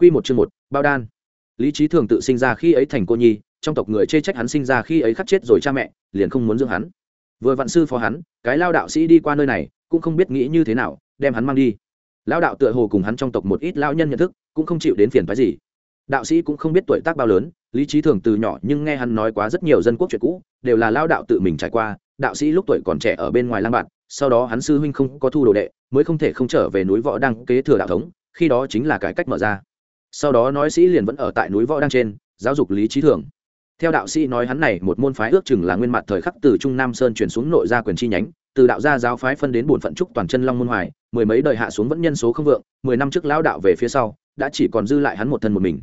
Quy một chương một, bao đan. Lý trí thường tự sinh ra khi ấy thành cô nhi, trong tộc người chê trách hắn sinh ra khi ấy khắc chết rồi cha mẹ, liền không muốn dưỡng hắn. Vừa vạn sư phó hắn, cái lao đạo sĩ đi qua nơi này, cũng không biết nghĩ như thế nào, đem hắn mang đi. Lão đạo tựa hồ cùng hắn trong tộc một ít lão nhân nhận thức, cũng không chịu đến phiền phức gì. Đạo sĩ cũng không biết tuổi tác bao lớn, lý trí thường từ nhỏ nhưng nghe hắn nói quá rất nhiều dân quốc chuyện cũ, đều là lao đạo tự mình trải qua, đạo sĩ lúc tuổi còn trẻ ở bên ngoài lang bạt, sau đó hắn sư huynh không có thu đồ đệ, mới không thể không trở về núi võ đăng kế thừa đạo thống, khi đó chính là cải cách mở ra sau đó nói sĩ liền vẫn ở tại núi võ đang trên, giáo dục lý trí thường. Theo đạo sĩ nói hắn này một môn phái ước chừng là nguyên mặt thời khắc từ trung nam sơn chuyển xuống nội gia quyền chi nhánh, từ đạo gia giáo phái phân đến bổn phận trúc toàn chân long môn hoài, mười mấy đời hạ xuống vẫn nhân số không vượng, mười năm trước lão đạo về phía sau, đã chỉ còn dư lại hắn một thân một mình.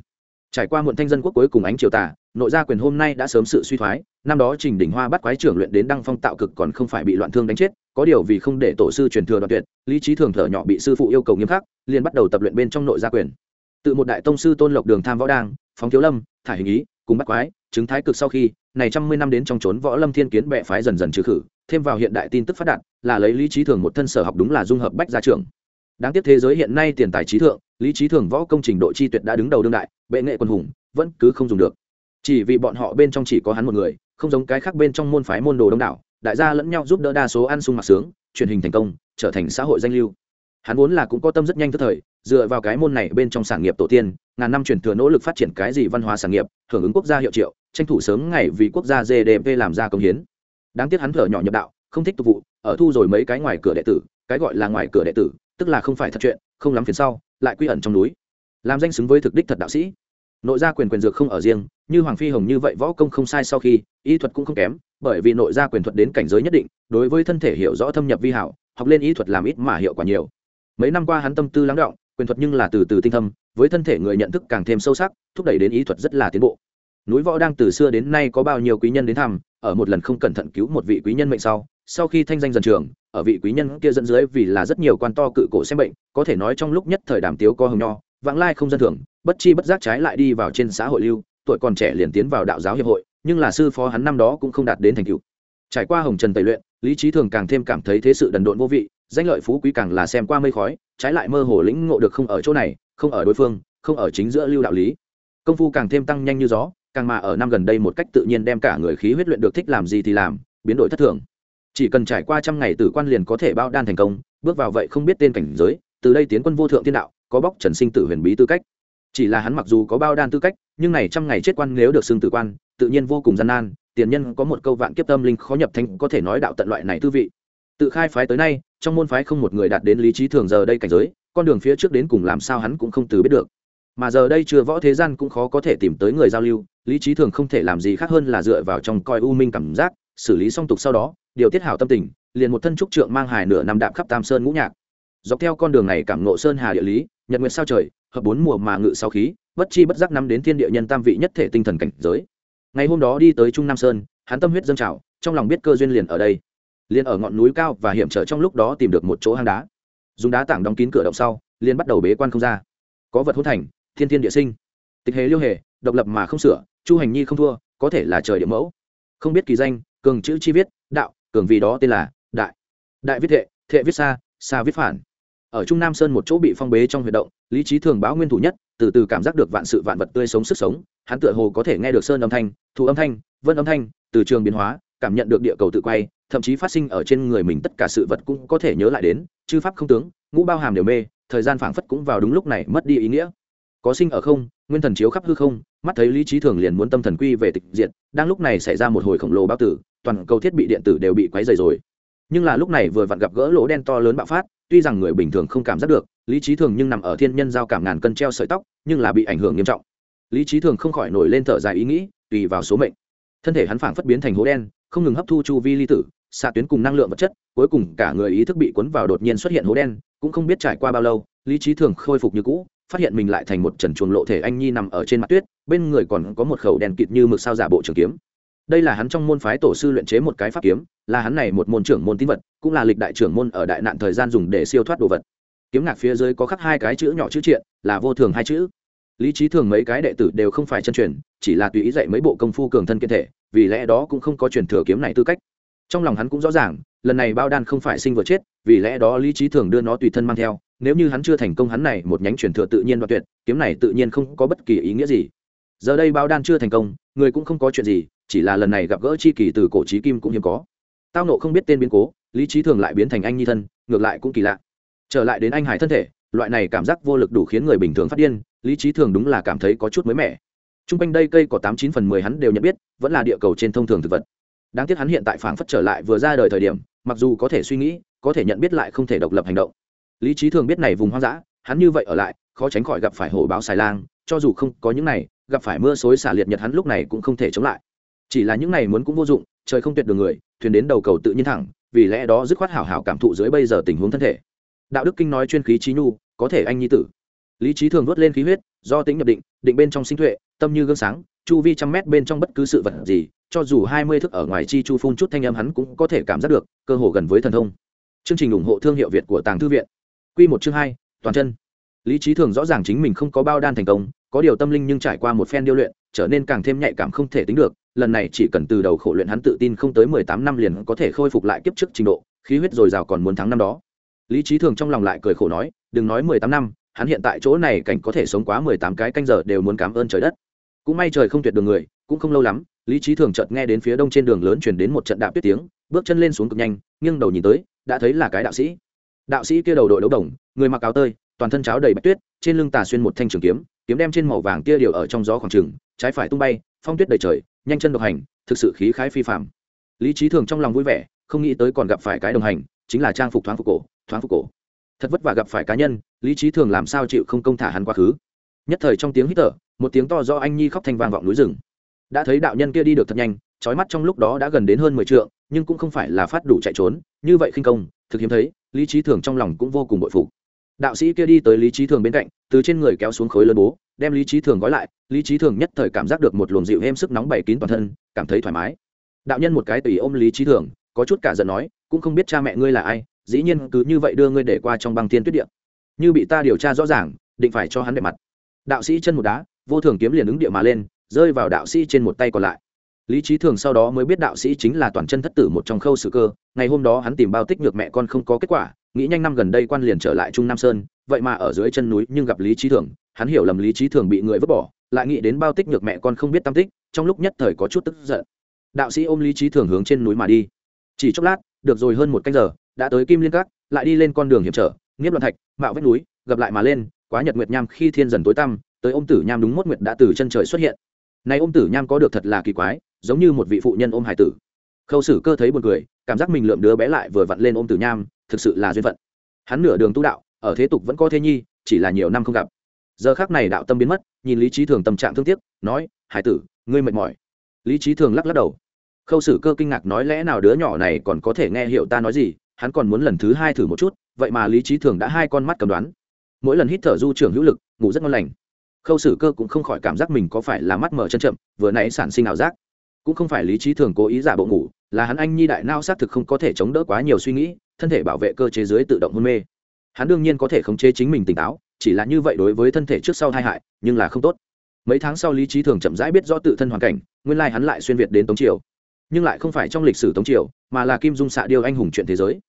Trải qua muộn thanh dân quốc cuối cùng ánh triều tả nội gia quyền hôm nay đã sớm sự suy thoái, năm đó trình đỉnh hoa bắt quái trưởng luyện đến đăng phong tạo cực còn không phải bị loạn thương đánh chết, có điều vì không để tổ sư truyền thừa đoạn tuyệt, lý trí thường thở nhỏ bị sư phụ yêu cầu nghiêm khắc, liền bắt đầu tập luyện bên trong nội gia quyền tự một đại tông sư tôn lộc đường tham võ đang, phóng thiếu lâm thả hình ý, cùng bắt quái, chứng thái cực sau khi, này trăm mươi năm đến trong trốn võ lâm thiên kiến bệ phái dần dần trừ khử, thêm vào hiện đại tin tức phát đạt, là lấy lý trí thường một thân sở học đúng là dung hợp bách gia trưởng. Đáng tiếc thế giới hiện nay tiền tài trí thượng, lý trí thường võ công trình độ chi tuyệt đã đứng đầu đương đại, bệ nghệ quân hùng, vẫn cứ không dùng được. Chỉ vì bọn họ bên trong chỉ có hắn một người, không giống cái khác bên trong môn phái môn đồ đông đảo, đại gia lẫn nhau giúp đỡ đa số ăn sung mặc sướng, truyền hình thành công, trở thành xã hội danh lưu. Hắn vốn là cũng có tâm rất nhanh tức thời dựa vào cái môn này bên trong sản nghiệp tổ tiên, ngàn năm truyền thừa nỗ lực phát triển cái gì văn hóa sản nghiệp, hưởng ứng quốc gia hiệu triệu, tranh thủ sớm ngày vì quốc gia gdp làm ra công hiến. Đáng tiếc hắn thở nhỏ nhập đạo, không thích tục vụ, ở thu rồi mấy cái ngoài cửa đệ tử, cái gọi là ngoài cửa đệ tử, tức là không phải thật chuyện, không lắm phiền sau, lại quy ẩn trong núi. Làm danh xứng với thực đích thật đạo sĩ. Nội gia quyền quyền dược không ở riêng, như hoàng phi hồng như vậy võ công không sai sau khi, y thuật cũng không kém, bởi vì nội gia quyền thuật đến cảnh giới nhất định, đối với thân thể hiểu rõ thâm nhập vi hảo, học lên y thuật làm ít mà hiệu quả nhiều. Mấy năm qua hắn tâm tư lắng động quyền thuật nhưng là từ từ tinh thâm, với thân thể người nhận thức càng thêm sâu sắc, thúc đẩy đến ý thuật rất là tiến bộ. Núi võ đang từ xưa đến nay có bao nhiêu quý nhân đến thăm, ở một lần không cẩn thận cứu một vị quý nhân mệnh sau sau khi thanh danh dần trường, ở vị quý nhân kia dẫn dưới vì là rất nhiều quan to cự cổ xem bệnh, có thể nói trong lúc nhất thời đàm tiếu có hồng nho, vãng lai không dân thường, bất chi bất giác trái lại đi vào trên xã hội lưu, tuổi còn trẻ liền tiến vào đạo giáo hiệp hội, nhưng là sư phó hắn năm đó cũng không đạt đến thành tựu. Trải qua hồng trần tẩy luyện, lý trí thường càng thêm cảm thấy thế sự đần độn vô vị danh lợi phú quý càng là xem qua mây khói, trái lại mơ hồ lĩnh ngộ được không ở chỗ này, không ở đối phương, không ở chính giữa lưu đạo lý. Công phu càng thêm tăng nhanh như gió, càng mà ở năm gần đây một cách tự nhiên đem cả người khí huyết luyện được thích làm gì thì làm, biến đổi thất thường. Chỉ cần trải qua trăm ngày tử quan liền có thể bao đan thành công, bước vào vậy không biết tên cảnh giới, từ đây tiến quân vô thượng thiên đạo, có bóc trần sinh tử huyền bí tư cách. Chỉ là hắn mặc dù có bao đan tư cách, nhưng này trăm ngày chết quan nếu được xưng tử quan, tự nhiên vô cùng gian nan, tiền nhân có một câu vạn kiếp tâm linh khó nhập thanh có thể nói đạo tận loại này tư vị. Tự khai phái tới nay trong môn phái không một người đạt đến lý trí thường giờ đây cảnh giới, con đường phía trước đến cùng làm sao hắn cũng không từ biết được. Mà giờ đây chưa võ thế gian cũng khó có thể tìm tới người giao lưu, lý trí thường không thể làm gì khác hơn là dựa vào trong coi u minh cảm giác, xử lý song tục sau đó, điều tiết hảo tâm tình, liền một thân trúc trượng mang hài nửa năm đạm khắp tam sơn ngũ nhạc. Dọc theo con đường này cảm ngộ sơn hà địa lý, nhật nguyệt sao trời, hợp bốn mùa mà ngự sau khí, bất chi bất giác năm đến thiên địa nhân tam vị nhất thể tinh thần cảnh giới. Ngày hôm đó đi tới trung nam sơn, hắn tâm huyết dâng trào, trong lòng biết cơ duyên liền ở đây liền ở ngọn núi cao và hiểm trở trong lúc đó tìm được một chỗ hang đá. Dùng đá tảng đóng kín cửa động sau, liền bắt đầu bế quan không ra. Có vật hốt thành, thiên thiên địa sinh. Tịch hề liêu hề, độc lập mà không sửa, chu hành nhi không thua, có thể là trời địa mẫu. Không biết kỳ danh, cường chữ chi viết, đạo, cường vì đó tên là đại. Đại viết thệ thệ viết xa xa viết phản. Ở trung nam sơn một chỗ bị phong bế trong huy động, lý trí thường báo nguyên thủ nhất, từ từ cảm giác được vạn sự vạn vật tươi sống sức sống, hắn tựa hồ có thể nghe được sơn âm thanh thụ âm thanh, vân âm thanh, từ trường biến hóa cảm nhận được địa cầu tự quay, thậm chí phát sinh ở trên người mình tất cả sự vật cũng có thể nhớ lại đến, chư pháp không tướng, ngũ bao hàm đều mê, thời gian phảng phất cũng vào đúng lúc này mất đi ý nghĩa. Có sinh ở không, nguyên thần chiếu khắp hư không, mắt thấy lý trí thường liền muốn tâm thần quy về tịch diện đang lúc này xảy ra một hồi khổng lồ bao tử, toàn cầu thiết bị điện tử đều bị quấy dày rồi. Nhưng là lúc này vừa vặn gặp gỡ lỗ đen to lớn bạo phát, tuy rằng người bình thường không cảm giác được, lý trí thường nhưng nằm ở thiên nhân giao cảm ngàn cân treo sợi tóc, nhưng là bị ảnh hưởng nghiêm trọng. Lý trí thường không khỏi nổi lên thở dài ý nghĩ, tùy vào số mệnh. Thân thể hắn phảng phất biến thành hố đen không ngừng hấp thu chu vi ly tử, xạ tuyến cùng năng lượng vật chất, cuối cùng cả người ý thức bị cuốn vào đột nhiên xuất hiện hố đen, cũng không biết trải qua bao lâu, lý trí thường khôi phục như cũ, phát hiện mình lại thành một trần chuồng lộ thể anh nhi nằm ở trên mặt tuyết, bên người còn có một khẩu đèn kịt như mực sao giả bộ trường kiếm. Đây là hắn trong môn phái tổ sư luyện chế một cái pháp kiếm, là hắn này một môn trưởng môn tín vật, cũng là lịch đại trưởng môn ở đại nạn thời gian dùng để siêu thoát đồ vật. Kiếm ngạc phía dưới có khắc hai cái chữ nhỏ chữ triện, là vô thường hai chữ lý trí thường mấy cái đệ tử đều không phải chân truyền, chỉ là tùy ý dạy mấy bộ công phu cường thân kiên thể, vì lẽ đó cũng không có truyền thừa kiếm này tư cách. Trong lòng hắn cũng rõ ràng, lần này bao đan không phải sinh vừa chết, vì lẽ đó lý trí thường đưa nó tùy thân mang theo, nếu như hắn chưa thành công hắn này một nhánh truyền thừa tự nhiên đoạt tuyệt, kiếm này tự nhiên không có bất kỳ ý nghĩa gì. Giờ đây bao đan chưa thành công, người cũng không có chuyện gì, chỉ là lần này gặp gỡ chi kỳ từ cổ trí kim cũng hiếm có. Tao nộ không biết tên biến cố, lý trí thường lại biến thành anh nhi thân, ngược lại cũng kỳ lạ. Trở lại đến anh hải thân thể, loại này cảm giác vô lực đủ khiến người bình thường phát điên lý trí thường đúng là cảm thấy có chút mới mẻ. T r u n g quanh đây cây có tám chín phần mười hắn đều nhận biết, vẫn là địa cầu trên thông thường thực vật. Đáng tiếc hắn hiện tại phảng phất trở lại vừa ra đời thời điểm, mặc dù có thể suy nghĩ, có thể nhận biết lại không thể độc lập hành động. Lý trí thường biết này vùng hoang dã, hắn như vậy ở lại, khó tránh khỏi gặp phải hổ báo xài lang, cho dù không có những này, gặp phải mưa xối xả liệt nhật hắn lúc này cũng không thể chống lại. Chỉ là những này muốn cũng vô dụng, trời không tuyệt đường người, thuyền đến đầu cầu tự nhiên thẳng, vì lẽ đó dứt khoát hảo hảo cảm thụ dưới bây giờ tình huống thân thể. Đạo đức kinh nói chuyên khí trí nhu, có thể anh nhi tử lý trí thường vớt lên khí huyết, do tính nhập định định bên trong sinh tuệ, tâm như gương sáng, chu vi trăm mét bên trong bất cứ sự vật gì, cho dù hai mươi thước ở ngoài chi chu phun chút thanh âm hắn cũng có thể cảm giác được, cơ hồ gần với thần thông. Chương trình ủng hộ thương hiệu việt của tàng thư viện. Q một chương hai, toàn chân. Lý trí thường rõ ràng chính mình không có bao đan thành công, có điều tâm linh nhưng trải qua một phen điêu luyện, trở nên càng thêm nhạy cảm không thể tính được, lần này chỉ cần từ đầu khổ luyện hắn tự tin không tới mười tám năm liền có thể khôi phục lại kiếp trước trình độ, khí huyết dồi dào còn muốn thắng năm đó. Lý trí thường trong lòng lại cười khổ nói, đừng nói mười tám năm hắn hiện tại chỗ này cảnh có thể sống quá mười tám cái canh giờ đều muốn cảm ơn trời đất. Cũng may trời không tuyệt đường người, cũng không lâu lắm, lý trí thường chợt nghe đến phía đông trên đường lớn chuyển đến một trận đạp tuyết tiếng, bước chân lên xuống cực nhanh, nghiêng đầu nhìn tới, đã thấy là cái đạo sĩ. Đạo sĩ kia đầu đội đấu đồng, người mặc áo tơi, toàn thân cháo đầy bạch tuyết, trên lưng tà xuyên một thanh trường kiếm kiếm đem trên màu vàng kia điều ở trong gió khoảng trừng trái phải tung bay, phong tuyết đầy trời, nhanh chân độc hành, thực sự khí khái phi phạm lý trí thường trong lòng vui vẻ, không nghĩ tới còn gặp phải cái đồng hành, chính là trang phục thoáng phục cổ, thoáng phục cổ thật vất vả gặp phải cá nhân, lý trí thường làm sao chịu không công thả hắn quá khứ. Nhất thời trong tiếng hít thở, một tiếng to do anh nhi khóc thanh vang vọng núi rừng. Đã thấy đạo nhân kia đi được thật nhanh trói mắt trong lúc đó đã gần đến hơn mười t nhưng cũng không phải là phát đủ chạy trốn, như vậy khinh công, thực hiếm thấy, lý trí thường trong lòng cũng vô cùng bội phục. đạo sĩ kia đi tới lý trí thường bên cạnh, từ trên người kéo xuống khối lớn bố, đem lý trí thường gói lại, lý trí thường nhất thời cảm giác được một luồng dịu êm sức nóng bày kín toàn thân, cảm thấy thoải mái. Đạo nhân một cái tùy ôm lý trí thường, có chút cả giận nói, cũng không biết cha mẹ ngươi là ai dĩ nhiên cứ như vậy đưa ngươi để qua trong băng thiên tuyết địa. Như bị ta điều tra rõ ràng, định phải cho hắn đẹp mặt. Đạo sĩ chân một đá, vô thường kiếm liền ứng địa mà lên, rơi vào đạo sĩ trên một tay còn lại. Lý trí thường sau đó mới biết đạo sĩ chính là toàn chân thất tử một trong khâu sự cơ. Ngày hôm đó hắn tìm bao tích nhược mẹ con không có kết quả, nghĩ nhanh năm gần đây quan liền trở lại trung nam sơn, vậy mà ở dưới chân núi nhưng gặp lý trí thường, hắn hiểu lầm lý trí thường bị người vứt bỏ, lại nghĩ đến bao tích nhược mẹ con không biết tam tích, trong lúc nhất thời có chút tức giận. Đạo sĩ ôm lý trí thường hướng trên núi mà đi. Chỉ chốc lát, được rồi hơn một canh giờ đã tới kim liên các, lại đi lên con đường hiểm trở, nghiếp loạn thạch, mạo vách núi, gặp lại mà lên, quá nhật nguyệt nham khi thiên dần tối tăm, tới ôm tử nham đúng mốt nguyệt đã từ chân trời xuất hiện. Nay ôm tử nham có được thật là kỳ quái, giống như một vị phụ nhân ôm hải tử. Khâu sử cơ thấy buồn cười, cảm giác mình lượm đứa bé lại vừa vặn lên ôm tử nham, thực sự là duyên phận. Hắn nửa đường tu đạo, ở thế tục vẫn có thế nhi, chỉ là nhiều năm không gặp. Giờ khác này đạo tâm biến mất, nhìn lý trí thường tâm trạng thương tiếc, nói, hải tử, ngươi mệt mỏi. Lý trí thường lắc lắc đầu. Khâu sử cơ kinh ngạc nói, lẽ nào đứa nhỏ này còn có thể nghe hiểu ta nói gì? Hắn còn muốn lần thứ hai thử một chút, vậy mà lý trí thường đã hai con mắt cầm đoán. Mỗi lần hít thở du trưởng hữu lực, ngủ rất ngon lành. Khâu sử cơ cũng không khỏi cảm giác mình có phải là mắt mở chân chậm, vừa nãy sản sinh ảo giác. Cũng không phải lý trí thường cố ý giả bộ ngủ, là hắn anh nhi đại nao xác thực không có thể chống đỡ quá nhiều suy nghĩ, thân thể bảo vệ cơ chế dưới tự động hôn mê. Hắn đương nhiên có thể khống chế chính mình tỉnh táo, chỉ là như vậy đối với thân thể trước sau tai hại, nhưng là không tốt. Mấy tháng sau lý trí thường chậm rãi biết rõ tự thân hoàn cảnh, nguyên lai hắn lại xuyên việt đến tống triều nhưng lại không phải trong lịch sử tống triều, mà là kim dung xạ điêu anh hùng chuyện thế giới.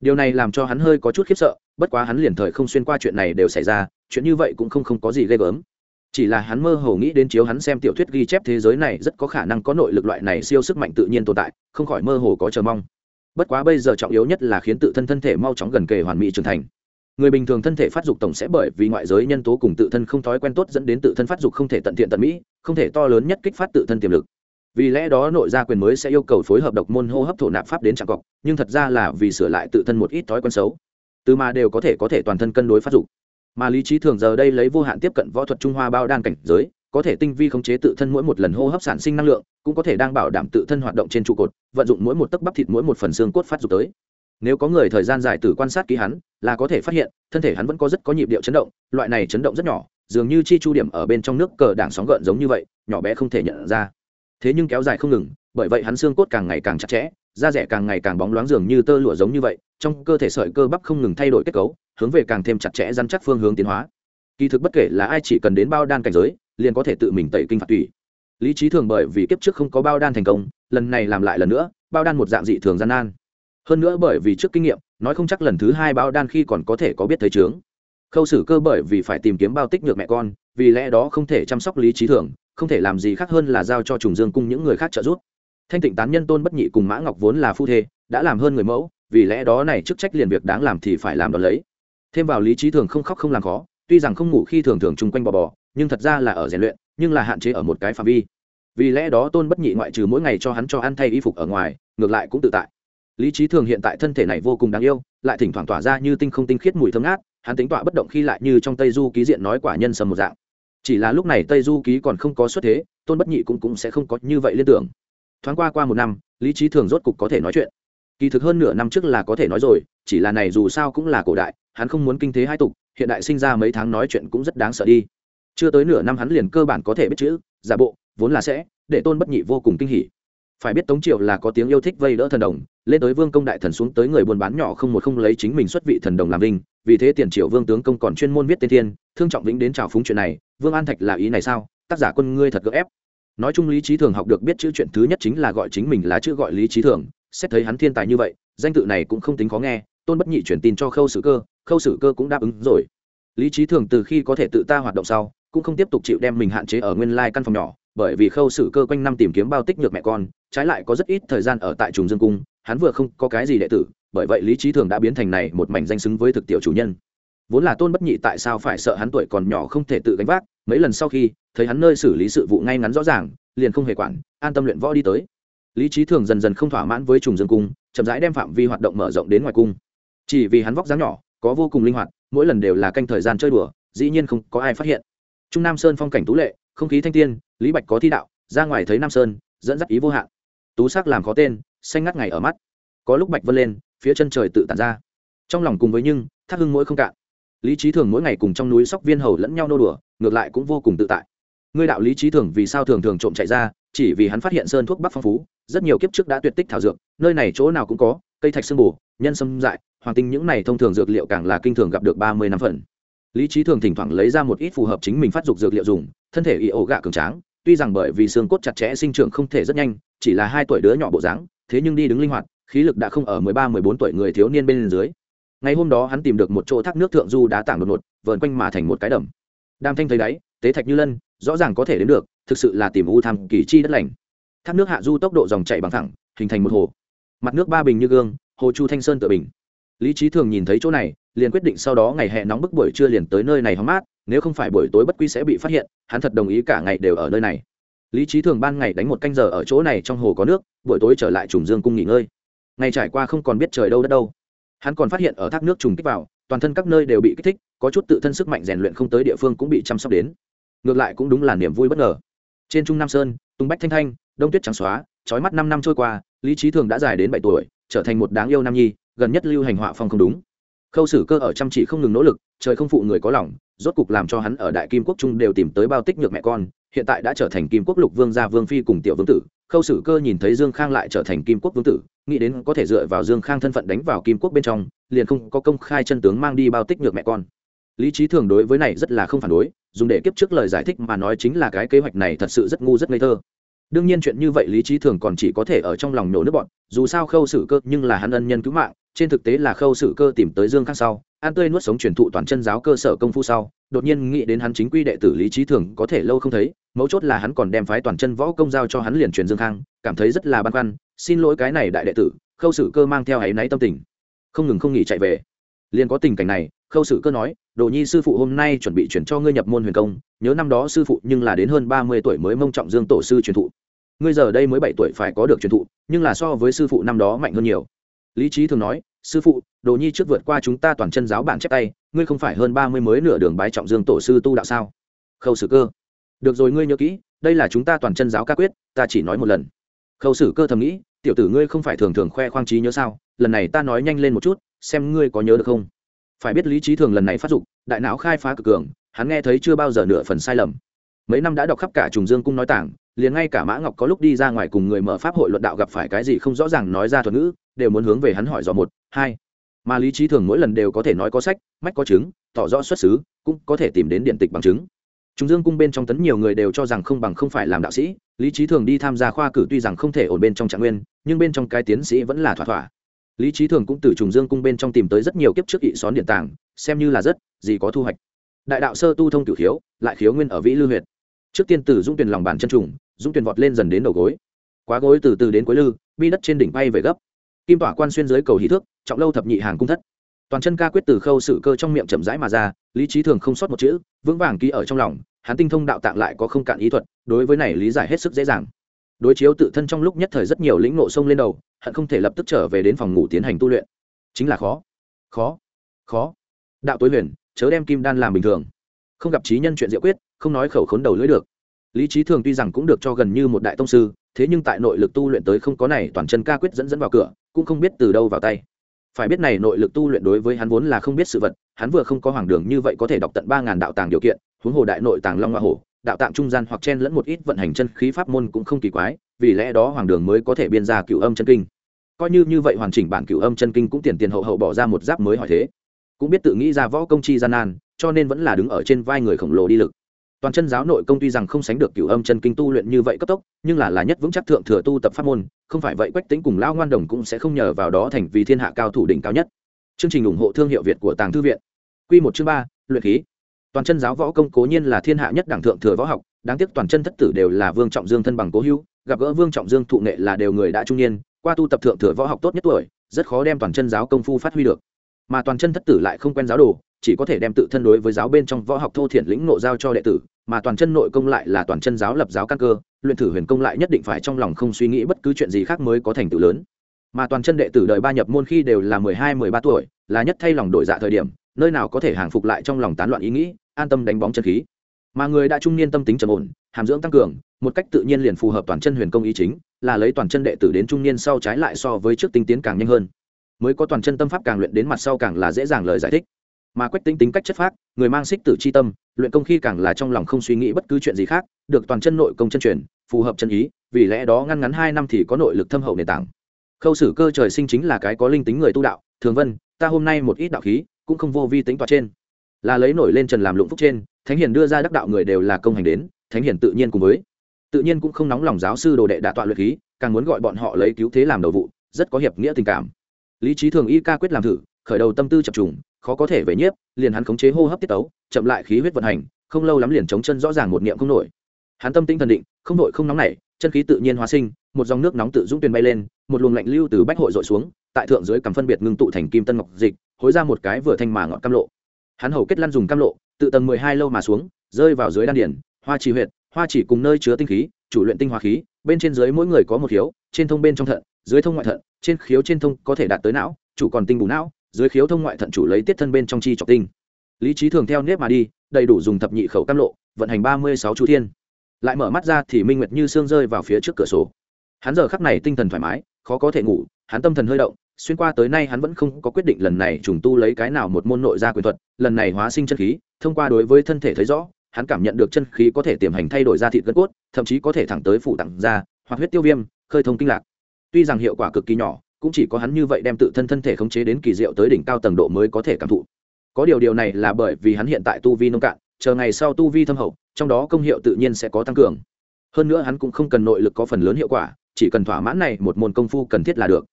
Điều này làm cho hắn hơi có chút khiếp sợ, bất quá hắn liền thời không xuyên qua chuyện này đều xảy ra, chuyện như vậy cũng không không có gì ghê gớm. Chỉ là hắn mơ hồ nghĩ đến chiếu hắn xem tiểu thuyết ghi chép thế giới này rất có khả năng có nội lực loại này siêu sức mạnh tự nhiên tồn tại, không khỏi mơ hồ có chờ mong. Bất quá bây giờ trọng yếu nhất là khiến tự thân thân thể mau chóng gần kề hoàn mỹ trưởng thành. Người bình thường thân thể phát dục tổng sẽ bởi vì ngoại giới nhân tố cùng tự thân không thói quen tốt dẫn đến tự thân phát dục không thể tận thiện tận mỹ, không thể to lớn nhất kích phát tự thân tiềm lực vì lẽ đó nội gia quyền mới sẽ yêu cầu phối hợp độc môn hô hấp thổ nạp pháp đến trạng cọc, nhưng thật ra là vì sửa lại tự thân một ít thói quen xấu. Từ mà đều có thể có thể toàn thân cân đối phát dục. Mà lý trí thường giờ đây lấy vô hạn tiếp cận võ thuật trung hoa bao đan cảnh giới, có thể tinh vi khống chế tự thân mỗi một lần hô hấp sản sinh năng lượng, cũng có thể đang bảo đảm tự thân hoạt động trên trụ cột, vận dụng mỗi một tấc bắp thịt mỗi một phần xương cốt phát dục tới. Nếu có người thời gian dài từ quan sát ký hắn, là có thể phát hiện, thân thể hắn vẫn có rất có nhịp điệu chấn động, loại này chấn động rất nhỏ, dường như chi chu điểm ở bên trong nước cờ đảng sóng gợn giống như vậy, nhỏ bé không thể nhận ra thế nhưng kéo dài không ngừng, bởi vậy hắn xương cốt càng ngày càng chặt chẽ, da rẻ càng ngày càng bóng loáng dường như tơ lụa giống như vậy, trong cơ thể sợi cơ bắp không ngừng thay đổi kết cấu, hướng về càng thêm chặt chẽ dăn chắc phương hướng tiến hóa. Kỳ thực bất kể là ai chỉ cần đến bao đan cảnh giới, liền có thể tự mình tẩy kinh phạt tùy lý trí thường bởi vì kiếp trước không có bao đan thành công, lần này làm lại lần nữa, bao đan một dạng dị thường gian nan. Hơn nữa bởi vì trước kinh nghiệm, nói không chắc lần thứ hai bao đan khi còn có thể có biết thấy trướng khâu xử cơ bởi vì phải tìm kiếm bao tích nhược mẹ con vì lẽ đó không thể chăm sóc lý trí thường, không thể làm gì khác hơn là giao cho trùng dương cung những người khác trợ giúp. Thanh tịnh tán nhân tôn bất nhị cùng mã ngọc vốn là phu thê, đã làm hơn người mẫu, vì lẽ đó này chức trách liền việc đáng làm thì phải làm đón lấy. Thêm vào lý trí thường không khóc không làm khó, tuy rằng không ngủ khi thường thường chung quanh bò bò, nhưng thật ra là ở rèn luyện, nhưng là hạn chế ở một cái phạm vi. Vì lẽ đó tôn bất nhị ngoại trừ mỗi ngày cho hắn cho ăn thay y phục ở ngoài, ngược lại cũng tự tại. Lý trí thường hiện tại thân thể này vô cùng đáng yêu, lại thỉnh thoảng tỏa ra như tinh không tinh khiết mùi thơm ngát, hắn tính tọa bất động khi lại như trong tây du ký diện nói quả nhân sầm một dạng chỉ là lúc này tây du ký còn không có xuất thế, tôn bất nhị cũng cũng sẽ không có như vậy liên tưởng. Thoáng qua qua một năm, lý trí thường rốt cục có thể nói chuyện. Kỳ thực hơn nửa năm trước là có thể nói rồi, chỉ là này dù sao cũng là cổ đại, hắn không muốn kinh thế hai tục, hiện đại sinh ra mấy tháng nói chuyện cũng rất đáng sợ đi. Chưa tới nửa năm hắn liền cơ bản có thể biết chữ, giả bộ, vốn là sẽ, để tôn bất nhị vô cùng kinh hỉ. Phải biết tống triều là có tiếng yêu thích vây đỡ thần đồng, lên tới vương công đại thần xuống tới người buôn bán nhỏ không một không lấy chính mình xuất vị thần đồng làm vinh, vì thế tiền triệu vương tướng công còn chuyên môn viết tên thiên, thương trọng vĩnh đến trào phúng chuyện này vương an thạch là ý này sao? Tác giả quân ngươi thật gỡ ép. Nói chung lý trí thường học được biết chữ chuyện thứ nhất chính là gọi chính mình là chữ gọi lý trí thường. Xét thấy hắn thiên tài như vậy, danh tự này cũng không tính khó nghe. Tôn bất nhị chuyển tin cho khâu sử cơ, khâu sử cơ cũng đáp ứng rồi. Lý trí thường từ khi có thể tự ta hoạt động sau, cũng không tiếp tục chịu đem mình hạn chế ở nguyên lai căn phòng nhỏ, bởi vì khâu sử cơ quanh năm tìm kiếm bao tích nhược mẹ con, trái lại có rất ít thời gian ở tại trùng dương cung, hắn vừa không có cái gì đệ tử, bởi vậy lý trí thường đã biến thành này một mảnh danh xứng với thực tiểu chủ nhân vốn là tôn bất nhị tại sao phải sợ hắn tuổi còn nhỏ không thể tự gánh vác, mấy lần sau khi, thấy hắn nơi xử lý sự vụ ngay ngắn rõ ràng, liền không hề quản, an tâm luyện võ đi tới. Lý trí thường dần dần không thỏa mãn với trùng dương cung, chậm rãi đem phạm vi hoạt động mở rộng đến ngoài cung. Chỉ vì hắn vóc dáng nhỏ, có vô cùng linh hoạt, mỗi lần đều là canh thời gian chơi đùa, dĩ nhiên không có ai phát hiện. Trung nam sơn phong cảnh tú lệ, không khí thanh tiên, lý bạch có thi đạo, ra ngoài thấy nam sơn, dẫn dắt ý vô hạn. Tú sắc làm khó tên, xanh ngắt ngày ở mắt. Có lúc bạch vân lên, phía chân trời tự tàn ra. Trong lòng cùng với nhưng thác hưng mỗi không cạn lý trí thường mỗi ngày cùng trong núi sóc viên hầu lẫn nhau nô đùa, ngược lại cũng vô cùng tự tại. Ngươi đạo lý trí thường vì sao thường thường trộm chạy ra, chỉ vì hắn phát hiện sơn thuốc bắc phong phú, rất nhiều kiếp trước đã tuyệt tích thảo dược, nơi này chỗ nào cũng có, cây thạch sương bù, nhân sâm dại, hoàng tinh những này thông thường dược liệu càng là kinh thường gặp được ba mươi năm phần. Lý trí thường thỉnh thoảng lấy ra một ít phù hợp chính mình phát dục dược liệu dùng, thân thể y ổ gạ cường tráng, tuy rằng bởi vì xương cốt chặt chẽ sinh trưởng không thể rất nhanh, chỉ là hai tuổi đứa nhỏ bộ dáng, thế nhưng đi đứng linh hoạt, khí lực đã không ở mười ba, mười bốn tuổi người thiếu niên bên dưới ngày hôm đó hắn tìm được một chỗ thác nước thượng du đá tảng đột ngột, vờn quanh mà thành một cái đầm. Đam thanh thấy đáy tế thạch như lân, rõ ràng có thể đến được, thực sự là tìm u tham kỳ chi đất lành. Thác nước hạ du tốc độ dòng chảy bằng thẳng hình thành một hồ. Mặt nước ba bình như gương, hồ chu thanh sơn tự bình. Lý trí thường nhìn thấy chỗ này, liền quyết định sau đó ngày hè nóng bức buổi trưa liền tới nơi này hóng mát, nếu không phải buổi tối bất quy sẽ bị phát hiện, hắn thật đồng ý cả ngày đều ở nơi này. Lý trí thường ban ngày đánh một canh giờ ở chỗ này trong hồ có nước, buổi tối trở lại trùng dương cung nghỉ ngơi. Ngày trải qua không còn biết trời đâu đất đâu hắn còn phát hiện ở thác nước trùng kích vào, toàn thân các nơi đều bị kích thích, có chút tự thân sức mạnh rèn luyện không tới địa phương cũng bị chăm sóc đến. Ngược lại cũng đúng là niềm vui bất ngờ. Trên trung nam sơn, tung bách thanh thanh, đông tuyết trắng xóa trói mắt năm năm trôi qua, lý trí thường đã dài đến bảy tuổi, trở thành một đáng yêu nam nhi, gần nhất lưu hành họa phong không đúng. Khâu sử cơ ở chăm chỉ không ngừng nỗ lực, trời không phụ người có lòng, rốt cục làm cho hắn ở đại kim quốc trung đều tìm tới bao tích nhược mẹ con, hiện tại đã trở thành kim quốc lục vương gia vương phi cùng tiểu vương tử khâu sử cơ nhìn thấy dương khang lại trở thành kim quốc vương tử, nghĩ đến có thể dựa vào dương khang thân phận đánh vào kim quốc bên trong, liền không có công khai chân tướng mang đi bao tích nhược mẹ con. Lý trí thường đối với này rất là không phản đối, dùng để kiếp trước lời giải thích mà nói chính là cái kế hoạch này thật sự rất ngu rất ngây thơ. Đương nhiên chuyện như vậy lý trí thường còn chỉ có thể ở trong lòng nổ nước bọn, dù sao khâu sử cơ nhưng là hắn ân nhân cứu mạng trên thực tế là khâu sử cơ tìm tới dương khang sau an tươi nuốt sống truyền thụ toàn chân giáo cơ sở công phu sau, đột nhiên nghĩ đến hắn chính quy đệ tử lý trí thường có thể lâu không thấy, mấu chốt là hắn còn đem phái toàn chân võ công giao cho hắn liền truyền dương khang, cảm thấy rất là băn khoăn, xin lỗi cái này đại đệ tử, khâu sử cơ mang theo áy náy tâm tình. Không ngừng không nghỉ chạy về. Liền có tình cảnh này, khâu sử cơ nói, đồ nhi sư phụ hôm nay chuẩn bị chuyển cho ngươi nhập môn huyền công, nhớ năm đó sư phụ nhưng là đến hơn ba mươi tuổi mới mông trọng dương tổ sư truyền thụ. Ngươi giờ đây mới bảy tuổi phải có được truyền thụ, nhưng là so với sư phụ năm đó mạnh hơn nhiều lý trí thường nói, sư phụ, đồ nhi trước vượt qua chúng ta toàn chân giáo bản chép tay, ngươi không phải hơn ba mươi mới nửa đường bái trọng dương tổ sư tu đạo sao? Khâu sử cơ, được rồi, ngươi nhớ kỹ, đây là chúng ta toàn chân giáo ca quyết, ta chỉ nói một lần. Khâu sử cơ thầm nghĩ, tiểu tử ngươi không phải thường thường khoe khoang trí nhớ sao? Lần này ta nói nhanh lên một chút, xem ngươi có nhớ được không? Phải biết lý trí thường lần này phát dụng đại não khai phá cực cường, hắn nghe thấy chưa bao giờ nửa phần sai lầm mấy năm đã đọc khắp cả trùng dương cung nói tảng, liền ngay cả mã ngọc có lúc đi ra ngoài cùng người mở pháp hội luận đạo gặp phải cái gì không rõ ràng nói ra thuật ngữ, đều muốn hướng về hắn hỏi dò một, hai. Mà lý trí thường mỗi lần đều có thể nói có sách, mách có chứng, tỏ rõ xuất xứ, cũng có thể tìm đến điện tịch bằng chứng. Trùng dương cung bên trong tấn nhiều người đều cho rằng không bằng không phải làm đạo sĩ, lý trí thường đi tham gia khoa cử tuy rằng không thể ổn bên trong trạng nguyên, nhưng bên trong cái tiến sĩ vẫn là thỏa thỏa. Lý trí thường cũng từ trùng dương cung bên trong tìm tới rất nhiều kiếp trước ị xón điện tảng xem như là rất, gì có thu hoạch. Đại đạo sơ tu thông cửu khiếu, lại khiếu nguyên ở vĩ lưu huyệt trước tiên từ dung tuyển lòng bàn chân trùng dung tuyển vọt lên dần đến đầu gối. Quá gối từ từ đến cuối lư, bi đất trên đỉnh bay về gấp. Kim tỏa quan xuyên dưới cầu hí thước, trọng lâu thập nhị hàng cung thất. Toàn chân ca quyết từ khâu sự cơ trong miệng chậm rãi mà ra, lý trí thường không sót một chữ, vững vàng ký ở trong lòng, hắn tinh thông đạo tạng lại có không cạn ý thuật, đối với này lý giải hết sức dễ dàng. Đối chiếu tự thân trong lúc nhất thời rất nhiều lĩnh nộ sông lên đầu, hận không thể lập tức trở về đến phòng ngủ tiến hành tu luyện. Chính là khó. Khó. Khó. Đạo tối huyền, chớ đem kim đan làm bình thường. Không gặp trí nhân chuyện diệu quyết không nói khẩu khốn đầu lưỡi được. Lý trí thường tuy rằng cũng được cho gần như một đại tông sư, thế nhưng tại nội lực tu luyện tới không có này, toàn chân ca quyết dẫn dẫn vào cửa, cũng không biết từ đâu vào tay. Phải biết này nội lực tu luyện đối với hắn vốn là không biết sự vật, hắn vừa không có hoàng đường như vậy có thể đọc tận ba ngàn đạo tàng điều kiện, huống hồ đại nội tàng long hoa hổ, đạo tạng trung gian hoặc chen lẫn một ít vận hành chân khí pháp môn cũng không kỳ quái, vì lẽ đó hoàng đường mới có thể biên ra cựu âm chân kinh. Coi như như vậy hoàn chỉnh bản cựu âm chân kinh cũng tiền tiền hậu hậu bỏ ra một giáp mới hỏi thế. Cũng biết tự nghĩ ra võ công chi gian nan, cho nên vẫn là đứng ở trên vai người khổng lồ đi lực toàn chân giáo nội công tuy rằng không sánh được cửu âm chân kinh tu luyện như vậy cấp tốc, nhưng là là nhất vững chắc thượng thừa tu tập pháp môn, không phải vậy quách tính cùng lao ngoan đồng cũng sẽ không nhờ vào đó thành vì thiên hạ cao thủ đỉnh cao nhất. Chương trình ủng hộ thương hiệu việt của tàng thư viện. Q một chương ba, luyện khí. Toàn chân giáo võ công cố nhiên là thiên hạ nhất đẳng thượng thừa võ học, đáng tiếc toàn chân thất tử đều là vương trọng dương thân bằng cố hữu, gặp gỡ vương trọng dương thụ nghệ là đều người đã trung niên, qua tu tập thượng thừa võ học tốt nhất tuổi, rất khó đem toàn chân giáo công phu phát huy được mà toàn chân thất tử lại không quen giáo đồ, chỉ có thể đem tự thân đối với giáo bên trong võ học thô thiển lĩnh nộ giao cho đệ tử, mà toàn chân nội công lại là toàn chân giáo lập giáo căn cơ, luyện thử huyền công lại nhất định phải trong lòng không suy nghĩ bất cứ chuyện gì khác mới có thành tựu lớn. Mà toàn chân đệ tử đời ba nhập môn khi đều là mười hai, mười ba tuổi, là nhất thay lòng đổi dạ thời điểm, nơi nào có thể hàng phục lại trong lòng tán loạn ý nghĩ, an tâm đánh bóng chân khí. Mà người đã trung niên tâm tính trầm ổn, hàm dưỡng tăng cường, một cách tự nhiên liền phù hợp toàn chân huyền công ý chính, là lấy toàn chân đệ tử đến trung niên sau trái lại so với trước tinh tiến càng nhanh hơn mới có toàn chân tâm pháp càng luyện đến mặt sau càng là dễ dàng lời giải thích. Mà quách tính tính cách chất phác, người mang xích tử c h i tâm, luyện công khi càng là trong lòng không suy nghĩ bất cứ chuyện gì khác, được toàn chân nội công chân truyền, phù hợp chân ý, vì lẽ đó ngăn ngắn hai năm thì có nội lực thâm hậu nền tảng. Khâu sử cơ trời sinh chính là cái có linh tính người tu đạo, thường vân, ta hôm nay một ít đạo khí, cũng không vô vi tính toạt trên. Là lấy nổi lên trần làm lụng phúc trên, thánh hiền đưa ra đắc đạo người đều là công hành đến, thánh hiền tự nhiên cùng với. Tự nhiên cũng không nóng lòng giáo sư đồ đệ đã tọa luyện khí, càng muốn gọi bọn họ lấy cứu thế làm đầu vụ, rất có hiệp nghĩa tình cảm lý trí thường y ca quyết làm thử khởi đầu tâm tư chập trùng khó có thể về nhiếp liền hắn khống chế hô hấp tiết tấu chậm lại khí huyết vận hành không lâu lắm liền chống chân rõ ràng một niệm không nổi. Hắn tâm tinh thần định không nổi không nóng nảy chân khí tự nhiên hóa sinh một dòng nước nóng tự dũng tuyền bay lên một luồng lạnh lưu từ bách hội dội xuống tại thượng dưới cầm phân biệt ngưng tụ thành kim tân ngọc dịch hối ra một cái vừa thanh mà ngọn cam lộ. Hắn hầu kết lăn dùng cam lộ tự tầng mười hai lâu mà xuống rơi vào dưới đan điển hoa chỉ huyệt hoa chỉ cùng nơi chứa tinh khí chủ luyện tinh hoa khí bên trên dưới mỗi người có một hiếu, trên thông bên trong thận dưới thông ngoại thận trên khiếu trên thông có thể đạt tới não, chủ còn tinh bù não, dưới khiếu thông ngoại thận chủ lấy tiết thân bên trong chi trọc tinh. Lý trí thường theo nếp mà đi, đầy đủ dùng thập nhị khẩu cam lộ, vận hành ba mươi sáu chú thiên. Lại mở mắt ra thì minh nguyệt như sương rơi vào phía trước cửa sổ. Hắn giờ khắc này tinh thần thoải mái, khó có thể ngủ, hắn tâm thần hơi động, xuyên qua tới nay hắn vẫn không có quyết định lần này trùng tu lấy cái nào một môn nội gia quyền thuật, lần này hóa sinh chân khí, thông qua đối với thân thể thấy rõ, hắn cảm nhận được chân khí có thể tiềm hành thay đổi ra thịt gân cốt, thậm chí có thể thẳng tới phủ tặng da, hoặc huyết tiêu viêm, khơi thông kinh lạc tuy rằng hiệu quả cực kỳ nhỏ, cũng chỉ có hắn như vậy đem tự thân thân thể khống chế đến kỳ diệu tới đỉnh cao tầng độ mới có thể cảm thụ. Có điều điều này là bởi vì hắn hiện tại tu vi nông cạn, chờ ngày sau tu vi thâm hậu, trong đó công hiệu tự nhiên sẽ có tăng cường. Hơn nữa hắn cũng không cần nội lực có phần lớn hiệu quả, chỉ cần thỏa mãn này một môn công phu cần thiết là được.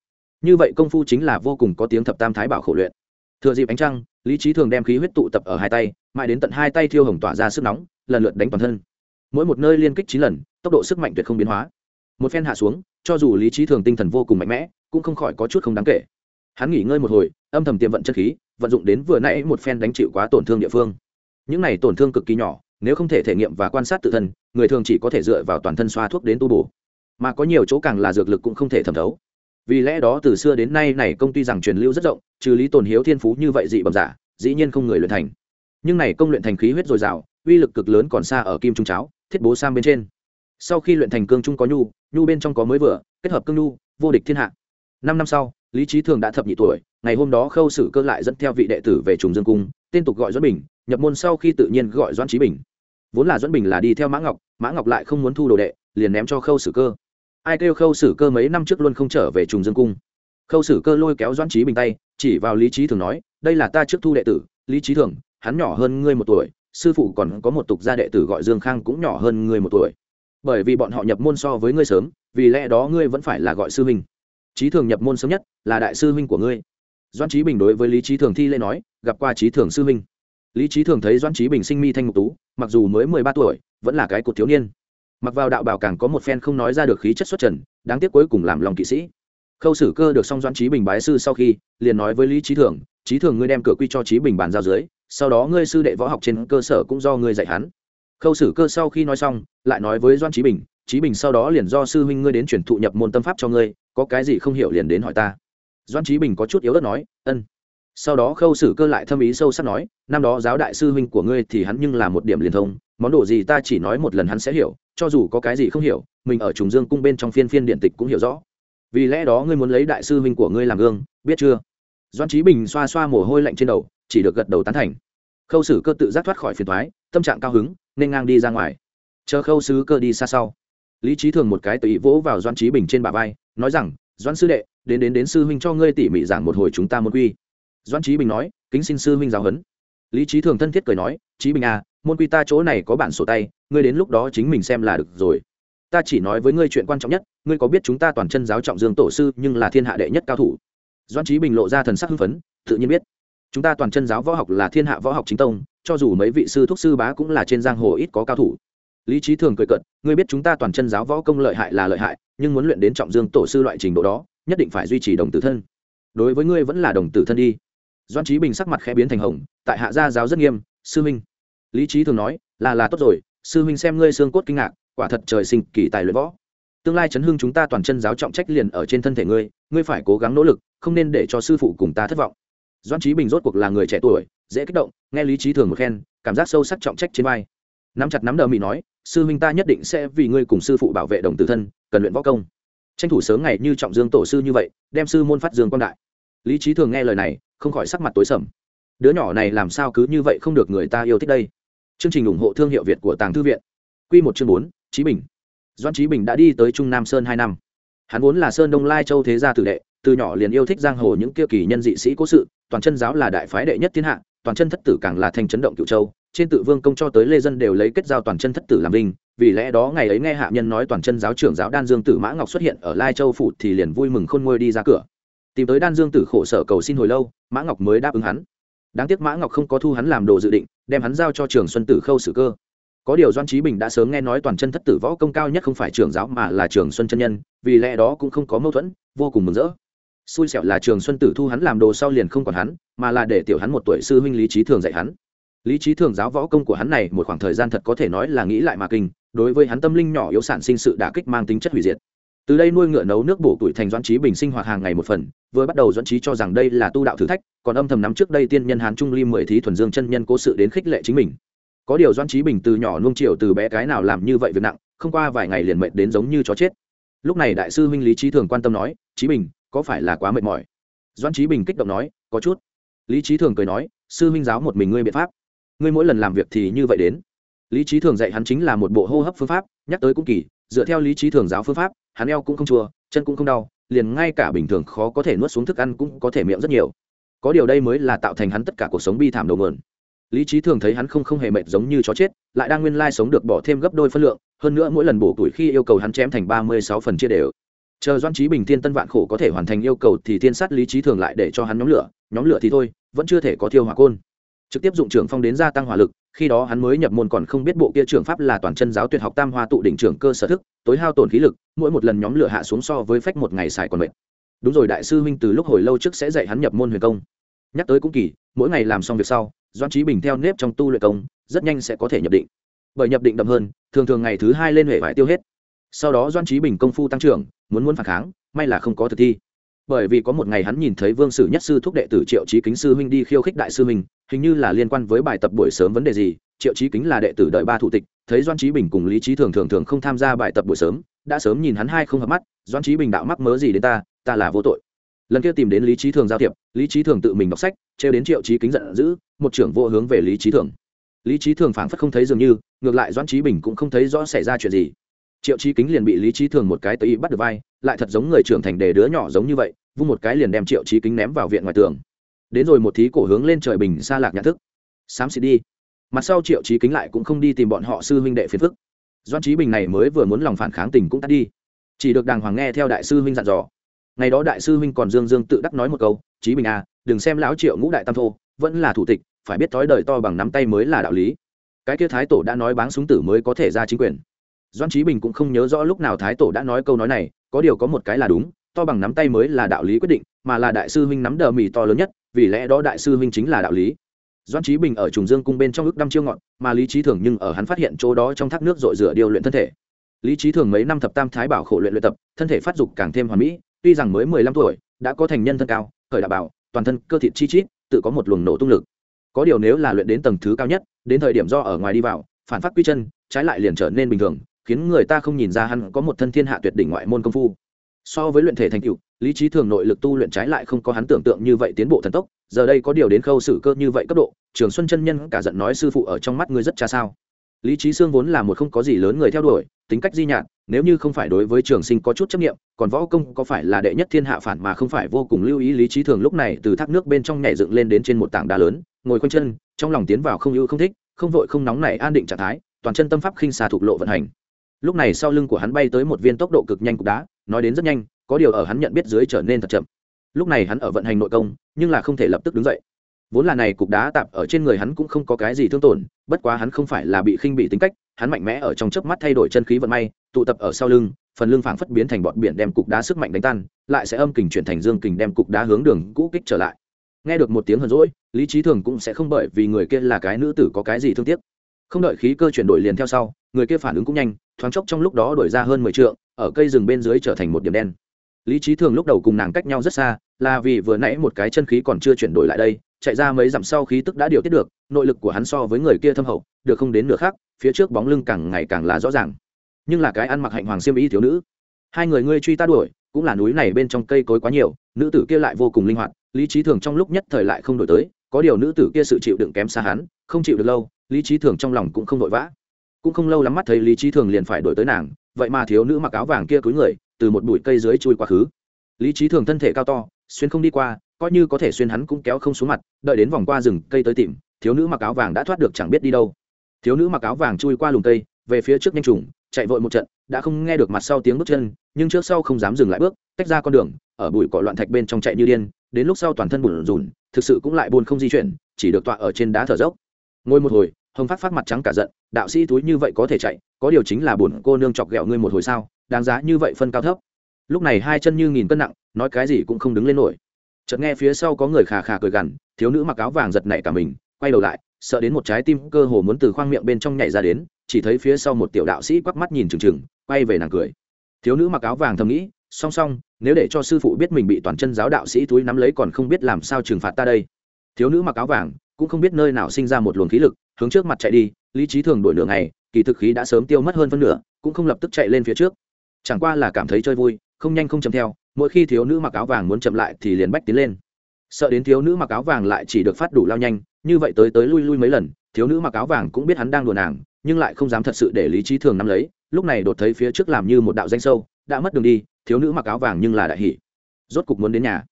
Như vậy công phu chính là vô cùng có tiếng thập tam thái bảo khổ luyện. Thừa dịp ánh trăng, lý trí thường đem khí huyết tụ tập ở hai tay, mãi đến tận hai tay thiêu hồng tỏa ra sức nóng, lần lượt đánh toàn thân. Mỗi một nơi liên kích chín lần, tốc độ sức mạnh tuyệt không biến hóa. Một phen hạ xuống cho dù lý trí thường tinh thần vô cùng mạnh mẽ, cũng không khỏi có chút không đáng kể. Hắn nghỉ ngơi một hồi, âm thầm tiềm vận chất khí, vận dụng đến vừa nãy một phen đánh chịu quá tổn thương địa phương. Những này tổn thương cực kỳ nhỏ, nếu không thể thể nghiệm và quan sát tự thân, người thường chỉ có thể dựa vào toàn thân xoa thuốc đến tu bổ. Mà có nhiều chỗ càng là dược lực cũng không thể thẩm thấu. Vì lẽ đó từ xưa đến nay này công ty rằng truyền lưu rất rộng, trừ lý tồn hiếu thiên phú như vậy dị bẩm giả, dĩ nhiên không người luyện thành. Nhưng này công luyện thành khí huyết dồi dào, uy lực cực lớn còn xa ở kim trung cháo, thiết bố sang bên trên sau khi luyện thành cương trung có nhu nhu bên trong có mới vừa, kết hợp cương nhu, vô địch thiên hạ. Năm năm sau, lý trí thường đã thập nhị tuổi, ngày hôm đó khâu sử cơ lại dẫn theo vị đệ tử về trùng dương cung, tên tục gọi doãn bình, nhập môn sau khi tự nhiên gọi doãn trí bình. Vốn là doãn bình là đi theo mã ngọc mã ngọc lại không muốn thu đồ đệ, liền ném cho khâu sử cơ. Ai kêu khâu sử cơ mấy năm trước luôn không trở về trùng dương cung? Khâu sử cơ lôi kéo doãn trí bình tay, chỉ vào lý trí thường nói, đây là ta trước thu đệ tử, lý trí thường, hắn nhỏ hơn ngươi một tuổi, sư phụ còn có một tục gia đệ tử gọi dương khang cũng nhỏ hơn ngươi một tuổi bởi vì bọn họ nhập môn so với ngươi sớm, vì lẽ đó ngươi vẫn phải là gọi sư huynh. Trí thường nhập môn sớm nhất là đại sư huynh của ngươi. Doan trí bình đối với lý trí thường thi lễ nói, gặp qua trí thường sư huynh. Lý trí thường thấy doan trí bình sinh mi thanh ngục tú, mặc dù mới mười ba tuổi, vẫn là cái cột thiếu niên. Mặc vào đạo bảo càng có một phen không nói ra được khí chất xuất trần, đáng tiếc cuối cùng làm lòng kỵ sĩ. Khâu sử cơ được xong doan trí bình bái sư sau khi, liền nói với lý trí thường trí thường ngươi đem cửa quy cho trí bình bàn giao dưới, sau đó ngươi sư đệ võ học trên cơ sở cũng do ngươi dạy hắn khâu sử cơ sau khi nói xong, lại nói với doan trí bình trí bình sau đó liền do sư huynh ngươi đến chuyển thụ nhập môn tâm pháp cho ngươi, có cái gì không hiểu liền đến hỏi ta. Doan trí bình có chút yếu ớt nói, ân. Sau đó khâu sử cơ lại thâm ý sâu sắc nói, năm đó giáo đại sư huynh của ngươi thì hắn nhưng là một điểm liền thông, món đồ gì ta chỉ nói một lần hắn sẽ hiểu, cho dù có cái gì không hiểu, mình ở trùng dương cung bên trong phiên phiên điện tịch cũng hiểu rõ. Vì lẽ đó ngươi muốn lấy đại sư huynh của ngươi làm gương, biết chưa? Doan trí bình xoa xoa mồ hôi lạnh trên đầu, chỉ được gật đầu tán thành. Khâu sử cơ tự giác thoát khỏi phiền thoái tâm trạng cao hứng nên ngang đi ra ngoài. Chờ khâu sứ cơ đi xa sau. Lý trí thường một cái tùy vỗ vào doan trí bình trên bả vai, nói rằng doan sư đệ, đến đến đến sư huynh cho ngươi tỉ mỉ giảng một hồi chúng ta môn quy. Doan trí bình nói, kính xin sư huynh giáo huấn. Lý trí thường thân thiết cười nói trí bình à môn quy ta chỗ này có bản sổ tay, ngươi đến lúc đó chính mình xem là được rồi. Ta chỉ nói với ngươi chuyện quan trọng nhất, ngươi có biết chúng ta toàn chân giáo trọng dương tổ sư nhưng là thiên hạ đệ nhất cao thủ? Doan trí bình lộ ra thần sắc hưng phấn, tự nhiên biết chúng ta toàn chân giáo võ học là thiên hạ võ học chính tông, cho dù mấy vị sư thúc sư bá cũng là trên giang hồ ít có cao thủ. Lý trí thường cười cận ngươi biết chúng ta toàn chân giáo võ công lợi hại là lợi hại, nhưng muốn luyện đến trọng dương tổ sư loại trình độ đó, nhất định phải duy trì đồng tử thân. Đối với ngươi vẫn là đồng tử thân đi. Doan trí bình sắc mặt khẽ biến thành hồng, tại hạ gia giáo rất nghiêm, sư minh lý trí thường nói, là là tốt rồi, sư minh xem ngươi xương cốt kinh ngạc, quả thật trời sinh kỳ tài luyện võ. Tương lai chấn hương chúng ta toàn chân giáo trọng trách liền ở trên thân thể ngươi ngươi phải cố gắng nỗ lực, không nên để cho sư phụ cùng ta thất vọng doan trí bình rốt cuộc là người trẻ tuổi, dễ kích động, nghe lý trí thường một khen, cảm giác sâu sắc trọng trách trên vai. Nắm chặt nắm đờ mỹ nói, sư huynh ta nhất định sẽ vì ngươi cùng sư phụ bảo vệ đồng tử thân, cần luyện võ công. Tranh thủ sớm ngày như trọng dương tổ sư như vậy, đem sư môn phát dương quang đại. Lý trí thường nghe lời này, không khỏi sắc mặt tối sầm. Đứa nhỏ này làm sao cứ như vậy không được người ta yêu thích đây? Chương trình ủng hộ thương hiệu việt của tàng thư viện. Q một chương bốn trí bình. Doan trí bình đã đi tới trung nam sơn hai năm. Hắn vốn là sơn đông lai châu thế gia tử đệ, từ nhỏ liền yêu thích giang hồ những kia kỳ nhân dị sĩ cố sự toàn chân giáo là đại phái đệ nhất thiên hạ, toàn chân thất tử càng là thành chấn động cựu châu, trên tự vương công cho tới lê dân đều lấy kết giao toàn chân thất tử làm linh vì lẽ đó ngày ấy nghe hạ nhân nói toàn chân giáo trưởng giáo đan dương tử mã ngọc xuất hiện ở lai châu phủ thì liền vui mừng khôn ngôi đi ra cửa. Tìm tới đan dương tử khổ sở cầu xin hồi lâu, mã ngọc mới đáp ứng hắn. Đáng tiếc mã ngọc không có thu hắn làm đồ dự định, đem hắn giao cho trường xuân tử khâu sử cơ. Có điều doan trí bình đã sớm nghe nói toàn chân thất tử võ công cao nhất không phải trường giáo mà là trường xuân chân nhân, vì lẽ đó cũng không có mâu thuẫn, vô cùng mừng rỡ xui xẻo là trường xuân tử thu hắn làm đồ sau liền không còn hắn, mà là để tiểu hắn một tuổi sư huynh lý trí thường dạy hắn. Lý trí thường giáo võ công của hắn này một khoảng thời gian thật có thể nói là nghĩ lại mà kinh, đối với hắn tâm linh nhỏ yếu sản sinh sự đả kích mang tính chất hủy diệt. Từ đây nuôi ngựa nấu nước bổ tuổi thành doãn trí bình sinh hoạt hàng ngày một phần, vừa bắt đầu doãn trí cho rằng đây là tu đạo thử thách, còn âm thầm nắm trước đây tiên nhân hán trung ly mười thí thuần dương chân nhân cố sự đến khích lệ chính mình. Có điều doãn trí bình từ nhỏ nuông chiều từ bé cái nào làm như vậy việc nặng, không qua vài ngày liền mệt đến giống như chó chết. Lúc này đại sư huynh lý trí thường quan tâm nói, trí bình có phải là quá mệt mỏi? Doãn trí bình kích động nói, có chút. Lý trí thường cười nói, sư minh giáo một mình ngươi biện pháp. Ngươi mỗi lần làm việc thì như vậy đến. Lý trí thường dạy hắn chính là một bộ hô hấp phương pháp, nhắc tới cũng kỳ, dựa theo lý trí thường giáo phương pháp, hắn eo cũng không chua, chân cũng không đau, liền ngay cả bình thường khó có thể nuốt xuống thức ăn cũng có thể miệng rất nhiều. Có điều đây mới là tạo thành hắn tất cả cuộc sống bi thảm đầu mượn lý trí thường thấy hắn không không hề mệt giống như chó chết, lại đang nguyên lai sống được bỏ thêm gấp đôi phân lượng, hơn nữa mỗi lần bổ tuổi khi yêu cầu hắn chém thành ba mươi sáu phần chia đều chờ doan trí bình thiên tân vạn khổ có thể hoàn thành yêu cầu thì thiên sát lý trí thường lại để cho hắn nhóm lửa nhóm lửa thì thôi, vẫn chưa thể có thiêu hỏa côn. Trực tiếp dụng trưởng phong đến gia tăng hỏa lực, khi đó hắn mới nhập môn còn không biết bộ kia trưởng pháp là toàn chân giáo tuyệt học tam hoa tụ đỉnh trưởng cơ sở thức, tối hao tổn khí lực, mỗi một lần nhóm lửa hạ xuống so với phách một ngày xài còn mệt. Đúng rồi đại sư huynh, từ lúc hồi lâu trước sẽ dạy hắn nhập môn huyền công. Nhắc tới cũng kỳ, mỗi ngày làm xong việc sau doan trí bình theo nếp trong tu luyện công, rất nhanh sẽ có thể nhập định. Bởi nhập định đậm hơn, thường thường ngày thứ hai lên hệ vải tiêu hết. Sau đó doan trí bình công phu tăng trưởng muốn muốn phản kháng, may là không có thực thi. Bởi vì có một ngày hắn nhìn thấy vương sử nhất sư thúc đệ tử triệu trí kính sư huynh đi khiêu khích đại sư huynh, hình như là liên quan với bài tập buổi sớm vấn đề gì, triệu trí kính là đệ tử đợi ba thủ tịch, thấy doan trí bình cùng lý trí thường thường thường không tham gia bài tập buổi sớm, đã sớm nhìn hắn hai không hợp mắt doan trí bình đạo mắc mớ gì đến ta ta là vô tội. Lần kia tìm đến lý trí thường giao thiệp, lý trí thường tự mình đọc sách, trêu đến triệu trí kính giận dữ, một trưởng vô hướng về lý trí thường. Lý trí thường phảng phất không thấy dường như, ngược lại doan trí bình cũng không thấy rõ xảy ra chuyện gì triệu trí kính liền bị lý trí thường một cái tây bắt được vai, lại thật giống người trưởng thành đề đứa nhỏ giống như vậy, vung một cái liền đem triệu trí kính ném vào viện ngoài tường. Đến rồi một thí cổ hướng lên trời bình xa lạc nhận thức. Xám xịt đi. Mặt sau triệu trí kính lại cũng không đi tìm bọn họ sư huynh đệ phiền phức. Doan trí bình này mới vừa muốn lòng phản kháng tình cũng tắt đi. Chỉ được đàng hoàng nghe theo đại sư huynh dặn dò. Ngày đó đại sư huynh còn dương dương tự đắc nói một câu trí bình à đừng xem lão triệu ngũ đại tam thô, vẫn là thủ tịch, phải biết thói đời to bằng nắm tay mới là đạo lý. Cái kia thái tổ đã nói báng súng tử mới có thể ra chính quyền doan trí bình cũng không nhớ rõ lúc nào thái tổ đã nói câu nói này, có điều có một cái là đúng, to bằng nắm tay mới là đạo lý quyết định, mà là đại sư huynh nắm đờ mì to lớn nhất, vì lẽ đó đại sư huynh chính là đạo lý. Doan trí bình ở trùng dương cung bên trong ức đăm chiêu ngọn, mà lý trí thường nhưng ở hắn phát hiện chỗ đó trong thác nước dội rửa điều luyện thân thể. Lý trí thường mấy năm thập tam thái bảo khổ luyện luyện tập, thân thể phát dục càng thêm hoàn mỹ, tuy rằng mới mười lăm tuổi, đã có thành nhân thân cao khởi đạo bảo, toàn thân cơ thịt chi chít, tự có một luồng nổ tung lực. Có điều nếu là luyện đến tầng thứ cao nhất, đến thời điểm do ở ngoài đi vào, phản phát quy chân, trái lại liền trở nên bình thường khiến người ta không nhìn ra hắn có một thân thiên hạ tuyệt đỉnh ngoại môn công phu. So với luyện thể thành tựu, lý trí thường nội lực tu luyện trái lại không có hắn tưởng tượng như vậy tiến bộ thần tốc, giờ đây có điều đến khâu xử cơ như vậy cấp độ, trường xuân chân nhân cả giận nói sư phụ ở trong mắt ngươi rất cha sao. Lý trí xương vốn là một không có gì lớn người theo đuổi, tính cách di nhạt, nếu như không phải đối với trường sinh có chút chấp nghiệm còn võ công có phải là đệ nhất thiên hạ phản mà không phải vô cùng lưu ý, lý trí thường lúc này từ thác nước bên trong nhảy dựng lên đến trên một tảng đá lớn, ngồi quanh chân, trong lòng tiến vào không ưu không thích, không vội không nóng này an định trạng thái, toàn chân tâm pháp khinh xà thục lộ vận hành lúc này sau lưng của hắn bay tới một viên tốc độ cực nhanh cục đá, nói đến rất nhanh, có điều ở hắn nhận biết dưới trở nên thật chậm. Lúc này hắn ở vận hành nội công, nhưng là không thể lập tức đứng dậy. Vốn là này cục đá tạp ở trên người hắn cũng không có cái gì thương tổn, bất quá hắn không phải là bị khinh bị tính cách, hắn mạnh mẽ ở trong chớp mắt thay đổi chân khí vận may, tụ tập ở sau lưng, phần lưng phảng phất biến thành bọt biển đem cục đá sức mạnh đánh tan, lại sẽ âm kình chuyển thành dương kình đem cục đá hướng đường cũ kích trở lại. Nghe được một tiếng hờn rỗi lý trí thường cũng sẽ không bởi vì người kia là cái nữ tử có cái gì thương tiếc. Không đợi khí cơ chuyển đổi liền theo sau, người kia phản ứng cũng nhanh thoáng chốc trong lúc đó đổi ra hơn mười trượng, ở cây rừng bên dưới trở thành một điểm đen. Lý trí thường lúc đầu cùng nàng cách nhau rất xa, là vì vừa nãy một cái chân khí còn chưa chuyển đổi lại đây, chạy ra mấy dặm sau khí tức đã điều tiết được, nội lực của hắn so với người kia thâm hậu, được không đến nửa khác phía trước bóng lưng càng ngày càng là rõ ràng. Nhưng là cái ăn mặc hạnh hoàng siêm y thiếu nữ. Hai người ngươi truy ta đuổi, cũng là núi này bên trong cây cối quá nhiều, nữ tử kia lại vô cùng linh hoạt, lý trí thường trong lúc nhất thời lại không đổi tới, có điều nữ tử kia sự chịu đựng kém xa hắn, không chịu được lâu, lý trí thường trong lòng cũng không vội vã cũng không lâu lắm mắt thấy lý trí thường liền phải đổi tới nàng, vậy mà thiếu nữ mặc áo vàng kia cúi người, từ một bụi cây dưới chui quá khứ. Lý trí thường thân thể cao to, xuyên không đi qua, coi như có thể xuyên hắn cũng kéo không xuống mặt, đợi đến vòng qua rừng cây tới tìm, thiếu nữ mặc áo vàng đã thoát được chẳng biết đi đâu. Thiếu nữ mặc áo vàng chui qua lùm cây, về phía trước nhanh trùng, chạy vội một trận, đã không nghe được mặt sau tiếng bước chân, nhưng trước sau không dám dừng lại bước, tách ra con đường, ở bụi cỏ loạn thạch bên trong chạy như điên, đến lúc sau toàn thân bùn rùn, thực sự cũng lại buồn không di chuyển, chỉ được tọa ở trên đá thở dốc. Ngồi một hồi hồng phát phát mặt trắng cả giận, đạo sĩ túi như vậy có thể chạy, có điều chính là buồn cô nương chọc ghẹo ngươi một hồi sao, đáng giá như vậy phân cao thấp. Lúc này hai chân như nghìn cân nặng, nói cái gì cũng không đứng lên nổi. Chợt nghe phía sau có người khà khà cười gằn, thiếu nữ mặc áo vàng giật nảy cả mình, quay đầu lại, sợ đến một trái tim cơ hồ muốn từ khoang miệng bên trong nhảy ra đến, chỉ thấy phía sau một tiểu đạo sĩ quắc mắt nhìn trừng trừng, quay về nàng cười. Thiếu nữ mặc áo vàng thầm nghĩ, song song, nếu để cho sư phụ biết mình bị toàn chân giáo đạo sĩ túi nắm lấy còn không biết làm sao trừng phạt ta đây. Thiếu nữ mặc áo vàng cũng không biết nơi nào sinh ra một luồng khí lực, hướng trước mặt chạy đi, lý trí thường đổi nửa ngày, kỳ thực khí đã sớm tiêu mất hơn phân nửa, cũng không lập tức chạy lên phía trước. Chẳng qua là cảm thấy chơi vui, không nhanh không chậm theo, mỗi khi thiếu nữ mặc áo vàng muốn chậm lại thì liền bách tiến lên. Sợ đến thiếu nữ mặc áo vàng lại chỉ được phát đủ lao nhanh, như vậy tới tới lui lui mấy lần, thiếu nữ mặc áo vàng cũng biết hắn đang đùa nàng, nhưng lại không dám thật sự để lý trí thường nắm lấy, lúc này đột thấy phía trước làm như một đạo danh sâu, đã mất đường đi, thiếu nữ mặc áo vàng nhưng là đại hỉ. Rốt cục muốn đến nhà.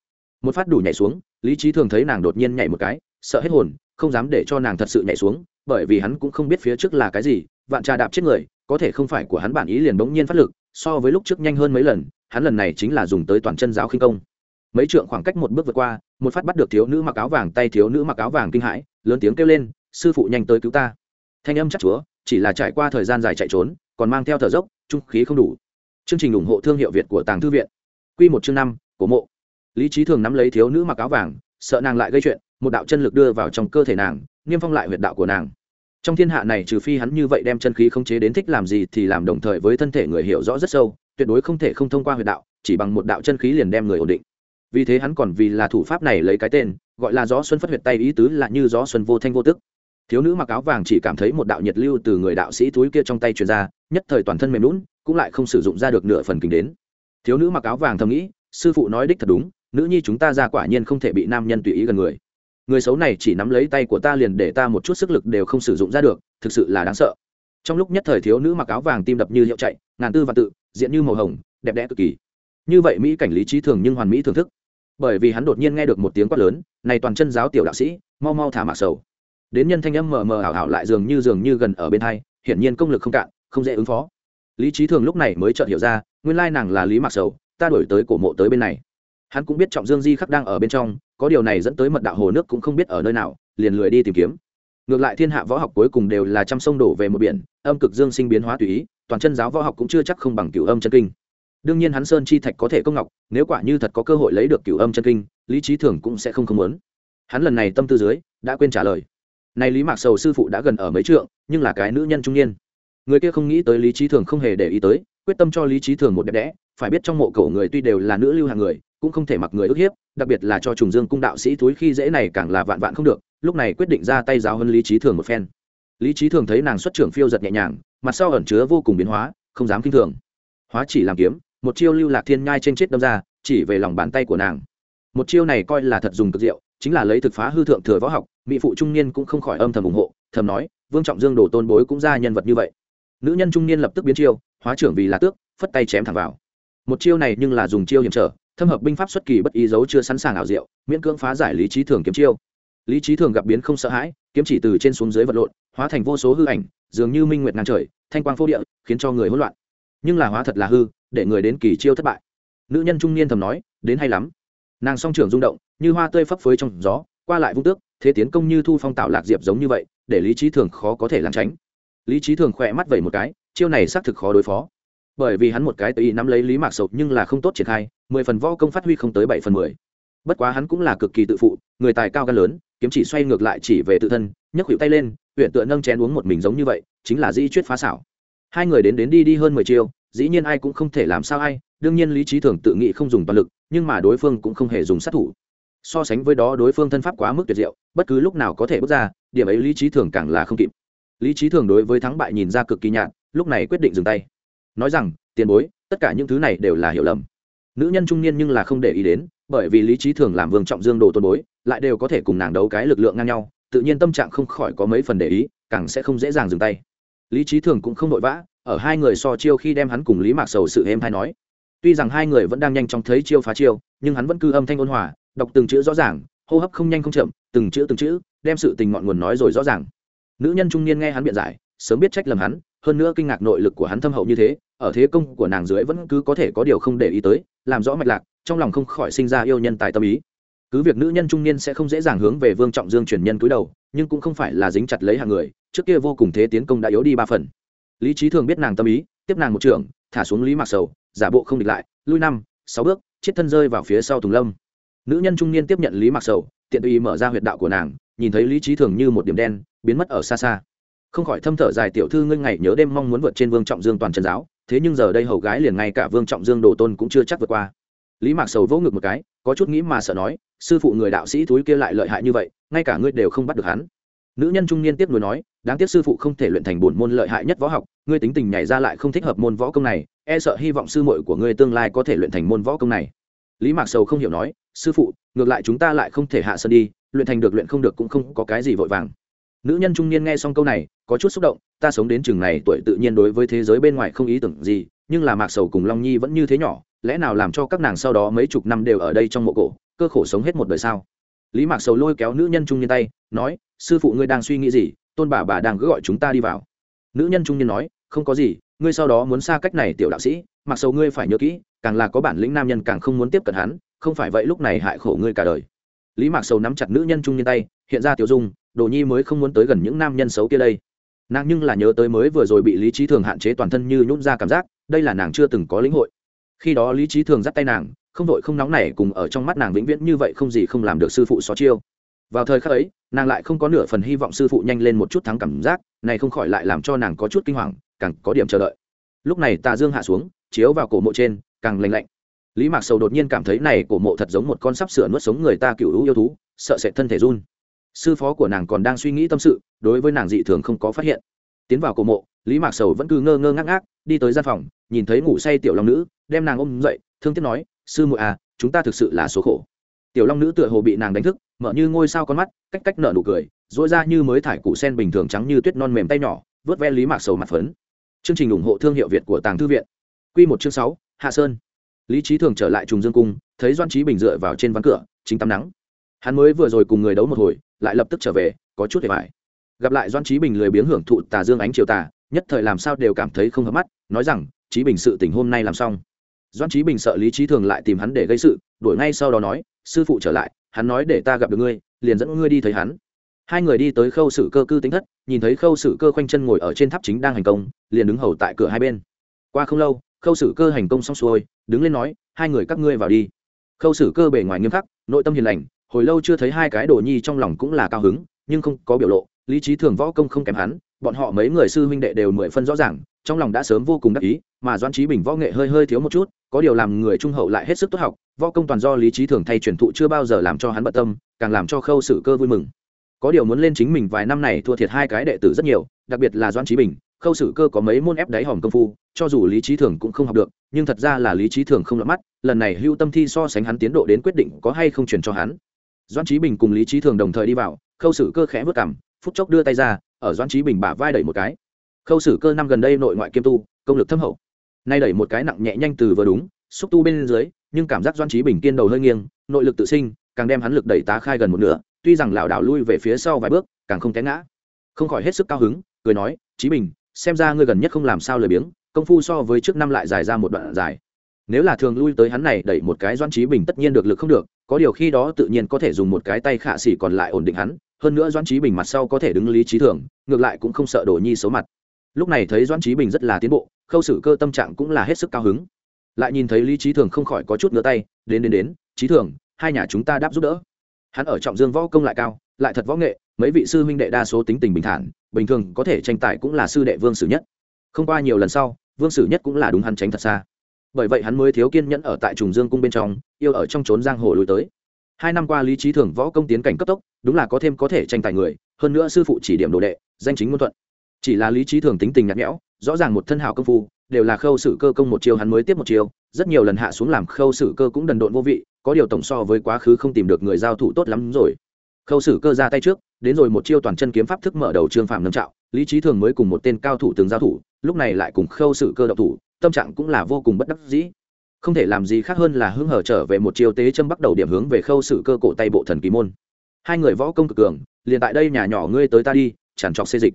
Một phát đủ nhảy xuống, lý trí thường thấy nàng đột nhiên nhảy một cái sợ hết hồn, không dám để cho nàng thật sự nhảy xuống, bởi vì hắn cũng không biết phía trước là cái gì, vạn trà đạp chết người, có thể không phải của hắn bản ý liền bỗng nhiên phát lực, so với lúc trước nhanh hơn mấy lần, hắn lần này chính là dùng tới toàn chân giáo khinh công. Mấy trượng khoảng cách một bước vượt qua, một phát bắt được thiếu nữ mặc áo vàng tay thiếu nữ mặc áo vàng kinh hãi, lớn tiếng kêu lên, sư phụ nhanh tới cứu ta. Thanh âm chắc chúa, chỉ là trải qua thời gian dài chạy trốn, còn mang theo thở dốc, trung khí không đủ. Chương trình ủng hộ thương hiệu việt của tàng thư viện. Q một chương năm của mộ. Lý trí thường nắm lấy thiếu nữ mặc áo vàng, sợ nàng lại gây chuyện một đạo chân lực đưa vào trong cơ thể nàng, niêm phong lại huyệt đạo của nàng. Trong thiên hạ này trừ phi hắn như vậy đem chân khí khống chế đến thích làm gì thì làm đồng thời với thân thể người hiểu rõ rất sâu, tuyệt đối không thể không thông qua huyệt đạo, chỉ bằng một đạo chân khí liền đem người ổn định. Vì thế hắn còn vì là thủ pháp này lấy cái tên, gọi là gió xuân phất huyệt tay ý tứ là như gió xuân vô thanh vô tức. Thiếu nữ mặc áo vàng chỉ cảm thấy một đạo nhiệt lưu từ người đạo sĩ túi kia trong tay truyền ra, nhất thời toàn thân mềm lún cũng lại không sử dụng ra được nửa phần kính đến. Thiếu nữ mặc áo vàng thầm nghĩ, sư phụ nói đích thật đúng, nữ nhi chúng ta ra quả nhiên không thể bị nam nhân tùy ý gần người người xấu này chỉ nắm lấy tay của ta liền để ta một chút sức lực đều không sử dụng ra được, thực sự là đáng sợ. Trong lúc nhất thời thiếu nữ mặc áo vàng tim đập như hiệu chạy, ngàn tư và tự, diện như màu hồng, đẹp đẽ cực kỳ. Như vậy mỹ cảnh lý trí thường nhưng hoàn mỹ thưởng thức. Bởi vì hắn đột nhiên nghe được một tiếng quát lớn, này toàn chân giáo tiểu đạo sĩ, mau mau thả mạc sầu. Đến nhân thanh âm mờ mờ ảo ảo lại dường như dường như gần ở bên hai, hiển nhiên công lực không cạn, không dễ ứng phó. Lý trí thường lúc này mới chợt hiểu ra, nguyên lai nàng là lý mạc sầu, ta đổi tới cổ mộ tới bên này hắn cũng biết trọng dương di khắc đang ở bên trong, có điều này dẫn tới mật đạo hồ nước cũng không biết ở nơi nào, liền lười đi tìm kiếm. Ngược lại thiên hạ võ học cuối cùng đều là trăm sông đổ về một biển, âm cực dương sinh biến hóa tùy ý, toàn chân giáo võ học cũng chưa chắc không bằng cửu âm chân kinh. Đương nhiên hắn sơn chi thạch có thể công ngọc, nếu quả như thật có cơ hội lấy được cửu âm chân kinh, lý trí thường cũng sẽ không không muốn. Hắn lần này tâm tư dưới, đã quên trả lời. Này lý mạc sầu sư phụ đã gần ở mấy trượng, nhưng là cái nữ nhân trung niên. Người kia không nghĩ tới lý trí thường không hề để ý tới quyết tâm cho lý trí thường một đẹp đẽ, phải biết trong mộ cổ người tuy đều là nữ lưu hàng người, cũng không thể mặc người ức hiếp, đặc biệt là cho trùng dương cung đạo sĩ túi khi dễ này càng là vạn vạn không được, lúc này quyết định ra tay giáo hơn lý trí thường một phen. Lý trí thường thấy nàng xuất trưởng phiêu giật nhẹ nhàng, mặt sau ẩn chứa vô cùng biến hóa, không dám kinh thường. Hóa chỉ làm kiếm, một chiêu lưu lạc thiên nhai trên chết đâm ra, chỉ về lòng bàn tay của nàng. Một chiêu này coi là thật dùng cực diệu, chính là lấy thực phá hư thượng thừa võ học, mỹ phụ trung niên cũng không khỏi âm thầm ủng hộ, thầm nói, vương trọng dương đồ tôn bối cũng ra nhân vật như vậy. Nữ nhân trung niên lập tức biến chiêu hóa trưởng vì là tước, phất tay chém thẳng vào. Một chiêu này nhưng là dùng chiêu hiểm trở, thâm hợp binh pháp xuất kỳ bất ý dấu chưa sẵn sàng ảo diệu, miễn cưỡng phá giải lý trí thường kiếm chiêu. Lý trí thường gặp biến không sợ hãi, kiếm chỉ từ trên xuống dưới vật lộn, hóa thành vô số hư ảnh, dường như minh nguyệt ngang trời, thanh quang phô địa, khiến cho người hỗn loạn. Nhưng là hóa thật là hư, để người đến kỳ chiêu thất bại. Nữ nhân trung niên thầm nói, đến hay lắm. Nàng song trưởng rung động, như hoa tươi phấp phới trong gió, qua lại vung tước, thế tiến công như thu phong tạo lạc diệp giống như vậy, để lý trí thường khó có thể làm tránh. Lý trí thường khỏe mắt vẩy một cái chiêu này xác thực khó đối phó. Bởi vì hắn một cái tùy nắm lấy lý mạc sầu nhưng là không tốt triển khai, mười phần võ công phát huy không tới bảy phần mười. Bất quá hắn cũng là cực kỳ tự phụ, người tài cao gan lớn, kiếm chỉ xoay ngược lại chỉ về tự thân, nhấc hiệu tay lên, huyện tựa nâng chén uống một mình giống như vậy, chính là dĩ chuyết phá xảo. Hai người đến đến đi đi hơn mười chiêu, dĩ nhiên ai cũng không thể làm sao ai, đương nhiên lý trí thường tự nghĩ không dùng toàn lực, nhưng mà đối phương cũng không hề dùng sát thủ. So sánh với đó đối phương thân pháp quá mức tuyệt diệu, bất cứ lúc nào có thể bước ra, điểm ấy lý trí thường càng là không kịp. Lý trí thường đối với thắng bại nhìn ra cực kỳ nhạt lúc này quyết định dừng tay. Nói rằng, tiền bối, tất cả những thứ này đều là hiểu lầm. Nữ nhân trung niên nhưng là không để ý đến, bởi vì lý trí thường làm vương trọng dương đồ tôn bối, lại đều có thể cùng nàng đấu cái lực lượng ngang nhau, tự nhiên tâm trạng không khỏi có mấy phần để ý, càng sẽ không dễ dàng dừng tay. Lý trí thường cũng không vội vã, ở hai người so chiêu khi đem hắn cùng lý mạc sầu sự êm hay nói. Tuy rằng hai người vẫn đang nhanh chóng thấy chiêu phá chiêu, nhưng hắn vẫn cư âm thanh ôn hòa, đọc từng chữ rõ ràng, hô hấp không nhanh không chậm, từng chữ từng chữ, đem sự tình ngọn nguồn nói rồi rõ ràng. Nữ nhân trung niên nghe hắn biện giải, sớm biết trách lầm hắn hơn nữa kinh ngạc nội lực của hắn thâm hậu như thế, ở thế công của nàng dưới vẫn cứ có thể có điều không để ý tới, làm rõ mạch lạc, trong lòng không khỏi sinh ra yêu nhân tài tâm ý. Cứ việc nữ nhân trung niên sẽ không dễ dàng hướng về vương trọng dương truyền nhân cúi đầu, nhưng cũng không phải là dính chặt lấy hàng người, trước kia vô cùng thế tiến công đã yếu đi ba phần. Lý trí thường biết nàng tâm ý, tiếp nàng một trường, thả xuống lý mạc sầu, giả bộ không địch lại, lui năm, sáu bước, chết thân rơi vào phía sau tùng lâm. Nữ nhân trung niên tiếp nhận lý mạc sầu, tiện tùy mở ra huyệt đạo của nàng, nhìn thấy lý trí thường như một điểm đen, biến mất ở xa xa không khỏi thâm thở dài, tiểu thư ngưng ngày nhớ đêm mong muốn vượt trên vương trọng dương toàn trần giáo, thế nhưng giờ đây hầu gái liền ngay cả vương trọng dương đồ tôn cũng chưa chắc vượt qua. Lý mạc sầu vỗ ngực một cái, có chút nghĩ mà sợ nói, sư phụ người đạo sĩ thúi kia lại lợi hại như vậy, ngay cả ngươi đều không bắt được hắn. Nữ nhân trung niên tiếp nối nói, đáng tiếc sư phụ không thể luyện thành bổn môn lợi hại nhất võ học, ngươi tính tình nhảy ra lại không thích hợp môn võ công này e sợ hy vọng sư muội của ngươi tương lai có thể luyện thành môn võ công này. Lý mạc sầu không hiểu nói, sư phụ, ngược lại chúng ta lại không thể hạ sân đi, luyện thành được luyện không được cũng không có cái gì vội vàng nữ nhân trung niên nghe xong câu này, có chút xúc động, ta sống đến chừng này tuổi tự nhiên đối với thế giới bên ngoài không ý tưởng gì, nhưng là mạc sầu cùng long nhi vẫn như thế nhỏ, lẽ nào làm cho các nàng sau đó mấy chục năm đều ở đây trong mộ cổ, cơ khổ sống hết một đời sao? Lý mạc sầu lôi kéo nữ nhân trung niên tay, nói, sư phụ ngươi đang suy nghĩ gì? Tôn bà bà đang cứ gọi chúng ta đi vào. Nữ nhân trung niên nói, không có gì, ngươi sau đó muốn xa cách này tiểu đạo sĩ mặc sầu ngươi phải nhớ kỹ, càng là có bản lĩnh nam nhân càng không muốn tiếp cận hắn, không phải vậy lúc này hại khổ ngươi cả đời. Lý mạc sầu nắm chặt nữ nhân trung niên tay, hiện ra tiểu dung đồ nhi mới không muốn tới gần những nam nhân xấu kia đây. Nàng nhưng là nhớ tới mới vừa rồi bị lý trí thường hạn chế toàn thân như nhún ra cảm giác, đây là nàng chưa từng có lĩnh hội. Khi đó lý trí thường dắt tay nàng, không vội không nóng nảy cùng ở trong mắt nàng vĩnh viễn như vậy không gì không làm được sư phụ xó chiêu. Vào thời khắc ấy, nàng lại không có nửa phần hy vọng sư phụ nhanh lên một chút thắng cảm giác, này không khỏi lại làm cho nàng có chút kinh hoàng, càng có điểm chờ đợi. Lúc này tà dương hạ xuống, chiếu vào cổ mộ trên, càng lành lạnh. Lý mạc sầu đột nhiên cảm thấy này cổ mộ thật giống một con sắp sửa nuốt sống người ta cựu hữu yêu thú, sợ sệt thân thể run sư phó của nàng còn đang suy nghĩ tâm sự, đối với nàng dị thường không có phát hiện. Tiến vào cổ mộ, lý mạc sầu vẫn cứ ngơ ngơ ngác ngác, đi tới gian phòng, nhìn thấy ngủ say tiểu long nữ, đem nàng ôm dậy, thương tiếc nói, sư muội à chúng ta thực sự là số khổ. Tiểu long nữ tựa hồ bị nàng đánh thức, mở như ngôi sao con mắt, cách cách nở nụ cười dỗi ra như mới thải củ sen bình thường trắng như tuyết non mềm tay nhỏ, vớt ve lý mạc sầu mặt phấn. Chương trình ủng hộ thương hiệu việt của tàng thư viện. Q một chương sáu, hạ sơn. Lý trí thường trở lại trùng dương cung, thấy doan trí bình dựa vào trên ván cửa, chính tắm nắng hắn mới vừa rồi cùng người đấu một hồi, lại lập tức trở về, có chút để phải gặp lại doan trí bình lười biếng hưởng thụ tà dương ánh chiều tà, nhất thời làm sao đều cảm thấy không hợp mắt, nói rằng trí bình sự tình hôm nay làm xong. Doan trí bình sợ lý trí thường lại tìm hắn để gây sự, đuổi ngay sau đó nói, sư phụ trở lại, hắn nói để ta gặp được ngươi, liền dẫn ngươi đi thấy hắn. Hai người đi tới khâu sử cơ cư tính thất, nhìn thấy khâu sử cơ khoanh chân ngồi ở trên tháp chính đang hành công, liền đứng hầu tại cửa hai bên. Qua không lâu, khâu sử cơ hành công xong xuôi, đứng lên nói, hai người các ngươi vào đi. Khâu sử cơ bề ngoài nghiêm khắc, nội tâm hiền lành hồi lâu chưa thấy hai cái đồ nhi trong lòng cũng là cao hứng, nhưng không có biểu lộ, lý trí thường võ công không kém hắn, bọn họ mấy người sư huynh đệ đều mười phân rõ ràng, trong lòng đã sớm vô cùng đắc ý, mà doãn trí bình võ nghệ hơi hơi thiếu một chút, có điều làm người trung hậu lại hết sức tốt học, võ công toàn do lý trí thường thay truyền thụ chưa bao giờ làm cho hắn bận tâm, càng làm cho khâu sử cơ vui mừng. Có điều muốn lên chính mình vài năm này thua thiệt hai cái đệ tử rất nhiều, đặc biệt là doãn trí bình, khâu sử cơ có mấy môn ép đáy hòm công phu, cho dù lý trí thường cũng không học được, nhưng thật ra là lý trí thường không lọt mắt, lần này hưu tâm thi so sánh hắn tiến độ đến quyết định có hay không truyền cho hắn doãn trí bình cùng lý trí thường đồng thời đi vào, khâu sử cơ khẽ vớt cảm phút chốc đưa tay ra, ở doãn trí bình bả vai đẩy một cái. Khâu sử cơ năm gần đây nội ngoại kiêm tu, công lực thâm hậu. Nay đẩy một cái nặng nhẹ nhanh từ vừa đúng, xúc tu bên dưới, nhưng cảm giác doãn trí bình kiên đầu hơi nghiêng, nội lực tự sinh, càng đem hắn lực đẩy tá khai gần một nửa, tuy rằng lảo đảo lui về phía sau vài bước, càng không té ngã. Không khỏi hết sức cao hứng, cười nói trí bình, xem ra ngươi gần nhất không làm sao lười biếng, công phu so với trước năm lại dài ra một đoạn dài nếu là thường lui tới hắn này, đẩy một cái doãn trí bình tất nhiên được lực không được, có điều khi đó tự nhiên có thể dùng một cái tay khả xỉ còn lại ổn định hắn, hơn nữa doãn trí bình mặt sau có thể đứng lý trí thường, ngược lại cũng không sợ đồ nhi xấu mặt. Lúc này thấy doãn trí bình rất là tiến bộ, khâu xử cơ tâm trạng cũng là hết sức cao hứng. Lại nhìn thấy lý trí thường không khỏi có chút ngửa tay, đến đến đến, trí thường, hai nhà chúng ta đáp giúp đỡ. Hắn ở trọng dương võ công lại cao, lại thật võ nghệ, mấy vị sư huynh đệ đa số tính tình bình thản, bình thường có thể tranh tài cũng là sư đệ vương sử nhất. Không qua nhiều lần sau, vương sử nhất cũng là đúng hắn tránh thật xa bởi vậy hắn mới thiếu kiên nhẫn ở tại trùng dương cung bên trong, yêu ở trong trốn giang hồ lùi tới. Hai năm qua lý trí thường võ công tiến cảnh cấp tốc, đúng là có thêm có thể tranh tài người, hơn nữa sư phụ chỉ điểm đồ đệ, danh chính ngôn thuận. Chỉ là lý trí thường tính tình nhạt nhẽo, rõ ràng một thân hào công phu, đều là khâu sử cơ công một chiêu hắn mới tiếp một chiêu, rất nhiều lần hạ xuống làm khâu sử cơ cũng đần độn vô vị, có điều tổng so với quá khứ không tìm được người giao thủ tốt lắm rồi. Khâu sử cơ ra tay trước, đến rồi một chiêu toàn chân kiếm pháp thức mở đầu trương phạm nâm trạo, lý trí thường mới cùng một tên cao thủ từng giao thủ, lúc này lại cùng khâu sử cơ độc thủ tâm trạng cũng là vô cùng bất đắc dĩ. Không thể làm gì khác hơn là hưng hở trở về một chiều tế châm bắt đầu điểm hướng về khâu sử cơ cổ tay bộ thần kỳ môn. Hai người võ công cực cường liền tại đây nhà nhỏ ngươi tới ta đi chẳng trọc xê dịch.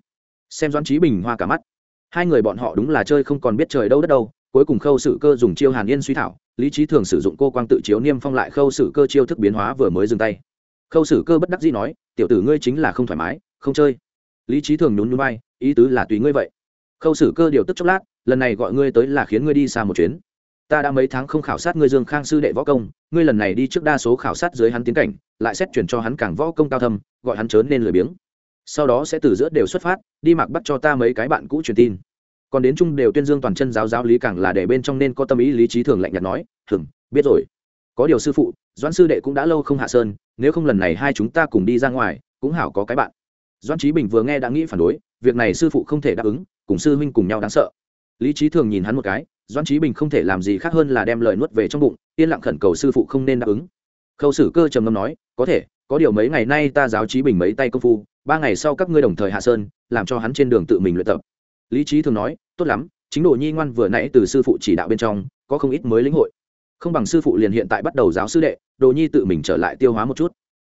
Xem doãn trí bình hoa cả mắt. Hai người bọn họ đúng là chơi không còn biết trời đâu đất đâu cuối cùng khâu sử cơ dùng chiêu hàn yên suy thảo lý trí thường sử dụng cô quang tự chiếu niêm phong lại khâu sử cơ chiêu thức biến hóa vừa mới dừng tay. Khâu sử cơ bất đắc dĩ nói tiểu tử ngươi chính là không thoải mái không chơi. Lý trí thường nhún nhún bay, ý tứ là tùy ngươi vậy khâu sử cơ điều tức chốc lát, lần này gọi ngươi tới là khiến ngươi đi xa một chuyến. Ta đã mấy tháng không khảo sát ngươi dương khang sư đệ võ công, ngươi lần này đi trước đa số khảo sát dưới hắn tiến cảnh, lại xét chuyển cho hắn càng võ công cao thâm, gọi hắn trớn nên lười biếng. Sau đó sẽ từ giữa đều xuất phát, đi mặc bắt cho ta mấy cái bạn cũ truyền tin. Còn đến chung đều tuyên dương toàn chân giáo giáo lý càng là để bên trong nên có tâm ý lý trí thường lạnh nhạt nói hừng biết rồi. Có điều sư phụ, doãn sư đệ cũng đã lâu không hạ sơn, nếu không lần này hai chúng ta cùng đi ra ngoài, cũng hảo có cái bạn doãn trí bình vừa nghe đã nghĩ phản đối, việc này sư phụ không thể đáp ứng, cùng sư huynh cùng nhau đáng sợ. Lý trí thường nhìn hắn một cái, doãn trí bình không thể làm gì khác hơn là đem lời nuốt về trong bụng, yên lặng khẩn cầu sư phụ không nên đáp ứng. Khâu sử cơ trầm ngâm nói, có thể, có điều mấy ngày nay ta giáo trí bình mấy tay công phu, ba ngày sau các ngươi đồng thời hạ sơn, làm cho hắn trên đường tự mình luyện tập. Lý trí thường nói, tốt lắm, chính đồ nhi ngoan vừa nãy từ sư phụ chỉ đạo bên trong, có không ít mới lĩnh hội. Không bằng sư phụ liền hiện tại bắt đầu giáo sư đệ, đồ nhi tự mình trở lại tiêu hóa một chút.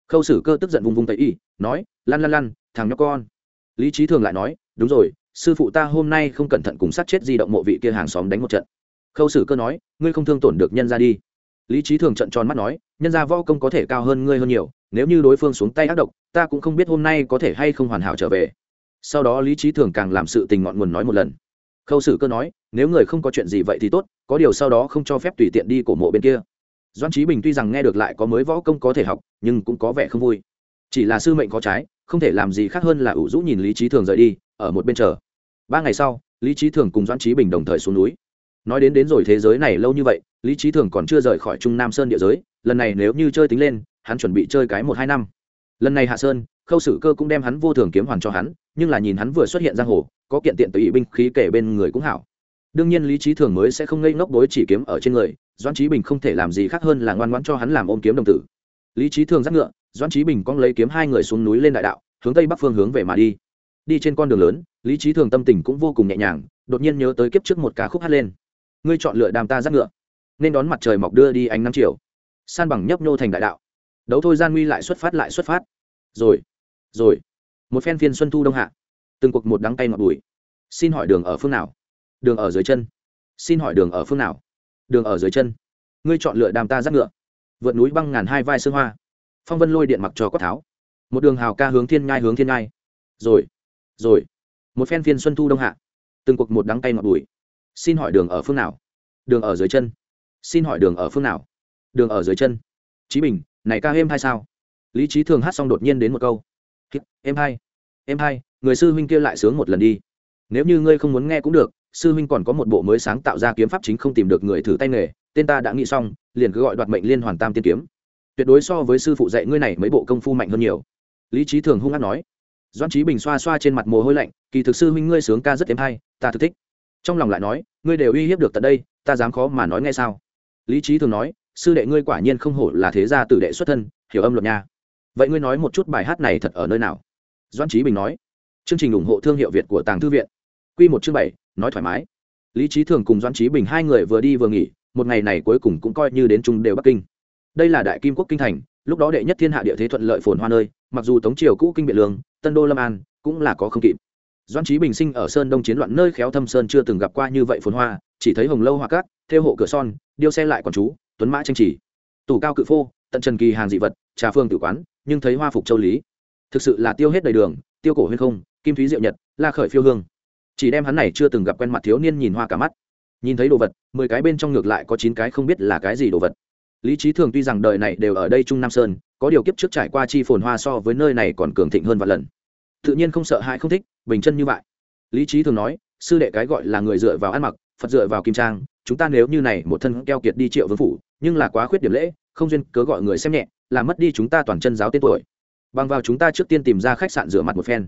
Khâu sử cơ tức giận vung vung tay y, nói lăn lăn lăn thằng nhóc con. Lý trí thường lại nói, đúng rồi, sư phụ ta hôm nay không cẩn thận cùng sát chết di động mộ vị kia hàng xóm đánh một trận. Khâu sử cơ nói, ngươi không thương tổn được nhân ra đi. Lý trí thường trận tròn mắt nói, nhân ra võ công có thể cao hơn ngươi hơn nhiều, nếu như đối phương xuống tay ác độc, ta cũng không biết hôm nay có thể hay không hoàn hảo trở về. Sau đó lý trí thường càng làm sự tình ngọn nguồn nói một lần. Khâu sử cơ nói, nếu người không có chuyện gì vậy thì tốt, có điều sau đó không cho phép tùy tiện đi cổ mộ bên kia. Doan trí bình tuy rằng nghe được lại có mới võ công có thể học, nhưng cũng có vẻ không vui. Chỉ là sư mệnh có trái không thể làm gì khác hơn là ủ rũ nhìn lý trí thường rời đi, ở một bên chờ. Ba ngày sau, lý trí thường cùng Doãn trí bình đồng thời xuống núi. Nói đến đến rồi thế giới này lâu như vậy, lý trí thường còn chưa rời khỏi trung nam sơn địa giới, lần này nếu như chơi tính lên, hắn chuẩn bị chơi cái một hai năm. Lần này hạ sơn, khâu sử cơ cũng đem hắn vô thường kiếm hoàn cho hắn, nhưng là nhìn hắn vừa xuất hiện giang hồ, có kiện tiện tùy binh khí kể bên người cũng hảo. Đương nhiên lý trí thường mới sẽ không ngây ngốc đối chỉ kiếm ở trên người, doãn trí bình không thể làm gì khác hơn là ngoan ngoãn cho hắn làm ôm kiếm đồng tử. Lý trí thường dắt ngựa doãn trí bình cong lấy kiếm hai người xuống núi lên đại đạo, hướng tây bắc phương hướng về mà đi. Đi trên con đường lớn, lý trí thường tâm tình cũng vô cùng nhẹ nhàng, đột nhiên nhớ tới kiếp trước một ca khúc hát lên. Ngươi chọn lựa đàm ta giác ngựa, nên đón mặt trời mọc đưa đi ánh nắng chiều. San bằng nhấp nhô thành đại đạo. Đấu thôi gian nguy lại xuất phát lại xuất phát. Rồi rồi. Một phen phiên xuân thu đông hạ. Từng cuộc một đắng tay ngọt bùi. Xin hỏi đường ở phương nào? Đường ở dưới chân. Xin hỏi đường ở phương nào? Đường ở dưới chân. Ngươi chọn lựa đàm ta giác ngựa. Vượt núi băng ngàn hai vai sương hoa phong vân lôi điện mặc cho quát tháo. Một đường hào ca hướng thiên ngai hướng thiên ngai rồi rồi. Một phen phiên xuân thu đông hạ. Từng cuộc một đắng tay ngọt bùi. Xin hỏi đường ở phương nào? Đường ở dưới chân. Xin hỏi đường ở phương nào? Đường ở dưới chân. Chí bình, này ca êm hay sao? Lý trí thường hát xong đột nhiên đến một câu. Em hai em hai người sư huynh kia lại sướng một lần đi. Nếu như ngươi không muốn nghe cũng được, sư huynh còn có một bộ mới sáng tạo ra kiếm pháp chính không tìm được người thử tay nghề, tên ta đã nghĩ xong, liền cứ gọi đoạt mệnh liên hoàn tam tiên kiếm tuyệt đối so với sư phụ dạy ngươi này mấy bộ công phu mạnh hơn nhiều. Lý trí thường hung hát nói. Doan trí bình xoa xoa trên mặt mồ hôi lạnh, kỳ thực sư huynh ngươi sướng ca rất êm hay, ta thực thích. Trong lòng lại nói, ngươi đều uy hiếp được tận đây, ta dám khó mà nói nghe sao? Lý trí thường nói, sư đệ ngươi quả nhiên không hổ là thế gia tử đệ xuất thân, hiểu âm luật nha. Vậy ngươi nói một chút bài hát này thật ở nơi nào? Doan trí bình nói. Chương trình ủng hộ thương hiệu việt của tàng thư viện. Q một chương bảy, nói thoải mái. Lý trí thường cùng doan trí bình hai người vừa đi vừa nghỉ, một ngày này cuối cùng cũng coi như đến Chung đều bắc kinh đây là đại kim quốc kinh thành, lúc đó đệ nhất thiên hạ địa thế thuận lợi phồn hoa nơi, mặc dù tống triều cũ kinh biện lương, tân đô lâm an cũng là có không kịp. Doan trí bình sinh ở sơn đông chiến loạn nơi khéo thâm sơn chưa từng gặp qua như vậy phồn hoa, chỉ thấy hồng lâu hoa cát, theo hộ cửa son, điêu xe lại còn chú, tuấn mã tranh chỉ. Tủ cao cự phô, tận trần kỳ hàng dị vật, trà phương tử quán, nhưng thấy hoa phục châu lý. Thực sự là tiêu hết đầy đường, tiêu cổ huyên không, kim thúy diệu nhật, la khởi phiêu hương. Chỉ đem hắn này chưa từng gặp quen mặt thiếu niên nhìn hoa cả mắt. Nhìn thấy đồ vật, mười cái bên trong ngược lại có chín cái không biết là cái gì đồ vật lý trí thường tuy rằng đời này đều ở đây trung nam sơn, có điều kiếp trước trải qua chi phồn hoa so với nơi này còn cường thịnh hơn vài lần. Tự nhiên không sợ hãi không thích, bình chân như vậy. Lý trí thường nói, sư đệ cái gọi là người dựa vào ăn mặc, phật dựa vào kim trang, chúng ta nếu như này một thân keo kiệt đi triệu vương phủ, nhưng là quá khuyết điểm lễ, không duyên cớ gọi người xem nhẹ, là mất đi chúng ta toàn chân giáo tên tuổi. Bằng vào chúng ta trước tiên tìm ra khách sạn rửa mặt một phen.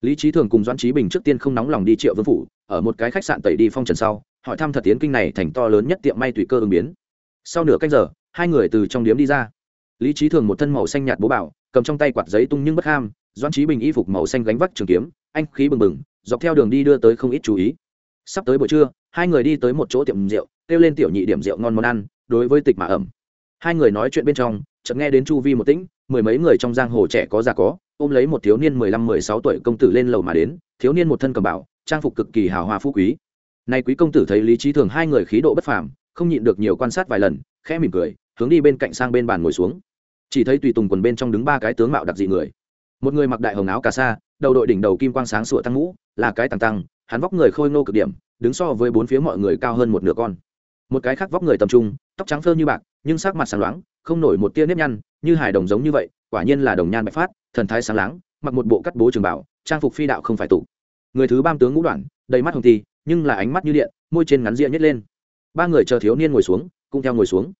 Lý trí thường cùng doãn trí bình trước tiên không nóng lòng đi triệu vương phủ, ở một cái khách sạn tẩy đi phong trần sau, hỏi thăm thật tiến kinh này thành to lớn nhất tiệm may tùy cơ ứng biến. Sau nửa canh giờ hai người từ trong điếm đi ra. Lý trí thường một thân màu xanh nhạt bố bảo, cầm trong tay quạt giấy tung nhưng bất ham, doãn trí bình y phục màu xanh gánh vác trường kiếm, anh khí bừng bừng, dọc theo đường đi đưa tới không ít chú ý. Sắp tới buổi trưa, hai người đi tới một chỗ tiệm rượu, kêu lên tiểu nhị điểm rượu ngon món ăn, đối với tịch mà ẩm. Hai người nói chuyện bên trong, chợt nghe đến chu vi một tĩnh, mười mấy người trong giang hồ trẻ có già có, ôm lấy một thiếu niên mười lăm, mười sáu tuổi công tử lên lầu mà đến, thiếu niên một thân cầm bảo, trang phục cực kỳ hào hoa phú quý. Nay quý công tử thấy lý trí thường hai người khí độ bất phàm, không nhịn được nhiều quan sát vài lần, khẽ mỉm cười hướng đi bên cạnh sang bên bàn ngồi xuống. Chỉ thấy tùy tùng quần bên trong đứng ba cái tướng mạo đặc dị người. Một người mặc đại hồng áo cà sa, đầu đội đỉnh đầu kim quang sáng sủa tăng ngũ là cái tàng tăng, hắn vóc người khôi ngô cực điểm, đứng so với bốn phía mọi người cao hơn một nửa con. Một cái khác vóc người tầm trung, tóc trắng phơ như bạc, nhưng sắc mặt sáng loáng, không nổi một tia nếp nhăn, như hài đồng giống như vậy, quả nhiên là đồng nhan bạch phát, thần thái sáng láng, mặc một bộ cắt bố trường bảo, trang phục phi đạo không phải tụ. Người thứ ba tướng ngũ đoạn, đầy mắt hồng thi nhưng là ánh mắt như điện, môi trên ngắn diện nhét lên. Ba người chờ thiếu niên ngồi xuống, cũng theo ngồi xuống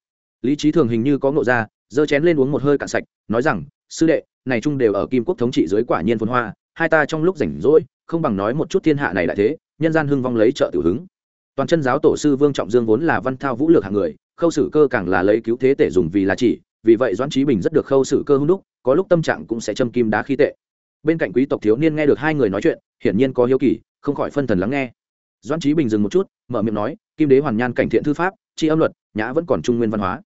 lý trí thường hình như có ngộ ra, giơ chén lên uống một hơi cạn sạch, nói rằng, sư đệ, này chung đều ở kim quốc thống trị dưới quả nhiên phồn hoa, hai ta trong lúc rảnh rỗi, không bằng nói một chút thiên hạ này lại thế, nhân gian hưng vong lấy trợ tiểu hứng. Toàn chân giáo tổ sư vương trọng dương vốn là văn thao vũ lược hạng người, khâu sử cơ càng là lấy cứu thế tể dùng vì là chỉ, vì vậy doãn trí bình rất được khâu sử cơ hung đúc, có lúc tâm trạng cũng sẽ châm kim đá khí tệ. Bên cạnh quý tộc thiếu niên nghe được hai người nói chuyện, hiển nhiên có hiếu kỳ, không khỏi phân thần lắng nghe. Doãn trí bình dừng một chút, mở miệng nói, kim đế hoàn nhan cảnh thiện thư pháp, tri âm luật, nhã vẫn còn trung nguyên văn hóa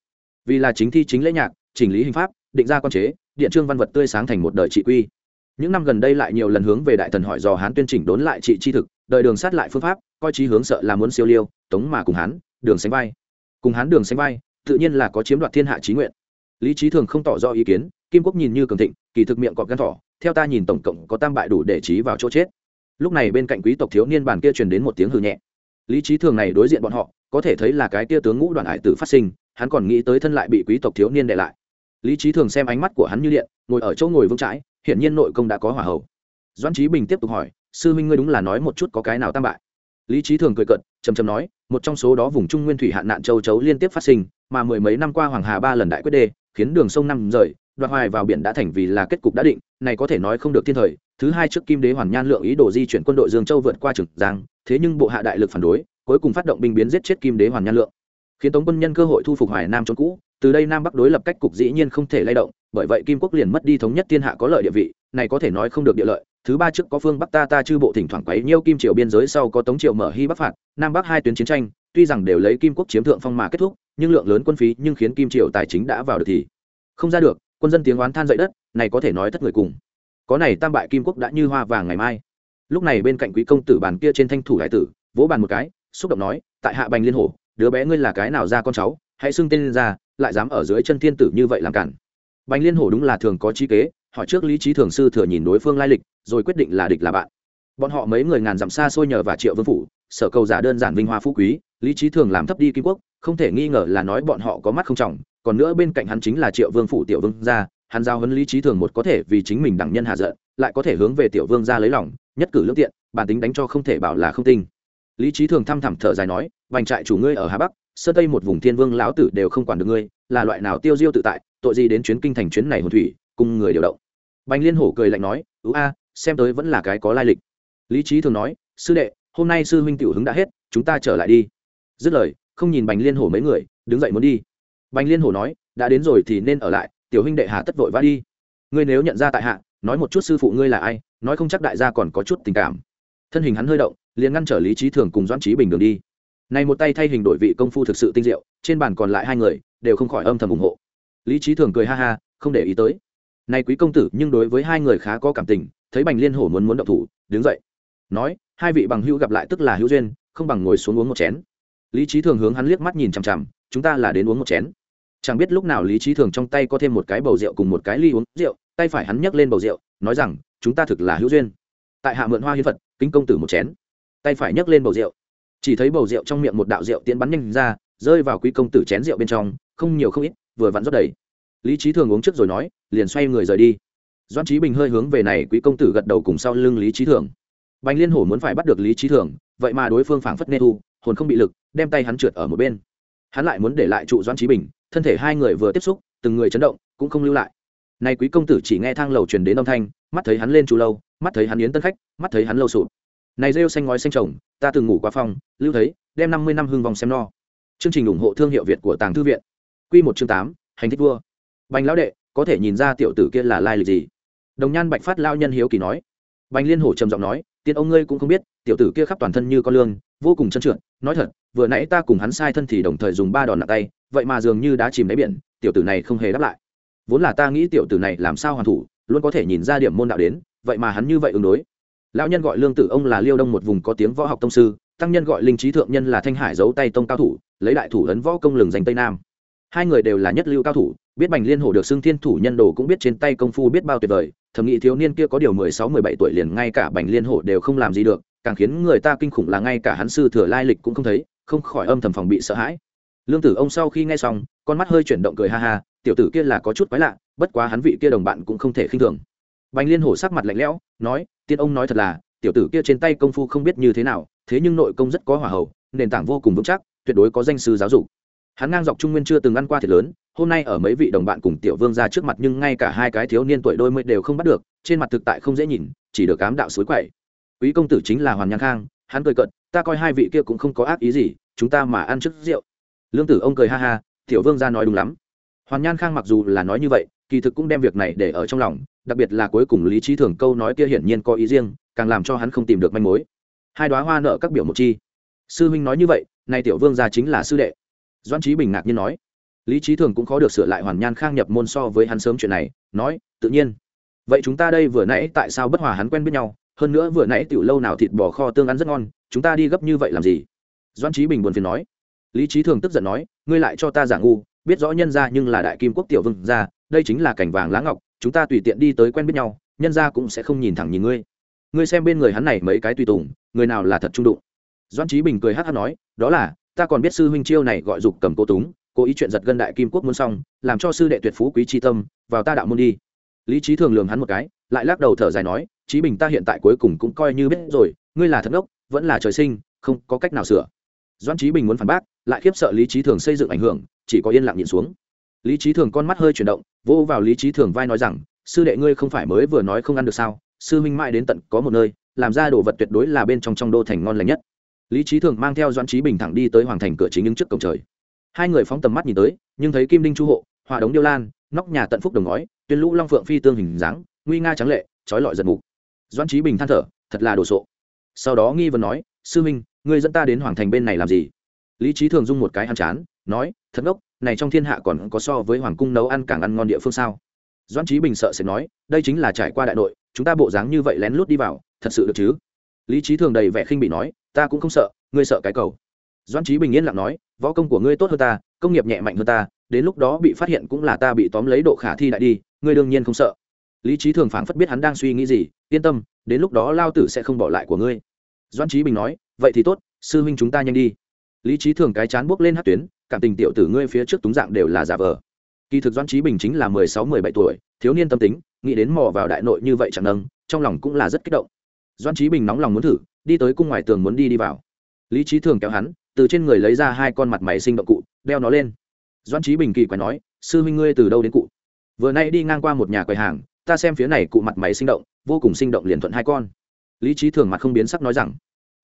vì là chính thi chính lễ nhạc, chỉnh lý hình pháp, định ra quan chế, điện trương văn vật tươi sáng thành một đời trị quy. Những năm gần đây lại nhiều lần hướng về đại thần hỏi dò hán tuyên chỉnh đốn lại trị chi thực đợi đường sát lại phương pháp, coi trí hướng sợ là muốn siêu liêu, tống mà cùng hán, đường sánh vai. Cùng hán đường sánh vai, tự nhiên là có chiếm đoạt thiên hạ trí nguyện. Lý trí thường không tỏ rõ ý kiến, kim quốc nhìn như cường thịnh, kỳ thực miệng cọp gan thỏ, theo ta nhìn tổng cộng có tam bại đủ để trí vào chỗ chết. Lúc này bên cạnh quý tộc thiếu niên bàn kia truyền đến một tiếng hư nhẹ. Lý trí thường này đối diện bọn họ, có thể thấy là cái tia tướng ngũ đoàn hải tử phát sinh hắn còn nghĩ tới thân lại bị quý tộc thiếu niên đệ lại. Lý trí thường xem ánh mắt của hắn như điện, ngồi ở chỗ ngồi vững chãi, hiển nhiên nội công đã có hỏa hầu. doãn trí bình tiếp tục hỏi, sư huynh ngươi đúng là nói một chút có cái nào tam bại? Lý trí thường cười cận trầm trầm nói, một trong số đó vùng trung nguyên thủy hạn nạn châu chấu liên tiếp phát sinh, mà mười mấy năm qua hoàng hà ba lần đại quyết đê, khiến đường sông năm rời, đoạt hoài vào biển đã thành vì là kết cục đã định, này có thể nói không được thiên thời, thứ hai trước kim đế hoàn nhan lượng ý đồ di chuyển quân đội dương châu vượt qua trường giang, thế nhưng bộ hạ đại lực phản đối, cuối cùng phát động binh biến giết chết kim đế hoàn nhan lượng khiến tống quân nhân cơ hội thu phục hoài nam trốn cũ, từ đây nam bắc đối lập cách cục dĩ nhiên không thể lay động, bởi vậy kim quốc liền mất đi thống nhất thiên hạ có lợi địa vị, này có thể nói không được địa lợi. Thứ ba trước có phương bắc ta ta chư bộ thỉnh thoảng quấy nhiêu kim triều biên giới, sau có tống triều mở hy bắc phạt, nam bắc hai tuyến chiến tranh, tuy rằng đều lấy kim quốc chiếm thượng phong mà kết thúc, nhưng lượng lớn quân phí nhưng khiến kim triều tài chính đã vào được thì không ra được, quân dân tiếng oán than dậy đất, này có thể nói thất người cùng. Có này tam bại kim quốc đã như hoa vàng ngày mai. Lúc này bên cạnh quý công tử bàn kia trên thanh thủ đại tử, vỗ bàn một cái, xúc động nói, tại hạ bành liên hồ đứa bé ngươi là cái nào ra con cháu, hãy xưng tên lên ra, lại dám ở dưới chân thiên tử như vậy làm cản. Bành liên hổ đúng là thường có trí kế, hỏi trước lý trí thường sư thừa nhìn đối phương lai lịch, rồi quyết định là địch là bạn. Bọn họ mấy người ngàn dặm xa xôi nhờ và triệu vương phủ, sở cầu giả đơn giản vinh hoa phú quý, lý trí thường làm thấp đi kim quốc, không thể nghi ngờ là nói bọn họ có mắt không trọng, còn nữa bên cạnh hắn chính là triệu vương phủ tiểu vương gia, hắn giao hấn lý trí thường một có thể vì chính mình đẳng nhân hạ giận, lại có thể hướng về tiểu vương gia lấy lòng, nhất cử lương tiện, bản tính đánh cho không thể bảo là không tinh. Lý trí thường thăm thẳm thở dài nói vành trại chủ ngươi ở hà bắc, sơn tây một vùng thiên vương lão tử đều không quản được ngươi, là loại nào tiêu diêu tự tại, tội gì đến chuyến kinh thành chuyến này hồn thủy, cùng người điều động. Bành liên hổ cười lạnh nói ứ a, xem tới vẫn là cái có lai lịch. Lý trí thường nói, sư đệ, hôm nay sư huynh tiểu hứng đã hết, chúng ta trở lại đi. Dứt lời, không nhìn bành liên hổ mấy người, đứng dậy muốn đi. Bành liên hổ nói, đã đến rồi thì nên ở lại, tiểu huynh đệ hà tất vội vã đi. Ngươi nếu nhận ra tại hạ, nói một chút sư phụ ngươi là ai, nói không chắc đại gia còn có chút tình cảm. Thân hình hắn hơi động, liền ngăn trở lý trí thường cùng doãn trí bình đường đi này một tay thay hình đổi vị công phu thực sự tinh diệu, trên bàn còn lại hai người đều không khỏi âm thầm ủng hộ. Lý trí thường cười ha ha, không để ý tới. Này quý công tử nhưng đối với hai người khá có cảm tình, thấy bành liên hổ muốn muốn động thủ, đứng dậy. Nói, hai vị bằng hữu gặp lại tức là hữu duyên, không bằng ngồi xuống uống một chén. Lý trí thường hướng hắn liếc mắt nhìn chằm chằm, chúng ta là đến uống một chén. Chẳng biết lúc nào lý trí thường trong tay có thêm một cái bầu rượu cùng một cái ly uống rượu, tay phải hắn nhấc lên bầu rượu, nói rằng, chúng ta thực là hữu duyên. Tại hạ mượn hoa hiến phật, kính công tử một chén. Tay phải nhấc lên bầu rượu chỉ thấy bầu rượu trong miệng một đạo rượu tiến bắn nhanh ra, rơi vào quý công tử chén rượu bên trong, không nhiều không ít, vừa vặn rót đầy. Lý trí thường uống trước rồi nói, liền xoay người rời đi. Doan trí bình hơi hướng về này quý công tử gật đầu cùng sau lưng lý trí thường. Bành liên hổ muốn phải bắt được lý trí thường, vậy mà đối phương phảng phất nê thu, hồn không bị lực, đem tay hắn trượt ở một bên. Hắn lại muốn để lại trụ doan trí bình, thân thể hai người vừa tiếp xúc, từng người chấn động, cũng không lưu lại. Nay quý công tử chỉ nghe thang lầu truyền đến âm thanh, mắt thấy hắn lên trụ lâu, mắt thấy hắn yến tân khách, mắt thấy hắn lâu sụp này rêu xanh ngói xanh trồng ta từng ngủ qua phòng, lưu thấy, đem năm mươi năm hương vòng xem no. Chương trình ủng hộ thương hiệu việt của tàng thư viện. Q một chương tám, hành thích vua. Bành lão đệ, có thể nhìn ra tiểu tử kia là lai lịch gì? Đồng nhan bạch phát lao nhân hiếu kỳ nói. Bành liên hổ trầm giọng nói, tiên ông ngươi cũng không biết, tiểu tử kia khắp toàn thân như con lương vô cùng chân trượt. Nói thật, vừa nãy ta cùng hắn sai thân thì đồng thời dùng ba đòn nặng tay, vậy mà dường như đã chìm đáy biển, tiểu tử này không hề đáp lại. Vốn là ta nghĩ tiểu tử này làm sao hoàn thủ, luôn có thể nhìn ra điểm môn đạo đến, vậy mà hắn như vậy ứng đối lão nhân gọi lương tử ông là liêu đông một vùng có tiếng võ học tông sư, tăng nhân gọi linh trí thượng nhân là thanh hải giấu tay tông cao thủ, lấy đại thủ ấn võ công lừng danh tây nam. Hai người đều là nhất lưu cao thủ, biết bành liên hổ được xưng thiên thủ nhân đồ cũng biết trên tay công phu biết bao tuyệt vời, thầm nghĩ thiếu niên kia có điều mười sáu, mười bảy tuổi liền ngay cả bành liên hổ đều không làm gì được, càng khiến người ta kinh khủng là ngay cả hắn sư thừa lai lịch cũng không thấy, không khỏi âm thầm phòng bị sợ hãi. Lương tử ông sau khi nghe xong, con mắt hơi chuyển động cười ha ha, tiểu tử kia là có chút quái lạ, bất quá hắn vị kia đồng bạn cũng không thể khinh thường bành liên hổ sắc mặt lạnh lẽo, nói, tiên ông nói thật là, tiểu tử kia trên tay công phu không biết như thế nào, thế nhưng nội công rất có hỏa hậu nền tảng vô cùng vững chắc, tuyệt đối có danh sư giáo dục. Hắn ngang dọc trung nguyên chưa từng ăn qua thiệt lớn, hôm nay ở mấy vị đồng bạn cùng tiểu vương ra trước mặt nhưng ngay cả hai cái thiếu niên tuổi đôi mươi đều không bắt được, trên mặt thực tại không dễ nhìn, chỉ được cám đạo suối quậy. Quý công tử chính là hoàn Nhan khang, hắn cười cợt: ta coi hai vị kia cũng không có ác ý gì, chúng ta mà ăn trước rượu. Lương tử ông cười ha ha, tiểu vương ra nói đúng lắm. Hoàn nhan khang mặc dù là nói như vậy, kỳ thực cũng đem việc này để ở trong lòng đặc biệt là cuối cùng lý trí thường câu nói kia hiển nhiên có ý riêng, càng làm cho hắn không tìm được manh mối. Hai đoá hoa nợ các biểu một chi. Sư huynh nói như vậy, nay tiểu vương gia chính là sư đệ. Doan trí bình ngạc nhiên nói. Lý trí thường cũng khó được sửa lại hoàn nhan khang nhập môn so với hắn sớm chuyện này, nói, tự nhiên. Vậy chúng ta đây vừa nãy tại sao bất hòa hắn quen biết nhau, hơn nữa vừa nãy tiểu lâu nào thịt bò kho tương ăn rất ngon, chúng ta đi gấp như vậy làm gì? Doan trí bình buồn phiền nói. Lý trí thường tức giận nói, ngươi lại cho ta giả ngu, biết rõ nhân ra nhưng là đại kim quốc tiểu vương gia, đây chính là cảnh vàng lá ngọc chúng ta tùy tiện đi tới quen biết nhau, nhân ra cũng sẽ không nhìn thẳng nhìn ngươi. Ngươi xem bên người hắn này mấy cái tùy tùng, người nào là thật trung đụng? Doan trí bình cười hát hát nói, đó là, ta còn biết sư huynh chiêu này gọi dục cầm cô túng, cố ý chuyện giật gân đại kim quốc muốn xong, làm cho sư đệ tuyệt phú quý tri tâm, vào ta đạo môn đi. Lý trí thường lường hắn một cái, lại lắc đầu thở dài nói trí bình ta hiện tại cuối cùng cũng coi như biết rồi, ngươi là thật ngốc, vẫn là trời sinh, không có cách nào sửa. Doan trí bình muốn phản bác, lại khiếp sợ lý trí thường xây dựng ảnh hưởng, chỉ có yên lặng nhìn xuống lý trí thường con mắt hơi chuyển động vô vào lý trí thường vai nói rằng, sư đệ ngươi không phải mới vừa nói không ăn được sao? Sư Minh mãi đến tận có một nơi, làm ra đồ vật tuyệt đối là bên trong trong đô thành ngon lành nhất. Lý trí thường mang theo doãn trí bình thẳng đi tới hoàng thành cửa chính những trước cổng trời. Hai người phóng tầm mắt nhìn tới, nhưng thấy kim đinh chu hộ, hòa đống điêu lan, nóc nhà tận phúc đồng ngói, tuyên lũ long phượng phi tương hình dáng, nguy nga trắng lệ, trói lọi giật mục. Doãn trí bình than thở, thật là đồ sộ. Sau đó nghi vấn nói, sư minh ngươi dẫn ta đến hoàng thành bên này làm gì? Lý trí thường dung một cái ăn chán, nói, thật ngốc này trong thiên hạ còn có so với hoàng cung nấu ăn càng ăn ngon địa phương sao? Doãn trí bình sợ sẽ nói, đây chính là trải qua đại nội, chúng ta bộ dáng như vậy lén lút đi vào, thật sự được chứ? Lý trí thường đầy vẻ khinh bị nói, ta cũng không sợ, ngươi sợ cái cầu. Doãn trí bình yên lặng nói, võ công của ngươi tốt hơn ta, công nghiệp nhẹ mạnh hơn ta, đến lúc đó bị phát hiện cũng là ta bị tóm lấy độ khả thi đại đi, ngươi đương nhiên không sợ. Lý trí thường phảng phất biết hắn đang suy nghĩ gì, yên tâm, đến lúc đó lao tử sẽ không bỏ lại của ngươi. Doan trí bình nói, vậy thì tốt, sư huynh chúng ta nhanh đi. Lý trí thường cái chán buốc lên hát tuyến cảm tình tiểu tử ngươi phía trước túng dạng đều là giả vờ. Kỳ thực doan trí bình chính là mười sáu, mười bảy tuổi, thiếu niên tâm tính, nghĩ đến mò vào đại nội như vậy chẳng nâng, trong lòng cũng là rất kích động. Doan trí bình nóng lòng muốn thử, đi tới cung ngoài tường muốn đi đi vào. Lý trí thường kéo hắn, từ trên người lấy ra hai con mặt máy sinh động cụ, đeo nó lên. Doan trí bình kỳ quái nói, sư huynh ngươi từ đâu đến cụ? Vừa nay đi ngang qua một nhà quầy hàng, ta xem phía này cụ mặt máy sinh động, vô cùng sinh động liền thuận hai con. Lý trí thường mặt không biến sắc nói rằng.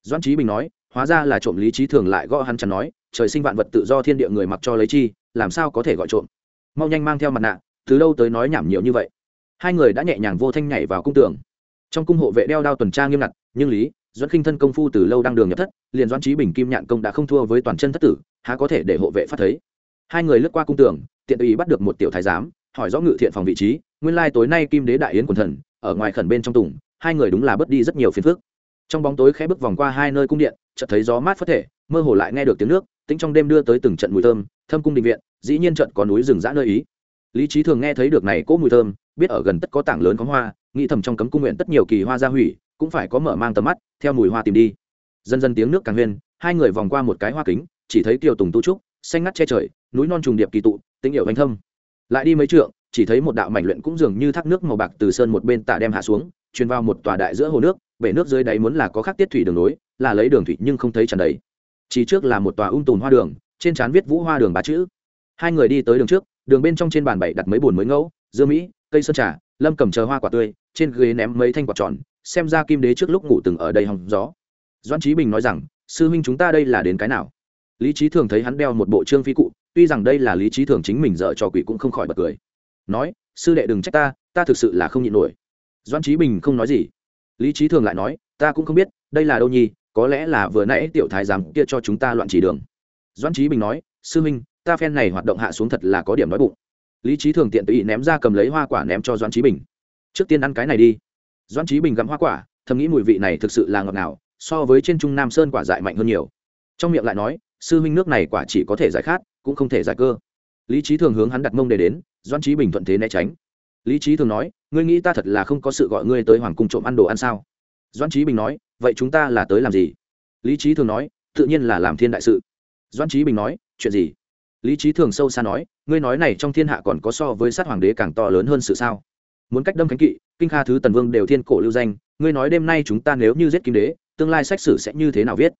Doan trí bình nói, hóa ra là trộm lý trí thường lại gõ hắn chẳng nói trời sinh vạn vật tự do thiên địa người mặc cho lấy chi, làm sao có thể gọi trộm? Mau nhanh mang theo mặt nạ, từ đâu tới nói nhảm nhiều như vậy? Hai người đã nhẹ nhàng vô thanh nhảy vào cung tường. Trong cung hộ vệ đeo đao tuần tra nghiêm ngặt, nhưng lý doãn khinh thân công phu từ lâu đang đường nhập thất, liền doãn trí bình kim nhạn công đã không thua với toàn chân thất tử, há có thể để hộ vệ phát thấy? Hai người lướt qua cung tường, tiện tùy bắt được một tiểu thái giám, hỏi rõ ngự thiện phòng vị trí, nguyên lai tối nay kim đế đại yến quần thần, ở ngoài khẩn bên trong tùng, hai người đúng là bớt đi rất nhiều phiền phức. Trong bóng tối khẽ bước vòng qua hai nơi cung điện, chợt thấy gió mát phất thể, mơ hồ lại nghe được tiếng nước tính trong đêm đưa tới từng trận mùi thơm, thâm cung định viện, dĩ nhiên trận có núi rừng dã nơi ý. Lý trí thường nghe thấy được này cỗ mùi thơm, biết ở gần tất có tảng lớn có hoa, nghĩ thầm trong cấm cung nguyện tất nhiều kỳ hoa gia hủy, cũng phải có mở mang tầm mắt, theo mùi hoa tìm đi. Dần dần tiếng nước càng huyên hai người vòng qua một cái hoa kính, chỉ thấy kiều tùng tu trúc, xanh ngắt che trời, núi non trùng điệp kỳ tụ, tĩnh hiệu hành thâm. Lại đi mấy trượng, chỉ thấy một đạo mảnh luyện cũng dường như thác nước màu bạc từ sơn một bên tạ đem hạ xuống, truyền vào một tòa đại giữa hồ nước, bể nước dưới đáy muốn là có khắc tiết thủy đường nối, là lấy đường thủy nhưng không thấy tràn đầy chỉ trước là một tòa ung tùn hoa đường, trên trán viết vũ hoa đường ba chữ. Hai người đi tới đường trước, đường bên trong trên bàn bảy đặt mấy bồn mới ngẫu, dưa mỹ, cây sơn trà, lâm cầm chờ hoa quả tươi, trên ghế ném mấy thanh quả tròn, xem ra kim đế trước lúc ngủ từng ở đây hòng gió. Doan trí bình nói rằng, sư huynh chúng ta đây là đến cái nào? Lý trí thường thấy hắn đeo một bộ trương phi cụ, tuy rằng đây là lý trí thường chính mình dợ cho quỷ cũng không khỏi bật cười. Nói, sư đệ đừng trách ta ta thực sự là không nhịn nổi. Doan trí bình không nói gì. Lý trí thường lại nói, ta cũng không biết, đây là đâu nhi có lẽ là vừa nãy tiểu thái giám kia cho chúng ta loạn chỉ đường. Doan trí bình nói, sư minh ta phen này hoạt động hạ xuống thật là có điểm nói bụng. Lý trí thường tiện tùy ném ra cầm lấy hoa quả ném cho doan trí bình. Trước tiên ăn cái này đi. Doan trí bình gặm hoa quả, thầm nghĩ mùi vị này thực sự là ngọt ngào, so với trên trung nam sơn quả dại mạnh hơn nhiều. Trong miệng lại nói, sư minh nước này quả chỉ có thể giải khát, cũng không thể giải cơ. Lý trí thường hướng hắn đặt mông để đến doan trí bình thuận thế né tránh. Lý trí thường nói, ngươi nghĩ ta thật là không có sự gọi ngươi tới hoàng cung trộm ăn đồ ăn sao? Doan trí bình nói, vậy chúng ta là tới làm gì? Lý trí thường nói, tự nhiên là làm thiên đại sự. Doan trí bình nói, chuyện gì? Lý trí thường sâu xa nói, ngươi nói này trong thiên hạ còn có so với sát hoàng đế càng to lớn hơn sự sao? Muốn cách đâm khánh kỵ, kinh kha thứ tần vương đều thiên cổ lưu danh, ngươi nói đêm nay chúng ta nếu như giết kim đế, tương lai sách sử sẽ như thế nào viết?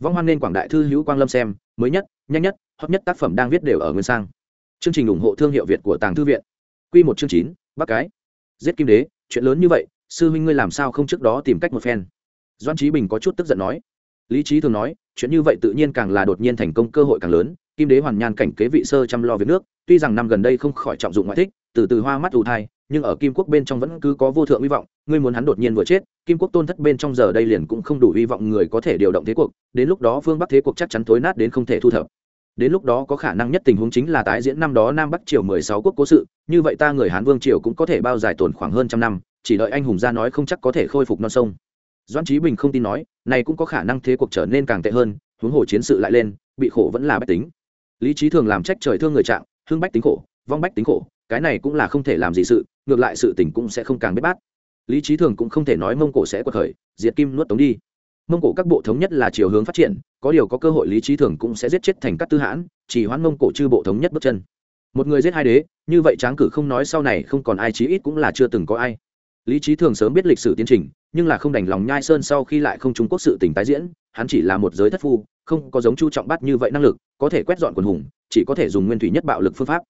Vong hoan nên quảng đại thư hữu quang lâm xem, mới nhất, nhanh nhất, hot nhất tác phẩm đang viết đều ở nguyên sang. Chương trình ủng hộ thương hiệu việt của tàng thư viện. Q một chương chín, bắc cái. Giết kim đế, chuyện lớn như vậy sư huynh ngươi làm sao không trước đó tìm cách một phen? Doan trí bình có chút tức giận nói. Lý trí thường nói, chuyện như vậy tự nhiên càng là đột nhiên thành công, cơ hội càng lớn. Kim đế hoàn nhan cảnh kế vị sơ chăm lo việc nước, tuy rằng năm gần đây không khỏi trọng dụng ngoại thích, từ từ hoa mắt ù thai, nhưng ở kim quốc bên trong vẫn cứ có vô thượng hy vọng. Ngươi muốn hắn đột nhiên vừa chết, kim quốc tôn thất bên trong giờ đây liền cũng không đủ hy vọng người có thể điều động thế cuộc. Đến lúc đó phương bắc thế cuộc chắc chắn thối nát đến không thể thu thập. Đến lúc đó có khả năng nhất tình huống chính là tái diễn năm đó nam bắc triều mười sáu quốc cố sự. Như vậy ta người hán vương triều cũng có thể bao dài tồn khoảng hơn trăm năm chỉ đợi anh hùng ra nói không chắc có thể khôi phục non sông. Doãn trí bình không tin nói, này cũng có khả năng thế cuộc trở nên càng tệ hơn, huống hồ chiến sự lại lên, bị khổ vẫn là bách tính. Lý trí thường làm trách trời thương người trạng hương bách tính khổ, vong bách tính khổ, cái này cũng là không thể làm gì sự, ngược lại sự tình cũng sẽ không càng biết bát. Lý trí thường cũng không thể nói mông cổ sẽ quật khởi, diệt kim nuốt tống đi. Mông cổ các bộ thống nhất là chiều hướng phát triển, có điều có cơ hội lý trí thường cũng sẽ giết chết thành các tư hãn, chỉ hoãn mông cổ chư bộ thống nhất bước chân. Một người giết hai đế, như vậy tráng cử không nói sau này không còn ai chí ít cũng là chưa từng có ai lý trí thường sớm biết lịch sử tiến trình, nhưng là không đành lòng nhai sơn sau khi lại không trung quốc sự tỉnh tái diễn, hắn chỉ là một giới thất phu, không có giống chu trọng bắt như vậy năng lực, có thể quét dọn quần hùng, chỉ có thể dùng nguyên thủy nhất bạo lực phương pháp.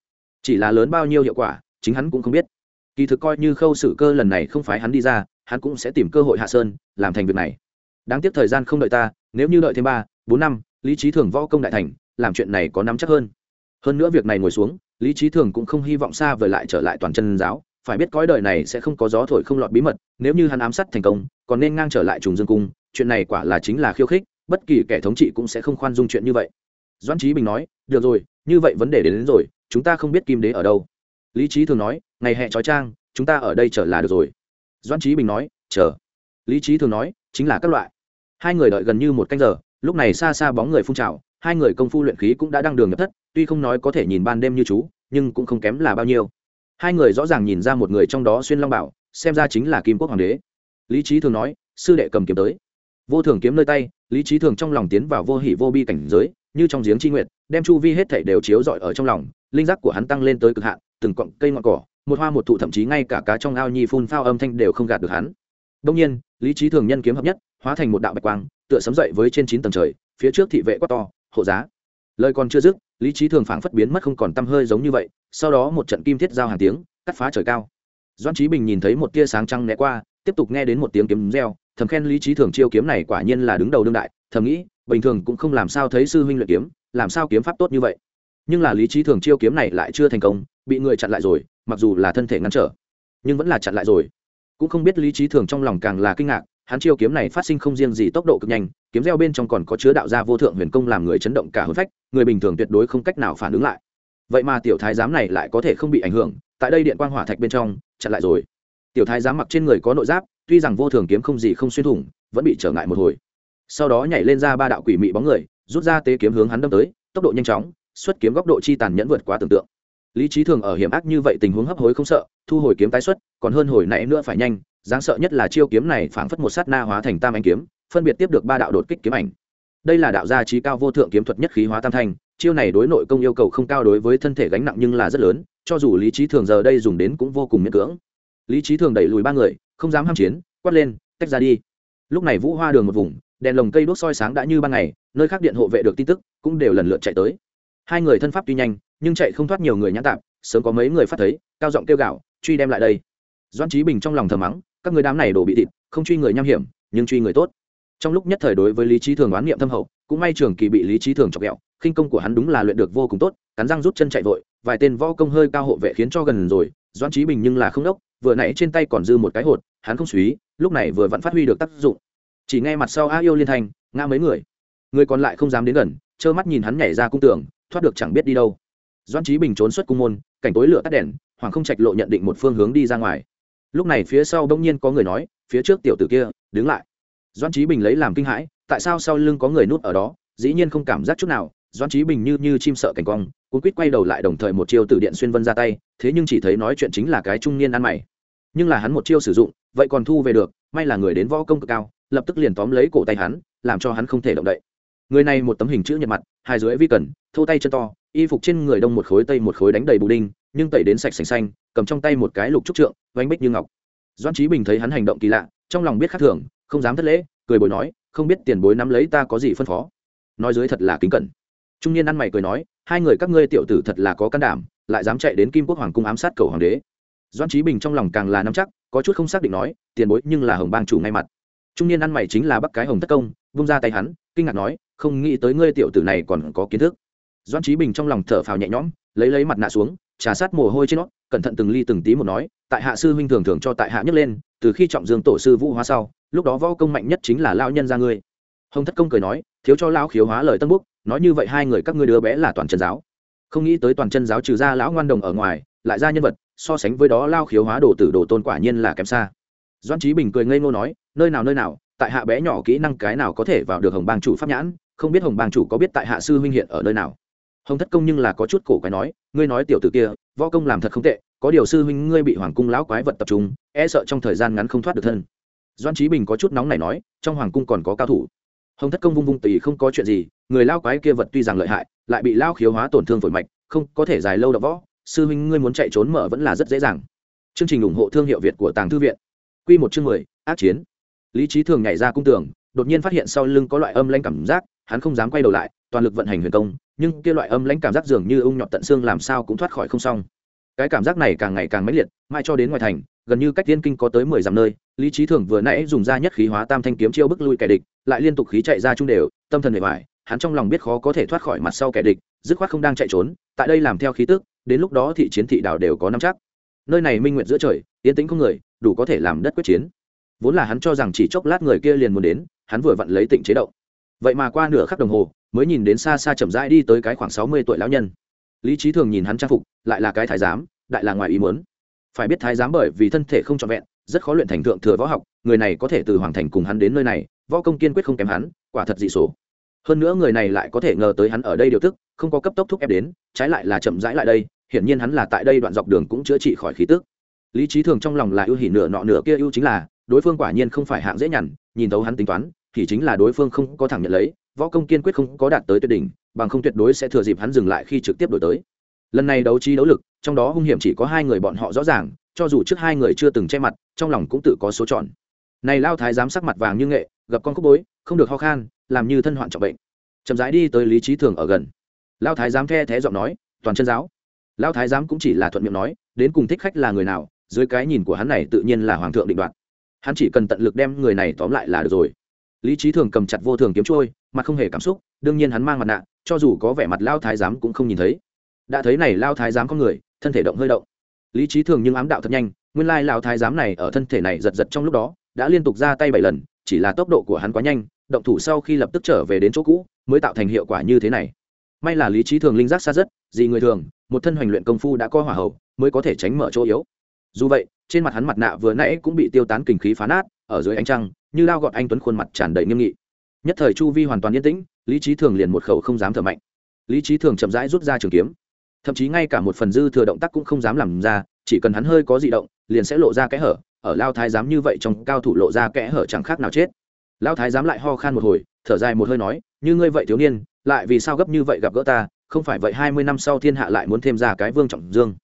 Chỉ là lớn bao nhiêu hiệu quả, chính hắn cũng không biết. Kỳ thực coi như khâu sử cơ lần này không phải hắn đi ra, hắn cũng sẽ tìm cơ hội hạ sơn, làm thành việc này. Đáng tiếc thời gian không đợi ta, nếu như đợi thêm ba, bốn năm, lý trí thường võ công đại thành, làm chuyện này có nắm chắc hơn. Hơn nữa việc này ngồi xuống, lý trí thường cũng không hy vọng xa vời lại trở lại toàn chân giáo phải biết cõi đời này sẽ không có gió thổi không lọt bí mật nếu như hắn ám sát thành công còn nên ngang trở lại trùng dương cung chuyện này quả là chính là khiêu khích bất kỳ kẻ thống trị cũng sẽ không khoan dung chuyện như vậy. Doãn trí bình nói được rồi như vậy vấn đề đến, đến rồi chúng ta không biết kim đế ở đâu. Lý trí thường nói ngày hẹn trói trang chúng ta ở đây chờ là được rồi. Doãn trí bình nói chờ. Lý trí thường nói chính là các loại. Hai người đợi gần như một canh giờ lúc này xa xa bóng người phun trào hai người công phu luyện khí cũng đã đăng đường nhập thất tuy không nói có thể nhìn ban đêm như chú nhưng cũng không kém là bao nhiêu hai người rõ ràng nhìn ra một người trong đó xuyên long bảo, xem ra chính là kim quốc hoàng đế. Lý trí thường nói, sư đệ cầm kiếm tới. Vô thường kiếm nơi tay, lý trí thường trong lòng tiến vào vô hỉ vô bi cảnh giới, như trong giếng tri nguyện đem chu vi hết thể đều chiếu rọi ở trong lòng, linh giác của hắn tăng lên tới cực hạn, từng cọng cây ngọn cỏ, một hoa một thụ, thậm chí ngay cả cá trong ao nhi phun phao âm thanh đều không gạt được hắn. Đông nhiên, lý trí thường nhân kiếm hợp nhất, hóa thành một đạo bạch quang, tựa sấm dậy với trên chín tầng trời, phía trước thị vệ quát to, hộ giá! Lời còn chưa dứt, lý trí thường phảng phất biến mất không còn tăm hơi giống như vậy, sau đó một trận kim thiết giao hàng tiếng, cắt phá trời cao. Doan trí bình nhìn thấy một tia sáng trăng né qua, tiếp tục nghe đến một tiếng kiếm reo, thầm khen lý trí thường chiêu kiếm này quả nhiên là đứng đầu đương đại, thầm nghĩ, bình thường cũng không làm sao thấy sư huynh luyện kiếm, làm sao kiếm pháp tốt như vậy. Nhưng là lý trí thường chiêu kiếm này lại chưa thành công, bị người chặn lại rồi, mặc dù là thân thể ngăn trở, nhưng vẫn là chặn lại rồi. Cũng không biết lý trí thường trong lòng càng là kinh ngạc hắn chiêu kiếm này phát sinh không riêng gì tốc độ cực nhanh, kiếm reo bên trong còn có chứa đạo gia vô thượng huyền công làm người chấn động cả hôn phách, người bình thường tuyệt đối không cách nào phản ứng lại. Vậy mà tiểu thái giám này lại có thể không bị ảnh hưởng, tại đây điện quang hỏa thạch bên trong, chặn lại rồi. Tiểu thái giám mặc trên người có nội giáp, tuy rằng vô thường kiếm không gì không xuyên thủng, vẫn bị trở ngại một hồi. Sau đó nhảy lên ra ba đạo quỷ mị bóng người, rút ra tế kiếm hướng hắn đâm tới, tốc độ nhanh chóng, xuất kiếm góc độ chi tàn nhẫn vượt quá tưởng tượng lý trí thường ở hiểm ác như vậy tình huống hấp hối không sợ, thu hồi kiếm tái xuất, còn hơn hồi nãy nữa phải nhanh đáng sợ nhất là chiêu kiếm này phảng phất một sát na hóa thành tam anh kiếm, phân biệt tiếp được ba đạo đột kích kiếm ảnh. Đây là đạo gia trí cao vô thượng kiếm thuật nhất khí hóa tam thanh, chiêu này đối nội công yêu cầu không cao đối với thân thể gánh nặng nhưng là rất lớn, cho dù lý trí thường giờ đây dùng đến cũng vô cùng miễn cưỡng. Lý trí thường đẩy lùi ba người, không dám ham chiến, quát lên, tách ra đi. Lúc này vũ hoa đường một vùng, đèn lồng cây đốt soi sáng đã như ban ngày, nơi khác điện hộ vệ được tin tức, cũng đều lần lượt chạy tới hai người thân pháp tuy nhanh, nhưng chạy không thoát nhiều người nhãn tạp, sớm có mấy người phát thấy, cao giọng kêu gạo truy đem lại đây. Doan trí bình trong lòng thờ mắng, các người đám này đổ bị thịt, không truy người nham hiểm, nhưng truy người tốt. Trong lúc nhất thời đối với lý trí thường oán niệm thâm hậu, cũng may trường kỳ bị lý trí thường chọc ghẹo, khinh công của hắn đúng là luyện được vô cùng tốt, cắn răng rút chân chạy vội, vài tên võ công hơi cao hộ vệ khiến cho gần rồi doan trí bình nhưng là không đốc, vừa nãy trên tay còn dư một cái hột, hắn không suý lúc này vừa vẫn phát huy được tác dụng. Chỉ nghe mặt sau a yêu liên thanh ngã mấy người. Người còn lại không dám đến gần, trơ mắt nhìn hắn nhảy ra cung tường thoát được chẳng biết đi đâu. Doan trí bình trốn xuất cung môn, cảnh tối lửa tắt đèn, hoàng không trạch lộ nhận định một phương hướng đi ra ngoài. Lúc này phía sau đông nhiên có người nói, phía trước tiểu tử kia, đứng lại. Doan trí bình lấy làm kinh hãi, tại sao sau lưng có người nút ở đó, dĩ nhiên không cảm giác chút nào doan trí bình như như chim sợ cảnh cong cuốn quýt quay đầu lại đồng thời một chiêu từ điện xuyên vân ra tay, thế nhưng chỉ thấy nói chuyện chính là cái trung niên ăn mày. Nhưng là hắn một chiêu sử dụng, vậy còn thu về được, may là người đến võ công cực cao, lập tức liền tóm lấy cổ tay hắn, làm cho hắn không thể động đậy người này một tấm hình chữ nhật mặt, hai dưới vi cần, thô tay chân to, y phục trên người đông một khối tây một khối đánh đầy bù đinh, nhưng tẩy đến sạch sành xanh, cầm trong tay một cái lục trúc trượng, vánh bích như ngọc. Doan trí bình thấy hắn hành động kỳ lạ, trong lòng biết khác thường, không dám thất lễ, cười bồi nói, không biết tiền bối nắm lấy ta có gì phân phó? Nói dưới thật là kính cẩn. Trung niên ăn mày cười nói, hai người các ngươi tiểu tử thật là có can đảm, lại dám chạy đến kim quốc hoàng cung ám sát cầu hoàng đế. Doan trí bình trong lòng càng là nắm chắc, có chút không xác định nói, tiền bối nhưng là hồng bang chủ ngay mặt. Trung niên ăn mày chính là bắc cái hồng thất công, vung ra tay hắn, kinh ngạc nói không nghĩ tới ngươi tiểu tử này còn có kiến thức. Doan trí bình trong lòng thở phào nhẹ nhõm, lấy lấy mặt nạ xuống, trà sát mồ hôi trên nó, cẩn thận từng ly từng tí một nói, tại hạ sư huynh thường thường cho tại hạ nhấc lên, từ khi trọng dương tổ sư vũ hóa sau, lúc đó võ công mạnh nhất chính là lao nhân ra ngươi. Hồng thất công cười nói, thiếu cho lão khiếu hóa lời tân búc, nói như vậy hai người các ngươi đứa bé là toàn chân giáo. Không nghĩ tới toàn chân giáo trừ ra lão ngoan đồng ở ngoài, lại ra nhân vật, so sánh với đó lao khiếu hóa đồ tử đồ tôn quả nhiên là kém xa. Doan trí bình cười ngây ngô nói, nơi nào nơi nào, tại hạ bé nhỏ kỹ năng cái nào có thể vào được hồng bang chủ pháp nhãn không biết hồng bang chủ có biết tại hạ sư huynh hiện ở nơi nào. Hồng thất công nhưng là có chút cổ quái nói, ngươi nói tiểu t ử kia, võ công làm thật không tệ, có điều sư huynh ngươi bị hoàng cung lão quái vật tập trung e sợ trong thời gian ngắn không thoát được thân. Doan trí bình có chút nóng này nói, trong hoàng cung còn có cao thủ. Hồng thất công vung vung tì không có chuyện gì, người lao quái kia vật tuy rằng lợi hại, lại bị lao khiếu hóa tổn thương phổi mạch, không có thể dài lâu đ võ, sư huynh ngươi muốn chạy trốn mở vẫn là rất dễ dàng. Chương trình ủng hộ thương hiệu việt của tàng thư viện. Q một chương mười, ác chiến. Lý trí thường nhảy ra cung tường, đột nhiên phát hiện sau lưng có loại âm lanh cảm giác hắn không dám quay đầu lại, toàn lực vận hành huyền công, nhưng kia loại âm lãnh cảm giác dường như ung nhọt tận xương làm sao cũng thoát khỏi không xong. Cái cảm giác này càng ngày càng mãnh liệt, mãi cho đến ngoài thành, gần như cách tiên kinh có tới mười dặm nơi, lý trí thường vừa nãy dùng ra nhất khí hóa tam thanh kiếm chiêu bức lui kẻ địch, lại liên tục khí chạy ra trung đều, tâm thần bề ngoài hắn trong lòng biết khó có thể thoát khỏi mặt sau kẻ địch, dứt khoát không đang chạy trốn, tại đây làm theo khí tức, đến lúc đó thị chiến thị đảo đều có năm chắc. Nơi này minh nguyện giữa trời, yên tĩnh không người, đủ có thể làm đất quyết chiến. Vốn là hắn cho rằng chỉ chốc lát người kia liền muốn đến, hắn vừa vặn lấy tịnh chế động vậy mà qua nửa khắc đồng hồ, mới nhìn đến xa xa chậm rãi đi tới cái khoảng sáu mươi tuổi lão nhân. Lý trí thường nhìn hắn trang phục, lại là cái thái giám, đại là ngoài ý muốn. Phải biết thái giám bởi vì thân thể không trọn vẹn, rất khó luyện thành thượng thừa võ học, người này có thể từ hoàng thành cùng hắn đến nơi này, võ công kiên quyết không kém hắn, quả thật dị số. Hơn nữa người này lại có thể ngờ tới hắn ở đây điều tức, không có cấp tốc thúc ép đến, trái lại là chậm rãi lại đây, hiển nhiên hắn là tại đây đoạn dọc đường cũng chữa trị khỏi khí tức. Lý trí thường trong lòng là ưu hỉ nửa nọ nửa kia ưu chính là, đối phương quả nhiên không phải hạng dễ nhằn, nhìn thấu hắn tính toán thì chính là đối phương không có thẳng nhận lấy, võ công kiên quyết không có đạt tới tuyệt đỉnh, bằng không tuyệt đối sẽ thừa dịp hắn dừng lại khi trực tiếp đổi tới. Lần này đấu trí đấu lực, trong đó hung hiểm chỉ có hai người bọn họ rõ ràng, cho dù trước hai người chưa từng che mặt, trong lòng cũng tự có số chọn. Này lao thái giám sắc mặt vàng như nghệ, gặp con khúc bối, không được ho khan, làm như thân hoạn trọng bệnh. Chậm rãi đi tới lý trí thường ở gần. Lao thái giám the thé giọng nói, toàn chân giáo. Lao thái giám cũng chỉ là thuận miệng nói, đến cùng thích khách là người nào, dưới cái nhìn của hắn này tự nhiên là hoàng thượng định đoạt. Hắn chỉ cần tận lực đem người này tóm lại là được rồi lý trí thường cầm chặt vô thường kiếm trôi mặt không hề cảm xúc, đương nhiên hắn mang mặt nạ, cho dù có vẻ mặt lao thái giám cũng không nhìn thấy. Đã thấy này lao thái giám có người, thân thể động hơi động. Lý trí thường nhưng ám đạo thật nhanh, nguyên lai lao thái giám này ở thân thể này giật giật trong lúc đó, đã liên tục ra tay bảy lần, chỉ là tốc độ của hắn quá nhanh, động thủ sau khi lập tức trở về đến chỗ cũ, mới tạo thành hiệu quả như thế này. May là lý trí thường linh giác xa rất gì người thường, một thân hoành luyện công phu đã có hỏa hậu mới có thể tránh mở chỗ yếu. Dù vậy, trên mặt hắn mặt nạ vừa nãy cũng bị tiêu tán kinh khí phá nát ở dưới ánh trăng, như lao gọt anh tuấn khuôn mặt tràn đầy nghiêm nghị. Nhất thời chu vi hoàn toàn yên tĩnh, lý trí thường liền một khẩu không dám thở mạnh. Lý trí thường chậm rãi rút ra trường kiếm. Thậm chí ngay cả một phần dư thừa động tác cũng không dám làm ra, chỉ cần hắn hơi có di động, liền sẽ lộ ra kẽ hở, ở lao thái giám như vậy trong cao thủ lộ ra kẽ hở chẳng khác nào chết. Lao thái giám lại ho khan một hồi, thở dài một hơi nói, như ngươi vậy thiếu niên, lại vì sao gấp như vậy gặp gỡ ta, không phải vậy hai mươi năm sau thiên hạ lại muốn thêm ra cái vương trọng dương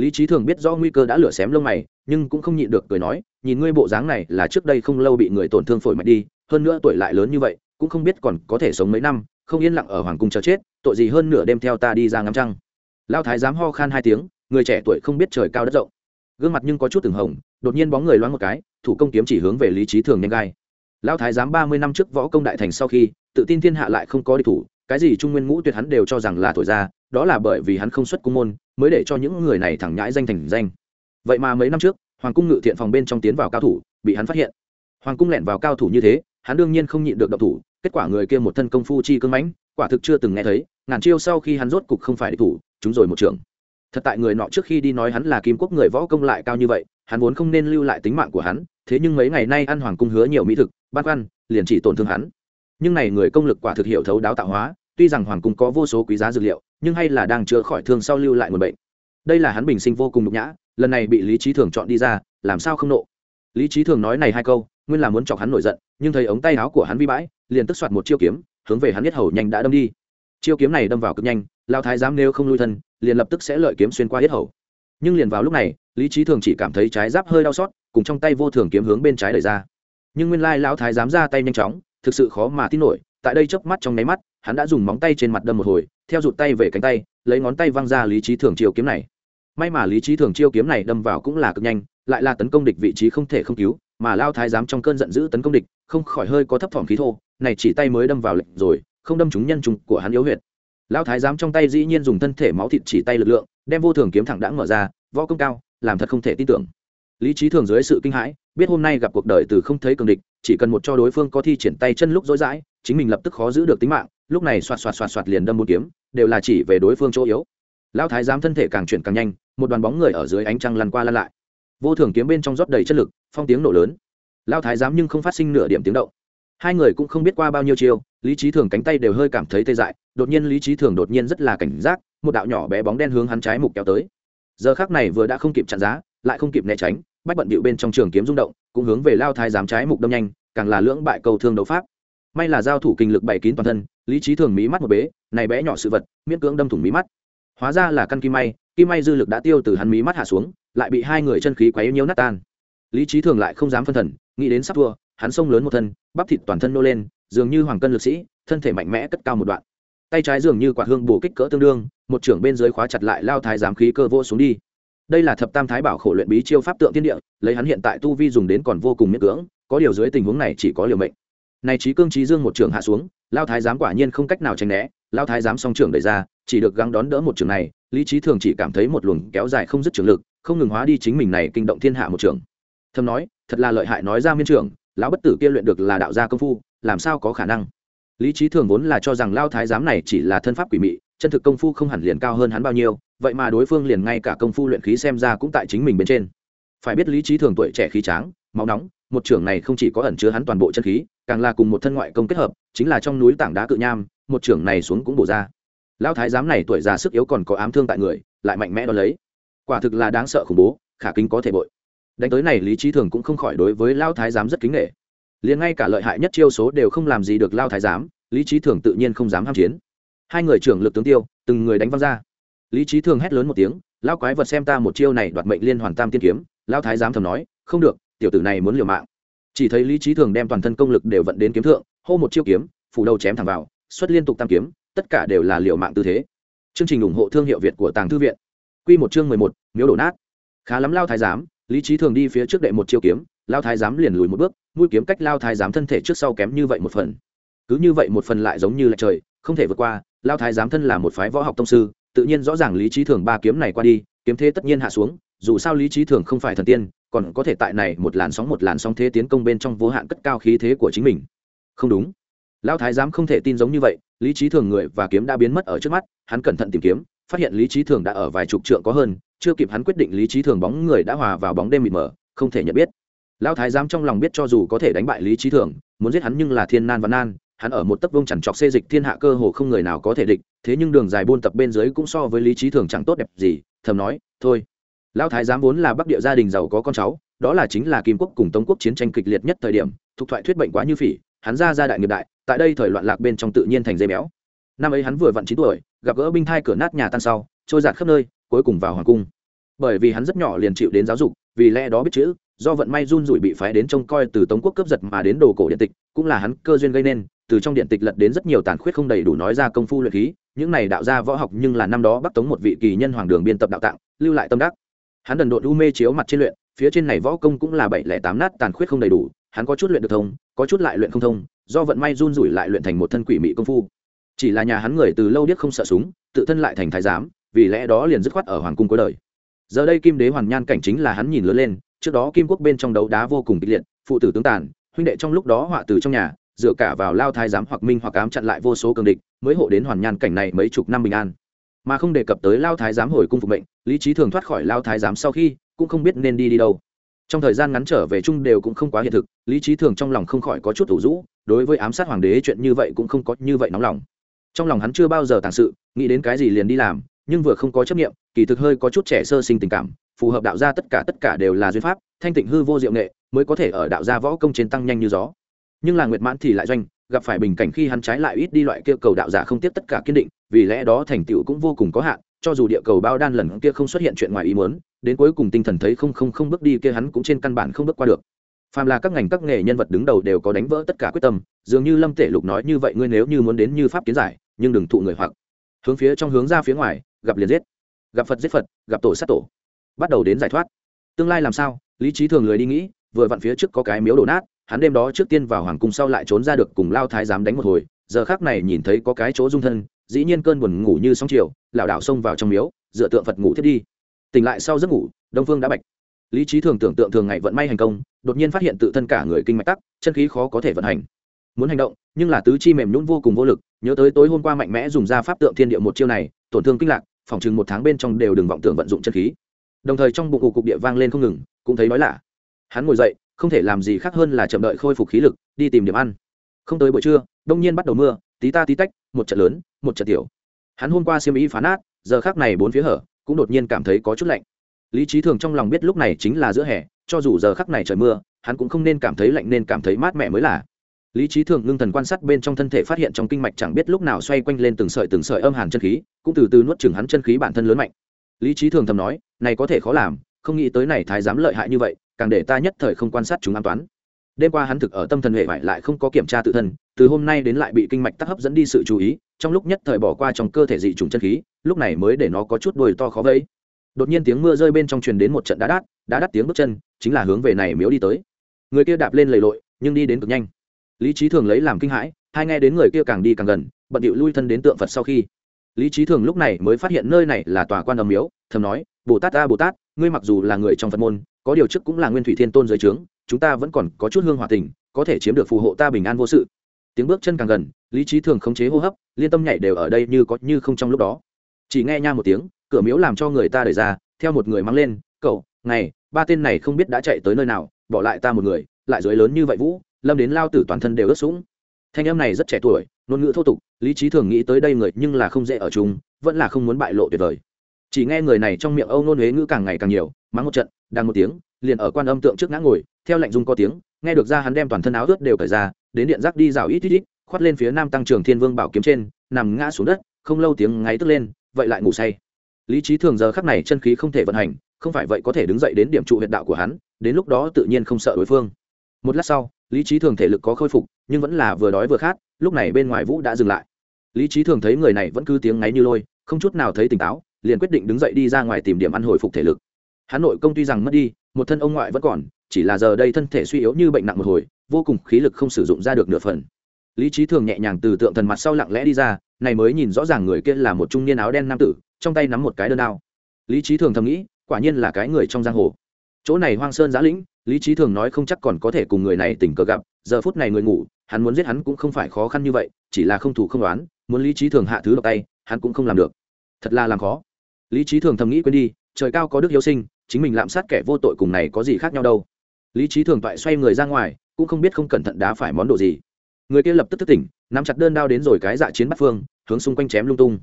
lý trí thường biết do nguy cơ đã lửa xém lông mày, nhưng cũng không nhịn được cười nói, nhìn ngươi bộ dáng này là trước đây không lâu bị người tổn thương phổi mạch đi, hơn nữa tuổi lại lớn như vậy, cũng không biết còn có thể sống mấy năm, không yên lặng ở hoàng cung chờ chết, tội gì hơn nửa đêm theo ta đi ra ngắm trăng. Lao thái dám ho khan hai tiếng, người trẻ tuổi không biết trời cao đất rộng. Gương mặt nhưng có chút từng hồng, đột nhiên bóng người loáng một cái, thủ công kiếm chỉ hướng về lý trí thường nhanh gai. Lao thái giám ba mươi năm trước võ công đại thành sau khi, tự tin thiên hạ lại không có địch thủ, cái gì trung nguyên ngũ tuyệt hắn đều cho rằng là thổi ra, đó là bởi vì hắn không xuất cung môn mới để cho những người này thẳng nhãi danh thành danh. Vậy mà mấy năm trước, hoàng cung ngự thiện phòng bên trong tiến vào cao thủ, bị hắn phát hiện. Hoàng cung lẻn vào cao thủ như thế, hắn đương nhiên không nhịn được động thủ, kết quả người kia một thân công phu chi cưng mãnh, quả thực chưa từng nghe thấy, ngàn chiêu sau khi hắn rốt cục không phải địch thủ chúng rồi một trường. Thật tại người nọ trước khi đi nói hắn là kim quốc người võ công lại cao như vậy, hắn vốn không nên lưu lại tính mạng của hắn, thế nhưng mấy ngày nay ăn hoàng cung hứa nhiều mỹ thực bát ăn liền chỉ tổn thương hắn. Nhưng này người công lực quả thực hiểu thấu đáo tạo hóa tuy rằng hoàng cung có vô số quý giá dược liệu, nhưng hay là đang chữa khỏi thương sau lưu lại nguồn bệnh. Đây là hắn bình sinh vô cùng nhục nhã, lần này bị lý trí thường chọn đi ra, làm sao không nộ? Lý trí thường nói này hai câu, nguyên là muốn chọc hắn nổi giận, nhưng thấy ống tay áo của hắn vi bãi, liền tức soạt một chiêu kiếm, hướng về hắn nhất hầu nhanh đã đâm đi. Chiêu kiếm này đâm vào cực nhanh lao thái giám nếu không lui thân, liền lập tức sẽ lợi kiếm xuyên qua hết hầu. Nhưng liền vào lúc này, lý trí thường chỉ cảm thấy trái giáp hơi đau xót, cùng trong tay vô thường kiếm hướng bên trái đẩy ra. Nhưng nguyên lai lão thái giám ra tay nhanh chóng, thực sự khó mà tin nổi tại đây chớp mắt trong nháy mắt, hắn đã dùng móng tay trên mặt đâm một hồi, theo rụt tay về cánh tay, lấy ngón tay văng ra lý trí thường chiêu kiếm này. May mà lý trí thường chiêu kiếm này đâm vào cũng là cực nhanh, lại là tấn công địch vị trí không thể không cứu, mà lao thái giám trong cơn giận dữ tấn công địch, không khỏi hơi có thấp thỏm khí thô, này chỉ tay mới đâm vào lệnh rồi, không đâm trúng nhân trùng của hắn yếu huyệt. Lao thái giám trong tay dĩ nhiên dùng thân thể máu thịt chỉ tay lực lượng, đem vô thường kiếm thẳng đã mở ra, võ công cao, làm thật không thể tin tưởng. Lý trí thường dưới sự kinh hãi, biết hôm nay gặp cuộc đời từ không thấy cường địch, chỉ cần một cho đối phương có thi triển tay chân lúc dối dãi chính mình lập tức khó giữ được tính mạng, lúc này xoạt xoạt xoạt xoạt liền đâm một kiếm, đều là chỉ về đối phương chỗ yếu. Lão thái giám thân thể càng chuyển càng nhanh, một đoàn bóng người ở dưới ánh trăng lăn qua lăn lại. Vô thường kiếm bên trong rót đầy chất lực, phong tiếng nổ lớn. Lão thái giám nhưng không phát sinh nửa điểm tiếng động. Hai người cũng không biết qua bao nhiêu chiêu, lý trí thường cánh tay đều hơi cảm thấy tê dại, đột nhiên lý trí thường đột nhiên rất là cảnh giác, một đạo nhỏ bé bóng đen hướng hắn trái mục kéo tới. Giờ khác này vừa đã không kịp chặn giá, lại không kịp né tránh, bách bận bịu bên trong trường kiếm rung động, cũng hướng về lao thái giám trái mục đâm nhanh, càng là lưỡng bại cầu thương đấu pháp may là giao thủ kinh lực bày kín toàn thân, lý trí thường mí mắt một bế, này bé nhỏ sự vật, miễn cưỡng đâm thủng mí mắt. Hóa ra là căn kim may kim may dư lực đã tiêu từ hắn mí mắt hạ xuống, lại bị hai người chân khí quấy nhiễu nát tan. Lý trí thường lại không dám phân thần, nghĩ đến sắp thua, hắn sông lớn một thân, bắp thịt toàn thân nô lên, dường như hoàng cân lực sĩ, thân thể mạnh mẽ cất cao một đoạn. Tay trái dường như quả hương bổ kích cỡ tương đương, một trưởng bên dưới khóa chặt lại lao thái giám khí cơ vô xuống đi. Đây là thập tam thái bảo khổ luyện bí chiêu pháp tượng tiên địa, lấy hắn hiện tại tu vi dùng đến còn vô cùng miễn cưỡng, có điều dưới tình huống này chỉ có liều mệnh này trí cương trí dương một trường hạ xuống, lao thái giám quả nhiên không cách nào tránh né, lao thái giám song trường đẩy ra, chỉ được gắng đón đỡ một trường này, lý trí thường chỉ cảm thấy một luồng kéo dài không dứt trường lực, không ngừng hóa đi chính mình này kinh động thiên hạ một trường. Thầm nói, thật là lợi hại nói ra miên trường, lão bất tử kia luyện được là đạo gia công phu, làm sao có khả năng? Lý trí thường vốn là cho rằng lao thái giám này chỉ là thân pháp quỷ mị, chân thực công phu không hẳn liền cao hơn hắn bao nhiêu, vậy mà đối phương liền ngay cả công phu luyện khí xem ra cũng tại chính mình bên trên. Phải biết lý trí thường tuổi trẻ khí tráng, máu nóng một trưởng này không chỉ có ẩn chứa hắn toàn bộ chân khí, càng là cùng một thân ngoại công kết hợp, chính là trong núi tảng đá cự nham, một trưởng này xuống cũng bổ ra. Lão thái giám này tuổi già sức yếu còn có ám thương tại người, lại mạnh mẽ đo lấy. Quả thực là đáng sợ khủng bố, khả kính có thể bội. Đánh tới này lý trí thường cũng không khỏi đối với lao thái giám rất kính nghệ liền ngay cả lợi hại nhất chiêu số đều không làm gì được lao thái giám, lý trí thường tự nhiên không dám ham chiến. Hai người trưởng lực tướng tiêu, từng người đánh văng ra. Lý trí thường hét lớn một tiếng lao quái vật xem ta một chiêu này đoạt mệnh liên hoàn tam tiên kiếm. Lao thái giám thầm nói, không được tiểu tử này muốn liều mạng. Chỉ thấy lý trí thường đem toàn thân công lực đều vận đến kiếm thượng, hô một chiêu kiếm, phủ đầu chém thẳng vào, xuất liên tục tam kiếm, tất cả đều là liều mạng tư thế. Chương trình ủng hộ thương hiệu việt của tàng thư viện. Q một chương mười một, miếu đổ nát. Khá lắm lao thái giám, lý trí thường đi phía trước đệ một chiêu kiếm, lao thái giám liền lùi một bước, mũi kiếm cách lao thái giám thân thể trước sau kém như vậy một phần. Cứ như vậy một phần lại giống như là trời, không thể vượt qua, lao thái giám thân là một phái võ học tông sư, tự nhiên rõ ràng lý trí thường ba kiếm này qua đi, kiếm thế tất nhiên hạ xuống, dù sao lý trí thường không phải thần tiên còn có thể tại này một làn sóng một làn sóng thế tiến công bên trong vô hạn cất cao khí thế của chính mình. Không đúng. Lão thái giám không thể tin giống như vậy, lý trí thường người và kiếm đã biến mất ở trước mắt, hắn cẩn thận tìm kiếm, phát hiện lý trí thường đã ở vài chục trượng có hơn, chưa kịp hắn quyết định lý trí thường bóng người đã hòa vào bóng đêm mịt mờ, không thể nhận biết. Lão thái giám trong lòng biết cho dù có thể đánh bại lý trí thường, muốn giết hắn nhưng là thiên nan và nan, hắn ở một tấc vông chẳng chọc xê dịch thiên hạ cơ hồ không người nào có thể địch, thế nhưng đường dài buôn tập bên dưới cũng so với lý trí thường chẳng tốt đẹp gì, thầm nói, thôi lão thái giám vốn là bắc địa gia đình giàu có con cháu, đó là chính là kim quốc cùng tống quốc chiến tranh kịch liệt nhất thời điểm, thuộc thoại thuyết bệnh quá như phỉ, hắn ra gia đại nghiệp đại, tại đây thời loạn lạc bên trong tự nhiên thành dây béo. Năm ấy hắn vừa vặn chín tuổi, gặp gỡ binh thai cửa nát nhà tan sau, trôi giạt khắp nơi, cuối cùng vào hoàng cung. Bởi vì hắn rất nhỏ liền chịu đến giáo dục, vì lẽ đó biết chữ, do vận may run rủi bị phái đến trông coi từ tống quốc cướp giật mà đến đồ cổ điện tịch, cũng là hắn cơ duyên gây nên, từ trong điện tịch lật đến rất nhiều tàn khuyết không đầy đủ nói ra công phu luyện khí, những này đạo ra võ học nhưng là năm đó bắt tống một vị kỳ nhân hoàng đường biên tập đạo tạng, lưu lại tâm đắc hắn đần độn u mê chiếu mặt trên luyện, phía trên này võ công cũng là bảy lẻ tám nát, tàn khuyết không đầy đủ, hắn có chút luyện được thông, có chút lại luyện không thông, do vận may run rủi lại luyện thành một thân quỷ mị công phu. Chỉ là nhà hắn người từ lâu điếc không sợ súng, tự thân lại thành thái giám, vì lẽ đó liền dứt khoát ở hoàng cung cuối đời. Giờ đây kim đế hoàn nhan cảnh chính là hắn nhìn lớn lên, trước đó kim quốc bên trong đấu đá vô cùng kịch liệt, phụ tử tướng tàn, huynh đệ trong lúc đó họa từ trong nhà, dựa cả vào lao thái giám hoặc minh hoặc ám chặn lại vô số cường địch, mới hộ đến hoàn nhan cảnh này mấy chục năm bình an mà không đề cập tới lao thái giám hồi cung phục mệnh, lý trí thường thoát khỏi lao thái giám sau khi, cũng không biết nên đi đi đâu. Trong thời gian ngắn trở về chung đều cũng không quá hiện thực, lý trí thường trong lòng không khỏi có chút thủ rũ, đối với ám sát hoàng đế chuyện như vậy cũng không có như vậy nóng lòng. Trong lòng hắn chưa bao giờ tàng sự, nghĩ đến cái gì liền đi làm, nhưng vừa không có chấp nghiệm kỳ thực hơi có chút trẻ sơ sinh tình cảm, phù hợp đạo gia tất cả tất cả đều là duyên pháp, thanh tịnh hư vô diệu nghệ, mới có thể ở đạo gia võ công trên tăng nhanh như gió nhưng là nguyệt mãn thì lại doanh, gặp phải bình cảnh khi hắn trái lại ít đi loại kia cầu đạo giả không tiếp tất cả kiên định, vì lẽ đó thành tựu cũng vô cùng có hạn, cho dù địa cầu bao đan lần kia không xuất hiện chuyện ngoài ý muốn, đến cuối cùng tinh thần thấy không không không bước đi kia hắn cũng trên căn bản không bước qua được. Phàm là các ngành các nghề nhân vật đứng đầu đều có đánh vỡ tất cả quyết tâm, dường như lâm tể lục nói như vậy ngươi nếu như muốn đến như pháp kiến giải, nhưng đừng thụ người hoặc. Hướng phía trong hướng ra phía ngoài, gặp liền giết. Gặp phật giết phật, gặp tổ sát tổ. Bắt đầu đến giải thoát. Tương lai làm sao? Lý trí thường lười đi nghĩ, vừa vặn phía trước có cái miếu đổ nát hắn đêm đó trước tiên vào hoàng cung sau lại trốn ra được cùng lao thái giám đánh một hồi, giờ khác này nhìn thấy có cái chỗ dung thân, dĩ nhiên cơn buồn ngủ như sóng chiều, lảo đảo xông vào trong miếu, dựa tượng phật ngủ thiết đi. Tỉnh lại sau giấc ngủ, đông phương đã bạch. Lý trí thường tưởng tượng thường ngày vận may hành công, đột nhiên phát hiện tự thân cả người kinh mạch tắc, chân khí khó có thể vận hành. Muốn hành động, nhưng là tứ chi mềm nhún vô cùng vô lực, nhớ tới tối hôm qua mạnh mẽ dùng ra pháp tượng thiên địa một chiêu này, tổn thương kinh lạc, phòng chừng một tháng bên trong đều đừng vọng tưởng vận dụng chân khí. Đồng thời trong bụng ủ cục địa vang lên không ngừng, cũng thấy nói lạ. Hắn ngồi dậy không thể làm gì khác hơn là chậm đợi khôi phục khí lực, đi tìm điểm ăn. Không tới buổi trưa, đông nhiên bắt đầu mưa, tí ta tí tách, một trận lớn, một trận tiểu. Hắn hôm qua xiêm ý phá nát, giờ khác này bốn phía hở, cũng đột nhiên cảm thấy có chút lạnh. Lý trí thường trong lòng biết lúc này chính là giữa hè, cho dù giờ khắc này trời mưa, hắn cũng không nên cảm thấy lạnh nên cảm thấy mát mẻ mới là. Lý trí thường ngưng thần quan sát bên trong thân thể phát hiện trong kinh mạch chẳng biết lúc nào xoay quanh lên từng sợi từng sợi âm hàn chân khí, cũng từ từ nuốt chừng hắn chân khí bản thân lớn mạnh. Lý trí thường thầm nói, này có thể khó làm, không nghĩ tới này thái dám lợi hại như vậy càng để ta nhất thời không quan sát chúng an toán đêm qua hắn thực ở tâm thần hệ vải lại không có kiểm tra tự thân, từ hôm nay đến lại bị kinh mạch tắc hấp dẫn đi sự chú ý, trong lúc nhất thời bỏ qua trong cơ thể dị trùng chân khí, lúc này mới để nó có chút đuôi to khó vây đột nhiên tiếng mưa rơi bên trong truyền đến một trận đá đát, đá đắt tiếng bước chân, chính là hướng về này miếu đi tới. Người kia đạp lên lầy lội, nhưng đi đến cực nhanh. Lý trí thường lấy làm kinh hãi, hai nghe đến người kia càng đi càng gần, bận điệu lui thân đến tượng phật sau khi. Lý trí thường lúc này mới phát hiện nơi này là tòa quan âm miếu, thầm nói, bồ tát ta, bồ tát, ngươi mặc dù là người trong phật môn có điều trước cũng là nguyên thủy thiên tôn dưới trướng, chúng ta vẫn còn có chút hương hòa tình, có thể chiếm được phù hộ ta bình an vô sự. Tiếng bước chân càng gần, lý trí thường khống chế hô hấp, liên tâm nhảy đều ở đây như có như không trong lúc đó. Chỉ nghe nha một tiếng, cửa miếu làm cho người ta đẩy ra, theo một người mang lên, cậu, này, ba tên này không biết đã chạy tới nơi nào, bỏ lại ta một người, lại dưới lớn như vậy vũ, lâm đến lao tử toàn thân đều ướt sũng. Thanh em này rất trẻ tuổi, ngôn ngữ thô tục, lý trí thường nghĩ tới đây người nhưng là không dễ ở chúng vẫn là không muốn bại lộ tuyệt vời. Chỉ nghe người này trong miệng âu nôn huế ngữ càng ngày càng nhiều, mắng một trận đang một tiếng, liền ở quan âm tượng trước ngã ngồi, theo lệnh dung có tiếng, nghe được ra hắn đem toàn thân áo ướt đều cởi ra, đến điện giác đi rào ít ít ít, khoát lên phía nam tăng trưởng thiên vương bảo kiếm trên, nằm ngã xuống đất, không lâu tiếng ngáy tức lên, vậy lại ngủ say. Lý trí thường giờ khắc này chân khí không thể vận hành, không phải vậy có thể đứng dậy đến điểm trụ huyệt đạo của hắn, đến lúc đó tự nhiên không sợ đối phương. Một lát sau, lý trí thường thể lực có khôi phục, nhưng vẫn là vừa đói vừa khát, lúc này bên ngoài vũ đã dừng lại. Lý trí thường thấy người này vẫn cứ tiếng ngáy như lôi, không chút nào thấy tỉnh táo, liền quyết định đứng dậy đi ra ngoài tìm điểm ăn hồi phục thể lực hắn nội công tuy rằng mất đi, một thân ông ngoại vẫn còn, chỉ là giờ đây thân thể suy yếu như bệnh nặng một hồi, vô cùng khí lực không sử dụng ra được nửa phần. Lý trí thường nhẹ nhàng từ tượng thần mặt sau lặng lẽ đi ra, này mới nhìn rõ ràng người kia là một trung niên áo đen nam tử, trong tay nắm một cái đơn đao. Lý trí thường thầm nghĩ, quả nhiên là cái người trong giang hồ. Chỗ này hoang sơn giã lĩnh, lý trí thường nói không chắc còn có thể cùng người này tình cờ gặp, giờ phút này người ngủ, hắn muốn giết hắn cũng không phải khó khăn như vậy, chỉ là không thủ không đoán, muốn lý trí thường hạ thứ độc tay, hắn cũng không làm được. Thật là làm khó. Lý trí thường thầm nghĩ quên đi, trời cao có đức yêu sinh chính mình lạm sát kẻ vô tội cùng này có gì khác nhau đâu. Lý trí thường toại xoay người ra ngoài, cũng không biết không cẩn thận đá phải món đồ gì. Người kia lập tức thức tỉnh, nắm chặt đơn đao đến rồi cái dạ chiến bắt phương, hướng xung quanh chém lung tung.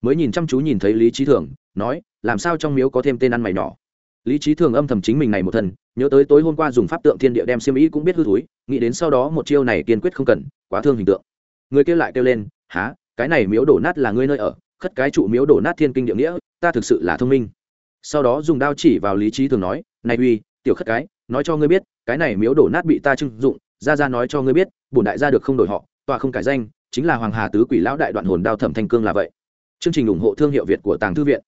Mới nhìn chăm chú nhìn thấy lý trí thường, nói, làm sao trong miếu có thêm tên ăn mày nhỏ? Lý trí thường âm thầm chính mình này một thần, nhớ tới tối hôm qua dùng pháp tượng thiên địa đem xiêm ý cũng biết hư thúi nghĩ đến sau đó một chiêu này kiên quyết không cần, quá thương hình tượng. Người kia lại kêu lên há cái này miếu đổ nát là ngươi nơi ở, khất cái trụ miếu đổ nát thiên kinh địa nghĩa, ta thực sự là thông minh sau đó dùng đao chỉ vào lý trí thường nói, này uy, tiểu khất cái, nói cho ngươi biết, cái này miếu đổ nát bị ta trưng dụng, ra ra nói cho ngươi biết, bổn đại gia được không đổi họ, tòa không cải danh, chính là hoàng hà tứ quỷ lão đại đoạn hồn đao thẩm thanh cương là vậy. Chương trình ủng hộ thương hiệu việt của tàng thư viện.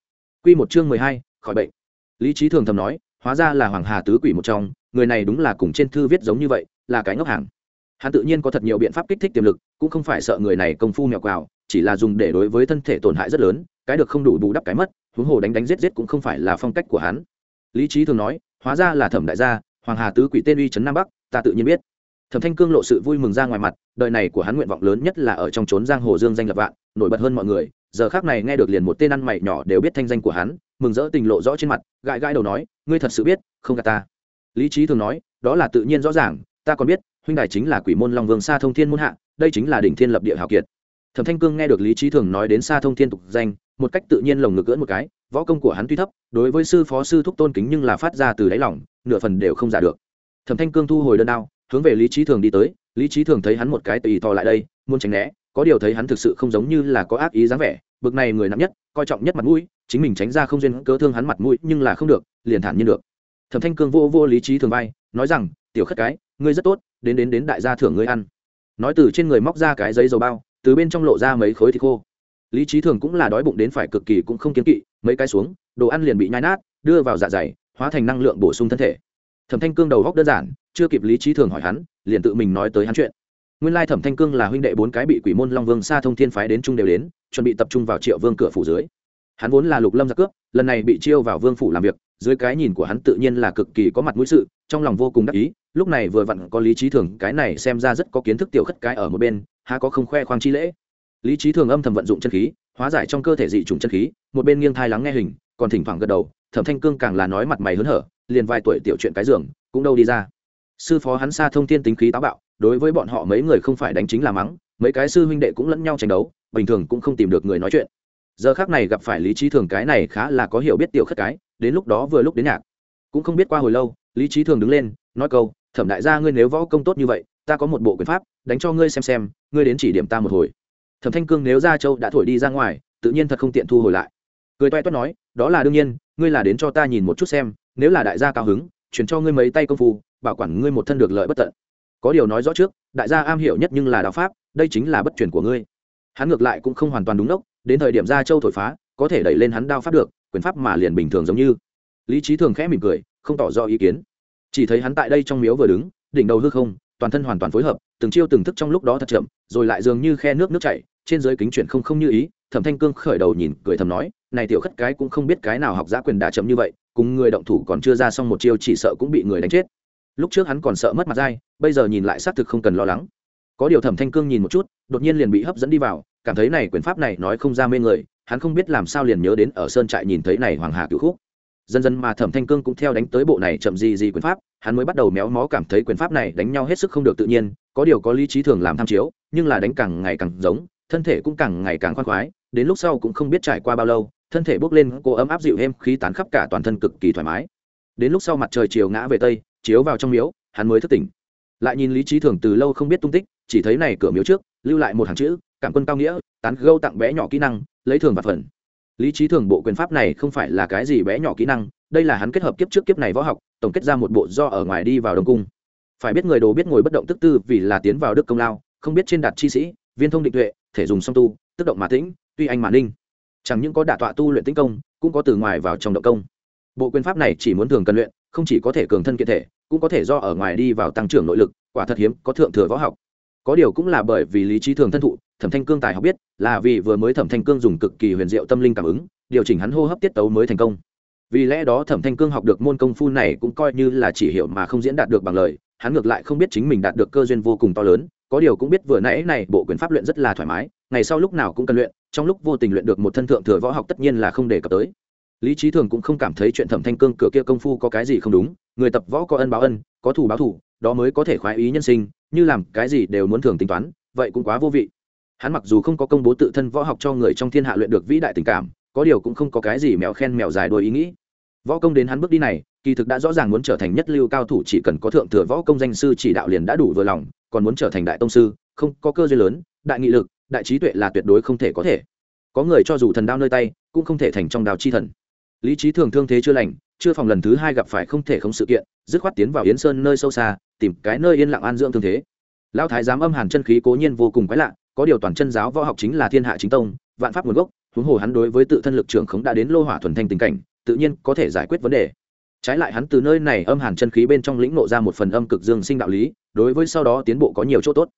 Q một chương mười hai, khỏi bệnh. Lý trí thường thầm nói, hóa ra là hoàng hà tứ quỷ một trong, người này đúng là cùng trên thư viết giống như vậy, là cái ngốc hàng. Hắn tự nhiên có thật nhiều biện pháp kích thích tiềm lực, cũng không phải sợ người này công phu mèo quào, chỉ là dùng để đối với thân thể tổn hại rất lớn, cái được không đủ bù đắp cái mất huống hồ đánh đánh giết giết cũng không phải là phong cách của hắn. Lý trí thường nói, hóa ra là thẩm đại gia, hoàng hà tứ quỷ tên uy trấn nam bắc, ta tự nhiên biết. Thẩm thanh cương lộ sự vui mừng ra ngoài mặt, đời này của hắn nguyện vọng lớn nhất là ở trong trốn giang hồ dương danh lập vạn, nổi bật hơn mọi người, giờ khác này nghe được liền một tên ăn mày nhỏ đều biết thanh danh của hắn, mừng rỡ tình lộ rõ trên mặt, gãi gãi đầu nói, ngươi thật sự biết, không gạt ta. Lý trí thường nói, đó là tự nhiên rõ ràng, ta còn biết, huynh đài chính là quỷ môn long vương sa thông thiên môn hạ, đây chính là đỉnh thiên lập địa hào kiệt. Thẩm thanh cương nghe được lý trí thường nói đến sa thông thiên tục danh một cách tự nhiên lồng ngực gỡn một cái, võ công của hắn tuy thấp, đối với sư phó sư thúc tôn kính nhưng là phát ra từ đáy lòng, nửa phần đều không giả được. Thẩm thanh cương thu hồi đơn đao, hướng về lý trí thường đi tới, lý trí thường thấy hắn một cái tùy thò lại đây, muốn tránh né, có điều thấy hắn thực sự không giống như là có ác ý dáng vẻ, bực này người nặng nhất, coi trọng nhất mặt mũi, chính mình tránh ra không duyên cớ thương hắn mặt mũi nhưng là không được, liền thản nhiên được. Thẩm thanh cương vô vô lý trí thường vai, nói rằng, tiểu khất cái, ngươi rất tốt, đến đến đến đại gia thưởng ngươi ăn. Nói từ trên người móc ra cái giấy dầu bao, từ bên trong lộ ra mấy khối thịt khô lý trí thường cũng là đói bụng đến phải cực kỳ cũng không kiến kỵ, mấy cái xuống, đồ ăn liền bị nhai nát, đưa vào dạ dày, hóa thành năng lượng bổ sung thân thể. Thẩm thanh cương đầu góc đơn giản, chưa kịp lý trí thường hỏi hắn, liền tự mình nói tới hắn chuyện. Nguyên lai thẩm thanh cương là huynh đệ bốn cái bị quỷ môn long vương xa thông thiên phái đến trung đều đến, chuẩn bị tập trung vào triệu vương cửa phủ dưới. Hắn vốn là lục lâm giặc cướp, lần này bị chiêu vào vương phủ làm việc, dưới cái nhìn của hắn tự nhiên là cực kỳ có mặt mũi sự, trong lòng vô cùng đắc ý, lúc này vừa vặn có lý trí thường, cái này xem ra rất có kiến thức tiểu khất cái ở một bên, há có không khoe khoang chi lễ lý trí thường âm thầm vận dụng chân khí, hóa giải trong cơ thể dị trùng chân khí, một bên nghiêng thai lắng nghe hình, còn thỉnh thoảng gật đầu, thẩm thanh cương càng là nói mặt mày hớn hở, liền vài tuổi tiểu chuyện cái giường, cũng đâu đi ra. Sư phó hắn xa thông thiên tính khí táo bạo, đối với bọn họ mấy người không phải đánh chính là mắng, mấy cái sư huynh đệ cũng lẫn nhau tranh đấu, bình thường cũng không tìm được người nói chuyện. Giờ khác này gặp phải lý trí thường cái này khá là có hiểu biết tiểu khất cái, đến lúc đó vừa lúc đến nhạc. Cũng không biết qua hồi lâu, lý trí thường đứng lên, nói câu, thẩm đại gia ngươi nếu võ công tốt như vậy, ta có một bộ quyền pháp, đánh cho ngươi xem xem, ngươi đến chỉ điểm ta một hồi thẩm thanh cương nếu ra châu đã thổi đi ra ngoài, tự nhiên thật không tiện thu hồi lại. Cười toe toét nói, đó là đương nhiên, ngươi là đến cho ta nhìn một chút xem, nếu là đại gia cao hứng chuyển cho ngươi mấy tay công phu, bảo quản ngươi một thân được lợi bất tận. Có điều nói rõ trước, đại gia am hiểu nhất nhưng là đạo pháp, đây chính là bất chuyển của ngươi. Hắn ngược lại cũng không hoàn toàn đúng đốc, đến thời điểm ra châu thổi phá, có thể đẩy lên hắn đao pháp được, quyền pháp mà liền bình thường giống như. Lý trí thường khẽ mỉm cười, không tỏ rõ ý kiến. Chỉ thấy hắn tại đây trong miếu vừa đứng, đỉnh đầu hư không, toàn thân hoàn toàn phối hợp, từng chiêu từng thức trong lúc đó thật chậm, rồi lại dường như khe nước nước chảy trên dưới kính chuyển không không như ý, thẩm thanh cương khởi đầu nhìn cười thầm nói, này tiểu khất cái cũng không biết cái nào học giã quyền đà chậm như vậy, cùng người động thủ còn chưa ra xong một chiêu chỉ sợ cũng bị người đánh chết. Lúc trước hắn còn sợ mất mặt dai, bây giờ nhìn lại xác thực không cần lo lắng. Có điều thẩm thanh cương nhìn một chút, đột nhiên liền bị hấp dẫn đi vào, cảm thấy này quyền pháp này nói không ra mê người, hắn không biết làm sao liền nhớ đến ở sơn trại nhìn thấy này hoàng hà cựu khúc. Dần dần mà thẩm thanh cương cũng theo đánh tới bộ này chậm gì gì quyền pháp, hắn mới bắt đầu méo mó cảm thấy quyền pháp này đánh nhau hết sức không được tự nhiên, có điều có lý trí thường làm tham chiếu, nhưng là đánh càng ngày càng giống thân thể cũng càng ngày càng khoan khoái, đến lúc sau cũng không biết trải qua bao lâu, thân thể bốc lên cô ấm áp dịu êm, khí tán khắp cả toàn thân cực kỳ thoải mái. Đến lúc sau mặt trời chiều ngã về tây, chiếu vào trong miếu, hắn mới thức tỉnh. Lại nhìn lý trí thường từ lâu không biết tung tích, chỉ thấy này cửa miếu trước, lưu lại một hàng chữ, cảm quân cao nghĩa, tán gâu tặng bé nhỏ kỹ năng, lấy thường và phần. Lý trí thường bộ quyền pháp này không phải là cái gì bé nhỏ kỹ năng, đây là hắn kết hợp kiếp trước kiếp này võ học, tổng kết ra một bộ do ở ngoài đi vào đồng cung. Phải biết người đồ biết ngồi bất động tức tư vì là tiến vào đức công lao, không biết trên đạt chi sĩ, viên thông định tuệ thể dùng song tu, tức động mà tĩnh, tuy anh mà ninh. Chẳng những có đả tọa tu luyện tĩnh công, cũng có từ ngoài vào trong động công. Bộ quyền pháp này chỉ muốn thường cần luyện, không chỉ có thể cường thân kiện thể, cũng có thể do ở ngoài đi vào tăng trưởng nội lực, quả thật hiếm, có thượng thừa võ học. Có điều cũng là bởi vì lý trí thường thân thụ, thẩm thanh cương tài học biết, là vì vừa mới thẩm thanh cương dùng cực kỳ huyền diệu tâm linh cảm ứng, điều chỉnh hắn hô hấp tiết tấu mới thành công. Vì lẽ đó thẩm thanh cương học được môn công phu này cũng coi như là chỉ hiểu mà không diễn đạt được bằng lời, hắn ngược lại không biết chính mình đạt được cơ duyên vô cùng to lớn có điều cũng biết vừa nãy này bộ quyền pháp luyện rất là thoải mái, ngày sau lúc nào cũng cần luyện, trong lúc vô tình luyện được một thân thượng thừa võ học tất nhiên là không đề cập tới. Lý trí thường cũng không cảm thấy chuyện thẩm thanh cương cửa kia công phu có cái gì không đúng, người tập võ có ân báo ân, có thù báo thù đó mới có thể khoái ý nhân sinh, như làm cái gì đều muốn thường tính toán, vậy cũng quá vô vị. Hắn mặc dù không có công bố tự thân võ học cho người trong thiên hạ luyện được vĩ đại tình cảm, có điều cũng không có cái gì mèo khen mèo dài đôi ý nghĩ. Võ công đến hắn bước đi này, kỳ thực đã rõ ràng muốn trở thành nhất lưu cao thủ chỉ cần có thượng thừa võ công danh sư chỉ đạo liền đã đủ vừa lòng còn muốn trở thành đại tông sư, không có cơ duyên lớn, đại nghị lực, đại trí tuệ là tuyệt đối không thể có thể. Có người cho dù thần đao nơi tay, cũng không thể thành trong đào chi thần. Lý trí thường thương thế chưa lành, chưa phòng lần thứ hai gặp phải không thể không sự kiện, dứt khoát tiến vào yến sơn nơi sâu xa, tìm cái nơi yên lặng an dưỡng thương thế. Lão thái giám âm hàn chân khí cố nhiên vô cùng quái lạ, có điều toàn chân giáo võ học chính là thiên hạ chính tông, vạn pháp nguồn gốc, huống hồ hắn đối với tự thân lực trưởng khống đã đến lô hỏa thuần thanh tình cảnh, tự nhiên có thể giải quyết vấn đề trái lại hắn từ nơi này âm hàn chân khí bên trong lĩnh nộ ra một phần âm cực dương sinh đạo lý, đối với sau đó tiến bộ có nhiều chỗ tốt.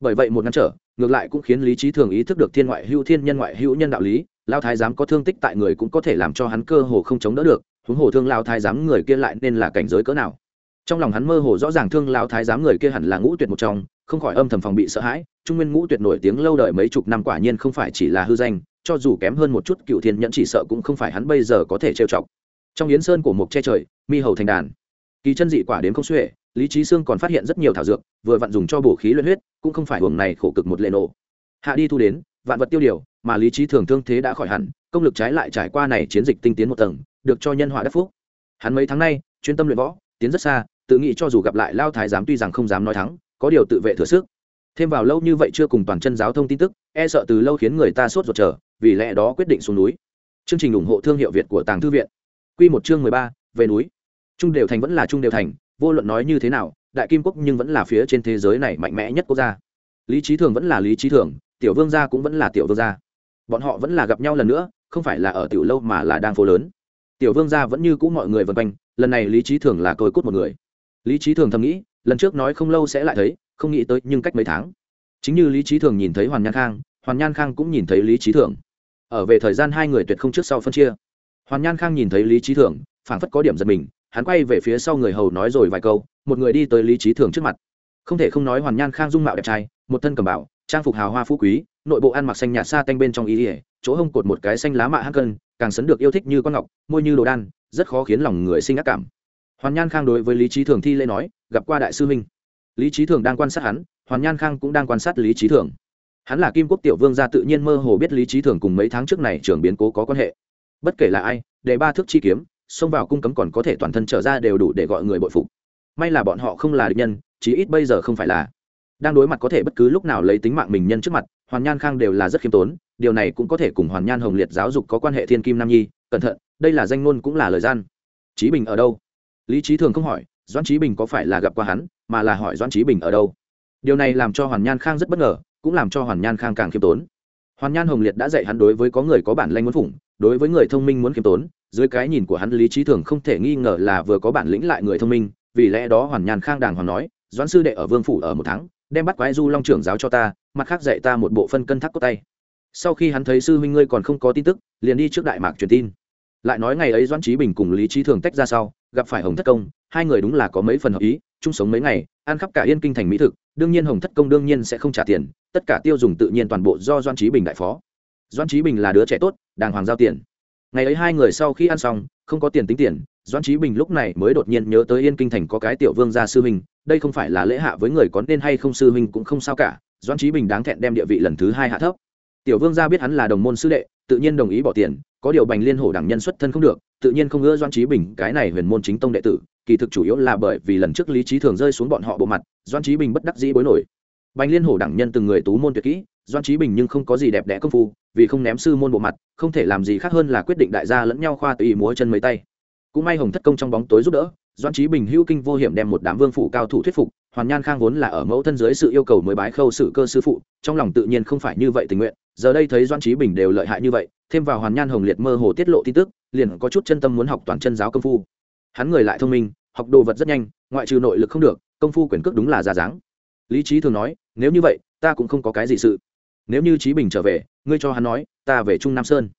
Bởi vậy một ngăn trở, ngược lại cũng khiến lý trí thường ý thức được thiên ngoại hữu thiên nhân ngoại hữu nhân đạo lý, lao thái giám có thương tích tại người cũng có thể làm cho hắn cơ hồ không chống đỡ được, huống hồ thương lao thái giám người kia lại nên là cảnh giới cỡ nào. Trong lòng hắn mơ hồ rõ ràng thương lao thái giám người kia hẳn là ngũ tuyệt một trong, không khỏi âm thầm phòng bị sợ hãi, trung nguyên ngũ tuyệt nổi tiếng lâu đời mấy chục năm quả nhiên không phải chỉ là hư danh, cho dù kém hơn một chút cựu thiên nhẫn chỉ sợ cũng không phải hắn bây giờ có thể trêu chọc trong yến sơn của mục che trời, mi hầu thành đàn. Kỳ chân dị quả đến không xuể, lý trí sương còn phát hiện rất nhiều thảo dược, vừa vặn dùng cho bổ khí luyện huyết, cũng không phải hưởng này khổ cực một lệ nổ hạ đi thu đến, vạn vật tiêu điều, mà lý trí thường thương thế đã khỏi hẳn, công lực trái lại trải qua này chiến dịch tinh tiến một tầng, được cho nhân họa đắc phúc. Hắn mấy tháng nay, chuyên tâm luyện võ, tiến rất xa, tự nghĩ cho dù gặp lại lao thái giám tuy rằng không dám nói thắng, có điều tự vệ thừa sức. Thêm vào lâu như vậy chưa cùng toàn chân giáo thông tin tức e sợ từ lâu khiến người ta sốt ruột chờ, vì lẽ đó quyết định xuống núi. Chương trình ủng hộ thương hiệu việt của tàng thư viện. Quy một chương mười ba, về núi. Trung đều thành vẫn là trung đều thành, vô luận nói như thế nào, đại kim quốc nhưng vẫn là phía trên thế giới này mạnh mẽ nhất quốc gia. Lý trí thường vẫn là lý trí thường, tiểu vương gia cũng vẫn là tiểu vương gia. Bọn họ vẫn là gặp nhau lần nữa, không phải là ở tiểu lâu mà là đang phố lớn. Tiểu vương gia vẫn như cũ mọi người vần quanh, lần này lý trí thường là côi cút một người. Lý trí thường thầm nghĩ, lần trước nói không lâu sẽ lại thấy, không nghĩ tới nhưng cách mấy tháng. Chính như lý trí thường nhìn thấy hoàn nhan khang, hoàn nhan khang cũng nhìn thấy lý trí thường. Ở về thời gian hai người tuyệt không trước sau phân chia hoàn nhan khang nhìn thấy lý trí thường phảng phất có điểm giật mình, hắn quay về phía sau người hầu nói rồi vài câu, một người đi tới lý trí thường trước mặt. Không thể không nói hoàn nhan khang dung mạo đẹp trai, một thân cầm bảo trang phục hào hoa phú quý, nội bộ ăn mặc xanh nhạt xa tanh bên trong ý ỉa chỗ hông cột một cái xanh lá mạ hắc cân, càng sấn được yêu thích như con ngọc, môi như đồ đan, rất khó khiến lòng người sinh ác cảm. Hoàn nhan khang đối với lý trí thường thi lễ nói, gặp qua đại sư huynh. Lý trí thường đang quan sát hắn, hoàn nhan khang cũng đang quan sát lý trí thường hắn là kim quốc tiểu vương gia tự nhiên mơ hồ biết lý trí thường cùng mấy tháng trước này trưởng biến cố có quan hệ bất kể là ai để ba thước chi kiếm, xông vào cung cấm còn có thể toàn thân trở ra đều đủ để gọi người bội phục. May là bọn họ không là địch nhân, chí ít bây giờ không phải là. Đang đối mặt có thể bất cứ lúc nào lấy tính mạng mình nhân trước mặt, hoàn nhan khang đều là rất khiêm tốn, điều này cũng có thể cùng hoàn nhan hồng liệt giáo dục có quan hệ thiên kim nam nhi, cẩn thận, đây là danh ngôn cũng là lời gian. Trí bình ở đâu? Lý trí thường không hỏi, doãn trí bình có phải là gặp qua hắn, mà là hỏi doãn trí bình ở đâu? Điều này làm cho hoàn nhan khang rất bất ngờ, cũng làm cho hoàn nhan khang càng khiêm tốn. Hoàn nhan hồng liệt đã dạy hắn đối với có người có bản lanh muốn phủng đối với người thông minh muốn khiêm tốn, dưới cái nhìn của hắn, lý trí thường không thể nghi ngờ là vừa có bản lĩnh lại người thông minh, vì lẽ đó hoàn nhàn khang đàng hoàng nói, doãn sư đệ ở vương phủ ở một tháng, đem bắt quái du long trưởng giáo cho ta, mặt khác dạy ta một bộ phân cân thắc có tay. Sau khi hắn thấy sư huynh ngươi còn không có tin tức, liền đi trước đại mạc truyền tin. Lại nói ngày ấy doãn trí bình cùng lý trí thường tách ra sau, gặp phải hồng thất công, hai người đúng là có mấy phần hợp ý, chung sống mấy ngày, ăn khắp cả yên kinh thành mỹ thực, đương nhiên hồng thất công đương nhiên sẽ không trả tiền, tất cả tiêu dùng tự nhiên toàn bộ do doan trí bình đại phó. Doan trí bình là đứa trẻ tốt đàng hoàng giao tiền. Ngày ấy hai người sau khi ăn xong, không có tiền tính tiền doan trí bình lúc này mới đột nhiên nhớ tới yên kinh thành có cái tiểu vương gia sư huynh, đây không phải là lễ hạ với người có nên hay không sư huynh cũng không sao cả doan trí bình đáng thẹn đem địa vị lần thứ hai hạ thấp. Tiểu vương gia biết hắn là đồng môn sư đệ, tự nhiên đồng ý bỏ tiền, có điều bành liên hổ đẳng nhân xuất thân không được, tự nhiên không ngỡ doan trí bình, cái này huyền môn chính tông đệ tử, kỳ thực chủ yếu là bởi vì lần trước lý trí thường rơi xuống bọn họ bộ mặt doan trí bình bất đắc dĩ bối nổi. Bành liên hổ đẳng nhân từng người tú môn tuyệt kỹ doan trí bình nhưng không có gì đẹp đẽ công phu, vì không ném sư môn bộ mặt, không thể làm gì khác hơn là quyết định đại gia lẫn nhau khoa tùy múa chân mấy tay. Cũng may hồng thất công trong bóng tối giúp đỡ, doan trí bình hữu kinh vô hiểm đem một đám vương phủ cao thủ thuyết phục, hoàn nhan khang vốn là ở mẫu thân dưới sự yêu cầu mới bái khâu sự cơ sư phụ, trong lòng tự nhiên không phải như vậy tình nguyện, giờ đây thấy doan trí bình đều lợi hại như vậy, thêm vào hoàn nhan hồng liệt mơ hồ tiết lộ tin tức, liền có chút chân tâm muốn học toàn chân giáo công phu. Hắn người lại thông minh, học đồ vật rất nhanh, ngoại trừ nội lực không được, công phu quyền cước đúng là ra dáng. Lý trí thường nói, nếu như vậy, ta cũng không có cái gì sự nếu như trí bình trở về, ngươi cho hắn nói, ta về trung nam sơn.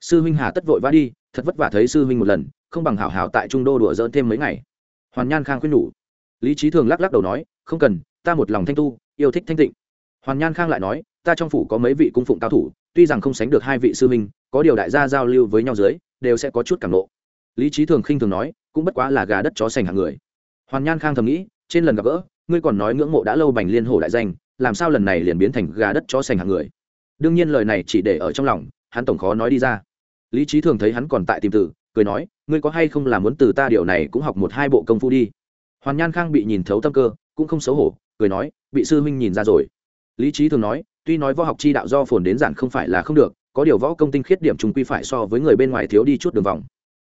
Sư huynh hà tất vội vã đi, thật vất vả thấy sư huynh một lần, không bằng hảo hảo tại trung đô đùa dỡn thêm mấy ngày. Hoàn nhan khang khuyên nhủ. Lý trí thường lắc lắc đầu nói, không cần, ta một lòng thanh tu, yêu thích thanh tịnh. Hoàn nhan khang lại nói, ta trong phủ có mấy vị cung phụng cao thủ, tuy rằng không sánh được hai vị sư huynh, có điều đại gia giao lưu với nhau dưới, đều sẽ có chút cảm nộ. Lý trí thường khinh thường nói, cũng bất quá là gà đất chó sành hàng người. Hoàn nhan khang thầm nghĩ, trên lần gặp gỡ, ngươi còn nói ngưỡng mộ đã lâu bành liên hồ đại danh làm sao lần này liền biến thành gà đất cho sành hàng người? Đương nhiên lời này chỉ để ở trong lòng hắn tổng khó nói đi ra. Lý trí thường thấy hắn còn tại tìm từ, cười nói ngươi có hay không là muốn từ ta điều này cũng học một hai bộ công phu đi? Hoàn nhan khang bị nhìn thấu tâm cơ cũng không xấu hổ cười nói bị sư huynh nhìn ra rồi. Lý trí thường nói tuy nói võ học chi đạo do phồn đến giản không phải là không được có điều võ công tinh khiết điểm chúng quy phải so với người bên ngoài thiếu đi chút đường vòng.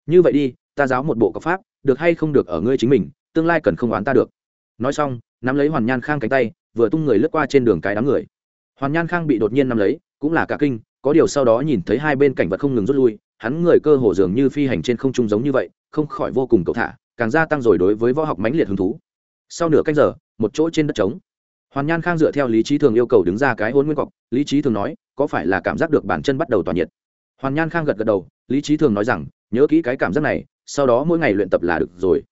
Như vậy đi ta giáo một bộ cọc pháp được hay không được ở ngươi chính mình tương lai cần không oán ta được. Nói xong nắm lấy hoàn nhan khang cánh tay vừa tung người lướt qua trên đường cái đám người. Hoàn nhan khang bị đột nhiên nắm lấy, cũng là cả kinh, có điều sau đó nhìn thấy hai bên cảnh vật không ngừng rút lui, hắn người cơ hồ dường như phi hành trên không trung giống như vậy, không khỏi vô cùng cầu thả, càng gia tăng rồi đối với võ học mãnh liệt hứng thú. Sau nửa canh giờ, một chỗ trên đất trống. Hoàn nhan khang dựa theo lý trí thường yêu cầu đứng ra cái hôn nguyên cọc, lý trí thường nói, có phải là cảm giác được bản chân bắt đầu tỏa nhiệt? Hoàn nhan khang gật gật đầu, lý trí thường nói rằng, nhớ kỹ cái cảm giác này, sau đó mỗi ngày luyện tập là được rồi.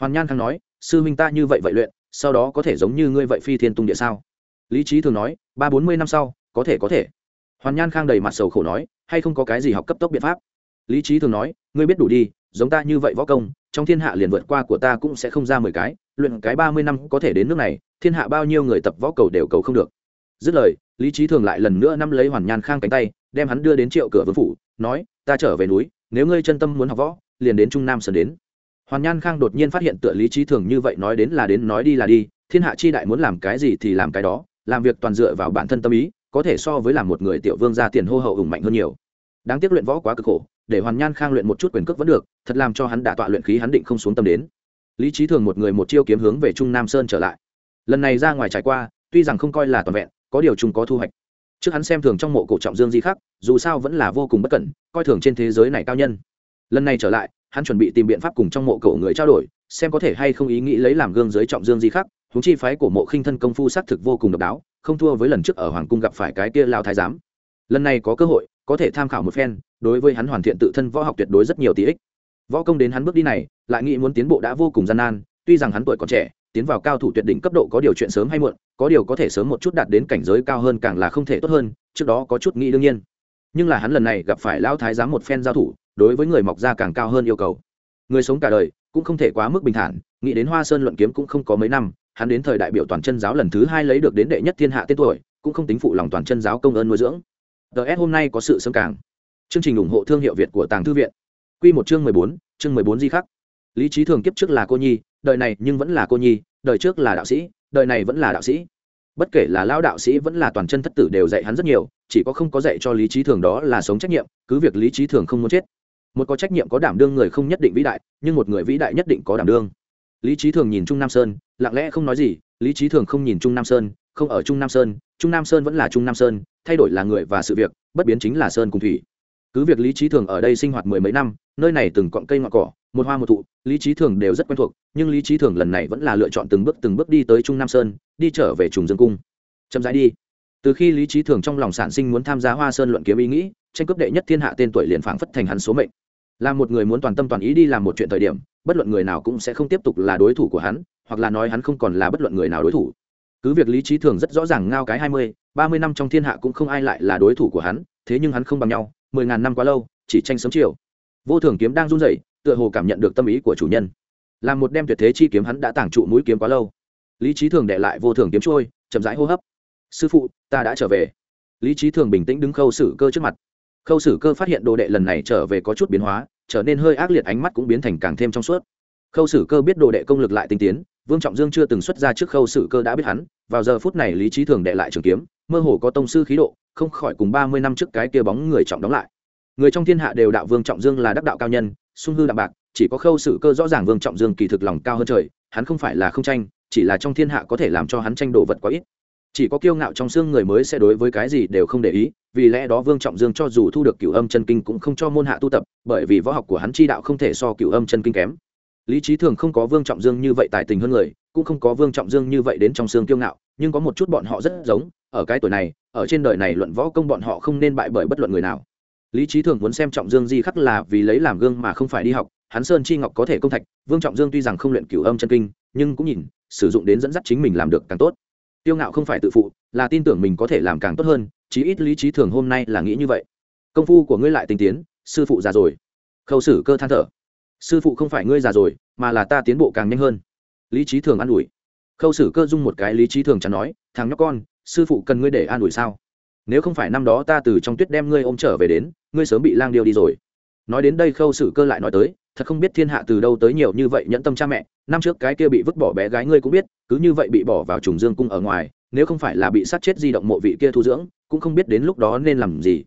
Hoàn nhan khang nói, sư minh ta như vậy vậy luyện sau đó có thể giống như ngươi vậy phi thiên tung địa sao? Lý trí thường nói, ba bốn mươi năm sau, có thể có thể. Hoàn nhan khang đầy mặt sầu khổ nói, hay không có cái gì học cấp tốc biện pháp? Lý trí thường nói, ngươi biết đủ đi, giống ta như vậy võ công, trong thiên hạ liền vượt qua của ta cũng sẽ không ra mười cái, luyện cái ba mươi năm có thể đến nước này, thiên hạ bao nhiêu người tập võ cầu đều cầu không được. Dứt lời, lý trí thường lại lần nữa nắm lấy hoàn nhan khang cánh tay, đem hắn đưa đến triệu cửa vương phủ, nói, ta trở về núi, nếu ngươi chân tâm muốn học võ, liền đến trung nam sơn đến hoàn nhan khang đột nhiên phát hiện tựa lý trí thường như vậy nói đến là đến nói đi là đi, thiên hạ chi đại muốn làm cái gì thì làm cái đó, làm việc toàn dựa vào bản thân tâm ý, có thể so với làm một người tiểu vương ra tiền hô hậu ủng mạnh hơn nhiều. Đáng tiếc luyện võ quá cực khổ, để hoàn nhan khang luyện một chút quyền cước vẫn được, thật làm cho hắn đả tọa luyện khí hắn định không xuống tâm đến. Lý trí thường một người một chiêu kiếm hướng về trung nam sơn trở lại. Lần này ra ngoài trải qua, tuy rằng không coi là toàn vẹn, có điều chung có thu hoạch. Trước hắn xem thường trong mộ cổ trọng dương di khắc, dù sao vẫn là vô cùng bất cẩn, coi thường trên thế giới này cao nhân lần này trở lại, hắn chuẩn bị tìm biện pháp cùng trong mộ cổ người trao đổi, xem có thể hay không ý nghĩ lấy làm gương giới trọng dương di khắc húng chi phái của mộ khinh thân công phu xác thực vô cùng độc đáo, không thua với lần trước ở hoàng cung gặp phải cái kia lao thái giám. Lần này có cơ hội, có thể tham khảo một phen, đối với hắn hoàn thiện tự thân võ học tuyệt đối rất nhiều tỷ ích. Võ công đến hắn bước đi này, lại nghĩ muốn tiến bộ đã vô cùng gian nan, tuy rằng hắn tuổi còn trẻ, tiến vào cao thủ tuyệt đỉnh cấp độ có điều chuyện sớm hay muộn, có điều có thể sớm một chút đạt đến cảnh giới cao hơn càng là không thể tốt hơn, trước đó có chút nghĩ đương nhiên. Nhưng là hắn lần này gặp phải lão thái giám một phen giao thủ đối với người mọc ra càng cao hơn yêu cầu. Người sống cả đời cũng không thể quá mức bình thản, nghĩ đến hoa sơn luận kiếm cũng không có mấy năm, hắn đến thời đại biểu toàn chân giáo lần thứ hai lấy được đến đệ nhất thiên hạ tên tuổi, cũng không tính phụ lòng toàn chân giáo công ơn nuôi dưỡng. Ts hôm nay có sự sớm càng. Chương trình ủng hộ thương hiệu việt của tàng thư viện. Quy một chương mười bốn, chương mười bốn di khắc. Lý trí thường kiếp trước là cô nhi, đời này nhưng vẫn là cô nhi, đời trước là đạo sĩ, đời này vẫn là đạo sĩ. Bất kể là lão đạo sĩ vẫn là toàn chân thất tử đều dạy hắn rất nhiều, chỉ có không có dạy cho lý trí thường đó là sống trách nhiệm, cứ việc lý trí thường không muốn chết một có trách nhiệm có đảm đương người không nhất định vĩ đại, nhưng một người vĩ đại nhất định có đảm đương. Lý trí thường nhìn trung nam sơn, lặng lẽ không nói gì, lý trí thường không nhìn trung nam sơn, không ở trung nam sơn, trung nam sơn vẫn là trung nam sơn, thay đổi là người và sự việc, bất biến chính là sơn cùng thủy. Cứ việc lý trí thường ở đây sinh hoạt mười mấy năm, nơi này từng cọn cây ngọn cỏ, một hoa một thụ, lý trí thường đều rất quen thuộc, nhưng lý trí thường lần này vẫn là lựa chọn từng bước từng bước đi tới trung nam sơn, đi trở về trùng dương cung. Chậm rãi đi. Từ khi lý trí thường trong lòng sản sinh muốn tham gia hoa sơn luận kiếm ý nghĩ, tranh cướp đệ nhất thiên hạ tên tuổi liền phảng phất thành hắn số mệnh là một người muốn toàn tâm toàn ý đi làm một chuyện thời điểm, bất luận người nào cũng sẽ không tiếp tục là đối thủ của hắn, hoặc là nói hắn không còn là bất luận người nào đối thủ. Cứ việc lý trí thường rất rõ ràng ngao cái hai mươi, ba mươi năm trong thiên hạ cũng không ai lại là đối thủ của hắn, thế nhưng hắn không bằng nhau, mười ngàn năm quá lâu, chỉ tranh sớm chiều. Vô thường kiếm đang run rẩy, tựa hồ cảm nhận được tâm ý của chủ nhân. Là một đem tuyệt thế chi kiếm hắn đã tảng trụ mũi kiếm quá lâu. Lý trí thường để lại vô thường kiếm trôi, chậm rãi hô hấp. Sư phụ, ta đã trở về. Lý trí thường bình tĩnh đứng khâu xử cơ trước mặt khâu sử cơ phát hiện đồ đệ lần này trở về có chút biến hóa, trở nên hơi ác liệt ánh mắt cũng biến thành càng thêm trong suốt. Khâu sử cơ biết đồ đệ công lực lại tinh tiến, vương trọng dương chưa từng xuất ra trước khâu sử cơ đã biết hắn, vào giờ phút này lý trí thường đệ lại trường kiếm, mơ hồ có tông sư khí độ, không khỏi cùng ba mươi năm trước cái kia bóng người trọng đóng lại. Người trong thiên hạ đều đạo vương trọng dương là đắc đạo cao nhân, sung hư đạm bạc, chỉ có khâu sử cơ rõ ràng vương trọng dương kỳ thực lòng cao hơn trời, hắn không phải là không tranh, chỉ là trong thiên hạ có thể làm cho hắn tranh đồ vật quá ít chỉ có kiêu ngạo trong xương người mới sẽ đối với cái gì đều không để ý, vì lẽ đó vương trọng dương cho dù thu được cửu âm chân kinh cũng không cho môn hạ tu tập, bởi vì võ học của hắn chi đạo không thể so cửu âm chân kinh kém. Lý trí thường không có vương trọng dương như vậy tài tình hơn người, cũng không có vương trọng dương như vậy đến trong xương kiêu ngạo, nhưng có một chút bọn họ rất giống, ở cái tuổi này, ở trên đời này luận võ công bọn họ không nên bại bởi bất luận người nào. Lý trí thường muốn xem trọng dương di khắc là vì lấy làm gương mà không phải đi học, hắn sơn chi ngọc có thể công thạch, vương trọng dương tuy rằng không luyện cửu âm chân kinh, nhưng cũng nhìn, sử dụng đến dẫn dắt chính mình làm được càng tốt tiêu ngạo không phải tự phụ, là tin tưởng mình có thể làm càng tốt hơn, chí ít lý trí thường hôm nay là nghĩ như vậy. Công phu của ngươi lại tinh tiến, sư phụ già rồi. Khâu sử cơ than thở. Sư phụ không phải ngươi già rồi, mà là ta tiến bộ càng nhanh hơn. Lý trí thường an ủi. Khâu sử cơ dung một cái lý trí thường chẳng nói, thằng nhóc con, sư phụ cần ngươi để an ủi sao? Nếu không phải năm đó ta từ trong tuyết đem ngươi ôm trở về đến, ngươi sớm bị lang điêu đi rồi. Nói đến đây khâu sử cơ lại nói tới, thật không biết thiên hạ từ đâu tới nhiều như vậy nhẫn tâm cha mẹ, năm trước cái kia bị vứt bỏ bé gái ngươi cũng biết cứ như vậy bị bỏ vào trùng dương cung ở ngoài, nếu không phải là bị sát chết di động mộ vị kia thu dưỡng, cũng không biết đến lúc đó nên làm gì.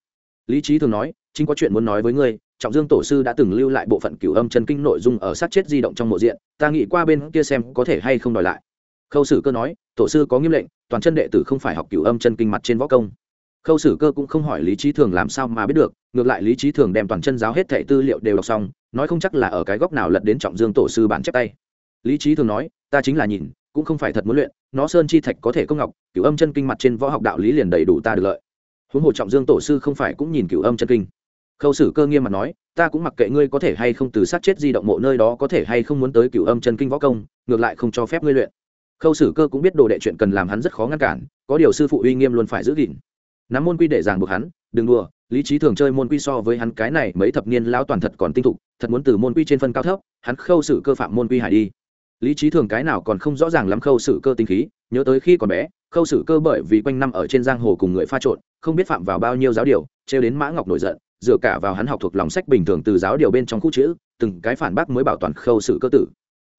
Lý trí thường nói, chính có chuyện muốn nói với ngươi, trọng dương tổ sư đã từng lưu lại bộ phận cửu âm chân kinh nội dung ở sát chết di động trong mộ diện, ta nghĩ qua bên kia xem có thể hay không đòi lại. Khâu sử cơ nói, tổ sư có nghiêm lệnh, toàn chân đệ tử không phải học cửu âm chân kinh mặt trên võ công. Khâu sử cơ cũng không hỏi lý trí thường làm sao mà biết được, ngược lại lý trí thường đem toàn chân giáo hết thẻ tư liệu đều đọc xong, nói không chắc là ở cái góc nào lật đến trọng dương tổ sư bản chép tay. Lý trí thường nói, ta chính là nhìn cũng không phải thật muốn luyện, nó sơn chi thạch có thể công ngọc, cửu âm chân kinh mặt trên võ học đạo lý liền đầy đủ ta được lợi. Huống hồ trọng dương tổ sư không phải cũng nhìn cửu âm chân kinh. Khâu sử cơ nghiêm mặt nói, ta cũng mặc kệ ngươi có thể hay không từ sát chết di động mộ nơi đó có thể hay không muốn tới cửu âm chân kinh võ công, ngược lại không cho phép ngươi luyện. Khâu sử cơ cũng biết đồ đệ chuyện cần làm hắn rất khó ngăn cản, có điều sư phụ uy nghiêm luôn phải giữ gìn. Nắm môn quy để ràng buộc hắn, đừng đùa, lý trí thường chơi môn quy so với hắn cái này mấy thập niên lão toàn thật còn tinh thục, thật muốn từ môn quy trên phân cao thấp, hắn khâu sử cơ phạm môn quy hải đi lý trí thường cái nào còn không rõ ràng lắm khâu sử cơ tinh khí, nhớ tới khi còn bé, khâu sử cơ bởi vì quanh năm ở trên giang hồ cùng người pha trộn, không biết phạm vào bao nhiêu giáo điều, trêu đến mã ngọc nổi giận, dựa cả vào hắn học thuộc lòng sách bình thường từ giáo điều bên trong khu chữ, từng cái phản bác mới bảo toàn khâu sử cơ tử.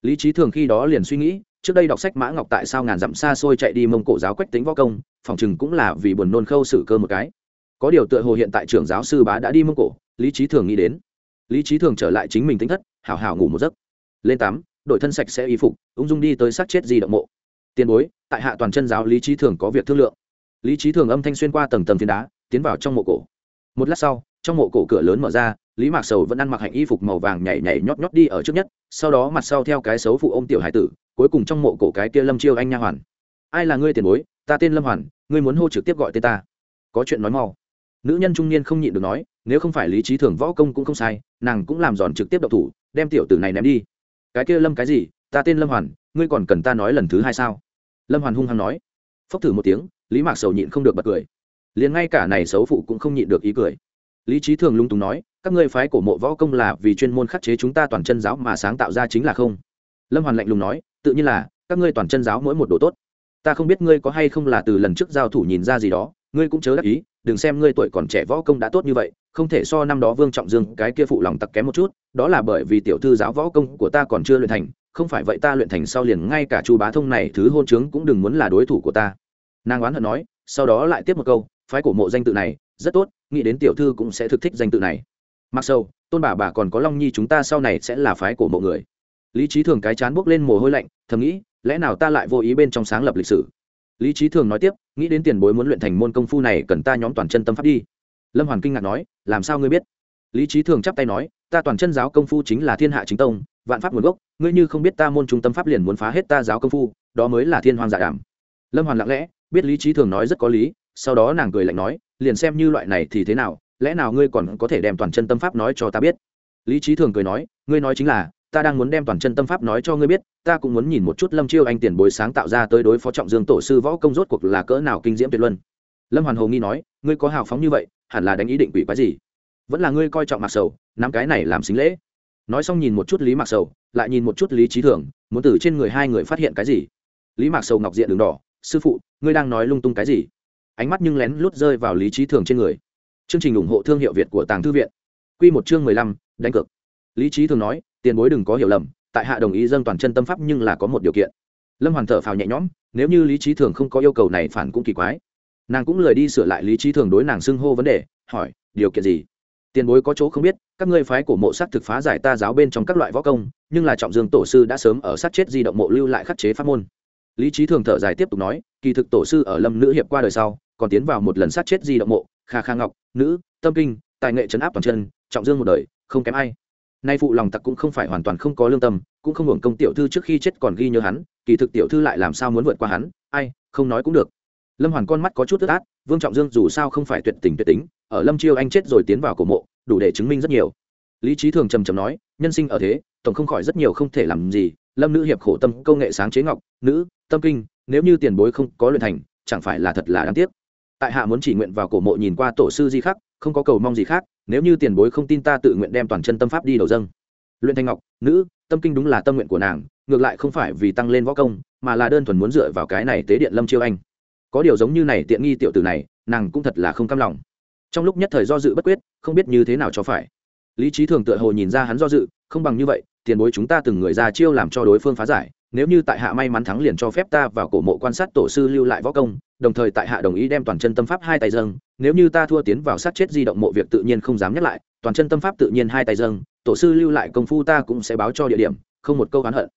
Lý trí thường khi đó liền suy nghĩ, trước đây đọc sách mã ngọc tại sao ngàn dặm xa xôi chạy đi mông cổ giáo quách tính võ công, phòng chừng cũng là vì buồn nôn khâu sử cơ một cái. Có điều tựa hồ hiện tại trưởng giáo sư bá đã đi mông cổ, lý trí thường nghĩ đến. Lý trí thường trở lại chính mình tính thất, hảo hảo ngủ một giấc. Lên tắm đội thân sạch sẽ y phục, ung dung đi tới sát chết di động mộ. Tiền bối, tại hạ toàn chân giáo lý trí thường có việc thương lượng. Lý trí thường âm thanh xuyên qua tầng tầng phiến đá, tiến vào trong mộ cổ. Một lát sau, trong mộ cổ cửa lớn mở ra, lý mạc sầu vẫn ăn mặc hạnh y phục màu vàng nhảy nhảy nhót nhót đi ở trước nhất, sau đó mặt sau theo cái xấu phụ ô m tiểu hải tử, cuối cùng trong mộ cổ cái kia lâm chiêu anh nha hoàn. Ai là ngươi tiền bối? Ta tên lâm hoàn, ngươi muốn hô trực tiếp gọi tên ta. Có chuyện nói mau. Nữ nhân trung niên không nhịn được nói, nếu không phải lý trí thường võ công cũng không sai, nàng cũng làm giòn trực tiếp độc thủ, đem tiểu tử này ném đi cái kia lâm cái gì ta tên lâm hoàn ngươi còn cần ta nói lần thứ hai sao lâm hoàn hung hăng nói phốc thử một tiếng lý mạc sầu nhịn không được bật cười liền ngay cả này xấu phụ cũng không nhịn được ý cười lý trí thường lung túng nói các ngươi phái cổ mộ võ công là vì chuyên môn khắc chế chúng ta toàn chân giáo mà sáng tạo ra chính là không lâm hoàn lạnh lùng nói tự nhiên là các ngươi toàn chân giáo mỗi một đồ tốt ta không biết ngươi có hay không là từ lần trước giao thủ nhìn ra gì đó ngươi cũng chớ đắc ý đừng xem ngươi tuổi còn trẻ võ công đã tốt như vậy, không thể so năm đó vương trọng dương cái kia phụ lòng tặc kém một chút, đó là bởi vì tiểu thư giáo võ công của ta còn chưa luyện thành, không phải vậy ta luyện thành sau liền ngay cả chu bá thông này thứ hôn trướng cũng đừng muốn là đối thủ của ta. Nàng oán hận nói, sau đó lại tiếp một câu, phái cổ mộ danh tự này, rất tốt, nghĩ đến tiểu thư cũng sẽ thực thích danh tự này. Mặc sâu tôn bà bà còn có long nhi chúng ta sau này sẽ là phái cổ mộ người. Lý trí thường cái chán bốc lên mồ hôi lạnh, thầm nghĩ, lẽ nào ta lại vô ý bên trong sáng lập lịch sử? Lý trí thường nói tiếp, nghĩ đến tiền bối muốn luyện thành môn công phu này, cần ta nhóm toàn chân tâm pháp đi. Lâm hoàn kinh ngạc nói, làm sao ngươi biết? Lý trí thường chắp tay nói, ta toàn chân giáo công phu chính là thiên hạ chính tông, vạn pháp nguồn gốc, ngươi như không biết ta môn trung tâm pháp liền muốn phá hết ta giáo công phu, đó mới là thiên hoàng giả dạ đảm lâm hoàn lặng lẽ, biết lý trí thường nói rất có lý, sau đó nàng cười lạnh nói, liền xem như loại này thì thế nào, lẽ nào ngươi còn có thể đem toàn chân tâm pháp nói cho ta biết? Lý trí thường cười nói, ngươi nói chính là ta đang muốn đem toàn chân tâm pháp nói cho ngươi biết, ta cũng muốn nhìn một chút lâm chiêu anh tiền bối sáng tạo ra tới đối phó trọng dương tổ sư võ công rốt cuộc là cỡ nào kinh diễm tuyệt luân. Lâm hoàn hồ nghi nói, ngươi có hào phóng như vậy, hẳn là đánh ý định quỷ quái gì? Vẫn là ngươi coi trọng mạc sầu, nắm cái này làm xính lễ. Nói xong nhìn một chút lý mạc sầu, lại nhìn một chút lý trí thường, muốn từ trên người hai người phát hiện cái gì? Lý mạc sầu ngọc diện đường đỏ, sư phụ, ngươi đang nói lung tung cái gì? Ánh mắt nhưng lén lút rơi vào lý trí thường trên người. Chương trình ủng hộ thương hiệu việt của tàng thư viện. Q một chương mười lăm, đánh cược. Lý trí thường nói tiền bối đừng có hiểu lầm, tại hạ đồng ý dâng toàn chân tâm pháp nhưng là có một điều kiện. Lâm hoàn thở phào nhẹ nhõm, nếu như lý trí thường không có yêu cầu này phản cũng kỳ quái. Nàng cũng lời đi sửa lại lý trí thường đối nàng xưng hô vấn đề, hỏi, điều kiện gì? Tiền bối có chỗ không biết, các ngươi phái của mộ s á t thực phá giải ta giáo bên trong các loại võ công, nhưng là trọng dương tổ sư đã sớm ở sát chết di động mộ lưu lại khắc chế pháp môn. Lý trí thường thở dài tiếp tục nói, kỳ thực tổ sư ở lâm nữ hiệp qua đời sau, còn tiến vào một lần sát chết di động mộ, kha kha ngọc, nữ, tâm kinh, tài nghệ chấn áp toàn chân, trọng dương một đời, không kém ai nay phụ lòng tặc cũng không phải hoàn toàn không có lương tâm, cũng không hưởng công tiểu thư trước khi chết còn ghi nhớ hắn, kỳ thực tiểu thư lại làm sao muốn vượt qua hắn, ai, không nói cũng được. Lâm hoàn con mắt có chút tức át, vương trọng dương dù sao không phải tuyệt tình tuyệt tính, ở lâm chiêu anh chết rồi tiến vào cổ mộ, đủ để chứng minh rất nhiều. Lý trí thường trầm trầm nói, nhân sinh ở thế, tổng không khỏi rất nhiều không thể làm gì, lâm nữ hiệp khổ tâm, công nghệ sáng chế ngọc, nữ, tâm kinh, nếu như tiền bối không có luyện thành, chẳng phải là thật là đáng tiếc. Tại hạ muốn chỉ nguyện vào cổ mộ nhìn qua tổ sư di khắc không có cầu mong gì khác, nếu như tiền bối không tin ta tự nguyện đem toàn chân tâm pháp đi đầu dâng. Luyện Thanh ngọc, nữ, tâm kinh đúng là tâm nguyện của nàng, ngược lại không phải vì tăng lên võ công, mà là đơn thuần muốn dựa vào cái này tế điện lâm chiêu anh. Có điều giống như này tiện nghi tiểu tử này, nàng cũng thật là không cam lòng. Trong lúc nhất thời do dự bất quyết, không biết như thế nào cho phải. Lý trí thường tựa hồ nhìn ra hắn do dự, không bằng như vậy, tiền bối chúng ta từng người ra chiêu làm cho đối phương phá giải nếu như tại hạ may mắn thắng liền cho phép ta vào cổ mộ quan sát tổ sư lưu lại võ công, đồng thời tại hạ đồng ý đem toàn chân tâm pháp hai tay dâng, nếu như ta thua tiến vào sát chết di động mộ việc tự nhiên không dám nhắc lại, toàn chân tâm pháp tự nhiên hai tay dâng, tổ sư lưu lại công phu ta cũng sẽ báo cho địa điểm, không một câu oán hận.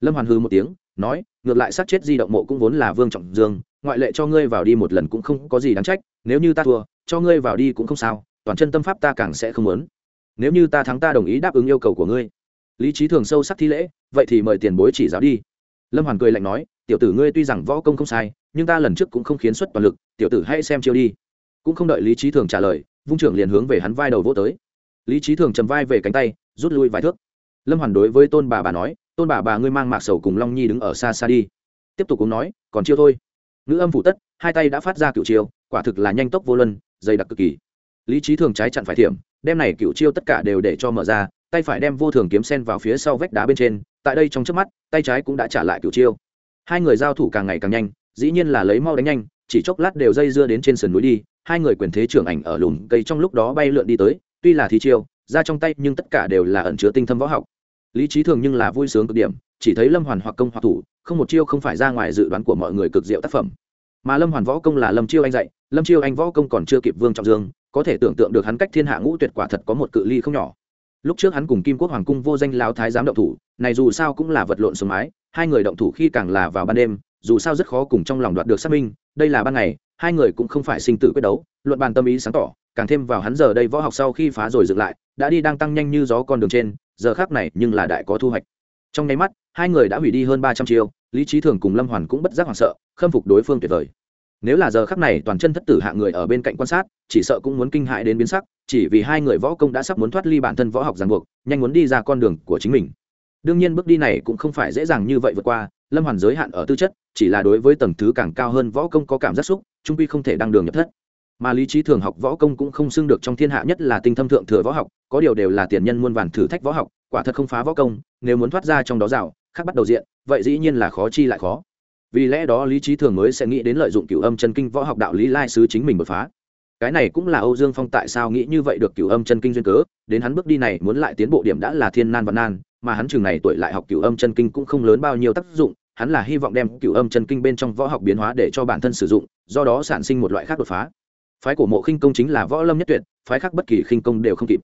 Lâm hoàn hư một tiếng, nói, ngược lại sát chết di động mộ cũng vốn là vương trọng dương, ngoại lệ cho ngươi vào đi một lần cũng không có gì đáng trách, nếu như ta thua, cho ngươi vào đi cũng không sao, toàn chân tâm pháp ta càng sẽ không muốn. Nếu như ta thắng ta đồng ý đáp ứng yêu cầu của ngươi lý trí thường sâu sắc thi lễ, vậy thì mời tiền bối chỉ giáo đi. Lâm hoàn cười lạnh nói, tiểu tử ngươi tuy rằng võ công không sai, nhưng ta lần trước cũng không khiến xuất toàn lực, tiểu tử hãy xem chiêu đi. Cũng không đợi lý trí thường trả lời, vung trưởng liền hướng về hắn vai đầu vô tới. Lý trí thường chầm vai về cánh tay, rút lui vài thước. Lâm hoàn đối với tôn bà bà nói, tôn bà bà ngươi mang mạc sầu cùng long nhi đứng ở xa xa đi. Tiếp tục cũng nói, còn chiêu thôi. Ngữ âm phụ tất, hai tay đã phát ra cựu chiêu, quả thực là nhanh tốc vô luân, dày đặc cực kỳ. Lý trí thường trái chặn phải thiểm, đem này cựu chiêu tất cả đều để cho mở ra tay phải đem vô thường kiếm sen vào phía sau vách đá bên trên, tại đây trong trước mắt, tay trái cũng đã trả lại cựu chiêu. Hai người giao thủ càng ngày càng nhanh, dĩ nhiên là lấy mau đánh nhanh, chỉ chốc lát đều dây dưa đến trên sườn núi đi, hai người quyền thế trưởng ảnh ở lùm cây trong lúc đó bay lượn đi tới, tuy là thi chiêu, ra trong tay nhưng tất cả đều là ẩn chứa tinh thâm võ học. Lý trí thường nhưng là vui sướng cực điểm, chỉ thấy lâm hoàn hoặc công hoặc thủ, không một chiêu không phải ra ngoài dự đoán của mọi người cực diệu tác phẩm. Mà lâm hoàn võ công là lâm chiêu anh dạy, lâm chiêu anh võ công còn chưa kịp vương trọng dương, có thể tưởng tượng được hắn cách thiên hạ ngũ tuyệt quả thật có một cự ly không nhỏ lúc trước hắn cùng kim quốc hoàng cung vô danh lao thái giám động thủ, này dù sao cũng là vật lộn sống mái, hai người động thủ khi càng là vào ban đêm, dù sao rất khó cùng trong lòng đoạt được xác minh, đây là ban ngày, hai người cũng không phải sinh tử quyết đấu, luận bàn tâm ý sáng tỏ, càng thêm vào hắn giờ đây võ học sau khi phá rồi dựng lại, đã đi đang tăng nhanh như gió con đường trên, giờ khác này nhưng là đại có thu hoạch. Trong nháy mắt, hai người đã hủy đi hơn ba trăm chiêu, lý trí thường cùng lâm hoàn cũng bất giác hoảng sợ, khâm phục đối phương tuyệt vời nếu là giờ khắc này toàn chân thất tử hạ người ở bên cạnh quan sát, chỉ sợ cũng muốn kinh hại đến biến sắc, chỉ vì hai người võ công đã sắp muốn thoát ly bản thân võ học ràng buộc, nhanh muốn đi ra con đường của chính mình. Đương nhiên bước đi này cũng không phải dễ dàng như vậy vượt qua, lâm hoàn giới hạn ở tư chất, chỉ là đối với tầng thứ càng cao hơn võ công có cảm giác xúc, trung quy không thể đăng đường nhập thất. Mà lý trí thường học võ công cũng không xưng được trong thiên hạ nhất là tinh thâm thượng thừa võ học, có điều đều là tiền nhân muôn vàn thử thách võ học, quả thật không phá võ công, nếu muốn thoát ra trong đó rào, khác bắt đầu diện, vậy dĩ nhiên là khó chi lại khó vì lẽ đó lý trí thường mới sẽ nghĩ đến lợi dụng cửu âm chân kinh võ học đạo lý lai sứ chính mình bật phá. Cái này cũng là âu dương phong tại sao nghĩ như vậy được cửu âm chân kinh duyên cớ, đến hắn bước đi này muốn lại tiến bộ điểm đã là thiên nan và nan, mà hắn chừng này tuổi lại học cửu âm chân kinh cũng không lớn bao nhiêu tác dụng, hắn là hy vọng đem cửu âm chân kinh bên trong võ học biến hóa để cho bản thân sử dụng, do đó sản sinh một loại khác đột phá. Phái của mộ khinh công chính là võ lâm nhất tuyệt, phái khác bất kỳ khinh công đều không kịp.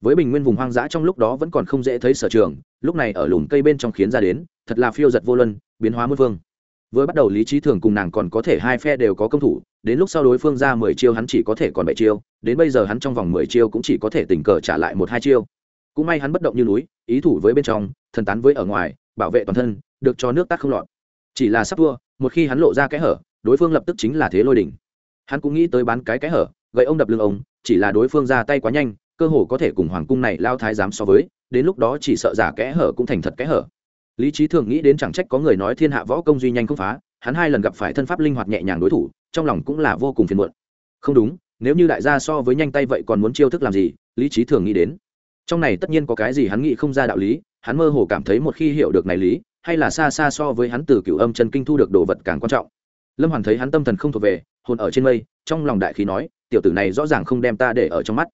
Với bình nguyên vùng hoang dã trong lúc đó vẫn còn không dễ thấy sở trường, lúc này ở lùm cây bên trong khiến ra đến, thật là phiêu giật vô luân, biến hóa muôn vương với bắt đầu lý trí thường cùng nàng còn có thể hai phe đều có công thủ, đến lúc sau đối phương ra mười chiêu hắn chỉ có thể còn bảy chiêu, đến bây giờ hắn trong vòng mười chiêu cũng chỉ có thể tình cờ trả lại một hai chiêu. Cũng may hắn bất động như núi, ý thủ với bên trong, thần tán với ở ngoài, bảo vệ toàn thân, được cho nước tắt không lọt. Chỉ là sắp thua, một khi hắn lộ ra cái hở, đối phương lập tức chính là thế lôi đỉnh. Hắn cũng nghĩ tới bán cái cái hở, gậy ông đập lưng ông, chỉ là đối phương ra tay quá nhanh, cơ hồ có thể cùng hoàng cung này lao thái giám so với, đến lúc đó chỉ sợ giả kẽ hở cũng thành thật kẽ hở lý trí thường nghĩ đến chẳng trách có người nói thiên hạ võ công duy nhanh không phá, hắn hai lần gặp phải thân pháp linh hoạt nhẹ nhàng đối thủ, trong lòng cũng là vô cùng phiền muộn. Không đúng, nếu như đại gia so với nhanh tay vậy còn muốn chiêu thức làm gì, lý trí thường nghĩ đến. Trong này tất nhiên có cái gì hắn nghĩ không ra đạo lý, hắn mơ hồ cảm thấy một khi hiểu được này lý, hay là xa xa so với hắn từ cựu âm chân kinh thu được đồ vật càng quan trọng. Lâm hoàn thấy hắn tâm thần không thuộc về, hồn ở trên mây, trong lòng đại khí nói, tiểu tử này rõ ràng không đem ta để ở trong mắt.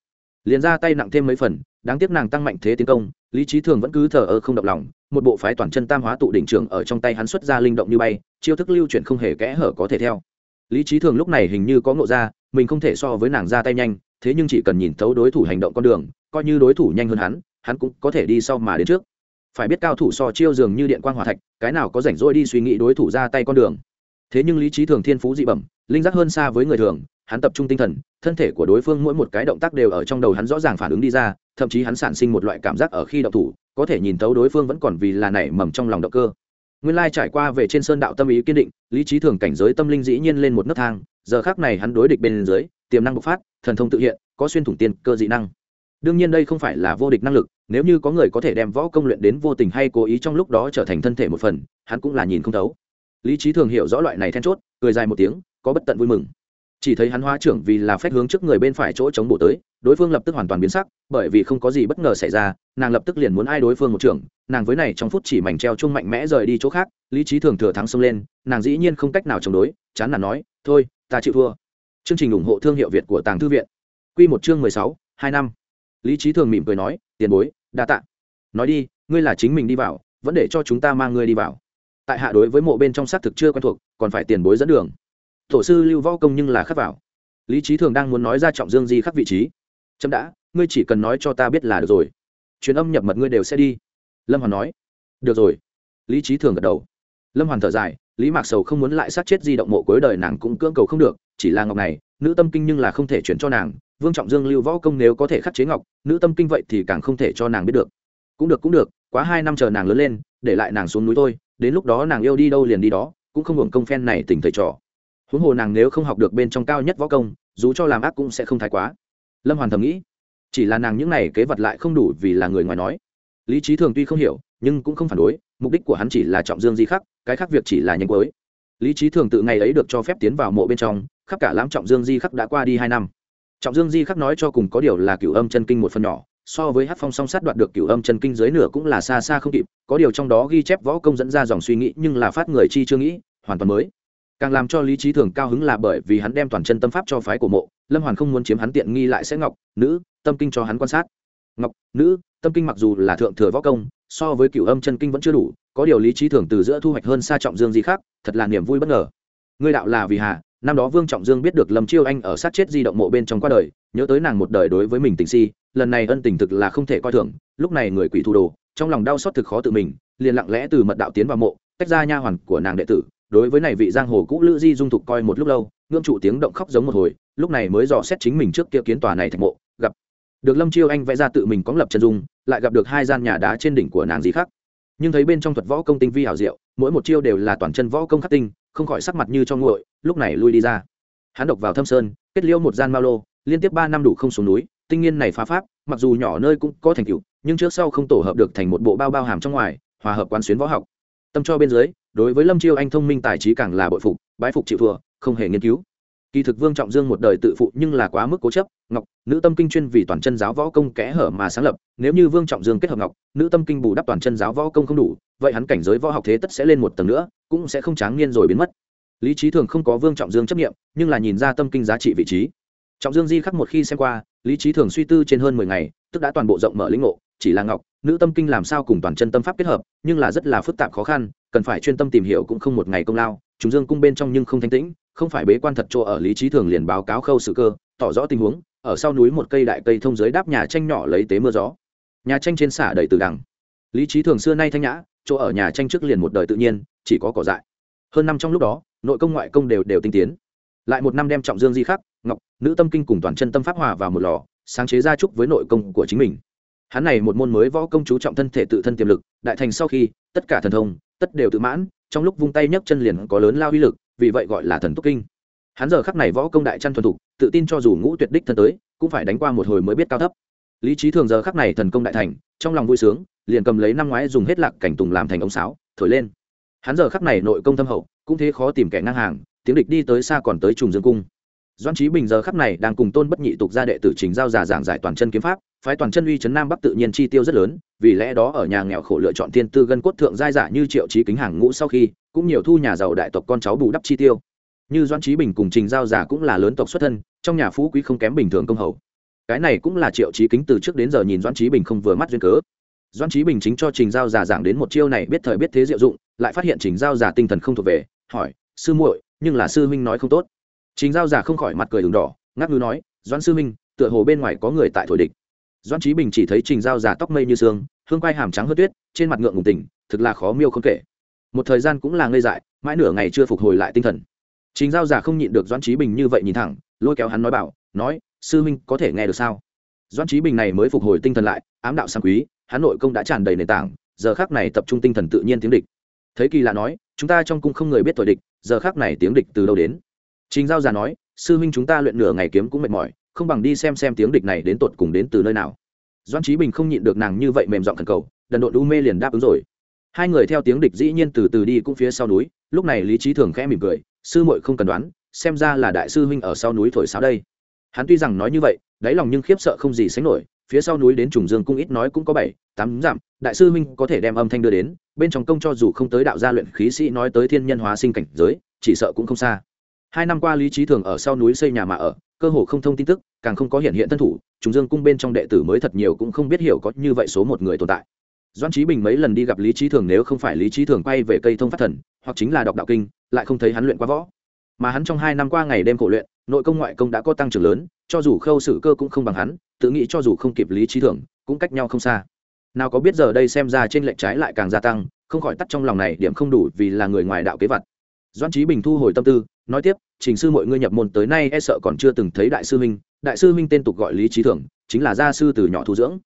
Liền ra tay nặng thêm mấy phần đáng tiếc nàng tăng mạnh thế tiến công, lý trí thường vẫn cứ thờ ơ không động lòng, một bộ phái toàn chân tam hóa tụ đỉnh trưởng ở trong tay hắn xuất ra linh động như bay, chiêu thức lưu chuyển không hề kẽ hở có thể theo. Lý trí thường lúc này hình như có ngộ ra, mình không thể so với nàng ra tay nhanh, thế nhưng chỉ cần nhìn thấu đối thủ hành động con đường, coi như đối thủ nhanh hơn hắn hắn cũng có thể đi sau mà đến trước. Phải biết cao thủ so chiêu dường như điện quang hòa thạch, cái nào có rảnh rỗi đi suy nghĩ đối thủ ra tay con đường. Thế nhưng lý trí thường thiên phú dị bẩm, linh giác hơn xa với người thường, hắn tập trung tinh thần, thân thể của đối phương mỗi một cái động tác đều ở trong đầu hắn rõ ràng phản ứng đi ra thậm chí hắn sản sinh một loại cảm giác ở khi động thủ, có thể nhìn thấu đối phương vẫn còn vì là nảy mầm trong lòng động cơ. Nguyên lai trải qua về trên sơn đạo tâm ý kiên định, lý trí thường cảnh giới tâm linh dĩ nhiên lên một nấc thang, giờ khác này hắn đối địch bên dưới, tiềm năng bộc phát, thần thông tự hiện, có xuyên thủng tiên cơ dị năng. Đương nhiên đây không phải là vô địch năng lực, nếu như có người có thể đem võ công luyện đến vô tình hay cố ý trong lúc đó trở thành thân thể một phần, hắn cũng là nhìn không thấu. Lý trí thường hiểu rõ loại này then chốt, cười dài một tiếng, có bất tận vui mừng chỉ thấy hắn hóa trưởng vì là phép hướng trước người bên phải chỗ chống bổ tới, đối phương lập tức hoàn toàn biến sắc, bởi vì không có gì bất ngờ xảy ra, nàng lập tức liền muốn ai đối phương một trưởng, nàng với này trong phút chỉ mảnh treo chung mạnh mẽ rời đi chỗ khác, lý trí thường thừa thắng xông lên, nàng dĩ nhiên không cách nào chống đối, chán là nói, thôi, ta chịu thua. Chương trình ủng hộ thương hiệu việt của tàng thư viện. Q một chương mười sáu, hai năm. Lý trí thường mỉm cười nói, tiền bối, đa t ạ nói đi, ngươi là chính mình đi vào, vẫn để cho chúng ta mang ngươi đi vào. Tại hạ đối với mộ bên trong xác thực chưa quen thuộc, còn phải tiền bối dẫn đường tổ sư lưu võ công nhưng là khắc vào. Lý trí thường đang muốn nói ra trọng dương di khắc vị trí. Chậm đã, ngươi chỉ cần nói cho ta biết là được rồi. Truyền âm nhập mật ngươi đều sẽ đi. Lâm hoàn nói. Được rồi. Lý trí thường gật đầu. Lâm hoàn thở dài, lý mạc sầu không muốn lại sát chết di động mộ cuối đời nàng cũng cưỡng cầu không được, chỉ là ngọc này, nữ tâm kinh nhưng là không thể chuyển cho nàng. Vương trọng dương lưu võ công nếu có thể khắc chế ngọc, nữ tâm kinh vậy thì càng không thể cho nàng biết được. Cũng được cũng được, quá hai năm chờ nàng lớn lên, để lại nàng xuống núi thôi, đến lúc đó nàng yêu đi đâu liền đi đó, cũng không hưởng công phen này tình thầy trò huống hồ nàng nếu không học được bên trong cao nhất võ công, dù cho làm ác cũng sẽ không thái quá. Lâm hoàn thầm nghĩ, chỉ là nàng những này kế vật lại không đủ vì là người ngoài nói. Lý trí thường tuy không hiểu, nhưng cũng không phản đối, mục đích của hắn chỉ là trọng dương di khắc, cái khác việc chỉ là nhanh cuối. Lý trí thường tự ngày ấy được cho phép tiến vào mộ bên trong, khắp cả lãm trọng dương di khắc đã qua đi hai năm. Trọng dương di khắc nói cho cùng có điều là cửu âm chân kinh một phần nhỏ, so với hát phong song sát đoạt được cửu âm chân kinh dưới nửa cũng là xa xa không kịp, có điều trong đó ghi chép võ công dẫn ra dòng suy nghĩ nhưng là phát người chi chưa nghĩ, hoàn toàn mới càng làm cho lý trí thường cao hứng là bởi vì hắn đem toàn chân tâm pháp cho phái của mộ, lâm hoàn không muốn chiếm hắn tiện nghi lại sẽ ngọc, nữ, tâm kinh cho hắn quan sát. Ngọc, nữ, tâm kinh mặc dù là thượng thừa võ công, so với cựu âm chân kinh vẫn chưa đủ, có điều lý trí thường từ giữa thu hoạch hơn xa trọng dương gì khác, thật là niềm vui bất ngờ. Ngươi đạo là vì hà, năm đó vương trọng dương biết được lâm chiêu anh ở sát chết di động mộ bên trong qua đời, nhớ tới nàng một đời đối với mình tình si, lần này ân tình thực là không thể coi thường, lúc này người quỷ thủ đồ, trong lòng đau xót thực khó tự mình, liền lặng lẽ từ mật đạo tiến vào mộ, tách ra nha hoàn của nàng đệ tử đối với này vị giang hồ cũ lữ di dung thục coi một lúc lâu, ngưỡng trụ tiếng động khóc giống một hồi, lúc này mới dò xét chính mình trước kia kiến tòa này thành mộ, gặp được lâm chiêu anh vẽ ra tự mình có lập chân dung, lại gặp được hai gian nhà đá trên đỉnh của nàng gì khác. Nhưng thấy bên trong thuật võ công tinh vi hảo diệu, mỗi một chiêu đều là toàn chân võ công khắc tinh, không khỏi sắc mặt như cho nguội, lúc này lui đi ra. Hắn độc vào thâm sơn, kết liễu một gian mao lô, liên tiếp ba năm đủ không xuống núi, tinh nghiên này phá pháp, mặc dù nhỏ nơi cũng có thành tựu, nhưng trước sau không tổ hợp được thành một bộ bao bao hàm trong ngoài, hòa hợp quán xuyến võ học. Tâm cho bên dưới đối với lâm chiêu anh thông minh tài trí càng là bội phục, bái phục chịu thừa không hề nghiên cứu. Kỳ thực vương trọng dương một đời tự phụ nhưng là quá mức cố chấp, ngọc, nữ tâm kinh chuyên vì toàn chân giáo võ công kẽ hở mà sáng lập, nếu như vương trọng dương kết hợp ngọc, nữ tâm kinh bù đắp toàn chân giáo võ công không đủ, vậy hắn cảnh giới võ học thế tất sẽ lên một tầng nữa, cũng sẽ không tráng niên rồi biến mất. Lý trí thường không có vương trọng dương chấp nghiệm nhưng là nhìn ra tâm kinh giá trị vị trí. Trọng dương di khắc một khi xem qua, lý trí thường suy tư trên hơn mười ngày, tức đã toàn bộ rộng mở lĩnh ngộ, chỉ là ngọc, nữ tâm kinh làm sao cùng toàn chân tâm pháp kết hợp, nhưng là rất là phức tạp khó khăn cần phải chuyên tâm tìm hiểu cũng không một ngày công lao chúng dương cung bên trong nhưng không thanh tĩnh, không phải bế quan thật chỗ ở lý trí thường liền báo cáo khâu sự cơ, tỏ rõ tình huống, ở sau núi một cây đại cây thông dưới đáp nhà tranh nhỏ lấy tế mưa gió. Nhà tranh trên xả đầy từ đằng. Lý trí thường xưa nay thanh nhã, chỗ ở nhà tranh trước liền một đời tự nhiên, chỉ có cỏ dại. Hơn năm trong lúc đó, nội công ngoại công đều đều tinh tiến. Lại một năm đem trọng dương di khắc, ngọc, nữ tâm kinh cùng toàn chân tâm pháp hòa vào một lò, sáng chế ra trúc với nội công của chính mình. Hắn này một môn mới võ công chú trọng thân thể tự thân tiềm lực, đại thành sau khi, tất cả thần thông tất đều tự mãn, trong lúc vung tay nhấc chân liền có lớn lao uy lực, vì vậy gọi là thần túc kinh. Hắn giờ khắc này võ công đại chăn thuần thục, tự tin cho dù ngũ tuyệt đích thân tới, cũng phải đánh qua một hồi mới biết cao thấp. Lý trí thường giờ khắc này thần công đại thành, trong lòng vui sướng, liền cầm lấy năm ngoái dùng hết lạc cảnh tùng làm thành ống sáo, thổi lên. Hắn giờ khắc này nội công thâm hậu, cũng thế khó tìm kẻ ngang hàng, tiếng địch đi tới xa còn tới trùng dương cung. Doan trí bình giờ khắc này đang cùng tôn bất nhị tục ra đệ tử trình giao giả giảng giải toàn chân kiếm pháp phái toàn chân uy chấn nam bắc tự nhiên chi tiêu rất lớn, vì lẽ đó ở nhà nghèo khổ lựa chọn tiên tư gân cốt thượng giai giả như triệu trí kính hàng ngũ sau khi, cũng nhiều thu nhà giàu đại tộc con cháu bù đắp chi tiêu. Như doãn trí bình cùng trình giao giả cũng là lớn tộc xuất thân, trong nhà phú quý không kém bình thường công hầu. Cái này cũng là triệu trí kính từ trước đến giờ nhìn doãn trí bình không vừa mắt duyên cớ. Doãn trí bình chính cho trình giao giả giảng đến một chiêu này biết thời biết thế diệu dụng, lại phát hiện trình giao giả tinh thần không thuộc về, hỏi, sư muội, nhưng là sư huynh nói không tốt? Trình giao giả không khỏi mặt cười đường đỏ ngắc ngư nói, doãn sư huynh, tựa hồ bên ngoài có người tại thổi địch doãn trí bình chỉ thấy trình giao giả tóc mây như sương, hương quai hàm trắng hớt tuyết, trên mặt ngượng ngùng tỉnh, thực là khó miêu không kể. Một thời gian cũng là ngây dại, mãi nửa ngày chưa phục hồi lại tinh thần. Trình giao giả không nhịn được doãn trí bình như vậy nhìn thẳng, lôi kéo hắn nói bảo, nói, sư huynh có thể nghe được sao? Doãn trí bình này mới phục hồi tinh thần lại, ám đạo sang quý, hắn nội công đã tràn đầy nền tảng, giờ khác này tập trung tinh thần tự nhiên tiếng địch. Thấy kỳ lạ nói, chúng ta trong cung không người biết tội địch, giờ khác này tiếng địch từ đâu đến? Trình giao già nói, sư huynh chúng ta luyện nửa ngày kiếm cũng mệt mỏi không bằng đi xem xem tiếng địch này đến tột cùng đến từ nơi nào. Doan trí bình không nhịn được nàng như vậy mềm giọng thần cầu, đần độn u mê liền đáp ứng rồi. Hai người theo tiếng địch dĩ nhiên từ từ đi cũng phía sau núi, lúc này lý trí thường khẽ mỉm cười, sư muội không cần đoán, xem ra là đại sư huynh ở sau núi thổi sáo đây. Hắn tuy rằng nói như vậy, đáy lòng nhưng khiếp sợ không gì sánh nổi, phía sau núi đến trùng dương cung ít nói cũng có bảy, tám dặm, đại sư huynh có thể đem âm thanh đưa đến, bên trong công cho dù không tới đạo gia luyện khí sĩ nói tới thiên nhân hóa sinh cảnh giới, chỉ sợ cũng không xa hai năm qua lý trí thường ở sau núi xây nhà mà ở, cơ hồ không thông tin tức, càng không có hiện hiện thân thủ Chúng dương cung bên trong đệ tử mới thật nhiều cũng không biết hiểu có như vậy số một người tồn tại. Doan trí bình mấy lần đi gặp lý trí thường nếu không phải lý trí thường quay về cây thông phát thần, hoặc chính là đọc đạo kinh, lại không thấy hắn luyện quá võ. Mà hắn trong hai năm qua ngày đêm khổ luyện, nội công ngoại công đã có tăng trưởng lớn, cho dù khâu sử cơ cũng không bằng hắn, tự nghĩ cho dù không kịp lý trí thường, cũng cách nhau không xa. Nào có biết giờ đây xem ra trên lệnh trái lại càng gia tăng, không khỏi tắt trong lòng này điểm không đủ vì là người ngoài đạo kế vật doan trí bình thu hồi tâm tư, nói tiếp, trình sư mọi ngươi nhập môn tới nay e sợ còn chưa từng thấy đại sư minh đại sư minh tên tục gọi lý trí thường chính là gia sư từ nhỏ thu dưỡng.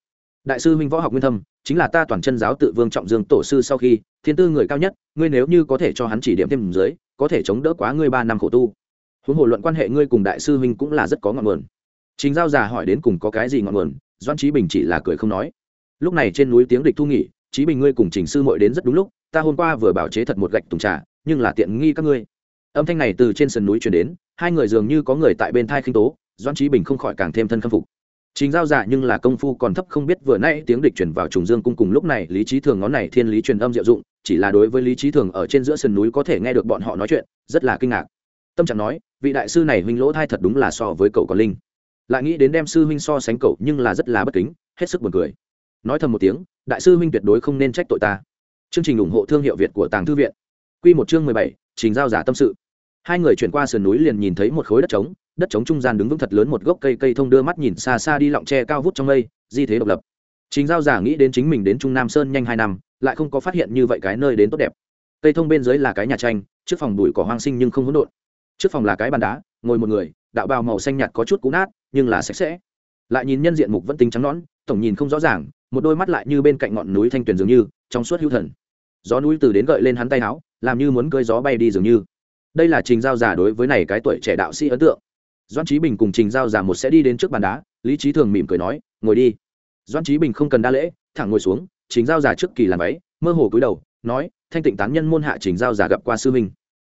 Đại sư minh võ học nguyên thâm, chính là ta toàn chân giáo tự vương trọng dương tổ sư sau khi, thiên tư người cao nhất, ngươi nếu như có thể cho hắn chỉ điểm thêm dưới, có thể chống đỡ quá ngươi ba năm khổ tu. Huống hồ luận quan hệ ngươi cùng đại sư minh cũng là rất có ngọn nguồn. Trình giao già hỏi đến cùng có cái gì ngọn nguồn doan trí bình chỉ là cười không nói. Lúc này trên núi tiếng địch thu nghỉ Chí bình ngươi cùng trình sư mội đến rất đúng lúc, ta hôm qua vừa bảo chế thật một gạch tùng trà, nhưng là tiện nghi các ngươi. Âm thanh này từ trên sườn núi chuyển đến, hai người dường như có người tại bên thai khinh tố doan chí bình không khỏi càng thêm thân khâm phục. Chính giao dạ nhưng là công phu còn thấp không biết vừa nay tiếng địch chuyển vào trùng dương cung cùng lúc này, lý trí thường ngón này thiên lý truyền âm diệu dụng, chỉ là đối với lý trí thường ở trên giữa sườn núi có thể nghe được bọn họ nói chuyện, rất là kinh ngạc. Tâm trạng nói, vị đại sư này huynh lỗ thai thật đúng là so với cậu còn linh. Lại nghĩ đến đem sư huynh so sánh cậu nhưng là rất là bất kính, hết sức buồn cười nói thầm một tiếng, đại sư huynh tuyệt đối không nên trách tội ta. Chương trình ủng hộ thương hiệu việt của tàng thư viện. Q một chương mười bảy, trình giao giả tâm sự. Hai người chuyển qua sườn núi liền nhìn thấy một khối đất trống đất trống trung gian đứng vững thật lớn một gốc cây cây thông đưa mắt nhìn xa xa đi lọng tre cao vút trong mây, di thế độc lập. Chính giao giả nghĩ đến chính mình đến trung nam sơn nhanh hai năm, lại không có phát hiện như vậy cái nơi đến tốt đẹp. Cây thông bên dưới là cái nhà tranh, trước phòng đùi cỏ hoang sinh nhưng không hỗn độn. Trước phòng là cái bàn đá, ngồi một người, đạo bào màu xanh nhạt có chút cũ nát, nhưng là sạch sẽ. Lại nhìn nhân diện mục vẫn tính trắng nõn, tổng nhìn không rõ ràng một đôi mắt lại như bên cạnh ngọn núi thanh tuyền dường như, trong suốt hữu thần. Gió núi từ đến gợi lên hắn tay áo, làm như muốn cơi gió bay đi dường như. Đây là trình giao giả đối với này cái tuổi trẻ đạo sĩ ấn tượng. Doan trí bình cùng trình giao giả một sẽ đi đến trước bàn đá, lý trí thường mỉm cười nói, ngồi đi. Doan trí bình không cần đa lễ, thẳng ngồi xuống, trình giao giả trước kỳ làm váy, mơ hồ cúi đầu, nói, thanh tịnh tán nhân môn hạ trình giao giả gặp qua sư minh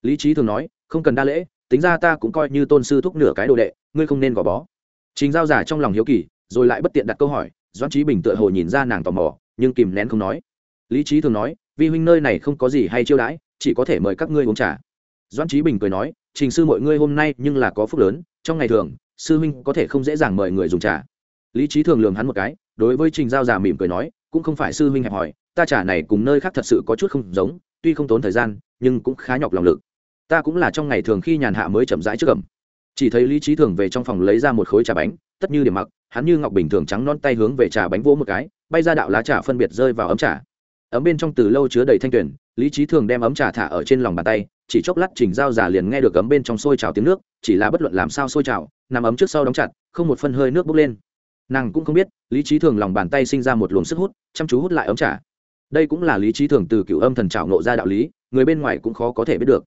lý trí thường nói, không cần đa lễ, tính ra ta cũng coi như tôn sư thúc nửa cái đồ đệ, ngươi không nên gò bó. Trình giao giả trong lòng hiếu kỳ, rồi lại bất tiện đặt câu hỏi doan trí bình tựa hồ nhìn ra nàng tò mò, nhưng kìm nén không nói. Lý trí thường nói, vi huynh nơi này không có gì hay chiêu đãi, chỉ có thể mời các ngươi uống trà. Doan trí bình cười nói, trình sư mọi ngươi hôm nay nhưng là có phúc lớn, trong ngày thường, sư huynh có thể không dễ dàng mời người dùng trà. Lý trí thường lường hắn một cái, đối với trình giao già mỉm cười nói, cũng không phải sư huynh hẹp hỏi ta trả này cùng nơi khác thật sự có chút không giống, tuy không tốn thời gian, nhưng cũng khá nhọc lòng lực. Ta cũng là trong ngày thường khi nhàn hạ mới chậm rãi trước cẩm chỉ thấy lý trí thường về trong phòng lấy ra một khối trà bánh, tất như điểm mặc hắn như ngọc bình thường trắng non tay hướng về trà bánh vỗ một cái, bay ra đạo lá trà phân biệt rơi vào ấm trà. Ấm bên trong từ lâu chứa đầy thanh tuyển, lý trí thường đem ấm trà thả ở trên lòng bàn tay, chỉ chốc lát trình dao giả liền nghe được ấm bên trong sôi trào tiếng nước, chỉ là bất luận làm sao sôi trào, nằm ấm trước sau đóng chặt, không một phân hơi nước bốc lên. Nàng cũng không biết, lý trí thường lòng bàn tay sinh ra một luồng sức hút, chăm chú hút lại ấm trà. Đây cũng là lý trí thường từ cựu âm thần trào nộ ra đạo lý, người bên ngoài cũng khó có thể biết được.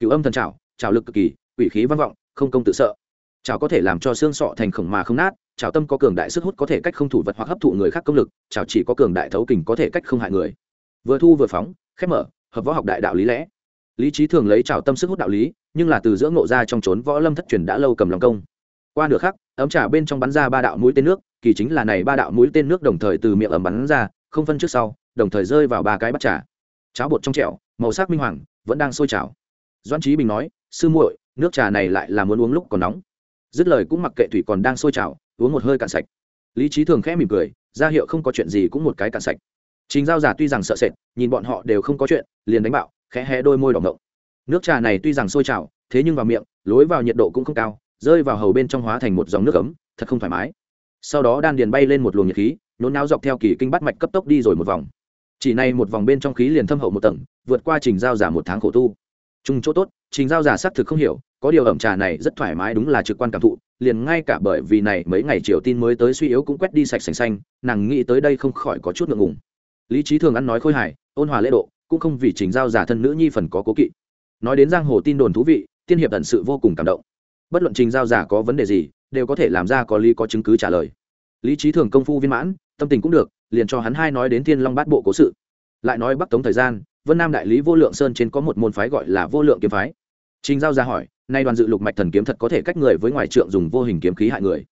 Cựu âm thần trào trào lực cực kỳ, quỷ khí văn vọng, không công tự sợ. Trào có thể làm cho xương sọ thành khổng mà không nát trào tâm có cường đại sức hút có thể cách không thủ vật hoặc hấp thụ người khác công lực trào chỉ có cường đại thấu kình có thể cách không hại người. Vừa thu vừa phóng, khép mở, hợp võ học đại đạo lý lẽ. Lý trí thường lấy trào tâm sức hút đạo lý, nhưng là từ giữa ngộ ra trong trốn võ lâm thất truyền đã lâu cầm lòng công. Qua nửa khắc, ấm trà bên trong bắn ra ba đạo mũi tên nước, kỳ chính là này ba đạo mũi tên nước đồng thời từ miệng ẩm bắn ra, không phân trước sau, đồng thời rơi vào ba cái bắt trà. Cháo bột trong trẻo màu sắc minh hoàng, vẫn đang sôi trào. Doan trí bình nói, sư muội, nước trà này lại là muốn uống lúc còn nóng. Dứt lời cũng mặc kệ thủy còn đang sôi trào uống một hơi cạn sạch. Lý trí thường khẽ mỉm cười, ra hiệu không có chuyện gì cũng một cái cạn sạch. Chính giao giả tuy rằng sợ sệt, nhìn bọn họ đều không có chuyện, liền đánh bạo, khẽ hé đôi môi đỏ ngộng. Nước trà này tuy rằng sôi trào, thế nhưng vào miệng, lối vào nhiệt độ cũng không cao, rơi vào hầu bên trong hóa thành một dòng nước ấm, thật không thoải mái. Sau đó đan điền bay lên một luồng nhiệt khí, nhốn náo dọc theo kỳ kinh bắt mạch cấp tốc đi rồi một vòng. Chỉ này một vòng bên trong khí liền thâm hậu một tầng, vượt qua trình giao giả một tháng khổ tu. Chung chỗ tốt, trình giao giả xác thực không hiểu có điều ẩm trà này rất thoải mái đúng là trực quan cảm thụ, liền ngay cả bởi vì này mấy ngày triều tin mới tới suy yếu cũng quét đi sạch sành xanh, nàng nghĩ tới đây không khỏi có chút ngượng ngùng. Lý trí thường ăn nói khôi hài, ôn hòa lễ độ, cũng không vì trình giao giả thân nữ nhi phần có cố kỵ. Nói đến giang hồ tin đồn thú vị, tiên hiệp tận sự vô cùng cảm động. Bất luận trình giao giả có vấn đề gì, đều có thể làm ra có lý có chứng cứ trả lời. Lý trí thường công phu viên mãn, tâm tình cũng được, liền cho hắn hai nói đến thiên long bát bộ cố sự. Lại nói bắc tống thời gian, vân nam đại lý vô lượng sơn trên có một môn phái gọi là vô lượng kiếm phái trình giao ra hỏi, nay đoàn dự lục mạch thần kiếm thật có thể cách người với ngoài trượng dùng vô hình kiếm khí hại người?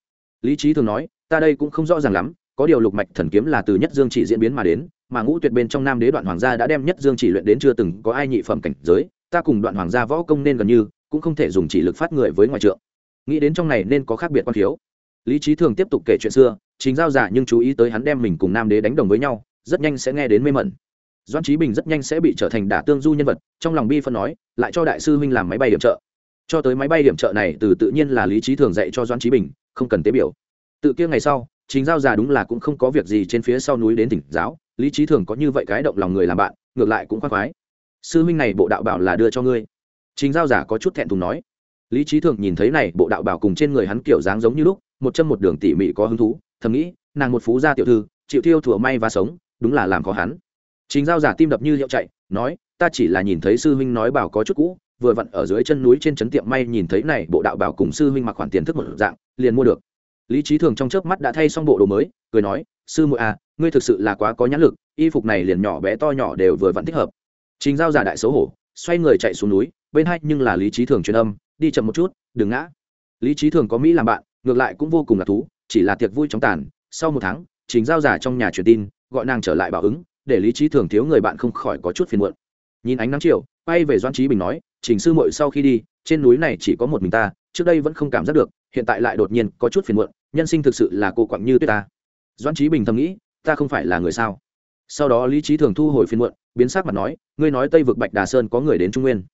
Lý Chí thường nói, ta đây cũng không rõ ràng lắm, có điều lục mạch thần kiếm là từ nhất dương chỉ diễn biến mà đến, mà ngũ tuyệt bên trong nam đế đoạn hoàng gia đã đem nhất dương chỉ luyện đến chưa từng có ai nhị phẩm cảnh giới, ta cùng đoạn hoàng gia võ công nên gần như, cũng không thể dùng chỉ lực phát người với ngoài trượng. Nghĩ đến trong này nên có khác biệt quan thiếu. Lý Chí thường tiếp tục kể chuyện xưa, Trình giao giả nhưng chú ý tới hắn đem mình cùng nam đế đánh đồng với nhau, rất nhanh sẽ nghe đến mê mẩn doan trí bình rất nhanh sẽ bị trở thành đả tương du nhân vật, trong lòng bi phân nói, lại cho đại sư huynh làm máy bay điểm trợ. Cho tới máy bay điểm trợ này từ tự nhiên là lý trí thường dạy cho doan trí bình, không cần tế biểu. Tự kia ngày sau chính giao già đúng là cũng không có việc gì trên phía sau núi đến tỉnh giáo, lý trí thường có như vậy cái động lòng người làm bạn, ngược lại cũng khoác khoái. Sư huynh này bộ đạo bảo là đưa cho ngươi. Chính giao giả có chút thẹn thùng nói. Lý trí thường nhìn thấy này, bộ đạo bảo cùng trên người hắn kiểu dáng giống như lúc, một chân một đường tỉ mỉ có hứng thú, thầm nghĩ, nàng một phú gia tiểu thư, chịu thiêu thủa may và sống, đúng là làm khó hắn chính giao giả tim đập như hiệu chạy, nói, ta chỉ là nhìn thấy sư huynh nói bảo có chút cũ, vừa vặn ở dưới chân núi trên trấn tiệm may nhìn thấy này, bộ đạo bảo cùng sư huynh mặc khoản tiền thức một dạng, liền mua được. Lý trí thường trong chớp mắt đã thay xong bộ đồ mới, cười nói, sư muội à ngươi thực sự là quá có nhãn lực, y phục này liền nhỏ bé to nhỏ đều vừa vặn thích hợp. Chính giao giả đại xấu hổ, xoay người chạy xuống núi, bên hai nhưng là lý trí thường truyền âm, đi chậm một chút, đừng ngã. Lý trí thường có mỹ làm bạn, ngược lại cũng vô cùng là thú, chỉ là tiệc vui chóng tàn. Sau một tháng chính giao giả trong nhà truyền tin, gọi nàng trở lại bảo ứng để lý trí thường thiếu người bạn không khỏi có chút phiền muộn. Nhìn ánh nắng chiều Bay về doan trí bình nói, trình sư muội sau khi đi, trên núi này chỉ có một mình ta, trước đây vẫn không cảm giác được, hiện tại lại đột nhiên có chút phiền muộn, nhân sinh thực sự là cô quặng như tuyết ta. Doan trí bình thầm nghĩ, ta không phải là người sao? Sau đó lý trí thường thu hồi phiền muộn, biến sắc mặt nói, ngươi nói tây vực bạch đà sơn có người đến trung nguyên.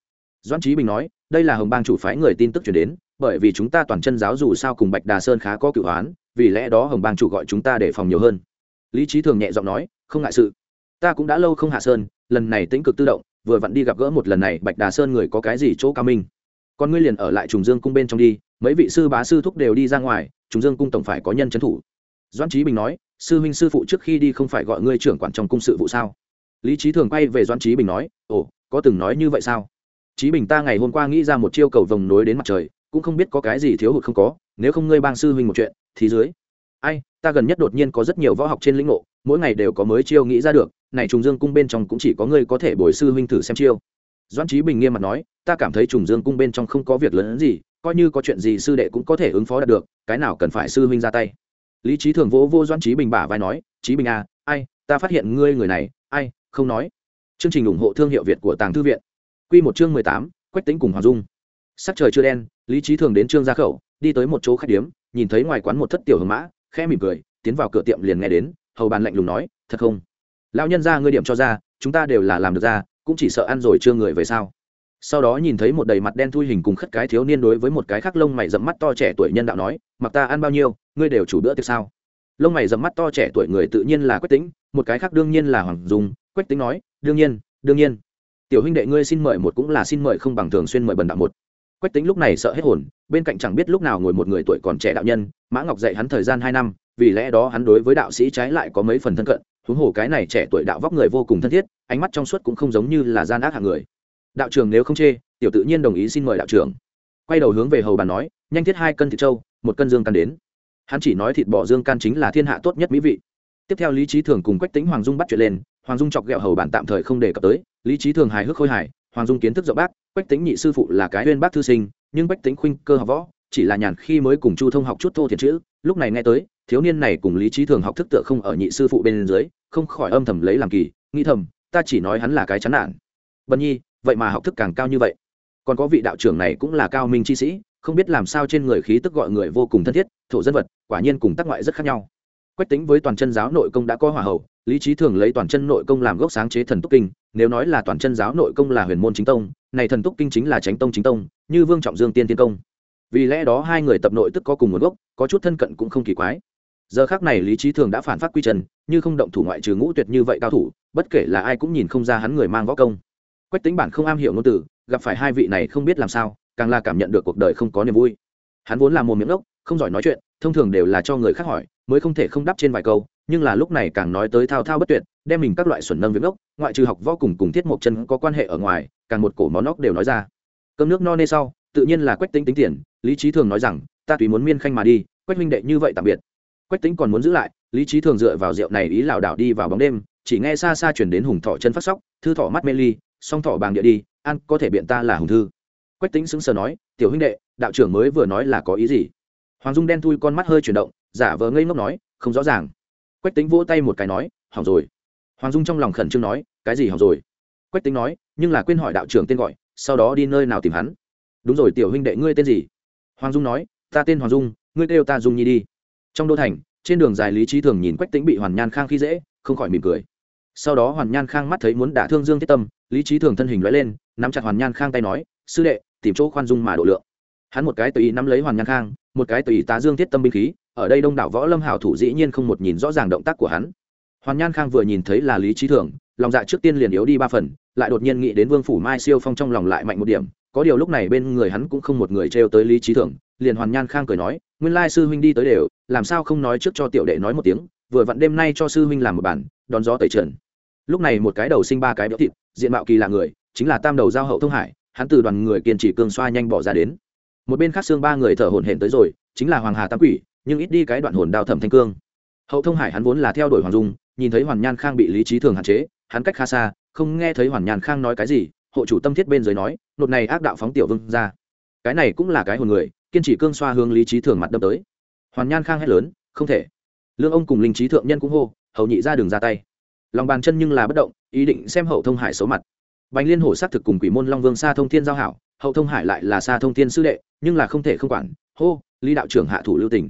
Doan trí bình nói, đây là hồng bang chủ phái người tin tức chuyển đến, bởi vì chúng ta toàn chân giáo dù sao cùng bạch đà sơn khá có cựu hoán, vì lẽ đó hồng bang chủ gọi chúng ta để phòng nhiều hơn. Lý trí thường nhẹ giọng nói, không ngại sự ta cũng đã lâu không hạ sơn, lần này tĩnh cực tự động, vừa vặn đi gặp gỡ một lần này, bạch đà sơn người có cái gì chỗ cao minh? Còn ngươi liền ở lại trùng dương cung bên trong đi, mấy vị sư bá sư thúc đều đi ra ngoài, trùng dương cung tổng phải có nhân trấn thủ. Doan trí bình nói, sư huynh sư phụ trước khi đi không phải gọi ngươi trưởng quản trong cung sự vụ sao? Lý trí thường quay về doan trí bình nói, ồ, có từng nói như vậy sao? Trí bình ta ngày hôm qua nghĩ ra một chiêu cầu vồng nối đến mặt trời, cũng không biết có cái gì thiếu hụt không có, nếu không ngươi bang sư huynh một chuyện, thì dưới. Ai, ta gần nhất đột nhiên có rất nhiều võ học trên lĩnh ngộ, mỗi ngày đều có mới chiêu nghĩ ra được này trùng dương cung bên trong cũng chỉ có ngươi có thể bồi sư huynh thử xem chiêu. Doãn trí bình nghiêm mặt nói, ta cảm thấy trùng dương cung bên trong không có việc lớn gì, coi như có chuyện gì sư đệ cũng có thể ứng phó đạt được, cái nào cần phải sư huynh ra tay. Lý trí thường vỗ vô doãn trí bình bả vai nói trí bình à ai, ta phát hiện ngươi người này, ai, không nói. Chương trình ủng hộ thương hiệu việt của tàng thư viện. Q một chương mười tám, quách tính cùng hoàng dung. Sắc trời chưa đen, lý trí thường đến trương gia khẩu, đi tới một chỗ khách điếm, nhìn thấy ngoài quán một thất tiểu hồng mã, khẽ mỉm cười, tiến vào cửa tiệm liền nghe đến, hầu bàn lạnh lùng nói, thật không? Lão nhân ra ngươi điểm cho ra, chúng ta đều là làm được ra, cũng chỉ sợ ăn rồi chưa người về sao? Sau đó nhìn thấy một đầy mặt đen thui hình cùng khất cái thiếu niên đối với một cái khác lông mày dẫm mắt to trẻ tuổi nhân đạo nói, mặc ta ăn bao nhiêu, ngươi đều chủ bữa tiệc sao? Lông mày dẫm mắt to trẻ tuổi người tự nhiên là quách tính một cái khác đương nhiên là hoàng dung. Quách tính nói, đương nhiên đương nhiên. Tiểu huynh đệ ngươi xin mời một cũng là xin mời không bằng thường xuyên mời bần đạo một. Quách tính lúc này sợ hết hồn, bên cạnh chẳng biết lúc nào ngồi một người tuổi còn trẻ đạo nhân, mã ngọc dạy hắn thời gian hai năm, vì lẽ đó hắn đối với đạo sĩ trái lại có mấy phần thân cận huống hồ cái này trẻ tuổi đạo vóc người vô cùng thân thiết, ánh mắt trong suốt cũng không giống như là gian ác hạng người. Đạo trưởng nếu không chê, tiểu tự nhiên đồng ý xin mời đạo trưởng. Quay đầu hướng về hầu bàn nói, nhanh thiết hai cân thịt trâu, một cân dương can đến. Hắn chỉ nói thịt bò dương can chính là thiên hạ tốt nhất mỹ vị. Tiếp theo lý trí thường cùng quách tính hoàng dung bắt chuyện lên, hoàng dung chọc ghẹo hầu bàn tạm thời không đề cập tới, lý trí thường hài hước khôi hài, hoàng dung kiến thức rộng bác, quách tính nhị sư phụ là cái huyên bác thư sinh, nhưng quách tính khuynh cơ học võ, chỉ là nhàn khi mới cùng chu thông học chút thô thiệt chữ, lúc này nghe tới thiếu niên này cùng lý trí thường học thức tựa không ở nhị sư phụ bên dưới, không khỏi âm thầm lấy làm kỳ, nghĩ thầm, ta chỉ nói hắn là cái chán nản. Bần nhi, vậy mà học thức càng cao như vậy. Còn có vị đạo trưởng này cũng là cao minh chi sĩ, không biết làm sao trên người khí tức gọi người vô cùng thân thiết, thổ dân vật, quả nhiên cùng tác ngoại rất khác nhau. Quách tính với toàn chân giáo nội công đã có hỏa hậu, lý trí thường lấy toàn chân nội công làm gốc sáng chế thần túc kinh, nếu nói là toàn chân giáo nội công là huyền môn chính tông, này thần túc kinh chính là tránh tông chính tông, như vương trọng dương tiên tiên công. Vì lẽ đó hai người tập nội tức có cùng nguồn gốc, có chút thân cận cũng không kỳ quái giờ khác này lý trí thường đã phản phát quy trần như không động thủ ngoại trừ ngũ tuyệt như vậy cao thủ, bất kể là ai cũng nhìn không ra hắn người mang võ công. Quách tính bản không am hiểu ngôn từ, gặp phải hai vị này không biết làm sao, càng là cảm nhận được cuộc đời không có niềm vui. Hắn vốn là một miệng ốc không giỏi nói chuyện, thông thường đều là cho người khác hỏi, mới không thể không đáp trên vài câu, nhưng là lúc này càng nói tới thao thao bất tuyệt, đem mình các loại xuẩn nâng viếng ốc ngoại trừ học võ cùng cùng thiết mộc chân có quan hệ ở ngoài, càng một cổ món ốc đều nói ra. Cơm nước no nê sau, tự nhiên là quách tính tính tiền, lý trí thường nói rằng, ta tùy muốn miên khanh mà đi, quách minh đệ như vậy tạm biệt quách tính còn muốn giữ lại, lý trí thường dựa vào rượu này ý lảo đảo đi vào bóng đêm, chỉ nghe xa xa chuyển đến hùng thọ chân phát sóc, thư thọ mắt mê ly, song thọ bàng địa đi an có thể biện ta là hùng thư. Quách tính sững sờ nói, tiểu huynh đệ, đạo trưởng mới vừa nói là có ý gì? Hoàng dung đen thui con mắt hơi chuyển động, giả vờ ngây ngốc nói, không rõ ràng. Quách tính vỗ tay một cái nói, hỏng rồi. Hoàng dung trong lòng khẩn trương nói, cái gì hỏng rồi? Quách tính nói, nhưng là quên hỏi đạo trưởng tên gọi, sau đó đi nơi nào tìm hắn? Đúng rồi, tiểu huynh đệ, ngươi tên gì? Hoàng dung nói, ta tên hoàng dung, ngươi kêu ta dung nhi đi trong đô thành, trên đường dài lý trí thường nhìn quách tính bị hoàn nhan khang khi dễ, không khỏi mỉm cười. Sau đó hoàn nhan khang mắt thấy muốn đả thương dương thiết tâm, lý trí thường thân hình lóe lên, nắm chặt hoàn nhan khang tay nói, sư đệ, tìm chỗ khoan dung mà độ lượng. Hắn một cái tùy ý nắm lấy hoàn nhan khang, một cái tùy ý tá dương thiết tâm binh khí, ở đây đông đảo võ lâm hảo thủ dĩ nhiên không một nhìn rõ ràng động tác của hắn. Hoàn nhan khang vừa nhìn thấy là lý trí thường lòng dạ trước tiên liền yếu đi ba phần, lại đột nhiên nghĩ đến vương phủ mai siêu phong trong lòng lại mạnh một điểm, có điều lúc này bên người hắn cũng không một người trêu tới lý trí thường liền hoàn nhan khang cười nói, nguyên lai sư huynh đi tới đều, làm sao không nói trước cho tiểu đệ nói một tiếng, vừa vặn đêm nay cho sư huynh làm một bản, đón gió tẩy trần. Lúc này một cái đầu sinh ba cái béo thịt, diện mạo kỳ lạ người, chính là tam đầu giao hậu thông hải, hắn từ đoàn người kiên trì cương xoa nhanh bỏ ra đến. Một bên khác xương ba người thở hổn hển tới rồi, chính là hoàng hà tam quỷ, nhưng ít đi cái đoạn hồn đao thẩm thanh cương. Hậu thông hải hắn vốn là theo đuổi hoàng dung, nhìn thấy hoàn nhan khang bị lý trí thường hạn chế hắn cách khá xa, không nghe thấy hoàn nhàn khang nói cái gì, hộ chủ tâm thiết bên dưới nói, nột này ác đạo phóng tiểu vương ra. Cái này cũng là cái hồn người, kiên trì cương xoa hướng lý trí thường mặt đâm tới. Hoàn nhan khang hét lớn, không thể. Lương ông cùng linh trí thượng nhân cũng hô, hầu nhị ra đường ra tay. Lòng bàn chân nhưng là bất động, ý định xem hậu thông hải xấu mặt. Bành liên hổ xác thực cùng quỷ môn long vương xa thông thiên giao hảo, hậu thông hải lại là xa thông thiên sư đệ, nhưng là không thể không quản, hô, lý đạo trưởng hạ thủ lưu tình.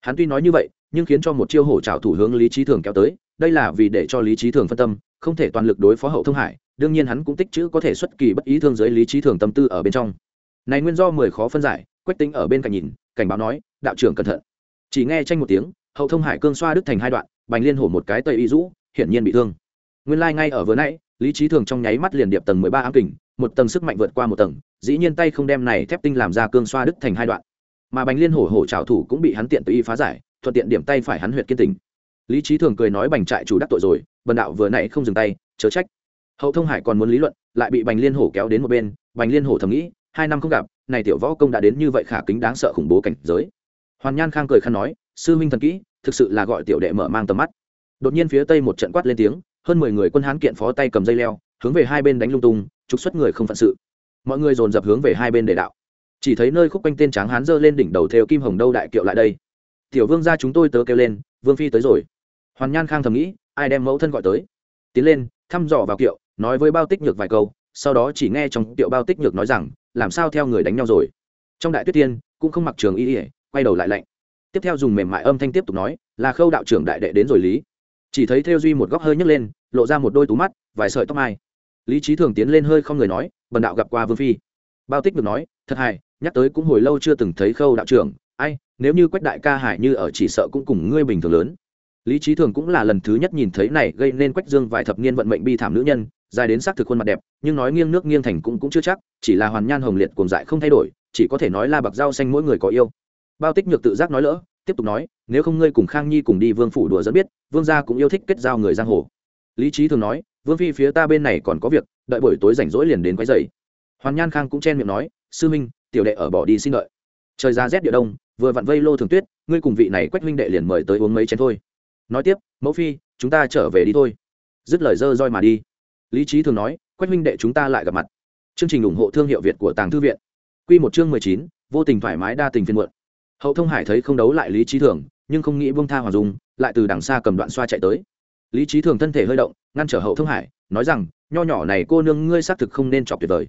Hắn tuy nói như vậy, nhưng khiến cho một chiêu hổ trào thủ hướng lý trí thường kéo tới, đây là vì để cho lý trí thường phân tâm không thể toàn lực đối phó hậu thông hải, đương nhiên hắn cũng tích chữ có thể xuất kỳ bất ý thương giới lý trí thường tâm tư ở bên trong. Này nguyên do mười khó phân giải, quách tính ở bên cạnh nhìn, cảnh báo nói, đạo trưởng cẩn thận. Chỉ nghe tranh một tiếng, hậu thông hải cương xoa đứt thành hai đoạn, bành liên hổ một cái tây y rũ, hiển nhiên bị thương. Nguyên lai ngay ở vừa nãy, lý trí thường trong nháy mắt liền điệp tầng mười ba ám kình, một tầng sức mạnh vượt qua một tầng, dĩ nhiên tay không đem này thép tinh làm ra cương xoa đứt thành hai đoạn. Mà bành liên hổ hổ trào thủ cũng bị hắn tiện tự y phá giải, thuận tiện điểm tay phải hắn huyệt kiên tình lý trí thường cười nói bành trại chủ đắc tội rồi, bần đạo vừa nãy không dừng tay, chớ trách. Hậu thông hải còn muốn lý luận, lại bị bành liên hổ kéo đến một bên. Bành liên hổ thầm nghĩ, hai năm không gặp, này tiểu võ công đã đến như vậy khả kính đáng sợ khủng bố cảnh giới. Hoàn nhan khang cười khăn nói, sư huynh thần kỹ, thực sự là gọi tiểu đệ mở mang tầm mắt. Đột nhiên phía tây một trận quát lên tiếng, hơn mười người quân hán kiện phó tay cầm dây leo, hướng về hai bên đánh lung tung, trục xuất người không phận sự. Mọi người dồn dập hướng về hai bên để đạo. Chỉ thấy nơi khúc quanh tên tráng hán giơ lên đỉnh đầu theo kim hồng đâu đại kiệu lại đây. Tiểu vương ra chúng tôi tớ kêu lên, vương phi tới rồi hoàn nhan khang thầm nghĩ, ai đem mẫu thân gọi tới? Tiến lên, thăm dò vào kiệu, nói với bao tích nhược vài câu, sau đó chỉ nghe trong kiệu bao tích nhược nói rằng, làm sao theo người đánh nhau rồi? Trong đại tuyết tiên, cũng không mặc trường y ỉa quay đầu lại lạnh. Tiếp theo dùng mềm mại âm thanh tiếp tục nói, là khâu đạo trưởng đại đệ đến rồi lý. Chỉ thấy theo duy một góc hơi nhấc lên, lộ ra một đôi tú mắt, vài sợi tóc mai. Lý trí thường tiến lên hơi không người nói, bần đạo gặp qua vương phi. Bao tích được nói, thật hài, nhắc tới cũng hồi lâu chưa từng thấy khâu đạo trưởng. Ai, nếu như quách đại ca hải như ở chỉ sợ cũng cùng ngươi bình thường lớn lý trí thường cũng là lần thứ nhất nhìn thấy này gây nên quách dương vài thập niên vận mệnh bi thảm nữ nhân, dài đến xác thực khuôn mặt đẹp, nhưng nói nghiêng nước nghiêng thành cũng cũng chưa chắc, chỉ là hoàn nhan hồng liệt cùng dại không thay đổi, chỉ có thể nói là bạc rau xanh mỗi người có yêu. Bao tích nhược tự giác nói lỡ, tiếp tục nói, nếu không ngươi cùng khang nhi cùng đi vương phủ đùa dẫn biết, vương gia cũng yêu thích kết giao người giang hồ. Lý trí thường nói, vương phi phía ta bên này còn có việc, đợi buổi tối rảnh rỗi liền đến quấy dày hoàn nhan khang cũng chen miệng nói, sư minh tiểu đệ ở bỏ đi xin đợi. Trời ra rét địa đông, vừa vặn vây lô thường tuyết, ngươi cùng vị này quách huynh đệ liền mời tới uống mấy chén thôi nói tiếp, mẫu phi, chúng ta trở về đi thôi. Dứt lời dơ roi mà đi. Lý trí thường nói, quách Minh đệ chúng ta lại gặp mặt. Chương trình ủng hộ thương hiệu việt của tàng thư viện. Q một chương mười chín, vô tình thoải mái đa tình phiên muộn. Hậu thông hải thấy không đấu lại lý trí thường, nhưng không nghĩ bông tha hoàng dung, lại từ đằng xa cầm đoạn xoa chạy tới. Lý trí thường thân thể hơi động, ngăn trở hậu thông hải, nói rằng, nho nhỏ này cô nương ngươi xác thực không nên chọc tuyệt vời.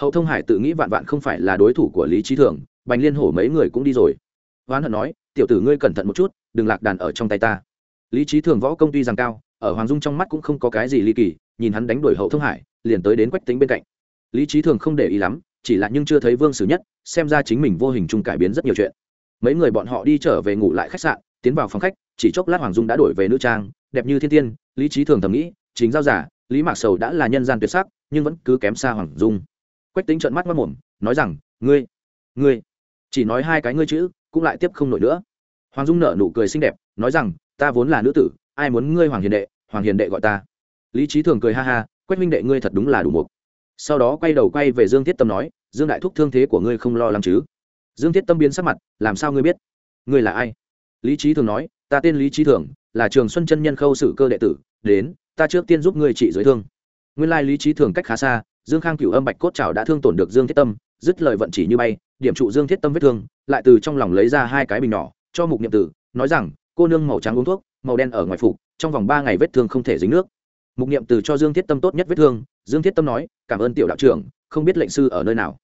Hậu thông hải tự nghĩ vạn vạn không phải là đối thủ của lý trí thường, bành liên hổ mấy người cũng đi rồi. Hoán hận nói, tiểu tử ngươi cẩn thận một chút, đừng lạc đàn ở trong tay ta lý trí thường võ công tuy rằng cao, ở hoàng dung trong mắt cũng không có cái gì ly kỳ, nhìn hắn đánh đuổi hậu thông hải, liền tới đến quách tính bên cạnh. Lý trí thường không để ý lắm, chỉ là nhưng chưa thấy vương sử nhất, xem ra chính mình vô hình chung cải biến rất nhiều chuyện. Mấy người bọn họ đi trở về ngủ lại khách sạn, tiến vào phòng khách, chỉ chốc lát hoàng dung đã đổi về nữ trang, đẹp như thiên tiên, lý trí thường thầm nghĩ, chính giao giả, lý mạc sầu đã là nhân gian tuyệt sắc, nhưng vẫn cứ kém xa hoàng dung. Quách tính trợn mắt mất mồm, nói rằng, ngươi ngươi, chỉ nói hai cái ngươi chữ, cũng lại tiếp không nổi nữa. Hoàng dung nở nụ cười xinh đẹp, nói rằng ta vốn là nữ tử, ai muốn ngươi hoàng hiền đệ, hoàng hiền đệ gọi ta. Lý trí thường cười ha ha, quách minh đệ ngươi thật đúng là đủ mục. Sau đó quay đầu quay về dương thiết tâm nói, dương đại thúc thương thế của ngươi không lo lắng chứ? Dương thiết tâm biến sắc mặt, làm sao ngươi biết? Ngươi là ai? Lý trí thường nói, ta tên lý trí thường, là trường xuân chân nhân khâu sử cơ đệ tử, đến, ta trước tiên giúp ngươi trị giới thương. Nguyên lai lý trí thường cách khá xa, dương khang cửu âm bạch cốt trào đã thương tổn được dương thiết tâm, dứt lời vận chỉ như bay, điểm trụ dương thiết tâm vết thương, lại từ trong lòng lấy ra hai cái bình nhỏ, cho mục niệm tử, nói rằng cô nương màu trắng uống thuốc, màu đen ở ngoài phục trong vòng ba ngày vết thương không thể dính nước. Mục niệm từ cho dương thiết tâm tốt nhất vết thương, dương thiết tâm nói, cảm ơn tiểu đạo trưởng, không biết lệnh sư ở nơi nào.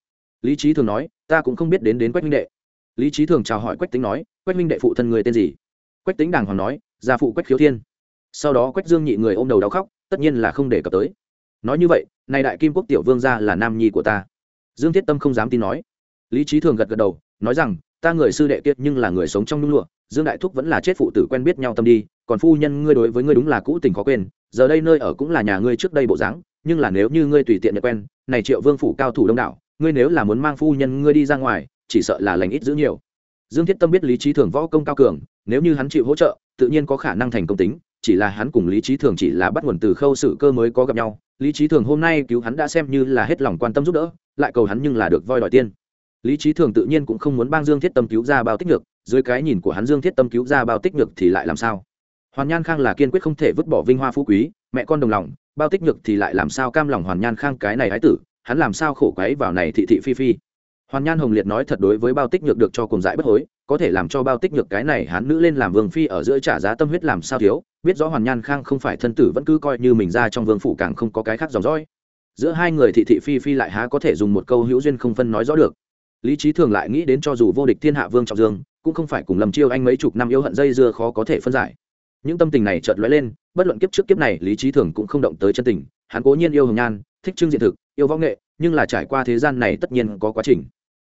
Lý trí thường nói, ta cũng không biết đến đến quách minh đệ. Lý trí thường chào hỏi quách tính nói, quách minh đệ phụ thân người tên gì? Quách tính đàng hoàng nói, gia phụ quách khiếu thiên. Sau đó quách dương nhị người ôm đầu đau khóc, tất nhiên là không để cập tới. Nói như vậy, nay đại kim quốc tiểu vương gia là nam nhi của ta. Dương thiết tâm không dám tin nói. Lý trí thường gật gật đầu, nói rằng ta người sư đệ tiết nhưng là người sống trong nhung lụa, dương đại thúc vẫn là chết phụ tử quen biết nhau tâm đi, còn phu nhân ngươi đối với ngươi đúng là cũ tình khó quên, giờ đây nơi ở cũng là nhà ngươi trước đây bộ dáng, nhưng là nếu như ngươi tùy tiện nhận quen, này triệu vương phủ cao thủ đông đảo, ngươi nếu là muốn mang phu nhân ngươi đi ra ngoài, chỉ sợ là lành ít giữ nhiều. Dương thiết tâm biết lý trí thường võ công cao cường, nếu như hắn chịu hỗ trợ, tự nhiên có khả năng thành công tính, chỉ là hắn cùng lý trí thường chỉ là bắt nguồn từ khâu sự cơ mới có gặp nhau, lý trí thường hôm nay cứu hắn đã xem như là hết lòng quan tâm giúp đỡ, lại cầu hắn nhưng là được voi đòi tiên lý trí thường tự nhiên cũng không muốn bang dương thiết tâm cứu ra bao tích nhược, dưới cái nhìn của hắn dương thiết tâm cứu ra bao tích nhược thì lại làm sao? Hoàn nhan khang là kiên quyết không thể vứt bỏ vinh hoa phú quý, mẹ con đồng lòng, bao tích nhược thì lại làm sao cam lòng hoàn nhan khang cái này hái tử, hắn làm sao khổ quấy vào này thị thị phi phi? Hoàn nhan hồng liệt nói thật đối với bao tích nhược được cho cùng dại bất hối, có thể làm cho bao tích nhược cái này hắn nữ lên làm vương phi ở giữa trả giá tâm huyết làm sao thiếu, biết rõ hoàn nhan khang không phải thân tử vẫn cứ coi như mình ra trong vương phủ càng không có cái khác dòng dõi. Giữa hai người thị thị phi phi lại há có thể dùng một câu hữu duyên không phân nói rõ được lý trí thường lại nghĩ đến cho dù vô địch thiên hạ vương trọng dương, cũng không phải cùng lầm chiêu anh mấy chục năm yêu hận dây dưa khó có thể phân giải. Những tâm tình này chợt lóe lên, bất luận kiếp trước kiếp này, lý trí thường cũng không động tới chân tình, hắn cố nhiên yêu hồng nhan, thích trưng diện thực, yêu võ nghệ, nhưng là trải qua thế gian này tất nhiên có quá trình.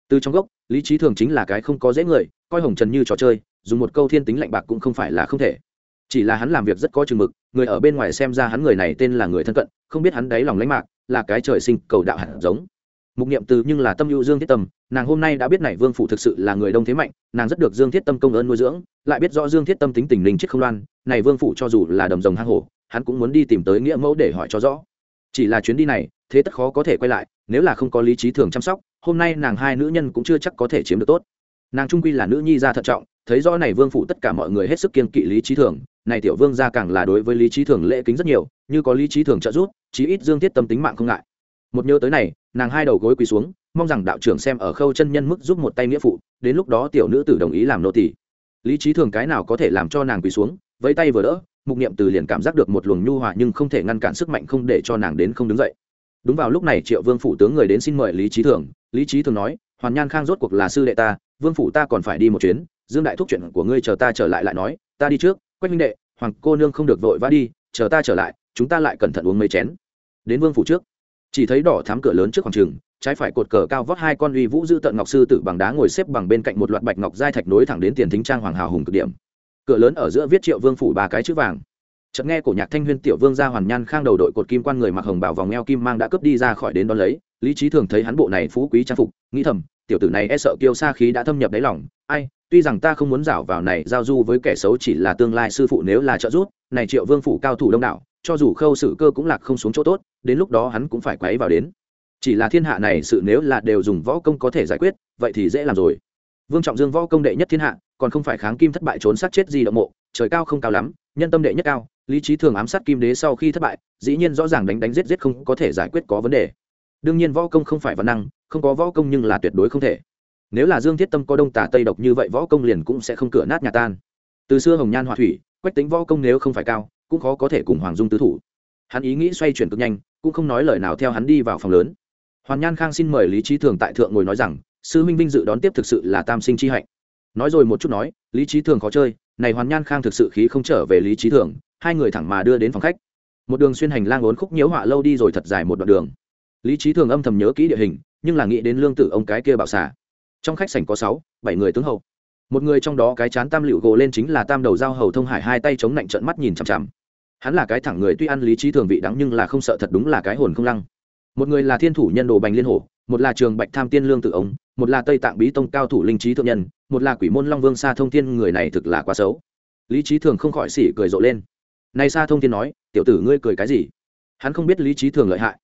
Từ trong gốc, lý trí thường chính là cái không có dễ người, coi hồng trần như trò chơi, dùng một câu thiên tính lạnh bạc cũng không phải là không thể. Chỉ là hắn làm việc rất có chừng mực, người ở bên ngoài xem ra hắn người này tên là người thân cận, không biết hắn đáy lòng lãnh mạc, là cái trời sinh cầu đạo hạt giống mục niệm từ nhưng là tâm ưu dương thiết tâm, nàng hôm nay đã biết này vương phủ thực sự là người đông thế mạnh, nàng rất được dương thiết tâm công ơn nuôi dưỡng, lại biết rõ dương thiết tâm tính tình linh chết không loan, này vương phủ cho dù là đầm rồng hang hổ, hắn cũng muốn đi tìm tới nghĩa mẫu để hỏi cho rõ. Chỉ là chuyến đi này, thế tất khó có thể quay lại, nếu là không có lý trí thường chăm sóc, hôm nay nàng hai nữ nhân cũng chưa chắc có thể chiếm được tốt. Nàng trung quy là nữ nhi ra thận trọng, thấy rõ này vương phủ tất cả mọi người hết sức kiên kỵ lý trí thường, này tiểu vương gia càng là đối với lý trí thường lễ kính rất nhiều, như có lý trí thường trợ giúp, chí ít dương thiết tâm tính mạng không ngại. Một nhớ tới này nàng hai đầu gối quỳ xuống, mong rằng đạo trưởng xem ở khâu chân nhân mức giúp một tay nghĩa phụ, đến lúc đó tiểu nữ tử đồng ý làm nô tỷ lý trí thường cái nào có thể làm cho nàng quỳ xuống, vẫy tay vừa đỡ, mục niệm từ liền cảm giác được một luồng nhu hòa nhưng không thể ngăn cản sức mạnh không để cho nàng đến không đứng dậy. Đúng vào lúc này triệu vương phủ tướng người đến xin mời lý trí thường, lý trí thường nói, hoàn nhan khang rốt cuộc là sư đệ ta, vương phủ ta còn phải đi một chuyến, dương đại thúc chuyện của ngươi chờ ta trở lại lại nói, ta đi trước, quách minh đệ, hoàng cô nương không được vội vã đi, chờ ta trở lại, chúng ta lại cẩn thận uống mấy chén. Đến vương phủ trước chỉ thấy đỏ thám cửa lớn trước khoảng trường, trái phải cột cờ cao vót hai con uy vũ dư tận ngọc sư tử bằng đá ngồi xếp bằng bên cạnh một loạt bạch ngọc giai thạch nối thẳng đến tiền thính trang hoàng hào hùng cực điểm. Cửa lớn ở giữa viết triệu vương phủ ba cái chữ vàng. Chợt nghe cổ nhạc thanh huyên tiểu vương ra hoàn nhan khang đầu đội cột kim quan người mặc hồng bảo vòng eo kim mang đã cướp đi ra khỏi đến đón lấy, lý trí thường thấy hắn bộ này phú quý trang phục, nghĩ thầm, tiểu tử này e sợ kiêu sa khí đã thâm nhập đáy lòng, ai, tuy rằng ta không muốn rảo vào này giao du với kẻ xấu chỉ là tương lai sư phụ nếu là trợ giúp, này triệu vương phủ cao thủ đông đảo cho dù khâu sự cơ cũng lạc không xuống chỗ tốt, đến lúc đó hắn cũng phải quấy vào đến. Chỉ là thiên hạ này sự nếu là đều dùng võ công có thể giải quyết, vậy thì dễ làm rồi. Vương trọng dương võ công đệ nhất thiên hạ, còn không phải kháng kim thất bại trốn sát chết gì động mộ, trời cao không cao lắm, nhân tâm đệ nhất cao, lý trí thường ám sát kim đế sau khi thất bại, dĩ nhiên rõ ràng đánh đánh giết giết không có thể giải quyết có vấn đề. Đương nhiên võ công không phải văn năng, không có võ công nhưng là tuyệt đối không thể. Nếu là dương thiết tâm có đông tả tây độc như vậy võ công liền cũng sẽ không cửa nát nhà tan. Từ xưa hồng nhan họa thủy, quách tính võ công nếu không phải cao cũng khó có thể cùng hoàng dung tứ thủ. Hắn ý nghĩ xoay chuyển cực nhanh, cũng không nói lời nào theo hắn đi vào phòng lớn. Hoàn nhan khang xin mời lý trí thường tại thượng ngồi nói rằng, sư huynh vinh dự đón tiếp thực sự là tam sinh chi hạnh. Nói rồi một chút nói, lý trí thường khó chơi, này hoàn nhan khang thực sự khí không trở về lý trí thường, hai người thẳng mà đưa đến phòng khách. Một đường xuyên hành lang ốn khúc nhiễu họa lâu đi rồi thật dài một đoạn đường. Lý trí thường âm thầm nhớ kỹ địa hình, nhưng là nghĩ đến lương tử ông cái kia bảo xả. Trong khách sảnh có sáu, bảy người tướng hầu. Một người trong đó cái chán tam liệu gồ lên chính là tam đầu dao hầu thông hải hai tay chống lạnh trận mắt nhìn chằm chằm hắn là cái thẳng người tuy ăn lý trí thường vị đắng nhưng là không sợ thật đúng là cái hồn không lăng. Một người là thiên thủ nhân đồ bành liên hổ, một là trường bạch tham tiên lương tự ống, một là tây tạng bí tông cao thủ linh trí thượng nhân, một là quỷ môn long vương sa thông thiên, người này thực là quá xấu. Lý trí thường không khỏi xỉ cười rộ lên. Này sa thông thiên nói, tiểu tử ngươi cười cái gì? Hắn không biết lý trí thường lợi hại.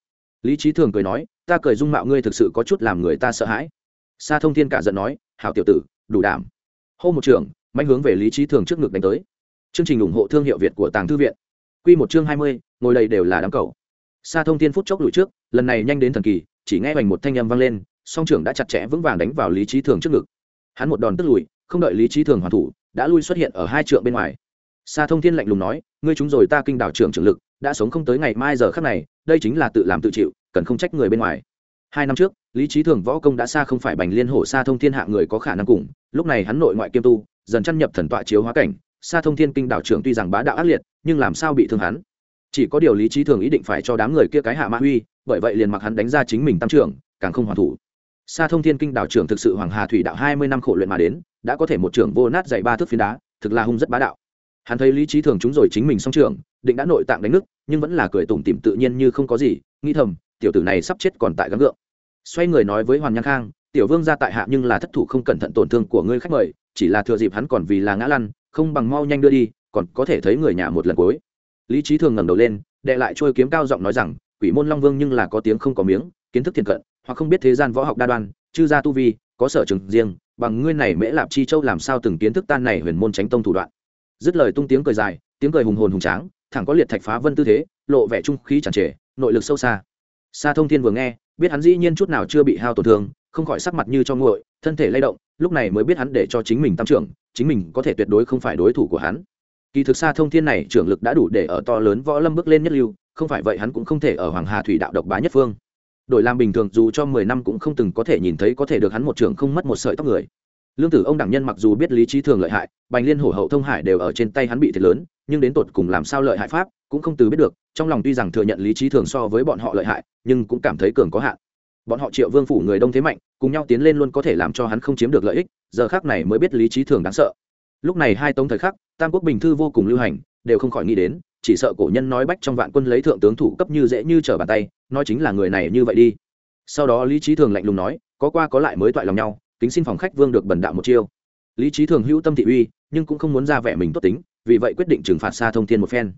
Lý trí thường cười nói, ta cười dung mạo ngươi thực sự có chút làm người ta sợ hãi. Sa thông thiên cả giận nói, hảo tiểu tử, đủ đảm. Hô một trường mạnh hướng về lý trí thường trước ngực đánh tới. Chương trình ủng hộ thương hiệu việt của tàng thư viện. Quy một chương hai mươi, ngồi đây đều là đám cậu. sa thông thiên phút chốc lùi trước, lần này nhanh đến thần kỳ, chỉ nghe bành một thanh âm vang lên, song trưởng đã chặt chẽ vững vàng đánh vào lý trí thường trước ngực. Hắn một đòn tức lùi, không đợi lý trí thường hoàn thủ, đã lui xuất hiện ở hai trượng bên ngoài. Sa thông thiên lạnh lùng nói, ngươi chúng rồi ta kinh đảo trưởng trưởng lực, đã sống không tới ngày mai giờ khắc này, đây chính là tự làm tự chịu, cần không trách người bên ngoài. Hai năm trước, lý trí thường võ công đã xa không phải bành liên hổ Sa thông thiên hạ người có khả năng cùng, lúc này hắn nội ngoại kiêm tu, dần chăn nhập thần tọa chiếu hóa cảnh xa thông thiên kinh đảo trưởng tuy rằng bá đạo ác liệt, nhưng làm sao bị thương hắn? Chỉ có điều lý trí thường ý định phải cho đám người kia cái hạ mã huy bởi vậy liền mặc hắn đánh ra chính mình tam trưởng, càng không hoàn thủ. Xa thông thiên kinh đảo trưởng thực sự hoàng hà thủy đạo hai mươi năm khổ luyện mà đến, đã có thể một trưởng vô nát dạy ba thước phiến đá, thực là hung rất bá đạo. Hắn thấy lý trí thường chúng rồi chính mình xong trường định đã nội tạng đánh nước, nhưng vẫn là cười tủm tỉm tự nhiên như không có gì, nghĩ thầm, tiểu tử này sắp chết còn tại gắng gượng. Xoay người nói với hoàn nhan khang, tiểu vương ra tại hạ nhưng là thất thủ không cẩn thận tổn thương của ngươi khách mời, chỉ là thừa dịp hắn còn vì là ngã lăn không bằng mau nhanh đưa đi, còn có thể thấy người nhà một lần cuối. Lý trí thường ngẩng đầu lên, đệ lại trôi kiếm cao giọng nói rằng, quỷ môn long vương nhưng là có tiếng không có miếng, kiến thức thiền cận, hoặc không biết thế gian võ học đa đoan, chư gia tu vi, có sở trường riêng, bằng ngươi này mễ lạp chi châu làm sao từng kiến thức tan này huyền môn tránh tông thủ đoạn. Dứt lời tung tiếng cười dài, tiếng cười hùng hồn hùng tráng, thẳng có liệt thạch phá vân tư thế, lộ vẻ trung khí chẳng trề, nội lực sâu xa. Xa thông thiên vừa nghe, biết hắn dĩ nhiên chút nào chưa bị hao tổn thương, không khỏi sắc mặt như cho nguội, thân thể lay động lúc này mới biết hắn để cho chính mình tăng trưởng, chính mình có thể tuyệt đối không phải đối thủ của hắn. Kỳ thực xa thông thiên này trưởng lực đã đủ để ở to lớn võ lâm bước lên nhất lưu, không phải vậy hắn cũng không thể ở hoàng hà thủy đạo độc bá nhất phương. Đổi làm bình thường dù cho mười năm cũng không từng có thể nhìn thấy có thể được hắn một trưởng không mất một sợi tóc người. Lương tử ông đẳng nhân mặc dù biết lý trí thường lợi hại, bành liên hổ hậu thông hải đều ở trên tay hắn bị thiệt lớn, nhưng đến tột cùng làm sao lợi hại pháp, cũng không từ biết được, trong lòng tuy rằng thừa nhận lý trí thường so với bọn họ lợi hại, nhưng cũng cảm thấy cường có hạn bọn họ triệu vương phủ người đông thế mạnh, cùng nhau tiến lên luôn có thể làm cho hắn không chiếm được lợi ích, giờ khác này mới biết lý trí thường đáng sợ. Lúc này hai tống thời khắc, tam quốc bình thư vô cùng lưu hành, đều không khỏi nghĩ đến, chỉ sợ cổ nhân nói bách trong vạn quân lấy thượng tướng thủ cấp như dễ như trở bàn tay, nói chính là người này như vậy đi. Sau đó lý trí thường lạnh lùng nói, có qua có lại mới toại lòng nhau, kính xin phòng khách vương được bần đạo một chiêu. Lý trí thường hữu tâm thị uy, nhưng cũng không muốn ra vẻ mình tốt tính, vì vậy quyết định trừng phạt xa thông thiên một phen.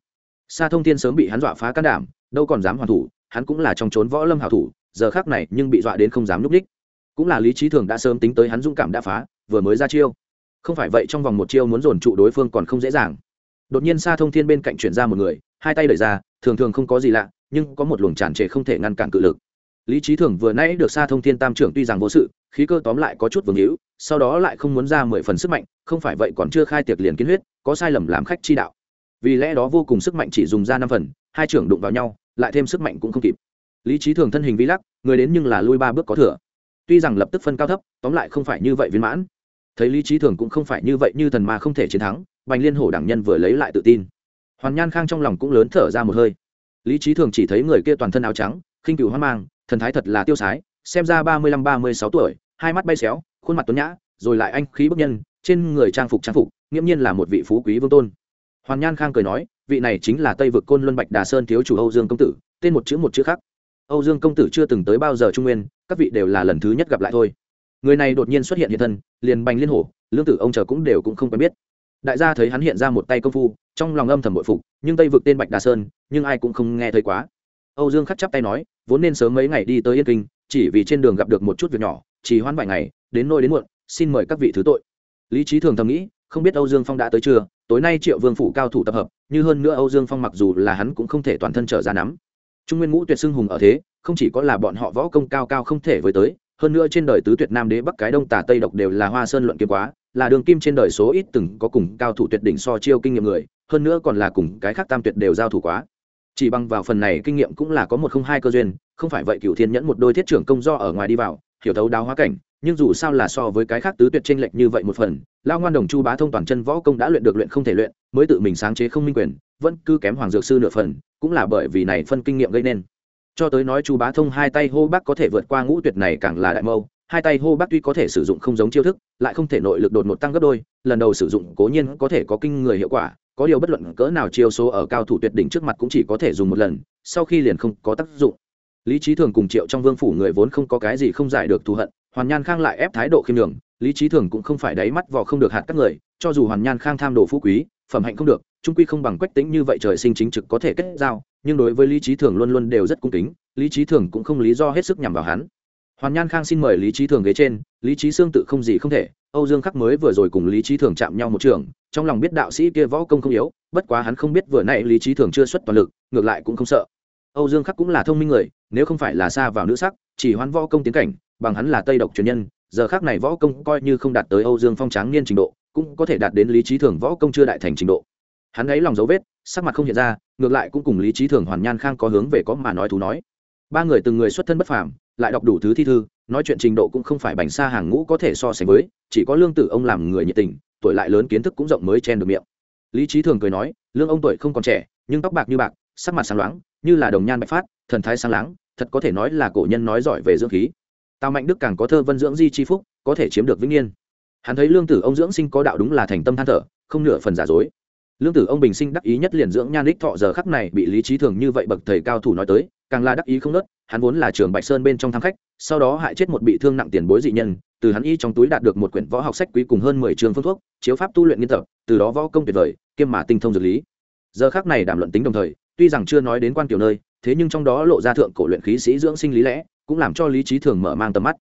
Xa thông thiên sớm bị hắn dọa phá can đảm, đâu còn dám hoàn thủ, hắn cũng là trong trốn võ lâm hảo thủ giờ khác này nhưng bị dọa đến không dám núp đích. Cũng là lý trí thường đã sớm tính tới hắn dũng cảm đã phá, vừa mới ra chiêu. Không phải vậy trong vòng một chiêu muốn dồn trụ đối phương còn không dễ dàng. Đột nhiên xa thông thiên bên cạnh chuyển ra một người, hai tay đẩy ra, thường thường không có gì lạ, nhưng có một luồng tràn trề không thể ngăn cản cự lực. Lý trí thường vừa nãy được xa thông thiên tam trưởng tuy rằng vô sự, khí cơ tóm lại có chút vương hữu, sau đó lại không muốn ra mười phần sức mạnh, không phải vậy còn chưa khai tiệc liền kiến huyết, có sai lầm làm khách chi đạo. Vì lẽ đó vô cùng sức mạnh chỉ dùng ra năm phần, hai trưởng đụng vào nhau, lại thêm sức mạnh cũng không kịp lý trí thường thân hình vi lắc, người đến nhưng là lui ba bước có thừa. Tuy rằng lập tức phân cao thấp, tóm lại không phải như vậy viên mãn. Thấy lý trí thường cũng không phải như vậy như thần mà không thể chiến thắng, bành liên hổ đảng nhân vừa lấy lại tự tin. Hoàn nhan khang trong lòng cũng lớn thở ra một hơi. Lý trí thường chỉ thấy người kia toàn thân áo trắng, khinh cựu hoang mang, thần thái thật là tiêu sái, xem ra ba mươi lăm, ba mươi sáu tuổi, hai mắt bay xéo, khuôn mặt tuấn nhã, rồi lại anh khí bức nhân, trên người trang phục trang phục, nghiễm nhiên là một vị phú quý vương tôn. Hoàn nhan khang cười nói, vị này chính là tây vực côn luân bạch đà sơn thiếu chủ âu dương công tử, tên một chữ một chữ khác âu dương công tử chưa từng tới bao giờ trung nguyên, các vị đều là lần thứ nhất gặp lại thôi. Người này đột nhiên xuất hiện hiện thân, liền bành liên hổ, lương tử ông chờ cũng đều cũng không quen biết. Đại gia thấy hắn hiện ra một tay công phu, trong lòng âm thầm bội phục, nhưng tây vực tên bạch đà sơn, nhưng ai cũng không nghe thấy quá. Âu dương khắc chắp tay nói, vốn nên sớm mấy ngày đi tới yên kinh, chỉ vì trên đường gặp được một chút việc nhỏ, chỉ hoãn vài ngày, đến nôi đến muộn, xin mời các vị thứ tội. Lý trí thường thầm nghĩ, không biết âu dương phong đã tới chưa, tối nay triệu vương phủ cao thủ tập hợp, như hơn nữa âu dương phong mặc dù là hắn cũng không thể toàn thân trở ra nắm trung nguyên ngũ tuyệt xưng hùng ở thế, không chỉ có là bọn họ võ công cao cao không thể với tới, hơn nữa trên đời tứ tuyệt nam đế, bắc cái đông, tà tây độc đều là hoa sơn luận kiếm quá, là đường kim trên đời số ít từng có cùng cao thủ tuyệt đỉnh so chiêu kinh nghiệm người, hơn nữa còn là cùng cái khác tam tuyệt đều giao thủ quá. Chỉ bằng vào phần này kinh nghiệm cũng là có một không hai cơ duyên, không phải vậy cựu thiên nhẫn một đôi thiết trưởng công do ở ngoài đi vào, hiểu thấu đáo hóa cảnh, nhưng dù sao là so với cái khác tứ tuyệt tranh lệch như vậy một phần, lao ngoan đồng chu bá thông toàn chân võ công đã luyện được luyện không thể luyện, mới tự mình sáng chế không minh quyền vẫn cứ kém hoàng dược sư nửa phần, cũng là bởi vì này phân kinh nghiệm gây nên. Cho tới nói chu bá thông hai tay hô bác có thể vượt qua ngũ tuyệt này càng là đại mâu, hai tay hô bác tuy có thể sử dụng không giống chiêu thức, lại không thể nội lực đột ngột tăng gấp đôi, lần đầu sử dụng cố nhiên có thể có kinh người hiệu quả, có điều bất luận cỡ nào chiêu số ở cao thủ tuyệt đỉnh trước mặt cũng chỉ có thể dùng một lần, sau khi liền không có tác dụng. Lý trí thường cùng triệu trong vương phủ người vốn không có cái gì không giải được thù hận, hoàn nhan khang lại ép thái độ khiêm đường lý trí thường cũng không phải đáy mắt vò không được hạt các người, cho dù hoàn nhan khang tham đồ phú quý, phẩm hạnh không được trung quy không bằng quách tính như vậy trời sinh chính trực có thể kết giao, nhưng đối với lý trí thường luôn luôn đều rất cung kính, lý trí thường cũng không lý do hết sức nhằm vào hắn. Hoàn nhan khang xin mời lý trí thường ghế trên, lý trí xương tự không gì không thể, âu dương khắc mới vừa rồi cùng lý trí thường chạm nhau một trường, trong lòng biết đạo sĩ kia võ công không yếu, bất quá hắn không biết vừa nay lý trí thường chưa xuất toàn lực, ngược lại cũng không sợ. Âu dương khắc cũng là thông minh người, nếu không phải là xa vào nữ sắc, chỉ hoán võ công tiến cảnh, bằng hắn là tây độc truyền nhân, giờ khác này võ công coi như không đạt tới âu dương phong tráng niên trình độ, cũng có thể đạt đến lý trí thường võ công chưa đại thành trình độ hắn ấy lòng dấu vết, sắc mặt không hiện ra, ngược lại cũng cùng lý trí thường hoàn nhan khang có hướng về có mà nói thú nói. Ba người từng người xuất thân bất phàm, lại đọc đủ thứ thi thư, nói chuyện trình độ cũng không phải bành xa hàng ngũ có thể so sánh với, chỉ có lương tử ông làm người nhiệt tình, tuổi lại lớn kiến thức cũng rộng mới chen được miệng. Lý trí thường cười nói, lương ông tuổi không còn trẻ, nhưng tóc bạc như bạc, sắc mặt sáng loáng, như là đồng nhan bạch phát, thần thái sáng láng, thật có thể nói là cổ nhân nói giỏi về dưỡng khí. Tào mạnh đức càng có thơ vân dưỡng di chi phúc, có thể chiếm được vĩnh yên. Hắn thấy lương tử ông dưỡng sinh có đạo đúng là thành tâm than thở, không nửa phần giả dối lương tử ông bình sinh đắc ý nhất liền dưỡng nhan đích thọ giờ khắc này bị lý trí thường như vậy bậc thầy cao thủ nói tới, càng là đắc ý không nớt, hắn vốn là trường bạch sơn bên trong thăm khách, sau đó hại chết một bị thương nặng tiền bối dị nhân, từ hắn y trong túi đạt được một quyển võ học sách quý cùng hơn mười trường phương thuốc, chiếu pháp tu luyện nghiên tập, từ đó võ công tuyệt vời, kiêm mà tinh thông dược lý. Giờ khắc này đàm luận tính đồng thời, tuy rằng chưa nói đến quan tiểu nơi, thế nhưng trong đó lộ ra thượng cổ luyện khí sĩ dưỡng sinh lý lẽ, cũng làm cho lý trí thường mở mang tầm mắt.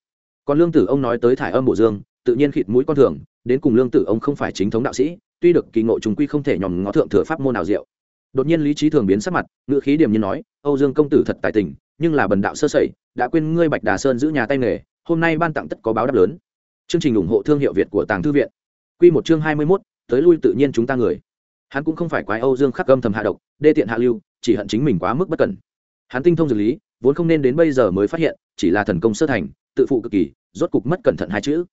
Còn lương tử ông nói tới thải âm bổ dương, tự nhiên khịt mũi con thường, đến cùng lương tử ông không phải chính thống đạo sĩ tuy được kỳ ngộ chúng quy không thể nhòm ngó thượng thừa pháp môn nào diệu. Đột nhiên lý trí thường biến sắc mặt ngự khí điểm như nói, âu dương công tử thật tài tình, nhưng là bần đạo sơ sẩy, đã quên ngươi bạch đà sơn giữ nhà tay nghề, hôm nay ban tặng tất có báo đáp lớn. Chương trình ủng hộ thương hiệu việt của tàng thư viện. Q một chương hai mươi mốt, tới lui tự nhiên chúng ta người. Hắn cũng không phải quái âu dương khắc âm thầm hạ độc, đê tiện hạ lưu, chỉ hận chính mình quá mức bất cẩn. Hắn tinh thông dược lý, vốn không nên đến bây giờ mới phát hiện, chỉ là thần công sơ thành, tự phụ cực kỳ, rốt cục mất cẩn thận hai chữ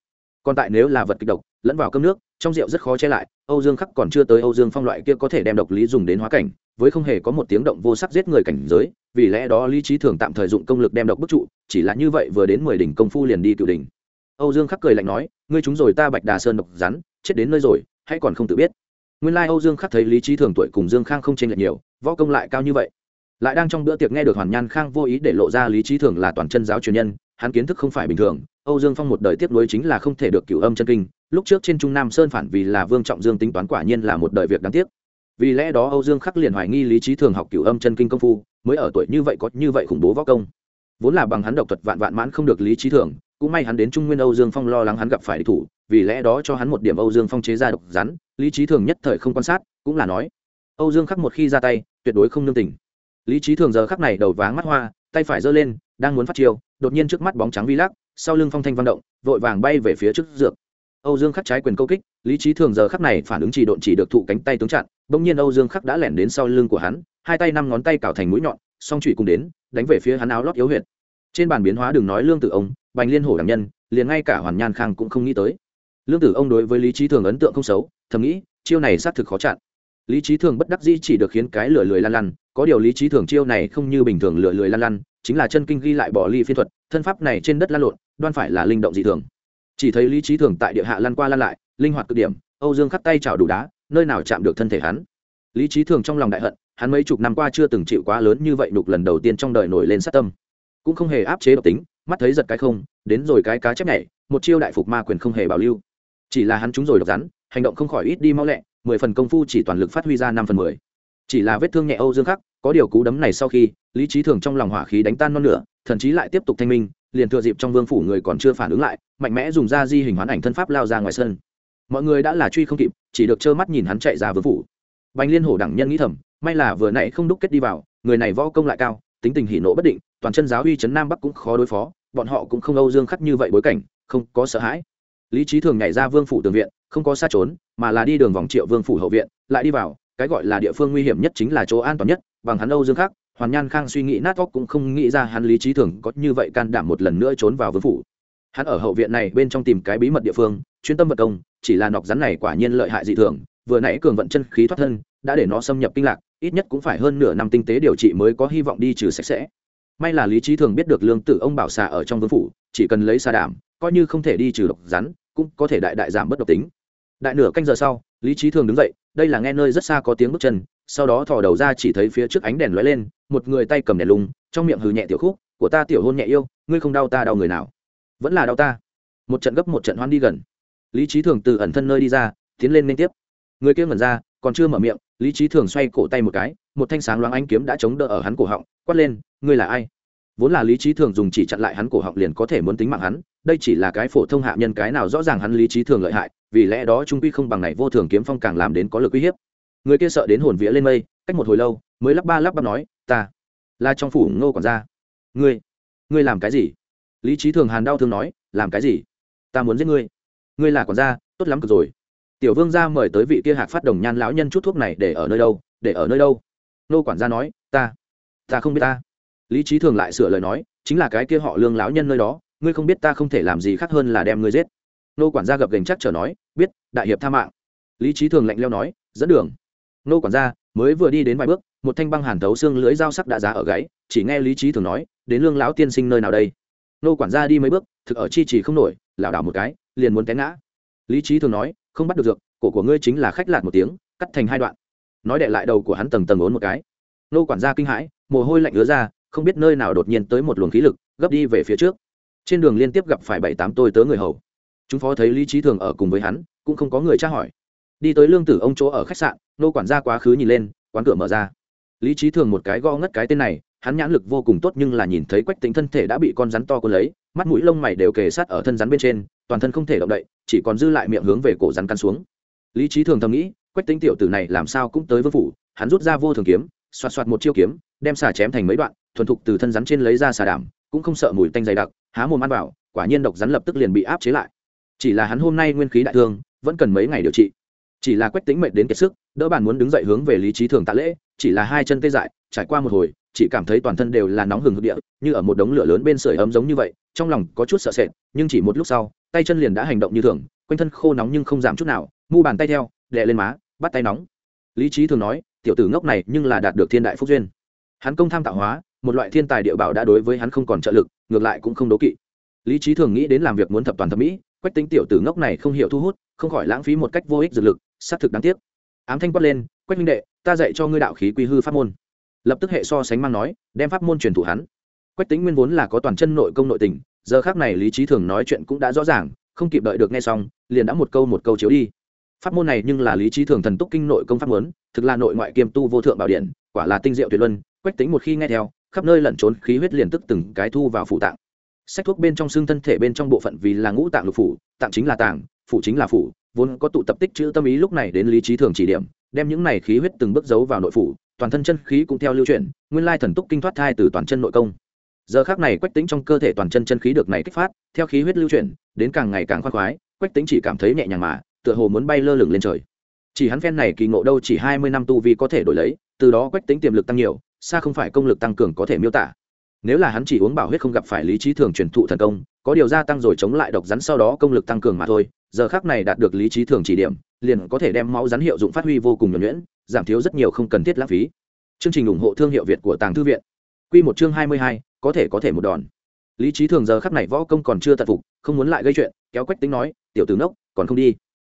còn tại nếu là vật kịch độc, lẫn vào cơm nước, trong rượu rất khó che lại, âu dương khắc còn chưa tới âu dương phong loại kia có thể đem độc lý dùng đến hóa cảnh, với không hề có một tiếng động vô sắc giết người cảnh giới, vì lẽ đó lý trí thường tạm thời dụng công lực đem độc bức trụ, chỉ là như vậy vừa đến mười đỉnh công phu liền đi cựu đỉnh. Âu dương khắc cười lạnh nói, ngươi chúng rồi ta bạch đà sơn độc rắn, chết đến nơi rồi hay còn không tự biết. Nguyên lai âu dương khắc thấy lý trí thường tuổi cùng dương khang không chênh lệch nhiều, võ công lại cao như vậy. Lại đang trong bữa tiệc nghe được hoàn nhan khang vô ý để lộ ra lý trí thường là toàn chân giáo truyền nhân hắn kiến thức không phải bình thường, âu dương phong một đời tiếp nối chính là không thể được cửu âm chân kinh, lúc trước trên trung nam sơn phản vì là vương trọng dương tính toán quả nhiên là một đời việc đáng tiếc. Vì lẽ đó âu dương khắc liền hoài nghi lý trí thường học cửu âm chân kinh công phu, mới ở tuổi như vậy có như vậy khủng bố võ công. Vốn là bằng hắn độc thuật vạn vạn mãn không được lý trí thường, cũng may hắn đến trung nguyên âu dương phong lo lắng hắn gặp phải địch thủ, vì lẽ đó cho hắn một điểm âu dương phong chế ra độc rắn, lý trí thường nhất thời không quan sát, cũng là nói, âu dương khắc một khi ra tay, tuyệt đối không nương tình. Lý trí thường giờ khắc này đầu váng mắt hoa, tay phải giơ lên đang muốn phát chiêu, đột nhiên trước mắt bóng trắng vi lắc sau lưng phong thanh văn động, vội vàng bay về phía trước dược. Âu dương khắc trái quyền câu kích, lý trí thường giờ khắc này phản ứng chỉ độn chỉ được thụ cánh tay tướng chặn, bỗng nhiên âu dương khắc đã lẻn đến sau lưng của hắn, hai tay năm ngón tay cào thành mũi nhọn, song trụy cùng đến, đánh về phía hắn áo lót yếu huyệt. Trên bàn biến hóa đừng nói lương tử ông, bành liên hổ đảm nhân, liền ngay cả hoàn nhan khang cũng không nghĩ tới. Lương tử ông đối với lý trí thường ấn tượng không xấu, thầm nghĩ, chiêu này xác thực khó chặn. Lý trí thường bất đắc dĩ chỉ được khiến cái lửa lười lan lăn, có điều lý trí thường chiêu này không như bình thường lửa lười lan lăn chính là chân kinh ghi lại bỏ ly phiên thuật, thân pháp này trên đất lan lộn, đoan phải là linh động dị thường. Chỉ thấy lý trí thường tại địa hạ lan qua lan lại, linh hoạt cực điểm, âu dương khắc tay chảo đủ đá, nơi nào chạm được thân thể hắn. Lý trí thường trong lòng đại hận, hắn mấy chục năm qua chưa từng chịu quá lớn như vậy đục lần đầu tiên trong đời nổi lên sát tâm. Cũng không hề áp chế độc tính, mắt thấy giật cái không, đến rồi cái cá chép nhảy, một chiêu đại phục ma quyền không hề bảo lưu. Chỉ là hắn trúng rồi độc rắn, hành động không khỏi ít đi mau lẹ, mười phần công phu chỉ toàn lực phát huy ra năm phần mười. Chỉ là vết thương nhẹ âu dương khắc có điều cú đấm này sau khi, lý trí thường trong lòng hỏa khí đánh tan non nửa thậm chí lại tiếp tục thanh minh, liền thừa dịp trong vương phủ người còn chưa phản ứng lại, mạnh mẽ dùng ra di hình hoán ảnh thân pháp lao ra ngoài sân. Mọi người đã là truy không kịp, chỉ được trơ mắt nhìn hắn chạy ra vương phủ. Bành liên hổ đẳng nhân nghĩ thầm, may là vừa nãy không đúc kết đi vào, người này võ công lại cao, tính tình hỉ nộ bất định, toàn chân giáo uy chấn nam bắc cũng khó đối phó, bọn họ cũng không âu dương khắc như vậy bối cảnh, không có sợ hãi. Lý trí thường nhảy ra vương phủ tường viện, không có xa trốn, mà là đi đường vòng triệu vương phủ hậu viện, lại đi vào cái gọi là địa phương nguy hiểm nhất chính là chỗ an toàn nhất, bằng hắn âu dương khác hoàn nhan khang suy nghĩ nát óc cũng không nghĩ ra hắn lý trí thường có như vậy can đảm một lần nữa trốn vào vương phủ. Hắn ở hậu viện này bên trong tìm cái bí mật địa phương, chuyên tâm vật công, chỉ là nọc rắn này quả nhiên lợi hại dị thường, vừa nãy cường vận chân khí thoát thân, đã để nó xâm nhập kinh lạc, ít nhất cũng phải hơn nửa năm tinh tế điều trị mới có hy vọng đi trừ sạch sẽ. May là lý trí thường biết được lương tử ông bảo xà ở trong vương phủ, chỉ cần lấy xà đảm, coi như không thể đi trừ độc rắn, cũng có thể đại đại giảm bất độc tính đại nửa canh giờ sau, lý trí thường đứng dậy, đây là nghe nơi rất xa có tiếng bước chân, sau đó thò đầu ra chỉ thấy phía trước ánh đèn lóe lên, một người tay cầm đèn lùng, trong miệng hừ nhẹ tiểu khúc, của ta tiểu hôn nhẹ yêu, ngươi không đau ta đau người nào. Vẫn là đau ta. Một trận gấp một trận hoan đi gần. Lý trí thường từ ẩn thân nơi đi ra, tiến lên liên tiếp. Người kia ngẩn ra, còn chưa mở miệng, lý trí thường xoay cổ tay một cái, một thanh sáng loáng ánh kiếm đã chống đỡ ở hắn cổ họng, quát lên, ngươi là ai? Vốn là lý trí thường dùng chỉ chặn lại hắn cổ họng liền có thể muốn tính mạng hắn, đây chỉ là cái phổ thông hạ nhân cái nào rõ ràng hắn lý trí thường lợi hại vì lẽ đó trung quy không bằng này vô thường kiếm phong càng làm đến có lực uy hiếp. Người kia sợ đến hồn vía lên mây, cách một hồi lâu, mới lắp ba lắp bắp nói, ta là trong phủ ngô còn ra ngươi ngươi làm cái gì? Lý trí thường hàn đau thương nói, làm cái gì? Ta muốn giết ngươi. Ngươi là quản gia, tốt lắm cực rồi. Tiểu vương gia mời tới vị kia hạc phát đồng nhan lão nhân chút thuốc này để ở nơi đâu, để ở nơi đâu? Nô quản gia nói, ta ta không biết ta. Lý trí thường lại sửa lời nói, chính là cái kia họ lương lão nhân nơi đó, ngươi không biết ta không thể làm gì khác hơn là đem ngươi giết nô quản gia gập gành chắc trở nói, biết, đại hiệp tha mạng. Lý trí thường lạnh leo nói, dẫn đường. Nô quản gia mới vừa đi đến vài bước, một thanh băng hàn thấu xương lưới dao sắc đã giá ở gáy, chỉ nghe lý trí thường nói, đến lương lão tiên sinh nơi nào đây? Nô quản gia đi mấy bước, thực ở chi chỉ không nổi, lảo đảo một cái, liền muốn té ngã. Lý trí thường nói, không bắt được dược, cổ của ngươi chính là khách lạt một tiếng, cắt thành hai đoạn. Nói đệ lại đầu của hắn tầng tầng ốn một cái. Nô quản gia kinh hãi, mồ hôi lạnh ứa ra, không biết nơi nào đột nhiên tới một luồng khí lực, gấp đi về phía trước. Trên đường liên tiếp gặp phải bảy tám tôi tớ người hầu chúng phó thấy lý trí thường ở cùng với hắn, cũng không có người tra hỏi. Đi tới lương tử ông chỗ ở khách sạn, nô quản gia quá khứ nhìn lên, quán cửa mở ra. Lý trí thường một cái go ngất cái tên này, hắn nhãn lực vô cùng tốt nhưng là nhìn thấy quách tính thân thể đã bị con rắn to cuốn lấy, mắt mũi lông mày đều kề sát ở thân rắn bên trên, toàn thân không thể động đậy, chỉ còn dư lại miệng hướng về cổ rắn căn xuống. Lý trí thường thầm nghĩ, quách tính tiểu tử này làm sao cũng tới vương phủ, hắn rút ra vô thường kiếm, xoạt xoạt một chiêu kiếm, đem xà chém thành mấy đoạn, thuần thục từ thân rắn trên lấy ra xà đảm, cũng không sợ mùi tanh dày đặc, há mồm ăn vào, quả nhiên độc rắn lập tức liền bị áp chế lại chỉ là hắn hôm nay nguyên khí đại thương, vẫn cần mấy ngày điều trị. Chỉ là quách tính mệt đến kiệt sức, đỡ bàn muốn đứng dậy hướng về lý trí thường tạ lễ, chỉ là hai chân tê dại, trải qua một hồi, chỉ cảm thấy toàn thân đều là nóng hừng hực địa, như ở một đống lửa lớn bên sưởi ấm giống như vậy, trong lòng có chút sợ sệt, nhưng chỉ một lúc sau, tay chân liền đã hành động như thường, quanh thân khô nóng nhưng không giảm chút nào, mu bàn tay theo, đè lên má, bắt tay nóng. Lý trí thường nói, tiểu tử ngốc này nhưng là đạt được thiên đại phúc duyên. Hắn công tham tạo hóa, một loại thiên tài địa bảo đã đối với hắn không còn trợ lực, ngược lại cũng không đố kỵ. Lý trí thường nghĩ đến làm việc muốn thập toàn thẩm mỹ quách tính tiểu tử ngốc này không hiểu thu hút, không khỏi lãng phí một cách vô ích dược lực, xác thực đáng tiếc. Ám thanh quát lên, quách minh đệ, ta dạy cho ngươi đạo khí quy hư pháp môn. Lập tức hệ so sánh mang nói, đem pháp môn truyền thụ hắn. Quách tính nguyên vốn là có toàn chân nội công nội tình, giờ khác này lý trí thường nói chuyện cũng đã rõ ràng, không kịp đợi được nghe xong, liền đã một câu một câu chiếu đi. Pháp môn này nhưng là lý trí thường thần túc kinh nội công pháp muốn thực là nội ngoại kiêm tu vô thượng bảo điện, quả là tinh diệu tuyệt luân. Quách tính một khi nghe theo, khắp nơi lẩn trốn khí huyết liền tức từng cái thu vào phụ tạng sách thuốc bên trong xương thân thể bên trong bộ phận vì là ngũ tạng lục phủ, tạng chính là tạng, phủ chính là phủ, vốn có tụ tập tích chữ tâm ý lúc này đến lý trí thường chỉ điểm, đem những này khí huyết từng bước giấu vào nội phủ, toàn thân chân khí cũng theo lưu chuyển, nguyên lai thần túc kinh thoát thai từ toàn chân nội công. Giờ khác này quách tính trong cơ thể toàn chân chân khí được này kích phát, theo khí huyết lưu chuyển, đến càng ngày càng khoan khoái, quách tính chỉ cảm thấy nhẹ nhàng mà, tựa hồ muốn bay lơ lửng lên trời. Chỉ hắn phen này kỳ ngộ đâu chỉ hai mươi năm tu vi có thể đổi lấy, từ đó quách tính tiềm lực tăng nhiều, xa không phải công lực tăng cường có thể miêu tả nếu là hắn chỉ uống bảo huyết không gặp phải lý trí thường truyền thụ thần công, có điều gia tăng rồi chống lại độc rắn sau đó công lực tăng cường mà thôi, giờ khác này đạt được lý trí thường chỉ điểm, liền có thể đem máu rắn hiệu dụng phát huy vô cùng nhuẩn nhuyễn, giảm thiếu rất nhiều không cần thiết lãng phí. Chương trình ủng hộ thương hiệu việt của tàng thư viện. Q một chương hai mươi hai, có thể có thể một đòn. Lý trí thường giờ khắc này võ công còn chưa tận phục, không muốn lại gây chuyện, kéo quách tính nói, tiểu tướng đốc còn không đi.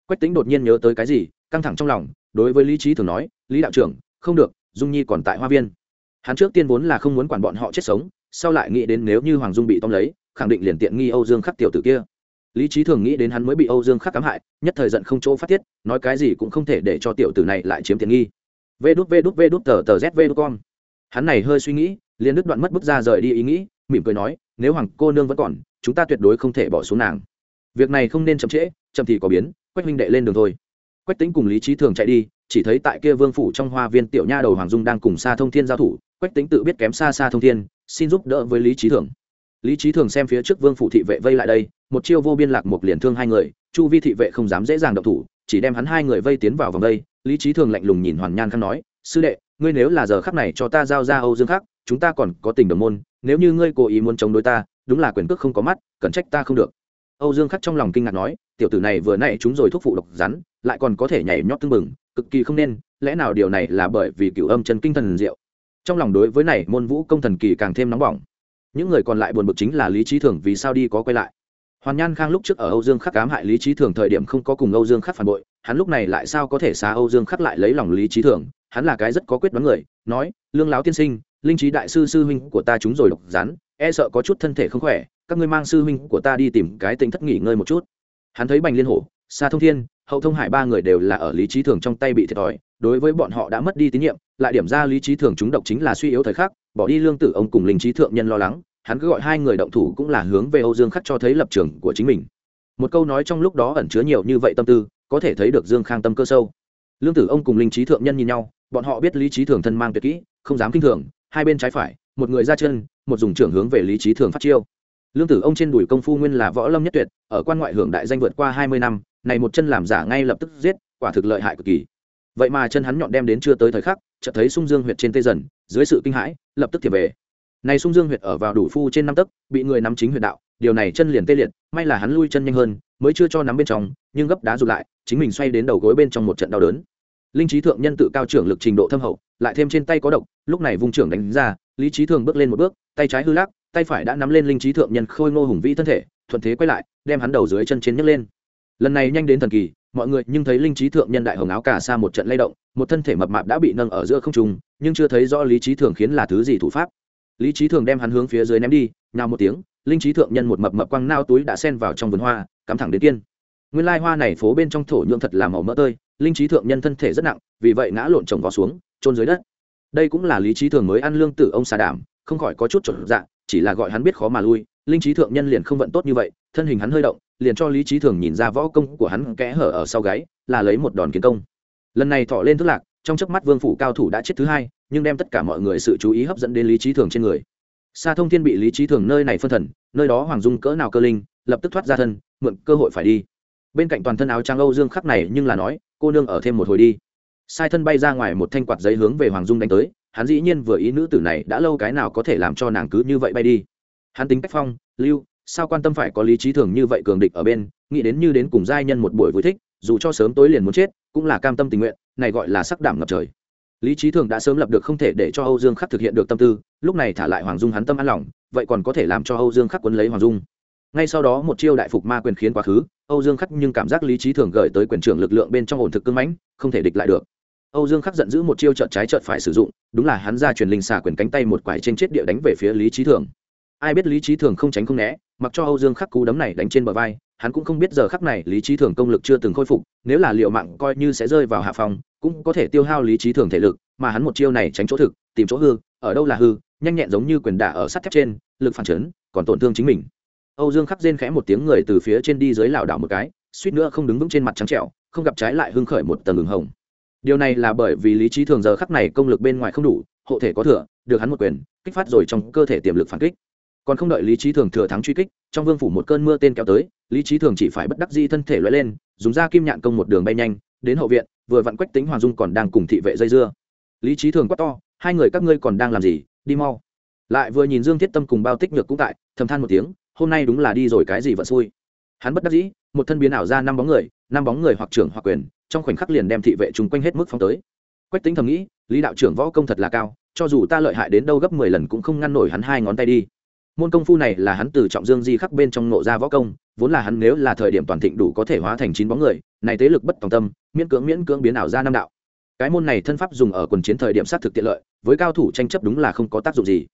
Quách tính đột nhiên nhớ tới cái gì, căng thẳng trong lòng, đối với lý trí thường nói, lý đạo trưởng, không được, dung nhi còn tại hoa viên. Hắn trước tiên vốn là không muốn quản bọn họ chết sống sau lại nghĩ đến nếu như hoàng dung bị tóm lấy, khẳng định liền tiện nghi âu dương khắc tiểu tử kia. Lý trí thường nghĩ đến hắn mới bị âu dương khắc cám hại, nhất thời giận không chỗ phát tiết, nói cái gì cũng không thể để cho tiểu tử này lại chiếm tiện nghi. Vê đút vê đút vê đút, tờ tờ, z, vê đút con hắn này hơi suy nghĩ, liền đứt đoạn mất bước ra rời đi ý nghĩ, mỉm cười nói, nếu hoàng cô nương vẫn còn, chúng ta tuyệt đối không thể bỏ xuống nàng. Việc này không nên chậm trễ, chậm thì có biến, quách huynh đệ lên đường thôi. Quách tính cùng lý trí thường chạy đi, chỉ thấy tại kia vương phủ trong hoa viên tiểu nha đầu hoàng dung đang cùng xa thông thiên giao thủ, quách tính tự biết kém xa xa thông thiên xin giúp đỡ với lý trí thường lý trí thường xem phía trước vương phủ thị vệ vây lại đây, một chiêu vô biên lạc một liền thương hai người, chu vi thị vệ không dám dễ dàng động thủ, chỉ đem hắn hai người vây tiến vào vòng đây. lý trí thường lạnh lùng nhìn hoàn nhan khang nói, sư đệ, ngươi nếu là giờ khắc này cho ta giao ra âu dương khắc, chúng ta còn có tình đồng môn, nếu như ngươi cố ý muốn chống đối ta, đúng là quyền cước không có mắt cẩn trách ta không được âu dương khắc trong lòng kinh ngạc nói, tiểu tử này vừa nãy chúng rồi thuốc phụ độc rắn, lại còn có thể nhảy nhót tưng bừng, cực kỳ không nên, lẽ nào điều này là bởi vì cựu âm chân kinh thần diệu trong lòng đối với này môn vũ công thần kỳ càng thêm nóng bỏng. Những người còn lại buồn bực chính là lý trí thường vì sao đi có quay lại. Hoàn nhan khang lúc trước ở âu dương khắc cám hại lý trí thường thời điểm không có cùng âu dương khắc phản bội, hắn lúc này lại sao có thể xá âu dương khắc lại lấy lòng lý trí thường? Hắn là cái rất có quyết đoán người, nói, lương láo tiên sinh, linh trí đại sư sư huynh của ta chúng rồi độc rắn e sợ có chút thân thể không khỏe, các ngươi mang sư huynh của ta đi tìm cái tính thất nghỉ ngơi một chút. Hắn thấy bành liên hổ xa thông thiên, hậu thông hải ba người đều là ở lý trí thường trong tay bị thiệt thòi đối với bọn họ đã mất đi tín nhiệm, lại điểm ra lý trí thường chúng độc chính là suy yếu thời khắc, bỏ đi lương tử ông cùng linh trí thượng nhân lo lắng, hắn cứ gọi hai người động thủ cũng là hướng về âu dương khắc cho thấy lập trường của chính mình. Một câu nói trong lúc đó ẩn chứa nhiều như vậy tâm tư, có thể thấy được dương khang tâm cơ sâu. Lương tử ông cùng linh trí thượng nhân nhìn nhau, bọn họ biết lý trí thường thân mang tuyệt kỹ, không dám kinh thường, hai bên trái phải, một người ra chân, một dùng trưởng hướng về lý trí thường phát chiêu. Lương tử ông trên đùi công phu nguyên là võ lâm nhất tuyệt, ở quan ngoại hưởng đại danh vượt qua hai mươi năm, này một chân làm giả ngay lập tức giết, quả thực lợi hại cực kỳ vậy mà chân hắn nhọn đem đến chưa tới thời khắc, chợt thấy sung dương huyệt trên tê dần, dưới sự kinh hãi, lập tức thiệp về. Này sung dương huyệt ở vào đủ phu trên năm tấc, bị người nắm chính huyệt đạo, điều này chân liền tê liệt, may là hắn lui chân nhanh hơn, mới chưa cho nắm bên trong, nhưng gấp đá rụt lại, chính mình xoay đến đầu gối bên trong một trận đau đớn. Linh trí thượng nhân tự cao trưởng lực trình độ thâm hậu, lại thêm trên tay có độc, lúc này vung trưởng đánh ra, lý trí thường bước lên một bước, tay trái hư lắc, tay phải đã nắm lên linh trí thượng nhân khôi ngô hùng vĩ thân thể, thuận thế quay lại, đem hắn đầu dưới chân trên nhấc lên. Lần này nhanh đến thần kỳ mọi người nhưng thấy linh trí thượng nhân đại hồng áo cả xa một trận lay động, một thân thể mập mạp đã bị nâng ở giữa không trung, nhưng chưa thấy rõ lý trí thường khiến là thứ gì thủ pháp. Lý trí thường đem hắn hướng phía dưới ném đi nào một tiếng, linh trí thượng nhân một mập mập quăng nao túi đã sen vào trong vườn hoa, cắm thẳng đến kiên nguyên lai hoa này phố bên trong thổ nhượng thật là màu mỡ tơi, linh trí thượng nhân thân thể rất nặng, vì vậy ngã lộn chồng vào xuống trôn dưới đất. Đây cũng là lý trí thường mới ăn lương tử ông xà đảm, không khỏi có chút chuẩn dạ chỉ là gọi hắn biết khó mà lui, linh trí thượng nhân liền không vận tốt như vậy, thân hình hắn hơi động liền cho lý trí thường nhìn ra võ công của hắn kẽ hở ở sau gáy, là lấy một đòn kiến công. Lần này thọ lên thức lạc, trong chớp mắt vương phủ cao thủ đã chết thứ hai, nhưng đem tất cả mọi người sự chú ý hấp dẫn đến lý trí thường trên người. Xa thông thiên bị lý trí thường nơi này phân thần, nơi đó hoàng dung cỡ nào cơ linh, lập tức thoát ra thân, mượn cơ hội phải đi. Bên cạnh toàn thân áo trang âu dương khắc này nhưng là nói, cô nương ở thêm một hồi đi. Sai thân bay ra ngoài một thanh quạt giấy hướng về hoàng dung đánh tới, hắn dĩ nhiên vừa ý nữ tử này đã lâu cái nào có thể làm cho nàng cứ như vậy bay đi. Hắn tính cách phong, lưu sao quan tâm phải có lý trí thường như vậy cường địch ở bên, nghĩ đến như đến cùng giai nhân một buổi vui thích, dù cho sớm tối liền muốn chết, cũng là cam tâm tình nguyện, này gọi là sắc đảm ngập trời. Lý trí thường đã sớm lập được không thể để cho âu dương khắc thực hiện được tâm tư, lúc này thả lại hoàng dung hắn tâm an lòng, vậy còn có thể làm cho âu dương khắc quấn lấy hoàng dung. Ngay sau đó một chiêu đại phục ma quyền khiến quá khứ, âu dương khắc nhưng cảm giác lý trí thường gợi tới quyền trưởng lực lượng bên trong ổn thực cưng mãnh, không thể địch lại được. Âu dương khắc giận dữ một chiêu trợn trái trợn phải sử dụng, đúng là hắn ra truyền linh xà quyền cánh tay một quải trên chết địa đánh về phía lý trí thường ai biết lý trí thường không tránh không né mặc cho âu dương khắc cú đấm này đánh trên bờ vai hắn cũng không biết giờ khắc này lý trí thường công lực chưa từng khôi phục nếu là liệu mạng coi như sẽ rơi vào hạ phòng cũng có thể tiêu hao lý trí thường thể lực mà hắn một chiêu này tránh chỗ thực tìm chỗ hư ở đâu là hư nhanh nhẹn giống như quyền đả ở sắt thép trên lực phản chấn còn tổn thương chính mình. Âu dương khắc rên khẽ một tiếng người từ phía trên đi dưới lảo đảo một cái suýt nữa không đứng vững trên mặt trắng trẹo, không gặp trái lại hưng khởi một tầng ngừng hồng. Điều này là bởi vì lý trí thường giờ khắc này công lực bên ngoài không đủ hộ thể có thừa được hắn một quyền kích phát rồi trong cơ thể tiềm lực phản kích còn không đợi lý trí thường thừa thắng truy kích, trong vương phủ một cơn mưa tên kéo tới, lý trí thường chỉ phải bất đắc di thân thể loại lên, dùng da kim nhạn công một đường bay nhanh, đến hậu viện, vừa vặn quách tính hoàng dung còn đang cùng thị vệ dây dưa. Lý trí thường quát to, hai người các ngươi còn đang làm gì? Đi mau. Lại vừa nhìn dương thiết tâm cùng bao tích nhược cũng tại, thầm than một tiếng, hôm nay đúng là đi rồi cái gì vẫn xui. Hắn bất đắc dĩ, một thân biến ảo ra năm bóng người, năm bóng người hoặc trưởng hoặc quyền, trong khoảnh khắc liền đem thị vệ chung quanh hết mức phóng tới. Quách tính thầm nghĩ, lý đạo trưởng võ công thật là cao, cho dù ta lợi hại đến đâu gấp mười lần cũng không ngăn nổi hắn hai ngón tay đi môn công phu này là hắn từ trọng dương di khắc bên trong nộ ra võ công, vốn là hắn nếu là thời điểm toàn thịnh đủ có thể hóa thành chín bóng người, này tế lực bất tòng tâm, miễn cưỡng miễn cưỡng biến ảo ra năm đạo. Cái môn này thân pháp dùng ở quần chiến thời điểm sát thực tiện lợi, với cao thủ tranh chấp đúng là không có tác dụng gì.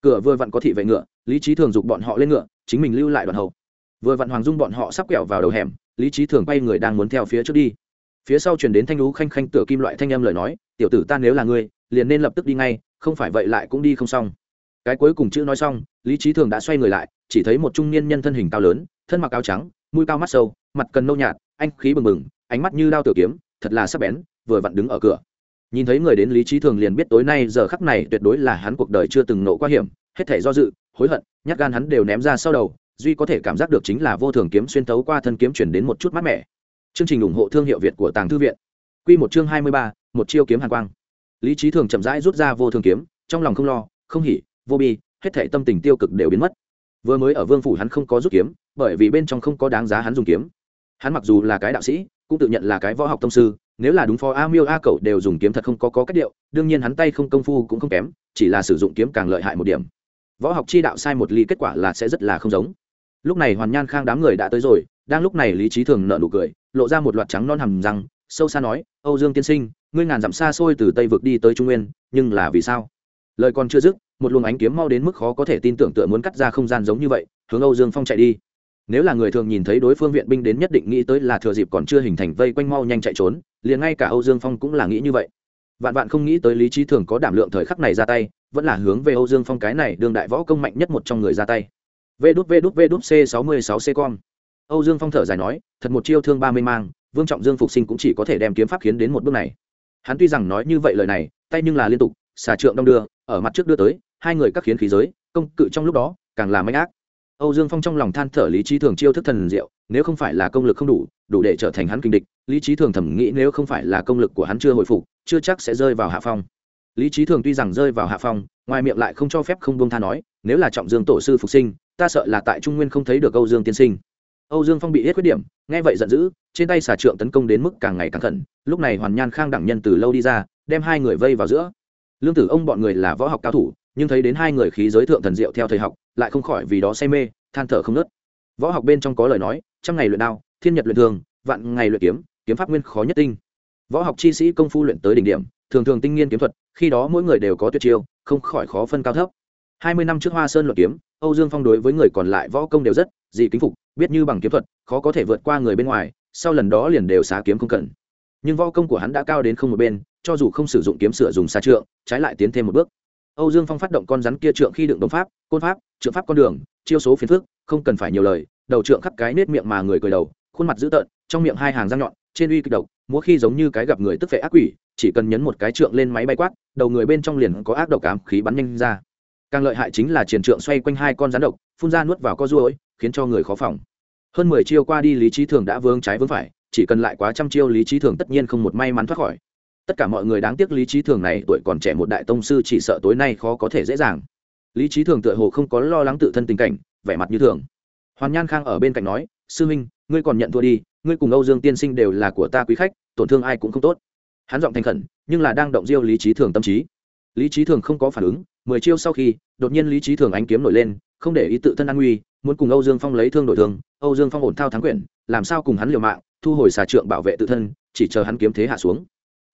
Cửa vừa vặn có thị vệ ngựa, lý trí thường dục bọn họ lên ngựa, chính mình lưu lại đoàn hậu. Vừa vặn hoàng dung bọn họ sắp quẹo vào đầu hẻm, lý trí thường bay người đang muốn theo phía trước đi. Phía sau chuyển đến thanh lú khanh khanh tựa kim loại thanh âm lời nói, tiểu tử ta nếu là ngươi, liền nên lập tức đi ngay, không phải vậy lại cũng đi không xong cái cuối cùng chữ nói xong lý trí thường đã xoay người lại chỉ thấy một trung niên nhân thân hình cao lớn thân mặc áo trắng mũi cao mắt sâu mặt cần nâu nhạt anh khí bừng bừng ánh mắt như đao tử kiếm thật là sắc bén vừa vặn đứng ở cửa. Nhìn thấy người đến lý trí thường liền biết tối nay giờ khắc này tuyệt đối là hắn cuộc đời chưa từng nộ qua hiểm hết thể do dự hối hận nhát gan hắn đều ném ra sau đầu duy có thể cảm giác được chính là vô thường kiếm xuyên tấu qua thân kiếm chuyển đến một chút mát mẻ. Chương trình ủng hộ thương hiệu việt của tàng thư viện. Quy một chương hai mươi ba, một chiêu kiếm hàn quang. Lý trí Thường chậm rãi rút ra vô thường kiếm, trong lòng không lo, không hỉ, vô bi, hết thảy tâm tình tiêu cực đều biến mất. Vừa mới ở Vương phủ hắn không có rút kiếm, bởi vì bên trong không có đáng giá hắn dùng kiếm. Hắn mặc dù là cái đạo sĩ, cũng tự nhận là cái võ học tông sư, nếu là đúng phó A Miêu A Cẩu đều dùng kiếm thật không có có cách điệu, đương nhiên hắn tay không công phu cũng không kém, chỉ là sử dụng kiếm càng lợi hại một điểm. Võ học chi đạo sai một ly kết quả là sẽ rất là không giống. Lúc này Hoàn Nhan Khang đám người đã tới rồi, đang lúc này Lý Chí Thường nở nụ cười, lộ ra một loạt trắng non hầm răng, sâu xa nói âu dương tiên sinh ngươi ngàn dặm xa xôi từ tây vực đi tới trung nguyên nhưng là vì sao lời còn chưa dứt một luồng ánh kiếm mau đến mức khó có thể tin tưởng tựa muốn cắt ra không gian giống như vậy, hướng âu dương phong chạy đi. Nếu là người thường nhìn thấy đối phương viện binh đến nhất định nghĩ tới là thừa dịp còn chưa hình thành vây quanh mau nhanh chạy trốn, liền ngay cả âu dương phong cũng là nghĩ như vậy. Vạn vạn không nghĩ tới lý trí thường có đảm lượng thời khắc này ra tay, vẫn là hướng về âu dương phong cái này đương đại võ công mạnh nhất một trong người ra tay. Vê đút vê đút vê đút, c sáu mươi sáu, c con âu dương phong thở dài nói, thật một chiêu thương ba mươi mang, vương trọng dương phục sinh cũng chỉ có thể đem kiếm pháp khiến đến một bước này. Hắn tuy rằng nói như vậy lời này, tay nhưng là liên tục, xà trượng đong đưa, ở mặt trước đưa tới hai người các khiến khí giới, công cự trong lúc đó, càng là manh ác. Âu dương phong trong lòng than thở lý trí thường chiêu thức thần diệu, nếu không phải là công lực không đủ đủ để trở thành hắn kinh địch, lý trí thường thẩm nghĩ nếu không phải là công lực của hắn chưa hồi phục, chưa chắc sẽ rơi vào hạ phong. Lý trí thường tuy rằng rơi vào hạ phong, ngoài miệng lại không cho phép không bông tha nói, nếu là trọng dương tổ sư phục sinh, ta sợ là tại trung nguyên không thấy được âu dương tiên sinh. Âu dương phong bị hết khuyết điểm, nghe vậy giận dữ, trên tay xà trượng tấn công đến mức càng ngày càng khẩn, lúc này hoàn nhan khang đẳng nhân từ lâu đi ra, đem hai người vây vào giữa. Lương tử ông bọn người là võ học cao thủ nhưng thấy đến hai người khí giới thượng thần diệu theo thầy học, lại không khỏi vì đó say mê, than thở không nớt. Võ học bên trong có lời nói, trăm ngày luyện đao, thiên nhật luyện thường, vạn ngày luyện kiếm kiếm pháp nguyên khó nhất tinh. Võ học chi sĩ công phu luyện tới đỉnh điểm, thường thường tinh nghiên kiếm thuật, khi đó mỗi người đều có tuyệt chiêu, không khỏi khó phân cao thấp. Hai mươi năm trước hoa sơn luận kiếm, âu dương phong đối với người còn lại võ công đều rất, dị kính phục, biết như bằng kiếm thuật, khó có thể vượt qua người bên ngoài, sau lần đó liền đều xá kiếm không cần. Nhưng võ công của hắn đã cao đến không một bên, cho dù không sử dụng kiếm sửa dùng xa trượng, trái lại tiến thêm một bước âu dương phong phát động con rắn kia trượng khi đựng đồng pháp côn pháp trượng pháp con đường chiêu số phiền phước không cần phải nhiều lời đầu trượng khắp cái nết miệng mà người cười đầu khuôn mặt dữ tợn trong miệng hai hàng răng nhọn trên uy kịch độc múa khi giống như cái gặp người tức phệ ác quỷ chỉ cần nhấn một cái trượng lên máy bay quát đầu người bên trong liền có ác độc ám khí bắn nhanh ra. Càng lợi hại chính là triển trượng xoay quanh hai con rắn độc phun ra nuốt vào co ruồi, khiến cho người khó phòng. Hơn mười chiêu qua đi lý trí thường đã vướng trái vướng phải chỉ cần lại quá trăm chiêu lý trí thường tất nhiên không một may mắn thoát khỏi tất cả mọi người đáng tiếc lý trí thường này tuổi còn trẻ một đại tông sư chỉ sợ tối nay khó có thể dễ dàng. Lý trí thường tựa hồ không có lo lắng tự thân tình cảnh, vẻ mặt như thường. Hoàn nhan khang ở bên cạnh nói, sư huynh ngươi còn nhận thua đi, ngươi cùng âu dương tiên sinh đều là của ta quý khách, tổn thương ai cũng không tốt. Hắn giọng thành khẩn, nhưng là đang động diêu lý trí thường tâm trí. Lý trí thường không có phản ứng, mười chiêu sau khi, đột nhiên lý trí thường ánh kiếm nổi lên, không để ý tự thân an nguy, muốn cùng âu dương phong lấy thương đổi thương, âu dương phong ổn thao thắng quyển, làm sao cùng hắn liều mạng, thu hồi xà trượng bảo vệ tự thân, chỉ chờ hắn kiếm thế hạ xuống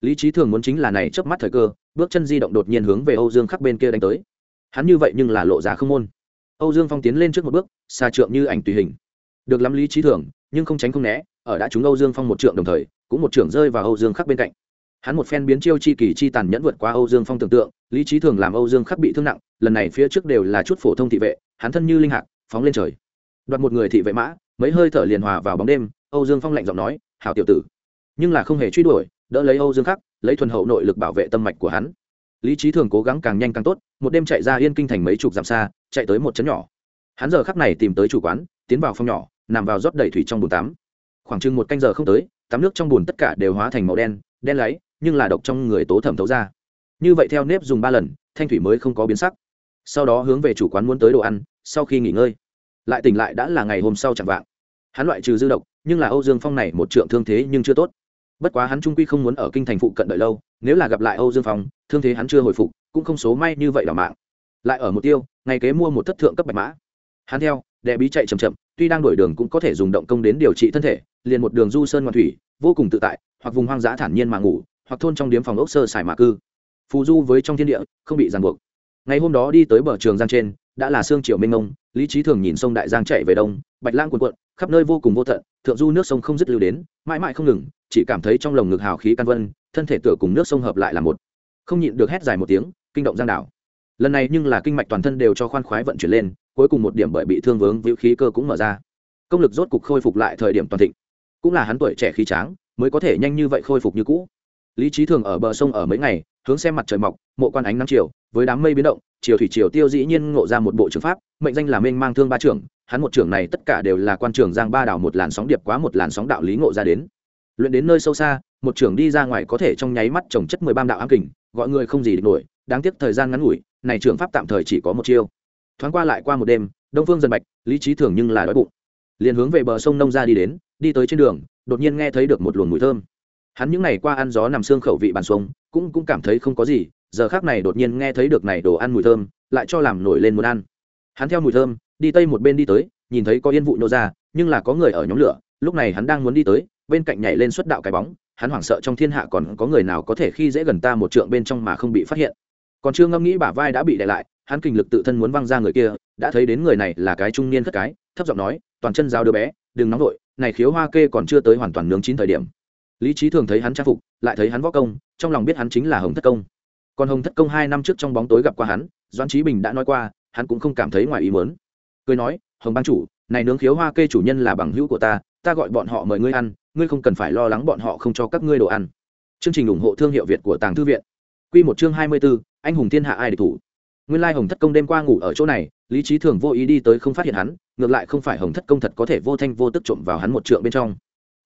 lý trí thường muốn chính là này chớp mắt thời cơ, bước chân di động đột nhiên hướng về âu dương khắc bên kia đánh tới. Hắn như vậy nhưng là lộ ra không môn. Âu dương phong tiến lên trước một bước, xa trượng như ảnh tùy hình. Được lắm lý trí thường, nhưng không tránh không né, ở đã trúng âu dương phong một trượng đồng thời, cũng một trượng rơi vào âu dương khắc bên cạnh. Hắn một phen biến chiêu chi kỳ chi tàn nhẫn vượt qua âu dương phong tưởng tượng, lý trí thường làm âu dương khắc bị thương nặng, lần này phía trước đều là chút phổ thông thị vệ, hắn thân như linh hạc, phóng lên trời. Đoạt một người thị vệ mã, mấy hơi thở liền hòa vào bóng đêm, âu dương phong lạnh giọng nói, hảo tiểu tử, nhưng là không hề truy đuổi đỡ lấy âu dương khắc, lấy thuần hậu nội lực bảo vệ tâm mạch của hắn. Lý trí thường cố gắng càng nhanh càng tốt, một đêm chạy ra yên kinh thành mấy chục dặm xa, chạy tới một chấn nhỏ. Hắn giờ khắc này tìm tới chủ quán, tiến vào phòng nhỏ, nằm vào rót đầy thủy trong bồn tắm. Khoảng chừng một canh giờ không tới, tắm nước trong bồn tất cả đều hóa thành màu đen đen lấy nhưng là độc trong người tố thẩm thấu ra. Như vậy theo nếp dùng ba lần, thanh thủy mới không có biến sắc. Sau đó hướng về chủ quán muốn tới đồ ăn, sau khi nghỉ ngơi. Lại tỉnh lại đã là ngày hôm sau chẳng vạng. Hắn loại trừ dư độc, nhưng là âu dương phong này một trượng thương thế nhưng chưa tốt bất quá hắn trung quy không muốn ở kinh thành phụ cận đợi lâu, nếu là gặp lại âu dương phong, thương thế hắn chưa hồi phục, cũng không số may như vậy là mạng. Lại ở một tiêu, ngày kế mua một thất thượng cấp bạch mã. Hắn theo, đệ bí chạy chậm chậm, tuy đang đổi đường cũng có thể dùng động công đến điều trị thân thể, liền một đường du sơn ngoan thủy, vô cùng tự tại, hoặc vùng hoang dã thản nhiên mà ngủ, hoặc thôn trong điếm phòng ốc sơ xài mà cư. Phù du với trong thiên địa, không bị ràng buộc. Ngày hôm đó đi tới bờ trường giang trên, đã là sương triều mênh mông lý trí thường nhìn sông đại giang chạy về đông, bạch lang cuộn cuộn, khắp nơi vô cùng vô tận, thượng du nước sông không dứt lưu đến, mãi mãi không ngừng, chỉ cảm thấy trong lồng ngực hào khí căn vân, thân thể tựa cùng nước sông hợp lại là một. Không nhịn được hét dài một tiếng, kinh động giang đảo. Lần này nhưng là kinh mạch toàn thân đều cho khoan khoái vận chuyển lên, cuối cùng một điểm bởi bị thương vướng vũ khí cơ cũng mở ra. Công lực rốt cục khôi phục lại thời điểm toàn thịnh. Cũng là hắn tuổi trẻ khí tráng, mới có thể nhanh như vậy khôi phục như cũ. Lý trí thường ở bờ sông ở mấy ngày, hướng xem mặt trời mọc, mộ quan ánh nắng chiều, với đám mây biến động Triều thủy triều tiêu dĩ nhiên ngộ ra một bộ trường pháp, mệnh danh là mênh mang thương ba trưởng, hắn một trưởng này tất cả đều là quan trường giang ba đảo một làn sóng điệp quá một làn sóng đạo lý ngộ ra đến. Luyện đến nơi sâu xa, một trưởng đi ra ngoài có thể trong nháy mắt trồng chất mười ba đạo ám kình, gọi người không gì địch nổi, đáng tiếc thời gian ngắn ngủi, này trưởng pháp tạm thời chỉ có một chiêu. Thoáng qua lại qua một đêm, đông phương dần bạch, lý trí thường nhưng là đói bụng. Liền hướng về bờ sông nông ra đi đến, đi tới trên đường, đột nhiên nghe thấy được một luồng mùi thơm. Hắn những ngày qua ăn gió nằm xương khẩu vị bàn xuông cũng cũng cảm thấy không có gì giờ khác này đột nhiên nghe thấy được này đồ ăn mùi thơm, lại cho làm nổi lên muốn ăn. Hắn theo mùi thơm, đi tây một bên đi tới, nhìn thấy có yên vụ nô ra, nhưng là có người ở nhóm lửa, lúc này hắn đang muốn đi tới, bên cạnh nhảy lên xuất đạo cái bóng, hắn hoảng sợ trong thiên hạ còn có người nào có thể khi dễ gần ta một trượng bên trong mà không bị phát hiện. Còn chưa ngâm nghĩ bả vai đã bị đè lại, hắn kinh lực tự thân muốn văng ra người kia, đã thấy đến người này là cái trung niên cất cái, thấp giọng nói, toàn chân giao đứa bé, đừng nóng vội, này khiếu hoa kê còn chưa tới hoàn toàn nướng chín thời điểm. Lý trí thường thấy hắn trang phục, lại thấy hắn võ công, trong lòng biết hắn chính là hồng thất công còn hồng thất công hai năm trước trong bóng tối gặp qua hắn, doãn trí bình đã nói qua, hắn cũng không cảm thấy ngoài ý mớn cười nói, hồng ban chủ, này nướng khiếu hoa kê chủ nhân là bằng hữu của ta ta gọi bọn họ mời ngươi ăn, ngươi không cần phải lo lắng bọn họ không cho các ngươi đồ ăn. Chương trình ủng hộ thương hiệu việt của tàng thư viện. Q một chương hai mươi b ố anh hùng thiên hạ ai địch thủ. Nguyên lai hồng thất công đêm qua ngủ ở chỗ này, lý trí thường vô ý đi tới không phát hiện hắn, ngược lại không phải hồng thất công thật có thể vô thanh vô tức trộm vào hắn một trượng bên trong.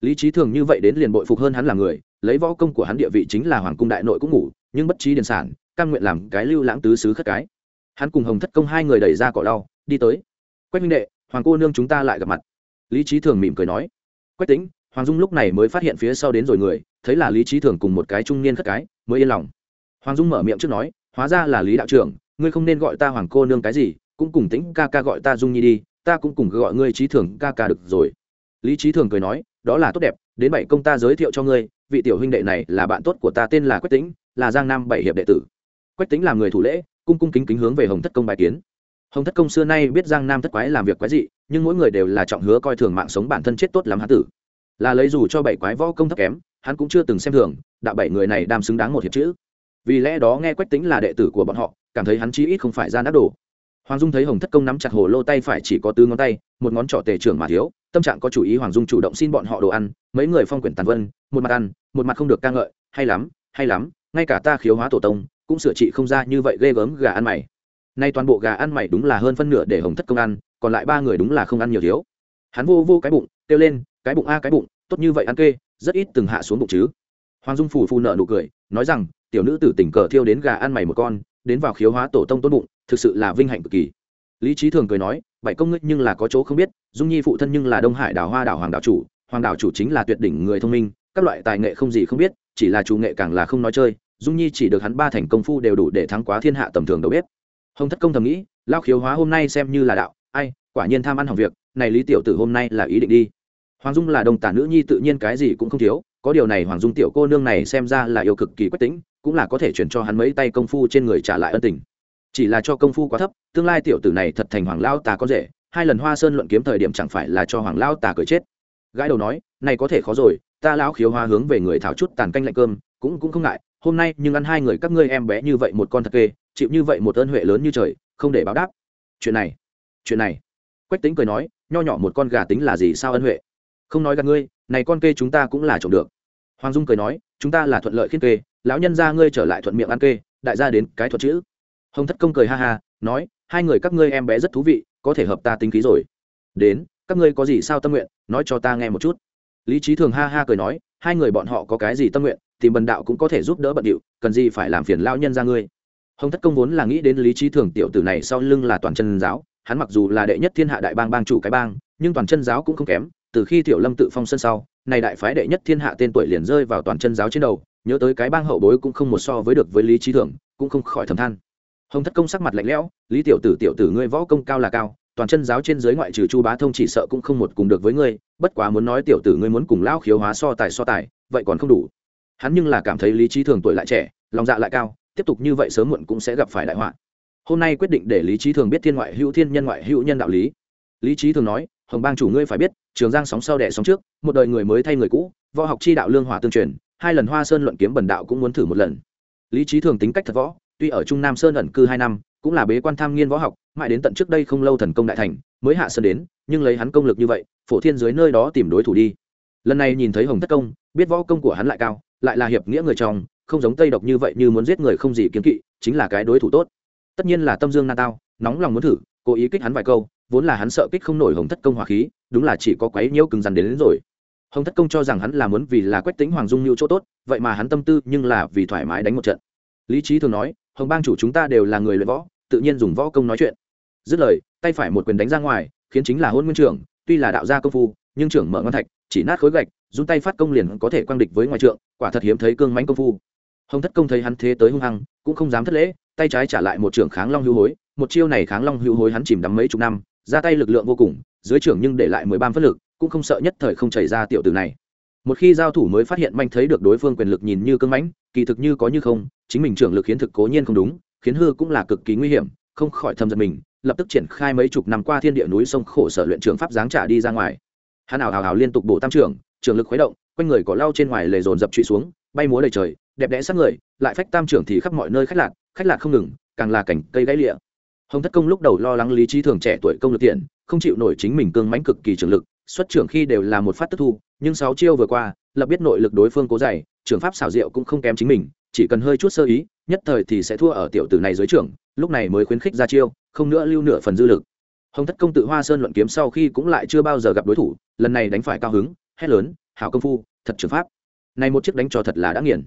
Lý trí thường như vậy đến liền bội phục hơn hắn là người, lấy võ công của hắn địa vị chính là hoàng cung đại nội cũng ngủ nhưng bất trí điền sản căn nguyện làm cái lưu lãng tứ xứ khất cái. Hắn cùng hồng thất công hai người đẩy ra cỏ đau đi tới. Quách minh đệ, hoàng cô nương chúng ta lại gặp mặt. Lý trí thường mỉm cười nói. Quách tính hoàng dung lúc này mới phát hiện phía sau đến rồi người, thấy là lý trí thường cùng một cái trung niên khất cái, mới yên lòng. Hoàng dung mở miệng trước nói, hóa ra là lý đạo trưởng, ngươi không nên gọi ta hoàng cô nương cái gì, cũng cùng tính ca ca gọi ta dung nhi đi, ta cũng cùng gọi ngươi trí thường ca ca được rồi. Lý trí thường cười nói, đó là tốt đẹp, đến bảy công ta giới thiệu cho ngươi, vị tiểu huynh đệ này là bạn tốt của ta, tên là quách tính là giang nam bảy hiệp đệ tử quách tính làm người thủ lễ cung cung kính kính hướng về hồng thất công bài kiến hồng thất công xưa nay biết giang nam thất quái làm việc quái dị nhưng mỗi người đều là trọng hứa coi thường mạng sống bản thân chết tốt lắm hán tử là lấy dù cho bảy quái võ công thấp kém hắn cũng chưa từng xem thường đạo bảy người này đam xứng đáng một hiệp chữ vì lẽ đó nghe quách tính là đệ tử của bọn họ cảm thấy hắn chí ít không phải ra nát đồ hoàng dung thấy hồng thất công nắm chặt hồ lô tay phải chỉ có tư ngón tay một ngón trỏ tề trưởng mà thiếu tâm trạng có chủ ý hoàng dung chủ động xin bọn họ đồ ăn mấy người phong quyển tàn vân một mặt ăn một mặt không được ca ngợi hay lắm hay lắm ngay cả ta khiếu hóa tổ tông, cũng sửa trị không ra như vậy ghê gớm gà ăn mày. Nay toàn bộ gà ăn mày đúng là hơn phân nửa để hồng thất công ăn, còn lại ba người đúng là không ăn nhiều thiếu. Hắn vô vô cái bụng, kêu lên, cái bụng a, cái bụng, tốt như vậy ăn kê, rất ít từng hạ xuống bụng chứ. Hoàng dung phủ phù nợ nụ cười, nói rằng, tiểu nữ tử tình cờ thiêu đến gà ăn mày một con, đến vào khiếu hóa tổ tông tốt bụng, thực sự là vinh hạnh cực kỳ. Lý trí thường cười nói, bảy công ngươi nhưng là có chỗ không biết, dung nhi phụ thân nhưng là đông hải đảo hoa đảo hoàng đảo chủ, hoàng đảo chủ chính là tuyệt đỉnh người thông minh, các loại tài nghệ không gì không biết, chỉ là chủ nghệ càng là không nói chơi dung nhi chỉ được hắn ba thành công phu đều đủ để thắng quá thiên hạ tầm thường đầu bếp. Hồng thất công thầm nghĩ lao khiếu hóa hôm nay xem như là đạo, ai, quả nhiên tham ăn hỏng việc, này lý tiểu tử hôm nay là ý định đi. Hoàng dung là đồng tả nữ nhi tự nhiên cái gì cũng không thiếu, có điều này hoàng dung tiểu cô nương này xem ra là yêu cực kỳ quách tính cũng là có thể chuyển cho hắn mấy tay công phu trên người trả lại ân tình. Chỉ là cho công phu quá thấp, tương lai tiểu tử này thật thành hoàng lao tà có rể, hai lần hoa sơn luận kiếm thời điểm chẳng phải là cho hoàng lao tà cười chết. Gái đầu nói, này có thể khó rồi, ta lão khiếu hoa hướng về người thảo chút tàn canh lạnh cơm, cũng cũng không ngại hôm nay nhưng ăn hai người các ngươi em bé như vậy một con thật kê, chịu như vậy một ơn huệ lớn như trời, không để báo đáp. Chuyện này chuyện này. Quách tính cười nói, nho nhỏ một con gà tính là gì sao ân huệ? Không nói gạt ngươi, này con kê chúng ta cũng là trộm được. Hoàng dung cười nói, chúng ta là thuận lợi khiết kê, lão nhân ra ngươi trở lại thuận miệng ăn kê, đại gia đến cái thuật chữ. Hồng thất công cười ha ha, nói, hai người các ngươi em bé rất thú vị, có thể hợp ta tính khí rồi. Đến, các ngươi có gì sao tâm nguyện, nói cho ta nghe một chút. Lý trí thường ha ha cười nói, hai người bọn họ có cái gì tâm nguyện thì bần đạo cũng có thể giúp đỡ bận điệu, cần gì phải làm phiền lão nhân ra ngươi. Hồng thất công vốn là nghĩ đến lý trí thường tiểu tử này sau lưng là toàn chân giáo, hắn mặc dù là đệ nhất thiên hạ đại bang bang chủ cái bang, nhưng toàn chân giáo cũng không kém, từ khi tiểu lâm tự phong sân sau, này đại phái đệ nhất thiên hạ tên tuổi liền rơi vào toàn chân giáo trên đầu, nhớ tới cái bang hậu bối cũng không một so với được với lý trí thường, cũng không khỏi thầm than. Hồng thất công sắc mặt lạnh lẽo, lý tiểu tử tiểu tử ngươi võ công cao là cao, toàn chân giáo trên giới ngoại trừ chu bá thông chỉ sợ cũng không một cùng được với ngươi, bất quá muốn nói tiểu tử ngươi muốn cùng lao khiếu hóa so tài so tài, vậy còn không đủ hắn nhưng là cảm thấy lý trí thường tuổi lại trẻ, lòng dạ lại cao, tiếp tục như vậy sớm muộn cũng sẽ gặp phải đại họa. Hôm nay quyết định để lý trí thường biết thiên ngoại hữu thiên nhân ngoại hữu nhân đạo lý. Lý trí thường nói, hồng bang chủ ngươi phải biết, trường giang sóng sau đẻ sóng trước, một đời người mới thay người cũ, võ học chi đạo lương hòa tương truyền, hai lần hoa sơn luận kiếm bần đạo cũng muốn thử một lần. Lý trí thường tính cách thật võ, tuy ở trung nam sơn ẩn cư hai năm, cũng là bế quan tham nghiên võ học, mãi đến tận trước đây không lâu thần công đại thành, mới hạ sơn đến, nhưng lấy hắn công lực như vậy, phổ thiên dưới nơi đó tìm đối thủ đi. Lần này nhìn thấy hồng thất công, biết võ công của hắn lại cao lại là hiệp nghĩa người trong không giống tây độc như vậy như muốn giết người không gì kiếm kỵ chính là cái đối thủ tốt. Tất nhiên là tâm dương na tao nóng lòng muốn thử cố ý kích hắn vài câu vốn là hắn sợ kích không nổi hồng thất công hỏa khí đúng là chỉ có quấy nhiễu cứng rắn đến, đến rồi. Hồng thất công cho rằng hắn là muốn vì là quách tính hoàng dung như chỗ tốt vậy mà hắn tâm tư nhưng là vì thoải mái đánh một trận. Lý trí thường nói hồng bang chủ chúng ta đều là người luyện võ tự nhiên dùng võ công nói chuyện. Dứt lời tay phải một quyền đánh ra ngoài khiến chính là hôn nguyên trưởng tuy là đạo gia công phu nhưng trưởng mở ngon thạch chỉ nát khối gạch dùng tay phát công liền có thể quang địch với ngoài trượng, quả thật hiếm thấy cương mãnh công phu. Hồng thất công thấy hắn thế tới hung hăng, cũng không dám thất lễ, tay trái trả lại một trưởng kháng long hưu hối, một chiêu này kháng long hưu hối hắn chìm đắm mấy chục năm, ra tay lực lượng vô cùng, dưới trưởng nhưng để lại mười ba phất lực, cũng không sợ nhất thời không chảy ra tiểu tử này. Một khi giao thủ mới phát hiện manh thấy được đối phương quyền lực nhìn như cưng mãnh, kỳ thực như có như không, chính mình trưởng lực khiến thực cố nhiên không đúng, khiến hư cũng là cực kỳ nguy hiểm, không khỏi thâm giật mình, lập tức triển khai mấy chục năm qua thiên địa núi sông khổ sở luyện trường pháp giáng trả đi ra ngoài hắn ảo hào hào liên tục bổ tam trưởng, trường lực khuấy động, quanh người có lau trên ngoài lề dồn dập trụy xuống, bay múa đầy trời, đẹp đẽ sát người, lại phách tam trưởng thì khắp mọi nơi khách lạc khách lạc không ngừng, càng là cảnh cây gãy lịa. Hồng thất công lúc đầu lo lắng lý trí thường trẻ tuổi công lực tiện, không chịu nổi chính mình cương mãnh cực kỳ trường lực, xuất trưởng khi đều là một phát tức thu, nhưng sáu chiêu vừa qua, lập biết nội lực đối phương cố dày, trường pháp xảo diệu cũng không kém chính mình, chỉ cần hơi chút sơ ý, nhất thời thì sẽ thua ở tiểu tử này dưới trưởng, lúc này mới khuyến khích ra chiêu, không nữa lưu nửa phần dư lực hồng thất công tự hoa sơn luận kiếm sau khi cũng lại chưa bao giờ gặp đối thủ, lần này đánh phải cao hứng, hét lớn, hảo công phu, thật trường pháp. Này một chiếc đánh cho thật là đã nghiền.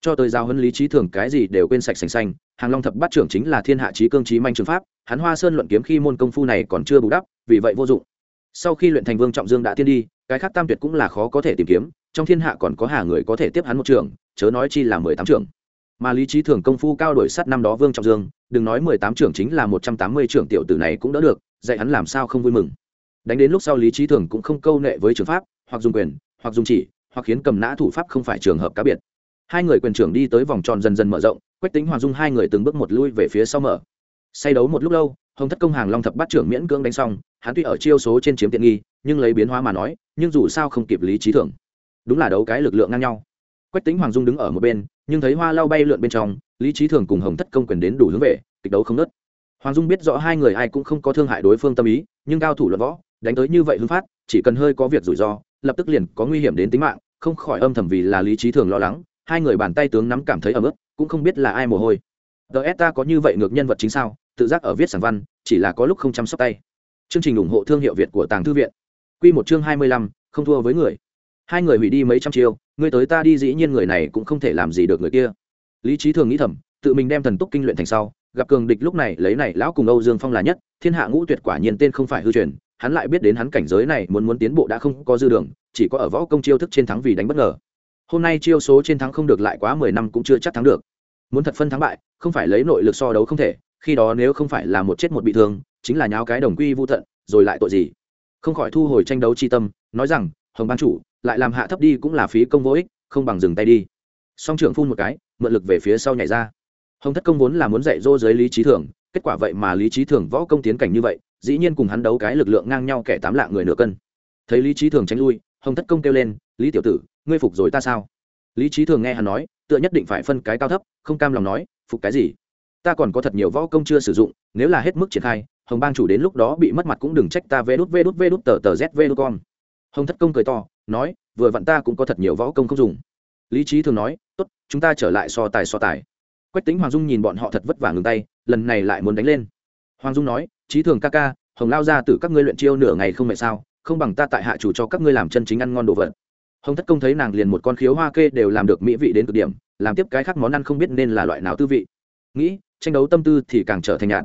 Cho tới giao huấn lý trí thường cái gì đều quên sạch sành xanh, hàng long thập bát trưởng chính là thiên hạ trí cương trí manh trường pháp, hắn hoa sơn luận kiếm khi môn công phu này còn chưa bù đắp, vì vậy vô dụng. Sau khi luyện thành vương trọng dương đã tiên đi, cái khác tam tuyệt cũng là khó có thể tìm kiếm, trong thiên hạ còn có hà người có thể tiếp hắn một trường, chớ nói chi là mười tám trưởng. Mà lý trí thường công phu cao đổi sắt năm đó vương trọng dương, đừng nói mười tám trưởng chính là một trăm tám mươi trưởng tiểu tử này cũng đỡ được dạy hắn làm sao không vui mừng. Đánh đến lúc sau lý trí thường cũng không câu nệ với trường pháp, hoặc dùng quyền, hoặc dùng chỉ, hoặc khiến cầm nã thủ pháp không phải trường hợp cá biệt. Hai người quyền trưởng đi tới vòng tròn dần dần mở rộng, quách tính hoàng dung hai người từng bước một lui về phía sau mở. Say đấu một lúc lâu, hồng thất công hàng long thập bắt trưởng miễn cưỡng đánh xong, hắn tuy ở chiêu số trên chiếm tiện nghi, nhưng lấy biến hóa mà nói, nhưng dù sao không kịp lý trí thường. Đúng là đấu cái lực lượng ngang nhau. Quách tính hoàng dung đứng ở một bên, nhưng thấy hoa lao bay lượn bên trong, lý trí thường cùng hồng thất công quyền đến đủ hướng về, kịch đấu không nớt hoàng dung biết rõ hai người ai cũng không có thương hại đối phương tâm ý, nhưng cao thủ luận võ, đánh tới như vậy hưng phát, chỉ cần hơi có việc rủi ro, lập tức liền có nguy hiểm đến tính mạng, không khỏi âm thầm vì là lý trí thường lo lắng, hai người bàn tay tướng nắm cảm thấy ấm ức, cũng không biết là ai mồ hôi. Ts ta có như vậy ngược nhân vật chính sao? Tự giác ở viết sản văn, chỉ là có lúc không chăm sóc tay. Chương trình ủng hộ thương hiệu việt của tàng thư viện. Q một chương hai mươi lăm, không thua với người. Hai người hủy đi mấy trăm chiêu người tới ta đi dĩ nhiên người này cũng không thể làm gì được người kia. Lý trí thường nghĩ thầm, tự mình đem thần túc kinh luyện thành sau gặp cường địch lúc này, lấy này, lão cùng âu dương phong là nhất, thiên hạ ngũ tuyệt quả nhiên tên không phải hư truyền, hắn lại biết đến hắn cảnh giới này, muốn muốn tiến bộ đã không có dư đường, chỉ có ở võ công chiêu thức trên thắng vì đánh bất ngờ. Hôm nay chiêu số trên thắng không được lại quá mười năm cũng chưa chắc thắng được. Muốn thật phân thắng bại, không phải lấy nội lực so đấu không thể, khi đó nếu không phải là một chết một bị thương, chính là nháo cái đồng quy vô thận rồi lại tội gì? Không khỏi thu hồi tranh đấu chi tâm, nói rằng, hồng ban chủ, lại làm hạ thấp đi cũng là phí công vô ích, không bằng dừng tay đi. Song trưởng phun một cái, mượn lực về phía sau nhảy ra hồng thất công vốn là muốn dạy dỗ giới lý trí thường, kết quả vậy mà lý trí thường võ công tiến cảnh như vậy, dĩ nhiên cùng hắn đấu cái lực lượng ngang nhau kẻ tám lạng người nửa cân. Thấy lý trí thường tránh lui, hồng thất công kêu lên, lý tiểu tử, ngươi phục rồi ta sao? Lý trí thường nghe hắn nói, tựa nhất định phải phân cái cao thấp, không cam lòng nói, phục cái gì? Ta còn có thật nhiều võ công chưa sử dụng, nếu là hết mức triển khai, hồng bang chủ đến lúc đó bị mất mặt cũng đừng trách ta vê đút vê đút vê đút tờ tờ z vê đút con hồng thất công cười to, nói, vừa vặn ta cũng có thật nhiều võ công không dùng. Lý trí thường nói, tốt, chúng ta trở lại so tài so tài quách tính hoàng dung nhìn bọn họ thật vất vả ngừng tay, lần này lại muốn đánh lên. Hoàng dung nói trí thường ca ca, hồng lao ra từ các ngươi luyện chiêu nửa ngày không mệt sao, không bằng ta tại hạ chủ cho các ngươi làm chân chính ăn ngon đồ vật. Hồng thất công thấy nàng liền một con khiếu hoa kê đều làm được mỹ vị đến cực điểm, làm tiếp cái khác món ăn không biết nên là loại nào tư vị. Nghĩ, tranh đấu tâm tư thì càng trở thành nhạt.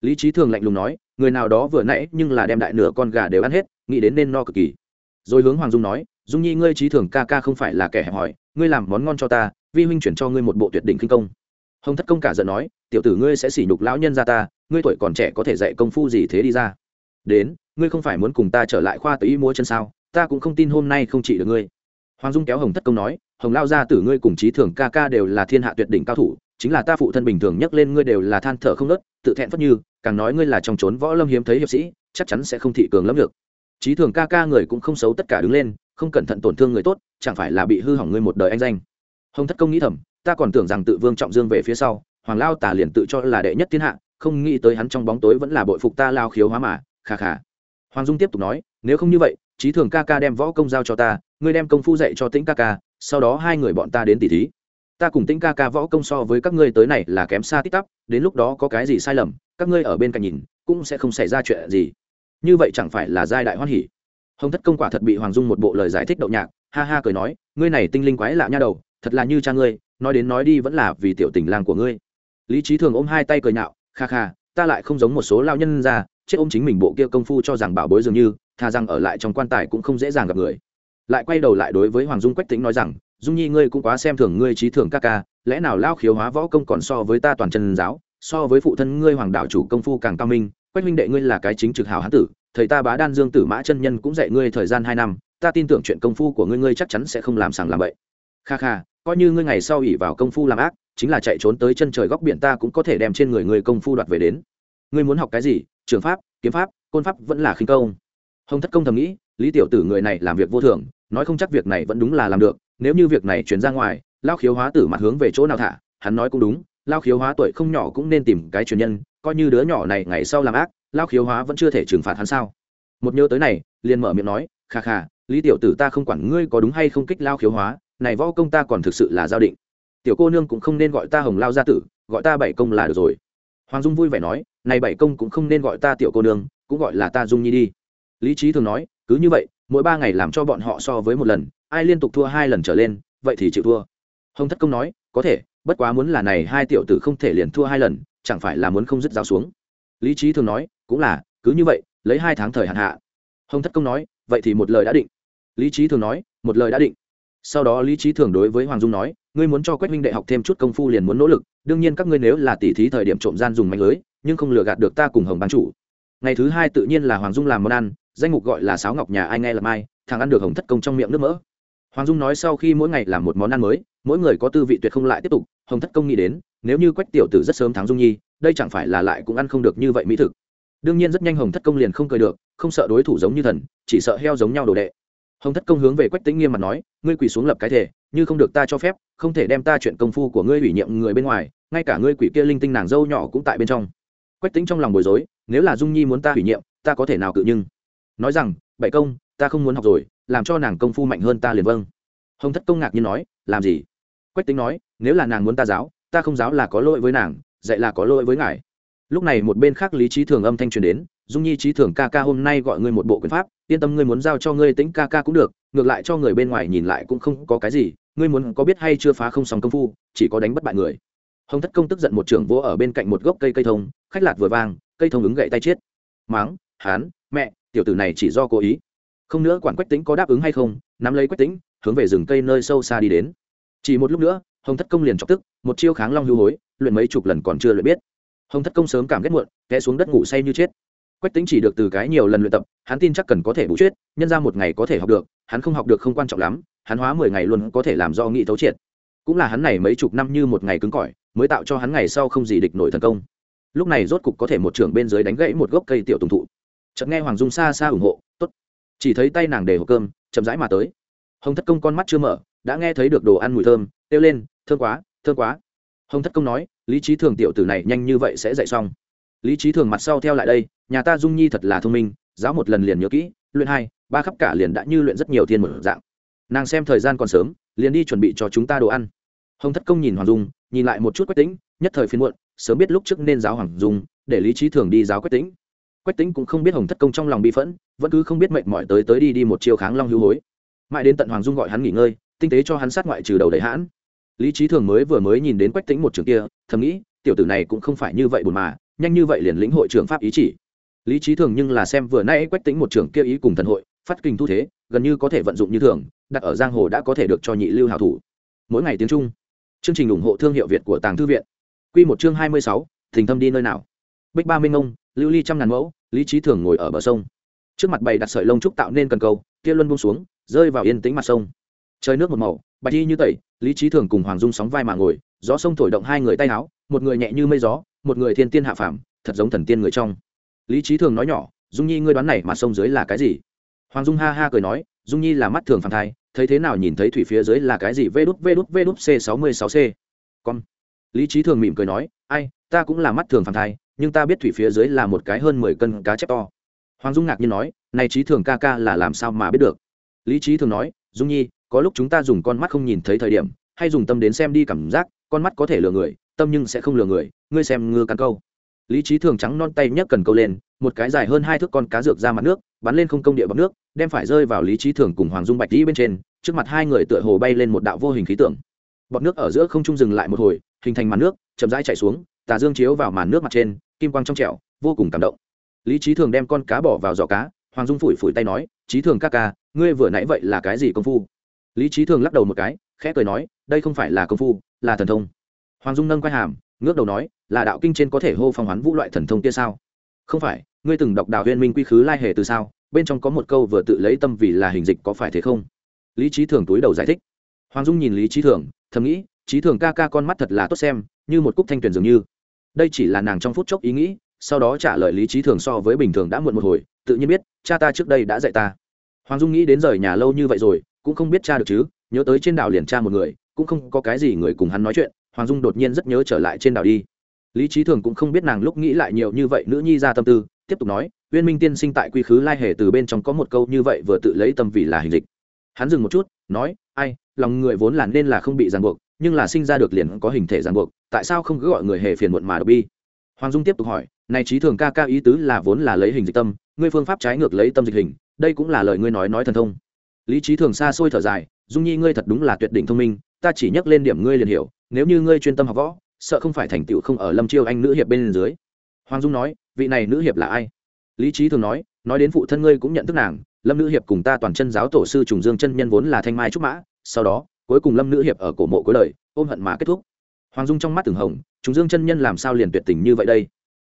Lý trí thường lạnh lùng nói, người nào đó vừa nãy nhưng là đem đại nửa con gà đều ăn hết, nghĩ đến nên no cực kỳ. Rồi hướng hoàng dung nói, dung nhi, ngươi trí thường ca ca không phải là kẻ hẹp hòi, ngươi làm món ngon cho ta, vi huynh chuyển cho ngươi một bộ tuyệt đỉnh kinh công hồng thất công cả giận nói, tiểu tử ngươi sẽ sỉ nhục lão nhân ra ta, ngươi tuổi còn trẻ có thể dạy công phu gì thế đi ra? Đến, ngươi không phải muốn cùng ta trở lại khoa tự y múa chân sao? Ta cũng không tin hôm nay không trị được ngươi. Hoàng dung kéo hồng thất công nói, hồng lao gia tử ngươi cùng trí thường ca ca đều là thiên hạ tuyệt đỉnh cao thủ, chính là ta phụ thân bình thường nhắc lên ngươi đều là than thở không nớt tự thẹn phất như, càng nói ngươi là trong trốn võ lâm hiếm thấy hiệp sĩ, chắc chắn sẽ không thị cường lắm được trí thường ca ca người cũng không xấu tất cả đứng lên, không cẩn thận tổn thương người tốt, chẳng phải là bị hư hỏng ngươi một đời anh danh. Hồng thất công nghĩ thầm ta còn tưởng rằng tự vương trọng dương về phía sau, hoàng lao tả liền tự cho là đệ nhất thiên hạ, không nghĩ tới hắn trong bóng tối vẫn là bội phục ta lao khiếu hóa mà khà khà hoàng dung tiếp tục nói, nếu không như vậy trí thường ca ca đem võ công giao cho ta, ngươi đem công phu dạy cho tĩnh ca ca, sau đó hai người bọn ta đến tỷ thí. Ta cùng tĩnh ca ca võ công so với các ngươi tới này là kém xa tích tắp, đến lúc đó có cái gì sai lầm, các ngươi ở bên cạnh nhìn, cũng sẽ không xảy ra chuyện gì. Như vậy chẳng phải là giai đại hoan hỉ. Hồng thất công quả thật bị hoàng dung một bộ lời giải thích đậu nhạc, ha ha cười nói, ngươi này tinh linh quái lạ nha đầu, thật là như cha ngươi nói đến nói đi vẫn là vì tiểu tình lang của ngươi. Lý trí thường ôm hai tay cười nhạo, kha kha, ta lại không giống một số lao nhân ra, chết ôm chính mình bộ kia công phu cho rằng bảo bối dường như, thà rằng ở lại trong quan tài cũng không dễ dàng gặp người. Lại quay đầu lại đối với hoàng dung quách tính nói rằng, dung nhi ngươi cũng quá xem thường ngươi trí thường ca ca, lẽ nào lao khiếu hóa võ công còn so với ta toàn chân giáo, so với phụ thân ngươi hoàng đạo chủ công phu càng cao minh, quách minh đệ ngươi là cái chính trực hảo hán tử, thầy ta bá đan dương tử mã chân nhân cũng dạy ngươi thời gian hai năm, ta tin tưởng chuyện công phu của ngươi ngươi chắc chắn sẽ không làm sàng làm bậy. Kha kha coi như ngươi ngày sau ỉ vào công phu làm ác, chính là chạy trốn tới chân trời góc biển ta cũng có thể đem trên người ngươi công phu đoạt về đến. Ngươi muốn học cái gì? Trường pháp, kiếm pháp, côn pháp vẫn là khinh công. Hồng thất công thầm nghĩ, lý tiểu tử người này làm việc vô thường, nói không chắc việc này vẫn đúng là làm được, nếu như việc này chuyển ra ngoài, lao khiếu hóa tử mặt hướng về chỗ nào thả, hắn nói cũng đúng, lao khiếu hóa tuổi không nhỏ cũng nên tìm cái truyền nhân, coi như đứa nhỏ này ngày sau làm ác, lao khiếu hóa vẫn chưa thể trừng phạt hắn sao. Một nhớ tới này, liền mở miệng nói, kha kha, lý tiểu tử ta không quản ngươi có đúng hay không kích lao khiếu hóa này võ công ta còn thực sự là giao định. Tiểu cô nương cũng không nên gọi ta hồng lao gia tử, gọi ta bảy công là được rồi. Hoàng dung vui vẻ nói, này bảy công cũng không nên gọi ta tiểu cô nương, cũng gọi là ta dung nhi đi. Lý trí thường nói, cứ như vậy, mỗi ba ngày làm cho bọn họ so với một lần, ai liên tục thua hai lần trở lên, vậy thì chịu thua. Hồng thất công nói, có thể, bất quá muốn là này hai tiểu tử không thể liền thua hai lần, chẳng phải là muốn không dứt giáo xuống? Lý trí thường nói, cũng là, cứ như vậy, lấy hai tháng thời hạn hạ. Hồng thất công nói, vậy thì một lời đã định. Lý trí thường nói, một lời đã định sau đó lý trí thường đối với hoàng dung nói, ngươi muốn cho quách minh đệ học thêm chút công phu liền muốn nỗ lực, đương nhiên các ngươi nếu là tỉ thí thời điểm trộm gian dùng mạnh lưới, nhưng không lừa gạt được ta cùng hồng bán chủ. Ngày thứ hai tự nhiên là hoàng dung làm món ăn, danh mục gọi là sáo ngọc nhà ai nghe là mai, thằng ăn được hồng thất công trong miệng nước mỡ. Hoàng dung nói sau khi mỗi ngày làm một món ăn mới, mỗi người có tư vị tuyệt không lại tiếp tục, hồng thất công nghĩ đến, nếu như quách tiểu tử rất sớm thắng dung nhi, đây chẳng phải là lại cũng ăn không được như vậy mỹ thực. Đương nhiên rất nhanh hồng thất công liền không cười được, không sợ đối thủ giống như thần, chỉ sợ heo giống nhau đồ đệ hồng thất công hướng về quách Tĩnh nghiêm mặt nói, ngươi quỳ xuống lập cái thể, như không được ta cho phép, không thể đem ta chuyện công phu của ngươi ủy nhiệm người bên ngoài, ngay cả ngươi quỷ kia linh tinh nàng dâu nhỏ cũng tại bên trong. Quách tính trong lòng bối rối, nếu là dung nhi muốn ta ủy nhiệm, ta có thể nào cự nhưng? Nói rằng bậy công, ta không muốn học rồi, làm cho nàng công phu mạnh hơn ta liền vâng. Hồng thất công ngạc nhiên nói, làm gì? Quách tính nói, nếu là nàng muốn ta giáo, ta không giáo là có lỗi với nàng, dạy là có lỗi với ngài. Lúc này một bên khác lý trí thường âm thanh truyền đến dung nhi trí thường ca ca hôm nay gọi ngươi một bộ quyền pháp, yên tâm ngươi muốn giao cho ngươi tính ca ca cũng được, ngược lại cho người bên ngoài nhìn lại cũng không có cái gì, ngươi muốn có biết hay chưa phá không sòng công phu, chỉ có đánh bất bại người. Hồng thất công tức giận một trưởng vỗ ở bên cạnh một gốc cây cây thông, khách lạt vừa vang, cây thông ứng gậy tay chết máng, hán, mẹ, tiểu tử này chỉ do cố ý. Không nữa quản quách tính có đáp ứng hay không, nắm lấy quách tính hướng về rừng cây nơi sâu xa đi đến. Chỉ một lúc nữa, hồng thất công liền chọc tức, một chiêu kháng long hưu hối, luyện mấy chục lần còn chưa luyện biết. Hồng thất công sớm cảm ghét muộn, té xuống đất ngủ say như chết quách tính chỉ được từ cái nhiều lần luyện tập hắn tin chắc cần có thể bù chuyết, nhân ra một ngày có thể học được hắn không học được không quan trọng lắm hắn hóa mười ngày luôn có thể làm do nghị thấu triệt. Cũng là hắn này mấy chục năm như một ngày cứng cỏi mới tạo cho hắn ngày sau không gì địch nổi thần công. Lúc này rốt cục có thể một trưởng bên dưới đánh gãy một gốc cây tiểu tùng thụ. Chợt nghe hoàng dung xa xa ủng hộ tốt. Chỉ thấy tay nàng để hộp cơm chậm rãi mà tới. Hồng thất công con mắt chưa mở đã nghe thấy được đồ ăn mùi thơm kêu lên thơm quá thơm quá. Hồng thất công nói lý trí thường tiểu tử này nhanh như vậy sẽ dạy xong lý trí thường mặt sau theo lại đây, nhà ta dung nhi thật là thông minh, giáo một lần liền nhớ kỹ, luyện hai, ba khắp cả liền đã như luyện rất nhiều thiên một dạng. Nàng xem thời gian còn sớm, liền đi chuẩn bị cho chúng ta đồ ăn. Hồng thất công nhìn hoàng dung, nhìn lại một chút quách tính nhất thời phiên muộn, sớm biết lúc trước nên giáo hoàng dung, để lý trí thường đi giáo quách tính quách tính cũng không biết hồng thất công trong lòng bị phẫn, vẫn cứ không biết mệnh mọi tới tới đi đi một chiều kháng long hữu hối. Mãi đến tận hoàng dung gọi hắn nghỉ ngơi, tinh tế cho hắn sát ngoại trừ đầu đầy hãn. Lý trí thường mới vừa mới nhìn đến quách tính một trường kia, thầm nghĩ, tiểu tử này cũng không phải như vậy buồn mà nhanh như vậy liền lĩnh hội trưởng pháp ý chỉ. Lý trí thường nhưng là xem vừa nay quách tính một trưởng kia ý cùng thần hội, phát kinh thu thế, gần như có thể vận dụng như thường, đặt ở giang hồ đã có thể được cho nhị lưu hảo thủ. Mỗi ngày tiếng trung. Chương trình ủng hộ thương hiệu việt của tàng thư viện. Q một chương hai mươi sáu, thình thâm đi nơi nào? Bích ba minh ông, lưu ly trăm ngàn mẫu, lý trí thường ngồi ở bờ sông. Trước mặt bày đặt sợi lông trúc tạo nên cần câu kia luân buông xuống, rơi vào yên tĩnh mặt sông. Trời nước một màu, bạch đi như tẩy, lý trí thường cùng hoàng dung sóng vai mà ngồi, gió sông thổi động hai người tay áo, một người nhẹ như mây gió một người thiên tiên hạ phàm, thật giống thần tiên người trong. Lý trí thường nói nhỏ, dung nhi, ngươi đoán này mà sông dưới là cái gì? Hoàng dung ha ha cười nói, dung nhi là mắt thường phàm thai, thấy thế nào nhìn thấy thủy phía dưới là cái gì? Vê đút vê đút vê đút, c sáu mươi sáu c. Con lý trí thường mỉm cười nói, ai, ta cũng là mắt thường phàm thai, nhưng ta biết thủy phía dưới là một cái hơn mười cân cá chép to. Hoàng dung ngạc nhiên nói, này trí thường ca ca là làm sao mà biết được? Lý trí thường nói, dung nhi, có lúc chúng ta dùng con mắt không nhìn thấy thời điểm, hay dùng tâm đến xem đi cảm giác, con mắt có thể lừa người tâm nhưng sẽ không lừa người, ngươi xem ngư cắn câu. Lý trí thường trắng non tay nhấc cần câu lên, một cái dài hơn hai thước con cá dược ra mặt nước, bắn lên không công địa bọc nước, đem phải rơi vào lý trí thường cùng hoàng dung bạch đi bên trên, trước mặt hai người tựa hồ bay lên một đạo vô hình khí tượng. Bọt nước ở giữa không trung dừng lại một hồi, hình thành màn nước, chậm rãi chạy xuống, tà dương chiếu vào màn nước mặt trên, kim quang trong trẻo, vô cùng cảm động. Lý trí thường đem con cá bỏ vào giỏ cá, hoàng dung phủi phủi tay nói trí thường ca ca, ngươi vừa nãy vậy là cái gì công phu? Lý trí thường lắc đầu một cái, khẽ cười nói, đây không phải là công phu, là thần thông hoàng dung nâng quay hàm, ngước đầu nói, là đạo kinh trên có thể hô phong hoán vũ loại thần thông kia sao? Không phải, ngươi từng đọc đạo huyên minh quy khứ lai hề từ sao? Bên trong có một câu vừa tự lấy tâm vì là hình dịch có phải thế không? Lý trí thường túi đầu giải thích. Hoàng dung nhìn lý trí thường, thầm nghĩ trí thường ca ca con mắt thật là tốt xem, như một cúc thanh tuyển dường như. Đây chỉ là nàng trong phút chốc ý nghĩ, sau đó trả lời lý trí thường so với bình thường đã muộn một hồi, tự nhiên biết, cha ta trước đây đã dạy ta. Hoàng dung nghĩ đến rời nhà lâu như vậy rồi, cũng không biết cha được chứ, nhớ tới trên đảo liền cha một người, cũng không có cái gì người cùng hắn nói chuyện hoàng dung đột nhiên rất nhớ trở lại trên đảo đi. Lý trí thường cũng không biết nàng lúc nghĩ lại nhiều như vậy nữ nhi ra tâm tư, tiếp tục nói, uyên minh tiên sinh tại quy khứ lai hề từ bên trong có một câu như vậy vừa tự lấy tâm vì là hình dịch. Hắn dừng một chút, nói, ai, lòng người vốn là nên là không bị ràng buộc, nhưng là sinh ra được liền có hình thể ràng buộc, tại sao không cứ gọi người hề phiền muộn mà độc bi? Hoàng dung tiếp tục hỏi, này trí thường ca ca ý tứ là vốn là lấy hình dịch tâm, ngươi phương pháp trái ngược lấy tâm dịch hình, đây cũng là lời ngươi nói nói thần thông. Lý trí thường xa xôi thở dài, dung nhi ngươi thật đúng là tuyệt đỉnh thông minh, ta chỉ nhắc lên điểm ngươi liền hiểu nếu như ngươi chuyên tâm học võ, sợ không phải thành tựu không ở lâm chiêu anh nữ hiệp bên dưới. Hoàng dung nói, vị này nữ hiệp là ai? Lý trí thường nói nói đến phụ thân ngươi cũng nhận thức nàng, lâm nữ hiệp cùng ta toàn chân giáo tổ sư trùng dương chân nhân vốn là thanh mai trúc mã, sau đó, cuối cùng lâm nữ hiệp ở cổ mộ cuối lời ôm hận mà kết thúc. Hoàng dung trong mắt từng hồng, trùng dương chân nhân làm sao liền tuyệt tình như vậy đây?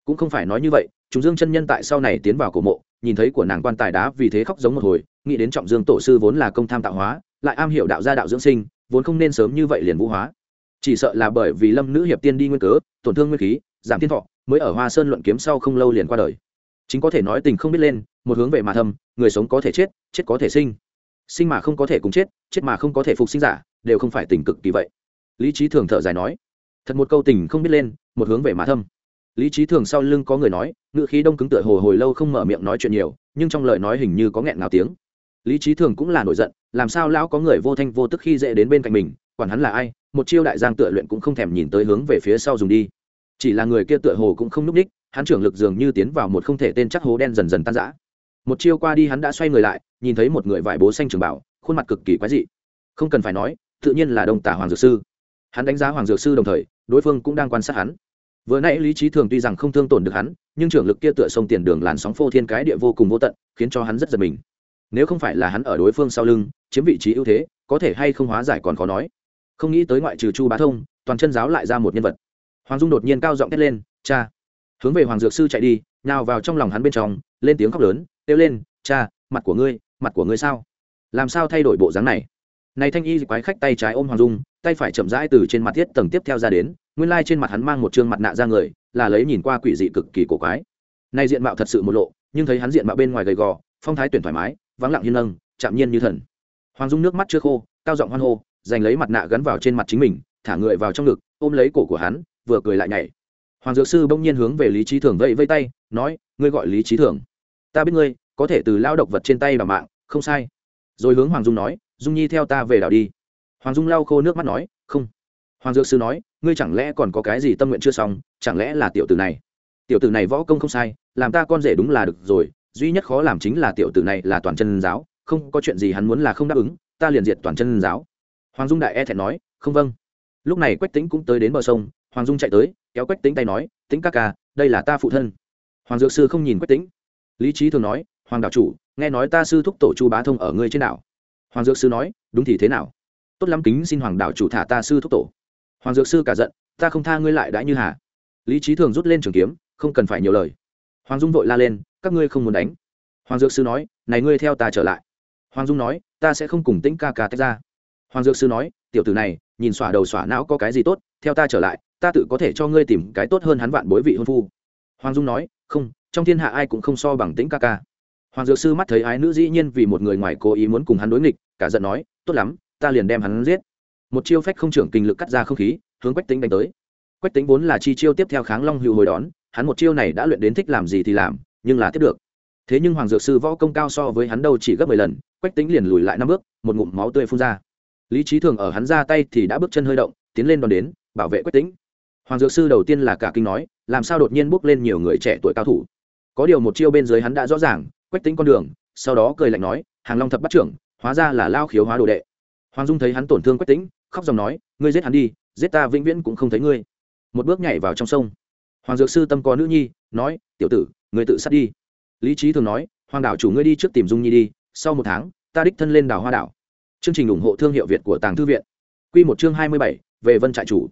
Cũng không phải nói như vậy, trùng dương chân nhân tại sau này tiến vào cổ mộ, nhìn thấy của nàng quan tài đá vì thế khóc giống một hồi, nghĩ đến trọng dương tổ sư vốn là công tham tạo hóa, lại am hiểu đạo gia đạo dưỡng sinh, vốn không nên sớm như vậy liền vũ hóa chỉ sợ là bởi vì lâm nữ hiệp tiên đi nguyên cớ, tổn thương nguyên khí, giảm thiên thọ, mới ở hoa sơn luận kiếm sau không lâu liền qua đời. Chính có thể nói tình không biết lên, một hướng về mà thâm, người sống có thể chết chết có thể sinh. Sinh mà không có thể cùng chết chết mà không có thể phục sinh giả, đều không phải tình cực kỳ vậy. Lý trí thường thở dài nói, thật một câu tình không biết lên, một hướng về mà thâm. Lý trí thường sau lưng có người nói ngựa khí đông cứng tựa hồ hồi lâu không mở miệng nói chuyện nhiều, nhưng trong lời nói hình như có nghẹn ngào tiếng. Lý trí thường cũng là nổi giận, làm sao lão có người vô thanh vô tức khi dễ đến bên cạnh mình quản hắn là ai, một chiêu đại giang tựa luyện cũng không thèm nhìn tới hướng về phía sau dùng đi. Chỉ là người kia tựa hồ cũng không núp ních hắn trưởng lực dường như tiến vào một không thể tên chắc hố đen dần dần tan rã. Một chiêu qua đi hắn đã xoay người lại, nhìn thấy một người vải bố xanh trường bảo, khuôn mặt cực kỳ quái dị. Không cần phải nói, tự nhiên là đông tả hoàng dược sư. Hắn đánh giá hoàng dược sư đồng thời, đối phương cũng đang quan sát hắn. Vừa nãy lý trí thường tuy rằng không thương tổn được hắn, nhưng trưởng lực kia tựa sông tiền đường làn sóng phô thiên cái địa vô cùng vô tận, khiến cho hắn rất giật mình. Nếu không phải là hắn ở đối phương sau lưng, chiếm vị trí ưu thế, có thể hay không hóa giải còn khó nói không nghĩ tới ngoại trừ chu bá thông, toàn chân giáo lại ra một nhân vật. Hoàng dung đột nhiên cao giọng thét lên, cha! Hướng về hoàng dược sư chạy đi, nào vào trong lòng hắn bên trong, lên tiếng khóc lớn, kêu lên, cha, mặt của ngươi, mặt của ngươi sao? Làm sao thay đổi bộ dáng này? Này thanh y quái khách tay trái ôm hoàng dung, tay phải chậm rãi từ trên mặt thiết tầng tiếp theo ra đến, nguyên lai trên mặt hắn mang một trương mặt nạ ra người, là lấy nhìn qua quỷ dị cực kỳ cổ quái. Nay diện mạo thật sự một lộ, nhưng thấy hắn diện mạo bên ngoài gầy gò, phong thái tuyển thoải mái, vắng lặng hiên nâng, chạm nhiên như thần. Hoàng dung nước mắt chưa khô, cao giọng hoan hô giành lấy mặt nạ gắn vào trên mặt chính mình, thả người vào trong ngực, ôm lấy cổ của hắn, vừa cười lại nhảy. Hoàng dược sư bỗng nhiên hướng về lý trí thường vẫy vây tay, nói, ngươi gọi lý trí thường. Ta biết ngươi, có thể từ lao độc vật trên tay vào mạng, không sai. Rồi hướng hoàng dung nói, dung nhi theo ta về đảo đi. Hoàng dung lau khô nước mắt nói, không. Hoàng dược sư nói, ngươi chẳng lẽ còn có cái gì tâm nguyện chưa xong, chẳng lẽ là tiểu tử này? Tiểu tử này võ công không sai, làm ta con rể đúng là được rồi, duy nhất khó làm chính là tiểu tử này là toàn chân giáo, không có chuyện gì hắn muốn là không đáp ứng, ta liền diệt toàn chân giáo hoàng dung đại e thẹn nói, không vâng. Lúc này quách tính cũng tới đến bờ sông, hoàng dung chạy tới, kéo quách tính tay nói tính ca ca, đây là ta phụ thân. Hoàng dược sư không nhìn quách tính lý trí thường nói, hoàng đạo chủ, nghe nói ta sư thúc tổ chu bá thông ở ngươi trên đảo. Hoàng dược sư nói, đúng thì thế nào? Tốt lắm kính xin hoàng đạo chủ thả ta sư thúc tổ. Hoàng dược sư cả giận, ta không tha ngươi lại đã như hà. Lý trí thường rút lên trường kiếm, không cần phải nhiều lời. Hoàng dung vội la lên, các ngươi không muốn đánh. Hoàng dược sư nói, này ngươi theo ta trở lại. Hoàng dung nói, ta sẽ không cùng tĩnh ca ca tách ra hoàng dược sư nói, tiểu tử này, nhìn xỏa đầu xỏa não có cái gì tốt, theo ta trở lại, ta tự có thể cho ngươi tìm cái tốt hơn hắn vạn bối vị hôn phu. Hoàng dung nói, không, trong thiên hạ ai cũng không so bằng tĩnh ca ca. Hoàng dược sư mắt thấy ái nữ dĩ nhiên vì một người ngoài cố ý muốn cùng hắn đối nghịch, cả giận nói, tốt lắm, ta liền đem hắn giết. Một chiêu phách không trưởng kinh lực cắt ra không khí, hướng quách tính đánh tới. Quách tính vốn là chi chiêu tiếp theo kháng long hữu hồi đón, hắn một chiêu này đã luyện đến thích làm gì thì làm, nhưng là tiếp được. Thế nhưng hoàng dược sư võ công cao so với hắn đâu chỉ gấp mười lần, quách tính liền lùi lại năm bước, một ngụm máu tươi phun ra lý trí thường ở hắn ra tay thì đã bước chân hơi động, tiến lên đón đến, bảo vệ quách tính hoàng dược sư đầu tiên là cả kinh nói, làm sao đột nhiên bước lên nhiều người trẻ tuổi cao thủ? Có điều một chiêu bên dưới hắn đã rõ ràng, quách tính con đường, sau đó cười lạnh nói, hàng long thập bắt trưởng, hóa ra là lao khiếu hóa đồ đệ. Hoàng dung thấy hắn tổn thương quách tính khóc dòng nói, ngươi giết hắn đi, giết ta vĩnh viễn cũng không thấy ngươi. Một bước nhảy vào trong sông. Hoàng dược sư tâm có nữ nhi, nói, tiểu tử, ngươi tự sát đi. Lý trí thường nói, hoàng đảo chủ ngươi đi trước tìm dung nhi đi, sau một tháng, ta đích thân lên đảo hoa đảo chương trình ủng hộ thương hiệu việt của tàng thư viện. Quy một chương hai mươi bảy, về vân trại chủ.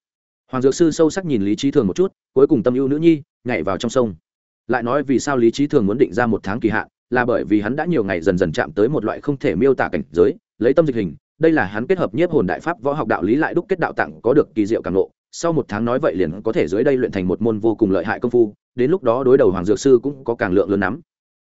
Hoàng dược sư sâu sắc nhìn lý Chí thường một chút, cuối cùng tâm ưu nữ nhi, nhảy vào trong sông. Lại nói vì sao lý Chí thường muốn định ra một tháng kỳ hạn, là bởi vì hắn đã nhiều ngày dần dần chạm tới một loại không thể miêu tả cảnh giới, lấy tâm dịch hình, đây là hắn kết hợp nhiếp hồn đại pháp võ học đạo lý lại đúc kết đạo tặng có được kỳ diệu càng lộ sau một tháng nói vậy liền có thể dưới đây luyện thành một môn vô cùng lợi hại công phu, đến lúc đó đối đầu hoàng dược sư cũng có càng lượng lớn nắm.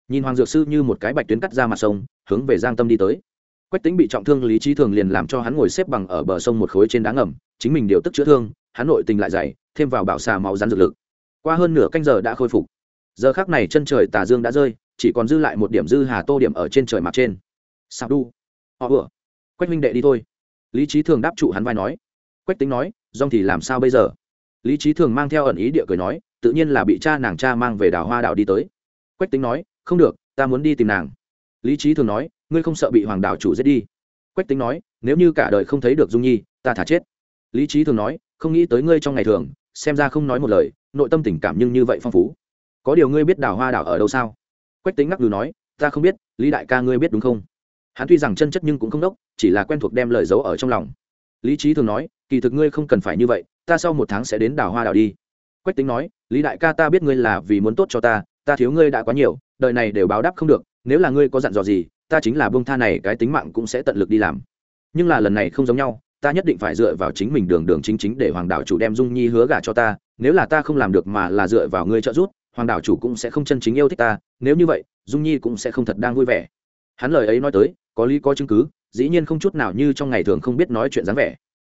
Nhìn hoàng dược sư như một cái bạch tuyến cắt ra mặt sông, hướng về giang tâm đi tới quách tính bị trọng thương, lý trí thường liền làm cho hắn ngồi xếp bằng ở bờ sông một khối trên đá ngầm. Chính mình điều tức chữa thương, hắn nội tình lại dày, thêm vào bảo xà máu rắn dược lực. Qua hơn nửa canh giờ đã khôi phục. Giờ khác này chân trời tà dương đã rơi, chỉ còn dư lại một điểm dư hà tô điểm ở trên trời mặt trên. Sao đu? Họ vừa. Quách minh đệ đi thôi. Lý trí thường đáp trụ hắn vai nói. Quách tính nói dong thì làm sao bây giờ? Lý trí thường mang theo ẩn ý địa cười nói, tự nhiên là bị cha nàng cha mang về đảo hoa đảo đi tới. Quách tính nói, không được, ta muốn đi tìm nàng. Lý trí thường nói ngươi không sợ bị hoàng đảo chủ giết đi? Quách tính nói, nếu như cả đời không thấy được dung nhi, ta thả chết. Lý trí thường nói, không nghĩ tới ngươi trong ngày thường, xem ra không nói một lời, nội tâm tình cảm nhưng như vậy phong phú. Có điều ngươi biết đảo hoa đảo ở đâu sao? Quách tính ngắc lừ nói, ta không biết, lý đại ca ngươi biết đúng không? Hắn tuy rằng chân chất nhưng cũng không đốc, chỉ là quen thuộc đem lời giấu ở trong lòng. Lý trí thường nói, kỳ thực ngươi không cần phải như vậy, ta sau một tháng sẽ đến đảo hoa đảo đi. Quách tính nói, lý đại ca ta biết ngươi là vì muốn tốt cho ta ta thiếu ngươi đã quá nhiều, đời này đều báo đáp không được, nếu là ngươi có dặn dò gì ta chính là bông tha này, cái tính mạng cũng sẽ tận lực đi làm. Nhưng là lần này không giống nhau, ta nhất định phải dựa vào chính mình đường đường chính chính để hoàng đảo chủ đem dung nhi hứa gả cho ta, nếu là ta không làm được mà là dựa vào ngươi trợ giúp, hoàng đảo chủ cũng sẽ không chân chính yêu thích ta, nếu như vậy, dung nhi cũng sẽ không thật đang vui vẻ. Hắn lời ấy nói tới, có lý có chứng cứ, dĩ nhiên không chút nào như trong ngày thường không biết nói chuyện dáng vẻ.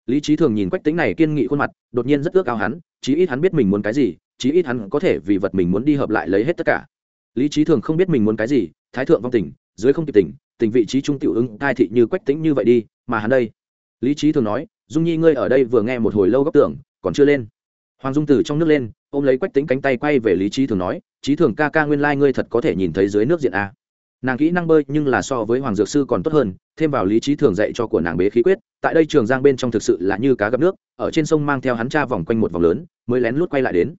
Lý trí thường nhìn quách tính này kiên nghị khuôn mặt, đột nhiên rất ước ao hắn, chí ít hắn biết mình muốn cái gì, chí ít hắn có thể vì vật mình muốn đi hợp lại lấy hết tất cả. Lý trí thường không biết mình muốn cái gì, thái thượng vong tình dưới không kịp tỉnh, tình vị trí trung tiểu ứng cai thị như quách tính như vậy đi mà hắn đây. Lý trí thường nói dung nhi ngươi ở đây vừa nghe một hồi lâu góc tưởng còn chưa lên. Hoàng dung từ trong nước lên ôm lấy quách tính cánh tay quay về lý trí thường nói trí thường ca ca nguyên lai ngươi thật có thể nhìn thấy dưới nước diện a. Nàng kỹ năng bơi nhưng là so với hoàng dược sư còn tốt hơn thêm vào lý trí thường dạy cho của nàng bế khí quyết tại đây trường giang bên trong thực sự là như cá gặp nước ở trên sông mang theo hắn cha vòng quanh một vòng lớn mới lén lút quay lại đến.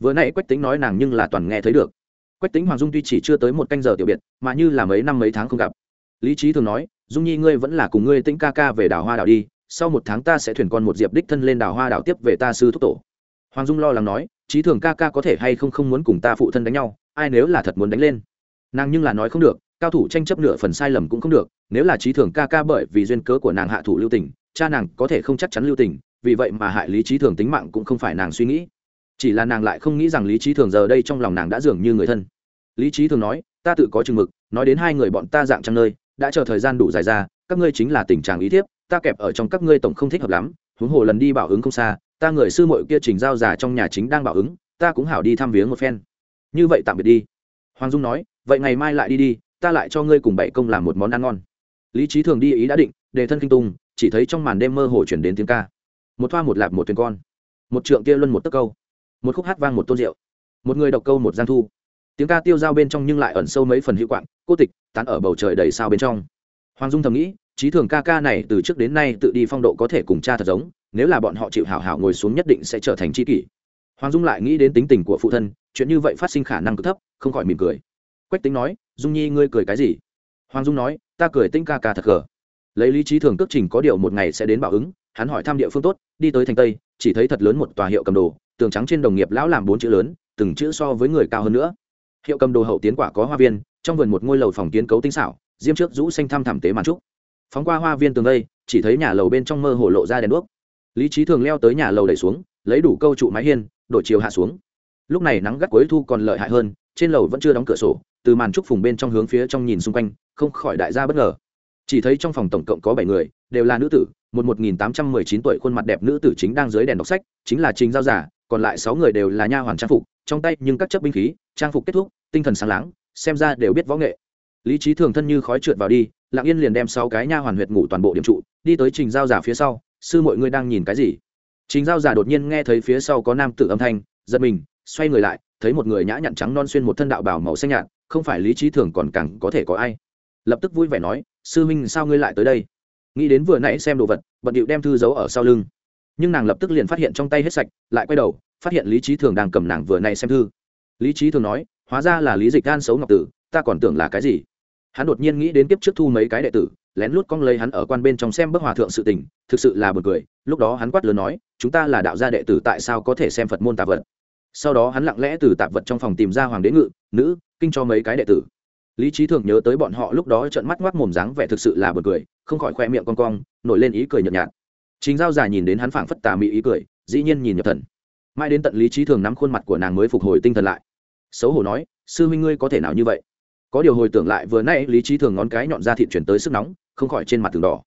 Vừa nãy quách tính nói nàng nhưng là toàn nghe thấy được quách tính hoàng dung tuy chỉ chưa tới một canh giờ tiểu biệt, mà như là mấy năm mấy tháng không gặp. Lý trí thường nói, dung nhi ngươi vẫn là cùng ngươi tĩnh ca ca về đảo hoa đảo đi, sau một tháng ta sẽ thuyền con một diệp đích thân lên đảo hoa đảo tiếp về ta sư thúc tổ. Hoàng dung lo lắng nói, trí thường ca ca có thể hay không không muốn cùng ta phụ thân đánh nhau, ai nếu là thật muốn đánh lên? Nàng nhưng là nói không được, cao thủ tranh chấp nửa phần sai lầm cũng không được, nếu là trí thường ca ca bởi vì duyên cớ của nàng hạ thủ lưu tình, cha nàng có thể không chắc chắn lưu tình, vì vậy mà hại lý trí thường tính mạng cũng không phải nàng suy nghĩ chỉ là nàng lại không nghĩ rằng lý trí thường giờ đây trong lòng nàng đã dường như người thân. Lý trí thường nói, ta tự có chừng mực, nói đến hai người bọn ta dạng trăng nơi, đã chờ thời gian đủ dài ra, các ngươi chính là tình trạng ý thiếp, ta kẹp ở trong các ngươi tổng không thích hợp lắm, huống hồ lần đi bảo ứng không xa, ta người sư muội kia trình giao giả trong nhà chính đang bảo ứng, ta cũng hảo đi thăm viếng một phen. Như vậy tạm biệt đi. Hoàng dung nói, vậy ngày mai lại đi đi, ta lại cho ngươi cùng bảy công làm một món ăn ngon. Lý trí thường đi ý đã định, đề thân kinh tung, chỉ thấy trong màn đêm mơ hồ chuyển đến tiếng ca. Một thoa một lạp một thuyền con. Một trượng kia luân một tấc câu một khúc hát vang một tôn rượu, một người độc câu một giang thu. Tiếng ca tiêu dao bên trong nhưng lại ẩn sâu mấy phần hữu quạng, cô tịch, tán ở bầu trời đầy sao bên trong. Hoàng dung thầm nghĩ, trí thường ca ca này từ trước đến nay tự đi phong độ có thể cùng cha thật giống, nếu là bọn họ chịu hảo hảo ngồi xuống nhất định sẽ trở thành tri kỷ. Hoàng dung lại nghĩ đến tính tình của phụ thân, chuyện như vậy phát sinh khả năng cực thấp, không khỏi mỉm cười. Quách tính nói, dung nhi, ngươi cười cái gì? Hoàng dung nói, ta cười tinh ca ca thật gờ. Lấy lý trí thường cước trình có điều một ngày sẽ đến bảo ứng, hắn hỏi thăm địa phương tốt, đi tới thành tây, chỉ thấy thật lớn một tòa hiệu cầm đồ tường trắng trên đồng nghiệp lão làm bốn chữ lớn, từng chữ so với người cao hơn nữa. Hiệu cầm đồ hậu tiến quả có hoa viên, trong vườn một ngôi lầu phòng kiến cấu tinh xảo, diêm trước rũ xanh thăm thảm tế màn trúc. Phóng qua hoa viên tường đây, chỉ thấy nhà lầu bên trong mơ hồ lộ ra đèn đuốc. Lý trí thường leo tới nhà lầu đẩy xuống, lấy đủ câu trụ mái hiên, đổi chiều hạ xuống. Lúc này nắng gắt cuối thu còn lợi hại hơn, trên lầu vẫn chưa đóng cửa sổ, từ màn trúc phùng bên trong hướng phía trong nhìn xung quanh, không khỏi đại gia bất ngờ. Chỉ thấy trong phòng tổng cộng có bảy người, đều là nữ tử, một một nghìn tám trăm mười chín tuổi khuôn mặt đẹp nữ tử chính đang dưới đèn đọc sách, chính là trình giao giả còn lại sáu người đều là nha hoàn trang phục, trong tay nhưng các chấp binh khí, trang phục kết thúc, tinh thần sáng láng, xem ra đều biết võ nghệ. Lý trí thường thân như khói trượt vào đi, lặng yên liền đem sáu cái nha hoàn huyệt ngủ toàn bộ điểm trụ, đi tới trình giao giả phía sau, sư mọi người đang nhìn cái gì? Trình giao giả đột nhiên nghe thấy phía sau có nam tử âm thanh, giật mình, xoay người lại, thấy một người nhã nhặn trắng non xuyên một thân đạo bảo màu xanh nhạt, không phải lý trí thường còn càng có thể có ai. Lập tức vui vẻ nói, sư huynh sao ngươi lại tới đây? Nghĩ đến vừa nãy xem đồ vật, bận điệu đem thư giấu ở sau lưng nhưng nàng lập tức liền phát hiện trong tay hết sạch, lại quay đầu, phát hiện lý trí thường đang cầm nàng vừa nãy xem thư. Lý trí thường nói, hóa ra là lý dịch gan xấu ngọc tử, ta còn tưởng là cái gì? Hắn đột nhiên nghĩ đến kiếp trước thu mấy cái đệ tử, lén lút cong lấy hắn ở quan bên trong xem bức hòa thượng sự tình, thực sự là b u ồ n cười, lúc đó hắn quát lớn nói, chúng ta là đạo gia đệ tử tại sao có thể xem phật môn tạp vật? Sau đó hắn lặng lẽ từ tạp vật trong phòng tìm ra hoàng đế ngự, nữ, kinh cho mấy cái đệ tử. Lý trí thường nhớ tới bọn họ lúc đó trận mắt ngoác mồm dáng vẻ thực sự là b u ồ n cười, không khỏi khoe miệng con cong, nổi lên ý cười nhợt nhạt chính giao giả nhìn đến hắn phảng phất tà mị ý cười, dĩ nhiên nhìn nhập thần. Mãi đến tận lý trí thường nắm khuôn mặt của nàng mới phục hồi tinh thần lại. Xấu hổ nói, sư huynh ngươi có thể nào như vậy? Có điều hồi tưởng lại, vừa nay lý trí thường ngón cái nhọn ra thịt chuyển tới sức nóng, không khỏi trên mặt tường đỏ.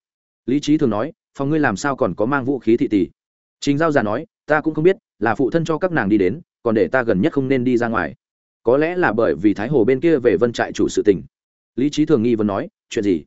Lý trí thường nói, phòng ngươi làm sao còn có mang vũ khí thị tỷ? Chính giao già nói, ta cũng không biết, là phụ thân cho các nàng đi đến, còn để ta gần nhất không nên đi ra ngoài. Có lẽ là bởi vì thái hồ bên kia về vân trại chủ sự tình. Lý trí thường nghi vấn nói, chuyện gì?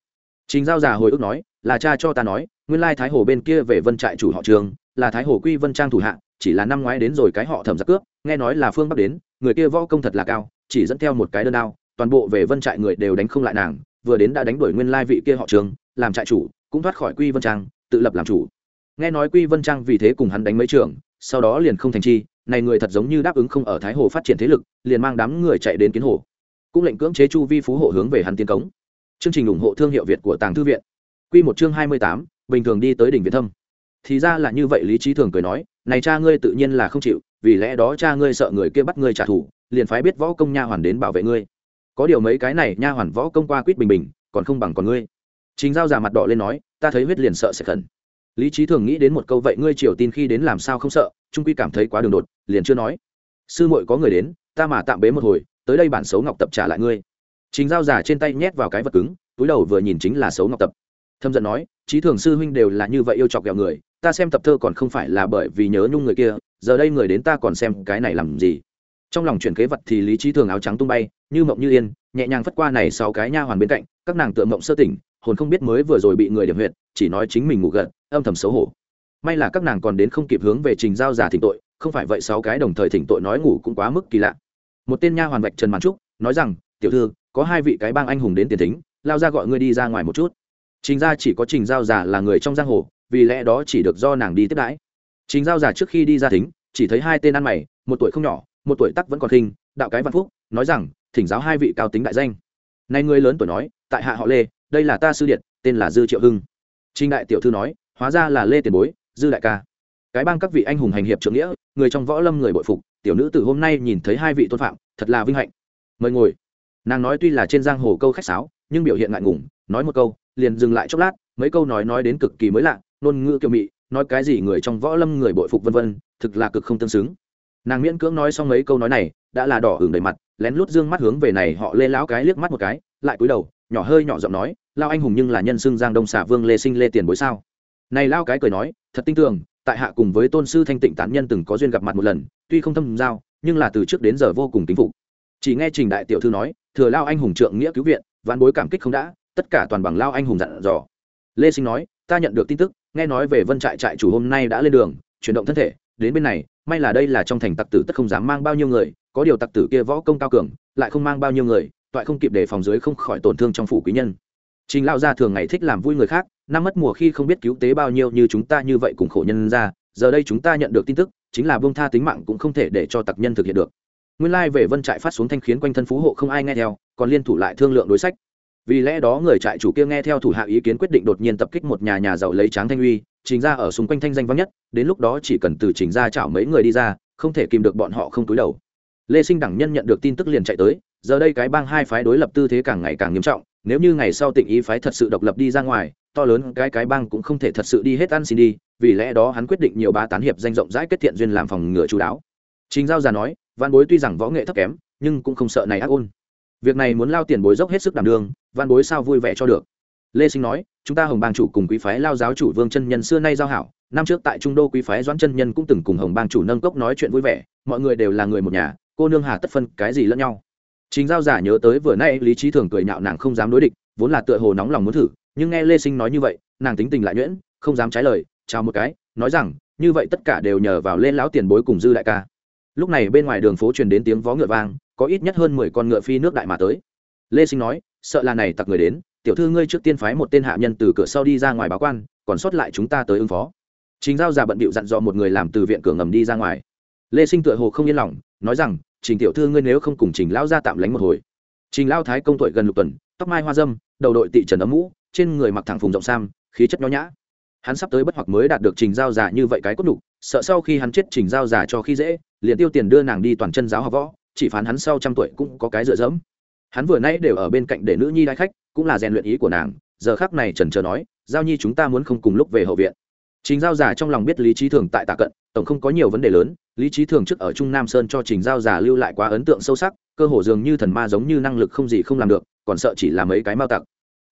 Chính giao già hồi ức nói là cha cho ta nói, nguyên lai thái hồ bên kia về vân trại chủ họ trường, là thái hồ quy vân trang thủ hạ, chỉ là năm ngoái đến rồi cái họ thẩm giặc cướp, nghe nói là phương bắc đến, người kia võ công thật là cao, chỉ dẫn theo một cái đơn đao, toàn bộ về vân trại người đều đánh không lại nàng, vừa đến đã đánh đuổi nguyên lai vị kia họ trường, làm trại chủ, cũng thoát khỏi quy vân trang, tự lập làm chủ. Nghe nói quy vân trang vì thế cùng hắn đánh mấy trường, sau đó liền không thành chi, này người thật giống như đáp ứng không ở thái hồ phát triển thế lực, liền mang đám người chạy đến kiến hồ. Cũng lệnh cưỡng chế chu vi phú hộ hướng về hắn tiến cống. Chương trình ủng hộ thương hiệu việt của tàng thư viện quy một chương hai mươi tám, bình thường đi tới đỉnh việt thâm. Thì ra là như vậy, lý trí thường cười nói, này cha ngươi tự nhiên là không chịu, vì lẽ đó cha ngươi sợ người kia bắt ngươi trả thù, liền phái biết võ công nha hoàn đến bảo vệ ngươi. Có điều mấy cái này nha hoàn võ công qua quýt bình bình, còn không bằng còn ngươi. Trình giao già mặt đỏ lên nói, ta thấy huyết liền sợ sẽ khẩn. Lý trí thường nghĩ đến một câu, vậy ngươi triều tin khi đến làm sao không sợ, trung quy cảm thấy quá đường đột, liền chưa nói. Sư muội có người đến, ta mà tạm bế một hồi, tới đây bản xấu ngọc tập trả lại ngươi. Trình giao già trên tay nhét vào cái vật cứng, túi đầu vừa nhìn chính là xấu ngọc tập thâm giận nói trí thường sư huynh đều là như vậy yêu chọc ghẹo người, ta xem tập thơ còn không phải là bởi vì nhớ nhung người kia, giờ đây người đến ta còn xem cái này làm gì? Trong lòng chuyển kế vật thì lý trí thường áo trắng tung bay, như mộng như yên, nhẹ nhàng phất qua này sáu cái nha hoàn bên cạnh, các nàng tựa mộng sơ tỉnh, hồn không biết mới vừa rồi bị người điểm huyệt, chỉ nói chính mình ngủ gật, âm thầm xấu hổ. May là các nàng còn đến không kịp hướng về trình giao giả thỉnh tội, không phải vậy sáu cái đồng thời thỉnh tội nói ngủ cũng quá mức kỳ lạ. Một tên nha hoàn vạch trần màn trúc, nói rằng, tiểu thư, có hai vị cái bang anh hùng đến tiền thính, lao ra gọi ngươi đi ra ngoài một chút trình Gia chỉ có trình giao giả là người trong giang hồ vì lẽ đó chỉ được do nàng đi tiếp đãi. Trình giao giả trước khi đi ra thính chỉ thấy hai tên ăn mày một tuổi không nhỏ một tuổi tắc vẫn còn hình, đạo cái văn phúc nói rằng thỉnh giáo hai vị cao tính đại danh. Nay người lớn tuổi nói tại hạ họ lê đây là ta sư điện tên là dư triệu hưng. Trình đại tiểu thư nói hóa ra là lê tiền bối dư đại ca. Cái bang các vị anh hùng hành hiệp trưởng nghĩa người trong võ lâm người bội phục tiểu nữ từ hôm nay nhìn thấy hai vị tôn phạm thật là vinh hạnh. Mời ngồi. Nàng nói tuy là trên giang hồ câu khách sáo nhưng biểu hiện ngại ngùng nói một câu liền dừng lại chốc lát, mấy câu nói nói đến cực kỳ mới lạ, ngôn ngữ kiều mị, nói cái gì người trong võ lâm người bội phục vân vân, thực là cực không tương xứng. Nàng miễn cưỡng nói xong mấy câu nói này, đã là đỏ hưởng đầy mặt, lén lút dương mắt hướng về này họ lê lão cái liếc mắt một cái, lại cúi đầu, nhỏ hơi nhỏ giọng nói lao anh hùng nhưng là nhân xưng giang đông xả vương lê sinh lê tiền bối sao? Này lao cái cười nói, thật tin tưởng, tại hạ cùng với tôn sư thanh tịnh tán nhân từng có duyên gặp mặt một lần, tuy không thâm giao, nhưng là từ trước đến giờ vô cùng kính phục. Chỉ nghe trình đại tiểu thư nói, thừa lao anh hùng trượng nghĩa cứu viện vạn bối cảm kích không đã tất cả toàn bằng lao anh hùng dặn dò. Lê sinh nói, ta nhận được tin tức, nghe nói về vân trại trại chủ hôm nay đã lên đường, chuyển động thân thể, đến bên này, may là đây là trong thành tặc tử tất không dám mang bao nhiêu người, có điều tặc tử kia võ công cao cường, lại không mang bao nhiêu người, toại không kịp để phòng dưới không khỏi tổn thương trong phủ quý nhân. Trình lao gia thường ngày thích làm vui người khác, năm mất mùa khi không biết cứu tế bao nhiêu như chúng ta như vậy cùng khổ nhân ra, giờ đây chúng ta nhận được tin tức, chính là bông tha tính mạng cũng không thể để cho tặc nhân thực hiện được. Nguyên lai về vân trại phát xuống thanh khiến quanh thân phú hộ không ai nghe theo, còn liên thủ lại thương lượng đối sách vì lẽ đó người trại chủ kia nghe theo thủ hạ ý kiến quyết định đột nhiên tập kích một nhà nhà giàu lấy tráng thanh uy, trình ra ở xung quanh thanh danh vắng nhất, đến lúc đó chỉ cần từ trình ra chảo mấy người đi ra, không thể kìm được bọn họ không túi đầu. Lê sinh đẳng nhân nhận được tin tức liền chạy tới, giờ đây cái bang hai phái đối lập tư thế càng ngày càng nghiêm trọng, nếu như ngày sau tịnh ý phái thật sự độc lập đi ra ngoài, to lớn cái cái bang cũng không thể thật sự đi hết ăn xin đi, vì lẽ đó hắn quyết định nhiều bá tán hiệp danh rộng rãi kết thiện duyên làm phòng ngừa chú đáo. Trình giao già nói, văn bối tuy rằng võ nghệ thấp kém, nhưng cũng không sợ này ác ôn việc này muốn lao tiền bối dốc hết sức đảm đương văn bối sao vui vẻ cho được. Lê sinh nói, chúng ta hồng bang chủ cùng quý phái lao giáo chủ vương chân nhân xưa nay giao hảo, năm trước tại trung đô quý phái doãn chân nhân cũng từng cùng hồng bang chủ nâng cốc nói chuyện vui vẻ, mọi người đều là người một nhà, cô nương hà tất phân cái gì lẫn nhau. Chính giao giả nhớ tới vừa nay lý trí thường cười nhạo nàng không dám đối địch, vốn là tựa hồ nóng lòng muốn thử, nhưng nghe lê sinh nói như vậy, nàng tính tình lại nhuyễn, không dám trái lời, chào một cái, nói rằng, như vậy tất cả đều nhờ vào lên lão tiền bối cùng dư đại ca. Lúc này bên ngoài đường phố truyền đến tiếng vó ngựa vang có ít nhất hơn mười con ngựa phi nước đại mà tới. Lê sinh nói sợ là này tặc người đến tiểu thư ngươi trước tiên phái một tên hạ nhân từ cửa sau đi ra ngoài báo quan còn sót lại chúng ta tới ứng phó. Chính giao già bận bịu dặn dò một người làm từ viện cửa ngầm đi ra ngoài. Lê sinh tựa hồ không yên lòng nói rằng trình tiểu thư ngươi nếu không cùng trình lão ra tạm lánh một hồi. Trình lao thái công tuổi gần lục tuần tóc mai hoa dâm đầu đội tị trần ấm mũ trên người mặc thẳng phùng rộng sam khí chất nho nhã. Hắn sắp tới bất hoặc mới đạt được trình giao già như vậy cái cốt đủ, sợ sau khi hắn chết trình giao già cho khi dễ liền tiêu tiền đưa nàng đi toàn chân giáo học võ chỉ phán hắn sau trăm tuổi cũng có cái dựa dẫm. Hắn vừa nãy đều ở bên cạnh để nữ nhi đai khách, cũng là rèn luyện ý của nàng, giờ khác này trần trờ nói, giao nhi chúng ta muốn không cùng lúc về hậu viện. Trình giao già trong lòng biết lý trí thường tại tạ cận, tổng không có nhiều vấn đề lớn, lý trí thường trước ở trung nam sơn cho trình giao già lưu lại quá ấn tượng sâu sắc, cơ hồ dường như thần ma giống như năng lực không gì không làm được, còn sợ chỉ là mấy cái mao tặc.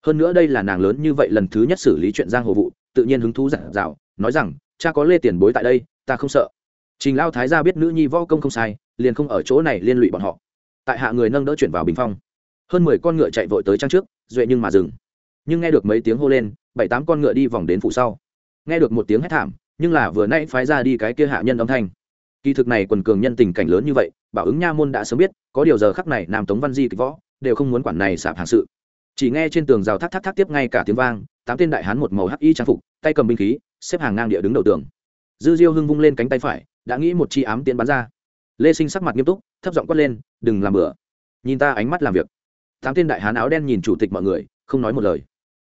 Hơn nữa đây là nàng lớn như vậy lần thứ nhất xử lý chuyện giang hồ vụ, tự nhiên hứng thú giản dạo nói rằng, cha có lê tiền bối tại đây, ta không sợ. Trình lao thái gia biết nữ nhi võ công không sai liền không ở chỗ này liên lụy bọn họ. Tại hạ người nâng đỡ chuyển vào bình phong. Hơn mười con ngựa chạy vội tới trang trước, duệ nhưng mà dừng. Nhưng nghe được mấy tiếng hô lên, bảy tám con ngựa đi vòng đến phủ sau. Nghe được một tiếng hét thảm, nhưng là vừa nãy phái ra đi cái kia hạ nhân âm thanh. Kỳ thực này quần cường nhân tình cảnh lớn như vậy, bảo ứng nha môn đã sớm biết, có điều giờ khắc này nam tống văn di kịch võ, đều không muốn quản này sạp hàng sự. Chỉ nghe trên tường rào thác thác thác tiếp ngay cả tiếng vang, tám tên đại hán một màu hắc y trang phục, tay cầm binh khí, xếp hàng ngang địa đứng đầu tường. Dư diêu hưng vung lên cánh tay phải, đã nghĩ một chi ám tiến bắn ra lê sinh sắc mặt nghiêm túc, thấp giọng quát lên, đừng làm bừa. Nhìn ta ánh mắt làm việc. Tám tên đại hán áo đen nhìn chủ tịch mọi người, không nói một lời.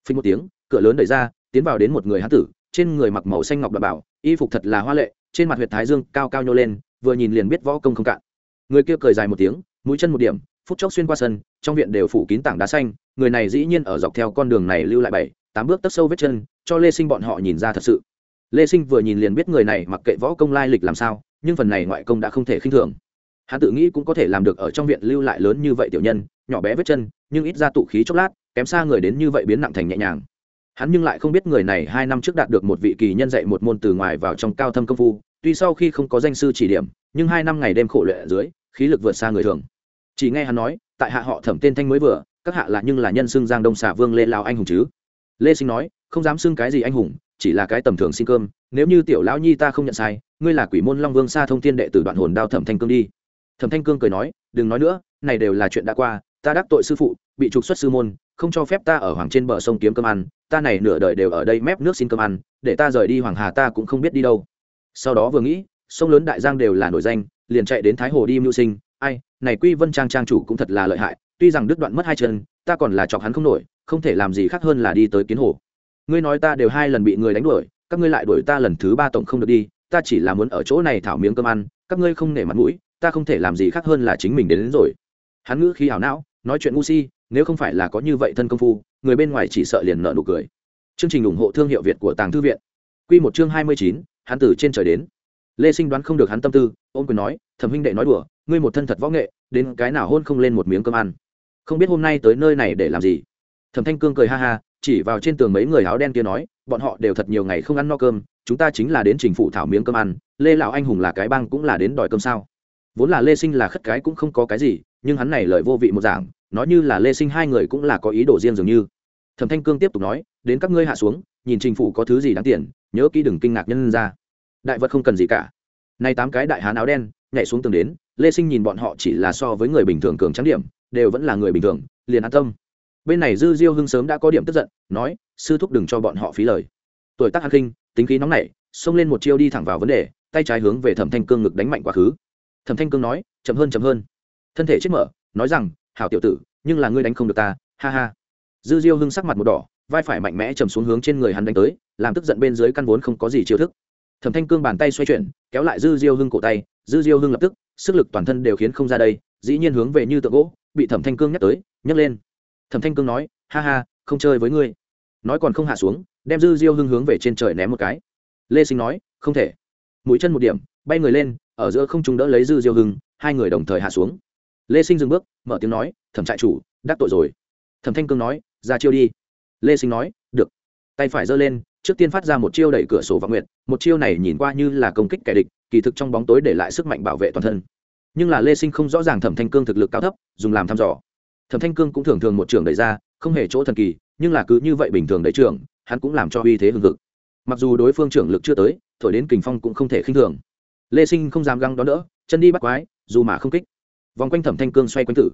Phình một tiếng, cửa lớn đẩy ra, tiến vào đến một người hán tử, trên người mặc màu xanh ngọc đảm bảo, y phục thật là hoa lệ, trên mặt huyệt thái dương cao cao nhô lên, vừa nhìn liền biết võ công không cạn. Người kia cười dài một tiếng, mũi chân một điểm, phút chốc xuyên qua sân, trong viện đều phủ kín tảng đá xanh, người này dĩ nhiên ở dọc theo con đường này lưu lại bảy, tám bước tấp sâu vết chân, cho lê sinh bọn họ nhìn ra thật sự. Lê sinh vừa nhìn liền biết người này mặc kệ võ công lai lịch làm sao nhưng phần này ngoại công đã không thể khinh thường. Hắn tự nghĩ cũng có thể làm được ở trong viện lưu lại lớn như vậy tiểu nhân, nhỏ bé vết chân, nhưng ít ra tụ khí chốc lát, kém xa người đến như vậy biến nặng thành nhẹ nhàng. Hắn nhưng lại không biết người này hai năm trước đạt được một vị kỳ nhân dạy một môn từ ngoài vào trong cao thâm công phu, tuy sau khi không có danh sư chỉ điểm, nhưng hai năm ngày đêm khổ luyện ở dưới, khí lực vượt xa người thường. Chỉ nghe hắn nói, tại hạ họ thẩm tên thanh mới vừa, các hạ là nhưng là nhân xưng giang đông xà vương lê lao anh hùng chứ? Lê sinh nói, không dám xưng cái gì anh hùng chỉ là cái tầm thường xin cơm, nếu như tiểu lão nhi ta không nhận sai, ngươi là quỷ môn long vương xa thông thiên đệ tử đoạn hồn đao thẩm thanh cương đi. Thẩm thanh cương cười nói, đừng nói nữa, này đều là chuyện đã qua, ta đắc tội sư phụ, bị trục xuất sư môn, không cho phép ta ở hoàng trên bờ sông kiếm cơm ăn, ta này nửa đời đều ở đây mép nước xin cơm ăn, để ta rời đi hoàng hà ta cũng không biết đi đâu. Sau đó vừa nghĩ, sông lớn đại giang đều là nổi danh, liền chạy đến thái hồ đi mưu sinh, ai, này quy vân trang trang chủ cũng thật là lợi hại, tuy rằng đứt đoạn mất hai chân, ta còn là chọc hắn không nổi, không thể làm gì khác hơn là đi tới kiến hồ ngươi nói ta đều hai lần bị người đánh đuổi các ngươi lại đuổi ta lần thứ ba tổng không được đi ta chỉ là muốn ở chỗ này thảo miếng cơm ăn các ngươi không nể mặt mũi ta không thể làm gì khác hơn là chính mình đến, đến rồi. Hắn ngữ khi ảo não nói chuyện ngu si nếu không phải là có như vậy thân công phu người bên ngoài chỉ sợ liền nợ nụ cười. Chương trình ủng hộ thương hiệu việt của tàng thư viện. Q một chương hai mươi chín hắn từ trên trời đến. Lê sinh đoán không được hắn tâm tư ôm quyền nói thẩm huynh đệ nói đùa ngươi một thân thật võ nghệ đến cái nào hôn không lên một miếng cơm ăn? Không biết hôm nay tới nơi này để làm gì? Thẩm thanh cương cười ha ha chỉ vào trên tường mấy người áo đen kia nói, bọn họ đều thật nhiều ngày không ăn no cơm, chúng ta chính là đến trình phủ thảo miếng cơm ăn, lê lão anh hùng là cái băng cũng là đến đòi cơm sao? Vốn là lê sinh là khất cái cũng không có cái gì, nhưng hắn này lời vô vị một giảng nói như là lê sinh hai người cũng là có ý đồ riêng dường như. Thẩm thanh cương tiếp tục nói, đến các ngươi hạ xuống, nhìn trình phủ có thứ gì đáng tiền, nhớ kỹ đừng kinh ngạc nhân ra. Đại vật không cần gì cả. Nay tám cái đại hán áo đen, nhảy xuống tường đến, lê sinh nhìn bọn họ chỉ là so với người bình thường cường trắng điểm, đều vẫn là người bình thường, liền an tâm bên này dư diêu hưng sớm đã có điểm tức giận, nói, sư thúc đừng cho bọn họ phí lời. Tuổi tác hắc kinh tính khí nóng nảy, xông lên một chiêu đi thẳng vào vấn đề, tay trái hướng về thẩm thanh cương ngực đánh mạnh quá khứ. Thẩm thanh cương nói, chậm hơn chậm hơn. Thân thể chết mở, nói rằng, hảo tiểu tử, nhưng là ngươi đánh không được ta, ha ha. Dư diêu hưng sắc mặt một đỏ, vai phải mạnh mẽ chầm xuống hướng trên người hắn đánh tới, làm tức giận bên dưới căn vốn không có gì chiêu thức. Thẩm thanh cương bàn tay xoay chuyển, kéo lại dư diêu hưng cổ tay, dư diêu hưng lập tức, sức lực toàn thân đều khiến không ra đây, dĩ nhiên hướng về như tượng gỗ, bị thẩm thanh cương nhắc tới, nhấc lên thẩm thanh cương nói, ha ha, không chơi với ngươi. Nói còn không hạ xuống, đem dư diêu hưng hướng về trên trời ném một cái. Lê sinh nói, không thể. Mũi chân một điểm, bay người lên, ở giữa không trung đỡ lấy dư diêu hưng, hai người đồng thời hạ xuống. Lê sinh dừng bước, mở tiếng nói, thẩm trại chủ, đắc tội rồi. Thẩm thanh cương nói, ra chiêu đi. Lê sinh nói, được. Tay phải giơ lên, trước tiên phát ra một chiêu đẩy cửa sổ và nguyện một chiêu này nhìn qua như là công kích kẻ địch, kỳ thực trong bóng tối để lại sức mạnh bảo vệ toàn thân. Nhưng là lê sinh không rõ ràng thẩm thanh cương thực lực cao thấp, dùng làm thăm dò thẩm thanh cương cũng thường thường một trường đẩy ra, không hề chỗ thần kỳ, nhưng là cứ như vậy bình thường đẩy trường, hắn cũng làm cho uy thế hưng hực. Mặc dù đối phương trưởng lực chưa tới, thổi đến kình phong cũng không thể khinh thường. Lê sinh không dám găng đón nữa chân đi bắt quái, dù mà không kích. Vòng quanh thẩm thanh cương xoay quanh tử.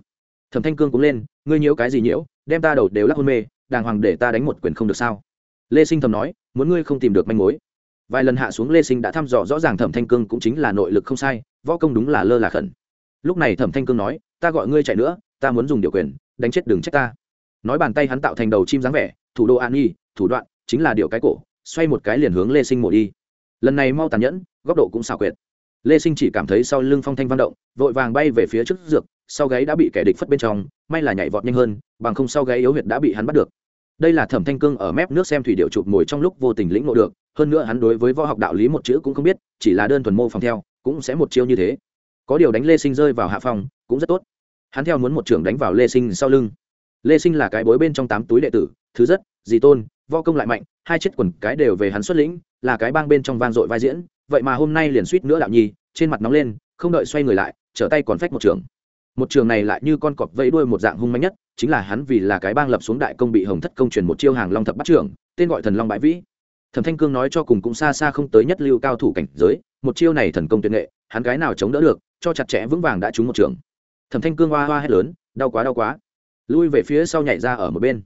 Thẩm thanh cương cũng lên, ngươi nhiễu cái gì nhiễu, đem ta đầu đều lắc hôn mê, đàng hoàng để ta đánh một quyền không được sao? Lê sinh thầm nói, muốn ngươi không tìm được manh mối. Vài lần hạ xuống lê sinh đã thăm dò rõ ràng thẩm thanh cương cũng chính là nội lực không sai, võ công đúng là lơ là khẩn. Lúc này thẩm thanh cương nói, ta gọi ngươi chạy nữa ta muốn dùng điều quyền, đánh chết đường trách ta. Nói bàn tay hắn tạo thành đầu chim dáng vẻ, thủ đô an nhi, thủ đoạn chính là điều cái cổ, xoay một cái liền hướng lê sinh mổ đi. Lần này mau tàn nhẫn, góc độ cũng xảo quyệt. Lê sinh chỉ cảm thấy sau lưng phong thanh văn động, vội vàng bay về phía trước dược, sau gáy đã bị kẻ địch phất bên trong, may là nhảy vọt nhanh hơn, bằng không sau gáy yếu huyệt đã bị hắn bắt được. Đây là thẩm thanh cương ở mép nước xem thủy điệu chụp ngồi trong lúc vô tình lĩnh ngộ được, hơn nữa hắn đối với võ học đạo lý một chữ cũng không biết, chỉ là đơn thuần mô phỏng theo, cũng sẽ một chiêu như thế. Có điều đánh lê sinh rơi vào hạ phòng cũng rất tốt hắn theo muốn một trưởng đánh vào lê sinh sau lưng. Lê sinh là cái bối bên trong tám túi đệ tử, thứ rất, dì tôn vo công lại mạnh, hai chiếc quần cái đều về hắn xuất lĩnh, là cái bang bên trong vang dội vai diễn. Vậy mà hôm nay liền suýt nữa đạo nhi, trên mặt nóng lên, không đợi xoay người lại, trở tay còn phách một trường một trường này lại như con cọp vẫy đuôi một dạng hung mạnh nhất, chính là hắn vì là cái bang lập xuống đại công bị hồng thất công truyền một chiêu hàng long thập bắt trưởng, tên gọi thần long bãi vĩ. Thẩm thanh cương nói cho cùng cũng xa xa không tới nhất lưu cao thủ cảnh giới, một chiêu này thần công tuyệt nghệ, hắn cái nào chống đỡ được, cho chặt chẽ vững vàng đã trúng một trường thẩm thanh cương hoa hoa hét lớn, đau quá đau quá. Lui về phía sau nhảy ra ở một bên.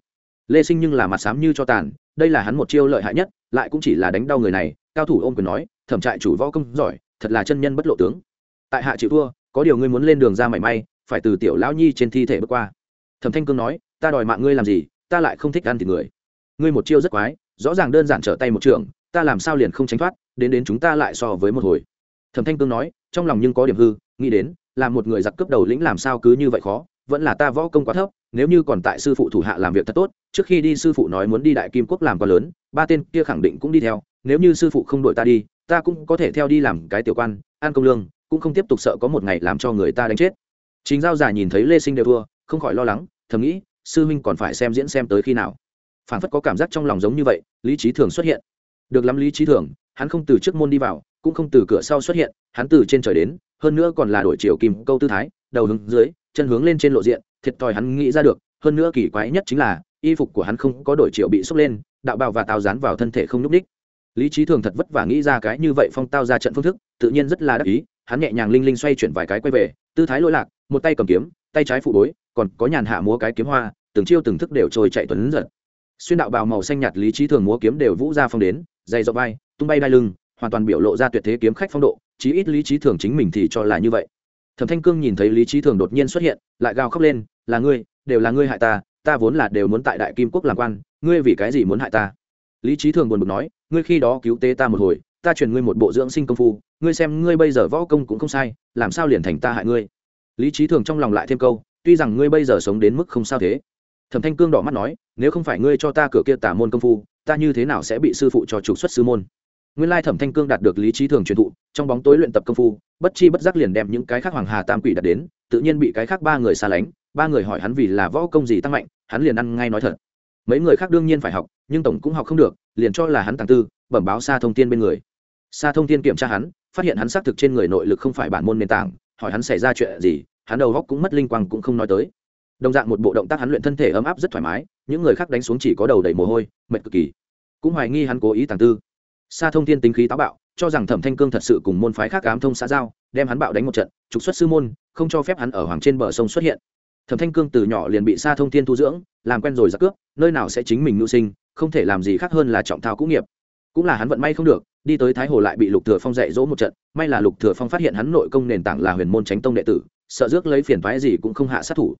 Lê sinh nhưng là mặt xám như cho tàn, đây là hắn một chiêu lợi hại nhất, lại cũng chỉ là đánh đau người này, cao thủ ôm quyền nói, thẩm trại chủ võ công giỏi, thật là chân nhân bất lộ tướng. Tại hạ chịu thua, có điều ngươi muốn lên đường ra mảy may, phải từ tiểu lão nhi trên thi thể bước qua. Thẩm thanh cương nói, ta đòi mạng ngươi làm gì, ta lại không thích ăn thịt người. Ngươi một chiêu rất quái, rõ ràng đơn giản trở tay một trường, ta làm sao liền không tránh thoát, đến đến chúng ta lại so với một hồi. Thẩm thanh cương nói, trong lòng nhưng có điểm hư, nghĩ đến là một người giặc cướp đầu lĩnh làm sao cứ như vậy khó, vẫn là ta võ công quá thấp, nếu như còn tại sư phụ thủ hạ làm việc thật tốt, trước khi đi sư phụ nói muốn đi đại kim quốc làm quá lớn, ba tên kia khẳng định cũng đi theo, nếu như sư phụ không đuổi ta đi, ta cũng có thể theo đi làm cái tiểu quan, an công lương, cũng không tiếp tục sợ có một ngày làm cho người ta đánh chết. Chính giao già nhìn thấy lê sinh đều thua, không khỏi lo lắng, thầm nghĩ, sư huynh còn phải xem diễn xem tới khi nào. Phản phất có cảm giác trong lòng giống như vậy, lý trí thường xuất hiện. Được lắm lý trí thường, hắn không từ trước môn đi vào, cũng không từ cửa sau xuất hiện, hắn từ trên trời đến hơn nữa còn là đổi chiều kim câu tư thái, đầu hướng dưới, chân hướng lên trên lộ diện, thiệt thòi hắn nghĩ ra được, hơn nữa kỳ quái nhất chính là, y phục của hắn không có đổi chiều bị xốc lên, đạo bào và tào dán vào thân thể không nhúc ních lý trí thường thật vất vả nghĩ ra cái như vậy phong tao ra trận phương thức, tự nhiên rất là đắc ý, hắn nhẹ nhàng linh linh xoay chuyển vài cái quay về, tư thái lỗi lạc, một tay cầm kiếm, tay trái phụ bối, còn có nhàn hạ múa cái kiếm hoa, từng chiêu từng thức đều trôi chạy tuấn giật. Xuyên đạo bào màu xanh nhạt lý trí thường múa kiếm đều vũ ra phong đến, dày dọc vai, tung bay đai lưng, hoàn toàn biểu lộ ra tuyệt thế kiếm khách phong độ chí ít lý trí thường chính mình thì cho là như vậy. Thẩm thanh cương nhìn thấy lý trí thường đột nhiên xuất hiện, lại gào khóc lên, là ngươi, đều là ngươi hại ta ta vốn là đều muốn tại đại kim quốc làm quan, ngươi vì cái gì muốn hại ta? Lý trí thường buồn bực nói, ngươi khi đó cứu tế ta một hồi, ta truyền ngươi một bộ dưỡng sinh công phu, ngươi xem ngươi bây giờ võ công cũng không sai, làm sao liền thành ta hại ngươi? Lý trí thường trong lòng lại thêm câu, tuy rằng ngươi bây giờ sống đến mức không sao thế. Thẩm thanh cương đỏ mắt nói, nếu không phải ngươi cho ta cửa kia tả môn công phu, ta như thế nào sẽ bị sư phụ cho trục xuất sư môn? Nguyên lai thẩm thanh cương đạt được lý trí thường truyền thụ, trong bóng tối luyện tập công phu, bất chi bất giác liền đem những cái khác hoàng hà tam quỷ đặt đến, tự nhiên bị cái khác ba người xa lánh, ba người hỏi hắn vì là võ công gì tăng mạnh, hắn liền ăn ngay nói thật. Mấy người khác đương nhiên phải học, nhưng tổng cũng học không được, liền cho là hắn tàng tư, bẩm báo xa thông tin bên người. Xa thông tin kiểm tra hắn, phát hiện hắn xác thực trên người nội lực không phải bản môn nền tảng, hỏi hắn xảy ra chuyện gì, hắn đầu góc cũng mất linh quang cũng không nói tới. Đồng dạng một bộ động tác hắn luyện thân thể ấm áp rất thoải mái, những người khác đánh xuống chỉ có đầu đầy mồ hôi, mệt cực kỳ. Cũng hoài nghi hắn cố ý tàng tư xa thông Thiên tính khí táo bạo, cho rằng thẩm thanh cương thật sự cùng môn phái khác ám thông xã giao, đem hắn bạo đánh một trận, trục xuất sư môn, không cho phép hắn ở hoàng trên bờ sông xuất hiện. Thẩm thanh cương từ nhỏ liền bị xa thông thiên thu dưỡng, làm quen rồi giặc cướp, nơi nào sẽ chính mình mưu sinh, không thể làm gì khác hơn là trọng thao cũ nghiệp. Cũng là hắn vận may không được, đi tới thái hồ lại bị lục thừa phong dạy dỗ một trận, may là lục thừa phong phát hiện hắn nội công nền tảng là huyền môn tránh tông đệ tử, sợ rước lấy phiền toái gì cũng không hạ sát thủ.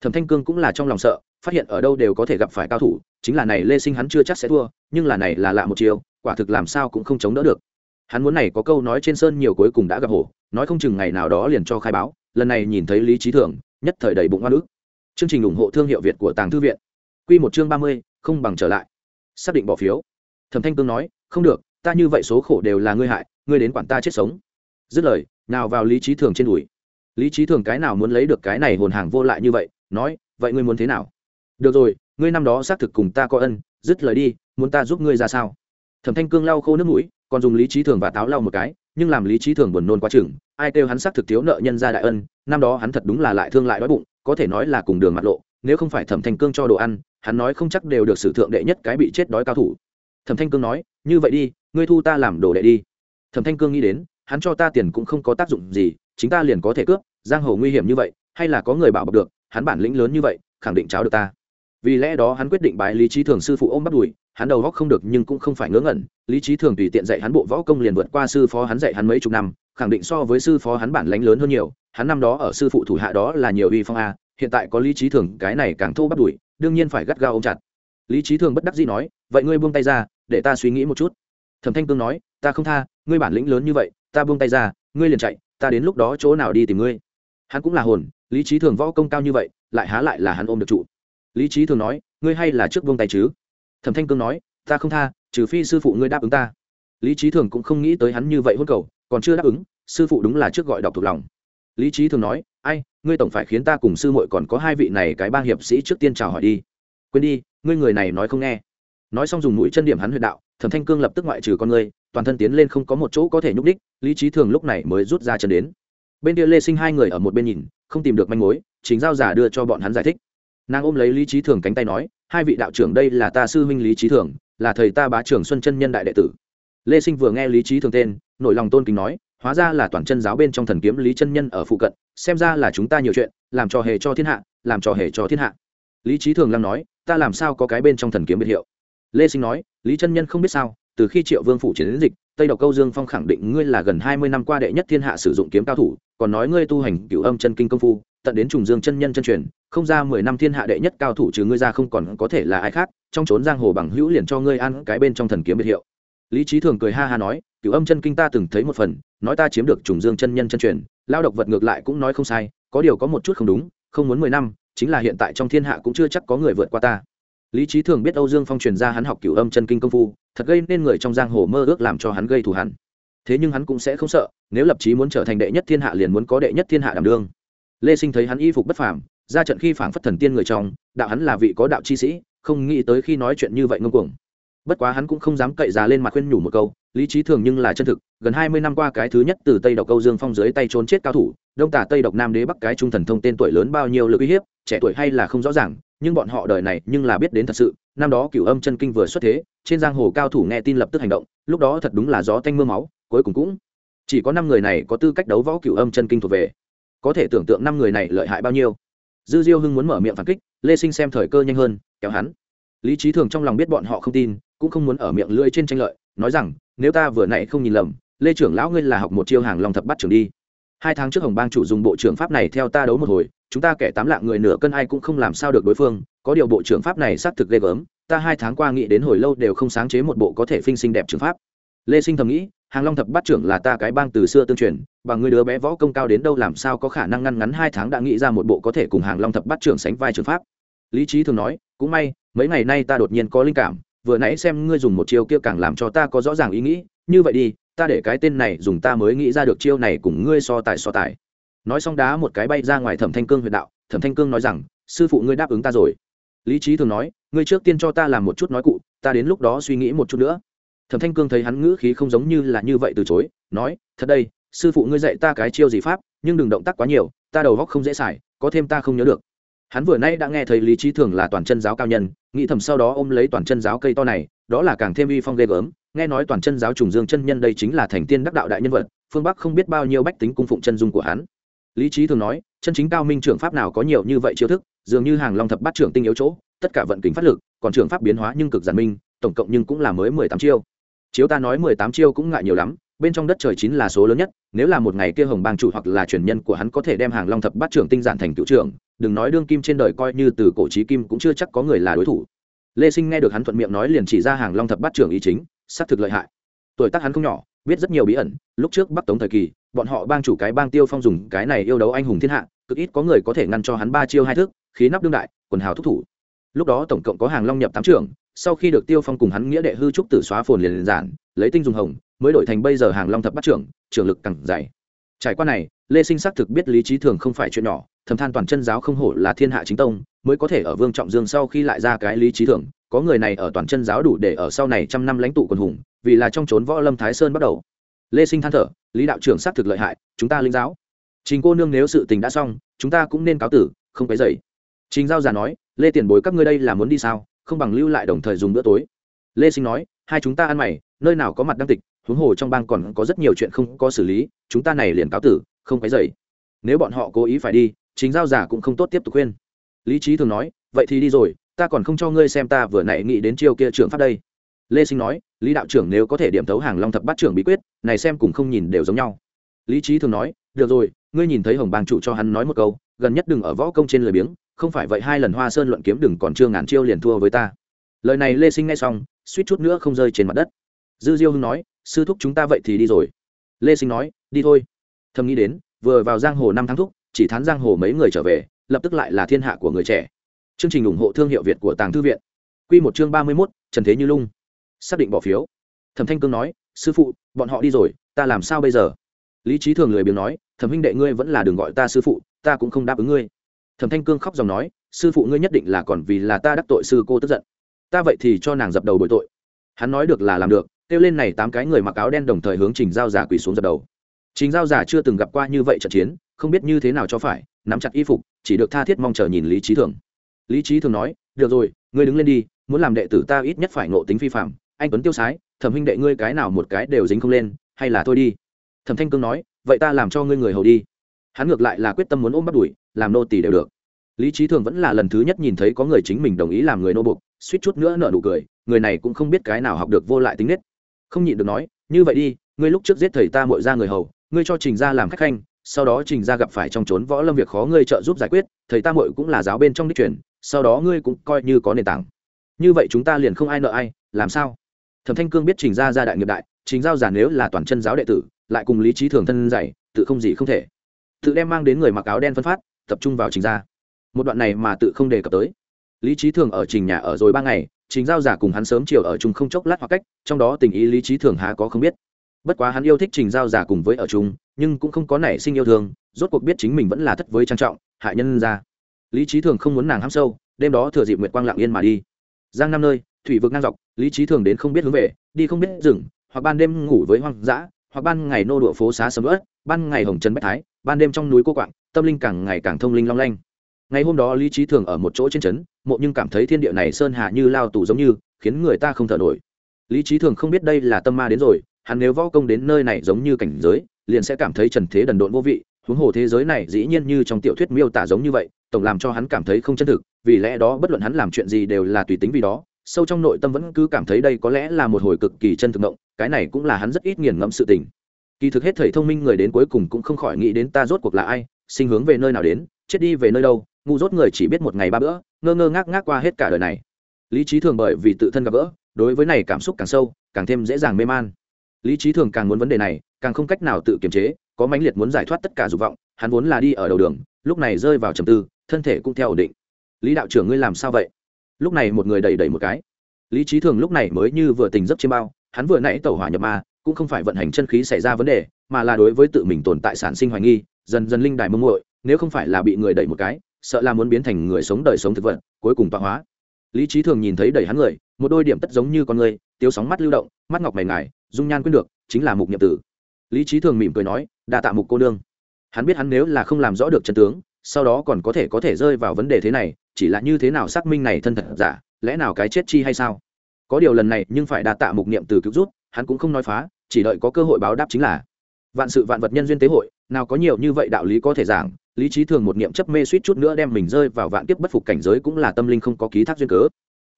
Thẩm thanh cương cũng là trong lòng sợ, phát hiện ở đâu đều có thể gặp phải cao thủ, chính là này lê sinh hắn chưa chắc sẽ thua, nhưng là này là lạ một chiều quả thực làm sao cũng không chống đỡ được. Hắn muốn này có câu nói trên sơn nhiều cuối cùng đã gặp hổ, nói không chừng ngày nào đó liền cho khai báo, lần này nhìn thấy lý trí thường, nhất thời đầy bụng hoa nước chương trình ủng hộ thương hiệu việt của tàng thư viện. Q một chương ba mươi, không bằng trở lại. Xác định bỏ phiếu. Thẩm thanh cương nói, không được, ta như vậy số khổ đều là ngươi hại, ngươi đến quản ta chết sống. Dứt lời, nào vào lý trí thường trên đùi. Lý trí thường cái nào muốn lấy được cái này hồn hàng vô lại như vậy, nói, vậy ngươi muốn thế nào? Được rồi, ngươi năm đó xác thực cùng ta có ân, dứt lời đi, muốn ta giúp ngươi ra sao? Thẩm thanh cương lau khô nước mũi, còn dùng lý trí thường và táo lau một cái, nhưng làm lý trí thường buồn nôn quá chừng, ai kêu hắn xác thực thiếu nợ nhân ra đại ân, năm đó hắn thật đúng là lại thương lại đói bụng, có thể nói là cùng đường mặt lộ, nếu không phải thẩm thanh cương cho đồ ăn, hắn nói không chắc đều được sử thượng đệ nhất cái bị chết đói cao thủ. Thẩm thanh cương nói, như vậy đi, ngươi thu ta làm đồ đệ đi. Thẩm thanh cương nghĩ đến, hắn cho ta tiền cũng không có tác dụng gì, chính ta liền có thể cướp, giang hồ nguy hiểm như vậy, hay là có người bảo bọc được, hắn bản lĩnh lớn như vậy, khẳng định cháo được ta vì lẽ đó hắn quyết định bái lý trí thường sư phụ ôm bắt đùi, hắn đầu góc không được nhưng cũng không phải ngớ ngẩn, lý trí thường tùy tiện dạy hắn bộ võ công liền vượt qua sư phó hắn dạy hắn mấy chục năm, khẳng định so với sư phó hắn bản lánh lớn hơn nhiều, hắn năm đó ở sư phụ thủ hạ đó là nhiều uy phong a, hiện tại có lý trí thường, cái này càng thô bắt đùi, đương nhiên phải gắt gao ôm chặt. Lý trí thường bất đắc dĩ nói, vậy ngươi buông tay ra, để ta suy nghĩ một chút. Thẩm thanh cương nói, ta không tha, ngươi bản lĩnh lớn như vậy, ta buông tay ra, ngươi liền chạy, ta đến lúc đó chỗ nào đi tìm ngươi. Hắn cũng là hồn, lý trí thường võ công cao như vậy, lại há lại là hắn ôm được trụ lý trí thường nói, ngươi hay là trước buông tay chứ? Thẩm thanh cương nói, ta không tha, trừ phi sư phụ ngươi đáp ứng ta. Lý trí thường cũng không nghĩ tới hắn như vậy hôn cầu, còn chưa đáp ứng, sư phụ đúng là trước gọi đọc thuộc lòng. Lý trí thường nói, ai, ngươi tổng phải khiến ta cùng sư muội còn có hai vị này cái bang hiệp sĩ trước tiên chào hỏi đi. Quên đi, ngươi người này nói không nghe. Nói xong dùng mũi chân điểm hắn huyệt đạo, thẩm thanh cương lập tức ngoại trừ con ngươi, toàn thân tiến lên không có một chỗ có thể nhúc đích lý trí thường lúc này mới rút ra chân đến. Bên kia lê sinh hai người ở một bên nhìn, không tìm được manh mối chính giao giả đưa cho bọn hắn giải thích nàng ôm lấy lý trí thường cánh tay nói, hai vị đạo trưởng đây là ta sư huynh lý trí thường, là thầy ta bá trưởng xuân chân nhân đại đệ tử. Lê sinh vừa nghe lý trí thường tên nội lòng tôn kính nói, hóa ra là toàn chân giáo bên trong thần kiếm lý chân nhân ở phụ cận, xem ra là chúng ta nhiều chuyện, làm trò hề cho thiên hạ, làm trò hề cho thiên hạ. Lý trí thường lăng nói, ta làm sao có cái bên trong thần kiếm biệt hiệu? Lê sinh nói, lý chân nhân không biết sao, từ khi triệu vương phụ chiến đến dịch tây độc câu dương phong khẳng định ngươi là gần hai mươi năm qua đệ nhất thiên hạ sử dụng kiếm cao thủ, còn nói ngươi tu hành cửu âm chân kinh công phu, tận đến trùng dương chân nhân chân truyền, không ra mười năm thiên hạ đệ nhất cao thủ trừ ngươi ra không còn có thể là ai khác, trong trốn giang hồ bằng hữu liền cho ngươi ăn cái bên trong thần kiếm biệt hiệu. Lý trí thường cười ha ha nói, cửu âm chân kinh ta từng thấy một phần, nói ta chiếm được trùng dương chân nhân chân truyền, lao độc vật ngược lại cũng nói không sai, có điều có một chút không đúng, không muốn mười năm, chính là hiện tại trong thiên hạ cũng chưa chắc có người vượt qua ta lý trí thường biết âu dương phong truyền ra hắn học cửu âm chân kinh công phu, thật gây nên người trong giang hồ mơ ước làm cho hắn gây thù hắn thế nhưng hắn cũng sẽ không sợ, nếu lập chí muốn trở thành đệ nhất thiên hạ liền muốn có đệ nhất thiên hạ đảm đương. Lê sinh thấy hắn y phục bất phàm, ra trận khi phảng phất thần tiên người trong, đạo hắn là vị có đạo chi sĩ, không nghĩ tới khi nói chuyện như vậy ngông cuồng. Bất quá hắn cũng không dám cậy ra lên mặt khuyên nhủ một câu, lý trí thường nhưng là chân thực, gần hai mươi năm qua cái thứ nhất từ tây độc câu dương phong dưới tay trốn chết cao thủ, đông tả tây độc nam đế bắc cái trung thần thông tên tuổi lớn bao nhiêu lực uy hiếp, trẻ tuổi hay là không rõ ràng nhưng bọn họ đời này nhưng là biết đến thật sự, năm đó cửu âm chân kinh vừa xuất thế, trên giang hồ cao thủ nghe tin lập tức hành động, lúc đó thật đúng là gió tanh mưa máu, cuối cùng cũng chỉ có năm người này có tư cách đấu võ cửu âm chân kinh thuộc về. Có thể tưởng tượng năm người này lợi hại bao nhiêu. Dư diêu hưng muốn mở miệng phản kích, lê sinh xem thời cơ nhanh hơn, kéo hắn. Lý trí thường trong lòng biết bọn họ không tin, cũng không muốn ở miệng lưỡi trên tranh lợi, nói rằng, nếu ta vừa nãy không nhìn lầm, lê trưởng lão ngươi là học một chiêu hàng lòng thập bắt trưởng đi. Hai tháng trước hồng bang chủ dùng bộ trưởng pháp này theo ta đấu một hồi chúng ta kẻ tám lạng người nửa cân ai cũng không làm sao được đối phương, có điều bộ trưởng pháp này xác thực ghê gớm, ta hai tháng qua nghĩ đến hồi lâu đều không sáng chế một bộ có thể phinh sinh đẹp trường pháp. Lê sinh thầm nghĩ, hàng long thập bát trưởng là ta cái bang từ xưa tương truyền bằng người đứa bé võ công cao đến đâu làm sao có khả năng ngăn ngắn hai tháng đã nghĩ ra một bộ có thể cùng hàng long thập bát trưởng sánh vai trường pháp. Lý trí thường nói, cũng may, mấy ngày nay ta đột nhiên có linh cảm, vừa nãy xem ngươi dùng một chiêu kia càng làm cho ta có rõ ràng ý nghĩ, như vậy đi, ta để cái tên này dùng ta mới nghĩ ra được chiêu này cùng ngươi so tài so tài nói xong đá một cái bay ra ngoài thẩm thanh cương huyện đạo, thẩm thanh cương nói rằng, sư phụ ngươi đáp ứng ta rồi. Lý trí thường nói, ngươi trước tiên cho ta làm một chút nói cụ, ta đến lúc đó suy nghĩ một chút nữa. Thẩm thanh cương thấy hắn ngữ khí không giống như là như vậy từ chối, nói, thật đây, sư phụ ngươi dạy ta cái chiêu gì pháp, nhưng đừng động tác quá nhiều, ta đầu góc không dễ xài, có thêm ta không nhớ được. Hắn vừa nay đã nghe thấy lý trí thường là toàn chân giáo cao nhân, nghĩ thầm sau đó ôm lấy toàn chân giáo cây to này, đó là càng thêm uy phong ghê gớm, nghe nói toàn chân giáo trùng dương chân nhân đây chính là thành tiên đắc đạo đại nhân vật, phương bắc không biết bao nhiêu bách tính cung phụng chân dung của hắn lý trí thường nói, chân chính cao minh trưởng pháp nào có nhiều như vậy chiêu thức, dường như hàng long thập bát trưởng tinh yếu chỗ, tất cả vận kính phát lực, còn trưởng pháp biến hóa nhưng cực giản minh, tổng cộng nhưng cũng là mới mười tám chiêu. Chiếu ta nói mười tám chiêu cũng ngại nhiều lắm, bên trong đất trời chín là số lớn nhất, nếu là một ngày kia hồng bang chủ hoặc là truyền nhân của hắn có thể đem hàng long thập bát trưởng tinh giản thành cựu trưởng, đừng nói đương kim trên đời coi như từ cổ trí kim cũng chưa chắc có người là đối thủ. Lê sinh nghe được hắn thuận miệng nói liền chỉ ra hàng long thập bát trưởng ý chính, xác thực lợi hại. Tuổi tác hắn không nhỏ, biết rất nhiều bí ẩn, lúc trước bắc tống thời kỳ bọn họ bang chủ cái bang tiêu phong dùng cái này yêu đấu anh hùng thiên hạ, cực ít có người có thể ngăn cho hắn ba chiêu hai thước khí nắp đương đại, quần hào thúc thủ. Lúc đó tổng cộng có hàng long nhập tám trưởng, sau khi được tiêu phong cùng hắn nghĩa đệ hư trúc tử xóa phồn liền liền giản, lấy tinh dùng hồng, mới đổi thành bây giờ hàng long thập bắt trưởng trưởng lực càng dày. Trải qua này, lê sinh xác thực biết lý trí thường không phải chuyện nhỏ, thầm than toàn chân giáo không hổ là thiên hạ chính tông, mới có thể ở vương trọng dương sau khi lại ra cái lý trí thường, có người này ở toàn chân giáo đủ để ở sau này trăm năm lãnh tụ quần hùng, vì là trong trốn võ lâm thái sơn bắt đầu. Lê sinh than thở lý đạo trưởng xác thực lợi hại, chúng ta linh giáo. Trình cô nương nếu sự tình đã xong, chúng ta cũng nên cáo tử, không phải dậy trình giao già nói, lê tiền bối các ngươi đây là muốn đi sao, không bằng lưu lại đồng thời dùng bữa tối. Lê sinh nói, hai chúng ta ăn mày, nơi nào có mặt đăng tịch, huống hồ trong bang còn có rất nhiều chuyện không có xử lý, chúng ta này liền cáo tử, không phải dậy nếu bọn họ cố ý phải đi chính giao giả cũng không tốt tiếp tục khuyên. Lý trí thường nói, vậy thì đi rồi, ta còn không cho ngươi xem ta vừa nãy nghĩ đến chiêu kia trưởng pháp đây lê sinh nói, lý đạo trưởng nếu có thể điểm thấu hàng long thập bát trưởng bí quyết, này xem cùng không nhìn đều giống nhau. Lý trí thường nói, được rồi, ngươi nhìn thấy hồng bang chủ cho hắn nói một câu, gần nhất đừng ở võ công trên lười biếng, không phải vậy hai lần hoa sơn luận kiếm đừng còn chưa ngàn chiêu liền thua với ta. Lời này lê sinh nghe xong, suýt chút nữa không rơi trên mặt đất. Dư diêu hưng nói, sư thúc chúng ta vậy thì đi rồi. Lê sinh nói, đi thôi. Thầm nghĩ đến, vừa vào giang hồ năm tháng thúc, chỉ thán giang hồ mấy người trở về, lập tức lại là thiên hạ của người trẻ. Chương trình ủng hộ thương hiệu việt của tàng thư viện. Q một chương ba mươi mốt, trần thế như lung xác định bỏ phiếu. Thẩm thanh cương nói, sư phụ, bọn họ đi rồi, ta làm sao bây giờ? Lý trí thường lười biếng nói, thẩm huynh đệ ngươi vẫn là đừng gọi ta sư phụ, ta cũng không đáp ứng ngươi. Thẩm thanh cương khóc dòng nói, sư phụ ngươi nhất định là còn vì là ta đắc tội sư cô tức giận. Ta vậy thì cho nàng dập đầu bội tội. Hắn nói được là làm được, kêu lên này tám cái người mặc áo đen đồng thời hướng trình giao giả quỳ xuống dập đầu. Trình giao giả chưa từng gặp qua như vậy trận chiến, không biết như thế nào cho phải, nắm chặt y phục, chỉ được tha thiết mong chờ nhìn lý trí thường. Lý trí thường nói, được rồi, ngươi đứng lên đi, muốn làm đệ tử ta ít nhất phải ngộ tính phi phạm anh tuấn tiêu sái, thẩm huynh đệ ngươi cái nào một cái đều dính không lên, hay là thôi đi. Thẩm thanh cương nói, vậy ta làm cho ngươi người hầu đi. Hắn ngược lại là quyết tâm muốn ôm bắt đuổi, làm nô tỳ đều được. Lý trí thường vẫn là lần thứ nhất nhìn thấy có người chính mình đồng ý làm người nô bục suýt chút nữa nợ nụ cười, người này cũng không biết cái nào học được vô lại tính nết. Không nhịn được nói, như vậy đi, ngươi lúc trước giết thầy ta mội ra người hầu, ngươi cho trình ra làm khách khanh, sau đó trình ra gặp phải trong trốn võ lâm việc khó ngươi trợ giúp giải quyết, thầy ta mội cũng là giáo bên trong đích truyền, sau đó ngươi cũng coi như có nền tảng. Như vậy chúng ta liền không ai nợ ai, làm sao? Thẩm thanh cương biết trình ra gia đại nghiệp đại, trình giao giả nếu là toàn chân giáo đệ tử, lại cùng lý trí thường thân dạy, tự không gì không thể. Tự đem mang đến người mặc áo đen phân phát, tập trung vào trình ra một đoạn này mà tự không đề cập tới. Lý trí thường ở trình nhà ở rồi ba ngày, trình giao giả cùng hắn sớm chiều ở chung không chốc lát hoặc cách, trong đó tình ý lý trí thường há có không biết. Bất quá hắn yêu thích trình giao giả cùng với ở chung, nhưng cũng không có nảy sinh yêu thương, rốt cuộc biết chính mình vẫn là thất với trang trọng, hại nhân ra. Lý trí thường không muốn nàng hăm sâu, đêm đó thừa dịp nguyệt quang lạng yên mà đi. Giang năm nơi, thủy vực ngang dọc lý trí thường đến không biết hướng về, đi không biết rừng, hoặc ban đêm ngủ với hoang dã, hoặc ban ngày nô đụa phố xá sầm ớt ban ngày hồng trần bách thái, ban đêm trong núi cô quạng, tâm linh càng ngày càng thông linh long lanh. Ngày hôm đó lý trí thường ở một chỗ trên trấn, mộ nhưng cảm thấy thiên địa này sơn hạ như lao tù giống như, khiến người ta không thở nổi. Lý trí thường không biết đây là tâm ma đến rồi, hắn nếu võ công đến nơi này giống như cảnh giới, liền sẽ cảm thấy trần thế đần độn vô vị, huống hồ thế giới này dĩ nhiên như trong tiểu thuyết miêu tả giống như vậy, tổng làm cho hắn cảm thấy không chân thực, vì lẽ đó bất luận hắn làm chuyện gì đều là tùy tính vì đó sâu trong nội tâm vẫn cứ cảm thấy đây có lẽ là một hồi cực kỳ chân thực động cái này cũng là hắn rất ít nghiền ngẫm sự tình. Kỳ thực hết thầy thông minh người đến cuối cùng cũng không khỏi nghĩ đến ta rốt cuộc là ai, sinh hướng về nơi nào đến, chết đi về nơi đâu, ngu dốt người chỉ biết một ngày ba bữa, ngơ ngơ ngác ngác qua hết cả đời này. Lý trí thường bởi vì tự thân gặp gỡ, đối với này cảm xúc càng sâu, càng thêm dễ dàng mê man. Lý trí thường càng muốn vấn đề này, càng không cách nào tự kiềm chế, có mãnh liệt muốn giải thoát tất cả dục vọng, hắn vốn là đi ở đầu đường, lúc này rơi vào trầm tư, thân thể cũng theo ổn định. Lý đạo trưởng ngươi làm sao vậy? Lúc này một người đẩy đẩy một cái. Lý trí thường lúc này mới như vừa tình giấc chiêm bao, hắn vừa nãy tẩu hỏa nhập ma, cũng không phải vận hành chân khí xảy ra vấn đề, mà là đối với tự mình tồn tại sản sinh hoài nghi, dần dần linh đài mông muội, nếu không phải là bị người đẩy một cái, sợ là muốn biến thành người sống đời sống thực vật, cuối cùng tọa hóa. Lý trí thường nhìn thấy đẩy hắn người, một đôi điểm tất giống như con người, tiếu sóng mắt lưu động, mắt ngọc mày ngài, dung nhan quyết được, chính là mục nhiệm tử. Lý trí thường mỉm cười nói, đa tạ mục cô nương. Hắn biết hắn nếu là không làm rõ được chân tướng sau đó còn có thể có thể rơi vào vấn đề thế này, chỉ là như thế nào xác minh này thân thật giả, lẽ nào cái chết chi hay sao? Có điều lần này nhưng phải đa tạ mục niệm từ cứu rút hắn cũng không nói phá, chỉ đợi có cơ hội báo đáp chính là vạn sự vạn vật nhân duyên tế hội, nào có nhiều như vậy đạo lý có thể giảng, lý trí thường một niệm chấp mê suýt chút nữa đem mình rơi vào vạn tiếp bất phục cảnh giới cũng là tâm linh không có ký thác duyên cớ.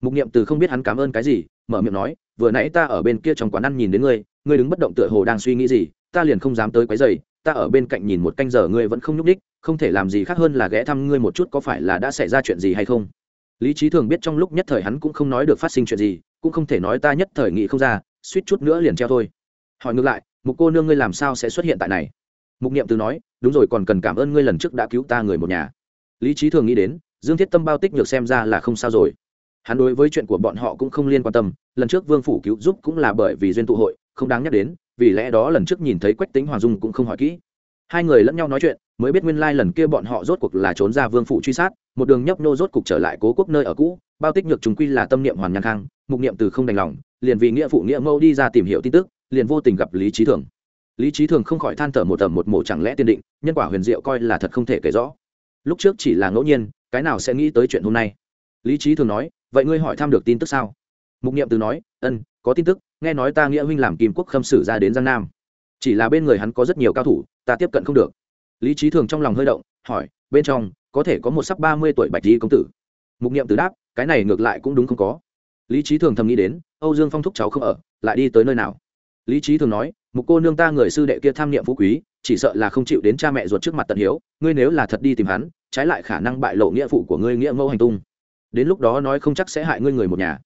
Mục niệm từ không biết hắn cảm ơn cái gì, mở miệng nói, vừa nãy ta ở bên kia trong quán ăn nhìn đến ngươi ngươi đứng bất động tựa hồ đang suy nghĩ gì, ta liền không dám tới quấy giày ta ở bên cạnh nhìn một canh giờ ngươi vẫn không nhúc đích không thể làm gì khác hơn là ghé thăm ngươi một chút có phải là đã xảy ra chuyện gì hay không. Lý trí thường biết trong lúc nhất thời hắn cũng không nói được phát sinh chuyện gì, cũng không thể nói ta nhất thời nghĩ không ra, suýt chút nữa liền treo thôi. Hỏi ngược lại, mục cô nương ngươi làm sao sẽ xuất hiện tại này? Mục niệm từ nói, đúng rồi, còn cần cảm ơn ngươi lần trước đã cứu ta người một nhà. Lý trí thường nghĩ đến, dương thiết tâm bao tích nhược xem ra là không sao rồi. Hắn đối với chuyện của bọn họ cũng không liên quan tâm, lần trước vương phủ cứu giúp cũng là bởi vì duyên tụ hội, không đáng nhắc đến vì lẽ đó lần trước nhìn thấy quách tính hoàng dung cũng không hỏi kỹ. Hai người lẫn nhau nói chuyện, mới biết nguyên lai lần kia bọn họ rốt cuộc là trốn ra vương phủ truy sát, một đường nhấp nô rốt cuộc trở lại cố quốc nơi ở cũ, bao tích nhược chúng quy là tâm niệm hoàn nhàn khang, mục niệm từ không đành lòng, liền vì nghĩa phụ nghĩa ngô đi ra tìm hiểu tin tức, liền vô tình gặp lý trí thường. Lý trí thường không khỏi than thở một tầm một mổ chẳng lẽ tiên định, nhân quả huyền diệu coi là thật không thể kể rõ. Lúc trước chỉ là ngẫu nhiên, cái nào sẽ nghĩ tới chuyện hôm nay? Lý trí thường nói, vậy ngươi hỏi thăm được tin tức sao? Mục niệm từ nói, ân có tin tức, nghe nói ta nghĩa huynh làm kim quốc khâm sử ra đến giang nam. Chỉ là bên người hắn có rất nhiều cao thủ, ta tiếp cận không được. Lý trí thường trong lòng hơi động, hỏi, bên trong, có thể có một sắc ba mươi tuổi bạch di công tử? Mục niệm từ đáp, cái này ngược lại cũng đúng không có. Lý trí thường thầm nghĩ đến, âu dương phong thúc cháu không ở, lại đi tới nơi nào? Lý trí thường nói, mục cô nương ta người sư đệ kia tham niệm phú quý, chỉ sợ là không chịu đến cha mẹ ruột trước mặt tận hiếu, ngươi nếu là thật đi tìm hắn, trái lại khả năng bại lộ nghĩa phụ của ngươi nghĩa mẫu hành tung. Đến lúc đó nói không chắc sẽ hại ngươi người một nhà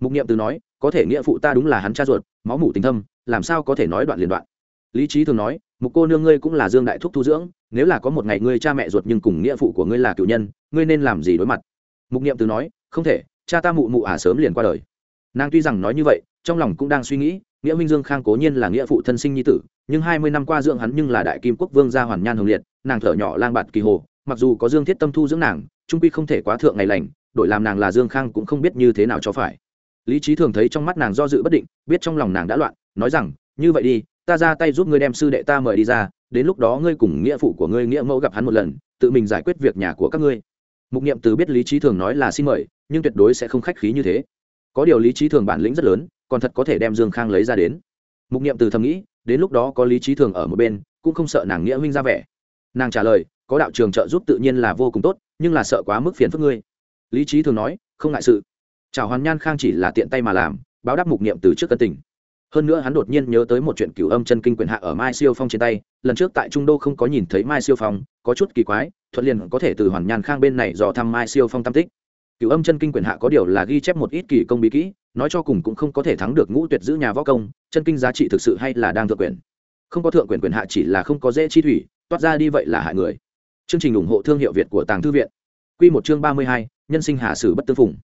mục niệm từ nói, có thể nghĩa phụ ta đúng là hắn cha ruột, máu mủ tình thâm, làm sao có thể nói đoạn liền đoạn. Lý trí thường nói, mục cô nương ngươi cũng là dương đại thúc thu dưỡng, nếu là có một ngày ngươi cha mẹ ruột nhưng cùng nghĩa phụ của ngươi là cựu nhân, ngươi nên làm gì đối mặt? Mục niệm từ nói, không thể, cha ta mụ mụ ả à sớm liền qua đời. Nàng tuy rằng nói như vậy, trong lòng cũng đang suy nghĩ, nghĩa minh dương khang cố nhiên là nghĩa phụ thân sinh nhi tử, nhưng hai mươi năm qua dưỡng hắn nhưng là đại kim quốc vương gia hoàn nhan hồng liệt, nàng thở nhỏ lang bạt kỳ hồ, mặc dù có dương thiết tâm thu dưỡng nàng, trung quy không thể quá thượng ngày lành, đổi làm nàng là dương khang cũng không biết như thế nào cho phải lý trí thường thấy trong mắt nàng do dự bất định, biết trong lòng nàng đã loạn, nói rằng, như vậy đi, ta ra tay giúp ngươi đem sư đệ ta mời đi ra, đến lúc đó ngươi cùng nghĩa phụ của ngươi nghĩa mẫu gặp hắn một lần, tự mình giải quyết việc nhà của các ngươi. Mục niệm từ biết lý trí thường nói là xin mời, nhưng tuyệt đối sẽ không khách khí như thế. Có điều lý trí thường bản lĩnh rất lớn, còn thật có thể đem dương khang lấy ra đến. Mục niệm từ thầm nghĩ, đến lúc đó có lý trí thường ở một bên, cũng không sợ nàng nghĩa huynh ra vẻ. Nàng trả lời, có đạo trường trợ giúp tự nhiên là vô cùng tốt, nhưng là sợ quá mức phiền phức ngươi. Lý trí thường nói, không ngại sự chào hoàn nhan khang chỉ là tiện tay mà làm, báo đáp mục niệm từ trước cân tình. Hơn nữa hắn đột nhiên nhớ tới một chuyện cửu âm chân kinh quyền hạ ở mai siêu phong trên tay, lần trước tại trung đô không có nhìn thấy mai siêu phong, có chút kỳ quái, thuận liền có thể từ hoàn nhan khang bên này dò thăm mai siêu phong tam tích. Cửu âm chân kinh quyền hạ có điều là ghi chép một ít kỳ công bí kỹ, nói cho cùng cũng không có thể thắng được ngũ tuyệt giữ nhà võ công, chân kinh giá trị thực sự hay là đang thượng quyền. Không có thượng quyền quyền hạ chỉ là không có dễ chi thủy, toát ra đi vậy là hại người. Chương trình ủng hộ thương hiệu việt của tàng thư viện. Quy một chương ba mươi hai, nhân sinh hạ sử bất tư phùng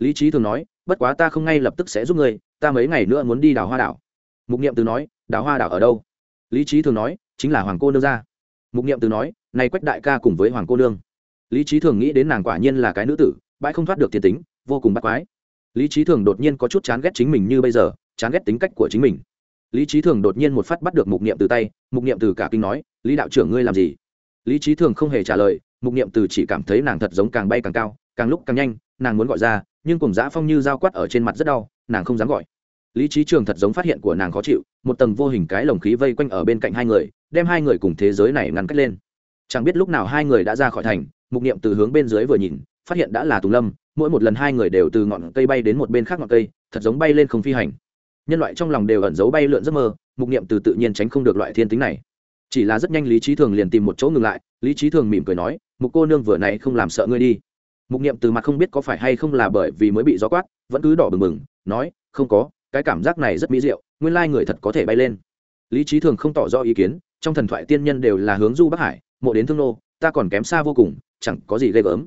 lý trí thường nói, bất quá ta không ngay lập tức sẽ giúp ngươi, ta mấy ngày nữa muốn đi đào hoa đảo. Mục niệm từ nói, đào hoa đảo ở đâu? Lý trí thường nói, chính là hoàng cô nương ra mục niệm từ nói nay quách đại ca cùng với hoàng cô nương. Lý trí thường nghĩ đến nàng quả nhiên là cái nữ tử, bãi không thoát được thiên tính, vô cùng bắt quái. Lý trí thường đột nhiên có chút chán ghét chính mình như bây giờ, chán ghét tính cách của chính mình. Lý trí thường đột nhiên một phát bắt được mục niệm từ tay, mục niệm từ cả kinh nói, lý đạo trưởng ngươi làm gì? Lý trí thường không hề trả lời, mục niệm từ chỉ cảm thấy nàng thật giống càng bay càng cao, càng lúc càng nhanh nàng muốn gọi ra, nhưng cùng giã phong như dao quát ở trên mặt rất đau, nàng không dám gọi. Lý trí trường thật giống phát hiện của nàng khó chịu, một tầng vô hình cái lồng khí vây quanh ở bên cạnh hai người, đem hai người cùng thế giới này ngăn cách lên. Chẳng biết lúc nào hai người đã ra khỏi thành, mục niệm từ hướng bên dưới vừa nhìn, phát hiện đã là tùng lâm, mỗi một lần hai người đều từ ngọn cây bay đến một bên khác ngọn cây, thật giống bay lên không phi hành. Nhân loại trong lòng đều ẩn giấu bay lượn giấc mơ, mục niệm từ tự nhiên tránh không được loại thiên tính này. Chỉ là rất nhanh lý trí thường liền tìm một chỗ ngừng lại, lý trí thường mỉm cười nói, mục cô nương vừa này không làm sợ ngươi đi mục niệm từ mặt không biết có phải hay không là bởi vì mới bị gió quát, vẫn cứ đỏ bừng bừng, nói, không có, cái cảm giác này rất mỹ diệu, nguyên lai người thật có thể bay lên. Lý trí thường không tỏ rõ ý kiến, trong thần thoại tiên nhân đều là hướng du bắc hải, mộ đến thương nô, ta còn kém xa vô cùng, chẳng có gì ghê gớm.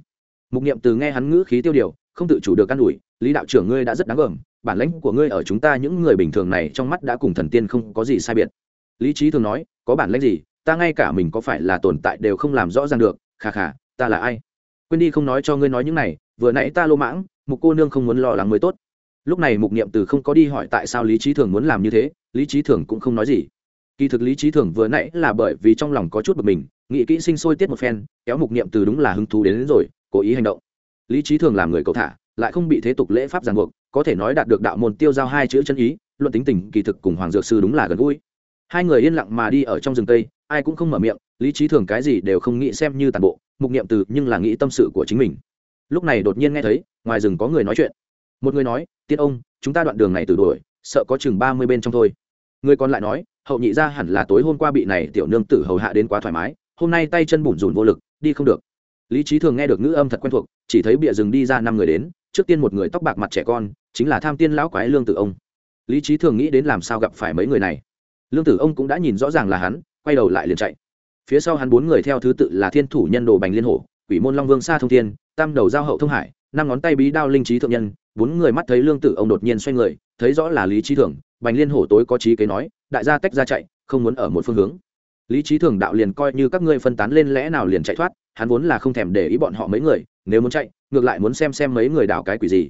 Mục niệm từ nghe hắn ngữ khí tiêu điều, không tự chủ được căn ủi, lý đạo trưởng ngươi đã rất đáng gờm, bản lãnh của ngươi ở chúng ta những người bình thường này trong mắt đã cùng thần tiên không có gì sai biệt. Lý trí thường nói, có bản lãnh gì, ta ngay cả mình có phải là tồn tại đều không làm rõ ràng được khà khà ta là ai? Quên đi không nói cho ngươi nói những này vừa nãy ta lô mãng mục cô nương không muốn lo lắng mới tốt. Lúc này mục niệm từ không có đi hỏi tại sao lý trí thường muốn làm như thế lý trí thường cũng không nói gì. Kỳ thực lý trí thường vừa nãy là bởi vì trong lòng có chút bực mình nghĩ kỹ sinh sôi tiết một phen kéo mục niệm từ đúng là hứng thú đến, đến rồi cố ý hành động. Lý trí thường làm người cầu thả lại không bị thế tục lễ pháp ràng buộc có thể nói đạt được đạo môn tiêu giao hai chữ chân ý luận tính tình kỳ thực cùng hoàng dược sư đúng là gần gũi. Hai người yên lặng mà đi ở trong rừng tây ai cũng không mở miệng lý trí thường cái gì đều không nghĩ xem như tàn bộ mục niệm từ nhưng là nghĩ tâm sự của chính mình. Lúc này đột nhiên nghe thấy, ngoài rừng có người nói chuyện. Một người nói, tiên ông, chúng ta đoạn đường này từ đuổi, sợ có chừng ba mươi bên trong thôi. Người còn lại nói, hậu nhị ra hẳn là tối hôm qua bị này tiểu nương tử hầu hạ đến quá thoải mái, hôm nay tay chân bủn rủn vô lực, đi không được. Lý trí thường nghe được ngữ âm thật quen thuộc, chỉ thấy bịa rừng đi ra năm người đến, trước tiên một người tóc bạc mặt trẻ con, chính là tham tiên lão quái lương tử ông. Lý trí thường nghĩ đến làm sao gặp phải mấy người này. Lương tử ông cũng đã nhìn rõ ràng là hắn, quay đầu lại liền chạy phía sau hắn bốn người theo thứ tự là thiên thủ nhân đồ bành liên hổ, quỷ môn long vương sa thông thiên, tam đầu giao hậu thông hải, năm ngón tay bí đao linh trí thượng nhân, bốn người mắt thấy lương tử ông đột nhiên xoay người, thấy rõ là lý trí thường, bành liên hổ tối có trí kế nói, đại gia tách ra chạy, không muốn ở một phương hướng. Lý trí thường đạo liền coi như các ngươi phân tán lên lẽ nào liền chạy thoát, hắn vốn là không thèm để ý bọn họ mấy người, nếu muốn chạy, ngược lại muốn xem xem mấy người đảo cái quỷ gì.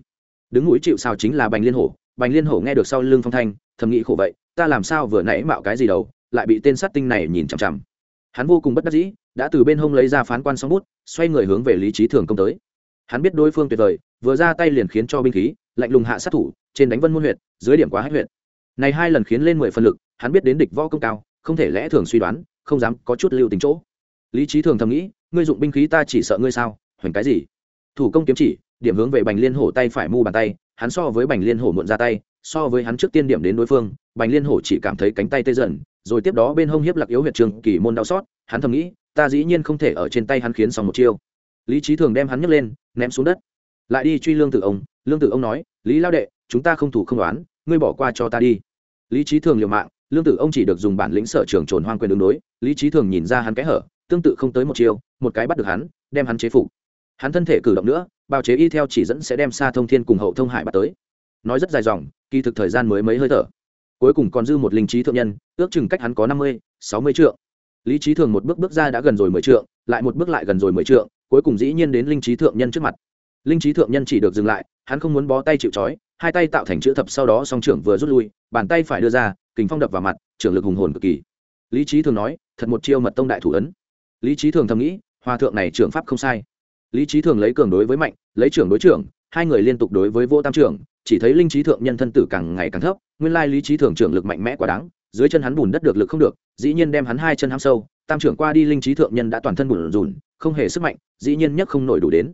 Đứng mũi chịu sao chính là bành liên hổ, bành liên hổ nghe được sau lưng phong thanh, thầm nghĩ khổ vậy, ta làm sao vừa nãy mạo cái gì đâu lại bị tên sát tinh này nhìn chằm chằm hắn vô cùng bất đắc dĩ, đã từ bên hông lấy ra phán quan song bút, xoay người hướng về lý trí thường công tới. Hắn biết đối phương tuyệt vời, vừa ra tay liền khiến cho binh khí, lạnh lùng hạ sát thủ, trên đánh vân muôn huyện dưới điểm quá hách huyện này hai lần khiến lên mười phân lực, hắn biết đến địch võ công cao, không thể lẽ thường suy đoán, không dám có chút lưu tính chỗ. Lý trí thường thầm nghĩ, ngươi dụng binh khí ta chỉ sợ ngươi sao? Hoành cái gì? Thủ công kiếm chỉ, điểm hướng về bành liên hổ tay phải mu bàn tay, hắn so với bành liên hổ muộn ra tay so với hắn trước tiên điểm đến đối phương, bành liên hổ chỉ cảm thấy cánh tay tê dần, rồi tiếp đó bên hông hiếp lạc yếu huyệt trường kỳ môn đau xót, hắn thầm nghĩ, ta dĩ nhiên không thể ở trên tay hắn khiến xong một chiêu. Lý trí thường đem hắn nhấc lên, ném xuống đất. Lại đi truy lương tử ông, lương tử ông nói, lý lao đệ, chúng ta không thủ không đoán, ngươi bỏ qua cho ta đi. Lý trí thường liều mạng, lương tử ông chỉ được dùng bản lĩnh sở trường trồn hoang quyền đường đối, lý trí thường nhìn ra hắn kẽ hở, tương tự không tới một chiêu, một cái bắt được hắn, đem hắn chế phục. Hắn thân thể cử động nữa, bào chế y theo chỉ dẫn sẽ đem xa thông thiên cùng hậu thông hải bắt tới nói rất dài dòng, kỳ thực thời gian mới mấy hơi thở. Cuối cùng còn dư một linh trí thượng nhân, ước chừng cách hắn có năm mươi, sáu mươi trượng. Lý trí thường một bước bước ra đã gần rồi mười trượng, lại một bước lại gần rồi mười trượng, cuối cùng dĩ nhiên đến linh trí thượng nhân trước mặt. Linh trí thượng nhân chỉ được dừng lại, hắn không muốn bó tay chịu trói, hai tay tạo thành chữ thập sau đó song trưởng vừa rút lui, bàn tay phải đưa ra, kình phong đập vào mặt, trưởng lực hùng hồn cực kỳ. Lý trí thường nói, thật một chiêu mật tông đại thủ ấn. Lý trí thường thầm nghĩ, hòa thượng này trưởng pháp không sai. Lý trí thường lấy cường đối với mạnh, lấy trưởng đối trưởng, hai người liên tục đối với vô tam trưởng chỉ thấy linh trí thượng nhân thân tử càng ngày càng thấp, nguyên lai lý trí thường trưởng lực mạnh mẽ quá đáng, dưới chân hắn bùn đất được lực không được, dĩ nhiên đem hắn hai chân ham sâu, tam trưởng qua đi linh trí thượng nhân đã toàn thân bùn rùn, không hề sức mạnh, dĩ nhiên nhất không nổi đủ đến.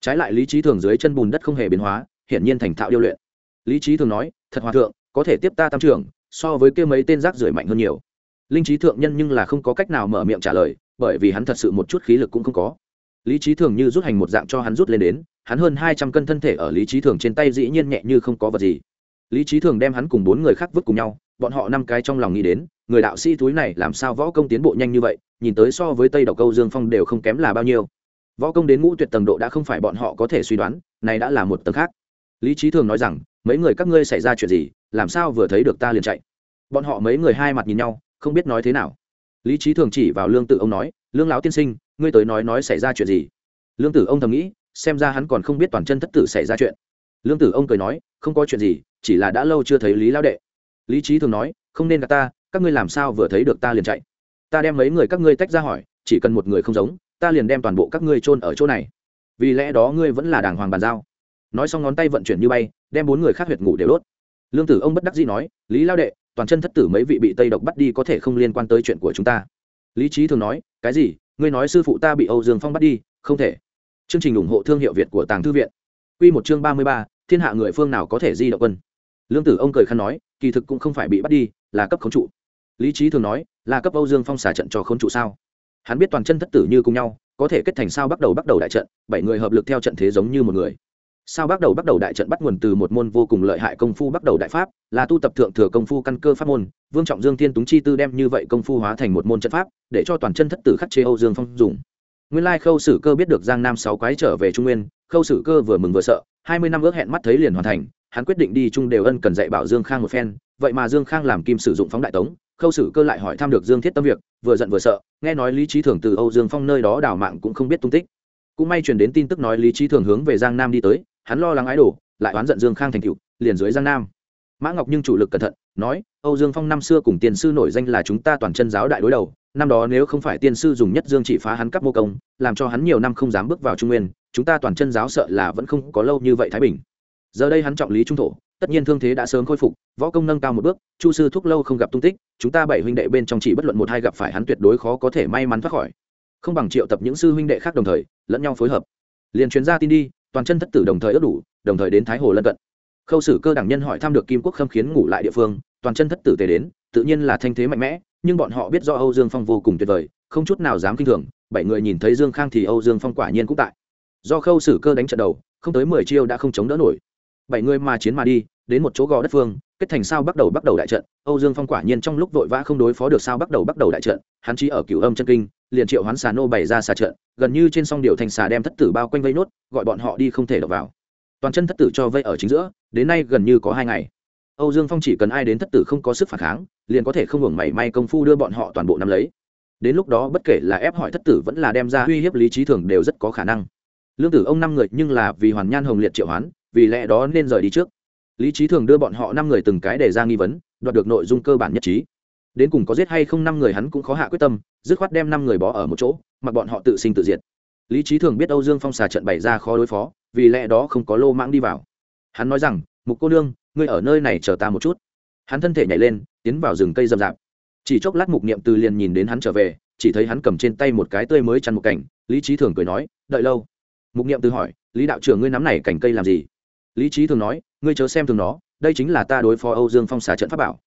Trái lại lý trí thường dưới chân bùn đất không hề biến hóa, hiển nhiên thành thạo điêu luyện. Lý trí thường nói, thật hòa thượng, có thể tiếp ta tam trưởng, so với kia mấy tên rác rưởi mạnh hơn nhiều. Linh trí thượng nhân nhưng là không có cách nào mở miệng trả lời, bởi vì hắn thật sự một chút khí lực cũng không có lý trí thường như rút hành một dạng cho hắn rút lên đến, hắn hơn hai trăm cân thân thể ở lý trí thường trên tay dĩ nhiên nhẹ như không có vật gì. Lý trí thường đem hắn cùng bốn người khác vứt cùng nhau, bọn họ năm cái trong lòng nghĩ đến, người đạo sĩ túi này làm sao võ công tiến bộ nhanh như vậy, nhìn tới so với tây đậu câu dương phong đều không kém là bao nhiêu. Võ công đến ngũ tuyệt tầng độ đã không phải bọn họ có thể suy đoán, này đã là một tầng khác. Lý trí thường nói rằng, mấy người các ngươi xảy ra chuyện gì, làm sao vừa thấy được ta liền chạy? Bọn họ mấy người hai mặt nhìn nhau, không biết nói thế nào. Lý trí thường chỉ vào lương tự ông nói, lương lão tiên sinh ngươi tới nói nói xảy ra chuyện gì? Lương tử ông thầm nghĩ, xem ra hắn còn không biết toàn chân thất tử xảy ra chuyện. Lương tử ông cười nói, không có chuyện gì, chỉ là đã lâu chưa thấy lý lão đệ. Lý trí thường nói, không nên gặp ta, các ngươi làm sao vừa thấy được ta liền chạy. Ta đem mấy người các ngươi tách ra hỏi, chỉ cần một người không giống, ta liền đem toàn bộ các ngươi chôn ở chỗ này. Vì lẽ đó ngươi vẫn là đàng hoàng bàn giao. Nói xong ngón tay vận chuyển như bay, đem bốn người khác huyệt ngủ đều đốt. Lương tử ông bất đắc dĩ nói, lý lao đệ, toàn chân thất tử mấy vị bị tây độc bắt đi có thể không liên quan tới chuyện của chúng ta. Lý trí thường nói, cái gì? Ngươi nói sư phụ ta bị âu dương phong bắt đi, không thể. Chương trình ủng hộ thương hiệu việt của tàng thư viện. Q một chương ba mươi ba, thiên hạ người phương nào có thể di động quân? Lương tử ông cười khăn nói, kỳ thực cũng không phải bị bắt đi, là cấp khống trụ. Lý trí thường nói, là cấp âu dương phong xả trận cho khống trụ sao? Hắn biết toàn chân thất tử như cùng nhau, có thể kết thành sao bắt đầu bắt đầu đại trận, bảy người hợp lực theo trận thế giống như một người sao bắt đầu bắt đầu đại trận bắt nguồn từ một môn vô cùng lợi hại công phu bắt đầu đại pháp, là tu tập thượng thừa công phu căn cơ pháp môn, vương trọng dương thiên túng chi tư đem như vậy công phu hóa thành một môn trận pháp, để cho toàn chân thất tử khắc chế âu dương phong dùng. Nguyên lai khâu sử cơ biết được giang nam sáu quái trở về trung nguyên, khâu sử cơ vừa mừng vừa sợ, hai mươi năm ước hẹn mắt thấy liền hoàn thành, hắn quyết định đi chung đều ân cần dạy bảo dương khang một phen, vậy mà dương khang làm kim sử dụng phóng đại tống, khâu sử cơ lại hỏi thăm được dương thiết tâm việc, vừa giận vừa sợ, nghe nói lý trí thường từ âu dương phong nơi đó đào mạng cũng không biết tung tích. Cũng may truyền đến tin tức nói lý trí thường hướng về giang nam đi tới hắn lo lắng ái đồ, lại oán giận dương khang thành cựu liền dưới giang nam. Mã ngọc nhưng chủ lực cẩn thận, nói, âu dương phong năm xưa cùng tiền sư nổi danh là chúng ta toàn chân giáo đại đối đầu, năm đó nếu không phải tiên sư dùng nhất dương chỉ phá hắn cắp mô công, làm cho hắn nhiều năm không dám bước vào trung nguyên, chúng ta toàn chân giáo sợ là vẫn không có lâu như vậy thái bình. Giờ đây hắn trọng lý trung thổ, tất nhiên thương thế đã sớm khôi phục, võ công nâng cao một bước, chu sư thúc lâu không gặp tung tích, chúng ta bảy huynh đệ bên trong chỉ bất luận một hai gặp phải hắn tuyệt đối khó có thể may mắn thoát khỏi. Không bằng triệu tập những sư huynh đệ khác đồng thời, lẫn nhau phối hợp. Liền chuyên gia tin đi toàn chân thất tử đồng thời ước đủ, đồng thời đến thái hồ lân cận. Khâu sử cơ đảng nhân hỏi thăm được kim quốc khâm khiến ngủ lại địa phương, toàn chân thất tử tề đến, tự nhiên là thanh thế mạnh mẽ, nhưng bọn họ biết do âu dương phong vô cùng tuyệt vời, không chút nào dám kinh thường, bảy người nhìn thấy dương khang thì âu dương phong quả nhiên cũng tại. Do khâu sử cơ đánh trận đầu, không tới mười chiêu đã không chống đỡ nổi. Bảy người mà chiến mà đi, đến một chỗ gò đất phương, kết thành sao bắt đầu bắt đầu đại trận, âu dương phong quả nhiên trong lúc vội vã không đối phó được sao bắt đầu bắt đầu đại trận, hắn chỉ ở cửu âm chân kinh liền triệu hoán xà nô bày ra xà trận gần như trên song điều thành xà đem thất tử bao quanh vây nốt, gọi bọn họ đi không thể đập vào. Toàn chân thất tử cho vây ở chính giữa, đến nay gần như có hai ngày. Âu dương phong chỉ cần ai đến thất tử không có sức phản kháng, liền có thể không hưởng mảy may công phu đưa bọn họ toàn bộ nắm lấy. Đến lúc đó bất kể là ép hỏi thất tử vẫn là đem ra uy hiếp lý trí thường đều rất có khả năng. Lương tử ông năm người nhưng là vì hoàn nhan hồng liệt triệu hoán, vì lẽ đó nên rời đi trước. Lý trí thường đưa bọn họ năm người từng cái để ra nghi vấn, đoạt được nội dung cơ bản nhất trí đến cùng có giết hay không năm người hắn cũng khó hạ quyết tâm, dứt khoát đem năm người bó ở một chỗ, mặc bọn họ tự sinh tự diệt. Lý trí thường biết âu dương phong xà trận bày ra khó đối phó, vì lẽ đó không có lô mãng đi vào. Hắn nói rằng, mục cô nương, ngươi ở nơi này chờ ta một chút. Hắn thân thể nhảy lên, tiến vào rừng cây rậm rạp. Chỉ chốc lát mục niệm từ liền nhìn đến hắn trở về, chỉ thấy hắn cầm trên tay một cái tươi mới chăn một cảnh lý trí thường cười nói, đợi lâu. Mục niệm từ hỏi, lý đạo trưởng ngươi nắm này cảnh cây làm gì? Lý trí thường nói, ngươi chớ xem thường nó, đây chính là ta đối phó âu dương phong xà trận pháp bảo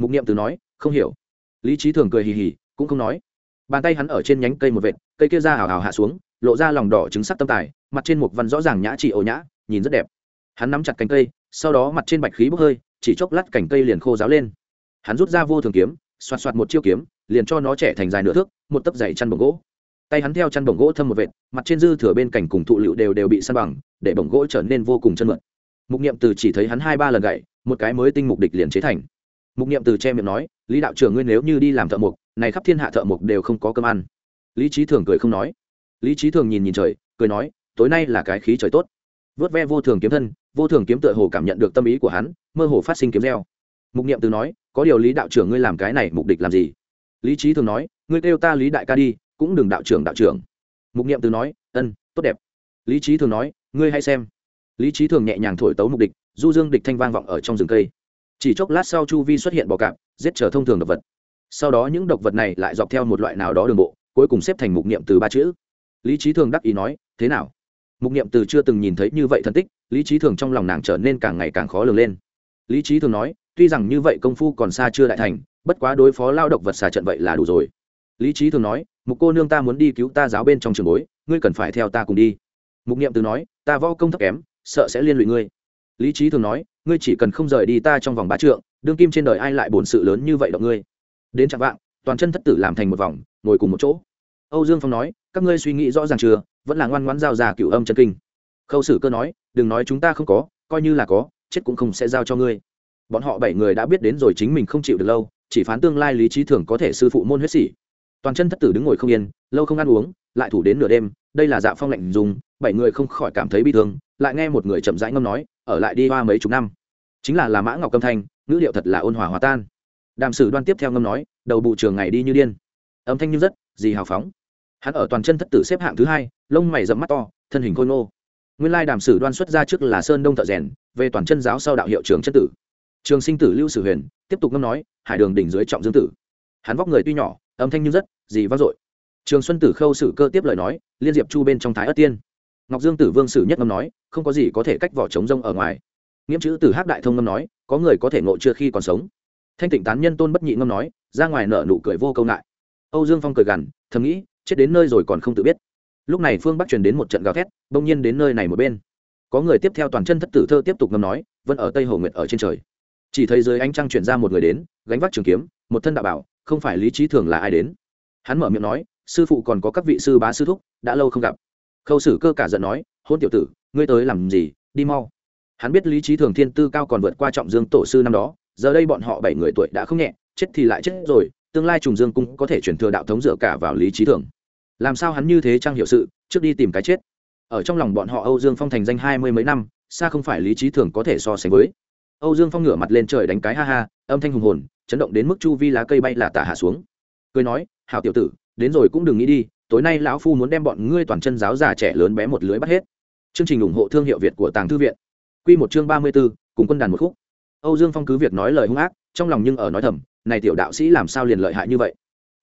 mục niệm từ nói, không hiểu. Lý trí thường cười hì hì, cũng không nói. Bàn tay hắn ở trên nhánh cây một vệt, cây kia ra hào hào hạ xuống, lộ ra lòng đỏ trứng sắc tâm tài, mặt trên một văn rõ ràng nhã trị ổ nhã, nhìn rất đẹp. Hắn nắm chặt cành cây, sau đó mặt trên bạch khí bốc hơi, chỉ chốc lát cành cây liền khô ráo lên. Hắn rút ra vô thường kiếm, xoạt xoạt một chiêu kiếm, liền cho nó trẻ thành dài nửa thước, một tấc dày chăn bồng gỗ. Tay hắn theo chăn bồng gỗ thâm một vệt, mặt trên dư thừa bên cạnh cùng thụ liệu đều đều bị săn bằng, để bồng gỗ trở nên vô cùng chân mượn mục niệm từ chỉ thấy hắn hai ba lần gậy, một cái mới tinh mục địch liền chế thành mục niệm từ che miệng nói lý đạo trưởng ngươi nếu như đi làm thợ mộc, này khắp thiên hạ thợ mộc đều không có cơm ăn. Lý trí thường cười không nói. Lý trí thường nhìn nhìn trời cười nói tối nay là cái khí trời tốt. Vớt ve vô thường kiếm thân vô thường kiếm tựa hồ cảm nhận được tâm ý của hắn mơ hồ phát sinh kiếm reo. Mục niệm từ nói có điều lý đạo trưởng ngươi làm cái này mục đích làm gì? Lý trí thường nói ngươi kêu ta lý đại ca đi cũng đừng đạo trưởng đạo trưởng. Mục niệm từ nói ân tốt đẹp. Lý trí thường nói ngươi hay xem. Lý trí thường nhẹ nhàng thổi tấu mục địch du dương địch thanh vang vọng ở trong rừng cây chỉ chốc lát sau chu vi xuất hiện bò cạp, giết chờ thông thường độc vật. Sau đó những độc vật này lại dọc theo một loại nào đó đường bộ, cuối cùng xếp thành mục niệm từ ba chữ. Lý trí thường đắc ý nói, thế nào? Mục niệm từ chưa từng nhìn thấy như vậy thân tích, lý trí thường trong lòng nàng trở nên càng ngày càng khó lường lên. Lý trí thường nói, tuy rằng như vậy công phu còn xa chưa đại thành, bất quá đối phó lao động vật xà trận vậy là đủ rồi. Lý trí thường nói, mục cô nương ta muốn đi cứu ta giáo bên trong trường bối, ngươi cần phải theo ta cùng đi. Mục niệm từ nói, ta võ công thấp kém, sợ sẽ liên lụy ngươi. Lý trí thường nói ngươi chỉ cần không rời đi ta trong vòng ba trượng, đương kim trên đời ai lại bổn sự lớn như vậy động ngươi? Đến chẳng vạng, toàn chân thất tử làm thành một vòng, ngồi cùng một chỗ. Âu dương phong nói, các ngươi suy nghĩ rõ ràng chưa? Vẫn là ngoan ngoãn giao ra cửu âm chân kinh. Khâu sử cơ nói, đừng nói chúng ta không có, coi như là có, chết cũng không sẽ giao cho ngươi. Bọn họ bảy người đã biết đến rồi chính mình không chịu được lâu, chỉ phán tương lai lý trí thường có thể sư phụ môn huyết sĩ toàn chân thất tử đứng ngồi không yên, lâu không ăn uống, lại thủ đến nửa đêm, đây là dạ phong lạnh dùng, bảy người không khỏi cảm thấy bi thương, lại nghe một người chậm rãi ngâm nói, ở lại đi qua mấy chục năm chính là là mã ngọc âm thanh, ngữ liệu thật là ôn hòa hòa tan. Đàm sử đoan tiếp theo ngâm nói, đầu bụ trường ngày đi như điên. Âm thanh như rất, gì hào phóng. Hắn ở toàn chân thất tử xếp hạng thứ hai, lông mày dẫm mắt to, thân hình khôi ngô. Nguyên lai đàm sử đoan xuất ra trước là sơn đông thợ rèn, về toàn chân giáo sau đạo hiệu trường chân tử. Trường sinh tử lưu sử huyền, tiếp tục ngâm nói, hải đường đỉnh dưới trọng dương tử. Hắn vóc người tuy nhỏ, âm thanh như rất, gì vang dội. Trường xuân tử khâu sử cơ tiếp lời nói, liên diệp chu bên trong thái ất tiên. Ngọc dương tử vương sử nhất ngâm nói, không có gì có thể cách vỏ chống rông ở ngoài nghiễm chữ tử hát đại thông ngâm nói, có người có thể ngộ chưa khi còn sống. Thanh tịnh tán nhân tôn bất nhị ngâm nói, ra ngoài nợ nụ cười vô câu ngại. Âu dương phong cười gằn, thầm nghĩ, chết đến nơi rồi còn không tự biết. Lúc này phương bắc truyền đến một trận gào thét, bỗng nhiên đến nơi này một bên. Có người tiếp theo toàn chân thất tử thơ tiếp tục ngâm nói, vẫn ở tây hồ nguyệt ở trên trời. Chỉ thấy dưới ánh trăng chuyển ra một người đến, gánh vác trường kiếm, một thân đạo bảo, không phải lý trí thường là ai đến. Hắn mở miệng nói, sư phụ còn có các vị sư bá sư thúc, đã lâu không gặp. Khâu sử cơ cả giận nói hôn tiểu tử, ngươi tới làm gì? Đi mau hắn biết lý trí thường thiên tư cao còn vượt qua trọng dương tổ sư năm đó, giờ đây bọn họ bảy người tuổi đã không nhẹ, chết thì lại chết rồi, tương lai trùng dương cũng có thể chuyển thừa đạo thống dựa cả vào lý trí thường. Làm sao hắn như thế trang hiệu sự, trước đi tìm cái chết. Ở trong lòng bọn họ âu dương phong thành danh hai mươi mấy năm, xa không phải lý trí thường có thể so sánh với. Âu dương phong ngửa mặt lên trời đánh cái ha ha, âm thanh hùng hồn, chấn động đến mức chu vi lá cây bay là tả hạ xuống. Cười nói hào tiểu tử, đến rồi cũng đừng nghĩ đi, tối nay lão phu muốn đem bọn ngươi toàn chân giáo già trẻ lớn bé một lưới bắt hết. Chương trình ủng hộ thương hiệu việt của tàng thư viện. Quy một chương ba mươi b ố cùng quân đàn một khúc. Âu dương phong cứ việc nói lời hung ác, trong lòng nhưng ở nói thầm, này tiểu đạo sĩ làm sao liền lợi hại như vậy?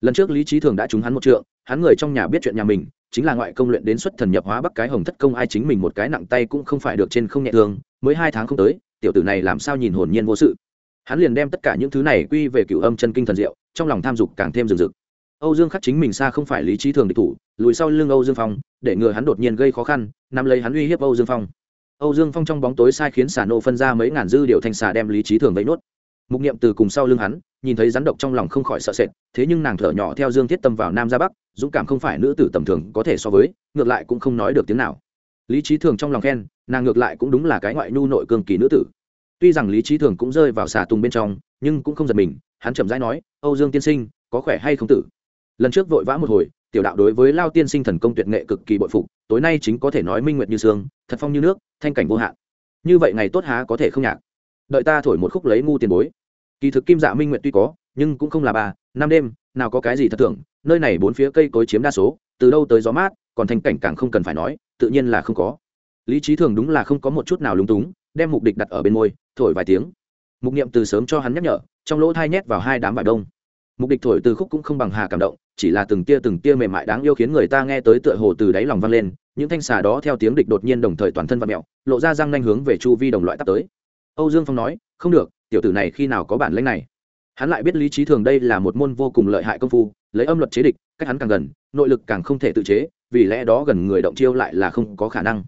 Lần trước lý Chí thường đã trúng hắn một trượng, hắn người trong nhà biết chuyện nhà mình, chính là ngoại công luyện đến xuất thần nhập hóa bắc cái hồng thất công, ai chính mình một cái nặng tay cũng không phải được trên không nhẹ thương mới hai tháng không tới, tiểu tử này làm sao nhìn hồn nhiên vô sự. Hắn liền đem tất cả những thứ này quy về cửu âm chân kinh thần diệu, trong lòng tham dục càng thêm rừng rực. Âu dương khắc chính mình xa không phải lý Chí thường địch thủ, lùi sau lưng âu dương phong, để ngừa hắn đột nhiên gây khó khăn, nắm lấy hắn uy hiếp âu dương phong âu dương phong trong bóng tối sai khiến xà nô phân ra mấy ngàn dư điều thanh xà đem lý trí thường vẫy nuốt mục niệm từ cùng sau lưng hắn, nhìn thấy rắn độc trong lòng không khỏi sợ sệt, thế nhưng nàng thở nhỏ theo dương thiết tâm vào nam ra bắc, dũng cảm không phải nữ tử tầm thường có thể so với, ngược lại cũng không nói được tiếng nào. Lý trí thường trong lòng khen, nàng ngược lại cũng đúng là cái ngoại nhu nội cường kỳ nữ tử. Tuy rằng lý trí thường cũng rơi vào xà tung bên trong, nhưng cũng không giật mình, hắn chậm rãi nói, âu dương tiên sinh, có khỏe hay không tử? Lần trước vội vã một hồi tiểu đạo đối với lao tiên sinh thần công tuyệt nghệ cực kỳ bội phục, tối nay chính có thể nói minh nguyệt như sương, thật phong như nước, thanh cảnh vô hạn. Như vậy ngày tốt há có thể không nhạc. Đợi ta thổi một khúc lấy ngu tiền bối. Kỳ thực kim dạ minh nguyệt tuy có, nhưng cũng không là ba năm đêm, nào có cái gì thật tưởng nơi này bốn phía cây cối chiếm đa số, từ đâu tới gió mát, còn thanh cảnh càng không cần phải nói, tự nhiên là không có. Lý trí thường đúng là không có một chút nào lúng túng, đem mục địch đặt ở bên môi, thổi vài tiếng. Mục niệm từ sớm cho hắn nhắc nhở, trong lỗ thai nhét vào hai đám vải đông mục địch thổi từ khúc cũng không bằng hà cảm động, chỉ là từng tia từng tia mềm mại đáng yêu khiến người ta nghe tới tựa hồ từ đáy lòng vang lên, những thanh xà đó theo tiếng địch đột nhiên đồng thời toàn thân và mẹo lộ ra răng nanh hướng về chu vi đồng loại tắt tới. Âu dương phong nói, không được, tiểu tử này khi nào có bản lãnh này? Hắn lại biết lý trí thường đây là một môn vô cùng lợi hại công phu, lấy âm luật chế địch, cách hắn càng gần, nội lực càng không thể tự chế, vì lẽ đó gần người động chiêu lại là không có khả năng.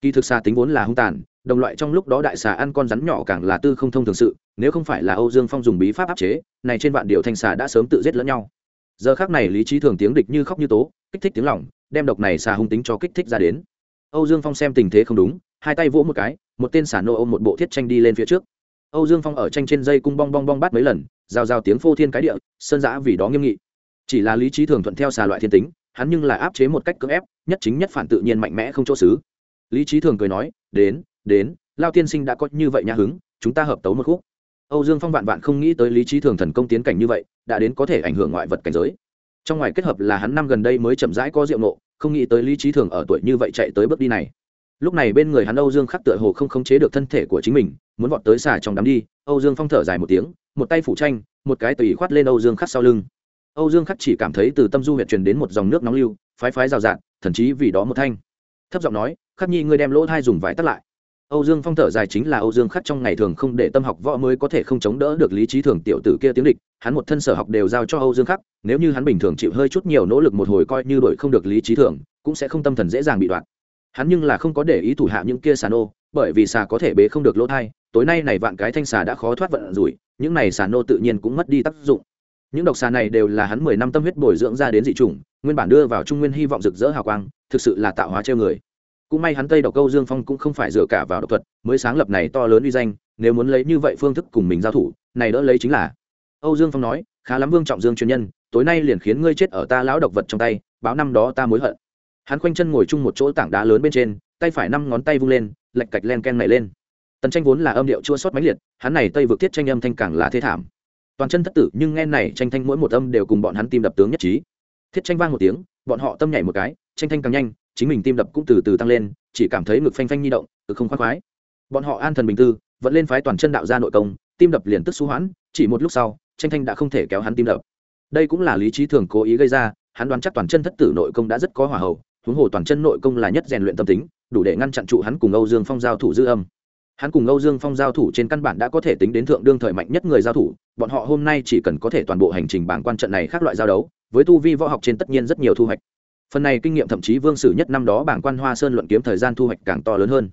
Kỳ thực xà tính vốn là hung tàn đồng loại trong lúc đó đại xà ăn con rắn nhỏ càng là tư không thông thường sự, nếu không phải là âu dương phong dùng bí pháp áp chế, này trên vạn điệu thanh xà đã sớm tự giết lẫn nhau. Giờ khác này lý trí thường tiếng địch như khóc như tố, kích thích tiếng lỏng đem độc này xà hung tính cho kích thích ra đến. Âu dương phong xem tình thế không đúng, hai tay vỗ một cái, một tên xà nô ôm một bộ thiết tranh đi lên phía trước. Âu dương phong ở tranh trên dây cung bong bong bong bắt mấy lần, rào rào tiếng phô thiên cái địa, sơn giã vì đó nghiêm nghị. Chỉ là lý trí thường thuận theo xà loại thiên tính, hắn nhưng lại áp chế một cách cưỡng ép, nhất chính nhất phản tự nhiên mạnh mẽ không chỗ xứ. Lý trí thường cười nói, đến đến, lao tiên sinh đã có như vậy nhã hứng, chúng ta hợp tấu một khúc. Âu dương phong vạn vạn không nghĩ tới lý trí thường thần công tiến cảnh như vậy, đã đến có thể ảnh hưởng ngoại vật cảnh giới. Trong ngoài kết hợp là hắn năm gần đây mới chậm rãi có rượu nộ, không nghĩ tới lý trí thường ở tuổi như vậy chạy tới bước đi này. Lúc này bên người hắn âu dương khắc tựa hồ không khống chế được thân thể của chính mình, muốn vọt tới xà trong đám đi, âu dương phong thở dài một tiếng, một tay phủ tranh, một cái tùy khoát lên âu dương khắc sau lưng. Âu dương khắc chỉ cảm thấy từ tâm du huyệt truyền đến một dòng nước nóng lưu, phái phái rào rạt, thậm chí vì đó một thanh. Thấp giọng nói, khắc nhi, ngươi đem lỗ thai dùng vải tắt lại âu dương phong thở dài chính là âu dương khắc trong ngày thường không để tâm học võ mới có thể không chống đỡ được lý trí thường tiểu tử kia tiếng địch, hắn một thân sở học đều giao cho âu dương khắc, nếu như hắn bình thường chịu hơi chút nhiều nỗ lực một hồi coi như đổi không được lý trí thường, cũng sẽ không tâm thần dễ dàng bị đoạn. Hắn nhưng là không có để ý thủ hạ những kia xà nô, bởi vì xà có thể bế không được lỗ thai, tối nay này vạn cái thanh xà đã khó thoát vận rủi, những này xà nô tự nhiên cũng mất đi tác dụng. Những độc xà này đều là hắn mười năm tâm huyết bồi dưỡng ra đến dị chủng, nguyên bản đưa vào trung nguyên hy vọng rực rỡ hào quang, thực sự là tạo hóa treo người cũng may hắn tây độc câu dương phong cũng không phải dựa cả vào độc thuật, mới sáng lập này to lớn uy danh, nếu muốn lấy như vậy phương thức cùng mình giao thủ, này đỡ lấy chính là. Âu dương phong nói, khá lắm vương trọng dương truyền nhân, tối nay liền khiến ngươi chết ở ta lão độc vật trong tay, báo năm đó ta mối hận. Hắn khoanh chân ngồi chung một chỗ tảng đá lớn bên trên, tay phải năm ngón tay vung lên, lạch cạch len ken này lên. Tần tranh vốn là âm điệu chua sót mãnh liệt, hắn này tây vượt tiết tranh âm thanh càng là thế thảm. Toàn chân thất tử, nhưng nghe này tranh thanh mỗi một âm đều cùng bọn hắn tim đập tướng nhất trí. Thiết tranh vang một tiếng, bọn họ tâm nhảy một cái, tranh thanh càng nhanh chính mình tim đập cũng từ từ tăng lên, chỉ cảm thấy ngực phanh phanh nhi động cực không khoan khoái. Bọn họ an thần bình tư, vẫn lên phái toàn chân đạo ra nội công, tim đập liền tức xu hoãn, chỉ một lúc sau, tranh thanh đã không thể kéo hắn tim đập. Đây cũng là lý trí thường cố ý gây ra, hắn đoán chắc toàn chân thất tử nội công đã rất có hỏa hậu, huống hồ toàn chân nội công là nhất rèn luyện tâm tính, đủ để ngăn chặn trụ hắn cùng âu dương phong giao thủ dư âm. Hắn cùng âu dương phong giao thủ trên căn bản đã có thể tính đến thượng đương thời mạnh nhất người giao thủ, bọn họ hôm nay chỉ cần có thể toàn bộ hành trình bảng quan trận này khác loại giao đấu, với tu vi võ học trên tất nhiên rất nhiều thu hoạch phần này kinh nghiệm thậm chí vương sử nhất năm đó bảng quan hoa sơn luận kiếm thời gian thu hoạch càng to lớn hơn.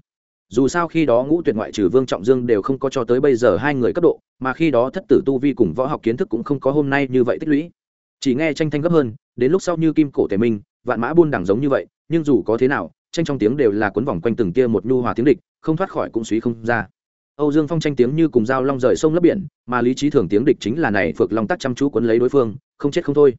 Dù sao khi đó ngũ tuyệt ngoại trừ vương trọng dương đều không có cho tới bây giờ hai người cấp độ, mà khi đó thất tử tu vi cùng võ học kiến thức cũng không có hôm nay như vậy tích lũy. Chỉ nghe tranh thanh gấp hơn, đến lúc sau như kim cổ tề minh, vạn mã buôn đẳng giống như vậy, nhưng dù có thế nào, tranh trong tiếng đều là cuốn vòng quanh từng kia một nhu hòa tiếng địch, không thoát khỏi cũng suý không ra. Âu dương phong tranh tiếng như cùng dao long rời sông lấp biển, mà lý trí thường tiếng địch chính là này phược long tắc chăm chú quấn lấy đối phương, không chết không thôi.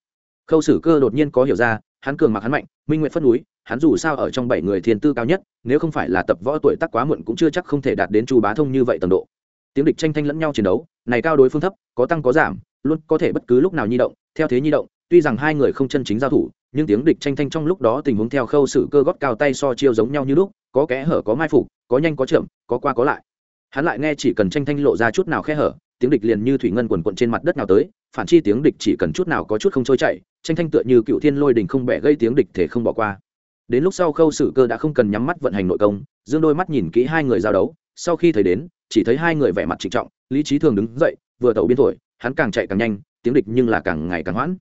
Khâu sử cơ đột nhiên có hiểu ra hắn cường mặc hắn mạnh, minh nguyện phất núi, hắn dù sao ở trong bảy người thiên tư cao nhất, nếu không phải là tập võ tuổi tác quá muộn cũng chưa chắc không thể đạt đến chu bá thông như vậy tầm độ. Tiếng địch tranh thanh lẫn nhau chiến đấu, này cao đối phương thấp, có tăng có giảm, luôn có thể bất cứ lúc nào nhi động, theo thế nhi động, tuy rằng hai người không chân chính giao thủ, nhưng tiếng địch tranh thanh trong lúc đó tình huống theo khâu sự cơ gót cao tay so chiêu giống nhau như lúc, có kẽ hở có mai phục, có nhanh có chậm, có qua có lại. Hắn lại nghe chỉ cần tranh thanh lộ ra chút nào khe hở, tiếng địch liền như thủy ngân quần quận trên mặt đất nào tới phản chi tiếng địch chỉ cần chút nào có chút không trôi chạy tranh thanh tựa như cựu thiên lôi đình không bẻ gây tiếng địch thể không bỏ qua. Đến lúc sau khâu sử cơ đã không cần nhắm mắt vận hành nội công, dương đôi mắt nhìn kỹ hai người giao đấu, sau khi thấy đến, chỉ thấy hai người vẻ mặt trịnh trọng, lý trí thường đứng dậy, vừa tẩu biên thổi, hắn càng chạy càng nhanh, tiếng địch nhưng là càng ngày càng hoãn.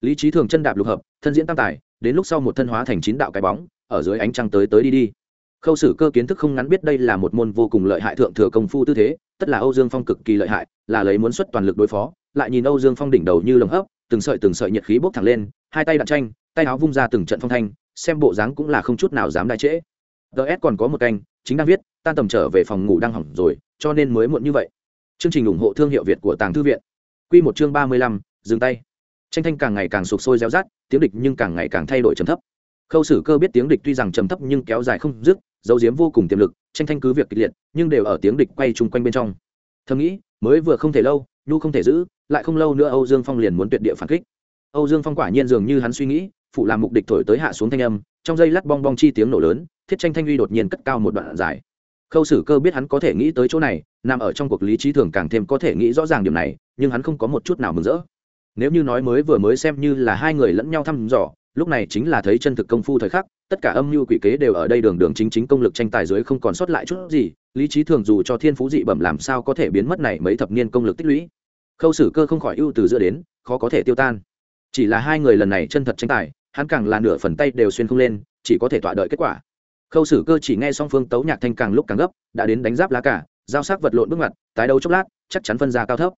Lý trí thường chân đạp lục hợp, thân diễn tam tài, đến lúc sau một thân hóa thành chín đạo cái bóng, ở dưới ánh trăng tới tới đi đi. Khâu sử cơ kiến thức không ngắn biết đây là một môn vô cùng lợi hại thượng thừa công phu tư thế, tất là âu dương phong cực kỳ lợi hại, là lấy muốn xuất toàn lực đối phó lại nhìn âu dương phong đỉnh đầu như lồng hấp, từng sợi từng sợi nhiệt khí bốc thẳng lên, hai tay đạn tranh, tay áo vung ra từng trận phong thanh, xem bộ dáng cũng là không chút nào dám đại trễ. Ts còn có một canh, chính đang viết tan tầm trở về phòng ngủ đang hỏng rồi, cho nên mới muộn như vậy. Chương trình ủng hộ thương hiệu việt của tàng thư viện. Q một chương ba mươi lăm, dừng tay. Tranh thanh càng ngày càng sụp sôi reo rát, tiếng địch nhưng càng ngày càng thay đổi trầm thấp. Khâu sử cơ biết tiếng địch tuy rằng trầm thấp nhưng kéo dài không dứt dấu diếm vô cùng tiềm lực, tranh thanh cứ việc kịch liệt, nhưng đều ở tiếng địch quay chung quanh bên trong. Thầm nghĩ, mới vừa không thể lâu nhu không thể giữ, lại không lâu nữa âu dương phong liền muốn tuyệt địa phản kích. Âu dương phong quả nhiên dường như hắn suy nghĩ phụ làm mục địch thổi tới hạ xuống thanh âm, trong dây lát bong bong chi tiếng nổ lớn, thiết tranh thanh uy đột nhiên cất cao một đoạn dài. Khâu sử cơ biết hắn có thể nghĩ tới chỗ này, nằm ở trong cuộc lý trí thường càng thêm có thể nghĩ rõ ràng điểm này, nhưng hắn không có một chút nào mừng rỡ. Nếu như nói mới vừa mới xem như là hai người lẫn nhau thăm dò, lúc này chính là thấy chân thực công phu thời khắc, tất cả âm mưu quỷ kế đều ở đây đường đường chính chính công lực tranh tài dưới không còn sót lại chút gì lý trí thường dù cho thiên phú dị bẩm làm sao có thể biến mất này mấy thập niên công lực tích lũy. Khâu sử cơ không khỏi ưu từ giữa đến, khó có thể tiêu tan. Chỉ là hai người lần này chân thật tranh tài, hắn càng là nửa phần tay đều xuyên không lên, chỉ có thể tọa đợi kết quả. Khâu sử cơ chỉ nghe song phương tấu nhạc thanh càng lúc càng gấp, đã đến đánh giáp lá cả, giao sắc vật lộn bước mặt tái đấu chốc lát, chắc chắn phân ra cao thấp.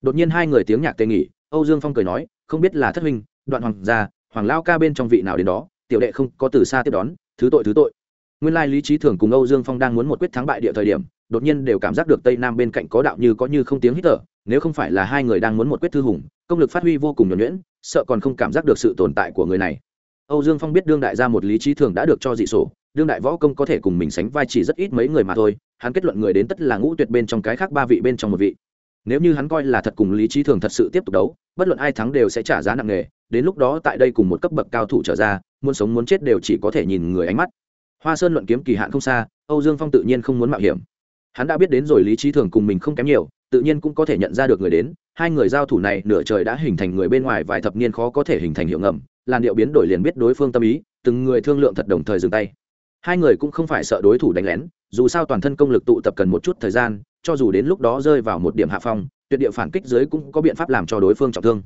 Đột nhiên hai người tiếng nhạc tề nghỉ, âu dương phong cười nói, không biết là thất huynh, đoạn hoàng gia, hoàng lao ca bên trong vị nào đến đó, tiểu đệ không có từ xa tiếp đón, thứ tội thứ tội nguyên lai lý trí thường cùng âu dương phong đang muốn một quyết thắng bại địa thời điểm, đột nhiên đều cảm giác được tây nam bên cạnh có đạo như có như không tiếng hít thở, nếu không phải là hai người đang muốn một quyết thư hùng, công lực phát huy vô cùng nhuẩn nhuyễn, sợ còn không cảm giác được sự tồn tại của người này. Âu dương phong biết đương đại gia một lý trí thường đã được cho dị sổ, đương đại võ công có thể cùng mình sánh vai chỉ rất ít mấy người mà thôi, hắn kết luận người đến tất là ngũ tuyệt bên trong cái khác ba vị bên trong một vị. Nếu như hắn coi là thật cùng lý trí thường thật sự tiếp tục đấu, bất luận ai thắng đều sẽ trả giá nặng nề, đến lúc đó tại đây cùng một cấp bậc cao thủ trở ra, muốn sống muốn chết đều chỉ có thể nhìn người ánh mắt hoa sơn luận kiếm kỳ hạn không xa, âu dương phong tự nhiên không muốn mạo hiểm. Hắn đã biết đến rồi lý trí thường cùng mình không kém nhiều, tự nhiên cũng có thể nhận ra được người đến. Hai người giao thủ này, nửa trời đã hình thành người bên ngoài vài thập niên khó có thể hình thành hiệu ngầm. Làn điệu biến đổi liền biết đối phương tâm ý, từng người thương lượng thật đồng thời dừng tay. Hai người cũng không phải sợ đối thủ đánh lén, dù sao toàn thân công lực tụ tập cần một chút thời gian, cho dù đến lúc đó rơi vào một điểm hạ phong, tuyệt địa phản kích dưới cũng có biện pháp làm cho đối phương trọng thương.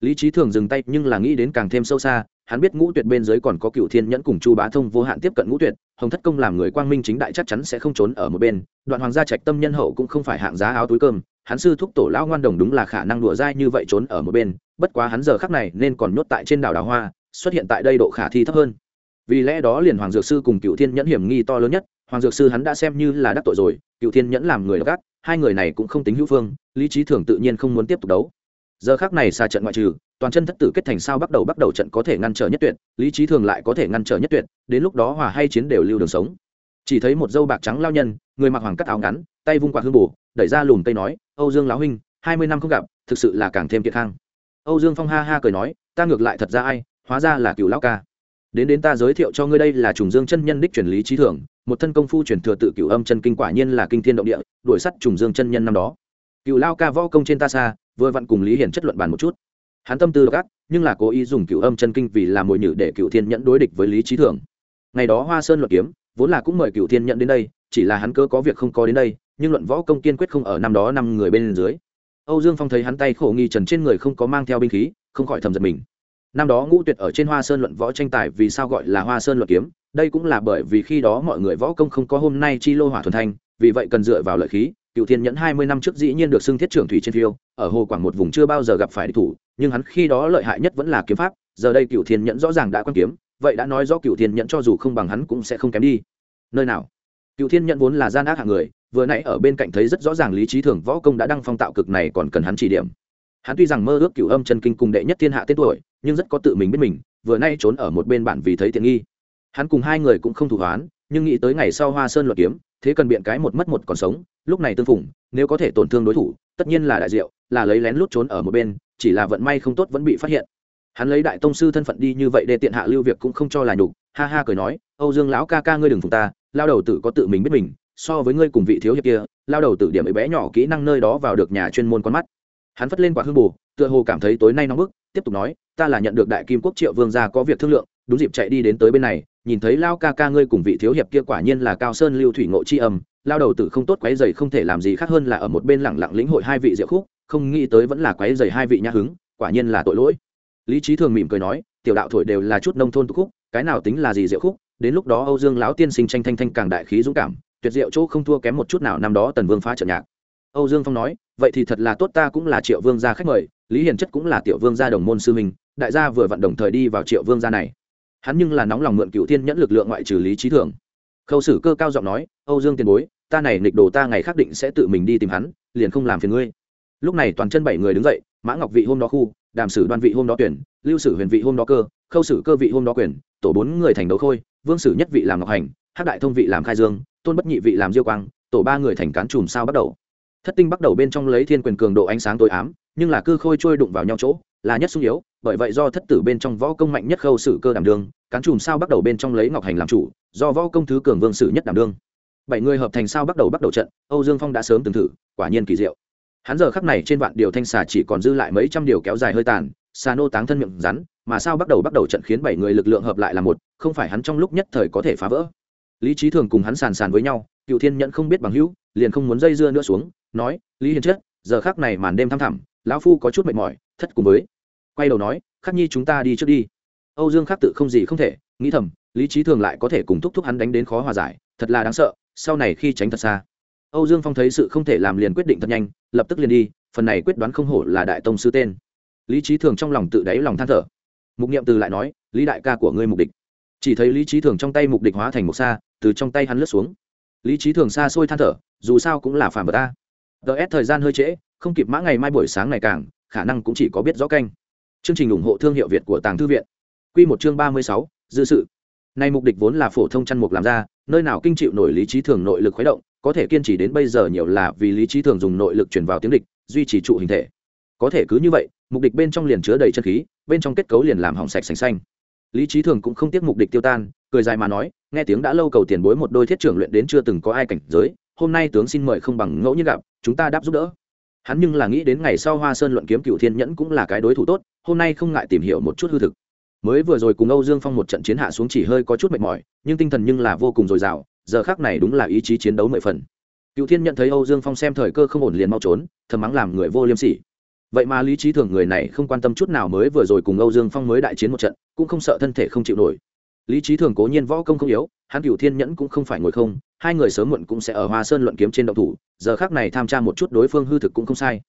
Lý trí thường dừng tay, nhưng là nghĩ đến càng thêm sâu xa hắn biết ngũ tuyệt bên dưới còn có cựu thiên nhẫn cùng chu bá thông vô hạn tiếp cận ngũ tuyệt, hồng thất công làm người quang minh chính đại chắc chắn sẽ không trốn ở một bên, đoạn hoàng gia trạch tâm nhân hậu cũng không phải hạng giá áo túi cơm, hắn sư thúc tổ lão ngoan đồng đúng là khả năng đùa dai như vậy trốn ở một bên, bất quá hắn giờ khắc này nên còn nhốt tại trên đảo đào hoa, xuất hiện tại đây độ khả thi thấp hơn. Vì lẽ đó liền hoàng dược sư cùng cựu thiên nhẫn hiểm nghi to lớn nhất, hoàng dược sư hắn đã xem như là đắc tội rồi, cựu thiên nhẫn làm người gác hai người này cũng không tính hữu phương, lý trí thường tự nhiên không muốn tiếp tục đấu giờ khác này xa trận ngoại trừ, toàn chân thất tử kết thành sao bắt đầu bắt đầu trận có thể ngăn trở nhất tuyệt, lý trí thường lại có thể ngăn trở nhất tuyệt, đến lúc đó hòa hay chiến đều lưu đường sống. Chỉ thấy một dâu bạc trắng lao nhân, người mặc hoàng cắt áo ngắn, tay vung quạt hương bù đẩy ra lùm cây nói, âu dương lão huynh, hai mươi năm không gặp, thực sự là càng thêm kiệt khang. Âu dương phong ha ha cười nói, ta ngược lại thật ra ai, hóa ra là cựu lão ca. Đến đến ta giới thiệu cho ngươi đây là trùng dương chân nhân đích truyền lý trí thường, một thân công phu truyền thừa tự cựu âm chân kinh quả nhiên là kinh thiên động địa, đuổi sắt trùng dương chân nhân năm đó. Cựu lao ca võ công trên ta xa vừa vặn cùng lý hiển chất luận bàn một chút. Hắn tâm tư gác nhưng là cố ý dùng cựu âm chân kinh vì làm mồi nhử để cựu thiên nhẫn đối địch với lý trí thường. Ngày đó hoa sơn luận kiếm, vốn là cũng mời cựu thiên nhẫn đến đây, chỉ là hắn cơ có việc không có đến đây, nhưng luận võ công kiên quyết không ở năm đó năm người bên dưới. Âu dương phong thấy hắn tay khổ nghi trần trên người không có mang theo binh khí, không khỏi thầm giật mình. Năm đó ngũ tuyệt ở trên hoa sơn luận võ tranh tài vì sao gọi là hoa sơn luận kiếm? Đây cũng là bởi vì khi đó mọi người võ công không có hôm nay chi lô hỏa thuần thanh, vì vậy cần dựa vào lợi khí cựu thiên nhẫn hai mươi năm trước dĩ nhiên được xưng thiết trưởng thủy trên phiêu, ở hồ quảng một vùng chưa bao giờ gặp phải địch thủ, nhưng hắn khi đó lợi hại nhất vẫn là kiếm pháp, giờ đây cựu thiên nhẫn rõ ràng đã quan kiếm, vậy đã nói rõ cựu thiên nhẫn cho dù không bằng hắn cũng sẽ không kém đi. Nơi nào? Cựu thiên nhẫn vốn là gian ác hạng người, vừa nãy ở bên cạnh thấy rất rõ ràng lý trí thường võ công đã đăng phong tạo cực này còn cần hắn chỉ điểm. Hắn tuy rằng mơ ước cựu âm chân kinh cùng đệ nhất thiên hạ tên tuổi, nhưng rất có tự mình biết mình, vừa nay trốn ở một bên bản vì thấy tiện nghi. Hắn cùng hai người cũng không thủ hoán, nhưng nghĩ tới ngày sau hoa sơn luật kiếm thế cần biện cái một mất một còn sống, lúc này tương phùng, nếu có thể tổn thương đối thủ, tất nhiên là đại diệu, là lấy lén lút trốn ở một bên, chỉ là vận may không tốt vẫn bị phát hiện. Hắn lấy đại tông sư thân phận đi như vậy để tiện hạ lưu việc cũng không cho là nhục, ha ha cười nói, âu dương lão ca ca ngươi đừng phùng ta, lao đầu tử có tự mình biết mình, so với ngươi cùng vị thiếu hiệp kia, lao đầu tử điểm ấy bé nhỏ kỹ năng nơi đó vào được nhà chuyên môn con mắt. Hắn phất lên quả hương bù, tựa hồ cảm thấy tối nay nóng bức, tiếp tục nói, ta là nhận được đại kim quốc triệu vương gia có việc thương lượng, đúng dịp chạy đi đến tới bên này nhìn thấy lao ca ca ngươi cùng vị thiếu hiệp kia quả nhiên là cao sơn lưu thủy ngộ chi âm, lao đầu tử không tốt quấy dày không thể làm gì khác hơn là ở một bên lẳng lặng lĩnh hội hai vị diệu khúc, không nghĩ tới vẫn là quấy dày hai vị nhã hứng, quả nhiên là tội lỗi. Lý trí thường mỉm cười nói, tiểu đạo thổi đều là chút nông thôn tục khúc, cái nào tính là gì diệu khúc, đến lúc đó âu dương lão tiên sinh tranh thanh thanh càng đại khí dũng cảm, tuyệt diệu chỗ không thua kém một chút nào năm đó tần vương phá trận nhạc. Âu dương phong nói, vậy thì thật là tốt ta cũng là triệu vương gia khách mời, lý hiền chất cũng là tiểu vương gia đồng môn sư minh đại gia vừa vận đồng thời đi vào triệu vương gia này hắn nhưng là nóng lòng mượn cựu thiên nhẫn lực lượng ngoại trừ lý trí thường. Khâu sử cơ cao giọng nói, âu dương tiền bối, ta này nghịch đồ ta ngày khắc định sẽ tự mình đi tìm hắn, liền không làm phiền ngươi. Lúc này toàn chân bảy người đứng dậy, mã ngọc vị hôm đó khu, đàm sử đoan vị hôm đó tuyển, lưu sử huyền vị hôm đó cơ, khâu sử cơ vị hôm đó quyền, tổ bốn người thành đấu khôi, vương sử nhất vị làm ngọc hành hát đại thông vị làm khai dương, tôn bất nhị vị làm diêu quang, tổ ba người thành cán chùm sao bắt đầu. Thất tinh bắt đầu bên trong lấy thiên quyền cường độ ánh sáng tối ám, nhưng là cư khôi trôi đụng vào nhau chỗ, là nhất sung yếu bởi vậy do thất tử bên trong võ công mạnh nhất khâu sử cơ đảm đương, cán chùm sao bắt đầu bên trong lấy ngọc hành làm chủ, do võ công thứ cường vương sử nhất đảm đương. Bảy người hợp thành sao bắt đầu bắt đầu trận, âu dương phong đã sớm từng thử, quả nhiên kỳ diệu. Hắn giờ khắc này trên vạn điều thanh xà chỉ còn dư lại mấy trăm điều kéo dài hơi tàn, xà nô táng thân miệng rắn, mà sao bắt đầu bắt đầu trận khiến bảy người lực lượng hợp lại là một, không phải hắn trong lúc nhất thời có thể phá vỡ. Lý trí thường cùng hắn sàn sàn với nhau, cựu thiên nhẫn không biết bằng hữu, liền không muốn dây dưa nữa xuống, nói, lý hiền chết giờ khác này màn đêm thăm thẳm, lão phu có chút mệt mỏi, thất cùng với quay đầu nói, khắc nhi chúng ta đi trước đi. Âu dương khắc tự không gì không thể, nghĩ thầm, lý trí thường lại có thể cùng thúc thúc hắn đánh đến khó hòa giải, thật là đáng sợ, sau này khi tránh thật xa. Âu dương phong thấy sự không thể làm liền quyết định thật nhanh, lập tức liền đi, phần này quyết đoán không hổ là đại tông sư tên. Lý trí thường trong lòng tự đáy lòng than thở. Mục niệm từ lại nói, lý đại ca của ngươi mục địch chỉ thấy lý trí thường trong tay mục địch hóa thành một xa từ trong tay hắn lướt xuống. Lý trí thường xa xôi than thở, dù sao cũng là phản vật ta. Ts thời gian hơi trễ, không kịp mã ngày mai buổi sáng ngày càng, khả năng cũng chỉ có biết rõ canh chương trình ủng hộ thương hiệu việt của tàng thư viện. Quy một chương ba mươi sáu, dư sự. Nay mục đích vốn là phổ thông chăn mục làm ra, nơi nào kinh chịu nổi lý trí thường nội lực khuấy động, có thể kiên trì đến bây giờ nhiều là vì lý trí thường dùng nội lực chuyển vào tiếng địch, duy trì trụ hình thể. Có thể cứ như vậy, mục địch bên trong liền chứa đầy chân khí, bên trong kết cấu liền làm hỏng sạch sành xanh. Lý trí thường cũng không tiếc mục địch tiêu tan, cười dài mà nói, nghe tiếng đã lâu cầu tiền bối một đôi thiết trưởng luyện đến chưa từng có ai cảnh giới, hôm nay tướng xin mời không bằng ngẫu nhiên gặp, chúng ta đáp giúp đỡ hắn nhưng là nghĩ đến ngày sau hoa sơn luận kiếm cựu thiên nhẫn cũng là cái đối thủ tốt, hôm nay không ngại tìm hiểu một chút hư thực. Mới vừa rồi cùng âu dương phong một trận chiến hạ xuống chỉ hơi có chút mệt mỏi, nhưng tinh thần nhưng là vô cùng dồi dào, giờ khác này đúng là ý chí chiến đấu mười phần. Cựu thiên nhận thấy âu dương phong xem thời cơ không ổn liền mau trốn, thầm mắng làm người vô liêm sỉ. Vậy mà lý trí thường người này không quan tâm chút nào mới vừa rồi cùng âu dương phong mới đại chiến một trận, cũng không sợ thân thể không chịu nổi. Lý trí thường cố nhiên võ công không yếu, hắn cựu thiên nhẫn cũng không phải ngồi không hai người sớm muộn cũng sẽ ở hoa sơn luận kiếm trên động thủ, giờ khác này tham tra một chút đối phương hư thực cũng không sai.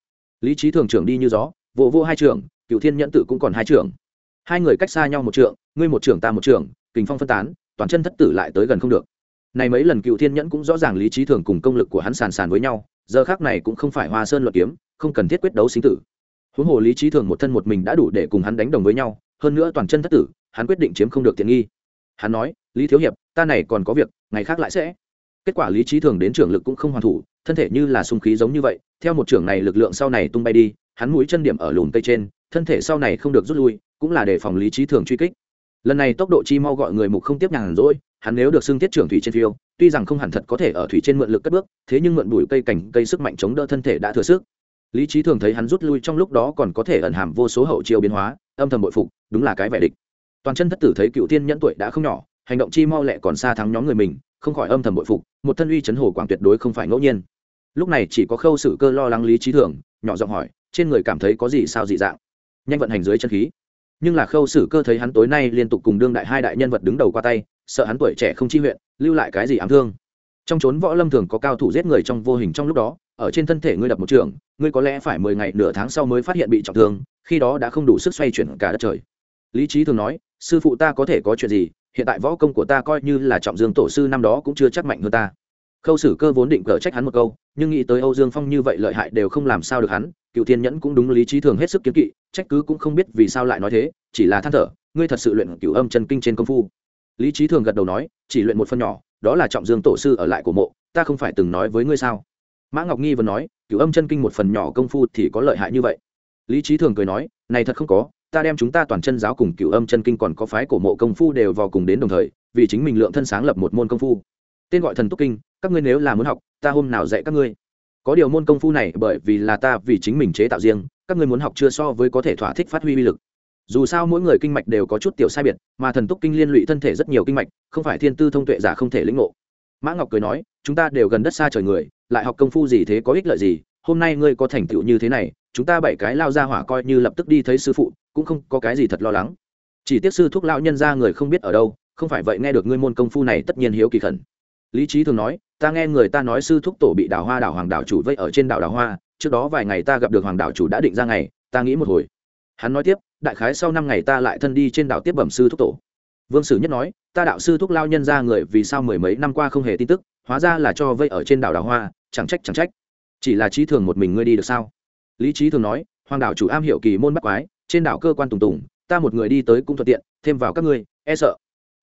Lý trí thường trưởng đi như gió vụ vô hai trưởng cựu thiên nhẫn tử cũng còn hai trưởng. Hai người cách xa nhau một trượng, ngươi một trưởng ta một trưởng, kình phong phân tán, toàn chân thất tử lại tới gần không được. Này mấy lần cựu thiên nhẫn cũng rõ ràng lý trí thường cùng công lực của hắn sàn sàn với nhau, giờ khác này cũng không phải hoa sơn luận kiếm, không cần thiết quyết đấu sinh tử. Huống hồ lý trí thường một thân một mình đã đủ để cùng hắn đánh đồng với nhau, hơn nữa toàn chân thất tử, hắn quyết định chiếm không được tiện nghi. Hắn nói, lý thiếu hiệp, ta này còn có việc, ngày khác lại sẽ kết quả lý trí thường đến trưởng lực cũng không hoàn thủ, thân thể như là sung khí giống như vậy, theo một trưởng này lực lượng sau này tung bay đi, hắn mũi chân điểm ở lùm cây trên, thân thể sau này không được rút lui, cũng là để phòng lý trí thường truy kích. Lần này tốc độ chi mau gọi người mục không tiếp nhàn rỗi, hắn nếu được xưng tiết trưởng thủy trên phiêu, tuy rằng không hẳn thật có thể ở thủy trên mượn lực cất bước, thế nhưng mượn bụi cây cảnh cây sức mạnh chống đỡ thân thể đã thừa sức. Lý trí thường thấy hắn rút lui trong lúc đó còn có thể ẩn hàm vô số hậu chiêu biến hóa, âm thầm bội phục, đúng là cái vẻ địch. Toàn chân thất tử thấy cựu tiên nhẫn tuổi đã không nhỏ, hành động chi mau lẹ còn xa thắng nhóm người mình không khỏi âm thầm bội phục, một thân uy chấn hồ quảng tuyệt đối không phải ngẫu nhiên. Lúc này chỉ có khâu sử cơ lo lắng lý trí thường, nhỏ giọng hỏi, trên người cảm thấy có gì sao dị dạng? Nhanh vận hành dưới chân khí. Nhưng là khâu sử cơ thấy hắn tối nay liên tục cùng đương đại hai đại nhân vật đứng đầu qua tay, sợ hắn tuổi trẻ không chi huyện, lưu lại cái gì ám thương. Trong trốn võ lâm thường có cao thủ giết người trong vô hình trong lúc đó, ở trên thân thể ngươi đập một trường, ngươi có lẽ phải mười ngày nửa tháng sau mới phát hiện bị trọng thương, khi đó đã không đủ sức xoay chuyển cả đất trời. Lý trí thường nói, sư phụ ta có thể có chuyện gì hiện tại võ công của ta coi như là trọng dương tổ sư năm đó cũng chưa chắc mạnh hơn ta. Khâu sử cơ vốn định cờ trách hắn một câu, nhưng nghĩ tới âu dương phong như vậy lợi hại đều không làm sao được hắn, cựu thiên nhẫn cũng đúng lý trí thường hết sức kiếm kỵ, trách cứ cũng không biết vì sao lại nói thế, chỉ là than thở, ngươi thật sự luyện cựu âm chân kinh trên công phu. Lý trí thường gật đầu nói, chỉ luyện một phần nhỏ, đó là trọng dương tổ sư ở lại của mộ, ta không phải từng nói với ngươi sao? Mã ngọc nghi vừa nói cựu âm chân kinh một phần nhỏ công phu thì có lợi hại như vậy. Lý trí thường cười nói, này thật không có ta đem chúng ta toàn chân giáo cùng cựu âm chân kinh còn có phái cổ mộ công phu đều vào cùng đến đồng thời, vì chính mình lượng thân sáng lập một môn công phu. Tên gọi thần túc kinh, các ngươi nếu là muốn học, ta hôm nào dạy các ngươi? Có điều môn công phu này bởi vì là ta, vì chính mình chế tạo riêng, các ngươi muốn học chưa so với có thể thỏa thích phát huy uy lực. Dù sao mỗi người kinh mạch đều có chút tiểu sai biệt, mà thần túc kinh liên lụy thân thể rất nhiều kinh mạch, không phải thiên tư thông tuệ giả không thể lĩnh ngộ. Mã ngọc cười nói, chúng ta đều gần đất xa trời người, lại học công phu gì thế có ích lợi gì? Hôm nay ngươi có thành tựu như thế này chúng ta bảy cái lao ra hỏa coi như lập tức đi thấy sư phụ, cũng không có cái gì thật lo lắng. Chỉ tiếc sư thúc lão nhân ra người không biết ở đâu, không phải vậy nghe được ngươi môn công phu này tất nhiên hiếu kỳ khẩn. Lý trí thường nói, ta nghe người ta nói sư thúc tổ bị đào hoa đảo hoàng đảo chủ vây ở trên đảo đào hoa, trước đó vài ngày ta gặp được hoàng đảo chủ đã định ra ngày, ta nghĩ một hồi. Hắn nói tiếp, đại khái sau năm ngày ta lại thân đi trên đảo tiếp bẩm sư thúc tổ. Vương sử nhất nói, ta đạo sư thúc lao nhân ra người vì sao mười mấy năm qua không hề tin tức, hóa ra là cho vây ở trên đảo đào hoa, chẳng trách chẳng trách. Chỉ là trí thường một mình ngươi đi được sao? Lý trí thường nói, hoàng đảo chủ am hiểu kỳ môn bắt quái, trên đảo cơ quan tùng tùng, ta một người đi tới cũng thuận tiện, thêm vào các ngươi e sợ.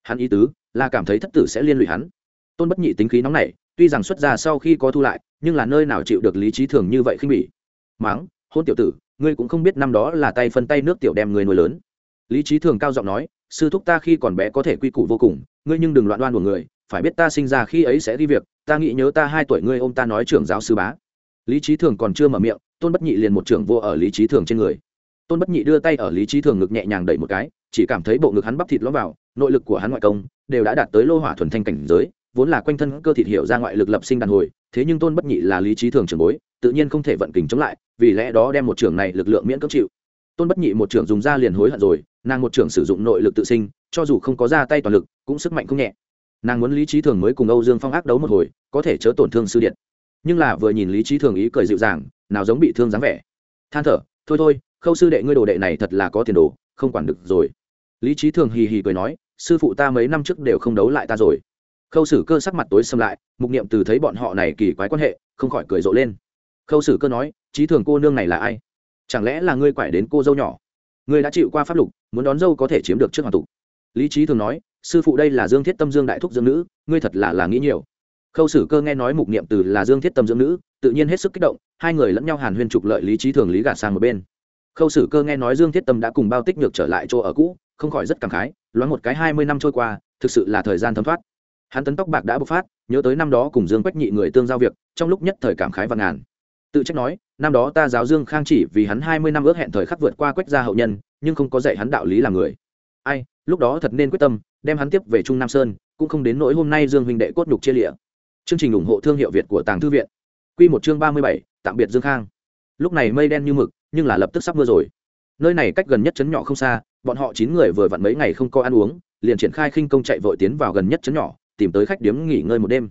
Hắn ý tứ là cảm thấy thất tử sẽ liên lụy hắn. Tôn bất nhị tính khí nóng nảy, tuy rằng xuất ra sau khi có thu lại, nhưng là nơi nào chịu được lý trí thường như vậy khinh bỉ. Máng, hôn tiểu tử, ngươi cũng không biết năm đó là tay phân tay nước tiểu đem người nuôi lớn. Lý trí thường cao giọng nói, sư thúc ta khi còn bé có thể quy củ vô cùng, ngươi nhưng đừng loạn đoan của người, phải biết ta sinh ra khi ấy sẽ đi việc, ta nghĩ nhớ ta hai tuổi ngươi ô m ta nói trưởng giáo sư bá lý trí thường còn chưa mở miệng, tôn bất nhị liền một trưởng vô ở lý trí thường trên người. Tôn bất nhị đưa tay ở lý trí thường ngực nhẹ nhàng đẩy một cái, chỉ cảm thấy bộ ngực hắn bắp thịt lõm vào, nội lực của hắn ngoại công đều đã đạt tới lô hỏa thuần thanh cảnh giới, vốn là quanh thân cơ thịt hiểu ra ngoại lực lập sinh đàn hồi, thế nhưng tôn bất nhị là lý trí thường trường bối, tự nhiên không thể vận kình chống lại, vì lẽ đó đem một trưởng này lực lượng miễn cưỡng chịu. Tôn bất nhị một trưởng dùng ra liền hối hận rồi, nàng một trưởng sử dụng nội lực tự sinh, cho dù không có ra tay toàn lực, cũng sức mạnh không nhẹ. Nàng muốn lý trí thường mới cùng âu dương phong ác đấu một hồi, có thể chớ tổn thương sư điện nhưng là vừa nhìn lý trí thường ý cười dịu dàng, nào giống bị thương dáng vẻ. Than thở, thôi thôi, khâu sư đệ ngươi đồ đệ này thật là có tiền đồ, không quản được rồi. Lý trí thường hì hì cười nói, sư phụ ta mấy năm trước đều không đấu lại ta rồi. Khâu sử cơ sắc mặt tối xâm lại, mục niệm từ thấy bọn họ này kỳ quái quan hệ, không khỏi cười rộ lên. Khâu sử cơ nói, trí thường cô nương này là ai? Chẳng lẽ là ngươi quải đến cô dâu nhỏ? Ngươi đã chịu qua pháp lục, muốn đón dâu có thể chiếm được trước hoàng tục. Lý trí thường nói, sư phụ đây là dương thiết tâm dương đại thúc dương nữ, ngươi thật là là nghĩ nhiều khâu sử cơ nghe nói mục niệm từ là dương thiết tâm dưỡng nữ, tự nhiên hết sức kích động, hai người lẫn nhau hàn huyên trục lợi lý trí thường lý gạt sang một bên. Khâu sử cơ nghe nói dương thiết tâm đã cùng bao tích nhược trở lại chỗ ở cũ, không khỏi rất cảm khái, loáng một cái hai mươi năm trôi qua, thực sự là thời gian thấm thoát. Hắn tấn tóc bạc đã bộc phát, nhớ tới năm đó cùng dương quách nhị người tương giao việc, trong lúc nhất thời cảm khái và ngàn. Tự trách nói, năm đó ta giáo dương khang chỉ vì hắn hai mươi năm ước hẹn thời khắc vượt qua quách gia hậu nhân, nhưng không có dạy hắn đạo lý làm người. Ai, lúc đó thật nên quyết tâm, đem hắn tiếp về trung nam sơn, cũng không đến nỗi hôm nay dương huynh đệ cốt nhục chia lịa chương trình ủng hộ thương hiệu việt của tàng thư viện. Quy một chương ba mươi bảy, tạm biệt dương khang. Lúc này mây đen như mực, nhưng là lập tức sắp mưa rồi. Nơi này cách gần nhất chấn nhỏ không xa, bọn họ chín người vừa vặn mấy ngày không có ăn uống, liền triển khai khinh công chạy vội tiến vào gần nhất chấn nhỏ, tìm tới khách điếm nghỉ ngơi một đêm.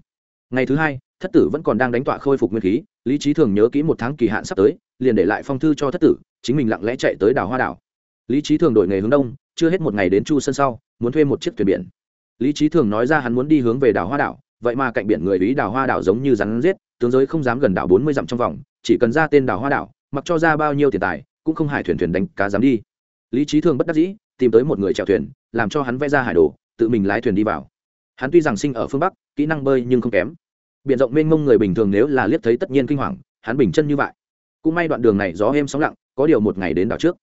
Ngày thứ hai, thất tử vẫn còn đang đánh tọa khôi phục nguyên khí, lý trí thường nhớ kỹ một tháng kỳ hạn sắp tới, liền để lại phong thư cho thất tử, chính mình lặng lẽ chạy tới đảo hoa đảo. Lý trí thường đổi nghề hướng đông, chưa hết một ngày đến chu sân sau, muốn thuê một chiếc thuyền biển. Lý trí thường nói ra hắn muốn đi hướng về đảo hoa đảo vậy mà cạnh biển người ý đào hoa đảo giống như rắn giết, tướng giới không dám gần đảo bốn mươi dặm trong vòng, chỉ cần ra tên đảo hoa đảo, mặc cho ra bao nhiêu tiền tài, cũng không hải thuyền thuyền đánh cá dám đi. Lý trí thường bất đắc dĩ, tìm tới một người chèo thuyền, làm cho hắn vẽ ra hải đồ, tự mình lái thuyền đi vào. Hắn tuy rằng sinh ở phương bắc, kỹ năng bơi nhưng không kém. Biện rộng mênh mông người bình thường nếu là liếc thấy tất nhiên kinh hoàng, hắn bình chân như vậy. Cũng may đoạn đường này gió êm sóng lặng, có điều một ngày đến đảo trước.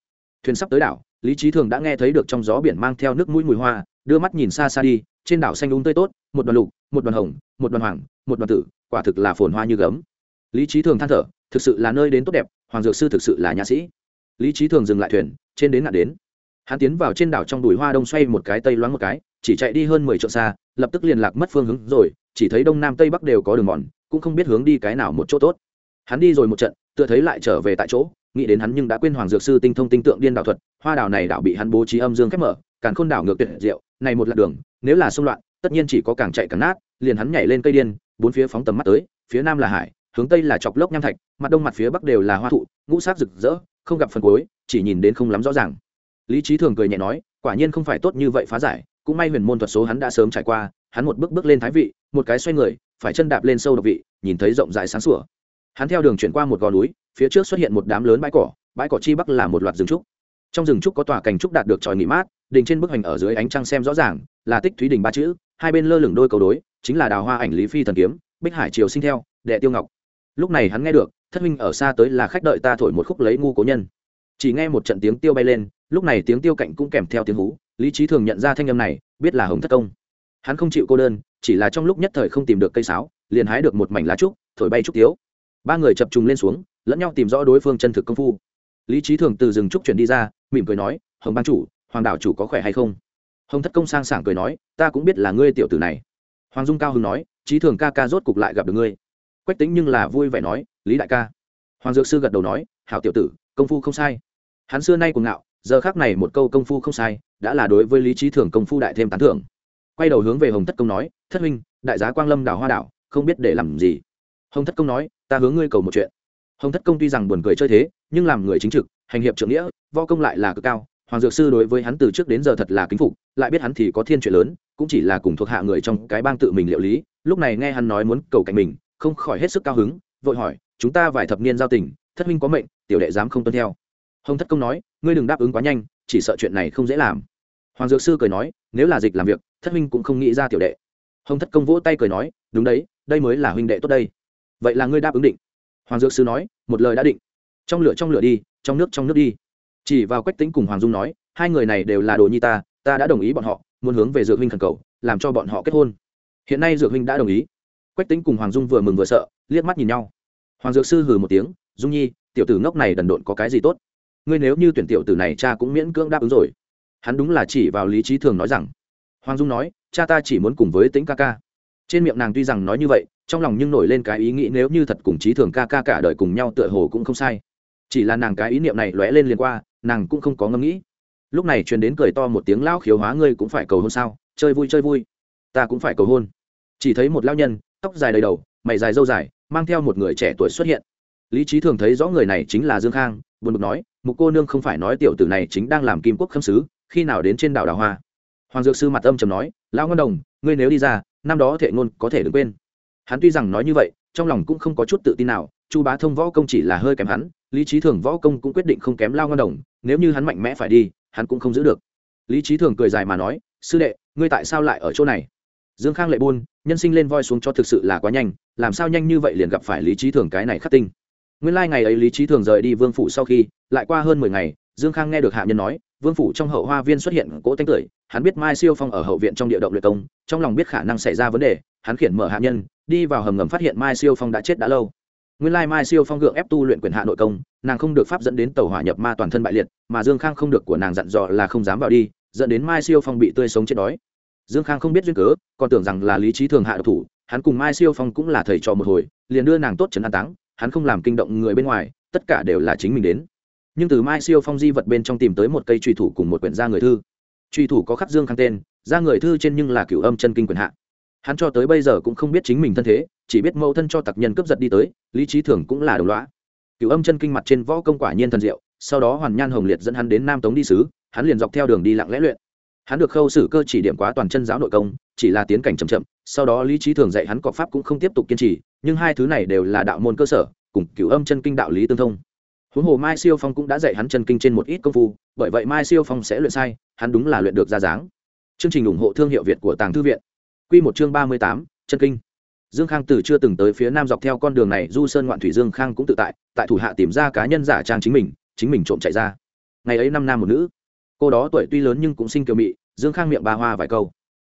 Thuyền sắp tới đảo, lý trí thường đã nghe thấy được trong gió biển mang theo nước mũi mùi hoa, đưa mắt nhìn xa xa đi, trên đảo xanh đúng tươi tốt một đoàn lục, một đoàn hồng, một đoàn hoàng, một đoàn tử, quả thực là phồn hoa như gấm. Lý trí thường than thở, thực sự là nơi đến tốt đẹp, hoàng dược sư thực sự là nhã sĩ. Lý trí thường dừng lại thuyền, trên đến ngạn đến. Hắn tiến vào trên đảo trong đùi hoa đông xoay một cái tây loáng một cái, chỉ chạy đi hơn mười trượng xa, lập tức liên lạc mất phương hướng rồi, chỉ thấy đông nam tây bắc đều có đường mòn, cũng không biết hướng đi cái nào một chỗ tốt. Hắn đi rồi một trận, tựa thấy lại trở về tại chỗ, nghĩ đến hắn nhưng đã quên hoàng dược sư tinh thông tinh tượng điên đạo thuật, hoa đảo này đảo bị hắn bố trí âm dương khép mở càng khôn đảo ngược tuyệt diệu, này một lạc đường, nếu là xung loạn tất nhiên chỉ có càng chạy càng nát, liền hắn nhảy lên cây điên, bốn phía phóng tầm mắt tới, phía nam là hải, hướng tây là chọc lốc nham thạch, mặt đông mặt phía bắc đều là hoa thụ, ngũ sắc rực rỡ, không gặp phần cuối, chỉ nhìn đến không lắm rõ ràng. Lý trí thường cười nhẹ nói, quả nhiên không phải tốt như vậy phá giải, cũng may huyền môn thuật số hắn đã sớm trải qua, hắn một bước bước lên thái vị, một cái xoay người, phải chân đạp lên sâu độc vị, nhìn thấy rộng rãi sáng sủa. Hắn theo đường chuyển qua một gò núi, phía trước xuất hiện một đám lớn bãi cỏ bãi cỏ chi bắc là một loạt rừng trúc. Trong rừng trúc có tòa cành trúc đạt được tròi nghỉ mát, đình trên bức hành ở dưới ánh trăng xem rõ ràng, là tích thúy đình ba chữ hai bên lơ lửng đôi cầu đối, chính là đào hoa ảnh lý phi thần kiếm, bích hải triều sinh theo, đệ tiêu ngọc. Lúc này hắn nghe được, thất minh ở xa tới là khách đợi ta thổi một khúc lấy ngu cố nhân. Chỉ nghe một trận tiếng tiêu bay lên, lúc này tiếng tiêu cạnh cũng kèm theo tiếng hú, lý trí thường nhận ra thanh âm này, biết là hồng thất công. Hắn không chịu cô đơn, chỉ là trong lúc nhất thời không tìm được cây sáo, liền hái được một mảnh lá trúc, thổi bay trúc tiếu. Ba người chập trùng lên xuống, lẫn nhau tìm rõ đối phương chân thực công phu. Lý trí thường từ rừng trúc chuyển đi ra, mỉm cười nói, hồng ban chủ, hoàng đảo chủ có khỏe hay không? Hồng thất công sang sảng cười nói, ta cũng biết là ngươi tiểu tử này. Hoàng dung cao hưng nói trí thường ca ca rốt cục lại gặp được ngươi. Quách tính nhưng là vui vẻ nói, lý đại ca. Hoàng dược sư gật đầu nói, hảo tiểu tử, công phu không sai. Hắn xưa nay cuồng ngạo, giờ khác này một câu công phu không sai, đã là đối với lý trí thường công phu đại thêm tán thưởng. Quay đầu hướng về hồng thất công nói, thất huynh, đại giá quang lâm đảo hoa đảo, không biết để làm gì. Hồng thất công nói, ta hướng ngươi cầu một chuyện. Hồng thất công tuy rằng buồn cười chơi thế, nhưng làm người chính trực, hành hiệp trưởng nghĩa vo công lại là cực cao hoàng dược sư đối với hắn từ trước đến giờ thật là kính phục, lại biết hắn thì có thiên chuyện lớn, cũng chỉ là cùng thuộc hạ người trong cái bang tự mình liệu lý. Lúc này nghe hắn nói muốn cầu cạnh mình, không khỏi hết sức cao hứng, vội hỏi, chúng ta vài thập niên giao tình, thất minh có mệnh, tiểu đệ dám không tuân theo? Hồng thất công nói, ngươi đừng đáp ứng quá nhanh, chỉ sợ chuyện này không dễ làm. Hoàng dược sư cười nói, nếu là dịch làm việc, thất minh cũng không nghĩ ra tiểu đệ. Hồng thất công vỗ tay cười nói, đúng đấy, đây mới là huynh đệ tốt đây. Vậy là ngươi đáp ứng định. Hoàng dược sư nói, một lời đã định. Trong lửa trong lửa đi, trong nước trong nước đi chỉ vào quách tính cùng hoàng dung nói, hai người này đều là đồ nhi ta ta đã đồng ý bọn họ, muốn hướng về dược huynh khẩn cầu, làm cho bọn họ kết hôn. Hiện nay dược huynh đã đồng ý. Quách tính cùng hoàng dung vừa mừng vừa sợ, liếc mắt nhìn nhau. Hoàng dược sư hừ một tiếng, dung nhi, tiểu tử ngốc này đần độn có cái gì tốt? Ngươi nếu như tuyển tiểu tử này, cha cũng miễn cưỡng đáp ứng rồi. Hắn đúng là chỉ vào lý trí thường nói rằng. Hoàng dung nói, cha ta chỉ muốn cùng với tính ca ca. Trên miệng nàng tuy rằng nói như vậy, trong lòng nhưng nổi lên cái ý nghĩ nếu như thật cùng trí thường ca ca cả đời cùng nhau tựa hồ cũng không sai. Chỉ là nàng cái ý niệm này lóe lên liền qua nàng cũng không có ngẫm nghĩ. Lúc này truyền đến cười to một tiếng, lão khiếu hóa, ngươi cũng phải cầu hôn sao? Chơi vui chơi vui. Ta cũng phải cầu hôn. Chỉ thấy một lao nhân, tóc dài đầy đầu, mày dài dâu dài, mang theo một người trẻ tuổi xuất hiện. Lý trí thường thấy rõ người này chính là dương khang, buồn bực nói, mục cô nương không phải nói tiểu tử này chính đang làm kim quốc khâm sứ, khi nào đến trên đảo đào hoa? Hoàng dược sư mặt âm trầm nói, lão ngân đồng, ngươi nếu đi ra, năm đó thệ ngôn có thể đừng quên. Hắn tuy rằng nói như vậy, trong lòng cũng không có chút tự tin nào, chu bá thông võ công chỉ là hơi kém hắn lý trí thường võ công cũng quyết định không kém lao ngân đồng, nếu như hắn mạnh mẽ phải đi, hắn cũng không giữ được. Lý trí thường cười dài mà nói, sư đệ, ngươi tại sao lại ở chỗ này? Dương khang lệ buôn, nhân sinh lên voi xuống cho thực sự là quá nhanh, làm sao nhanh như vậy liền gặp phải lý trí thường cái này khắc tinh. Nguyên lai、like、ngày ấy lý trí thường rời đi vương phủ sau khi, lại qua hơn mười ngày, dương khang nghe được hạ nhân nói, vương phủ trong hậu hoa viên xuất hiện cỗ tanh tưởi, hắn biết mai siêu phong ở hậu viện trong địa động luyện công, trong lòng biết khả năng xảy ra vấn đề, hắn khiển mở hạ nhân, đi vào hầm ngầm phát hiện mai siêu phong đã chết đã lâu nguyên lai mai siêu phong gượng ép tu luyện quyền hạ nội công, nàng không được pháp dẫn đến tàu hỏa nhập ma toàn thân bại liệt, mà dương khang không được của nàng dặn dò là không dám vào đi, dẫn đến mai siêu phong bị tươi sống chết đói. Dương khang không biết duyên cớ, còn tưởng rằng là lý trí thường hạ độc thủ, hắn cùng mai siêu phong cũng là thầy trò một hồi, liền đưa nàng tốt trấn an táng, hắn không làm kinh động người bên ngoài, tất cả đều là chính mình đến. Nhưng từ mai siêu phong di vật bên trong tìm tới một cây truy thủ cùng một quyển gia người thư. Truy thủ có khắc dương khang tên, gia người thư trên nhưng là cửu âm chân kinh quyền hạ hắn cho tới bây giờ cũng không biết chính mình thân thế, chỉ biết mẫu thân cho tặc nhân cướp giật đi tới, lý trí thường cũng là đồng loã cửu âm chân kinh mặt trên võ công quả nhiên thần diệu, sau đó hoàn nhan hồng liệt dẫn hắn đến nam tống đi sứ, hắn liền dọc theo đường đi lặng lẽ luyện. Hắn được khâu xử cơ chỉ điểm quá toàn chân giáo nội công, chỉ là tiến cảnh chậm chậm, sau đó lý trí thường dạy hắn cọc pháp cũng không tiếp tục kiên trì, nhưng hai thứ này đều là đạo môn cơ sở, cùng cửu âm chân kinh đạo lý tương thông. Huống hồ mai siêu phong cũng đã dạy hắn chân kinh trên một ít công phu, bởi vậy mai siêu phong sẽ luyện sai, hắn đúng là luyện được ra dáng. Chương trình ủng hộ thương hiệu việt của tàng thư viện. Quy một chương ba mươi tám chân kinh. Dương khang từ chưa từng tới phía nam dọc theo con đường này du sơn ngoạn thủy dương khang cũng tự tại tại thủ hạ tìm ra cá nhân giả trang chính mình chính mình trộm chạy ra. Ngày ấy năm nam một nữ. Cô đó tuổi tuy lớn nhưng cũng sinh kiều mị dương khang miệng ba hoa vài câu.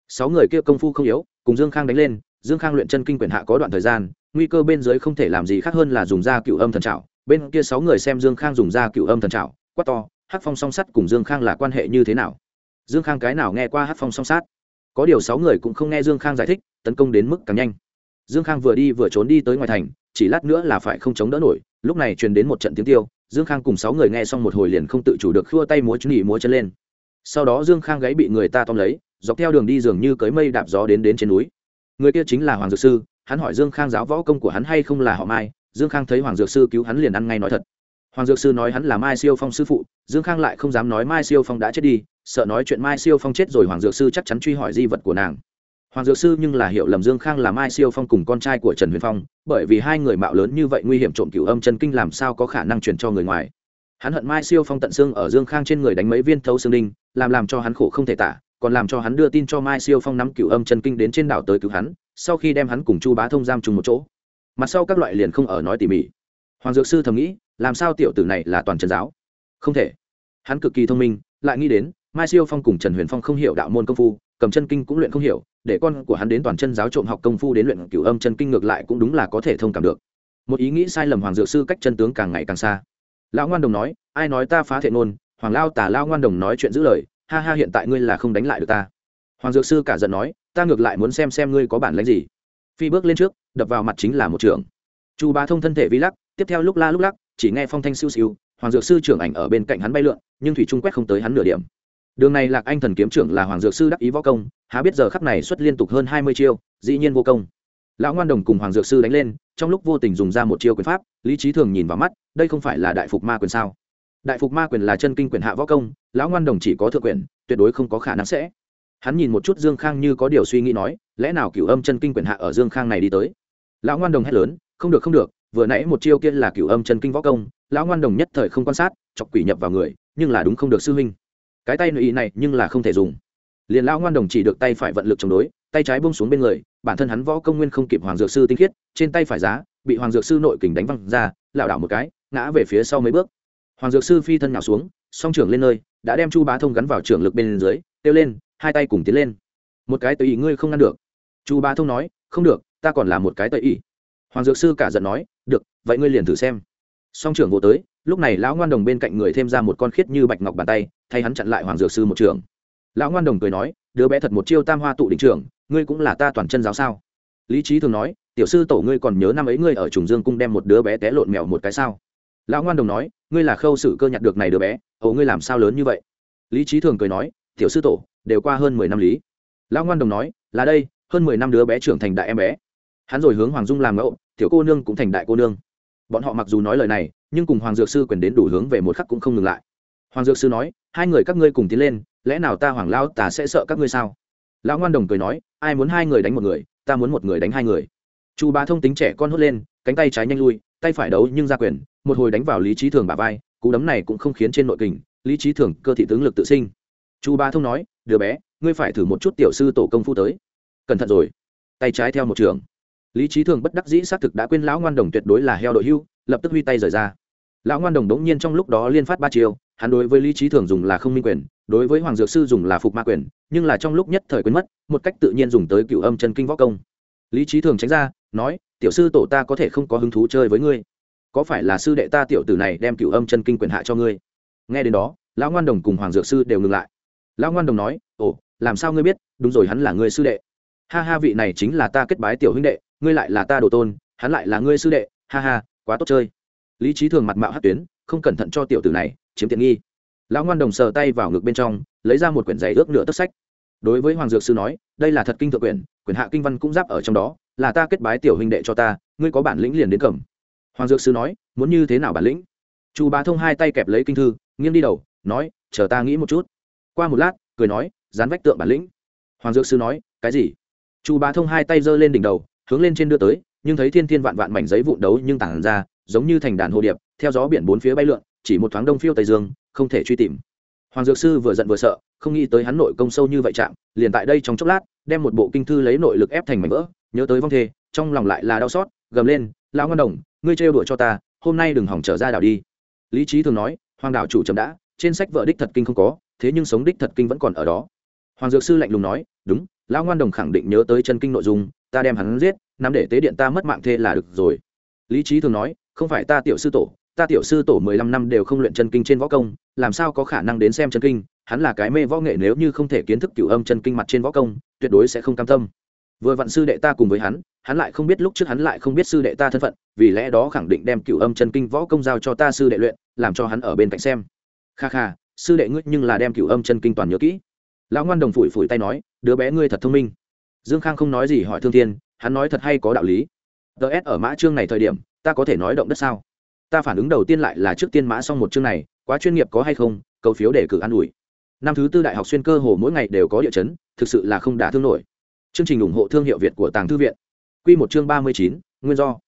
Sáu người kia công phu không yếu cùng dương khang đánh lên dương khang luyện chân kinh quyền hạ có đoạn thời gian nguy cơ bên dưới không thể làm gì khác hơn là dùng ra cựu âm thần trảo. bên kia sáu người xem dương khang dùng ra cựu âm thần trảo, quát to Hắc phong song sắt cùng dương khang là quan hệ như thế nào? Dương khang cái nào nghe qua Hắc phong song sát có điều sáu người cũng không nghe dương khang giải thích, tấn công đến mức càng nhanh. Dương khang vừa đi vừa trốn đi tới ngoài thành, chỉ lát nữa là phải không chống đỡ nổi. Lúc này truyền đến một trận tiếng tiêu dương khang cùng sáu người nghe xong một hồi liền không tự chủ được khua tay múa chân nghỉ múa chân lên. Sau đó dương khang gáy bị người ta tóm lấy, dọc theo đường đi dường như cưới mây đạp gió đến đến trên núi. Người kia chính là hoàng dược sư, hắn hỏi dương khang giáo võ công của hắn hay không là họ mai, dương khang thấy hoàng dược sư cứu hắn liền ăn ngay nói thật. Hoàng dược sư nói hắn là mai siêu phong sư phụ, dương khang lại không dám nói mai siêu phong đã chết đi sợ nói chuyện mai siêu phong chết rồi, hoàng dược sư chắc chắn truy hỏi di vật của nàng. Hoàng dược sư nhưng là hiểu lầm dương khang là mai siêu phong cùng con trai của trần huyền phong, bởi vì hai người mạo lớn như vậy nguy hiểm trộm cửu âm chân kinh làm sao có khả năng truyền cho người ngoài. Hắn hận mai siêu phong tận xương ở dương khang trên người đánh mấy viên thấu xương đinh, làm làm cho hắn khổ không thể tả, còn làm cho hắn đưa tin cho mai siêu phong nắm cửu âm chân kinh đến trên đảo tới cứu hắn, sau khi đem hắn cùng chu bá thông giam chung một chỗ. Mặt sau các loại liền không ở nói tỉ mỉ. Hoàng dược sư thầm nghĩ, làm sao tiểu tử này là toàn trần giáo? Không thể. Hắn cực kỳ thông minh, lại nghĩ đến mai siêu phong cùng trần huyền phong không hiểu đạo môn công phu, cầm chân kinh cũng luyện không hiểu, để con của hắn đến toàn chân giáo trộm học công phu đến luyện cửu âm chân kinh ngược lại cũng đúng là có thể thông cảm được. Một ý nghĩ sai lầm hoàng dược sư cách chân tướng càng ngày càng xa. Lão ngoan đồng nói, ai nói ta phá thiện ngôn, hoàng lao tả lao ngoan đồng nói chuyện giữ lời, ha ha hiện tại ngươi là không đánh lại được ta. Hoàng dược sư cả giận nói, ta ngược lại muốn xem xem ngươi có bản lãnh gì. Phi bước lên trước, đập vào mặt chính là một trưởng. Chu bá thông thân thể vi lắc, tiếp theo lúc la lúc lắc, chỉ nghe phong thanh siêu siêu, hoàng dược sư trưởng ảnh ở bên cạnh hắn bay lượn, nhưng thủy trung quét không tới hắn nửa điểm đường này lạc anh thần kiếm trưởng là hoàng dược sư đắc ý võ công, há biết giờ khắp này xuất liên tục hơn hai mươi chiêu, dĩ nhiên vô công. Lão ngoan đồng cùng hoàng dược sư đánh lên, trong lúc vô tình dùng ra một chiêu quyền pháp, lý trí thường nhìn vào mắt, đây không phải là đại phục ma quyền sao? Đại phục ma quyền là chân kinh quyền hạ võ công, lão ngoan đồng chỉ có thượng quyền, tuyệt đối không có khả năng sẽ. Hắn nhìn một chút dương khang như có điều suy nghĩ nói, lẽ nào cửu âm chân kinh quyền hạ ở dương khang này đi tới? Lão ngoan đồng hét lớn, không được không được, vừa nãy một chiêu kia là cửu âm chân kinh võ công, lão ngoan đồng nhất thời không quan sát, chọc quỷ nhập vào người, nhưng là đúng không được sư huynh cái tay nội ý này nhưng là không thể dùng. Liền lão ngoan đồng chỉ được tay phải vận lực chống đối, tay trái bông xuống bên người, bản thân hắn võ công nguyên không kịp hoàng dược sư tinh khiết, trên tay phải giá, bị hoàng dược sư nội kình đánh văng ra, lảo đảo một cái, ngã về phía sau mấy bước. Hoàng dược sư phi thân nhào xuống, song trưởng lên nơi, đã đem chu bá thông gắn vào trưởng lực bên dưới, kêu lên, hai tay cùng tiến lên. Một cái tùy ý ngươi không ngăn được. Chu bá thông nói, không được, ta còn là một cái tây ý hoàng dược sư cả giận nói, được, vậy ngươi liền thử xem. Song trưởng vô tới lúc này lão ngoan đồng bên cạnh người thêm ra một con khiết như bạch ngọc bàn tay, thay hắn chặn lại hoàng dược sư một trường. Lão ngoan đồng cười nói, đứa bé thật một chiêu tam hoa tụ đỉnh trưởng ngươi cũng là ta toàn chân giáo sao? Lý trí thường nói, tiểu sư tổ ngươi còn nhớ năm ấy ngươi ở trùng dương cung đem một đứa bé té lộn mèo một cái sao? Lão ngoan đồng nói, ngươi là khâu sự cơ nhặt được này đứa bé, ồ, ngươi làm sao lớn như vậy? Lý trí thường cười nói, tiểu sư tổ, đều qua hơn mười năm lý. Lão ngoan đồng nói, là đây, hơn mười năm đứa bé trưởng thành đại em bé. Hắn rồi hướng hoàng dung làm ngẫu, tiểu cô nương cũng thành đại cô nương. Bọn họ mặc dù nói lời này nhưng cùng hoàng dược sư quyền đến đủ hướng về một khắc cũng không ngừng lại. Hoàng dược sư nói, hai người các ngươi cùng tiến lên, lẽ nào ta hoàng lao tà sẽ sợ các ngươi sao? Lão ngoan đồng cười nói, ai muốn hai người đánh một người, ta muốn một người đánh hai người. Chu bá thông tính trẻ con hốt lên, cánh tay trái nhanh lui, tay phải đấu nhưng ra quyền, một hồi đánh vào lý trí thường bà vai, cú đấm này cũng không khiến trên nội kình, lý trí thường cơ thị tướng lực tự sinh. Chu bá thông nói, đứa bé, ngươi phải thử một chút tiểu sư tổ công phu tới. Cẩn thận rồi. Tay trái theo một trường. Lý trí thường bất đắc dĩ xác thực đã quên lão ngoan đồng tuyệt đối là heo đội hưu, lập tức huy tay rời ra lão ngoan đồng đống nhiên trong lúc đó liên phát ba chiều hắn đối với lý trí thường dùng là không minh quyền, đối với hoàng dược sư dùng là phục ma quyền, nhưng là trong lúc nhất thời quên mất, một cách tự nhiên dùng tới cựu âm chân kinh võ công. Lý trí thường tránh ra, nói, tiểu sư tổ ta có thể không có hứng thú chơi với ngươi. Có phải là sư đệ ta tiểu tử này đem cựu âm chân kinh quyền hạ cho ngươi? Nghe đến đó, lão ngoan đồng cùng hoàng dược sư đều ngừng lại. Lão ngoan đồng nói, ồ, làm sao ngươi biết, đúng rồi hắn là ngươi sư đệ. Ha ha, vị này chính là ta kết bái tiểu huynh đệ, ngươi lại là ta đồ tôn, hắn lại là ngươi sư đệ, ha ha, quá tốt chơi lý trí thường mặt mạo hát tuyến, không cẩn thận cho tiểu tử này chiếm tiện nghi. Lão ngoan đồng sờ tay vào ngực bên trong, lấy ra một quyển giày ước nửa tất sách. Đối với hoàng dược sư nói, đây là thật kinh thượng quyển quyển hạ kinh văn cũng giáp ở trong đó, là ta kết bái tiểu huynh đệ cho ta, ngươi có bản lĩnh liền đến cầm. Hoàng dược sư nói, muốn như thế nào bản lĩnh? Chu bá thông hai tay kẹp lấy kinh thư, nghiêng đi đầu, nói, chờ ta nghĩ một chút. Qua một lát, cười nói, dán vách tượng bản lĩnh. Hoàng dược sư nói, cái gì? Chu bá thông hai tay giơ lên đỉnh đầu, hướng lên trên đưa tới, nhưng thấy thiên thiên vạn vạn mảnh giấy vụn đấu nhưng tản ra giống như thành đàn hồ điệp, theo gió biển bốn phía bay lượn, chỉ một thoáng đông phiêu tây dương, không thể truy tìm. Hoàng dược sư vừa giận vừa sợ, không nghĩ tới hắn nội công sâu như vậy chạm, liền tại đây trong chốc lát, đem một bộ kinh thư lấy nội lực ép thành mảnh vỡ, nhớ tới vong thê trong lòng lại là đau xót, gầm lên, lão ngân đồng, ngươi trêu đuổi cho ta, hôm nay đừng hỏng trở ra đảo đi. Lý trí thường nói, hoàng đảo chủ chậm đã, trên sách vợ đích thật kinh không có, thế nhưng sống đích thật kinh vẫn còn ở đó. Hoàng dược sư lạnh lùng nói, đúng, lão ngoan đồng khẳng định nhớ tới chân kinh nội dung, ta đem hắn giết, nắm để tế điện ta mất mạng thê là được rồi. Lý trí thường nói không phải ta tiểu sư tổ, ta tiểu sư tổ mười lăm năm đều không luyện chân kinh trên võ công, làm sao có khả năng đến xem chân kinh? Hắn là cái mê võ nghệ nếu như không thể kiến thức cửu âm chân kinh mặt trên võ công, tuyệt đối sẽ không cam tâm. Vừa vặn sư đệ ta cùng với hắn hắn lại không biết lúc trước hắn lại không biết sư đệ ta thân phận, vì lẽ đó khẳng định đem cửu âm chân kinh võ công giao cho ta sư đệ luyện, làm cho hắn ở bên cạnh xem. Kha kha, sư đệ ngươi nhưng là đem cửu âm chân kinh toàn nhớ kỹ. Lão ngoan đồng phủi phủi tay nói, đứa bé ngươi thật thông minh. Dương khang không nói gì hỏi thương thiên, hắn nói thật hay có đạo lý. Ts ở mã chương này thời điểm ta có thể nói động đất sao? Ta phản ứng đầu tiên lại là trước tiên mã xong một chương này, quá chuyên nghiệp có hay không, cầu phiếu để cử an ủi. Năm thứ tư đại học xuyên cơ hồ mỗi ngày đều có địa chấn, thực sự là không đả thương nổi. Chương trình ủng hộ thương hiệu việt của tàng thư viện. Q một chương ba mươi chín, nguyên do.